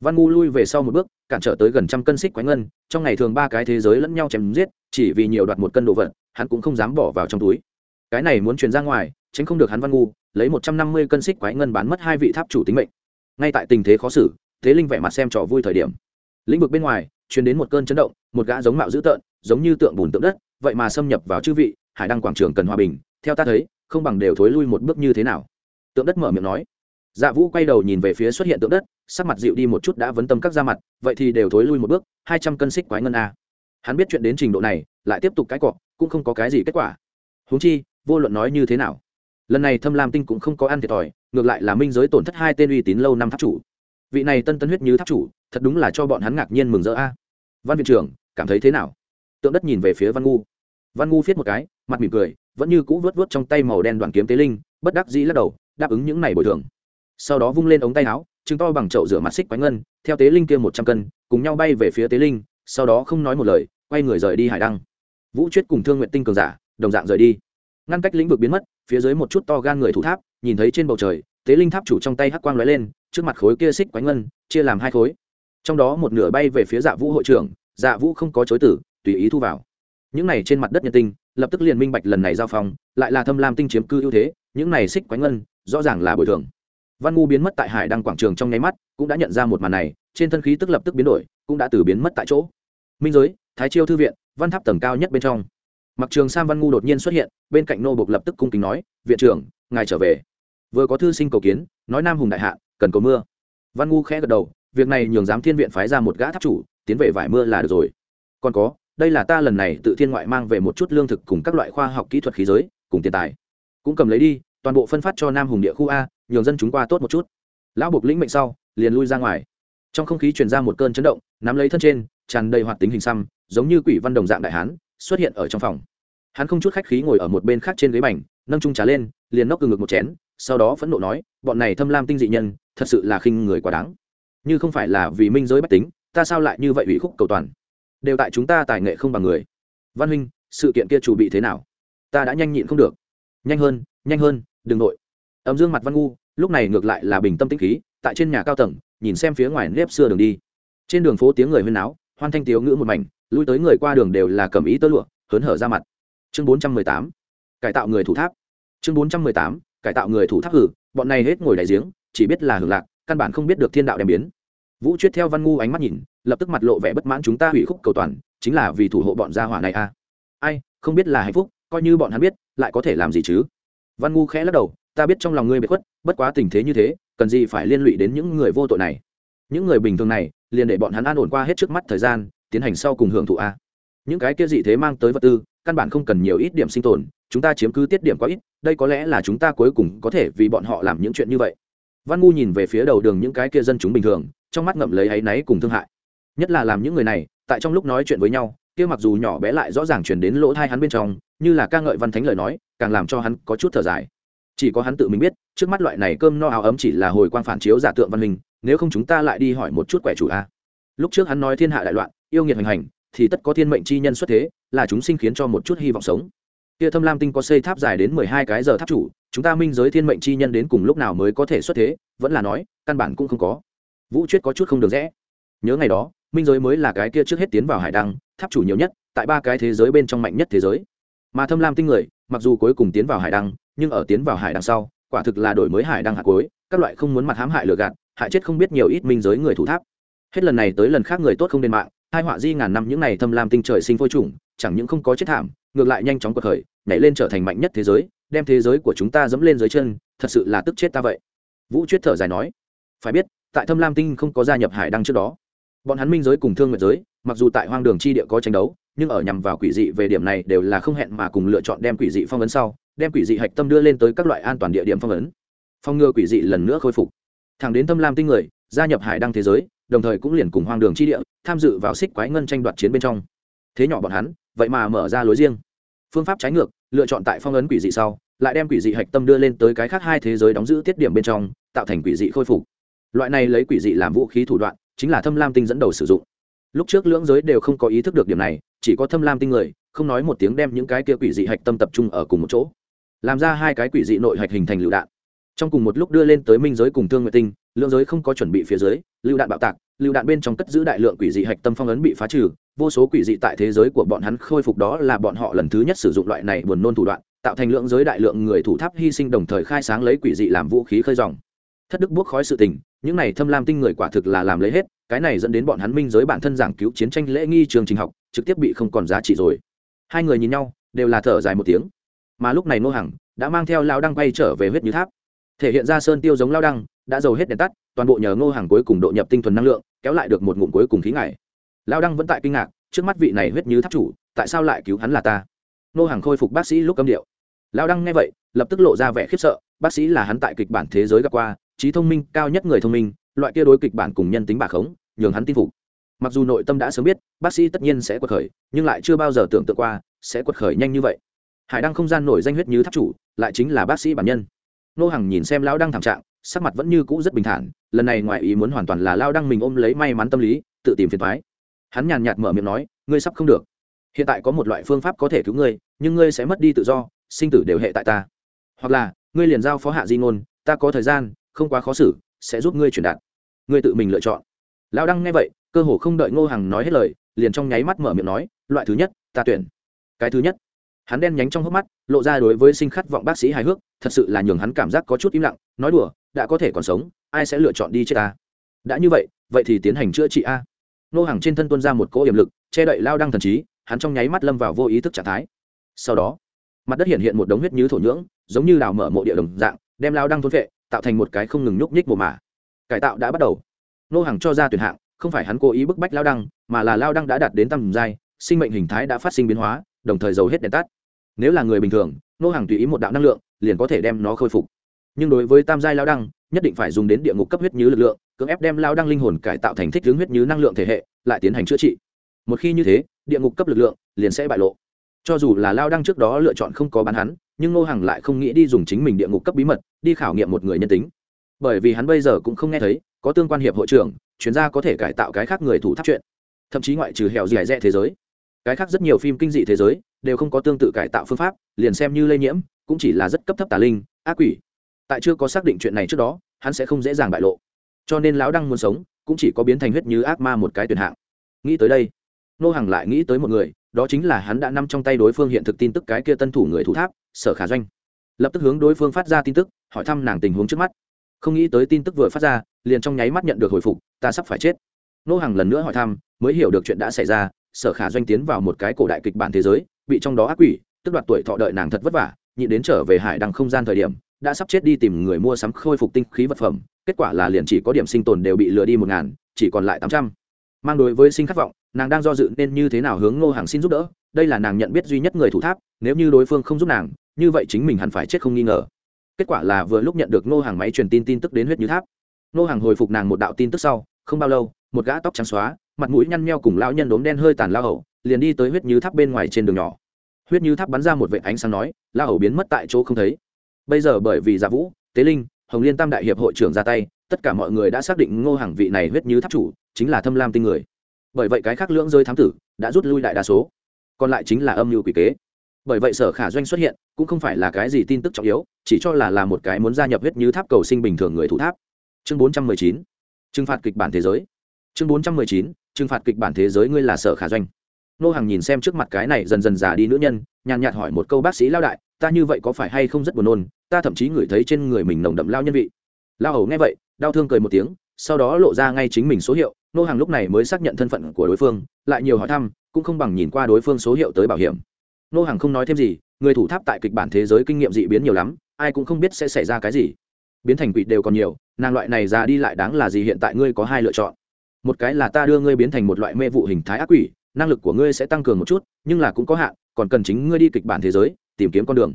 [SPEAKER 1] Văn ngu lui về sau một bước, cản trở tới gần trăm cân xích quánh ngân, trong ngày thường ba cái thế giới lẫn nhau chém giết, chỉ vì nhiều đoạt một cân đồ vật, hắn cũng không dám bỏ vào trong túi. Cái này muốn truyền ra ngoài tránh không được hắn văn ngu, lấy một trăm năm mươi cân xích quái ngân bán mất hai vị tháp chủ tính mệnh. Ngay tại tình thế khó xử, thế linh vẻ mặt xem trò vui thời điểm. Lĩnh vực bên ngoài, truyền đến một cơn chấn động, một gã giống mạo dữ tợn, giống như tượng bùn tượng đất, vậy mà xâm nhập vào chư vị, hải đăng quảng trường cần hòa bình, theo ta thấy, không bằng đều thối lui một bước như thế nào. Tượng đất mở miệng nói. Dạ vũ quay đầu nhìn về phía xuất hiện tượng đất, sắc mặt dịu đi một chút đã vấn tâm các da mặt, vậy thì đều thối lui một bước, hai trăm cân xích quái ngân a. Hắn biết chuyện đến trình độ này, lại tiếp tục cái cọ, cũng không có cái gì kết quả. Huống chi, vô luận nói như thế nào lần này thâm lam tinh cũng không có ăn thiệt thòi, ngược lại là minh giới tổn thất hai tên uy tín lâu năm tháp chủ. Vị này tân tân huyết như tháp chủ, thật đúng là cho bọn hắn ngạc nhiên mừng rỡ a. Văn viện trưởng, cảm thấy thế nào? Tượng đất nhìn về phía văn ngu. Văn ngu viết một cái, mặt mỉm cười, vẫn như cũ vớt vớt trong tay màu đen đoàn kiếm tế linh, bất đắc dĩ lắc đầu, đáp ứng những này bồi thường. Sau đó vung lên ống tay áo chứng to bằng chậu rửa mặt xích quánh ngân, theo tế linh kia một trăm cân, cùng nhau bay về phía tế linh, sau đó không nói một lời, quay người rời đi hải đăng. Vũ chuyết cùng thương nguyện tinh cường giả, đồng dạng rời đi. Ngăn cách lĩnh vực biến mất phía dưới một chút to gan người thủ tháp, nhìn thấy trên bầu trời, tế linh tháp chủ trong tay hắc quang lóe lên, trước mặt khối kia xích quánh ngân, chia làm hai khối. Trong đó một nửa bay về phía dạ vũ hội trưởng dạ vũ không có chối tử, tùy ý thu vào. Những này trên mặt đất nhân tinh, lập tức liền minh bạch lần này giao phong, lại là thâm lam tinh chiếm cư ưu thế, những này xích quánh ngân, rõ ràng là bồi thường. Văn ngu biến mất tại hải đăng quảng trường trong nháy mắt, cũng đã nhận ra một màn này, trên thân khí tức lập tức biến đổi, cũng đã từ biến mất tại chỗ. Minh giới, thái chiêu thư viện, văn tháp tầng cao nhất bên trong mặc trường sam văn ngu đột nhiên xuất hiện, bên cạnh nô bộc lập tức cung kính nói, viện trưởng, ngài trở về. Vừa có thư sinh cầu kiến, nói nam hùng đại hạ, cần cầu mưa. Văn ngu khẽ gật đầu, việc này nhường giám thiên viện phái ra một gã tháp chủ, tiến về vải mưa là được rồi. Còn có, đây là ta lần này tự thiên ngoại mang về một chút lương thực cùng các loại khoa học kỹ thuật khí giới, cùng tiền tài. Cũng cầm lấy đi, toàn bộ phân phát cho nam hùng địa khu a, nhường dân chúng qua tốt một chút. Lão buộc lĩnh mệnh sau, liền lui ra ngoài. Trong không khí truyền ra một cơn chấn động, nắm lấy thân trên, tràn đầy hoạt tính hình xăm, giống như quỷ văn đồng dạng đại hán xuất hiện ở trong phòng. Hắn không chút khách khí ngồi ở một bên khác trên ghế bành, nâng trung trà lên, liền nóc từ ngực một chén, sau đó phẫn nộ nói, bọn này thâm lam tinh dị nhân, thật sự là khinh người quá đáng. Như không phải là vì minh giới bách tính, ta sao lại như vậy ủy khúc cầu toàn? Đều tại chúng ta tài nghệ không bằng người. Văn huynh, sự kiện kia chủ bị thế nào? Ta đã nhanh nhịn không được. Nhanh hơn nhanh hơn, đừng nội. Ấm dương mặt văn ngu, lúc này ngược lại là bình tâm tĩnh khí, tại trên nhà cao tầng, nhìn xem phía ngoài nếp xưa đường đi. Trên đường phố tiếng người huyên náo hoan thanh tiếu ngữ một mảnh, lui tới người qua đường đều là cầm ý tơ lụa, hớn hở ra mặt. Chương bốn trăm mười tám, cải tạo người thủ tháp. Chương bốn trăm mười tám, cải tạo người thủ tháp hử, bọn này hết ngồi đại giếng, chỉ biết là hưởng lạc, căn bản không biết được thiên đạo đem biến. Vũ chuyết theo văn ngu ánh mắt nhìn, lập tức mặt lộ vẻ bất mãn chúng ta hủy khúc cầu toàn, chính là vì thủ hộ bọn gia hỏa này a. À. ai, không biết là hạnh phúc, coi như bọn hắn biết, lại có thể làm gì chứ? Văn ngu khẽ lắc đầu, ta biết trong lòng ngươi bị khuất, bất quá tình thế như thế, cần gì phải liên lụy đến những người vô tội này? Những người bình thường này, liền để bọn hắn an ổn qua hết trước mắt thời gian, tiến hành sau cùng hưởng thụ a. Những cái kia dị thế mang tới vật tư, căn bản không cần nhiều ít điểm sinh tồn, chúng ta chiếm cứ tiết điểm quá ít, đây có lẽ là chúng ta cuối cùng có thể vì bọn họ làm những chuyện như vậy. Văn ngu nhìn về phía đầu đường những cái kia dân chúng bình thường, trong mắt ngậm lấy áy náy cùng thương hại. Nhất là làm những người này, tại trong lúc nói chuyện với nhau, kia mặc dù nhỏ bé lại rõ ràng chuyển đến lỗ thai hắn bên trong, như là ca ngợi văn thánh lời nói, càng làm cho hắn có chút thở dài. Chỉ có hắn tự mình biết, trước mắt loại này cơm no áo ấm chỉ là hồi quang phản chiếu giả tượng văn minh nếu không chúng ta lại đi hỏi một chút quẻ chủ a. Lúc trước hắn nói thiên hạ đại loạn, yêu nghiệt hành hành, thì tất có thiên mệnh chi nhân xuất thế, là chúng sinh khiến cho một chút hy vọng sống. Kia thâm lam tinh có xây tháp dài đến mười hai cái giờ tháp chủ, chúng ta minh giới thiên mệnh chi nhân đến cùng lúc nào mới có thể xuất thế, vẫn là nói, căn bản cũng không có. Vũ chuyết có chút không được rẽ nhớ ngày đó, minh giới mới là cái kia trước hết tiến vào hải đăng, tháp chủ nhiều nhất, tại ba cái thế giới bên trong mạnh nhất thế giới. Mà thâm lam tinh người, mặc dù cuối cùng tiến vào hải đăng, nhưng ở tiến vào hải đăng sau, quả thực là đổi mới hải đăng hạt cuối, các loại không muốn mặt hãm hại lừa gạt hại chết không biết nhiều ít minh giới người thủ tháp. Hết lần này tới lần khác người tốt không đền mạng, hai họa di ngàn năm những này thâm lam tinh trời sinh phôi trùng, chẳng những không có chết thảm, ngược lại nhanh chóng cuộc khởi, nhảy lên trở thành mạnh nhất thế giới, đem thế giới của chúng ta dẫm lên dưới chân, thật sự là tức chết ta vậy. Vũ chuyết thở dài nói, phải biết, tại thâm lam tinh không có gia nhập hải đăng trước đó. Bọn hắn minh giới cùng thương nguyện giới, mặc dù tại hoang đường chi địa có tranh đấu, nhưng ở nhằm vào quỷ dị về điểm này đều là không hẹn mà cùng lựa chọn đem quỷ dị phong ấn sau, đem quỷ dị hạch tâm đưa lên tới các loại an toàn địa điểm phong ấn. Phong ngừa quỷ dị lần nữa khôi phục thẳng đến thâm lam tinh người, gia nhập hải đăng thế giới, đồng thời cũng liền cùng hoang đường chi địa, tham dự vào xích quái ngân tranh đoạt chiến bên trong. Thế nhỏ bọn hắn, vậy mà mở ra lối riêng. Phương pháp trái ngược, lựa chọn tại phong ấn quỷ dị sau, lại đem quỷ dị hạch tâm đưa lên tới cái khác hai thế giới đóng giữ tiết điểm bên trong, tạo thành quỷ dị khôi phục. Loại này lấy quỷ dị làm vũ khí thủ đoạn, chính là thâm lam tinh dẫn đầu sử dụng. Lúc trước lưỡng giới đều không có ý thức được điểm này, chỉ có thâm lam tinh người, không nói một tiếng đem những cái kia quỷ dị hạch tâm tập trung ở cùng một chỗ. Làm ra hai cái quỷ dị nội hạch hình thành lựu đạn trong cùng một lúc đưa lên tới minh giới cùng thương nguyện tinh, lượng giới không có chuẩn bị phía dưới lựu đạn bạo tạc lựu đạn bên trong cất giữ đại lượng quỷ dị hạch tâm phong ấn bị phá trừ, vô số quỷ dị tại thế giới của bọn hắn khôi phục đó là bọn họ lần thứ nhất sử dụng loại này buồn nôn thủ đoạn, tạo thành lượng giới đại lượng người thủ tháp hy sinh đồng thời khai sáng lấy quỷ dị làm vũ khí khơi dòng. Thất đức buốc khói sự tình, những này thâm lam tinh người quả thực là làm lấy hết, cái này dẫn đến bọn hắn minh giới bản thân giảng cứu chiến tranh lễ nghi trường trình học, trực tiếp bị không còn giá trị rồi. Hai người nhìn nhau, đều là thở dài một tiếng. Mà lúc này nô hằng đã mang theo lao đang quay trở về huyết như tháp thể hiện ra sơn tiêu giống lao đăng, đã dầu hết đèn tắt, toàn bộ nhờ ngô hàng cuối cùng độ nhập tinh thuần năng lượng, kéo lại được một ngụm cuối cùng khí ngải lao đăng vẫn tại kinh ngạc, trước mắt vị này huyết như tháp chủ, tại sao lại cứu hắn là ta? Ngô hàng khôi phục bác sĩ lúc câm điệu. Lao đăng nghe vậy, lập tức lộ ra vẻ khiếp sợ, bác sĩ là hắn tại kịch bản thế giới gặp qua, trí thông minh, cao nhất người thông minh, loại kia đối kịch bản cùng nhân tính bà khống, nhường hắn tin phục. Mặc dù nội tâm đã sớm biết, bác sĩ tất nhiên sẽ quật khởi, nhưng lại chưa bao giờ tưởng tượng qua, sẽ quật khởi nhanh như vậy. Hải đăng không gian nổi danh huyết như tháp chủ, lại chính là bác sĩ bản nhân nô hằng nhìn xem lão đăng thảm trạng, sắc mặt vẫn như cũ rất bình thản, lần này ngoài ý muốn hoàn toàn là lao đăng mình ôm lấy may mắn tâm lý, tự tìm phiền thoái hắn nhàn nhạt mở miệng nói, ngươi sắp không được. Hiện tại có một loại phương pháp có thể cứu ngươi, nhưng ngươi sẽ mất đi tự do, sinh tử đều hệ tại ta. Hoặc là, ngươi liền giao phó hạ di ngôn, ta có thời gian, không quá khó xử, sẽ giúp ngươi truyền đạt. Ngươi tự mình lựa chọn. Lão đăng nghe vậy, cơ hồ không đợi ngô hằng nói hết lời, liền trong nháy mắt mở miệng nói, loại thứ nhất, ta tuyển. Cái thứ nhất? Hắn đen nhánh trong hốc mắt, lộ ra đối với sinh khát vọng bác sĩ hài hước thật sự là nhường hắn cảm giác có chút im lặng, nói đùa, đã có thể còn sống, ai sẽ lựa chọn đi chết ta? Đã như vậy vậy thì tiến hành chữa trị a. Nô hàng trên thân tuân ra một cỗ hiểm lực, che đậy lao đăng thần trí, hắn trong nháy mắt lâm vào vô ý thức trạng thái. Sau đó, mặt đất hiện hiện một đống huyết như thổ nhưỡng, giống như đào mở mộ địa đồng dạng, đem lao đăng thôn vệ tạo thành một cái không ngừng nhúc nhích mồ mả. Cải tạo đã bắt đầu. Nô hàng cho ra tuyển hạng, không phải hắn cố ý bức bách lao đăng, mà là lao đăng đã đạt đến tầm giai, sinh mệnh hình thái đã phát sinh biến hóa, đồng thời giàu hết đèn tắt. Nếu là người bình thường, nô hàng tùy ý một đạo năng lượng liền có thể đem nó khôi phục. Nhưng đối với tam giai lao đăng, nhất định phải dùng đến địa ngục cấp huyết như lực lượng, cưỡng ép đem lao đăng linh hồn cải tạo thành thích hướng huyết như năng lượng thể hệ, lại tiến hành chữa trị. Một khi như thế, địa ngục cấp lực lượng liền sẽ bại lộ. Cho dù là lao đăng trước đó lựa chọn không có bán hắn, nhưng ngô hằng lại không nghĩ đi dùng chính mình địa ngục cấp bí mật, đi khảo nghiệm một người nhân tính. Bởi vì hắn bây giờ cũng không nghe thấy, có tương quan hiệp hội trưởng, chuyên gia có thể cải tạo cái khác người thủ tháp chuyện. Thậm chí ngoại trừ hẻo dẻ rẽ thế giới. Cái khác rất nhiều phim kinh dị thế giới, đều không có tương tự cải tạo phương pháp, liền xem như lây nhiễm cũng chỉ là rất cấp thấp tà linh, ác quỷ. Tại chưa có xác định chuyện này trước đó, hắn sẽ không dễ dàng bại lộ. Cho nên lão đăng muốn sống, cũng chỉ có biến thành huyết như ác ma một cái tuyển hạng. Nghĩ tới đây, nô hàng lại nghĩ tới một người, đó chính là hắn đã nằm trong tay đối phương hiện thực tin tức cái kia tân thủ người thủ tháp, sở khả doanh. Lập tức hướng đối phương phát ra tin tức, hỏi thăm nàng tình huống trước mắt. Không nghĩ tới tin tức vừa phát ra, liền trong nháy mắt nhận được hồi phục, ta sắp phải chết. Nô hàng lần nữa hỏi thăm, mới hiểu được chuyện đã xảy ra, sở khả doanh tiến vào một cái cổ đại kịch bản thế giới, bị trong đó ác quỷ, tức đoạt tuổi thọ đợi nàng thật vất vả nhị đến trở về hải đăng không gian thời điểm, đã sắp chết đi tìm người mua sắm khôi phục tinh khí vật phẩm, kết quả là liền chỉ có điểm sinh tồn đều bị lừa đi một ngàn, chỉ còn lại tám trăm. Mang đối với sinh khát vọng, nàng đang do dự nên như thế nào hướng ngô hàng xin giúp đỡ, đây là nàng nhận biết duy nhất người thủ tháp, nếu như đối phương không giúp nàng, như vậy chính mình hẳn phải chết không nghi ngờ. Kết quả là vừa lúc nhận được ngô hàng máy truyền tin tin tức đến huyết như tháp. Ngô hàng hồi phục nàng một đạo tin tức sau, không bao lâu, một gã tóc trắng xóa, mặt mũi nhăn nheo cùng lão nhân đốm đen hơi tàn lao hậu, liền đi tới huyết như tháp bên ngoài trên đường nhỏ huyết như tháp bắn ra một vệ ánh sáng nói, la hầu biến mất tại chỗ không thấy. Bây giờ bởi vì giả vũ, tế linh, hồng liên tam đại hiệp hội trưởng ra tay, tất cả mọi người đã xác định ngô hàng vị này huyết như tháp chủ chính là thâm lam tinh người. Bởi vậy cái khác lưỡng rơi thám tử đã rút lui đại đa số, còn lại chính là âm mưu quỷ kế. Bởi vậy sở khả doanh xuất hiện cũng không phải là cái gì tin tức trọng yếu, chỉ cho là là một cái muốn gia nhập huyết như tháp cầu sinh bình thường người thủ tháp. Chương bốn trăm mười chín, trừng phạt kịch bản thế giới. Chương bốn trăm mười chín, trừng phạt kịch bản thế giới ngươi là sở khả doanh nô hàng nhìn xem trước mặt cái này dần dần già đi nữ nhân, nhàn nhạt hỏi một câu, bác sĩ lao đại, ta như vậy có phải hay không rất buồn nôn? Ta thậm chí ngửi thấy trên người mình nồng đậm lao nhân vị. Lao hầu nghe vậy, đau thương cười một tiếng, sau đó lộ ra ngay chính mình số hiệu. Nô hàng lúc này mới xác nhận thân phận của đối phương, lại nhiều hỏi thăm, cũng không bằng nhìn qua đối phương số hiệu tới bảo hiểm. Nô hàng không nói thêm gì, người thủ tháp tại kịch bản thế giới kinh nghiệm dị biến nhiều lắm, ai cũng không biết sẽ xảy ra cái gì. Biến thành quỷ đều còn nhiều, nàng loại này ra đi lại đáng là gì hiện tại ngươi có hai lựa chọn. Một cái là ta đưa ngươi biến thành một loại mê vụ hình thái ác quỷ năng lực của ngươi sẽ tăng cường một chút, nhưng là cũng có hạn, còn cần chính ngươi đi kịch bản thế giới, tìm kiếm con đường.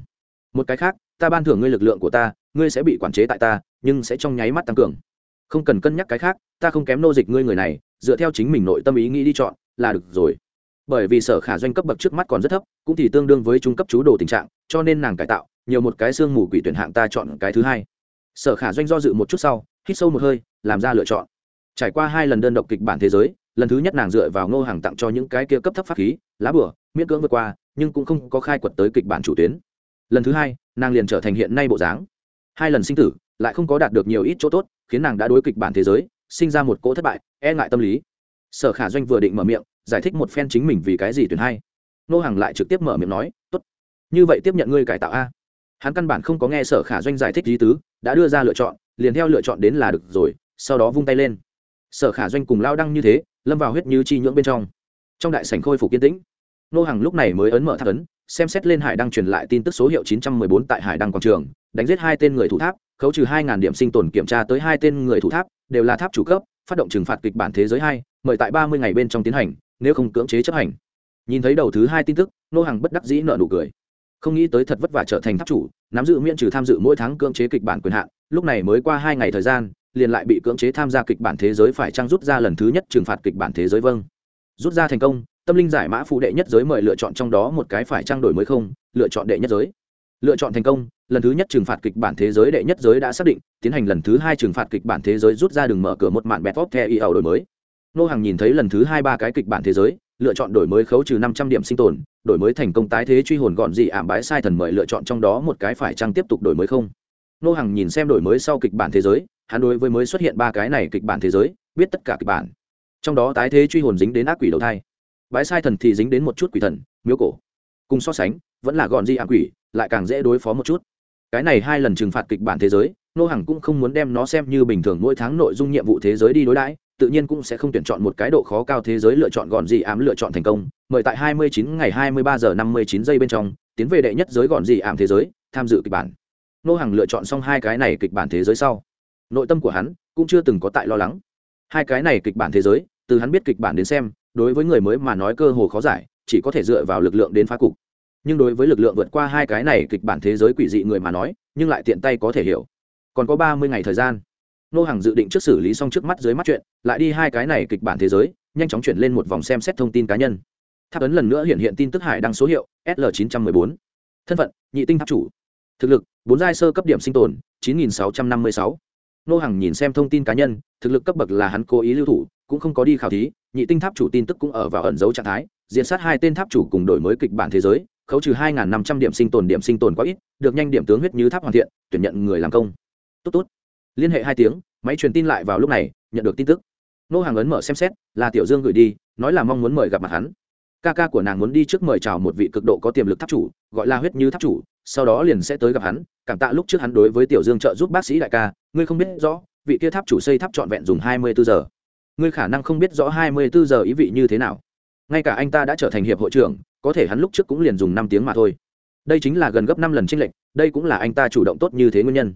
[SPEAKER 1] Một cái khác, ta ban thưởng ngươi lực lượng của ta, ngươi sẽ bị quản chế tại ta, nhưng sẽ trong nháy mắt tăng cường. Không cần cân nhắc cái khác, ta không kém nô dịch ngươi người này, dựa theo chính mình nội tâm ý nghĩ đi chọn, là được rồi. Bởi vì sở khả doanh cấp bậc trước mắt còn rất thấp, cũng thì tương đương với trung cấp chú đồ tình trạng, cho nên nàng cải tạo, nhiều một cái xương mù quỷ tuyển hạng ta chọn cái thứ hai. Sở khả doanh do dự một chút sau, hít sâu một hơi, làm ra lựa chọn. Trải qua hai lần đơn độc kịch bản thế giới lần thứ nhất nàng dựa vào ngô hàng tặng cho những cái kia cấp thấp pháp khí, lá bửa miễn cưỡng vượt qua, nhưng cũng không có khai quật tới kịch bản chủ tuyến. Lần thứ hai, nàng liền trở thành hiện nay bộ dáng. Hai lần sinh tử, lại không có đạt được nhiều ít chỗ tốt, khiến nàng đã đối kịch bản thế giới, sinh ra một cỗ thất bại e ngại tâm lý. Sở khả doanh vừa định mở miệng, giải thích một phen chính mình vì cái gì tuyển hay. Nô hàng lại trực tiếp mở miệng nói, tốt, như vậy tiếp nhận ngươi cải tạo a. Hắn căn bản không có nghe sở khả doanh giải thích lý tứ, đã đưa ra lựa chọn, liền theo lựa chọn đến là được rồi, sau đó vung tay lên. Sở khả doanh cùng lao đăng như thế lâm vào huyết như chi nhưỡng bên trong. Trong đại sảnh khôi phục kiên tĩnh, nô hàng lúc này mới ấn mở tháp ấn, xem xét lên hải đăng truyền lại tin tức số hiệu 914 tại hải đăng quảng trường, đánh giết hai tên người thủ tháp, khấu trừ 2.000 điểm sinh tồn kiểm tra tới hai tên người thủ tháp, đều là tháp chủ cấp, phát động trừng phạt kịch bản thế giới hai, mời tại 30 ngày bên trong tiến hành, nếu không cưỡng chế chấp hành. Nhìn thấy đầu thứ hai tin tức, nô hàng bất đắc dĩ nợ nụ cười. Không nghĩ tới thật vất vả trở thành tháp chủ, nắm giữ miễn trừ tham dự mỗi tháng cưỡng chế kịch bản quyền hạn, lúc này mới qua hai ngày thời gian liền lại bị cưỡng chế tham gia kịch bản thế giới phải trang rút ra lần thứ nhất trừng phạt kịch bản thế giới vâng. Rút ra thành công, tâm linh giải mã phụ đệ nhất giới mời lựa chọn trong đó một cái phải trang đổi mới không, lựa chọn đệ nhất giới. Lựa chọn thành công, lần thứ nhất trừng phạt kịch bản thế giới đệ nhất giới đã xác định, tiến hành lần thứ hai trừng phạt kịch bản thế giới rút ra đường mở cửa một mạn bẹt vóc theo y ẩu đổi mới. Nô hàng nhìn thấy lần thứ hai ba cái kịch bản thế giới, lựa chọn đổi mới khấu trừ năm trăm điểm sinh tồn, đổi mới thành công tái thế truy hồn gọn dị ảm bái sai thần mời lựa chọn trong đó một cái phải chăng tiếp tục đổi mới không. Nô hàng nhìn xem đổi mới sau kịch bản thế giới hắn đối với mới xuất hiện ba cái này kịch bản thế giới, biết tất cả kịch bản. Trong đó tái thế truy hồn dính đến ác quỷ đầu thai bãi sai thần thì dính đến một chút quỷ thần, miếu cổ. Cùng so sánh, vẫn là gọn di ảm quỷ, lại càng dễ đối phó một chút. Cái này hai lần trừng phạt kịch bản thế giới, nô Hằng cũng không muốn đem nó xem như bình thường mỗi tháng nội dung nhiệm vụ thế giới đi đối đãi, tự nhiên cũng sẽ không tuyển chọn một cái độ khó cao thế giới lựa chọn gọn gì ảm lựa chọn thành công, mời tại 29 ngày 23 giờ 59 giây bên trong, tiến về đệ nhất giới gọn gì ảm thế giới, tham dự kịch bản. Nô Hằng lựa chọn xong hai cái này kịch bản thế giới sau nội tâm của hắn cũng chưa từng có tại lo lắng. Hai cái này kịch bản thế giới, từ hắn biết kịch bản đến xem, đối với người mới mà nói cơ hồ khó giải, chỉ có thể dựa vào lực lượng đến phá cục. Nhưng đối với lực lượng vượt qua hai cái này kịch bản thế giới quỷ dị người mà nói, nhưng lại tiện tay có thể hiểu. Còn có ba mươi ngày thời gian. Nô hàng dự định trước xử lý xong trước mắt dưới mắt chuyện, lại đi hai cái này kịch bản thế giới, nhanh chóng chuyển lên một vòng xem xét thông tin cá nhân. Tháp ấn lần nữa hiện hiện tin tức hải đăng số hiệu sl 914 thân phận, nhị tinh tháp chủ. Thực lực, bốn giai sơ cấp điểm sinh tồn 9656 nô Hằng nhìn xem thông tin cá nhân, thực lực cấp bậc là hắn cố ý lưu thủ, cũng không có đi khảo thí, nhị tinh tháp chủ tin tức cũng ở vào ẩn dấu trạng thái diện sát hai tên tháp chủ cùng đổi mới kịch bản thế giới, khấu trừ hai năm trăm điểm sinh tồn điểm sinh tồn quá ít, được nhanh điểm tướng huyết như tháp hoàn thiện, tuyển nhận người làm công. Tốt tốt. Liên hệ hai tiếng, máy truyền tin lại vào lúc này, nhận được tin tức. Nô hàng ấn mở xem xét, là tiểu dương gửi đi, nói là mong muốn mời gặp mặt hắn. Ca ca của nàng muốn đi trước mời chào một vị cực độ có tiềm lực tháp chủ, gọi là huyết như tháp chủ sau đó liền sẽ tới gặp hắn, cảm tạ lúc trước hắn đối với tiểu dương trợ giúp bác sĩ đại ca, ngươi không biết rõ, vị kia tháp chủ xây tháp trọn vẹn dùng hai mươi bốn giờ. Ngươi khả năng không biết rõ hai mươi bốn giờ ý vị như thế nào. Ngay cả anh ta đã trở thành hiệp hội trưởng, có thể hắn lúc trước cũng liền dùng năm tiếng mà thôi. Đây chính là gần gấp năm lần tranh lệch, đây cũng là anh ta chủ động tốt như thế nguyên nhân.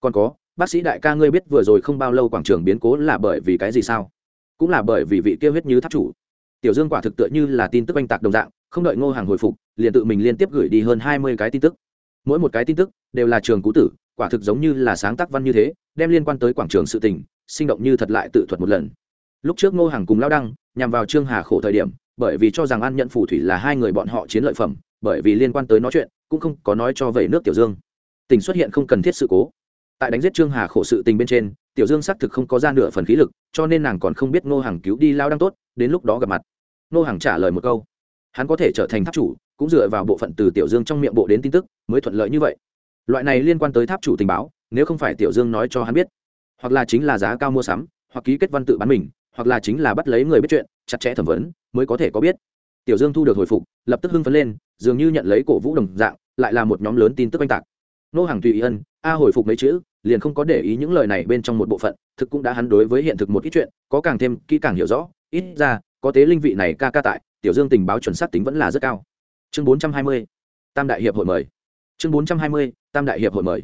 [SPEAKER 1] Còn có, bác sĩ đại ca ngươi biết vừa rồi không bao lâu quảng trường biến cố là bởi vì cái gì sao? Cũng là bởi vì vị kia huyết như tháp chủ. Tiểu dương quả thực tựa như là tin tức oanh tạc đồng dạng, không đợi ngô hàng hồi phục, liền tự mình liên tiếp gửi đi hơn hai mươi cái tin tức mỗi một cái tin tức đều là trường cú tử, quả thực giống như là sáng tác văn như thế, đem liên quan tới quảng trường sự tình, sinh động như thật lại tự thuật một lần. Lúc trước ngô hàng cùng lao đăng nhằm vào trương hà khổ thời điểm, bởi vì cho rằng an nhận phù thủy là hai người bọn họ chiến lợi phẩm, bởi vì liên quan tới nói chuyện, cũng không có nói cho về nước tiểu dương. Tình xuất hiện không cần thiết sự cố. Tại đánh giết trương hà khổ sự tình bên trên, tiểu dương xác thực không có ra nửa phần khí lực, cho nên nàng còn không biết ngô hàng cứu đi lao đăng tốt, đến lúc đó gặp mặt. Ngô hàng trả lời một câu hắn có thể trở thành tháp chủ, cũng dựa vào bộ phận từ tiểu dương trong miệng bộ đến tin tức, mới thuận lợi như vậy. Loại này liên quan tới tháp chủ tình báo, nếu không phải tiểu dương nói cho hắn biết, hoặc là chính là giá cao mua sắm, hoặc ký kết văn tự bán mình, hoặc là chính là bắt lấy người biết chuyện, chặt chẽ thẩm vấn, mới có thể có biết. Tiểu dương thu được hồi phục, lập tức hưng phấn lên, dường như nhận lấy cổ vũ đồng dạng, lại là một nhóm lớn tin tức oanh tạc. Nô hàng tùy ý ân, a hồi phục mấy chữ, liền không có để ý những lời này bên trong một bộ phận, thực cũng đã hắn đối với hiện thực một ít chuyện, có càng thêm kỹ càng hiểu rõ, ít ra, có tế linh vị này ca ca tại tiểu dương tình báo chuẩn xác tính vẫn là rất cao. Chương bốn trăm hai mươi, tam đại hiệp hội mời. Chương bốn trăm hai mươi, tam đại hiệp hội mời.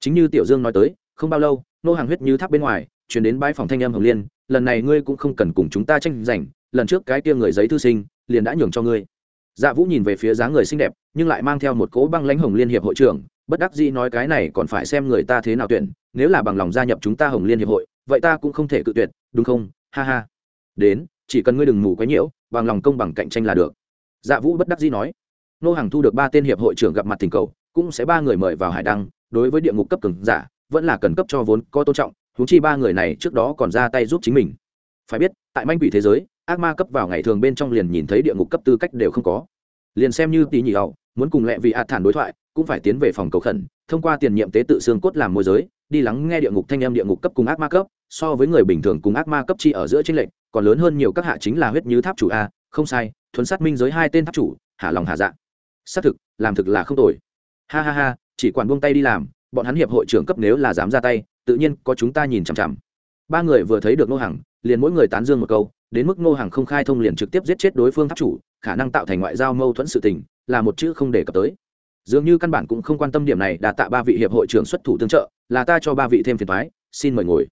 [SPEAKER 1] Chính như tiểu dương nói tới, không bao lâu, nô hàng huyết như tháp bên ngoài chuyển đến bãi phòng thanh âm hồng liên, lần này ngươi cũng không cần cùng chúng ta tranh giành, lần trước cái kia người giấy thư sinh, liền đã nhường cho ngươi. Dạ vũ nhìn về phía dáng người xinh đẹp, nhưng lại mang theo một cỗ băng lãnh hồng liên hiệp hội trưởng, bất đắc dĩ nói cái này còn phải xem người ta thế nào tuyển, nếu là bằng lòng gia nhập chúng ta hồng liên hiệp hội, vậy ta cũng không thể cự tuyệt, đúng không? Ha ha. Đến chỉ cần ngươi đừng ngủ quấy nhiễu, bằng lòng công bằng cạnh tranh là được. Dạ vũ bất đắc dĩ nói. Nô hàng thu được ba tên hiệp hội trưởng gặp mặt thỉnh cầu, cũng sẽ ba người mời vào hải đăng, đối với địa ngục cấp cường giả, vẫn là cần cấp cho vốn có tôn trọng, huống chi ba người này trước đó còn ra tay giúp chính mình. Phải biết, tại manh quỷ thế giới, ác ma cấp vào ngày thường bên trong liền nhìn thấy địa ngục cấp tư cách đều không có. Liền xem như tỷ nhị hậu, muốn cùng lẹ vị ạt thản đối thoại, cũng phải tiến về phòng cầu khẩn, thông qua tiền nhiệm tế tự xương cốt làm môi giới, đi lắng nghe địa ngục thanh em địa ngục cấp cùng ác ma cấp, so với người bình thường cùng ác ma cấp chi ở giữa tranh lệnh còn lớn hơn nhiều các hạ chính là huyết như tháp chủ a, không sai thuấn sát minh giới hai tên tháp chủ hạ lòng hạ dạ. Xác thực, làm thực là không tồi. Ha ha ha, chỉ quản buông tay đi làm, bọn hắn hiệp hội trưởng cấp nếu là dám ra tay, tự nhiên có chúng ta nhìn chằm chằm. Ba người vừa thấy được nô hàng liền mỗi người tán dương một câu, đến mức nô hàng không khai thông liền trực tiếp giết chết đối phương tháp chủ, khả năng tạo thành ngoại giao mâu thuẫn sự tình, là một chữ không để cập tới. Dường như căn bản cũng không quan tâm điểm này đã tạ ba vị hiệp hội trưởng xuất thủ tương trợ, là ta cho ba vị thêm phiền thoái xin mời ngồi.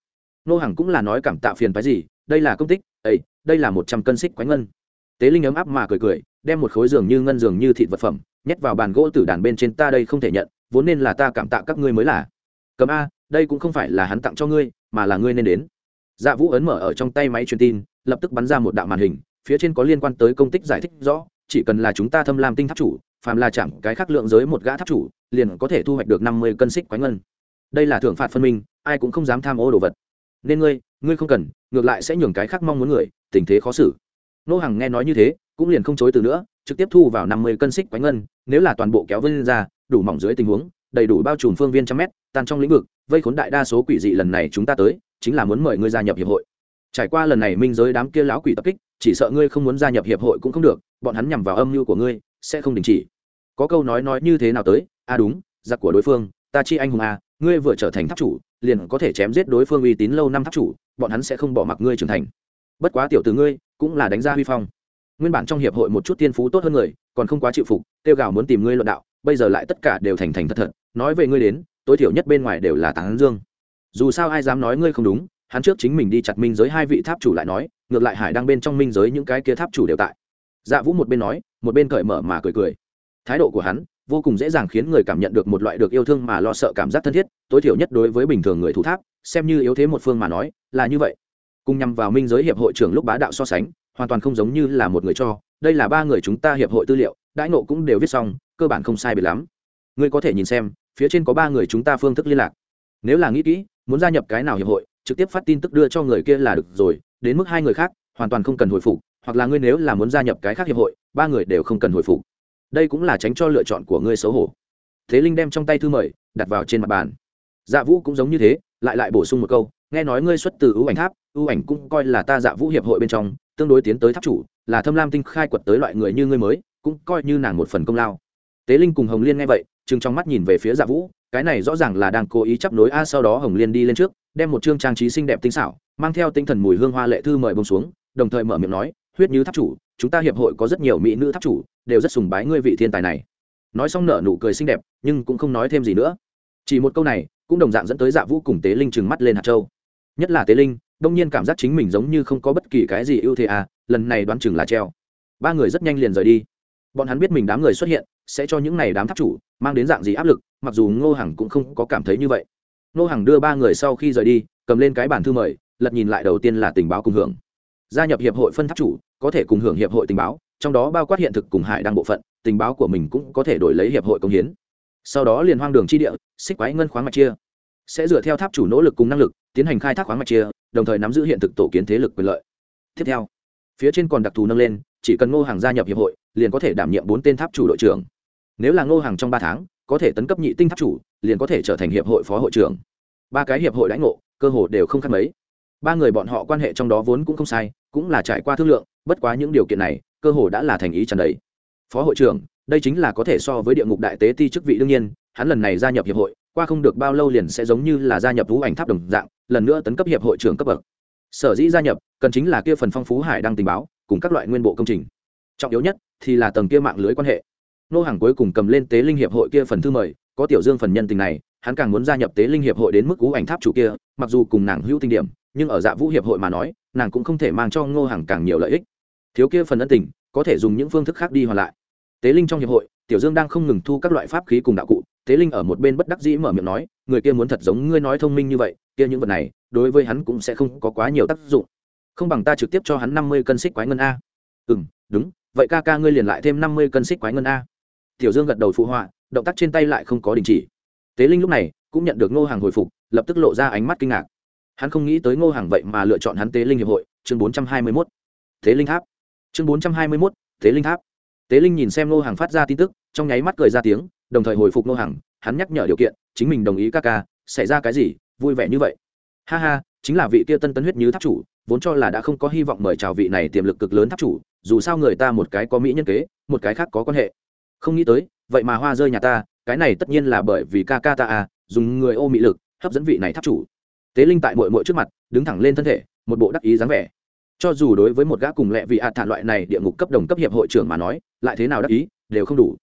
[SPEAKER 1] Nô hàng cũng là nói cảm tạ phiền thoái gì, đây là công tích ấy đây là một trăm cân xích quánh ngân. Tế linh ấm áp mà cười cười, đem một khối giường như ngân giường như thịt vật phẩm, nhét vào bàn gỗ tử đàn bên trên ta đây không thể nhận, vốn nên là ta cảm tạ các ngươi mới là. Cầm a, đây cũng không phải là hắn tặng cho ngươi, mà là ngươi nên đến. Dạ vũ ấn mở ở trong tay máy truyền tin, lập tức bắn ra một đạo màn hình, phía trên có liên quan tới công tích giải thích rõ, chỉ cần là chúng ta thâm lam tinh tháp chủ, phàm là chạm cái khác lượng giới một gã tháp chủ, liền có thể thu hoạch được năm mươi cân xích quái ngân. Đây là thưởng phạt phân minh, ai cũng không dám tham ô đồ vật nên ngươi ngươi không cần ngược lại sẽ nhường cái khác mong muốn người tình thế khó xử. Nô hằng nghe nói như thế cũng liền không chối từ nữa trực tiếp thu vào năm mươi cân xích quánh ngân nếu là toàn bộ kéo vân ra đủ mỏng dưới tình huống đầy đủ bao trùm phương viên trăm mét tan trong lĩnh vực vây khốn đại đa số quỷ dị lần này chúng ta tới chính là muốn mời ngươi gia nhập hiệp hội. Trải qua lần này minh giới đám kia lão quỷ tập kích chỉ sợ ngươi không muốn gia nhập hiệp hội cũng không được bọn hắn nhằm vào âm mưu của ngươi sẽ không đình chỉ. Có câu nói nói như thế nào tới? A à đúng giặc của đối phương ta chi anh hùng a à, ngươi vừa trở thành tháp chủ liền có thể chém giết đối phương uy tín lâu năm tháp chủ, bọn hắn sẽ không bỏ mặc ngươi trưởng thành. Bất quá tiểu từ ngươi, cũng là đánh ra huy phong. Nguyên bản trong hiệp hội một chút tiên phú tốt hơn người, còn không quá chịu phục tiêu gào muốn tìm ngươi luận đạo, bây giờ lại tất cả đều thành thành thật thật, nói về ngươi đến, tối thiểu nhất bên ngoài đều là tán dương. Dù sao ai dám nói ngươi không đúng, hắn trước chính mình đi chặt minh giới hai vị tháp chủ lại nói, ngược lại hải đang bên trong minh giới những cái kia tháp chủ đều tại. Dạ vũ một bên nói, một bên cởi mở mà cười cười. Thái độ của hắn vô cùng dễ dàng khiến người cảm nhận được một loại được yêu thương mà lo sợ cảm giác thân thiết, tối thiểu nhất đối với bình thường người thủ tháp, xem như yếu thế một phương mà nói, là như vậy. Cùng nhằm vào minh giới hiệp hội trưởng lúc bá đạo so sánh, hoàn toàn không giống như là một người cho, đây là ba người chúng ta hiệp hội tư liệu, đãi nộ cũng đều viết xong, cơ bản không sai biệt lắm. Ngươi có thể nhìn xem, phía trên có ba người chúng ta phương thức liên lạc. Nếu là nghĩ kỹ, muốn gia nhập cái nào hiệp hội, trực tiếp phát tin tức đưa cho người kia là được rồi, đến mức hai người khác, hoàn toàn không cần hồi phục, hoặc là ngươi nếu là muốn gia nhập cái khác hiệp hội, ba người đều không cần hồi phục đây cũng là tránh cho lựa chọn của ngươi xấu hổ. Thế linh đem trong tay thư mời, đặt vào trên mặt bàn. Dạ vũ cũng giống như thế, lại lại bổ sung một câu, nghe nói ngươi xuất từ ưu ảnh tháp, ưu ảnh cũng coi là ta dạ vũ hiệp hội bên trong, tương đối tiến tới tháp chủ, là thâm lam tinh khai quật tới loại người như ngươi mới, cũng coi như nàng một phần công lao. Tế linh cùng hồng liên nghe vậy chừng trong mắt nhìn về phía dạ vũ, cái này rõ ràng là đang cố ý chấp nối, a, sau đó hồng liên đi lên trước, đem một chương trang trí xinh đẹp tinh xảo, mang theo tinh thần mùi hương hoa lệ thư mời bông xuống, đồng thời mở miệng nói, huyết như tháp chủ chúng ta hiệp hội có rất nhiều mỹ nữ tháp chủ, đều rất sùng bái ngươi vị thiên tài này. Nói xong nở nụ cười xinh đẹp, nhưng cũng không nói thêm gì nữa. Chỉ một câu này, cũng đồng dạng dẫn tới dạ vũ cùng tế linh trừng mắt lên hạt châu. Nhất là tế linh, đông nhiên cảm giác chính mình giống như không có bất kỳ cái gì ưu thế à lần này đoán chừng là treo. Ba người rất nhanh liền rời đi. Bọn hắn biết mình đám người xuất hiện, sẽ cho những n à y đám tháp chủ mang đến dạng gì áp lực, mặc dù ngô hằng cũng không có cảm thấy như vậy. Ngô hằng đưa ba người sau khi rời đi, cầm lên cái bản thư mời, lật nhìn lại đầu tiên là tình báo cùng hưởng gia nhập hiệp hội phân tháp chủ, có thể cùng hưởng hiệp hội tình báo, trong đó bao quát hiện thực cùng hải đăng bộ phận, tình báo của mình cũng có thể đổi lấy hiệp hội công hiến. Sau đó liền hoang đường chi địa, xích quái ngân khoáng mạch chia. Sẽ dựa theo tháp chủ nỗ lực cùng năng lực, tiến hành khai thác khoáng mạch chia, đồng thời nắm giữ hiện thực tổ kiến thế lực quyền lợi. Tiếp theo, phía trên còn đặc thù nâng lên, chỉ cần ngô hàng gia nhập hiệp hội, liền có thể đảm nhiệm bốn tên tháp chủ đội trưởng. Nếu là ngô hàng trong ba tháng, có thể tấn cấp nhị tinh tháp chủ, liền có thể trở thành hiệp hội phó hội trưởng. Ba cái hiệp hội đãi ngộ, cơ hồ đều không khác mấy ba người bọn họ quan hệ trong đó vốn cũng không sai, cũng là trải qua thương lượng, bất quá những điều kiện này, cơ hồ đã là thành ý trần đấy phó hội trưởng, đây chính là có thể so với địa ngục đại tế ti chức vị đương nhiên, hắn lần này gia nhập hiệp hội, qua không được bao lâu liền sẽ giống như là gia nhập vũ ảnh tháp đồng dạng, lần nữa tấn cấp hiệp hội trưởng cấp bậc. Sở dĩ gia nhập, cần chính là kia phần phong phú hải đăng tình báo, cùng các loại nguyên bộ công trình. Trọng yếu nhất thì là tầng kia mạng lưới quan hệ. Nô hàng cuối cùng cầm lên tế linh hiệp hội kia phần thư mời, có tiểu dương phần nhân tình này, hắn càng muốn gia nhập tế linh hiệp hội đến mức cú ảnh tháp chủ kia, mặc dù cùng nàng hữu tinh điểm nhưng ở dạ vũ hiệp hội mà nói, nàng cũng không thể mang cho ngô hàng càng nhiều lợi ích. Thiếu kia phần ân tình, có thể dùng những phương thức khác đi hoàn lại. Tế linh trong hiệp hội, tiểu dương đang không ngừng thu các loại pháp khí cùng đạo cụ. Tế linh ở một bên bất đắc dĩ mở miệng nói, người kia muốn thật giống ngươi nói thông minh như vậy, kia những vật này, đối với hắn cũng sẽ không có quá nhiều tác dụng. Không bằng ta trực tiếp cho hắn năm mươi cân xích quái ngân a. Ừ m đúng, vậy ca ca ngươi liền lại thêm năm mươi cân xích quái ngân a. Tiểu dương gật đầu phụ họa, động tác trên tay lại không có đình chỉ. Tế linh lúc này cũng nhận được ngô hàng hồi phục, lập tức lộ ra ánh mắt kinh ngạc hắn không nghĩ tới ngô hàng vậy mà lựa chọn hắn tế linh hiệp hội, chương bốn trăm hai mươi mốt. Tế linh tháp. Chương bốn trăm hai mươi mốt, tế linh tháp. Tế linh nhìn xem ngô hàng phát ra tin tức, trong nháy mắt cười ra tiếng, đồng thời hồi phục ngô hàng hắn nhắc nhở điều kiện, chính mình đồng ý các ca, xảy ra cái gì, vui vẻ như vậy. Ha ha, chính là vị kia tân tấn huyết như tháp chủ, vốn cho là đã không có hy vọng mời chào vị này tiềm lực cực lớn tháp chủ, dù sao người ta một cái có mỹ nhân kế, một cái khác có quan hệ. Không nghĩ tới, vậy mà hoa rơi nhà ta, cái này tất nhiên là bởi vì ca ca ta à dùng người ô mỹ lực, hấp dẫn vị này tháp chủ tế linh tại mội mội trước mặt, đứng thẳng lên thân thể, một bộ đắc ý dáng vẻ. Cho dù đối với một gã cùng lẹ vị hạt thản loại này địa ngục cấp đồng cấp hiệp hội trưởng mà nói, lại thế nào đắc ý, đều không đủ.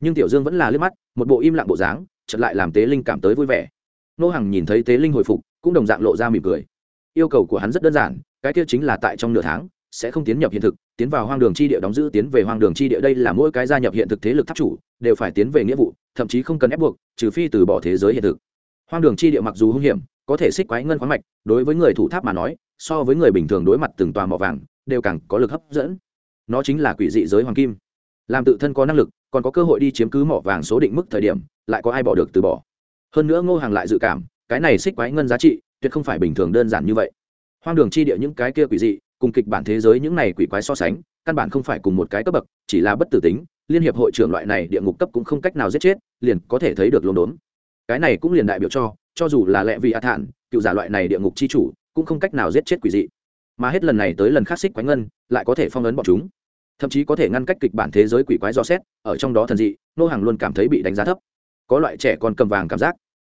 [SPEAKER 1] Nhưng tiểu dương vẫn là liếc mắt, một bộ im lặng bộ dáng chật lại làm tế linh cảm tới vui vẻ. Nô hằng nhìn thấy tế linh hồi phục, cũng đồng dạng lộ ra mỉm cười. Yêu cầu của hắn rất đơn giản, cái kia chính là tại trong nửa tháng, sẽ không tiến nhập hiện thực, tiến vào hoang đường chi địa đóng giữ tiến về hoang đường chi địa đây là mỗi cái gia nhập hiện thực thế lực tháp chủ, đều phải tiến về nghĩa vụ, thậm chí không cần ép buộc, trừ phi từ bỏ thế giới hiện thực. Hoang đường chi địa mặc dù hung hiểm có thể xích quái ngân khoáng mạch, đối với người thủ tháp mà nói, so với người bình thường đối mặt từng tòa mỏ vàng, đều càng có lực hấp dẫn. Nó chính là quỷ dị giới hoàng kim. Làm tự thân có năng lực, còn có cơ hội đi chiếm cứ mỏ vàng số định mức thời điểm, lại có ai bỏ được từ bỏ. Hơn nữa ngô hàng lại dự cảm, cái này xích quái ngân giá trị, tuyệt không phải bình thường đơn giản như vậy. Hoang đường chi địa những cái kia quỷ dị, cùng kịch bản thế giới những này quỷ quái so sánh, căn bản không phải cùng một cái cấp bậc, chỉ là bất tử tính, liên hiệp hội trưởng loại này địa ngục cấp cũng không cách nào giết chết, liền có thể thấy được lốm đốm cái này cũng liền đại biểu cho cho dù là lệ vị a thản, cựu giả loại này địa ngục chi chủ, cũng không cách nào giết chết quỷ dị. Mà hết lần này tới lần khác xích quái ngân, lại có thể phong ấn bọn chúng. Thậm chí có thể ngăn cách kịch bản thế giới quỷ quái do xét, ở trong đó thần dị, nô hàng luôn cảm thấy bị đánh giá thấp. Có loại trẻ còn cầm vàng cảm giác.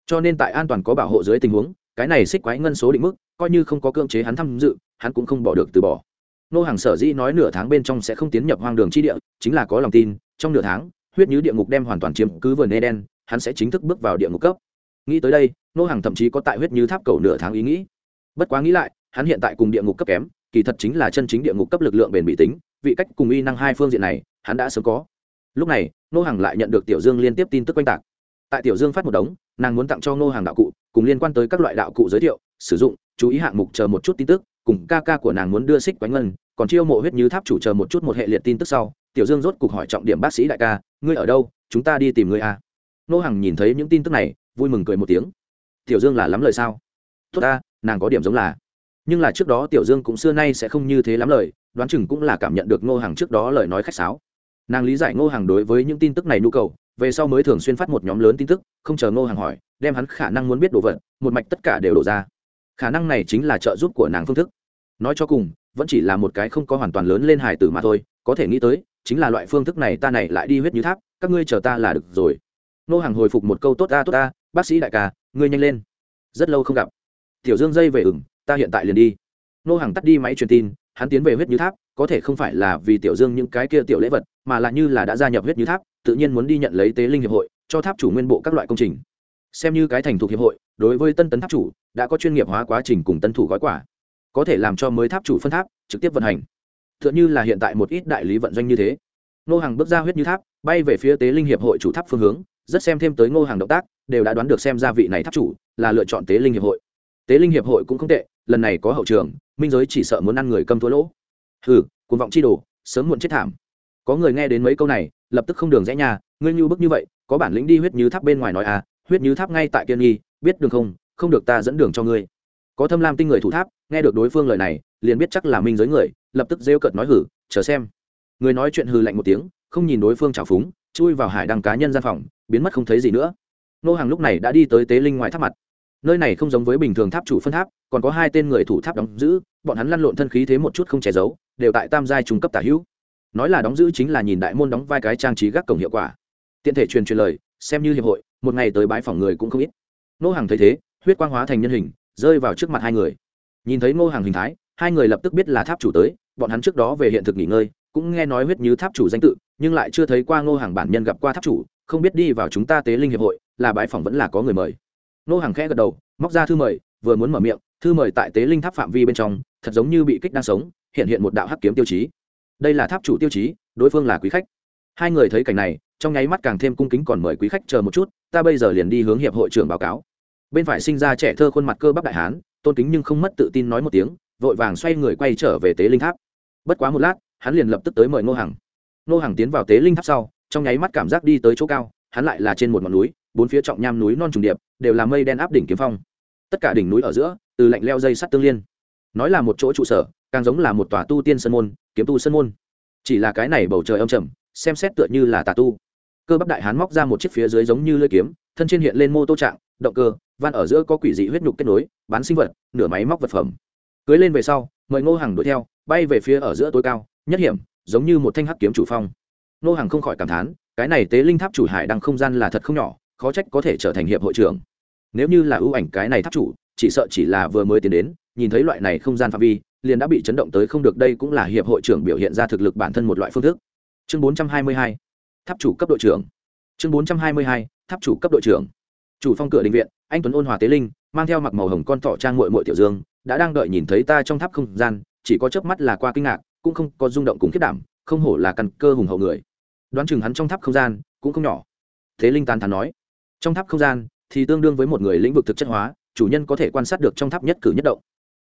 [SPEAKER 1] Cho nên tại an toàn có bảo hộ dưới tình huống, cái này xích quái ngân số định mức, coi như không có cưỡng chế hắn tham dự, hắn cũng không bỏ được từ bỏ. Nô hàng sở dĩ nói nửa tháng bên trong sẽ không tiến nhập hoang đường chi địa, chính là có lòng tin, trong nửa tháng, huyết như địa ngục đem hoàn toàn chiếm cứ vườn eden, hắn sẽ chính thức bước vào địa ngục cấp nghĩ tới đây, nô hàng thậm chí có tại huyết như tháp cầu nửa tháng ý nghĩ. Bất quá nghĩ lại, hắn hiện tại cùng địa ngục cấp kém, kỳ thật chính là chân chính địa ngục cấp lực lượng bền bị tính, vị cách cùng uy năng hai phương diện này, hắn đã sớm có. Lúc này, nô hàng lại nhận được tiểu dương liên tiếp tin tức quanh tạc. Tại tiểu dương phát một đống, nàng muốn tặng cho nô hàng đạo cụ, cùng liên quan tới các loại đạo cụ giới thiệu, sử dụng, chú ý hạng mục chờ một chút tin tức, cùng ca ca của nàng muốn đưa xích quánh ngân, còn chiêu mộ huyết như tháp chủ chờ một chút một hệ liệt tin tức sau, tiểu dương rốt cục hỏi trọng điểm bác sĩ đại ca, ngươi ở đâu? Chúng ta đi tìm ngươi à? nô hằng nhìn thấy những tin tức này vui mừng cười một tiếng. Tiểu dương là lắm lời sao? Tốt ta, nàng có điểm giống là. Nhưng là trước đó tiểu dương cũng xưa nay sẽ không như thế lắm lời, đoán chừng cũng là cảm nhận được ngô hàng trước đó lời nói khách sáo. Nàng lý giải ngô hàng đối với những tin tức này nhu cầu, về sau mới thường xuyên phát một nhóm lớn tin tức, không chờ ngô hàng hỏi, đem hắn khả năng muốn biết đồ vật, một mạch tất cả đều đổ ra. Khả năng này chính là trợ giúp của nàng phương thức. Nói cho cùng, vẫn chỉ là một cái không có hoàn toàn lớn lên hài tử mà thôi, có thể nghĩ tới, chính là loại phương thức này ta này lại đi huyết như tháp, các ngươi chờ ta là được rồi. Nô hàng hồi phục một câu tốt ta tốt ta bác sĩ đại ca, ngươi nhanh lên. Rất lâu không gặp. Tiểu dương dây về ửng ta hiện tại liền đi. Nô hàng tắt đi máy truyền tin, hắn tiến về huyết như tháp, có thể không phải là vì tiểu dương những cái kia tiểu lễ vật, mà là như là đã gia nhập huyết như tháp, tự nhiên muốn đi nhận lấy tế linh hiệp hội, cho tháp chủ nguyên bộ các loại công trình. Xem như cái thành thuộc hiệp hội, đối với tân tấn tháp chủ, đã có chuyên nghiệp hóa quá trình cùng tân thủ gói quả có thể làm cho mới tháp chủ phân tháp, trực tiếp vận hành. T h ư ợ n như là hiện tại một ít đại lý vận doanh như thế. Ngô hàng bước ra huyết như tháp, bay về phía tế linh hiệp hội chủ tháp phương hướng, rất xem thêm tới ngô hàng động tác đều đã đoán được xem ra vị này tháp chủ là lựa chọn tế linh hiệp hội. Tế linh hiệp hội cũng không tệ, lần này có hậu trường, minh giới chỉ sợ muốn ăn người câm thua lỗ. Hừ, cuồng vọng chi đồ, sớm muộn chết thảm. Có người nghe đến mấy câu này, lập tức không đường rẽ nhà, ngươi như bức như vậy, có bản lĩnh đi huyết như tháp bên ngoài nói à huyết như tháp ngay tại kiên nghi, biết đường không không được ta dẫn đường cho ngươi. Có thâm lam tinh người thủ tháp, nghe được đối phương lời này, liền biết chắc là minh giới người, lập tức rêu cợt nói hử, chờ xem. Người nói chuyện hư lạnh một tiếng, không nhìn đối phương trào phúng, chui vào hải đăng cá nhân gian phòng, biến mất không thấy gì nữa nô hàng lúc này đã đi tới tế linh ngoài tháp mặt. Nơi này không giống với bình thường tháp chủ phân tháp, còn có hai tên người thủ tháp đóng giữ, bọn hắn lăn lộn thân khí thế một chút không che giấu, đều tại tam giai trung cấp tả hữu. Nói là đóng giữ chính là nhìn đại môn đóng vai cái trang trí gác cổng hiệu quả. Tiện thể truyền truyền lời, xem như hiệp hội, một ngày tới bãi phòng người cũng không ít. Nô hàng thấy thế, huyết quang hóa thành nhân hình, rơi vào trước mặt hai người. Nhìn thấy ngô hàng hình thái, hai người lập tức biết là tháp chủ tới, bọn hắn trước đó về hiện thực nghỉ ngơi, cũng nghe nói huyết như tháp chủ danh tự, nhưng lại chưa thấy qua ngô hàng bản nhân gặp qua tháp chủ không biết đi vào chúng ta tế linh hiệp hội, là bãi phòng vẫn là có người mời. Ngô hàng khẽ gật đầu, móc ra thư mời, vừa muốn mở miệng, thư mời tại tế linh tháp phạm vi bên trong, thật giống như bị kích đang sống, hiện hiện một đạo hắc kiếm tiêu chí. Đây là tháp chủ tiêu chí, đối phương là quý khách. Hai người thấy cảnh này, trong nháy mắt càng thêm cung kính còn mời quý khách chờ một chút, ta bây giờ liền đi hướng hiệp hội trưởng báo cáo. Bên phải sinh ra trẻ thơ khuôn mặt cơ bắp đại hán, tôn kính nhưng không mất tự tin nói một tiếng, vội vàng xoay người quay trở về tế linh tháp. Bất quá một lát, hắn liền lập tức tới mời ngô hằng. Ngô hằng tiến vào tế linh tháp sau trong nháy mắt cảm giác đi tới chỗ cao, hắn lại là trên một ngọn núi, bốn phía trọng nham núi non trùng điệp, đều là mây đen áp đỉnh kiếm phong. Tất cả đỉnh núi ở giữa, từ lạnh leo dây sắt tương liên. Nói là một chỗ trụ sở, càng giống là một tòa tu tiên sân môn, kiếm tu sân môn. Chỉ là cái này bầu trời âm trầm, xem xét tựa như là tà tu. Cơ bắp đại hán móc ra một chiếc phía dưới giống như lưỡi kiếm, thân trên hiện lên mô tô trạng, động cơ van ở giữa có quỷ dị huyết nhục kết nối, bán sinh vật, nửa máy móc vật phẩm. Cưới lên về sau, mời ngô hàng đuổi theo, bay về phía ở giữa tối cao, nhất hiểm, giống như một thanh hắc kiếm chủ phong. Nô hàng không khỏi cảm thán cái này tế linh tháp chủ hải đăng không gian là thật không nhỏ khó trách có thể trở thành hiệp hội trưởng. Nếu như là ưu ảnh cái này tháp chủ chỉ sợ chỉ là vừa mới tiến đến nhìn thấy loại này không gian phạm vi liền đã bị chấn động tới không được đây cũng là hiệp hội trưởng biểu hiện ra thực lực bản thân một loại phương thức. Chương 422, tháp chủ cấp đội trưởng. Chương 422, tháp chủ cấp đội trưởng. Chủ phong cửa định viện anh tuấn ôn hòa tế linh mang theo mặc màu hồng con thỏ trang mội mội tiểu dương đã đang đợi nhìn thấy ta trong tháp không gian chỉ có chớp mắt là qua kinh ngạc cũng không có rung động cùng khiết đảm không hổ là căn cơ hùng hậu người. Đoán chừng hắn trong tháp không gian cũng không nhỏ. Thế linh tàn thắn nói, trong tháp không gian thì tương đương với một người lĩnh vực thực chất hóa, chủ nhân có thể quan sát được trong tháp nhất cử nhất động.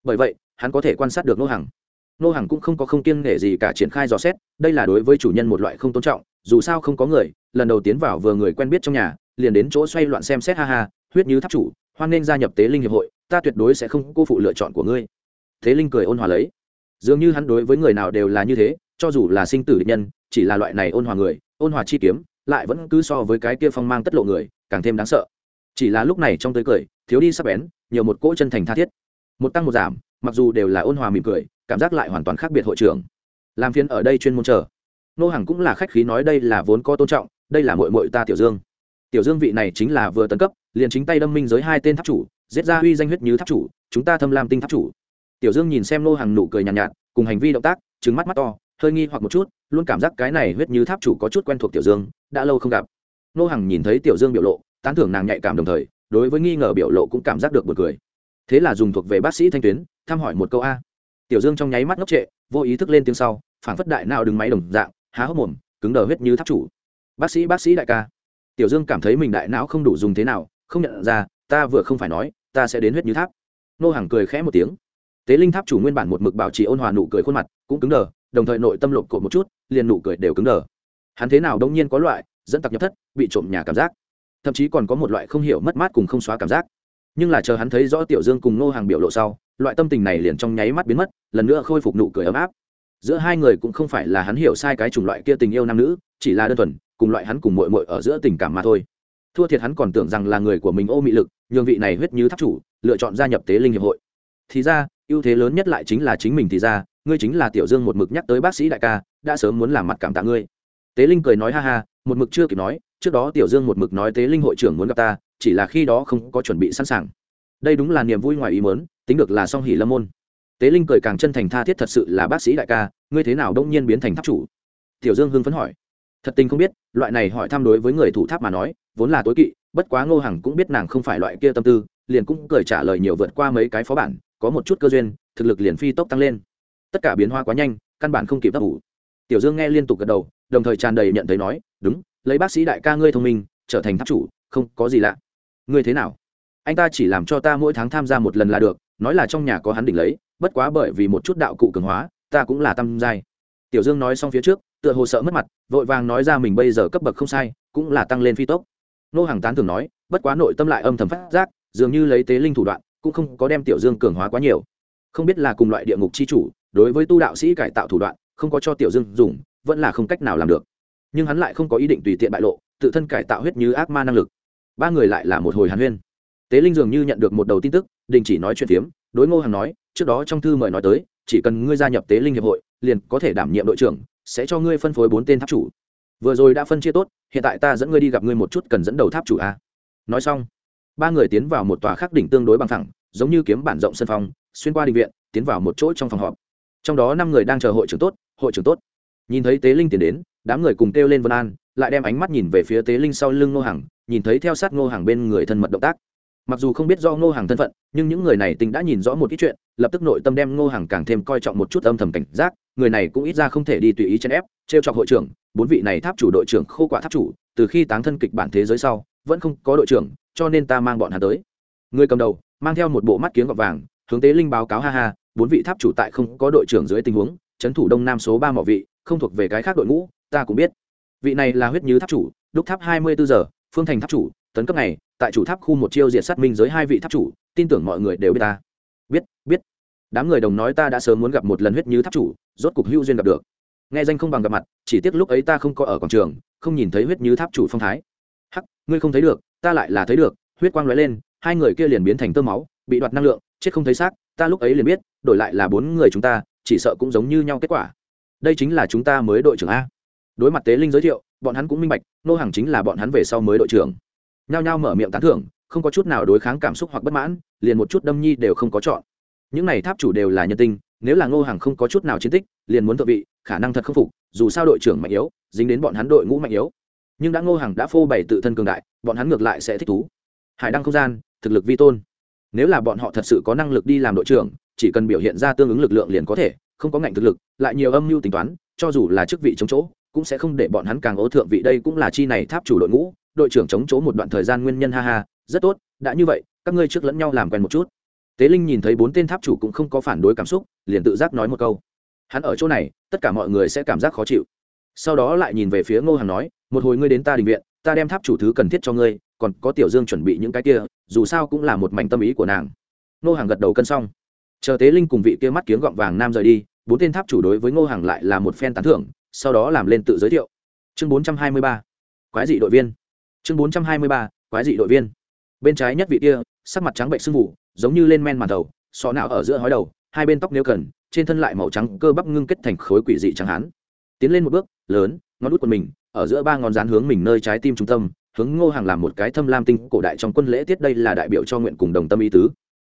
[SPEAKER 1] Bởi vậy, hắn có thể quan sát được nô hàng nô hàng cũng không có không kiêng nể gì cả triển khai dò xét, đây là đối với chủ nhân một loại không tôn trọng, dù sao không có người, lần đầu tiến vào vừa người quen biết trong nhà, liền đến chỗ xoay loạn xem xét ha ha, huyết như tháp chủ, hoan nên gia nhập tế linh hiệp hội, ta tuyệt đối sẽ không cô phụ lựa chọn của ngươi. Thế linh cười ôn hòa lấy dường như hắn đối với người nào đều là như thế, cho dù là sinh tử địch nhân, chỉ là loại này ôn hòa người, ôn hòa chi kiếm, lại vẫn cứ so với cái kia phong mang tất lộ người, càng thêm đáng sợ. Chỉ là lúc này trong tới cười, thiếu đi sắp bén, nhiều một cỗ chân thành tha thiết. Một tăng một giảm, mặc dù đều là ôn hòa mỉm cười, cảm giác lại hoàn toàn khác biệt hội trưởng. Làm phiên ở đây chuyên môn chờ. Nô hàng cũng là khách khí nói đây là vốn có tôn trọng, đây là mội mội ta tiểu dương. Tiểu dương vị này chính là vừa tấn cấp, liền chính tay đâm minh giới hai tên tháp chủ, giết ra uy danh huyết như tháp chủ, chúng ta thâm lam tinh tháp chủ tiểu dương nhìn xem nô hàng nụ cười nhàn nhạt, nhạt cùng hành vi động tác trứng mắt mắt to hơi nghi hoặc một chút luôn cảm giác cái này huyết như tháp chủ có chút quen thuộc tiểu dương đã lâu không gặp. Nô hàng nhìn thấy tiểu dương biểu lộ tán thưởng nàng nhạy cảm đồng thời đối với nghi ngờ biểu lộ cũng cảm giác được một cười. Thế là dùng thuộc về bác sĩ thanh tuyến thăm hỏi một câu a. Tiểu dương trong nháy mắt ngốc trệ vô ý thức lên tiếng sau phản phất đại nào đứng máy đồng dạng há hốc mồm cứng đờ huyết như tháp chủ. Bác sĩ bác sĩ đại ca. Tiểu dương cảm thấy mình đại não không đủ dùng thế nào không nhận ra ta vừa không phải nói ta sẽ đến huyết như tháp. Nô hàng cười khẽ một tiếng tế linh tháp chủ nguyên bản một mực bảo trì ôn hòa nụ cười khuôn mặt, cũng cứng đờ, đồng thời nội tâm lộp cột một chút, liền nụ cười đều cứng đờ. Hắn thế nào đông nhiên có loại dẫn tặc nhập thất, bị trộm nhà cảm giác. Thậm chí còn có một loại không hiểu mất mát cùng không xóa cảm giác. Nhưng là chờ hắn thấy rõ tiểu dương cùng nô hàng biểu lộ sau, loại tâm tình này liền trong nháy mắt biến mất, lần nữa khôi phục nụ cười ấm áp. Giữa hai người cũng không phải là hắn hiểu sai cái chủng loại kia tình yêu nam nữ, chỉ là đơn thuần, cùng loại hắn cùng mội mội ở giữa tình cảm mà thôi. Thua thiệt hắn còn tưởng rằng là người của mình ô mị lực, nhường vị này huyết như tháp chủ, lựa chọn gia nhập tế linh hiệp hội. Thì ra ưu thế lớn nhất lại chính là chính mình thì ra, ngươi chính là tiểu dương một mực nhắc tới bác sĩ đại ca, đã sớm muốn làm mặt cảm tạ ngươi. Tế linh cười nói ha ha, một mực chưa kịp nói, trước đó tiểu dương một mực nói tế linh hội trưởng muốn gặp ta, chỉ là khi đó không có chuẩn bị sẵn sàng. Đây đúng là niềm vui ngoài ý mớn tính được là song hỉ lâm môn. Tế linh cười càng chân thành tha thiết thật sự là bác sĩ đại ca, ngươi thế nào đông nhiên biến thành tháp chủ? Tiểu dương hưng phấn hỏi. Thật tình không biết, loại này hỏi thăm đối với người thủ tháp mà nói, vốn là tối kỵ, bất quá ngô hằng cũng biết nàng không phải loại kia tâm tư, liền cũng cười trả lời nhiều vượt qua mấy cái phó bản có một chút cơ duyên, thực lực liền phi tốc tăng lên. Tất cả biến hóa quá nhanh, căn bản không kịp đáp ủ tiểu dương nghe liên tục gật đầu, đồng thời tràn đầy nhận thấy nói, đúng, lấy bác sĩ đại ca ngươi thông minh, trở thành tháp chủ, không có gì lạ. Ngươi thế nào? Anh ta chỉ làm cho ta mỗi tháng tham gia một lần là được, nói là trong nhà có hắn đỉnh lấy, bất quá bởi vì một chút đạo cụ cường hóa, ta cũng là tâm giai. Tiểu dương nói xong phía trước, tựa hồ sợ mất mặt, vội vàng nói ra mình bây giờ cấp bậc không sai, cũng là tăng lên phi tốc. Nô hàng tán thường nói, bất quá nội tâm lại âm thầm phát giác, dường như lấy tế linh thủ đoạn cũng không có đem tiểu dương cường hóa quá nhiều. Không biết là cùng loại địa ngục c h i chủ, đối với tu đạo sĩ cải tạo thủ đoạn, không có cho tiểu dương dùng, vẫn là không cách nào làm được. Nhưng hắn lại không có ý định tùy tiện bại lộ, tự thân cải tạo huyết như ác ma năng lực. Ba người lại là một hồi hàn huyên. Tế linh dường như nhận được một đầu tin tức, đình chỉ nói chuyện phiếm, đối ngô hằng nói, trước đó trong thư mời nói tới, chỉ cần ngươi gia nhập tế linh hiệp hội, liền có thể đảm nhiệm đội trưởng, sẽ cho ngươi phân phối bốn tên tháp chủ. Vừa rồi đã phân chia tốt, hiện tại ta dẫn ngươi đi gặp ngươi một chút cần dẫn đầu tháp chủ a. Nói xong ba người tiến vào một tòa khắc đỉnh tương đối bằng thẳng giống như kiếm bản rộng sân phòng, xuyên qua đình viện tiến vào một chỗ trong phòng họp. Trong đó năm người đang chờ hội trưởng tốt hội trưởng tốt. Nhìn thấy tế linh tiến đến đám người cùng kêu lên vân an lại đem ánh mắt nhìn về phía tế linh sau lưng ngô hằng nhìn thấy theo sát ngô hàng bên người thân mật động tác. Mặc dù không biết do ngô hàng thân phận nhưng những người này tính đã nhìn rõ một ít chuyện lập tức nội tâm đem ngô hàng càng thêm coi trọng một chút âm thầm cảnh giác người này cũng ít ra không thể đi tùy ý chèn ép t r e o chọc hội trưởng bốn vị này tháp chủ đội trưởng khô quả tháp chủ từ khi táng thân kịch bản thế giới sau vẫn không có đội trưởng cho nên ta mang bọn hắn tới. Người cầm đầu, mang theo một bộ mắt kiếng gọt vàng, hướng tế linh báo cáo, ha ha, bốn vị tháp chủ tại không có đội trưởng dưới tình huống trấn thủ đông nam số ba mỏ vị, không thuộc về cái khác đội ngũ, ta cũng biết. Vị này là huyết như tháp chủ, đúc tháp hai mươi bốn giờ, phương thành tháp chủ, tấn cấp này tại chủ tháp khu một chiêu diệt sát minh giới hai vị tháp chủ, tin tưởng mọi người đều biết ta. Biết biết. Đám người đồng nói ta đã sớm muốn gặp một lần huyết như tháp chủ, rốt cục hữu duyên gặp được. Nghe danh không bằng gặp mặt, chỉ tiếc lúc ấy ta không có ở quảng trường, không nhìn thấy huyết như tháp chủ phong thái. Hắc, ngươi không thấy được ta lại là thấy được, huyết quang lóe lên, hai người kia liền biến thành tơ máu, bị đoạt năng lượng, chết không thấy xác, ta lúc ấy liền biết, đổi lại là bốn người chúng ta, chỉ sợ cũng giống như nhau kết quả. Đây chính là chúng ta mới đội trưởng a. Đối mặt tế linh giới thiệu, bọn hắn cũng minh bạch, nô hàng chính là bọn hắn về sau mới đội trưởng. Nhao nhao mở miệng tán thưởng, không có chút nào đối kháng cảm xúc hoặc bất mãn, liền một chút đâm nhi đều không có chọn. Những này tháp chủ đều là nhân tinh nếu là ngô hàng không có chút nào chiến tích, liền muốn thợ vị, khả năng thật khâm phục, dù sao đội trưởng mạnh yếu, dính đến bọn hắn đội ngũ mạnh yếu nhưng đã ngô hàng đã phô bày tự thân cường đại, bọn hắn ngược lại sẽ thích thú. Hải đăng không gian, thực lực vi tôn. Nếu là bọn họ thật sự có năng lực đi làm đội trưởng, chỉ cần biểu hiện ra tương ứng lực lượng liền có thể, không có ngạnh thực lực, lại nhiều âm mưu tính toán, cho dù là chức vị chống chỗ, cũng sẽ không để bọn hắn càng ố thượng vị. Đây cũng là chi này tháp chủ đội ngũ, đội trưởng chống chỗ một đoạn thời gian nguyên nhân ha ha, rất tốt, đã như vậy, các ngươi trước lẫn nhau làm quen một chút. Tế linh nhìn thấy bốn tên tháp chủ cũng không có phản đối cảm xúc, liền tự giác nói một câu. Hắn ở chỗ này, tất cả mọi người sẽ cảm giác khó chịu. Sau đó lại nhìn về phía ngô hằng nói một hồi ngươi đến ta đình viện, ta đem tháp chủ thứ cần thiết cho ngươi, còn có tiểu dương chuẩn bị những cái kia, dù sao cũng là một mảnh tâm ý của nàng. Ngô hằng gật đầu cân xong. Chờ tế linh cùng vị kia mắt kiếng gọng vàng nam rời đi, bốn tên tháp chủ đối với ngô hằng lại là một phen tán thưởng, sau đó làm lên tự giới thiệu. Chương bốn trăm hai mươi ba, quái dị đội viên. Chương bốn trăm hai mươi ba, quái dị đội viên. Bên trái nhất vị kia, sắc mặt trắng bệnh sưng vụ giống như lên men màn đầu sọ não ở giữa hói đầu, hai bên tóc nếu cần, trên thân lại màu trắng cơ bắp ngưng kết thành khối quỷ dị chẳng hán. Tiến lên một bước, lớn, ngón út quần mình ở giữa ba ngón rán hướng mình nơi trái tim trung tâm, hướng ngô hàng làm một cái thâm lam tinh cổ đại trong quân lễ tiết đây là đại biểu cho nguyện cùng đồng tâm ý tứ.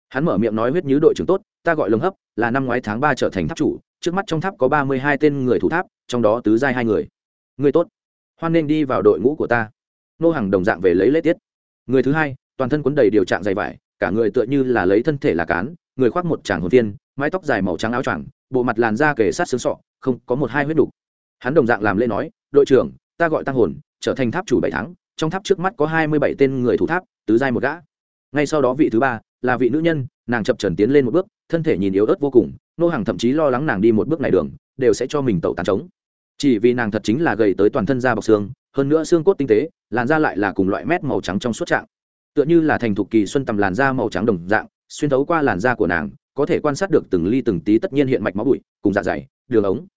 [SPEAKER 1] Hắn mở miệng nói huyết như đội trưởng tốt, ta gọi lồng hấp, là năm ngoái tháng ba trở thành tháp chủ, trước mắt trong tháp có ba mươi hai tên người thủ tháp, trong đó tứ giai hai người. Người tốt. Hoan nên đi vào đội ngũ của ta. Nô hàng đồng dạng về lấy lễ tiết. Người thứ hai, toàn thân quấn đầy điều trạng dày vải, cả người tựa như là lấy thân thể là cán, người khoác một tràng hồn viên mái tóc dài màu trắng áo choàng, bộ mặt làn da kề sát xương sọ, không có một hai huyết đục. Hắn đồng dạng làm lễ nói, đội trưởng ta gọi tăng hồn, trở thành tháp chủ bảy tháng, trong tháp trước mắt có hai mươi bảy tên người thủ tháp, tứ giai một gã. Ngay sau đó vị thứ ba, là vị nữ nhân, nàng chập trần tiến lên một bước, thân thể nhìn yếu ớt vô cùng, nô hàng thậm chí lo lắng nàng đi một bước này đường, đều sẽ cho mình tẩu tàn trống. Chỉ vì nàng thật chính là gầy tới toàn thân da bọc xương, hơn nữa xương cốt tinh tế, làn da lại là cùng loại mét màu trắng trong suốt trạng. Tựa như là thành thục kỳ xuân tầm làn da màu trắng đồng dạng, xuyên thấu qua làn da của nàng, có thể quan sát được từng ly từng tí tất nhiên hiện mạch máu bụi, cùng dạ dày, đường ống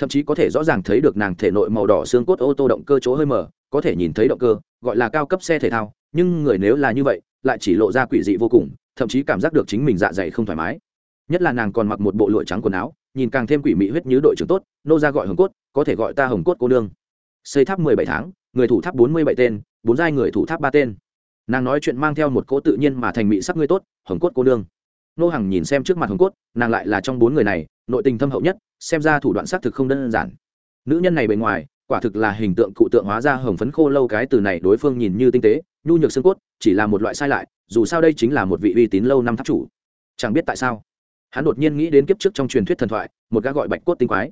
[SPEAKER 1] thậm chí có thể rõ ràng thấy được nàng thể nội màu đỏ xương cốt ô tô động cơ chỗ hơi mờ, có thể nhìn thấy động cơ, gọi là cao cấp xe thể thao, nhưng người nếu là như vậy, lại chỉ lộ ra quỷ dị vô cùng, thậm chí cảm giác được chính mình dạ dày không thoải mái. Nhất là nàng còn mặc một bộ lụa trắng quần áo, nhìn càng thêm quỷ mị huyết như đội trưởng tốt, nô ra gọi hồng cốt, có thể gọi ta hồng cốt cô nương. Xây tháp mười bảy tháng, người thủ tháp bốn mươi bảy tên, bốn giai người thủ tháp ba tên. Nàng nói chuyện mang theo một cỗ tự nhiên mà thành mị sắc ngươi tốt, hồng cốt cô nương nô hằng nhìn xem trước mặt hồng cốt, nàng lại là trong bốn người này, nội tình thâm hậu nhất, xem ra thủ đoạn xác thực không đơn giản. Nữ nhân này bề ngoài, quả thực là hình tượng cụ tượng hóa ra hồng phấn khô lâu cái từ này đối phương nhìn như tinh tế, nhu nhược xương cốt, chỉ là một loại sai lại, dù sao đây chính là một vị uy tín lâu năm tháp chủ. Chẳng biết tại sao, hắn đột nhiên nghĩ đến kiếp trước trong truyền thuyết thần thoại, một gã gọi bạch cốt tinh quái.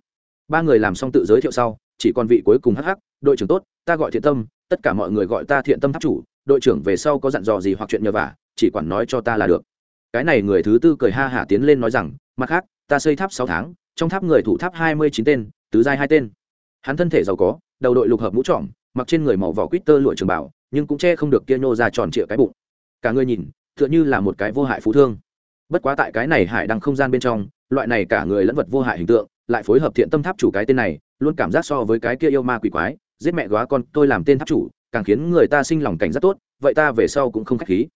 [SPEAKER 1] Ba người làm xong tự giới thiệu sau, chỉ còn vị cuối cùng hắc hắc, đội trưởng tốt, ta gọi thiện tâm, tất cả mọi người gọi ta thiện tâm tháp chủ, đội trưởng về sau có dặn dò gì hoặc chuyện nhờ vả, chỉ quản nói cho ta là được cái này người thứ tư cười ha hả tiến lên nói rằng, mặt khác, ta xây tháp sáu tháng, trong tháp người thủ tháp hai mươi chín tên, tứ giai hai tên. Hắn thân thể giàu có, đầu đội lục hợp mũ trọm mặc trên người màu vỏ quýt tơ lụa trường bảo, nhưng cũng che không được kia nhô ra tròn trịa cái bụng. Cả người nhìn, tựa như là một cái vô hại phú thương. Bất quá tại cái này hải đăng không gian bên trong, loại này cả người lẫn vật vô hại hình tượng, lại phối hợp thiện tâm tháp chủ cái tên này, luôn cảm giác so với cái kia yêu ma quỷ quái, giết mẹ góa con, tôi làm tên tháp chủ, càng khiến người ta sinh lòng cảnh rất tốt, vậy ta về sau cũng không k h á c h khí.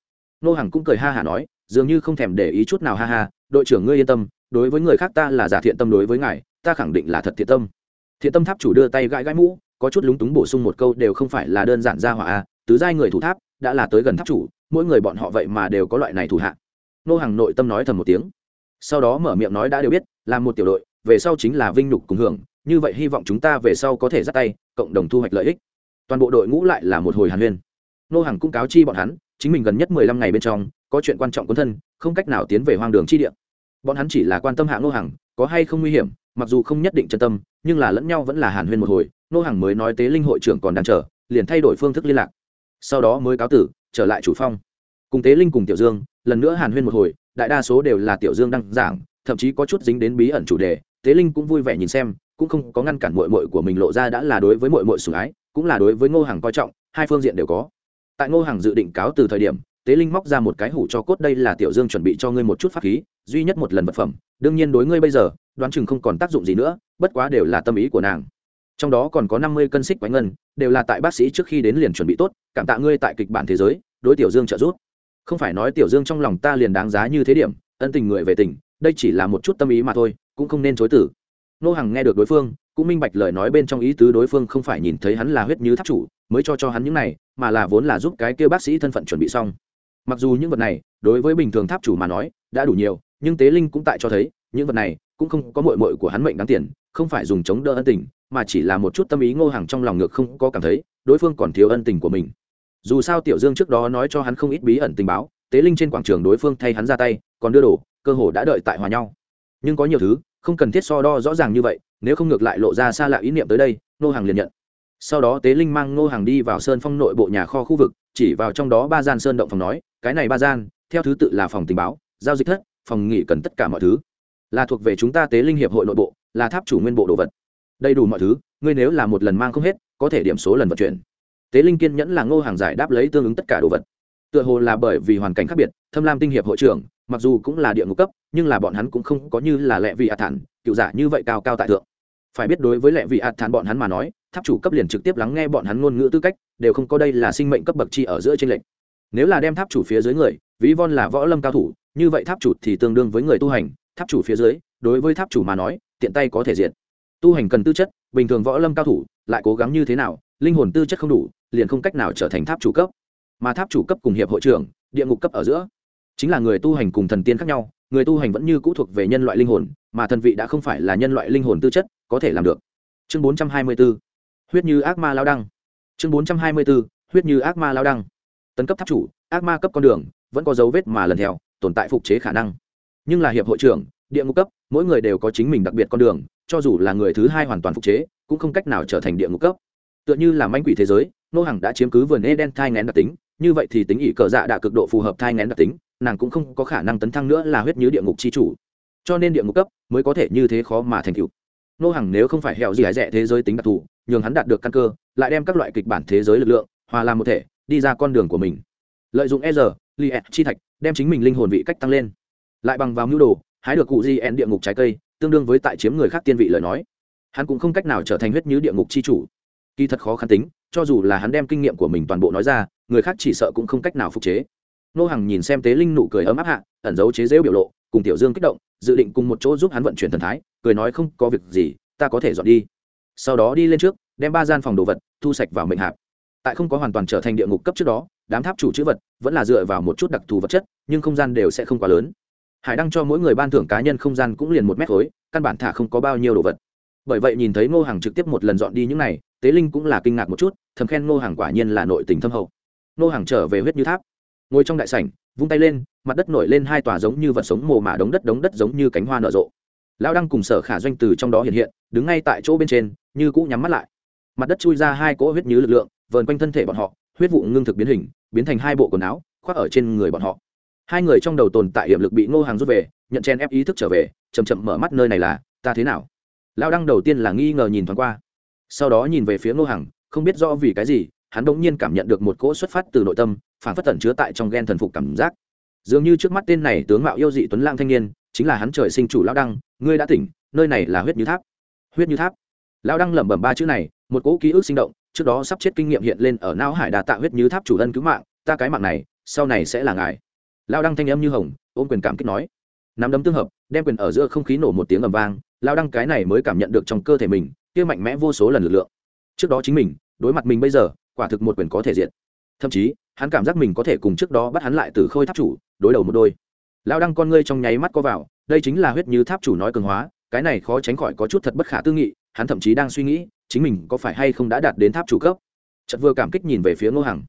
[SPEAKER 1] Nô hằng cũng cười ha hả nói dường như không thèm để ý chút nào, ha ha, đội trưởng ngươi yên tâm, đối với người khác ta là giả thiện tâm, đối với ngài, ta khẳng định là thật thiện tâm. Thiện tâm tháp chủ đưa tay gãi gãi mũ, có chút lúng túng bổ sung một câu đều không phải là đơn giản ra hỏa a, tứ giai người thủ tháp, đã là tới gần tháp chủ, mỗi người bọn họ vậy mà đều có loại này thủ hạ nô hàng nội tâm nói thầm một tiếng. Sau đó mở miệng nói đã đều biết, là một tiểu đội, về sau chính là vinh nhục cùng hưởng, như vậy hy vọng chúng ta về sau có thể dắt tay, cộng đồng thu hoạch lợi ích. Toàn bộ đội ngũ lại là một hồi hàn huyên. Nô hàng cũng cáo chi bọn hắn, chính mình gần nhất mười lăm ngày bên trong có chuyện quan trọng quân thân không cách nào tiến về hoang đường chi địa. Bọn hắn chỉ là quan tâm hạ Ngô Hằng, có hay không nguy hiểm mặc dù không nhất định chân tâm nhưng là lẫn nhau vẫn là hàn huyên một hồi Ngô Hằng mới nói tế linh hội trưởng còn đang chờ liền thay đổi phương thức liên lạc. Sau đó mới cáo tử trở lại chủ phong. Cùng tế linh cùng tiểu dương lần nữa hàn huyên một hồi đại đa số đều là tiểu dương đăng giảng thậm chí có chút dính đến bí ẩn chủ đề tế linh cũng vui vẻ nhìn xem cũng không có ngăn cản mội mội của mình lộ ra đã là đối với mội mội sủng ái cũng là đối với ngô Hằng coi trọng hai phương diện đều có. Tại ngô Hằng dự định cáo từ thời điểm tế linh móc ra một cái hủ cho cốt, đây là tiểu dương chuẩn bị cho ngươi một chút pháp khí, duy nhất một lần vật phẩm. Đương nhiên đối ngươi bây giờ, đoán chừng không còn tác dụng gì nữa, bất quá đều là tâm ý của nàng. Trong đó còn có năm mươi cân xích quánh ngân, đều là tại bác sĩ trước khi đến liền chuẩn bị tốt, cảm tạ ngươi tại kịch bản thế giới, đối tiểu dương trợ giúp. Không phải nói tiểu dương trong lòng ta liền đáng giá như thế điểm, ân tình người về tình đây chỉ là một chút tâm ý mà thôi, cũng không nên chối tử nô hằng nghe được đối phương, cũng minh bạch lời nói bên trong ý tứ đối phương không phải nhìn thấy hắn là huyết như tháp chủ, mới cho cho hắn những này, mà là vốn là giúp cái kia bác sĩ thân phận chuẩn bị xong mặc dù những vật này, đối với bình thường tháp chủ mà nói, đã đủ nhiều, nhưng tế linh cũng tại cho thấy, những vật này cũng không có mội mội của hắn mệnh đáng tiền, không phải dùng chống đỡ ân tình, mà chỉ là một chút tâm ý ngô hàng trong lòng ngược không có cảm thấy, đối phương còn thiếu ân tình của mình. Dù sao tiểu dương trước đó nói cho hắn không ít bí ẩn tình báo, tế linh trên quảng trường đối phương thay hắn ra tay, còn đưa đồ, cơ hồ đã đợi tại hòa nhau. Nhưng có nhiều thứ, không cần thiết so đo rõ ràng như vậy, nếu không ngược lại lộ ra xa lạ ý niệm tới đây nô hàng liền nhận. Sau đó tế linh mang nô hàng đi vào sơn phong nội bộ nhà kho khu vực chỉ vào trong đó ba gian sơn động phòng nói, cái này ba gian, theo thứ tự là phòng tình báo, giao dịch thất, phòng nghỉ cần tất cả mọi thứ. Là thuộc về chúng ta tế linh hiệp hội nội bộ, là tháp chủ nguyên bộ đồ vật. Đầy đủ mọi thứ, ngươi nếu là một lần mang không hết, có thể điểm số lần vận chuyển. Tế linh kiên nhẫn là ngô hàng giải đáp lấy tương ứng tất cả đồ vật. Tựa hồ là bởi vì hoàn cảnh khác biệt, thâm lam tinh hiệp hội trưởng, mặc dù cũng là địa ngục cấp, nhưng là bọn hắn cũng không có như là lệ vị ạt thản cựu giả như vậy cao cao tại thượng. Phải biết đối với lệ vị ạt thản bọn hắn mà nói tháp chủ cấp liền trực tiếp lắng nghe bọn hắn ngôn ngữ tư cách, đều không có đây là sinh mệnh cấp bậc chi ở giữa trên lệnh nếu là đem tháp chủ phía dưới người, ví von là võ lâm cao thủ, như vậy tháp chủ thì tương đương với người tu hành, tháp chủ phía dưới, đối với tháp chủ mà nói, tiện tay có thể diện tu hành cần tư chất, bình thường võ lâm cao thủ lại cố gắng như thế nào, linh hồn tư chất không đủ, liền không cách nào trở thành tháp chủ cấp. Mà tháp chủ cấp cùng hiệp hội trưởng, địa ngục cấp ở giữa, chính là người tu hành cùng thần tiên khác nhau, người tu hành vẫn như cũ thuộc về nhân loại linh hồn, mà thần vị đã không phải là nhân loại linh hồn tư chất có thể làm được. Chương 424 huyết như ác ma lao đăng. Chương 424 huyết như ác ma lao đăng. Tấn cấp tháp chủ, ác ma cấp con đường, vẫn có dấu vết mà lần theo, tồn tại phục chế khả năng. Nhưng là hiệp hội trưởng, địa ngục cấp, mỗi người đều có chính mình đặc biệt con đường, cho dù là người thứ hai hoàn toàn phục chế, cũng không cách nào trở thành địa ngục cấp. Tựa như là manh quỷ thế giới, nô hàng đã chiếm cứ vườn eden thai ngén đặc tính, như vậy thì tính ỷ cờ dạ đã cực độ phù hợp thai ngén đặc tính, nàng cũng không có khả năng tấn thăng nữa là huyết như địa ngục c h i chủ. Cho nên địa ngục cấp mới có thể như thế khó mà thành cựu nô hàng nếu không phải hẹo gì ái rẻ thế giới tính đặc thù nhường hắn đạt được căn cơ, lại đem các loại kịch bản thế giới lực lượng, hòa làm một thể, đi ra con đường của mình. Lợi dụng e r li E chi thạch, đem chính mình linh hồn vị cách tăng lên. Lại bằng vào mưu đồ, hái được cụ di en địa ngục trái cây, tương đương với tại chiếm người khác tiên vị lời nói. Hắn cũng không cách nào trở thành huyết như địa ngục c h i chủ. Kỳ thật khó khăn tính, cho dù là hắn đem kinh nghiệm của mình toàn bộ nói ra, người khác chỉ sợ cũng không cách nào phục chế. Nô hằng nhìn xem tế linh nụ cười ấm áp hạ, ẩn giấu chế rễu biểu lộ, cùng tiểu dương kích động, dự định cùng một chỗ giúp hắn vận chuyển thần thái, cười nói không có việc gì, ta có thể dọn đi sau đó đi lên trước, đem ba gian phòng đồ vật thu sạch vào mệnh hạp. Tại không có hoàn toàn trở thành địa ngục cấp trước đó, đám tháp chủ chữ vật vẫn là dựa vào một chút đặc thù vật chất, nhưng không gian đều sẽ không quá lớn. Hải đăng cho mỗi người ban thưởng cá nhân không gian cũng liền một mét khối, căn bản thả không có bao nhiêu đồ vật. Bởi vậy nhìn thấy ngô hàng trực tiếp một lần dọn đi những này, tế linh cũng là kinh ngạc một chút, thầm khen ngô hàng quả nhiên là nội tình thâm hậu. Ngô hàng trở về huyết như tháp, ngồi trong đại sảnh, vung tay lên, mặt đất nổi lên hai tòa giống như vật sống mồ mả đống đất đống đất giống như cánh hoa nở rộ. Lão đăng cùng sở khả doanh từ trong đó hiện hiện, đứng ngay tại chỗ bên trên như cũ nhắm mắt lại. Mặt đất chui ra hai cỗ huyết như lực lượng, vờn quanh thân thể bọn họ, huyết vụ ngưng thực biến hình, biến thành hai bộ quần áo, khoác ở trên người bọn họ. Hai người trong đầu tồn tại hiểm lực bị ngô hàng rút về, nhận chen ép ý thức trở về chầm chậm mở mắt nơi này là, ta thế nào? Lao đăng đầu tiên là nghi ngờ nhìn thoáng qua. Sau đó nhìn về phía ngô hằng không biết rõ vì cái gì, hắn bỗng nhiên cảm nhận được một cỗ xuất phát từ nội tâm, phản phất tẩn chứa tại trong ghen thần phục cảm giác. Dường như trước mắt tên này tướng mạo yêu dị tuấn lang thanh niên, chính là hắn trời sinh chủ lao đăng, ngươi đã tỉnh, nơi này là huyết như tháp. Huyết như tháp? Lao đăng lẩm bẩm ba chữ này, một cỗ ký ức sinh động, trước đó sắp chết kinh nghiệm hiện lên ở não hải đà tạ huyết như tháp chủ ân cứu mạng, ta cái mạng này, sau này sẽ là ngài. Lao đăng thanh âm như hồng, ôm quyền cảm kích nói. Nắm đấm tương hợp, đem quyền ở giữa không khí nổ một tiếng ầm vang lao đăng cái này mới cảm nhận được trong cơ thể mình, kia mạnh mẽ vô số lần lực lượng. Trước đó chính mình, đối mặt mình bây giờ, quả thực một quyền có thể diện thậm chí, hắn cảm giác mình có thể cùng trước đó bắt hắn lại từ khôi tháp chủ, đối đầu một đôi. Lao đăng con ngươi trong nháy mắt có vào, đây chính là huyết như tháp chủ nói cường hóa, cái này khó tránh khỏi có chút thật bất khả tư nghị hắn thậm chí đang suy nghĩ chính mình có phải hay không đã đạt đến tháp chủ cấp. Chật vừa cảm kích nhìn về phía ngô hằng.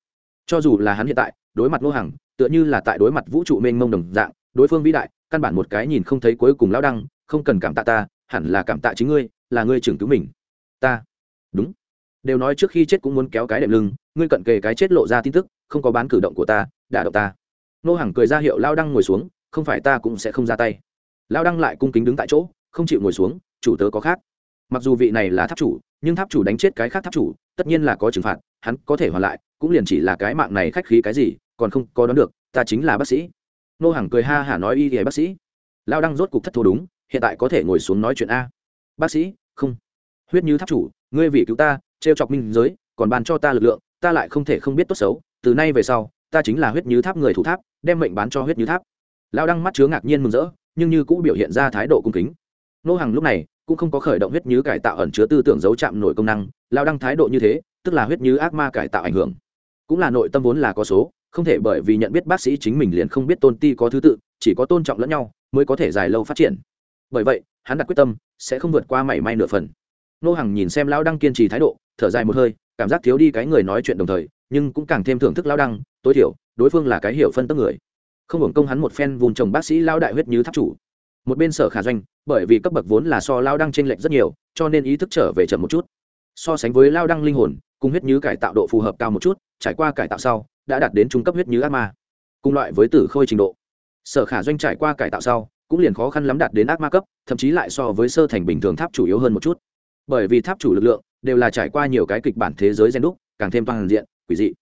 [SPEAKER 1] Cho dù là hắn hiện tại, đối mặt ngô hằng, tựa như là tại đối mặt vũ trụ mênh mông đồng dạng, đối phương vĩ đại, căn bản một cái nhìn không thấy cuối cùng lão đăng, không cần cảm tạ ta, hẳn là cảm tạ chính ngươi, là ngươi trưởng cứu mình. Ta. Đúng. Đều nói trước khi chết cũng muốn kéo cái đệm lưng, ngươi cận kề cái chết lộ ra tin tức, không có bán cử động của ta, đả động ta. Nô hàng cười ra hiệu lao đăng ngồi xuống, không phải ta cũng sẽ không ra tay. Lao đăng lại cung kính đứng tại chỗ, không chịu ngồi xuống, chủ tớ có khác mặc dù vị này là tháp chủ, nhưng tháp chủ đánh chết cái khác tháp chủ, tất nhiên là có trừng phạt, hắn có thể hoàn lại, cũng liền chỉ là cái mạng này khách khí cái gì, còn không có đoán được, ta chính là bác sĩ. Nô hàng cười ha hả nói y thì bác sĩ. Lao đăng rốt cục thất thố đúng, hiện tại có thể ngồi xuống nói chuyện a. Bác sĩ, không. Huyết như tháp chủ, ngươi vì cứu ta, trêu chọc minh giới, còn bàn cho ta lực lượng, ta lại không thể không biết tốt xấu, từ nay về sau, ta chính là huyết như tháp người thủ tháp, đem mệnh bán cho huyết như tháp. Lao đăng mắt chứa ngạc nhiên mừng rỡ, nhưng như cũng biểu hiện ra thái độ cung kính. Nô hàng lúc này cũng không có khởi động huyết như cải tạo ẩn chứa tư tưởng giấu chạm nổi công năng, lao đăng thái độ như thế, tức là huyết như ác ma cải tạo ảnh hưởng. Cũng là nội tâm vốn là có số, không thể bởi vì nhận biết bác sĩ chính mình liền không biết tôn ti có thứ tự, chỉ có tôn trọng lẫn nhau, mới có thể dài lâu phát triển. Bởi vậy, hắn đặt quyết tâm, sẽ không vượt qua mảy may nửa phần. Nô hằng nhìn xem lão đăng kiên trì thái độ, thở dài một hơi, cảm giác thiếu đi cái người nói chuyện đồng thời, nhưng cũng càng thêm thưởng thức lão đăng, tối thiểu, đối phương là cái hiểu phân tức người. Không hưởng công hắn một phen vùng trồng bác sĩ lao đại huyết như tháp chủ một bên sở khả doanh, bởi vì cấp bậc vốn là so lao đăng t r ê n lệch rất nhiều, cho nên ý thức trở về chậm một chút. So sánh với lao đăng linh hồn, cùng huyết như cải tạo độ phù hợp cao một chút, trải qua cải tạo sau, đã đạt đến trung cấp huyết như ác ma. Cùng loại với tử khôi trình độ. Sở khả doanh trải qua cải tạo sau, cũng liền khó khăn lắm đạt đến ác ma cấp, thậm chí lại so với sơ thành bình thường tháp chủ yếu hơn một chút. Bởi vì tháp chủ lực lượng đều là trải qua nhiều cái kịch bản thế giới gen đúc, càng thêm toàn diện, quỷ dị.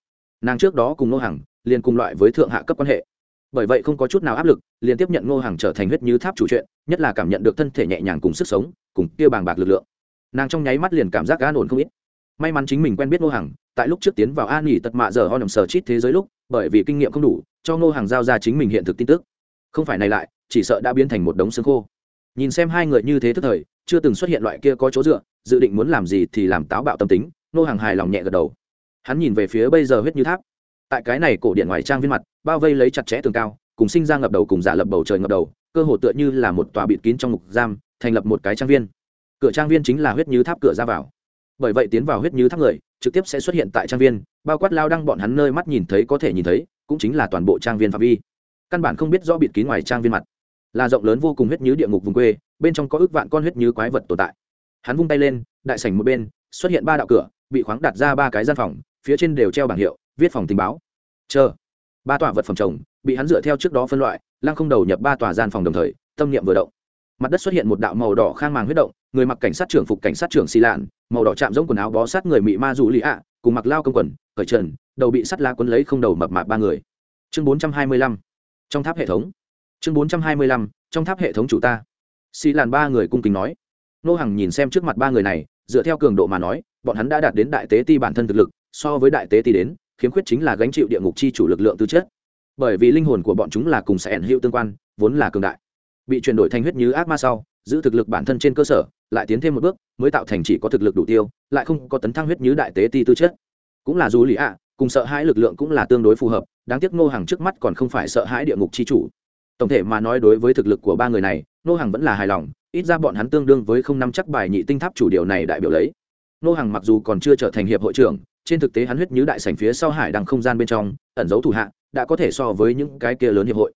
[SPEAKER 1] Nàng trước đó cùng ngô hằng liền cùng loại với thượng hạ cấp quan hệ bởi vậy không có chút nào áp lực, liền tiếp nhận ngô hằng trở thành huyết như tháp chủ chuyện, nhất là cảm nhận được thân thể nhẹ nhàng cùng sức sống, cùng kia bàng bạc lực lượng. Nàng trong nháy mắt liền cảm giác an ổn không ít. May mắn chính mình quen biết ngô hằng, tại lúc trước tiến vào an nghỉ tật mạ giờ ho nằm sờ chít thế giới lúc, bởi vì kinh nghiệm không đủ, cho ngô Hằng giao ra chính mình hiện thực tin tức. Không phải này lại, chỉ sợ đã biến thành một đống xương khô. Nhìn xem hai người như thế thức thời, chưa từng xuất hiện loại kia có chỗ dựa, dự định muốn làm gì thì làm táo bạo tâm tính, Ngô hàng hài lòng nhẹ gật đầu. Hắn nhìn về phía bây giờ huyết như tháp. Tại cái này cổ điện ngoài trang viên mặt bao vây lấy chặt chẽ tường cao, cùng sinh ra ngập đầu cùng giả lập bầu trời ngập đầu, cơ hồ tựa như là một tòa bịt kín trong ngục giam, thành lập một cái trang viên. Cửa trang viên chính là huyết như tháp cửa ra vào. Bởi vậy tiến vào huyết như tháp người, trực tiếp sẽ xuất hiện tại trang viên, bao quát lao đăng bọn hắn nơi mắt nhìn thấy có thể nhìn thấy, cũng chính là toàn bộ trang viên phạm vi. Căn bản không biết rõ bịt kín ngoài trang viên mặt. Là rộng lớn vô cùng huyết như địa ngục vùng quê, bên trong có ước vạn con huyết như quái vật tồn tại. Hắn vung tay lên, đại sảnh một bên, xuất hiện ba đạo cửa, bị khoáng đặt ra ba cái gian phòng, phía trên đều treo bảng hiệu, viết phòng tình báo. Chờ ba tòa vật phẩm trồng, bị hắn dựa theo trước đó phân loại, lăng không đầu nhập ba tòa gian phòng đồng thời, tâm niệm vừa động. Mặt đất xuất hiện một đạo màu đỏ khang màng huyết động, người mặc cảnh sát trưởng phục cảnh sát trưởng xì lạn, màu đỏ chạm giống quần áo bó sát người mị ma dù lì ạ, cùng mặc lao công quần, cởi trần, đầu bị sắt lá quấn lấy không đầu mập mạp ba người. Chương bốn trăm hai mươi lăm, trong tháp hệ thống. Chương bốn trăm hai mươi lăm, trong tháp hệ thống chủ ta. Xì lạn ba người cung kính nói. Nô hằng nhìn xem trước mặt ba người này, dựa theo cường độ mà nói, bọn hắn đã đạt đến đại tế ti bản thân thực lực, so với đại tế ti đến khiếm khuyết chính là gánh chịu địa ngục chi chủ lực lượng tư chất. Bởi vì linh hồn của bọn chúng là cùng sẽ ẩn hữu tương quan, vốn là cường đại. Bị chuyển đổi thành huyết như ác ma sau, giữ thực lực bản thân trên cơ sở, lại tiến thêm một bước, mới tạo thành chỉ có thực lực đủ tiêu, lại không có tấn thăng huyết như đại tế ti tư chất. Cũng là dù lý ạ, cùng sợ hãi lực lượng cũng là tương đối phù hợp, đáng tiếc ngô hàng trước mắt còn không phải sợ hãi địa ngục chi chủ. Tổng thể mà nói đối với thực lực của ba người này ngô hàng vẫn là hài lòng, ít ra bọn hắn tương đương với không năm chắc bài nhị tinh tháp chủ điều này đại biểu lấy. Ngô hàng mặc dù còn chưa trở thành hiệp hội trưởng trên thực tế hắn huyết như đại sảnh phía sau hải đăng không gian bên trong, ẩn giấu thủ hạ, đã có thể so với những cái kia lớn hiệp hội.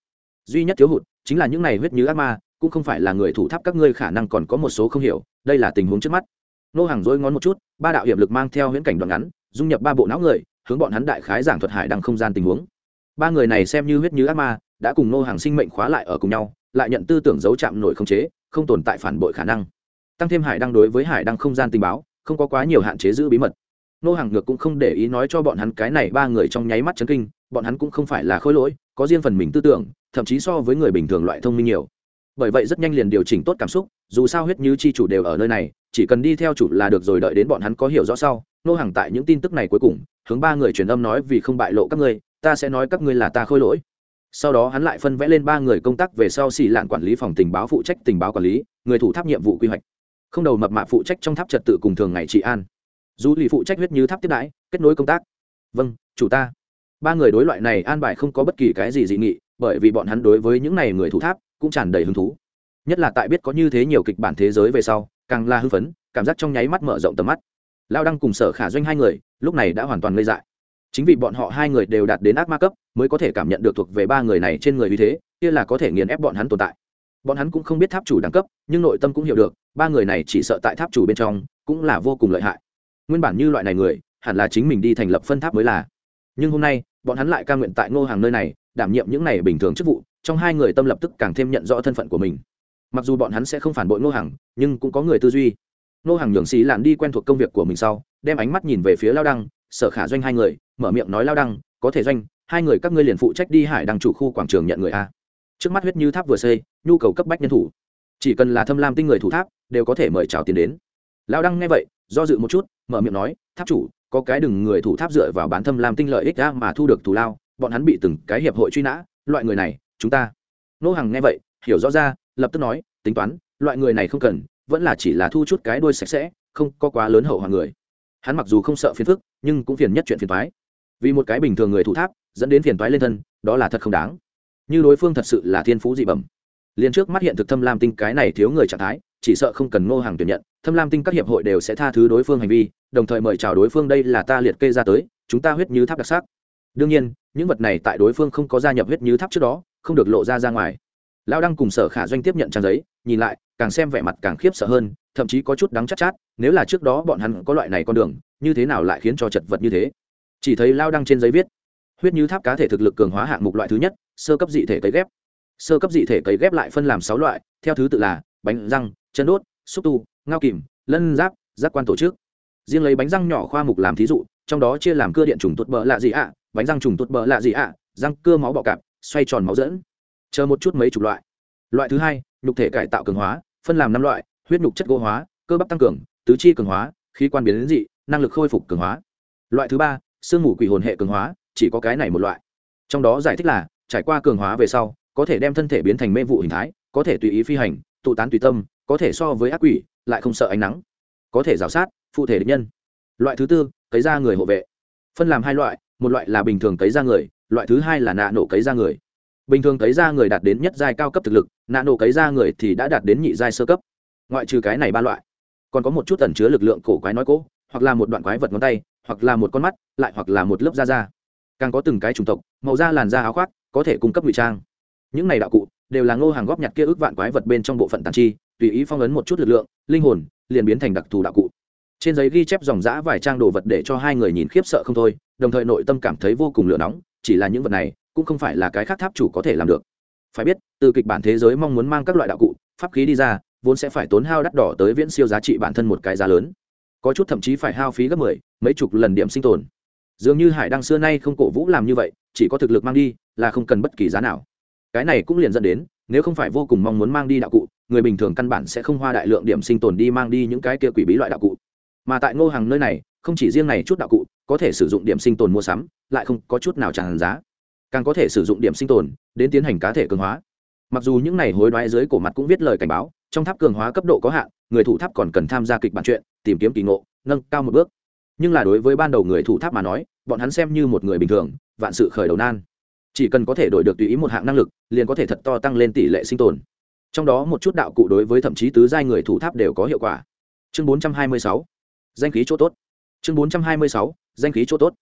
[SPEAKER 1] Duy nhất thiếu hụt chính là những này huyết như ác ma, cũng không phải là người thủ tháp các ngươi khả năng còn có một số không hiểu, đây là tình huống trước mắt. Nô hàng dối ngón một chút, ba đạo hiệp lực mang theo huyễn cảnh đoạn ngắn, dung nhập ba bộ não người, hướng bọn hắn đại khái giảng thuật hải đăng không gian tình huống. Ba người này xem như huyết như ác ma, đã cùng nô hàng sinh mệnh khóa lại ở cùng nhau, lại nhận tư tưởng giấu chạm nổi không chế, không tồn tại phản bội khả năng. Tăng thêm hải đăng đối với hải đăng không gian tình báo, không có quá nhiều hạn chế giữ bí mật nô hàng ngược cũng không để ý nói cho bọn hắn cái này ba người trong nháy mắt chấn kinh, bọn hắn cũng không phải là khôi lỗi, có riêng phần mình tư tưởng, thậm chí so với người bình thường loại thông minh nhiều. Bởi vậy rất nhanh liền điều chỉnh tốt cảm xúc, dù sao huyết như chi chủ đều ở nơi này, chỉ cần đi theo chủ là được rồi đợi đến bọn hắn có hiểu rõ sau, nô hàng tại những tin tức này cuối cùng, hướng ba người truyền âm nói vì không bại lộ các ngươi, ta sẽ nói các ngươi là ta khôi lỗi. Sau đó hắn lại phân vẽ lên ba người công tác về sau xì lạn quản lý phòng tình báo phụ trách tình báo quản lý, người thủ tháp nhiệm vụ quy hoạch. Không đầu mập mạ phụ trách trong tháp trật tự cùng thường ngày trị an dù lì phụ trách huyết như tháp tiếp đãi, kết nối công tác. Vâng chủ ta. Ba người đối loại này an bài không có bất kỳ cái gì dị nghị, bởi vì bọn hắn đối với những này người thủ tháp cũng tràn đầy hứng thú. Nhất là tại biết có như thế nhiều kịch bản thế giới về sau, càng là hưng phấn, cảm giác trong nháy mắt mở rộng tầm mắt. Lao đăng cùng sở khả doanh hai người, lúc này đã hoàn toàn ngây dại. Chính vì bọn họ hai người đều đạt đến ác ma cấp, mới có thể cảm nhận được thuộc về ba người này trên người như thế, kia là có thể nghiền ép bọn hắn tồn tại. Bọn hắn cũng không biết tháp chủ đẳng cấp, nhưng nội tâm cũng hiểu được, ba người này chỉ sợ tại tháp chủ bên trong, cũng là vô cùng lợi hại nguyên bản như loại này người, hẳn là chính mình đi thành lập phân tháp mới là. Nhưng hôm nay, bọn hắn lại ca nguyện tại ngô hàng nơi này, đảm nhiệm những này bình thường chức vụ, trong hai người tâm lập tức càng thêm nhận rõ thân phận của mình. Mặc dù bọn hắn sẽ không phản bội ngô hàng, nhưng cũng có người tư duy. Ngô hàng nhường xí làm đi quen thuộc công việc của mình sau, đem ánh mắt nhìn về phía lao đăng, sở khả doanh hai người, mở miệng nói lao đăng, có thể doanh, hai người các ngươi liền phụ trách đi hải đăng chủ khu quảng trường nhận người a. Trước mắt huyết như tháp vừa xây, nhu cầu cấp bách nhân thủ. Chỉ cần là thâm lam tinh người thủ tháp, đều có thể mời chào tiền đến. Lao đăng nghe vậy, do dự một chút mở miệng nói, tháp chủ, có cái đừng người thủ tháp dựa vào bán thâm lam tinh lợi ích ra mà thu được thù lao, bọn hắn bị từng cái hiệp hội truy nã, loại người này, chúng ta. Nô hàng nghe vậy, hiểu rõ ra, lập tức nói, tính toán, loại người này không cần, vẫn là chỉ là thu chút cái đuôi sạch sẽ, không có quá lớn hậu hoàng người. Hắn mặc dù không sợ phiền phức, nhưng cũng phiền nhất chuyện phiền toái. Vì một cái bình thường người thủ tháp, dẫn đến phiền toái lên thân, đó là thật không đáng. Như đối phương thật sự là thiên phú dị bẩm. Liền trước mắt hiện thực thâm lam tinh cái này thiếu người trạng thái, chỉ sợ không cần ngô hàng tuyển nhận thâm lam tinh các hiệp hội đều sẽ tha thứ đối phương hành vi đồng thời mời chào đối phương đây là ta liệt kê ra tới chúng ta huyết như tháp đặc sắc. Đương nhiên những vật này tại đối phương không có gia nhập huyết như tháp trước đó không được lộ ra ra ngoài. Lao đăng cùng sở khả doanh tiếp nhận trang giấy nhìn lại càng xem vẻ mặt càng khiếp sợ hơn thậm chí có chút đắng chắc chát, chát nếu là trước đó bọn hắn có loại này con đường như thế nào lại khiến cho chật vật như thế? Chỉ thấy lao đăng trên giấy viết huyết như tháp cá thể thực lực cường hóa hạng mục loại thứ nhất sơ cấp dị thể cấy ghép. Sơ cấp dị thể cấy ghép lại phân làm sáu loại theo thứ tự là bánh răng chân đốt xúc tu ngao kìm, lân giáp, giác quan tổ chức. Riêng lấy bánh răng nhỏ khoa mục làm thí dụ, trong đó chia làm cưa điện trùng tuột bờ lạ gì ạ, bánh răng trùng tuột bờ lạ gì ạ, răng cưa máu bọ cạp, xoay tròn máu dẫn. Chờ một chút mấy chục loại. Loại thứ hai, nhục thể cải tạo cường hóa, phân làm năm loại, huyết nhục chất gỗ hóa, cơ bắp tăng cường, tứ chi cường hóa, khí quan biến dị, năng lực khôi phục cường hóa. Loại thứ ba sương mù quỷ hồn hệ cường hóa, chỉ có cái này một loại. Trong đó giải thích là, trải qua cường hóa về sau, có thể đem thân thể biến thành mê vụ hình thái, có thể tùy ý phi hành, tụ tán tùy tâm, có thể so với ác quỷ lại không sợ ánh nắng. Có thể rào sát, phụ thể địch nhân. Loại thứ tư, cấy ra người hộ vệ. Phân làm hai loại, một loại là bình thường cấy ra người, loại thứ hai là nạ nổ cấy ra người. Bình thường cấy ra người đạt đến nhất giai cao cấp thực lực, nạ nổ cấy ra người thì đã đạt đến nhị giai sơ cấp. Ngoại trừ cái này ba loại, còn có một chút tẩn chứa lực lượng cổ quái nói cỗ hoặc là một đoạn quái vật ngón tay, hoặc là một con mắt, lại hoặc là một lớp da da. Càng có từng cái chủng tộc, màu da làn da áo khoác, có thể cung cấp ngụy trang. Những này đạo cụ đều là ngô hàng góp nhặt kia ước vạn quái vật bên trong bộ phận tàn chi tùy ý phong ấn một chút lực lượng, linh hồn liền biến thành đặc thù đạo cụ. Trên giấy ghi chép dòng dã vài trang đồ vật để cho hai người nhìn khiếp sợ không thôi, đồng thời nội tâm cảm thấy vô cùng lửa nóng, chỉ là những vật này cũng không phải là cái khác tháp chủ có thể làm được. Phải biết, từ kịch bản thế giới mong muốn mang các loại đạo cụ, pháp khí đi ra, vốn sẽ phải tốn hao đắt đỏ tới viễn siêu giá trị bản thân một cái giá lớn. Có chút thậm chí phải hao phí gấp mười, mấy chục lần điểm sinh tồn. Dường như hải đăng xưa nay không cổ vũ làm như vậy, chỉ có thực lực mang đi là không cần bất kỳ giá nào. Cái này cũng liền dẫn đến, nếu không phải vô cùng mong muốn mang đi đạo cụ người bình thường căn bản sẽ không hoa đại lượng điểm sinh tồn đi mang đi những cái kia quỷ bí loại đạo cụ. Mà tại ngô hàng nơi này, không chỉ riêng này chút đạo cụ, có thể sử dụng điểm sinh tồn mua sắm, lại không có chút nào tràn giá. Càng có thể sử dụng điểm sinh tồn, đến tiến hành cá thể cường hóa. Mặc dù những này hối đoái dưới cổ mặt cũng viết lời cảnh báo, trong tháp cường hóa cấp độ có hạn, người thủ tháp còn cần tham gia kịch bản chuyện, tìm kiếm kỳ ngộ, nâng cao một bước. Nhưng là đối với ban đầu người thủ tháp mà nói, bọn hắn xem như một người bình thường, vạn sự khởi đầu nan. Chỉ cần có thể đổi được tùy ý một hạng năng lực, liền có thể thật to tăng lên tỷ lệ sinh tồn trong đó một chút đạo cụ đối với thậm chí tứ giai người thủ tháp đều có hiệu quả. Chương 426 danh khí chỗ tốt. Chương 426 danh khí chỗ tốt.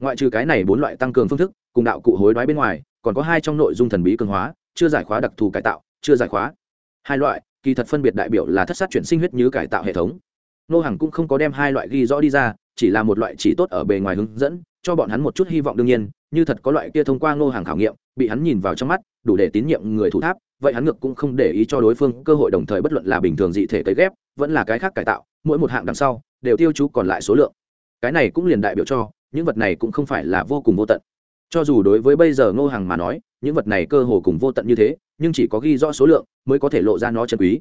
[SPEAKER 1] Ngoại trừ cái này bốn loại tăng cường phương thức, cùng đạo cụ hối đoái bên ngoài, còn có hai trong nội dung thần bí cường hóa, chưa giải khóa đặc thù cải tạo, chưa giải khóa. Hai loại, kỳ thật phân biệt đại biểu là thất sát chuyển sinh huyết như cải tạo hệ thống. Nô hàng cũng không có đem hai loại ghi rõ đi ra, chỉ là một loại chỉ tốt ở bề ngoài hướng dẫn, cho bọn hắn một chút hy vọng đương nhiên, như thật có loại kia thông qua nô hàng khảo nghiệm, bị hắn nhìn vào trong mắt đủ để tín nhiệm người thủ tháp, vậy hắn ngược cũng không để ý cho đối phương, cơ hội đồng thời bất luận là bình thường dị thể cấy ghép, vẫn là cái khác cải tạo, mỗi một hạng đằng sau, đều tiêu chú còn lại số lượng. Cái này cũng liền đại biểu cho, những vật này cũng không phải là vô cùng vô tận. Cho dù đối với bây giờ ngô hàng mà nói, những vật này cơ hồ cùng vô tận như thế, nhưng chỉ có ghi rõ số lượng mới có thể lộ ra nó chân quý.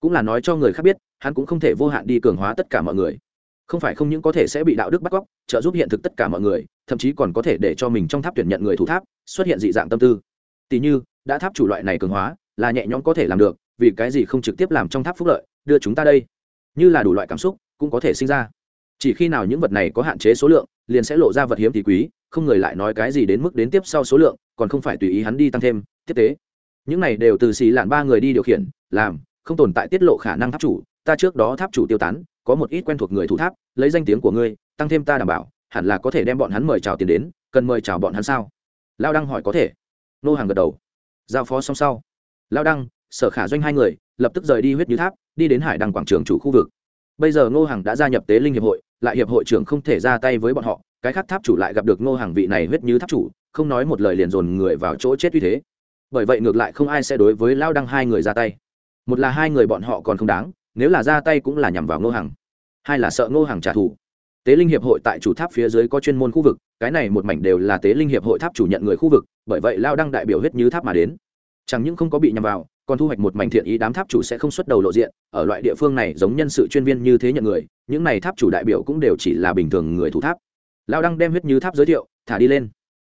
[SPEAKER 1] Cũng là nói cho người khác biết, hắn cũng không thể vô hạn đi cường hóa tất cả mọi người. Không phải không những có thể sẽ bị đạo đức bắt cóc, trợ giúp hiện thực tất cả mọi người, thậm chí còn có thể để cho mình trong tháp tuyển nhận người thủ tháp, xuất hiện dị dạng tâm tư tỷ như, đã tháp chủ loại này cường hóa, là nhẹ nhõm có thể làm được, vì cái gì không trực tiếp làm trong tháp phúc lợi, đưa chúng ta đây? Như là đủ loại cảm xúc, cũng có thể sinh ra. Chỉ khi nào những vật này có hạn chế số lượng, liền sẽ lộ ra vật hiếm thì quý, không người lại nói cái gì đến mức đến tiếp sau số lượng, còn không phải tùy ý hắn đi tăng thêm, tiếp tế. Những này đều từ xì lạn ba người đi điều khiển, làm, không tồn tại tiết lộ khả năng tháp chủ, ta trước đó tháp chủ tiêu tán, có một ít quen thuộc người thủ tháp, lấy danh tiếng của ngươi, tăng thêm ta đảm bảo, hẳn là có thể đem bọn hắn mời chào tiền đến, cần mời chào bọn hắn sao? Lao đăng hỏi có thể nô hàng gật đầu. Giao phó xong sau lao đăng, sở khả doanh hai người lập tức rời đi huyết như tháp, đi đến hải đăng quảng trường chủ khu vực. Bây giờ ngô hàng đã gia nhập tế linh hiệp hội, lại hiệp hội trưởng không thể ra tay với bọn họ, cái khác tháp chủ lại gặp được ngô hàng vị này huyết như tháp chủ, không nói một lời liền dồn người vào chỗ chết uy thế. Bởi vậy ngược lại không ai sẽ đối với lao đăng hai người ra tay. Một là hai người bọn họ còn không đáng, nếu là ra tay cũng là nhằm vào ngô hàng hai là sợ ngô hàng trả thù tế linh hiệp hội tại chủ tháp phía dưới có chuyên môn khu vực, cái này một mảnh đều là tế linh hiệp hội tháp chủ nhận người khu vực, bởi vậy lao đăng đại biểu huyết như tháp mà đến. Chẳng những không có bị nhằm vào, còn thu hoạch một mảnh thiện ý đám tháp chủ sẽ không xuất đầu lộ diện, ở loại địa phương này giống nhân sự chuyên viên như thế nhận người, những này tháp chủ đại biểu cũng đều chỉ là bình thường người thủ tháp. Lao đăng đem huyết như tháp giới thiệu, thả đi lên.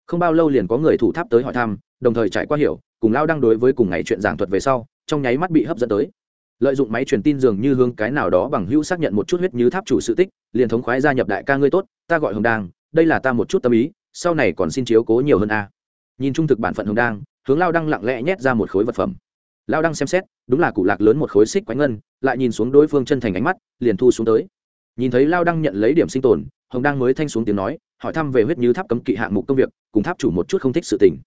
[SPEAKER 1] Không bao lâu liền có người thủ tháp tới hỏi thăm, đồng thời trải qua hiểu, cùng lao đăng đối với cùng ngày chuyện giảng thuật về sau, trong nháy mắt bị hấp dẫn tới lợi dụng máy truyền tin dường như hướng cái nào đó bằng hữu xác nhận một chút huyết như tháp chủ sự tích, liền thống khoái gia nhập đại ca ngươi tốt, ta gọi hồng đang đây là ta một chút tâm ý, sau này còn xin chiếu cố nhiều hơn a. Nhìn trung thực bản phận hồng đang hướng lao đăng lặng lẽ nhét ra một khối vật phẩm. Lao đăng xem xét, đúng là cụ lạc lớn một khối xích quánh ngân, lại nhìn xuống đối phương chân thành ánh mắt, liền thu xuống tới. Nhìn thấy lao đăng nhận lấy điểm sinh tồn, hồng đăng mới thanh xuống tiếng nói, hỏi thăm về huyết như tháp cấm kỵ hạng mục công việc, cùng tháp chủ một chút không thích sự tình.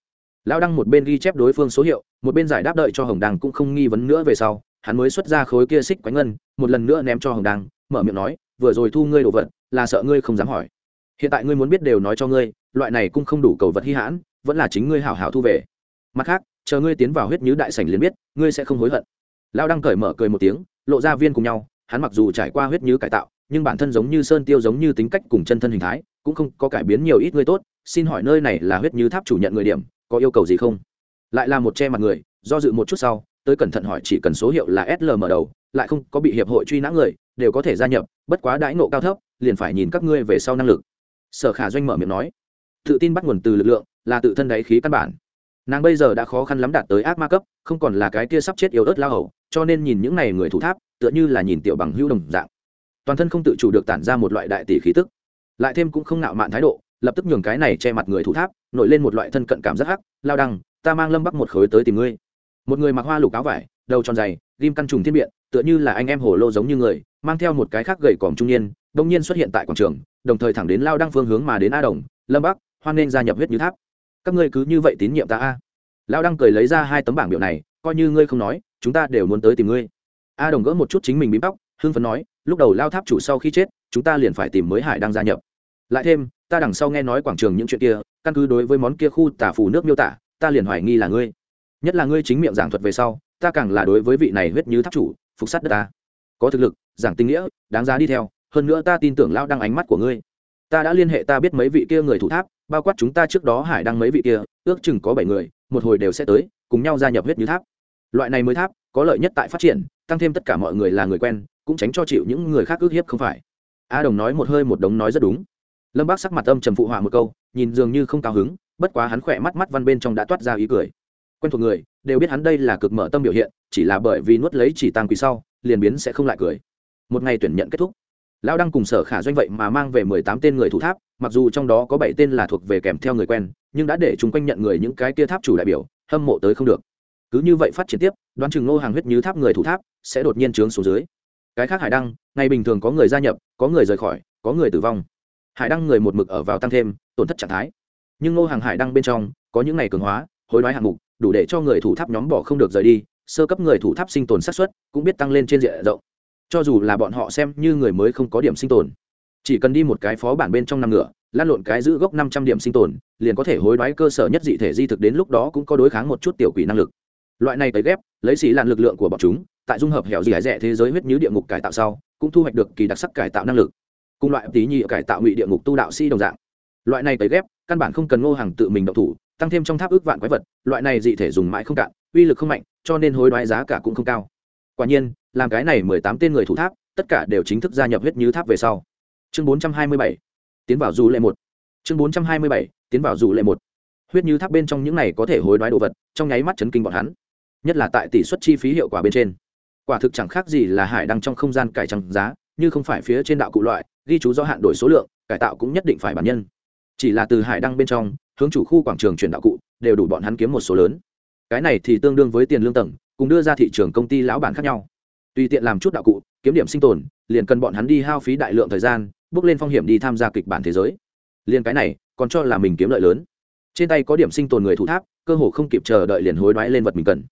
[SPEAKER 1] Lao đăng một bên ghi chép đối phương số hiệu, một bên giải đáp đợi cho hồng đăng cũng không nghi vấn nữa về sau hắn mới xuất ra khối kia xích quánh ngân, một lần nữa ném cho hồng đăng, mở miệng nói, vừa rồi thu ngươi đồ vật, là sợ ngươi không dám hỏi. Hiện tại ngươi muốn biết đều nói cho ngươi, loại này cũng không đủ cầu vật hy hãn, vẫn là chính ngươi hảo hảo thu về. Mặt khác, chờ ngươi tiến vào huyết nhứ đại sảnh liền biết, ngươi sẽ không hối hận. Lao đăng cởi mở cười một tiếng, lộ ra viên cùng nhau, hắn mặc dù trải qua huyết nhứ cải tạo, nhưng bản thân giống như sơn tiêu giống như tính cách cùng chân thân hình thái, cũng không có cải biến nhiều ít ngươi tốt, xin hỏi nơi này là huyết nhứ tháp chủ nhận người điểm, có yêu cầu gì không? Lại là một che mặt người, do dự một chút sau tới cẩn thận hỏi chỉ cần số hiệu là sl mở đầu, lại không có bị hiệp hội truy nã người, đều có thể gia nhập, bất quá đãi nộ cao thấp, liền phải nhìn các ngươi về sau năng lực. Sở khả doanh mở miệng nói. Tự tin bắt nguồn từ lực lượng, là tự thân đáy khí căn bản. Nàng bây giờ đã khó khăn lắm đạt tới ác ma cấp, không còn là cái kia sắp chết yếu ớt lao hầu, cho nên nhìn những n à y người thủ tháp, tựa như là nhìn tiểu bằng hữu đồng dạng. Toàn thân không tự chủ được tản ra một loại đại tỷ khí tức. Lại thêm cũng không nạo mạn thái độ, lập tức nhường cái này che mặt người thủ tháp, nổi lên một loại thân cận cảm rất hắc, lao đăng, ta mang lâm bắc một khối tới tìm ngươi một người mặc hoa lục áo vải, đầu tròn dày, ghim căn trùng thiên biện, tựa như là anh em hổ lô giống như người, mang theo một cái khác gầy còm trung niên, đông nhiên xuất hiện tại quảng trường, đồng thời thẳng đến lao đăng phương hướng mà đến a đồng, lâm bắc, hoan nên gia nhập huyết như tháp. Các ngươi cứ như vậy tín nhiệm ta a. Lao đăng cười lấy ra hai tấm bảng biểu này, coi như ngươi không nói, chúng ta đều muốn tới tìm ngươi. A đồng gỡ một chút chính mình bím tóc hương phấn nói, lúc đầu lao tháp chủ sau khi chết, chúng ta liền phải tìm mới hải đang gia nhập. Lại thêm, ta đằng sau nghe nói quảng trường những chuyện kia, căn cứ đối với món kia khu tả phủ nước miêu tả, ta liền hoài nghi là ngươi nhất là ngươi chính miệng giảng thuật về sau, ta càng là đối với vị này huyết như tháp chủ, phục sát đất ta. Có thực lực, giảng tình nghĩa, đáng giá đi theo, hơn nữa ta tin tưởng lao đăng ánh mắt của ngươi. Ta đã liên hệ ta biết mấy vị kia người thủ tháp, bao quát chúng ta trước đó hải đăng mấy vị kia, ước chừng có bảy người, một hồi đều sẽ tới, cùng nhau gia nhập huyết như tháp. Loại này mới tháp, có lợi nhất tại phát triển, tăng thêm tất cả mọi người là người quen, cũng tránh cho chịu những người khác ước hiếp không phải. A đồng nói một hơi một đống nói rất đúng. Lâm bác sắc mặt âm trầm phụ họa một câu, nhìn dường như không cao hứng, bất quá hắn khỏe mắt mắt văn bên trong đã toát ra ý cười quen thuộc người, đều biết hắn đây là cực mở tâm biểu hiện, chỉ là bởi vì nuốt lấy chỉ tăng quỳ sau, liền biến sẽ không lại cười. Một ngày tuyển nhận kết thúc. Lão đăng cùng sở khả doanh vậy mà mang về mười tám tên người thủ tháp, mặc dù trong đó có bảy tên là thuộc về kèm theo người quen, nhưng đã để chúng quanh nhận người những cái kia tháp chủ đại biểu, hâm mộ tới không được. Cứ như vậy phát triển tiếp, đoán chừng ngô hàng huyết như tháp người thủ tháp sẽ đột nhiên trướng xuống dưới. Cái khác hải đăng, ngày bình thường có người gia nhập, có người rời khỏi, có người tử vong. Hải đăng người một mực ở vào tăng thêm, tổn thất trạng thái. Nhưng ngô hàng hải đăng bên trong, có những ngày cường hóa, hối đoái hạng mục đủ để cho người thủ tháp nhóm bỏ không được rời đi, sơ cấp người thủ tháp sinh tồn sát suất cũng biết tăng lên trên diện rộng. Cho dù là bọn họ xem như người mới không có điểm sinh tồn, chỉ cần đi một cái phó bản bên trong năm ngựa lan lộn cái giữ gốc năm trăm điểm sinh tồn, liền có thể hối đoái cơ sở nhất dị thể di thực đến lúc đó cũng có đối kháng một chút tiểu quỷ năng lực. Loại này tới ghép, lấy xì làn lực lượng của bọn chúng, tại dung hợp hẻo dị rẻ thế giới huyết như địa ngục cải tạo sau, cũng thu hoạch được kỳ đặc sắc cải tạo năng lực. Cùng loại tí nhị cải tạo ngụy địa ngục tu đạo si đồng dạng. Loại này tới ghép, căn bản không cần ngô hàng tự mình động thủ tăng thêm trong tháp ước vạn quái vật, loại này dị thể dùng mãi không cạn, uy lực không mạnh, cho nên hối đoái giá cả cũng không cao. Quả nhiên, làm cái này mười tám tên người thủ tháp, tất cả đều chính thức gia nhập huyết như tháp về sau. Chương bốn trăm hai mươi bảy, tiến vào dù lệ một. Chương bốn trăm hai mươi bảy, tiến vào dù lệ một. Huyết như tháp bên trong những này có thể hối đoái đồ vật, trong nháy mắt chấn kinh bọn hắn. Nhất là tại tỷ suất chi phí hiệu quả bên trên. Quả thực chẳng khác gì là hải đăng trong không gian cải trăng giá, như không phải phía trên đạo cụ loại, ghi chú do hạn đổi số lượng, cải tạo cũng nhất định phải bản nhân. Chỉ là từ hải đăng bên trong hướng chủ khu quảng trường chuyển đạo cụ, đều đủ bọn hắn kiếm một số lớn. Cái này thì tương đương với tiền lương tầng, cùng đưa ra thị trường công ty lão bản khác nhau. Tùy tiện làm chút đạo cụ, kiếm điểm sinh tồn, liền cần bọn hắn đi hao phí đại lượng thời gian, bước lên phong hiểm đi tham gia kịch bản thế giới. Liền cái này, còn cho là mình kiếm lợi lớn. Trên tay có điểm sinh tồn người thủ tháp, cơ hồ không kịp chờ đợi liền hối đoái lên vật mình cần.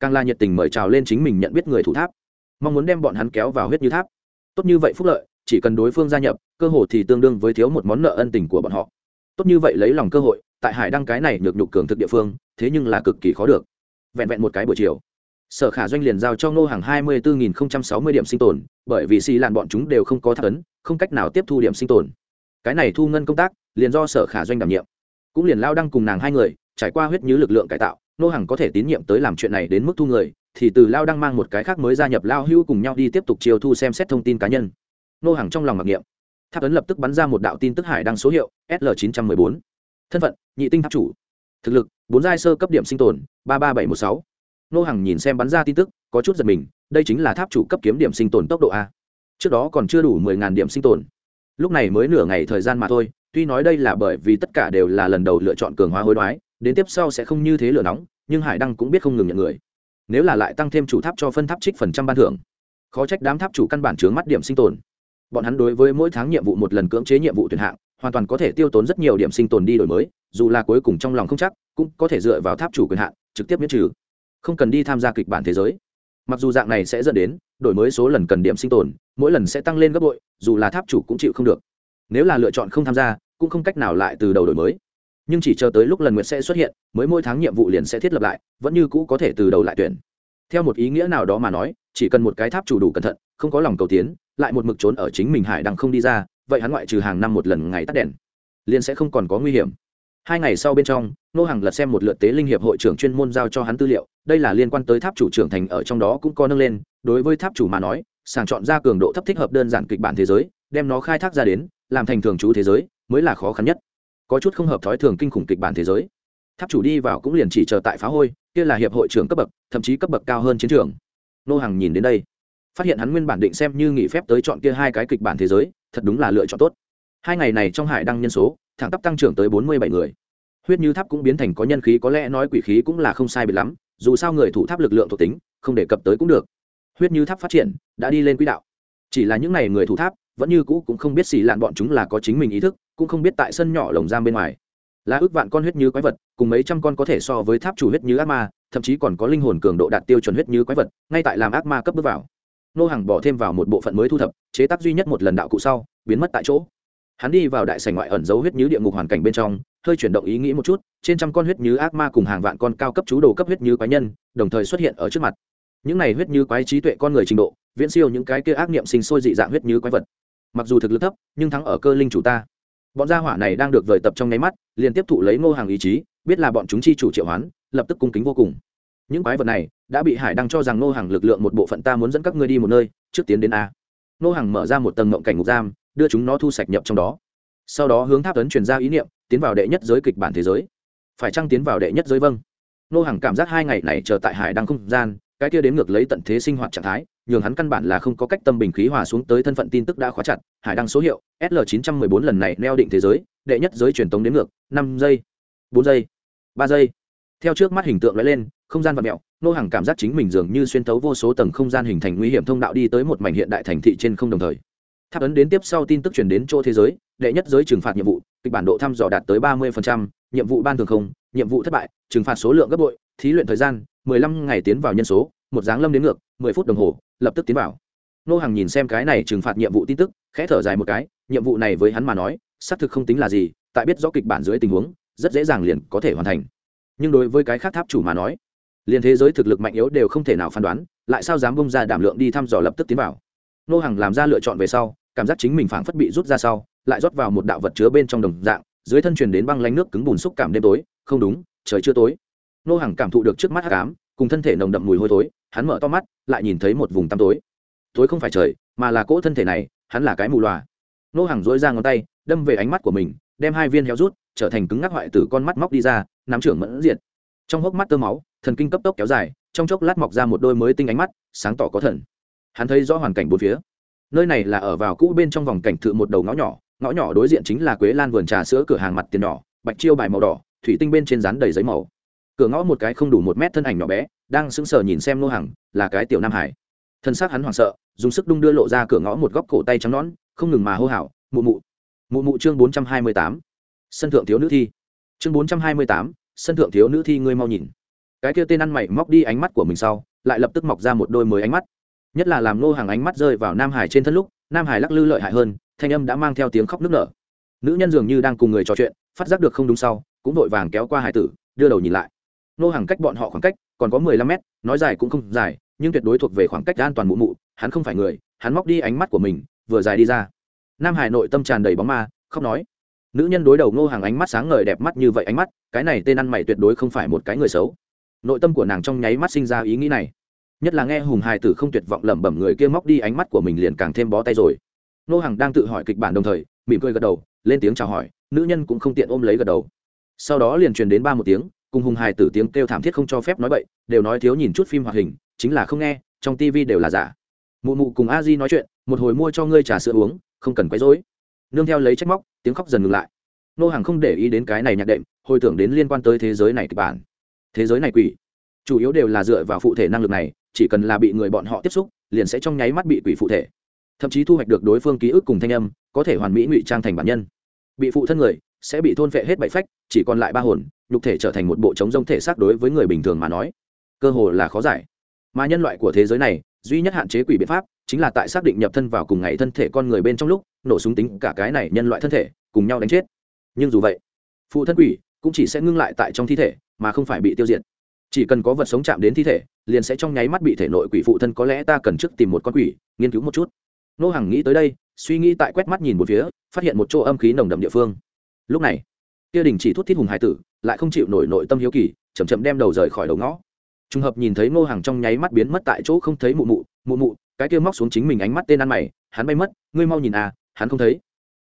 [SPEAKER 1] Càng là nhiệt tình mời chào lên chính mình nhận biết người thủ tháp. Mong muốn đem bọn hắn kéo vào huyết như tháp. Tốt như vậy phúc lợi, chỉ cần đối phương gia nhập, cơ hồ thì tương đương với thiếu một món nợ ân tình của bọn họ tốt như vậy lấy lòng cơ hội, tại hải đăng cái này nhược nhục cường thực địa phương, thế nhưng là cực kỳ khó được. Vẹn vẹn một cái buổi chiều, sở khả doanh liền giao cho ngô hàng hai mươi bốn sáu mươi điểm sinh tồn, bởi vì xì làn bọn chúng đều không có thắc ấn, không cách nào tiếp thu điểm sinh tồn. Cái này thu ngân công tác, liền do sở khả doanh đảm nhiệm. Cũng liền lao đăng cùng nàng hai người, trải qua huyết như lực lượng cải tạo, ngô hàng có thể tín nhiệm tới làm chuyện này đến mức thu người, thì từ lao đăng mang một cái khác mới gia nhập lao hữu cùng nhau đi tiếp tục chiều thu xem xét thông tin cá nhân. Ngô hàng trong lòng mặc niệm tháp ấn lập tức bắn ra một đạo tin tức hải đăng số hiệu sl chín trăm m ư ơ i bốn. Thân phận, nhị tinh tháp chủ. Thực lực, bốn giai sơ cấp điểm sinh tồn, ba ba bảy một sáu. Nô hằng nhìn xem bắn ra tin tức, có chút giật mình, đây chính là tháp chủ cấp kiếm điểm sinh tồn tốc độ a. Trước đó còn chưa đủ mười ngàn điểm sinh tồn. Lúc này mới nửa ngày thời gian mà thôi, tuy nói đây là bởi vì tất cả đều là lần đầu lựa chọn cường hóa hối đoái, đến tiếp sau sẽ không như thế lửa nóng, nhưng hải đăng cũng biết không ngừng nhận người. Nếu là lại tăng thêm chủ tháp cho phân tháp trích phần trăm ban thưởng, khó trách đám tháp chủ căn bản chướng mắt điểm sinh tồn bọn hắn đối với mỗi tháng nhiệm vụ một lần cưỡng chế nhiệm vụ tuyển hạng, hoàn toàn có thể tiêu tốn rất nhiều điểm sinh tồn đi đổi mới, dù là cuối cùng trong lòng không chắc, cũng có thể dựa vào tháp chủ quyền hạn, trực tiếp miễn trừ. Không cần đi tham gia kịch bản thế giới. Mặc dù dạng này sẽ dẫn đến, đổi mới số lần cần điểm sinh tồn, mỗi lần sẽ tăng lên gấp bội, dù là tháp chủ cũng chịu không được. Nếu là lựa chọn không tham gia, cũng không cách nào lại từ đầu đổi mới. Nhưng chỉ chờ tới lúc lần nguyệt sẽ xuất hiện, mới mỗi tháng nhiệm vụ liền sẽ thiết lập lại, vẫn như cũ có thể từ đầu lại tuyển. Theo một ý nghĩa nào đó mà nói, chỉ cần một cái tháp chủ đủ cẩn thận, không có lòng cầu tiến lại một mực trốn ở chính mình hải đăng không đi ra, vậy hắn ngoại trừ hàng năm một lần ngày tắt đèn, liền sẽ không còn có nguy hiểm. Hai ngày sau bên trong, nô hàng lật xem một lượt tế linh hiệp hội trưởng chuyên môn giao cho hắn tư liệu, đây là liên quan tới tháp chủ trưởng thành ở trong đó cũng có nâng lên, đối với tháp chủ mà nói, sàng chọn ra cường độ thấp thích hợp đơn giản kịch bản thế giới, đem nó khai thác ra đến, làm thành thường trú thế giới, mới là khó khăn nhất. Có chút không hợp thói thường kinh khủng kịch bản thế giới. Tháp chủ đi vào cũng liền chỉ chờ tại phá hôi, kia là hiệp hội trưởng cấp bậc, thậm chí cấp bậc cao hơn chiến trường. Nô hàng nhìn đến đây phát hiện hắn nguyên bản định xem như nghỉ phép tới chọn kia hai cái kịch bản thế giới, thật đúng là lựa chọn tốt. Hai ngày này trong hải đăng nhân số, thẳng tắp tăng trưởng tới bốn mươi bảy người. Huyết như tháp cũng biến thành có nhân khí, có lẽ nói quỷ khí cũng là không sai biệt lắm, dù sao người thủ tháp lực lượng thuộc tính, không đề cập tới cũng được. Huyết như tháp phát triển, đã đi lên quỹ đạo. Chỉ là những n à y người thủ tháp, vẫn như cũ cũng không biết xì lạn bọn chúng là có chính mình ý thức, cũng không biết tại sân nhỏ lồng giam bên ngoài. Là ước vạn con huyết như quái vật, cùng mấy trăm con có thể so với tháp chủ huyết như ác ma, thậm chí còn có linh hồn cường độ đạt tiêu chuẩn huyết như quái vật, ngay tại làm ác ma cấp bước vào nô hàng bỏ thêm vào một bộ phận mới thu thập, chế tác duy nhất một lần đạo cụ sau, biến mất tại chỗ. Hắn đi vào đại sảnh ngoại ẩn dấu huyết như địa ngục hoàn cảnh bên trong, hơi chuyển động ý nghĩ một chút, trên trăm con huyết như ác ma cùng hàng vạn con cao cấp chú đồ cấp huyết như quái nhân, đồng thời xuất hiện ở trước mặt. Những này huyết như quái trí tuệ con người trình độ, viễn siêu những cái kia ác niệm sinh sôi dị dạng huyết như quái vật. Mặc dù thực lực thấp, nhưng thắng ở cơ linh chủ ta. Bọn gia hỏa này đang được vời tập trong nháy mắt, liền tiếp thụ lấy ngô hàng ý chí, biết là bọn chúng chi chủ triệu hoán, lập tức cung kính vô cùng. Những quái vật này đã bị hải đăng cho rằng Nô hàng lực lượng một bộ phận ta muốn dẫn các ngươi đi một nơi, trước tiến đến a. Nô hàng mở ra một tầng ngộng cảnh ngục giam, đưa chúng nó thu sạch nhập trong đó. Sau đó hướng tháp tấn truyền ra ý niệm, tiến vào đệ nhất giới kịch bản thế giới. Phải chăng tiến vào đệ nhất giới vâng? Nô hàng cảm giác hai ngày này chờ tại hải đăng không gian, cái kia đến ngược lấy tận thế sinh hoạt trạng thái, nhường hắn căn bản là không có cách tâm bình khí hòa xuống tới thân phận tin tức đã khóa chặt. Hải đăng số hiệu sl 914 lần này neo định thế giới, đệ nhất giới truyền tống đến ngược, năm giây, bốn giây, ba giây. Theo trước mắt hình tượng lóe lên không gian và mẹo, nô hàng cảm giác chính mình dường như xuyên tấu vô số tầng không gian hình thành nguy hiểm thông đạo đi tới một mảnh hiện đại thành thị trên không đồng thời. Tháp ấn đến tiếp sau tin tức truyền đến chỗ thế giới, đệ nhất giới trừng phạt nhiệm vụ, kịch bản độ thăm dò đạt tới ba mươi nhiệm vụ ban thường không, nhiệm vụ thất bại, trừng phạt số lượng gấp bội, thí luyện thời gian, mười lăm ngày tiến vào nhân số, một dáng lâm đến ngược, mười phút đồng hồ, lập tức tiến vào. Nô hàng nhìn xem cái này trừng phạt nhiệm vụ tin tức, khẽ thở dài một cái, nhiệm vụ này với hắn mà nói, xác thực không tính là gì, tại biết rõ kịch bản dưới tình huống, rất dễ dàng liền có thể hoàn thành. Nhưng đối với cái khác tháp chủ mà nói liền thế giới thực lực mạnh yếu đều không thể nào phán đoán, lại sao dám bông ra đảm lượng đi thăm dò lập tức tiến vào? Nô hàng làm ra lựa chọn về sau, cảm giác chính mình phảng phất bị rút ra sau, lại rót vào một đạo vật chứa bên trong đồng dạng, dưới thân truyền đến băng lánh nước cứng bùn xúc cảm đêm tối, không đúng, trời chưa tối. Nô hàng cảm thụ được trước mắt hát ám, cùng thân thể nồng đậm mùi hôi tối hắn mở to mắt, lại nhìn thấy một vùng tăm tối. Tối không phải trời, mà là cỗ thân thể này, hắn là cái mù loà. Nô hàng dỗi ra ngón tay, đâm về ánh mắt của mình, đem hai viên héo rút, trở thành cứng ngắc hoại từ con mắt móc đi ra, nắm trưởng mẫn diện trong hốc mắt tơ máu, thần kinh cấp tốc kéo dài, trong chốc lát mọc ra một đôi mới tinh ánh mắt, sáng tỏ có thần. Hắn thấy rõ hoàn cảnh bốn phía. Nơi này là ở vào cũ bên trong vòng cảnh thự một đầu ngõ nhỏ ngõ nhỏ đối diện chính là quế lan vườn trà sữa cửa hàng mặt tiền nhỏ, bạch chiêu bài màu đỏ, thủy tinh bên trên rán đầy giấy màu. Cửa ngõ một cái không đủ một mét thân ảnh nhỏ bé, đang sững sờ nhìn xem nô hàng là cái tiểu nam hải. Thân xác hắn hoảng sợ, dùng sức đung đưa lộ ra cửa ngõ một góc cổ tay trắng nón không ngừng mà hô hào, mụ mụ. Mụ mụ chương bốn trăm hai mươi tám. Sân thượng thiếu nữ thi. Chương bốn trăm hai mươi tám sân thượng thiếu nữ thi ngươi mau nhìn. Cái kia tên ăn mày móc đi ánh mắt của mình sau, lại lập tức mọc ra một đôi mới ánh mắt. Nhất là làm nô hàng ánh mắt rơi vào nam hải trên thân lúc, nam hải lắc lư lợi hại hơn, thanh âm đã mang theo tiếng khóc nức nở. Nữ nhân dường như đang cùng người trò chuyện, phát giác được không đúng sau, cũng vội vàng kéo qua hải tử, đưa đầu nhìn lại. Nô hàng cách bọn họ khoảng cách còn có mười lăm mét, nói dài cũng không dài, nhưng tuyệt đối thuộc về khoảng cách an toàn mụ mụ, hắn không phải người, hắn móc đi ánh mắt của mình, vừa dài đi ra. Nam hải nội tâm tràn đầy bóng ma, khóc nói nữ nhân đối đầu ngô hàng ánh mắt sáng ngời đẹp mắt như vậy ánh mắt, cái này tên ăn mày tuyệt đối không phải một cái người xấu. Nội tâm của nàng trong nháy mắt sinh ra ý nghĩ này. Nhất là nghe hùng hài tử không tuyệt vọng lẩm bẩm người kia móc đi ánh mắt của mình liền càng thêm bó tay rồi. Ngô hàng đang tự hỏi kịch bản đồng thời, mỉm cười gật đầu, lên tiếng chào hỏi, nữ nhân cũng không tiện ôm lấy gật đầu. Sau đó liền truyền đến ba một tiếng, cùng hùng hài tử tiếng kêu thảm thiết không cho phép nói bậy, đều nói thiếu nhìn chút phim hoạt hình, chính là không nghe, trong tivi đều là giả. Mụ mụ cùng a di nói chuyện, một hồi mua cho ngươi trà sữa uống, không cần quấy rối nương theo lấy trách móc, tiếng khóc dần ngừng lại. Nô hàng không để ý đến cái này nhạc đệm, hồi tưởng đến liên quan tới thế giới này kịch bản. Thế giới này quỷ. Chủ yếu đều là dựa vào phụ thể năng lực này, chỉ cần là bị người bọn họ tiếp xúc, liền sẽ trong nháy mắt bị quỷ phụ thể. Thậm chí thu hoạch được đối phương ký ức cùng thanh âm, có thể hoàn mỹ ngụy trang thành bản nhân. Bị phụ thân người sẽ bị thôn phệ hết bảy phách, chỉ còn lại ba hồn, nhục thể trở thành một bộ chống rông thể xác đối với người bình thường mà nói. Cơ hồ là khó giải. Mà nhân loại của thế giới này, duy nhất hạn chế quỷ biện pháp chính là tại xác định nhập thân vào cùng ngày thân thể con người bên trong lúc nổ súng tính cả cái này nhân loại thân thể, cùng nhau đánh chết. Nhưng dù vậy, phụ thân quỷ cũng chỉ sẽ ngưng lại tại trong thi thể, mà không phải bị tiêu diệt. Chỉ cần có vật sống chạm đến thi thể, liền sẽ trong nháy mắt bị thể nội quỷ phụ thân có lẽ ta cần trước tìm một con quỷ, nghiên cứu một chút. Nô hàng nghĩ tới đây, suy nghĩ tại quét mắt nhìn một phía, phát hiện một chỗ âm khí nồng đậm địa phương. Lúc này, kia đình chỉ thút thiết hùng hải tử lại không chịu nổi nội tâm hiếu kỳ chầm chậm đem đầu rời khỏi đầu ngõ. Trùng hợp nhìn thấy nô hàng trong nháy mắt biến mất tại chỗ không thấy mụ mụ mụ mụ, cái kia móc xuống chính mình ánh mắt tên ăn mày, hắn bay mất, ngươi mau nhìn à hắn không thấy.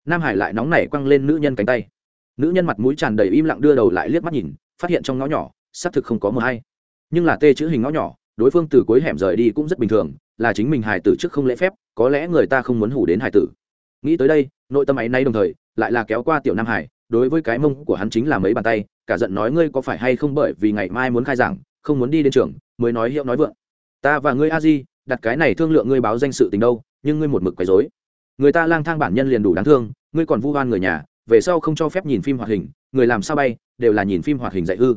[SPEAKER 1] Nam hải lại nóng nảy quăng lên nữ nhân cánh tay. Nữ nhân mặt mũi tràn đầy im lặng đưa đầu lại liếc mắt nhìn, phát hiện trong ngõ nhỏ, xác thực không có mờ hay. Nhưng là tê chữ hình ngõ nhỏ, đối phương từ cuối hẻm rời đi cũng rất bình thường, là chính mình hài tử trước không lễ phép, có lẽ người ta không muốn hủ đến hài tử. Nghĩ tới đây, nội tâm ấy nay đồng thời, lại là kéo qua tiểu nam hải, đối với cái mông của hắn chính là mấy bàn tay, cả giận nói ngươi có phải hay không bởi vì ngày mai muốn khai giảng, không muốn đi đến trường, mới nói hiệu nói vượng. Ta và ngươi a di, đặt cái này thương lượng ngươi báo danh sự tình đâu, nhưng ngươi một mực quấy dối người ta lang thang bản nhân liền đủ đáng thương, ngươi còn vu oan người nhà, về sau không cho phép nhìn phim hoạt hình, người làm sao bay, đều là nhìn phim hoạt hình dạy hư.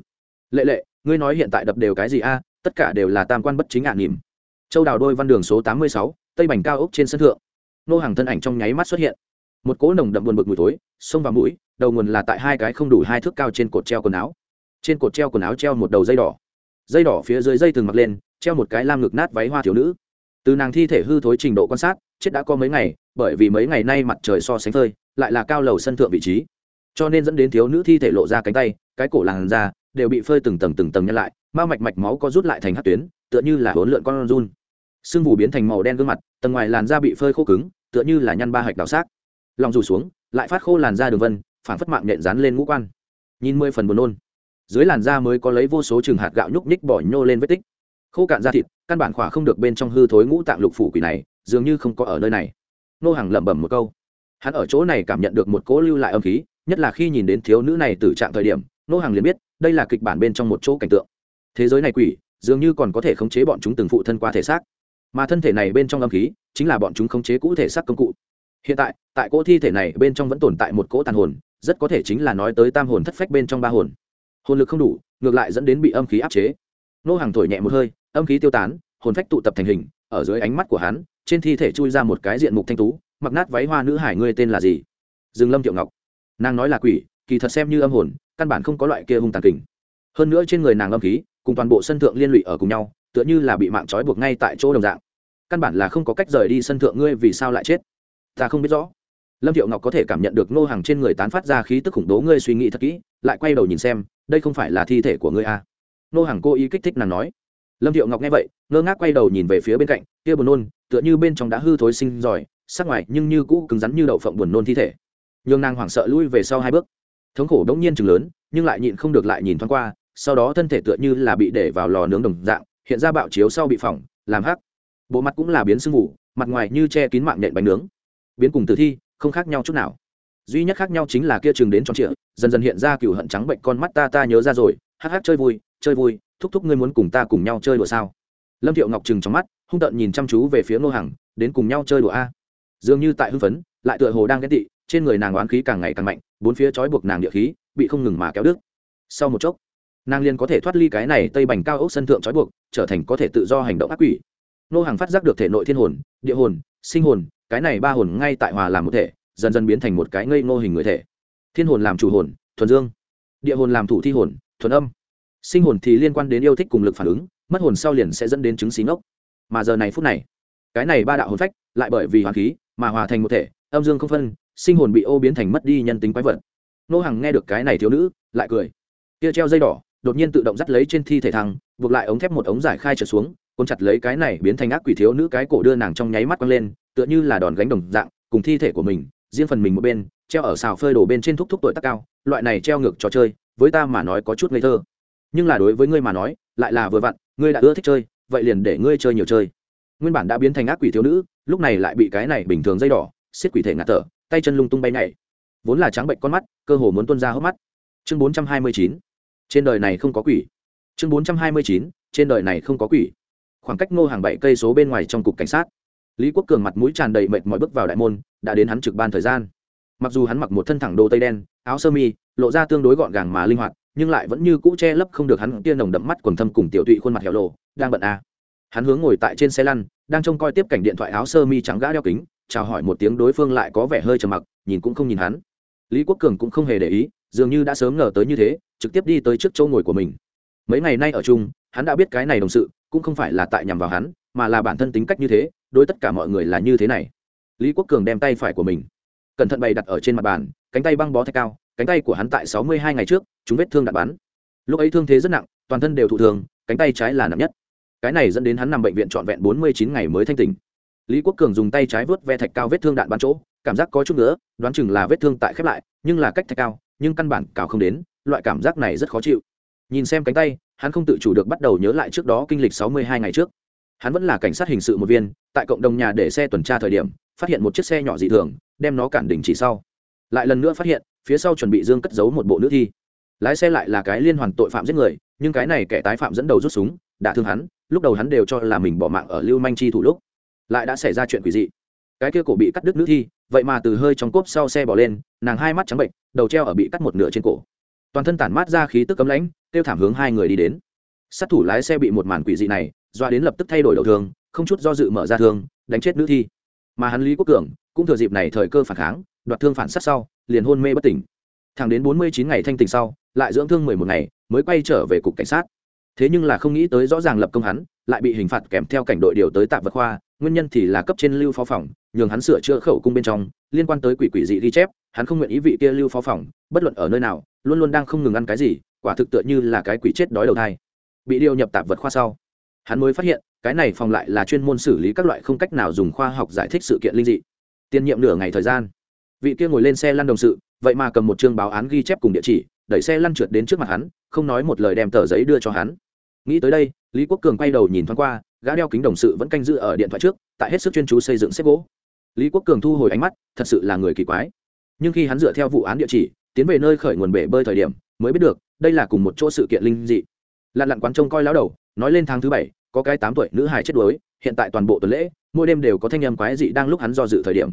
[SPEAKER 1] Lệ lệ, ngươi nói hiện tại đập đều cái gì a, tất cả đều là tam quan bất chính ạn nỉm. Châu đào đôi văn đường số tám mươi sáu, tây bành cao ốc trên sân thượng. Nô hàng thân ảnh trong nháy mắt xuất hiện. Một cỗ nồng đậm buồn bực mùi tối xông vào mũi, đầu nguồn là tại hai cái không đủ hai thước cao trên cột treo quần áo. Trên cột treo quần áo treo một đầu dây đỏ. Dây đỏ phía dưới dây từng mặc lên, treo một cái lam ngực nát váy hoa thiếu nữ. Từ nàng thi thể hư thối trình độ quan sát chết đã có mấy ngày, bởi vì mấy ngày nay mặt trời so sánh phơi, lại là cao lầu sân thượng vị trí. Cho nên dẫn đến thiếu nữ thi thể lộ ra cánh tay, cái cổ làn da đều bị phơi từng tầng từng tầng nhân lại, ma mạch mạch máu có rút lại thành hát tuyến, tựa như là hỗn lượn con run. Sương mù biến thành màu đen gương mặt, tầng ngoài làn da bị phơi khô cứng, tựa như là nhăn ba hạch đào xác. Lòng rủ xuống, lại phát khô làn da đường vân phản phất mạng nhện dán lên ngũ quan. Nhìn mười phần buồn nôn. Dưới làn da mới có lấy vô số trường hạt gạo nhúc nhích bỏ nhô lên vết tích. Khô cạn da thịt, căn bản khỏa không được bên trong hư thối ngũ tạng lục phủ quỷ này dường như không có ở nơi này. Nô hàng lẩm bẩm một câu. Hắn ở chỗ này cảm nhận được một cỗ lưu lại âm khí, nhất là khi nhìn đến thiếu nữ này từ trạng thời điểm, nô hàng liền biết, đây là kịch bản bên trong một chỗ cảnh tượng. Thế giới này quỷ, dường như còn có thể khống chế bọn chúng từng phụ thân qua thể xác. Mà thân thể này bên trong âm khí, chính là bọn chúng khống chế cũ thể xác công cụ. Hiện tại tại cỗ thi thể này bên trong vẫn tồn tại một cỗ tàn hồn, rất có thể chính là nói tới tam hồn thất phách bên trong ba hồn. Hồn lực không đủ, ngược lại dẫn đến bị âm khí áp chế. Nô hàng thổi nhẹ một hơi, âm khí tiêu tán, hồn phách tụ tập thành hình, ở dưới ánh mắt của hắn trên thi thể chui ra một cái diện mục thanh tú, mặc nát váy hoa nữ hải ngươi tên là gì? Dừng lâm thiệu ngọc. Nàng nói là quỷ, kỳ thật xem như âm hồn, căn bản không có loại kia hung tàn kình. Hơn nữa trên người nàng âm khí, cùng toàn bộ sân thượng liên lụy ở cùng nhau, tựa như là bị mạng trói buộc ngay tại chỗ đồng dạng. Căn bản là không có cách rời đi sân thượng ngươi vì sao lại chết? Ta không biết rõ. Lâm thiệu ngọc có thể cảm nhận được nô hàng trên người tán phát ra khí tức khủng bố ngươi suy nghĩ thật kỹ, lại quay đầu nhìn xem, đây không phải là thi thể của ngươi à. nô hàng cố ý kích thích nàng nói lâm thiệu ngọc nghe vậy, ngơ ngác quay đầu nhìn về phía bên cạnh, kia buồn nôn, tựa như bên trong đã hư thối sinh giỏi, sắc ngoài nhưng như cũ cứng rắn như đậu phộng buồn nôn thi thể. Nhường nàng hoảng sợ lui về sau hai bước. Thống khổ đống nhiên chừng lớn, nhưng lại nhịn không được lại nhìn thoáng qua, sau đó thân thể tựa như là bị để vào lò nướng đồng dạng, hiện ra bạo chiếu sau bị phỏng, làm hắc. Bộ mặt cũng là biến sưng vụ mặt ngoài như che kín mạng nhện bánh nướng. Biến cùng tử thi, không khác nhau chút nào. Duy nhất khác nhau chính là kia chừng đến tròn trịa, dần dần hiện ra cựu hận trắng bệnh con mắt ta ta nhớ ra rồi, hắc hắc chơi vui chơi vui thúc thúc ngươi muốn cùng ta cùng nhau chơi đùa sao? Lâm thiệu ngọc trừng trong mắt, hung tợn nhìn chăm chú về phía ngô hằng, đến cùng nhau chơi đùa a? Dường như tại hưng phấn, lại tựa hồ đang ghét tị, trên người nàng oán khí càng ngày càng mạnh, bốn phía trói buộc nàng địa khí, bị không ngừng mà kéo đứt. Sau một chốc, nàng liền có thể thoát ly cái này tây bành cao ốc sân thượng trói buộc, trở thành có thể tự do hành động ác quỷ. Nô hàng phát giác được thể nội thiên hồn, địa hồn, sinh hồn, cái này ba hồn ngay tại hòa làm một thể, dần dần biến thành một cái ngây ngô hình người thể. Thiên hồn làm chủ hồn, thuần dương. Địa hồn làm thủ thi hồn, thuần âm sinh hồn thì liên quan đến yêu thích cùng lực phản ứng, mất hồn sau liền sẽ dẫn đến chứng xí ngốc. Mà giờ này phút này, cái này ba đạo hồn phách lại bởi vì hoàn khí mà hòa thành một thể, âm dương không phân, sinh hồn bị ô biến thành mất đi nhân tính quái vật. Nô hằng nghe được cái này thiếu nữ, lại cười. Kia treo dây đỏ, đột nhiên tự động dắt lấy trên thi thể thằng, buộc lại ống thép một ống giải khai trở xuống côn chặt lấy cái này biến thành ác quỷ thiếu nữ cái cổ đưa nàng trong nháy mắt quăng lên, tựa như là đòn gánh đồng dạng, cùng thi thể của mình, riêng phần mình một bên, treo ở xào phơi đổ bên trên thúc thúc tuổi tác cao, loại này treo ngược trò chơi, với ta mà nói có chút ngây thơ nhưng là đối với ngươi mà nói, lại là vừa vặn, ngươi đã ưa thích chơi, vậy liền để ngươi chơi nhiều chơi. Nguyên bản đã biến thành ác quỷ thiếu nữ, lúc này lại bị cái này bình thường dây đỏ, xiết quỷ thể ngạt thở, tay chân lung tung bay nhảy. Vốn là trắng bệnh con mắt, cơ hồ muốn tuôn ra hốc mắt. Chương bốn trăm hai mươi chín. Trên đời này không có quỷ. Chương bốn trăm hai mươi chín. Trên đời này không có quỷ. Khoảng cách ngô hàng bảy cây số bên ngoài trong cục cảnh sát. Lý quốc cường mặt mũi tràn đầy mệt mỏi bước vào đại môn, đã đến hắn trực ban thời gian. Mặc dù hắn mặc một thân thẳng đồ tây đen, áo sơ mi, lộ ra tương đối gọn gàng mà linh hoạt nhưng lại vẫn như cũ che lấp không được hắn kia nồng đậm mắt quần thâm cùng tiểu tụy khuôn mặt hẻo lộ đang bận à. hắn hướng ngồi tại trên xe lăn, đang trông coi tiếp cảnh điện thoại áo sơ mi trắng gã đeo kính, chào hỏi một tiếng đối phương lại có vẻ hơi trầm mặc, nhìn cũng không nhìn hắn. Lý quốc cường cũng không hề để ý, dường như đã sớm ngờ tới như thế, trực tiếp đi tới trước chỗ ngồi của mình. Mấy ngày nay ở chung, hắn đã biết cái này đồng sự, cũng không phải là tại nhằm vào hắn, mà là bản thân tính cách như thế, đối tất cả mọi người là như thế này. Lý quốc cường đem tay phải của mình cẩn thận bày đặt ở trên mặt bàn cánh tay băng bó thạch cao, cánh tay của hắn tại sáu mươi hai ngày trước, chúng vết thương đạn bắn. Lúc ấy thương thế rất nặng, toàn thân đều thụ thường cánh tay trái là nặng nhất. Cái này dẫn đến hắn nằm bệnh viện trọn vẹn bốn mươi chín ngày mới thanh tỉnh. Lý quốc cường dùng tay trái vớt ve thạch cao vết thương đạn bắn chỗ, cảm giác có chút nữa đoán chừng là vết thương tại khép lại, nhưng là cách thạch cao, nhưng căn bản cào không đến, loại cảm giác này rất khó chịu. Nhìn xem cánh tay, hắn không tự chủ được bắt đầu nhớ lại trước đó kinh lịch sáu mươi hai ngày trước. Hắn vẫn là cảnh sát hình sự một viên, tại cộng đồng nhà để xe tuần tra thời điểm, phát hiện một chiếc xe nhỏ dị thường, đem nó cản đỉnh chỉ sau lại lần nữa phát hiện, phía sau chuẩn bị dương cất giấu một bộ nữ thi. Lái xe lại là cái liên hoàn tội phạm giết người, nhưng cái này kẻ tái phạm dẫn đầu rút súng đã thương hắn, lúc đầu hắn đều cho là mình bỏ mạng ở lưu manh chi thủ lúc. Lại đã xảy ra chuyện quỷ dị. Cái kia cổ bị cắt đứt nữ thi, vậy mà từ hơi trong cốp sau xe bỏ lên, nàng hai mắt trắng bệnh, đầu treo ở bị cắt một nửa trên cổ. Toàn thân tản mát ra khí tức cấm lãnh, kêu thảm hướng hai người đi đến. Sát thủ lái xe bị một màn quỷ dị này, doa đến lập tức thay đổi đầu thương không chút do dự mở ra thương đánh chết nữ thi. Mà hắn lý quốc cường, cũng thừa dịp này thời cơ phản kháng đoạt thương phản sát sau, liền hôn mê bất tỉnh. Thẳng đến bốn mươi chín ngày thanh tỉnh sau, lại dưỡng thương mười một ngày, mới quay trở về cục cảnh sát. Thế nhưng là không nghĩ tới rõ ràng lập công hắn, lại bị hình phạt kèm theo cảnh đội điều tới tạm vật khoa, nguyên nhân thì là cấp trên lưu phó phòng, nhường hắn sửa chữa khẩu cung bên trong, liên quan tới quỷ quỷ dị ghi chép, hắn không nguyện ý vị kia lưu phó phòng, bất luận ở nơi nào, luôn luôn đang không ngừng ăn cái gì, quả thực tựa như là cái quỷ chết đói đầu thai. Bị điều nhập tạp vật khoa sau, hắn mới phát hiện, cái này phòng lại là chuyên môn xử lý các loại không cách nào dùng khoa học giải thích sự kiện linh dị. Tiên nhiệm nửa ngày thời gian vị kia ngồi lên xe lăn đồng sự, vậy mà cầm một chương báo án ghi chép cùng địa chỉ, đẩy xe lăn trượt đến trước mặt hắn, không nói một lời đem tờ giấy đưa cho hắn. Nghĩ tới đây, lý quốc cường quay đầu nhìn thoáng qua, gã đeo kính đồng sự vẫn canh giữ ở điện thoại trước, tại hết sức chuyên chú xây dựng xếp gỗ. Lý quốc cường thu hồi ánh mắt, thật sự là người kỳ quái. Nhưng khi hắn dựa theo vụ án địa chỉ, tiến về nơi khởi nguồn bể bơi thời điểm, mới biết được, đây là cùng một chỗ sự kiện linh dị. Lặn lặn quán trông coi lão đầu, nói lên tháng thứ bảy, có cái tám tuổi nữ hài chết đuối, hiện tại toàn bộ tuần lễ, mỗi đêm đều có thanh âm quái dị đang lúc hắn do dự thời điểm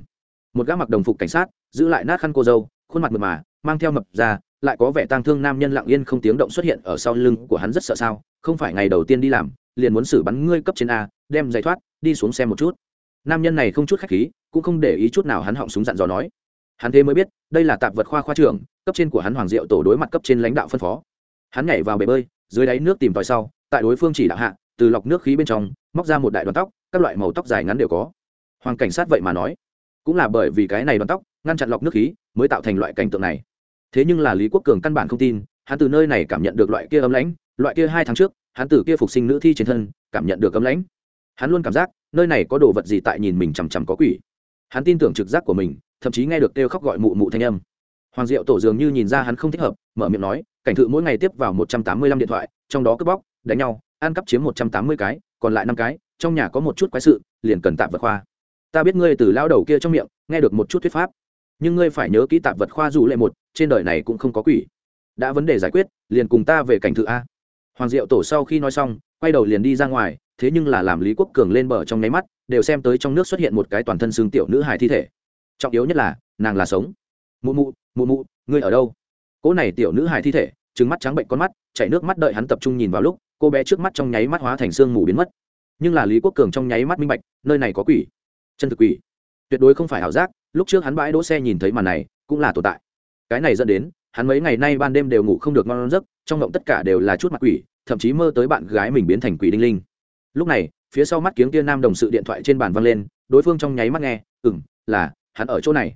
[SPEAKER 1] một gã mặc đồng phục cảnh sát, giữ lại nát khăn cô dâu, khuôn mặt mượt mà, mang theo mập ra lại có vẻ tang thương nam nhân lặng yên không tiếng động xuất hiện ở sau lưng của hắn rất sợ sao, không phải ngày đầu tiên đi làm, liền muốn xử bắn ngươi cấp trên a, đem giày thoát, đi xuống xem một chút. Nam nhân này không chút khách khí, cũng không để ý chút nào hắn họng súng dặn dò nói. Hắn thế mới biết, đây là tạp vật khoa khoa trưởng, cấp trên của hắn hoàng diệu tổ đối mặt cấp trên lãnh đạo phân phó. Hắn nhảy vào bể bơi, dưới đáy nước tìm tòi sau, tại đối phương chỉ đạo hạ, từ lọc nước khí bên trong, móc ra một đại đoàn tóc, các loại màu tóc dài ngắn đều có. Hoàng cảnh sát vậy mà nói cũng là bởi vì cái này đoàn tóc, ngăn chặn lọc nước khí, mới tạo thành loại cảnh tượng này. Thế nhưng là lý quốc cường căn bản không tin, hắn từ nơi này cảm nhận được loại kia ấm lãnh, loại kia hai tháng trước, hắn từ kia phục sinh nữ thi trên thân, cảm nhận được ấm lãnh. Hắn luôn cảm giác, nơi này có đồ vật gì tại nhìn mình chằm chằm có quỷ. Hắn tin tưởng trực giác của mình, thậm chí nghe được kêu khóc gọi mụ mụ thanh âm. Hoàng diệu tổ dường như nhìn ra hắn không thích hợp, mở miệng nói, cảnh thự mỗi ngày tiếp vào một trăm tám mươi lăm điện thoại, trong đó cướp bóc, đánh nhau, ăn cắp chiếm một trăm tám mươi cái, còn lại năm cái, trong nhà có một chút quái sự, liền cần tạm vật khoa ta biết ngươi từ lao đầu kia trong miệng, nghe được một chút thuyết pháp. Nhưng ngươi phải nhớ kỹ tạp vật khoa dù lệ một, trên đời này cũng không có quỷ. Đã vấn đề giải quyết, liền cùng ta về cảnh thự a. Hoàng diệu tổ sau khi nói xong, quay đầu liền đi ra ngoài, thế nhưng là làm lý quốc cường lên bờ trong nháy mắt, đều xem tới trong nước xuất hiện một cái toàn thân xương tiểu nữ hài thi thể. Trọng yếu nhất là, nàng là sống. Mụ mụ mụ mụ, ngươi ở đâu? Cỗ này tiểu nữ hài thi thể trứng mắt trắng bệnh con mắt, chảy nước mắt đợi hắn tập trung nhìn vào lúc, cô bé trước mắt trong nháy mắt hóa thành xương mù biến mất. Nhưng là lý quốc cường trong nháy mắt minh bạch, nơi này có quỷ chân thực quỷ. Tuyệt đối không phải ảo giác, lúc trước hắn bãi đỗ xe nhìn thấy màn này, cũng là tồn tại. Cái này dẫn đến, hắn mấy ngày nay ban đêm đều ngủ không được ngon giấc, trong mộng tất cả đều là chút mặt quỷ, thậm chí mơ tới bạn gái mình biến thành quỷ đinh linh. Lúc này, phía sau mắt kiếng kia nam đồng sự điện thoại trên bàn văng lên, đối phương trong nháy mắt nghe ừ là, hắn ở chỗ này.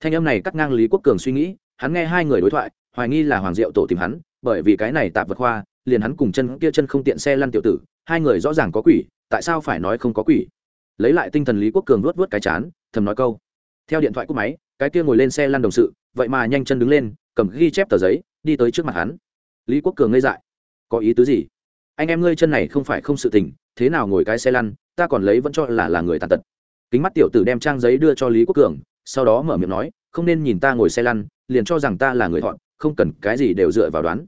[SPEAKER 1] Thanh âm này cắt ngang lý quốc cường suy nghĩ, hắn nghe hai người đối thoại, hoài nghi là hoàng diệu tổ tìm hắn, bởi vì cái này tạp vật khoa, liền hắn cùng chân kia chân không tiện xe lăn tiểu tử, hai người rõ ràng có quỷ, tại sao phải nói không có quỷ? Lấy lại tinh thần lý quốc cường luốt vớt cái chán, thầm nói câu. Theo điện thoại cúp máy, cái kia ngồi lên xe lăn đồng sự, vậy mà nhanh chân đứng lên, cầm ghi chép tờ giấy, đi tới trước mặt hắn. Lý quốc cường ngây dại. Có ý tứ gì? Anh em ngươi chân này không phải không sự tình, thế nào ngồi cái xe lăn, ta còn lấy vẫn cho là là người tàn tật. Kính mắt tiểu tử đem trang giấy đưa cho lý quốc cường, sau đó mở miệng nói, không nên nhìn ta ngồi xe lăn, liền cho rằng ta là người thọn không cần cái gì đều dựa vào đoán.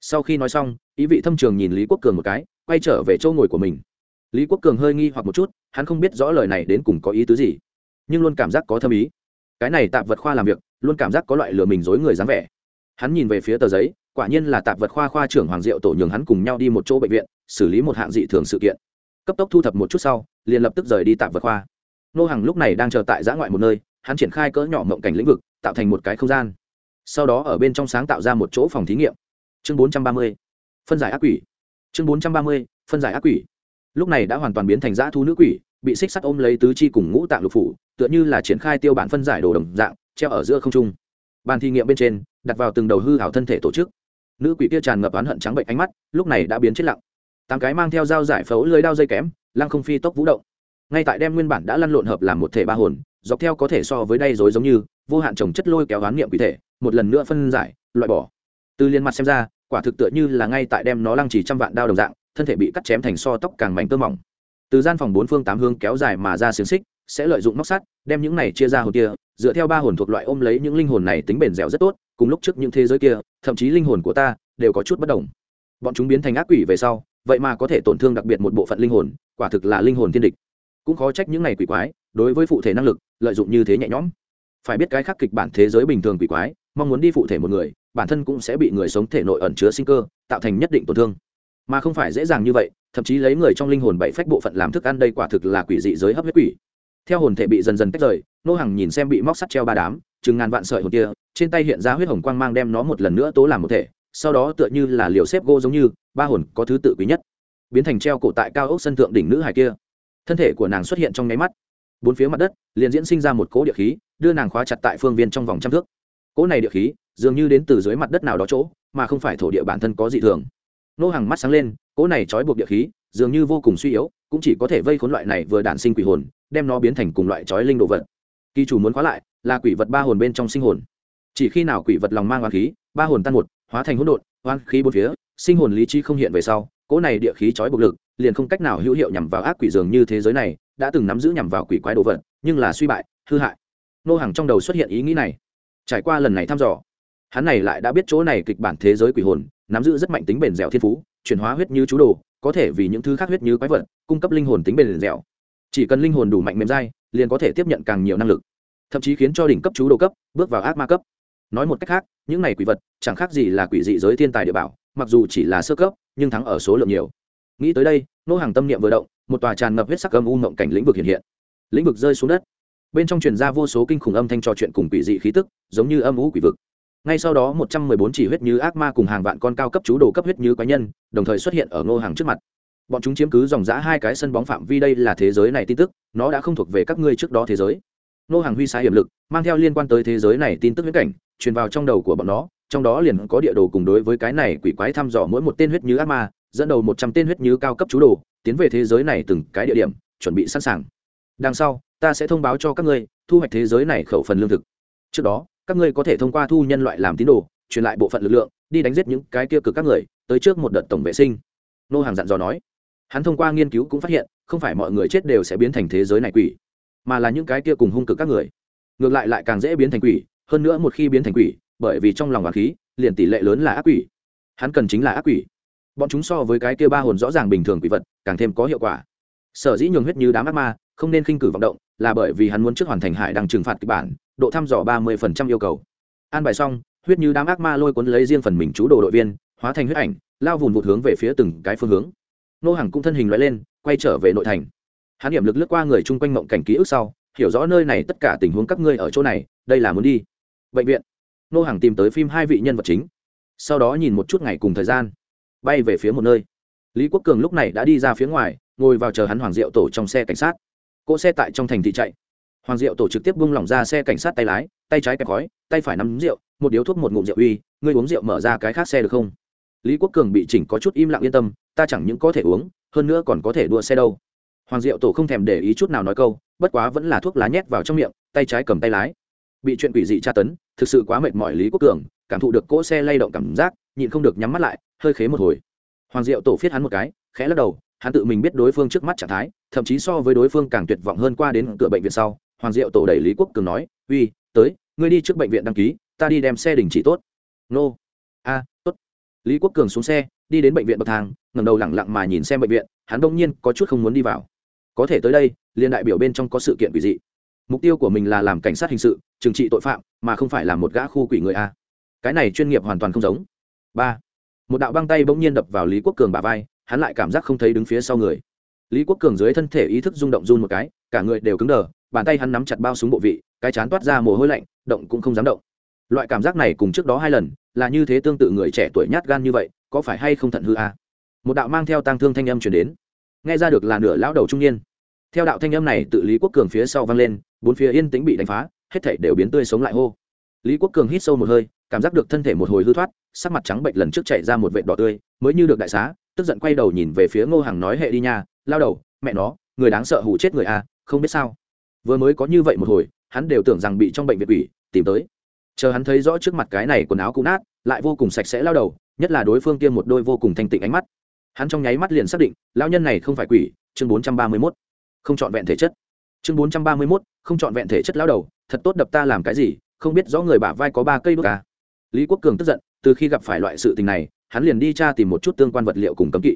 [SPEAKER 1] Sau khi nói xong, ý vị thâm trường nhìn lý quốc cường một cái, quay trở về chỗ ngồi của mình. Lý quốc cường hơi nghi hoặc một chút hắn không biết rõ lời này đến cùng có ý tứ gì, nhưng luôn cảm giác có thâm ý. Cái này tạp vật khoa làm việc, luôn cảm giác có loại lừa mình dối người dáng vẻ. Hắn nhìn về phía tờ giấy, quả nhiên là tạp vật khoa khoa trưởng hoàng diệu tổ nhường hắn cùng nhau đi một chỗ bệnh viện, xử lý một hạng dị thường sự kiện. Cấp tốc thu thập một chút sau, liền lập tức rời đi tạp vật khoa. Nô hàng lúc này đang chờ tại giã ngoại một nơi, hắn triển khai cỡ nhỏ mộng cảnh lĩnh vực, tạo thành một cái không gian. Sau đó ở bên trong sáng tạo ra một chỗ phòng thí nghiệm. Chương bốn trăm ba mươi, phân giải ác quỷ. Chương bốn trăm ba mươi, phân giải ác quỷ lúc này đã hoàn toàn biến thành dã thú nữ quỷ, bị xích sắt ôm lấy tứ chi cùng ngũ tạng lục phủ, tựa như là triển khai tiêu bản phân giải đồ đồng dạng, treo ở giữa không trung. Bàn thí nghiệm bên trên, đặt vào từng đầu hư hảo thân thể tổ chức. Nữ quỷ kia tràn ngập oán hận trắng bệnh ánh mắt, lúc này đã biến chết lặng. Tám cái mang theo dao giải phẫu lưới đao dây kém, lăng không phi tốc vũ động. Ngay tại đem nguyên bản đã lăn lộn hợp làm một thể ba hồn, dọc theo có thể so với đay rối giống như, vô hạn trồng chất lôi kéo oán niệm quỷ thể, một lần nữa phân giải, loại bỏ. Từ liên mặt xem ra, quả thực tựa như là ngay tại đem nó lăng chỉ trăm vạn đao đồng dạng thân thể bị cắt chém thành so tóc càng mảnh tơ mỏng. Từ gian phòng bốn phương tám hướng kéo dài mà ra xiềng xích, sẽ lợi dụng móc sắt, đem những này chia ra hồn kia, dựa theo ba hồn thuộc loại ôm lấy những linh hồn này tính bền dẻo rất tốt, cùng lúc trước những thế giới kia, thậm chí linh hồn của ta, đều có chút bất đồng. Bọn chúng biến thành ác quỷ về sau, vậy mà có thể tổn thương đặc biệt một bộ phận linh hồn, quả thực là linh hồn thiên địch. Cũng khó trách những này quỷ quái, đối với phụ thể năng lực, lợi dụng như thế nhẹ nhõm. Phải biết cái khác kịch bản thế giới bình thường quỷ quái, mong muốn đi phụ thể một người, bản thân cũng sẽ bị người sống thể nội ẩn chứa sinh cơ, tạo thành nhất định tổn thương mà không phải dễ dàng như vậy, thậm chí lấy người trong linh hồn bảy phách bộ phận làm thức ăn đây quả thực là quỷ dị giới hấp huyết quỷ. Theo hồn thể bị dần dần tách rời, nô hàng nhìn xem bị móc sắt treo ba đám, chừng ngàn vạn sợi hồn kia, trên tay hiện ra huyết hồng quang mang đem nó một lần nữa tố làm một thể, sau đó tựa như là liều xếp gỗ giống như, ba hồn có thứ tự quý nhất. Biến thành treo cổ tại cao ốc sân thượng đỉnh nữ hải kia. Thân thể của nàng xuất hiện trong nháy mắt. Bốn phía mặt đất, liền diễn sinh ra một cỗ địa khí, đưa nàng khóa chặt tại phương viên trong vòng trăm thước. Cỗ này địa khí, dường như đến từ dưới mặt đất nào đó chỗ, mà không phải thổ địa bản thân có dị thường nô hàng mắt sáng lên, cỗ này trói buộc địa khí, dường như vô cùng suy yếu, cũng chỉ có thể vây khốn loại này vừa đản sinh quỷ hồn, đem nó biến thành cùng loại trói linh đồ vật. Kỳ chủ muốn khóa lại, là quỷ vật ba hồn bên trong sinh hồn. Chỉ khi nào quỷ vật lòng mang oan khí, ba hồn tan một, hóa thành hỗn độn oan khí bốn phía, sinh hồn lý trí không hiện về sau, cỗ này địa khí trói buộc lực, liền không cách nào hữu hiệu nhằm vào ác quỷ dường như thế giới này, đã từng nắm giữ nhằm vào quỷ quái đồ vật, nhưng là suy bại, hư hại. Nô hàng trong đầu xuất hiện ý nghĩ này. Trải qua lần này thăm dò, hắn này lại đã biết chỗ này kịch bản thế giới quỷ hồn nắm giữ rất mạnh tính bền dẻo thiên phú, chuyển hóa huyết như chú đồ, có thể vì những thứ khác huyết như quái vật, cung cấp linh hồn tính bền dẻo. Chỉ cần linh hồn đủ mạnh mềm dai, liền có thể tiếp nhận càng nhiều năng lực. Thậm chí khiến cho đỉnh cấp chú đồ cấp bước vào ác ma cấp. Nói một cách khác, những này quỷ vật chẳng khác gì là quỷ dị giới thiên tài địa bảo, mặc dù chỉ là sơ cấp, nhưng thắng ở số lượng nhiều. Nghĩ tới đây, nô hàng tâm niệm vừa động, một tòa tràn ngập huyết sắc âm u mộng cảnh lĩnh vực hiện hiện. Lĩnh vực rơi xuống đất. Bên trong truyền ra vô số kinh khủng âm thanh trò chuyện cùng quỷ dị khí tức, giống như âm u quỷ vực ngay sau đó một trăm mười bốn chỉ huyết như ác ma cùng hàng vạn con cao cấp chú đồ cấp huyết như quái nhân, đồng thời xuất hiện ở ngô hàng trước mặt. Bọn chúng chiếm cứ dòng giã hai cái sân bóng phạm vi đây là thế giới này tin tức, nó đã không thuộc về các ngươi trước đó thế giới. Ngô hàng huy sai hiểm lực, mang theo liên quan tới thế giới này tin tức huyết cảnh, truyền vào trong đầu của bọn nó, trong đó liền có địa đồ cùng đối với cái này quỷ quái thăm dò mỗi một tên huyết như ác ma, dẫn đầu một trăm tên huyết như cao cấp chú đồ, tiến về thế giới này từng cái địa điểm, chuẩn bị sẵn sàng. Đằng sau, ta sẽ thông báo cho các ngươi, thu hoạch thế giới này khẩu phần lương thực. Trước đó các ngươi có thể thông qua thu nhân loại làm tín đồ, truyền lại bộ phận lực lượng, đi đánh giết những cái kia cực các người, tới trước một đợt tổng vệ sinh. Nô hàng dặn dò nói. Hắn thông qua nghiên cứu cũng phát hiện, không phải mọi người chết đều sẽ biến thành thế giới này quỷ, mà là những cái kia cùng hung cực các người. Ngược lại lại càng dễ biến thành quỷ, hơn nữa một khi biến thành quỷ, bởi vì trong lòng và khí, liền tỷ lệ lớn là ác quỷ. Hắn cần chính là ác quỷ. Bọn chúng so với cái kia ba hồn rõ ràng bình thường quỷ vật, càng thêm có hiệu quả. Sở dĩ nhường huyết như đám ác ma, không nên khinh cử vọng động, là bởi vì hắn muốn trước hoàn thành hải đăng trừng phạt kịch bản độ thăm dò ba mươi phần trăm yêu cầu. An bài xong, huyết như đám ác ma lôi cuốn lấy riêng phần mình chú đồ đội viên, hóa thành huyết ảnh, lao vùn vụt hướng về phía từng cái phương hướng. Nô hàng cũng thân hình loại lên, quay trở về nội thành. Hắn điểm lực lướt qua người chung quanh mộng cảnh ký ức sau, hiểu rõ nơi này tất cả tình huống các ngươi ở chỗ này, đây là muốn đi. Bệnh viện. Nô hàng tìm tới phim hai vị nhân vật chính. Sau đó nhìn một chút ngày cùng thời gian. Bay về phía một nơi. Lý quốc cường lúc này đã đi ra phía ngoài, ngồi vào chờ hắn hoàng diệu tổ trong xe cảnh sát. Cỗ xe tại trong thành thị chạy hoàng diệu tổ trực tiếp bung lỏng ra xe cảnh sát tay lái, tay trái kẹp khói, tay phải nắm rượu, một điếu thuốc một ngụm rượu uy, ngươi uống rượu mở ra cái khác xe được không? Lý quốc cường bị chỉnh có chút im lặng yên tâm, ta chẳng những có thể uống, hơn nữa còn có thể đua xe đâu. Hoàng diệu tổ không thèm để ý chút nào nói câu, bất quá vẫn là thuốc lá nhét vào trong miệng, tay trái cầm tay lái. Bị chuyện quỷ dị tra tấn, thực sự quá mệt mỏi lý quốc cường, cảm thụ được cỗ xe lay động cảm giác, nhịn không được nhắm mắt lại, hơi khế một hồi. Hoàng diệu tổ phiết hắn một cái, khẽ lắc đầu, hắn tự mình biết đối phương trước mắt trạng thái, thậm chí so với đối phương càng tuyệt vọng hơn qua đến cửa bệnh viện sau hoàng diệu tổ đẩy lý quốc cường nói, uy, tới, ngươi đi trước bệnh viện đăng ký, ta đi đem xe đình chỉ tốt. Nô. A, tốt. Lý quốc cường xuống xe, đi đến bệnh viện bậc thang ngầm đầu lẳng lặng mà nhìn xem bệnh viện, hắn đông nhiên có chút không muốn đi vào. Có thể tới đây liên đại biểu bên trong có sự kiện quỷ dị. Mục tiêu của mình là làm cảnh sát hình sự, trừng trị tội phạm, mà không phải là một gã khu quỷ người a. Cái này chuyên nghiệp hoàn toàn không giống. Ba. Một đạo băng tay bỗng nhiên đập vào lý quốc cường bà vai, hắn lại cảm giác không thấy đứng phía sau người. Lý quốc cường dưới thân thể ý thức rung động run một cái, cả người đều cứng đờ bàn tay hắn nắm chặt bao súng bộ vị, cái chán toát ra mồ hôi lạnh, động cũng không dám động. Loại cảm giác này cùng trước đó hai lần, là như thế tương tự người trẻ tuổi nhát gan như vậy, có phải hay không thận hư à? một đạo mang theo tang thương thanh âm chuyển đến. Nghe ra được là nửa lão đầu trung niên. Theo đạo thanh âm này, tự lý quốc cường phía sau vang lên, bốn phía yên tĩnh bị đánh phá, hết thảy đều biến tươi sống lại hô. Lý quốc cường hít sâu một hơi, cảm giác được thân thể một hồi hư thoát, sắc mặt trắng bệnh lần trước chạy ra một vệt đỏ tươi, mới như được đại xá, tức giận quay đầu nhìn về phía ngô hàng nói hệ đi nha lao đầu, mẹ nó, người đáng sợ hủ chết người a, không biết sao vừa mới có như vậy một hồi, hắn đều tưởng rằng bị trong bệnh viện quỷ tìm tới. Chờ hắn thấy rõ trước mặt cái này quần áo cũ nát, lại vô cùng sạch sẽ lao đầu, nhất là đối phương kia một đôi vô cùng thanh tịnh ánh mắt. Hắn trong nháy mắt liền xác định lao nhân này không phải quỷ, chương bốn trăm ba mươi mốt. Không c h ọ n vẹn thể chất. Chương bốn trăm ba mươi mốt, không c h ọ n vẹn thể chất lao đầu, thật tốt đập ta làm cái gì, không biết rõ người bả vai có ba cây đốt ca à. lý quốc cường tức giận, từ khi gặp phải loại sự tình này, hắn liền đi tra tìm một chút tương quan vật liệu cùng cấm kỵ.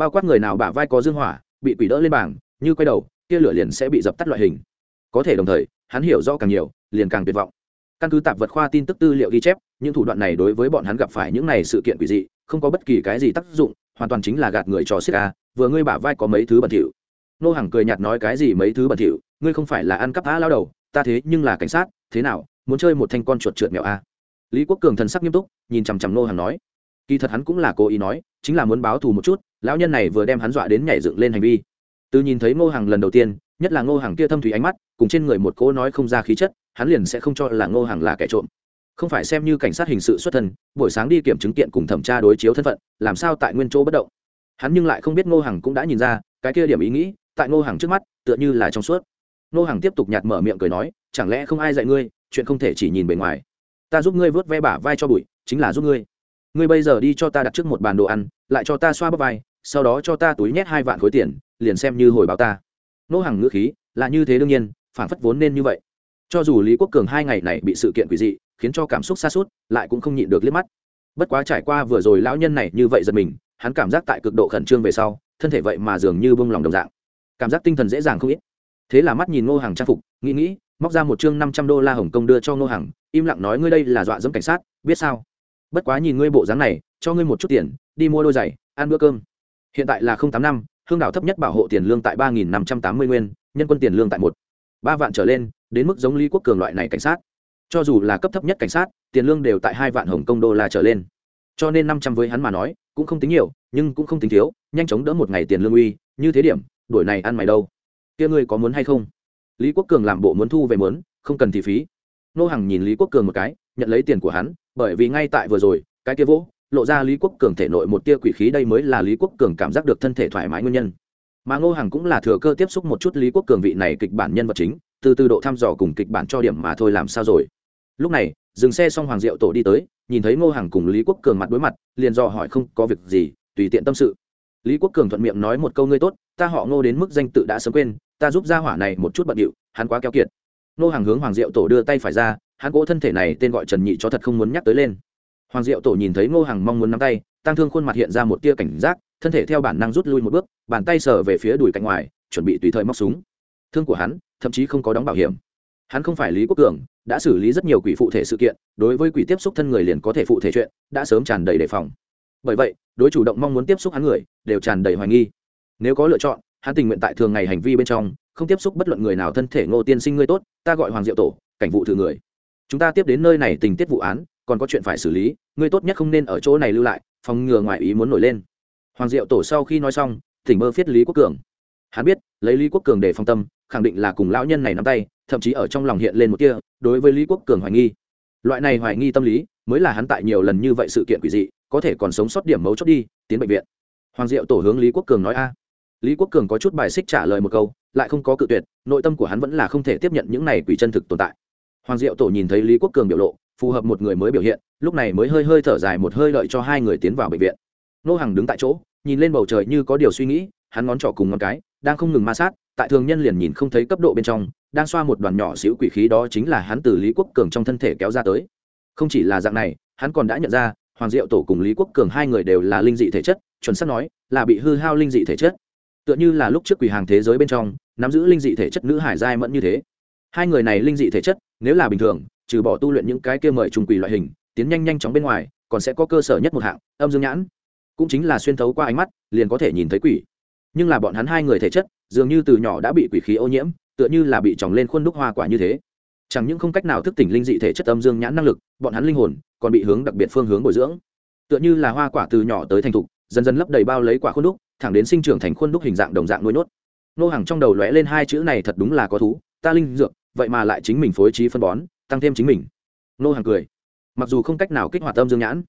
[SPEAKER 1] Bao quát người nào bả vai có dương hỏa, bị quỷ đỡ lên bảng, như quay đầu, kia lửa liền sẽ bị dập tắt loại hình có thể đồng thời, hắn hiểu rõ càng nhiều, liền càng tuyệt vọng. Căn cứ tạp vật khoa tin tức tư liệu ghi chép, những thủ đoạn này đối với bọn hắn gặp phải những này sự kiện quỷ dị, không có bất kỳ cái gì tác dụng, hoàn toàn chính là gạt người trò xiết ca vừa ngươi bả vai có mấy thứ bẩn thỉu. Nô hàng cười nhạt nói cái gì mấy thứ bẩn thỉu, ngươi không phải là ăn cắp á lao đầu, ta thế nhưng là cảnh sát, thế nào, muốn chơi một thanh con chuột trượt mèo a. Lý quốc cường thần sắc nghiêm túc, nhìn chằm chằm nô hàng nói. Kỳ thật hắn cũng là cố ý nói, chính là muốn báo thù một chút, lão nhân này vừa đem hắn dọa đến nhảy dựng lên hành vi. Từ nhìn thấy ngô hàng lần đầu tiên nhất là ngô hàng kia thâm thủy ánh mắt, cùng trên người một cô nói không ra khí chất, hắn liền sẽ không cho là ngô hàng là kẻ trộm. Không phải xem như cảnh sát hình sự xuất thân, buổi sáng đi kiểm chứng kiện cùng thẩm tra đối chiếu thân phận, làm sao tại nguyên chỗ bất động? Hắn nhưng lại không biết ngô hàng cũng đã nhìn ra, cái kia điểm ý nghĩ, tại ngô hàng trước mắt, tựa như là trong suốt. Ngô hàng tiếp tục nhạt mở miệng cười nói, chẳng lẽ không ai dạy ngươi, chuyện không thể chỉ nhìn bề ngoài. Ta giúp ngươi vớt ve bả vai cho bụi, chính là giúp ngươi. Ngươi bây giờ đi cho ta đặt trước một bàn đồ ăn, lại cho ta xoa bắp vai, sau đó cho ta túi nhét hai vạn khối tiền, liền xem như hồi báo ta nô hàng ngữ khí là như thế đương nhiên phản phất vốn nên như vậy. Cho dù lý quốc cường hai ngày này bị sự kiện quỷ dị, khiến cho cảm xúc xa suốt lại cũng không nhịn được liếc mắt. Bất quá trải qua vừa rồi lão nhân này như vậy giật mình, hắn cảm giác tại cực độ khẩn trương về sau, thân thể vậy mà dường như bông lòng đồng dạng. Cảm giác tinh thần dễ dàng không ít. Thế là mắt nhìn ngô hàng trang phục, nghĩ nghĩ, móc ra một chương năm trăm đô la hồng kông đưa cho ngô hàng, im lặng nói ngươi đây là dọa dẫm cảnh sát, biết sao? Bất quá nhìn ngươi bộ dáng này, cho ngươi một chút tiền, đi mua đôi giày, ăn bữa cơm. Hiện tại là không tám năm hương đảo thấp nhất bảo hộ tiền lương tại ba nghìn năm trăm tám mươi nguyên, nhân quân tiền lương tại một. Ba vạn trở lên, đến mức giống lý quốc cường loại này cảnh sát. Cho dù là cấp thấp nhất cảnh sát, tiền lương đều tại hai vạn hồng kông đô la trở lên. Cho nên năm trăm với hắn mà nói, cũng không tính nhiều, nhưng cũng không tính thiếu, nhanh chóng đỡ một ngày tiền lương uy, như thế điểm đổi này ăn mày đâu. Kia ngươi có muốn hay không? Lý quốc cường làm bộ muốn thu về muốn không cần thì phí. Nô hằng nhìn lý quốc cường một cái, nhận lấy tiền của hắn, bởi vì ngay tại vừa rồi, cái kia vỗ lộ ra lý quốc cường thể nội một tia quỷ khí, đây mới là lý quốc cường cảm giác được thân thể thoải mái nguyên nhân. Mà ngô hằng cũng là thừa cơ tiếp xúc một chút lý quốc cường vị này kịch bản nhân vật chính, từ từ độ thăm dò cùng kịch bản cho điểm mà thôi làm sao rồi. Lúc này, dừng xe xong hoàng diệu tổ đi tới, nhìn thấy ngô hằng cùng lý quốc cường mặt đối mặt, liền dò hỏi không có việc gì, tùy tiện tâm sự. Lý quốc cường thuận miệng nói một câu, ngươi tốt, ta họ ngô đến mức danh tự đã sớm quên, ta giúp gia hỏa này một chút bận điệu, hắn quá keo kiệt. Ngô Hằng hướng hoàng diệu tổ đưa tay phải ra, hắn cỗ thân thể này tên gọi trần nhị cho thật không muốn nhắc tới lên hoàng diệu tổ nhìn thấy ngô Hằng mong muốn nắm tay tăng thương khuôn mặt hiện ra một tia cảnh giác, thân thể theo bản năng rút lui một bước, bàn tay sờ về phía đùi cạnh ngoài, chuẩn bị tùy thời móc súng. Thương của hắn, thậm chí không có đóng bảo hiểm. Hắn không phải lý quốc cường, đã xử lý rất nhiều quỷ phụ thể sự kiện, đối với quỷ tiếp xúc thân người liền có thể phụ thể chuyện, đã sớm tràn đầy đề phòng. Bởi vậy, đối chủ động mong muốn tiếp xúc hắn người, đều tràn đầy hoài nghi. Nếu có lựa chọn, hắn tình nguyện tại thường ngày hành vi bên trong, không tiếp xúc bất luận người nào thân thể ngô tiên sinh ngươi tốt, ta gọi hoàng diệu tổ, cảnh vụ thử người. Chúng ta tiếp đến nơi này tình tiết vụ án còn có chuyện phải xử lý, ngươi tốt nhất không nên ở chỗ này lưu lại, phòng ngừa ngoài ý muốn nổi lên. Hoàng diệu tổ sau khi nói xong, tỉnh mơ phiết lý quốc cường. Hắn biết, lấy lý quốc cường để phong tâm, khẳng định là cùng lão nhân này nắm tay, thậm chí ở trong lòng hiện lên một kia đối với lý quốc cường hoài nghi. Loại này hoài nghi tâm lý, mới là hắn tại nhiều lần như vậy sự kiện quỷ dị, có thể còn sống sót điểm mấu chốt đi, tiến bệnh viện. Hoàng diệu tổ hướng lý quốc cường nói a. Lý quốc cường có chút bài xích trả lời một câu, lại không có cự tuyệt, nội tâm của hắn vẫn là không thể tiếp nhận những này quỷ chân thực tồn tại. Hoàng diệu tổ nhìn thấy lý quốc cường biểu lộ phù hợp một người mới biểu hiện, lúc này mới hơi hơi thở dài một hơi đợi cho hai người tiến vào bệnh viện. Nô hàng đứng tại chỗ, nhìn lên bầu trời như có điều suy nghĩ, hắn ngón trỏ cùng ngón cái, đang không ngừng ma sát, tại thường nhân liền nhìn không thấy cấp độ bên trong, đang xoa một đoàn nhỏ xíu quỷ khí đó chính là hắn từ lý quốc cường trong thân thể kéo ra tới. Không chỉ là dạng này, hắn còn đã nhận ra, hoàng diệu tổ cùng lý quốc cường hai người đều là linh dị thể chất, chuẩn xác nói, là bị hư hao linh dị thể chất. Tựa như là lúc trước quỷ hàng thế giới bên trong, nắm giữ linh dị thể chất nữ hải giai mẫn như thế. Hai người này linh dị thể chất, nếu là bình thường trừ bỏ tu luyện những cái kia mời trùng quỷ loại hình, tiến nhanh nhanh chóng bên ngoài, còn sẽ có cơ sở nhất một hạng, âm dương nhãn. Cũng chính là xuyên thấu qua ánh mắt, liền có thể nhìn thấy quỷ. Nhưng là bọn hắn hai người thể chất, dường như từ nhỏ đã bị quỷ khí ô nhiễm, tựa như là bị tròng lên khuôn đúc hoa quả như thế. Chẳng những không cách nào thức tỉnh linh dị thể chất âm dương nhãn năng lực, bọn hắn linh hồn còn bị hướng đặc biệt phương hướng bồi dưỡng. Tựa như là hoa quả từ nhỏ tới thành thục, dần dần lấp đầy bao lấy quả khuôn đúc, thẳng đến sinh trưởng thành khuôn đúc hình dạng đồng dạng nuôi nốt nô hàng trong đầu lóe lên hai chữ này thật đúng là có thú, ta linh dược, vậy mà lại chính mình phối trí phân bón tăng thêm chính mình. Nô hàng cười. Mặc dù không cách nào kích hoạt âm dương nhãn,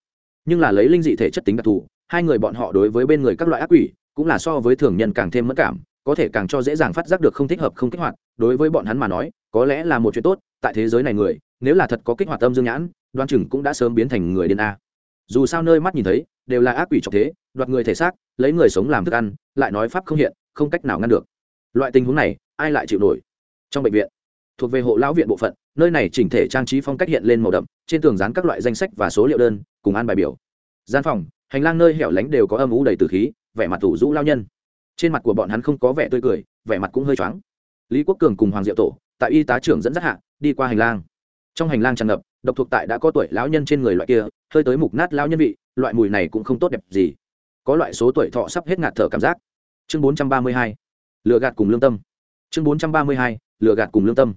[SPEAKER 1] nhưng là lấy linh dị thể chất tính đặc thù, hai người bọn họ đối với bên người các loại ác quỷ, cũng là so với thường nhân càng thêm mất cảm, có thể càng cho dễ dàng phát giác được không thích hợp, không kích hoạt. Đối với bọn hắn mà nói, có lẽ là một chuyện tốt, tại thế giới này người, nếu là thật có kích hoạt âm dương nhãn, đoan chừng cũng đã sớm biến thành người điên a. Dù sao nơi mắt nhìn thấy, đều là ác quỷ trọc thế, đoạt người thể xác, lấy người sống làm thức ăn, lại nói pháp không hiện, không cách nào ngăn được. Loại tình huống này, ai lại chịu nổi? Trong bệnh viện thuộc về hộ lão viện bộ phận, nơi này chỉnh thể trang trí phong cách hiện lên màu đậm, trên tường dán các loại danh sách và số liệu đơn, cùng an bài biểu. Gian phòng, hành lang nơi hẻo lánh đều có âm ú đầy từ khí, vẻ mặt thủ rũ lao nhân. Trên mặt của bọn hắn không có vẻ tươi cười, vẻ mặt cũng hơi choáng. Lý quốc cường cùng hoàng diệu tổ, tại y tá trưởng dẫn dắt hạ, đi qua hành lang. Trong hành lang tràn ngập, độc thuộc tại đã có tuổi lão nhân trên người loại kia, hơi tới mục nát lão nhân vị, loại mùi này cũng không tốt đẹp gì. Có loại số tuổi thọ sắp hết ngạt thở cảm giác. Chương bốn trăm ba mươi hai lựa gạt cùng lương tâm. Chương bốn trăm ba mươi hai lựa gạt cùng lương tâm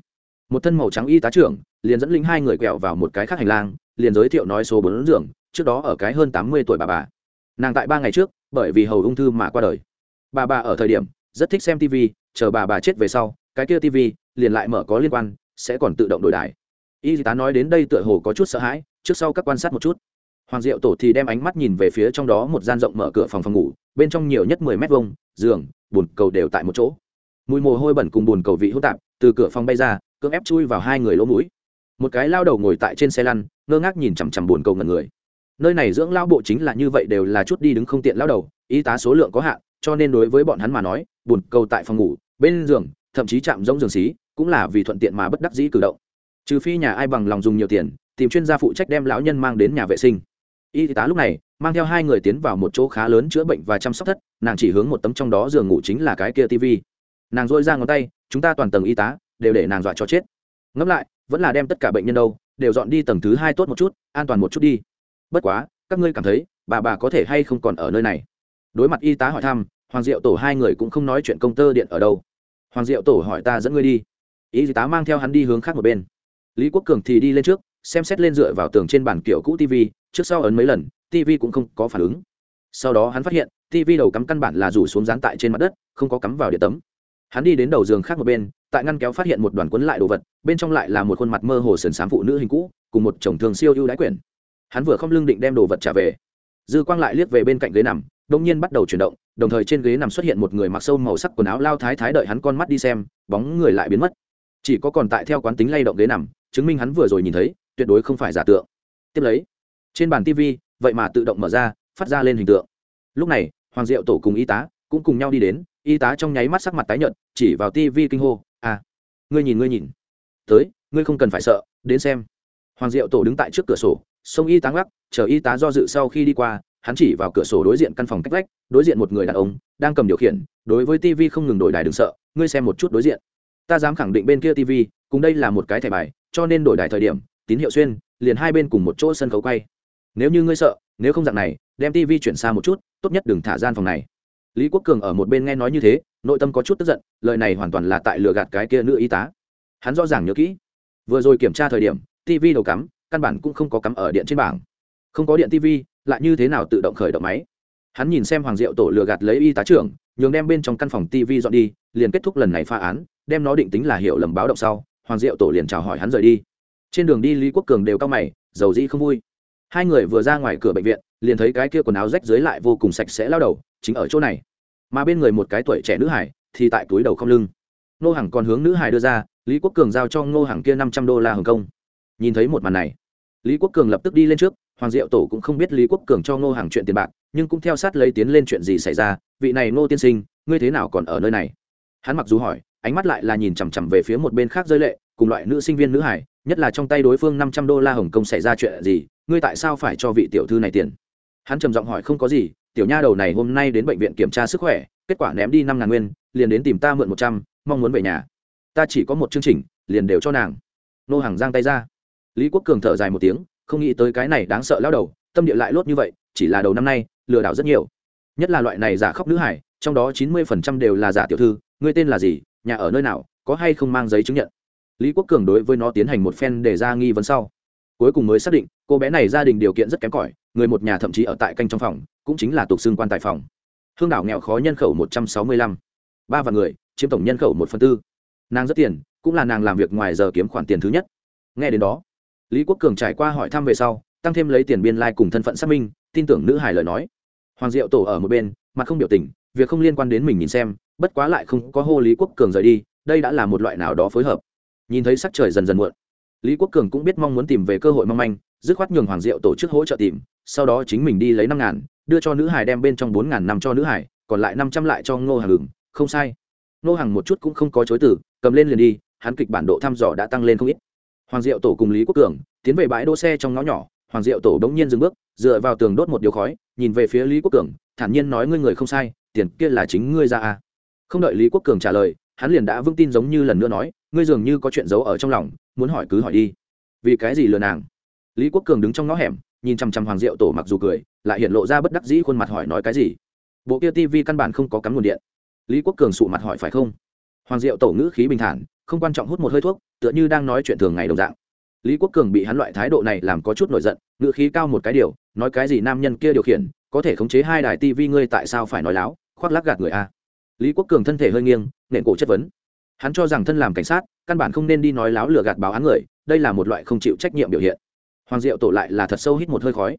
[SPEAKER 1] một thân màu trắng y tá trưởng, liền dẫn linh hai người quẹo vào một cái khác hành lang, liền giới thiệu nói số bốn giường, trước đó ở cái hơn tám mươi tuổi bà bà. Nàng tại ba ngày trước, bởi vì hầu ung thư mà qua đời. Bà bà ở thời điểm, rất thích xem tv chờ bà bà chết về sau, cái kia tv liền lại mở có liên quan, sẽ còn tự động đổi đài. Y tá nói đến đây tựa hồ có chút sợ hãi, trước sau các quan sát một chút. Hoàng diệu tổ thì đem ánh mắt nhìn về phía trong đó một gian rộng mở cửa phòng phòng ngủ, bên trong nhiều nhất mười mét vuông, giường, bồn cầu đều tại một chỗ. Mùi mồ hôi bẩn cùng bồn cầu vị hỗn tạp, từ cửa phòng bay ra cưỡng ép chui vào hai người lỗ mũi. Một cái lao đầu ngồi tại trên xe lăn, ngơ ngác nhìn chằm chằm bồn cầu ngần người. Nơi này dưỡng lao bộ chính là như vậy đều là chút đi đứng không tiện lao đầu, y tá số lượng có hạn, cho nên đối với bọn hắn mà nói, buồn cầu tại phòng ngủ, bên giường, thậm chí chạm giống giường xí, cũng là vì thuận tiện mà bất đắc dĩ cử động. Trừ phi nhà ai bằng lòng dùng nhiều tiền, tìm chuyên gia phụ trách đem lão nhân mang đến nhà vệ sinh. Y tá lúc này, mang theo hai người tiến vào một chỗ khá lớn chữa bệnh và chăm sóc thất, nàng chỉ hướng một tấm trong đó giường ngủ chính là cái kia tv nàng dội ra ngón tay, chúng ta toàn tầng y tá đều để nàng dọa cho chết. Ngẫm lại, vẫn là đem tất cả bệnh nhân đâu, đều dọn đi tầng thứ hai tốt một chút, an toàn một chút đi. Bất quá, các ngươi cảm thấy, bà bà có thể hay không còn ở nơi này? Đối mặt y tá hỏi thăm, hoàng diệu tổ hai người cũng không nói chuyện công tơ điện ở đâu. Hoàng diệu tổ hỏi ta dẫn ngươi đi. Y tá mang theo hắn đi hướng khác một bên. Lý quốc cường thì đi lên trước, xem xét lên dựa vào tường trên bàn kiểu cũ tv trước sau ấn mấy lần tv cũng không có phản ứng. Sau đó hắn phát hiện tv đầu cắm căn bản là rủ xuống dán tại trên mặt đất, không có cắm vào điện tấm. Hắn đi đến đầu giường khác một bên tại ngăn kéo phát hiện một đoàn cuốn lại đồ vật, bên trong lại là một khuôn mặt mơ hồ sườn xám phụ nữ hình cũ, cùng một chồng thường siêu ưu đãi quyển. Hắn vừa không lưng định đem đồ vật trả về, dư quang lại liếc về bên cạnh ghế nằm, đông nhiên bắt đầu chuyển động, đồng thời trên ghế nằm xuất hiện một người mặc sâu màu sắc quần áo lao thái thái đợi hắn con mắt đi xem, bóng người lại biến mất. Chỉ có còn tại theo quán tính lay động ghế nằm, chứng minh hắn vừa rồi nhìn thấy, tuyệt đối không phải giả tượng. Tiếp lấy, trên bàn tv vậy mà tự động mở ra, phát ra lên hình tượng. Lúc này, hoàng diệu tổ cùng y tá cũng cùng nhau đi đến, y tá trong nháy mắt sắc mặt tái nhợt, chỉ vào tv kinh hô ngươi nhìn ngươi nhìn. Tới, ngươi không cần phải sợ, đến xem. Hoàng diệu tổ đứng tại trước cửa sổ, sông y tá ngắc, chờ y tá do dự sau khi đi qua, hắn chỉ vào cửa sổ đối diện căn phòng cách vách, đối diện một người đàn ông, đang cầm điều khiển, đối với tv không ngừng đổi đài đừng sợ, ngươi xem một chút đối diện. Ta dám khẳng định bên kia tv cùng đây là một cái thẻ bài, cho nên đổi đài thời điểm, tín hiệu xuyên, liền hai bên cùng một chỗ sân khấu quay. Nếu như ngươi sợ, nếu không dạng này, đem tv chuyển xa một chút, tốt nhất đừng thả gian phòng này lý quốc cường ở một bên nghe nói như thế, nội tâm có chút tức giận, lời này hoàn toàn là tại lừa gạt cái kia nữ y tá. Hắn rõ ràng nhớ kỹ. Vừa rồi kiểm tra thời điểm tv đầu cắm, căn bản cũng không có cắm ở điện trên bảng. Không có điện tv lại như thế nào tự động khởi động máy? Hắn nhìn xem hoàng diệu tổ lừa gạt lấy y tá trưởng, nhường đem bên trong căn phòng tv dọn đi, liền kết thúc lần này pha án, đem nó định tính là hiệu lầm báo động sau, hoàng diệu tổ liền chào hỏi hắn rời đi. Trên đường đi, lý quốc cường đều cao mày, dầu dĩ không vui. Hai người vừa ra ngoài cửa bệnh viện liền thấy cái kia quần áo rách dưới lại vô cùng sạch sẽ lao đầu, chính ở chỗ này. Mà bên người một cái tuổi trẻ nữ hải thì tại túi đầu không lưng. Nô hàng còn hướng nữ hải đưa ra, lý quốc cường giao cho ngô hàng kia năm trăm đô la hồng kông. Nhìn thấy một màn này, lý quốc cường lập tức đi lên trước, hoàng diệu tổ cũng không biết lý quốc cường cho ngô hàng chuyện tiền bạc, nhưng cũng theo sát lấy tiến lên chuyện gì xảy ra, vị này ngô tiên sinh, ngươi thế nào còn ở nơi này? Hắn mặc dù hỏi, ánh mắt lại là nhìn chằm chằm về phía một bên khác rơi lệ, cùng loại nữ sinh viên nữ hải, nhất là trong tay đối phương năm trăm đô la hồng kông xảy ra chuyện gì, ngươi tại sao phải cho vị tiểu thư này tiền? Hắn trầm giọng hỏi không có gì, tiểu nha đầu này hôm nay đến bệnh viện kiểm tra sức khỏe, kết quả ném đi năm ngàn nguyên, liền đến tìm ta mượn một trăm, mong muốn về nhà. Ta chỉ có một chương trình, liền đều cho nàng. Nô hàng giang tay ra. Lý quốc cường thở dài một tiếng, không nghĩ tới cái này đáng sợ lao đầu, tâm địa lại lốt như vậy, chỉ là đầu năm nay, lừa đảo rất nhiều. Nhất là loại này giả khóc nữ hải, trong đó chín mươi phần trăm đều là giả tiểu thư, ngươi tên là gì, nhà ở nơi nào, có hay không mang giấy chứng nhận? Lý quốc cường đối với nó tiến hành một phen để ra nghi vấn sau. Cuối cùng mới xác định, cô bé này gia đình điều kiện rất kém cỏi người một nhà thậm chí ở tại canh trong phòng, cũng chính là tục xương quan tài phòng. Hương đảo nghèo khó nhân khẩu một trăm sáu mươi lăm. Ba vạn người, chiếm tổng nhân khẩu một phần tư. Nàng rất tiền, cũng là nàng làm việc ngoài giờ kiếm khoản tiền thứ nhất. Nghe đến đó, lý quốc cường trải qua hỏi thăm về sau, tăng thêm lấy tiền biên lai、like、cùng thân phận xác minh, tin tưởng nữ hải lời nói. Hoàng diệu tổ ở một bên, mặt không biểu tình, việc không liên quan đến mình nhìn xem, bất quá lại không có hô lý quốc cường rời đi, đây đã là một loại nào đó phối hợp. Nhìn thấy sắc trời dần dần muộn, lý quốc cường cũng biết mong muốn tìm về cơ hội mong manh, dứt khoát nhường hoàng diệu tổ chức hỗ trợ tìm sau đó chính mình đi lấy năm ngàn, đưa cho nữ hải đem bên trong bốn ngàn năm cho nữ hải còn lại năm trăm lại cho ngô hàng ngừng không sai. Ngô hàng một chút cũng không có chối từ, cầm lên liền đi, hắn kịch bản độ thăm dò đã tăng lên không ít. Hoàng diệu tổ cùng lý quốc cường tiến về bãi đỗ xe trong ngõ nhỏ, hoàng diệu tổ đống nhiên dừng bước, dựa vào tường đốt một điếu khói, nhìn về phía lý quốc cường, thản nhiên nói ngươi người không sai, tiền kia là chính ngươi ra à. không đợi lý quốc cường trả lời, hắn liền đã vững tin giống như lần nữa nói, ngươi dường như có chuyện giấu ở trong lòng, muốn hỏi cứ hỏi đi. Vì cái gì lừa nàng? Lý quốc cường đứng trong ngõ hẻm nhìn chằm chằm hoàng diệu tổ mặc dù cười, lại hiện lộ ra bất đắc dĩ khuôn mặt hỏi nói cái gì. Bộ kia tv căn bản không có cắm nguồn điện. Lý quốc cường sụ mặt hỏi phải không? Hoàng diệu tổ ngữ khí bình thản, không quan trọng hút một hơi thuốc, tựa như đang nói chuyện thường ngày đồng dạng. Lý quốc cường bị hắn loại thái độ này làm có chút nổi giận, ngữ khí cao một cái điều, nói cái gì nam nhân kia điều khiển, có thể khống chế hai đài tv ngươi tại sao phải nói láo, khoác lác gạt người a? Lý quốc cường thân thể hơi nghiêng, nện cổ chất vấn. Hắn cho rằng thân làm cảnh sát, căn bản không nên đi nói láo lừa gạt báo án người, đây là một loại không chịu trách nhiệm biểu hiện hoàng diệu tổ lại là thật sâu hít một hơi khói.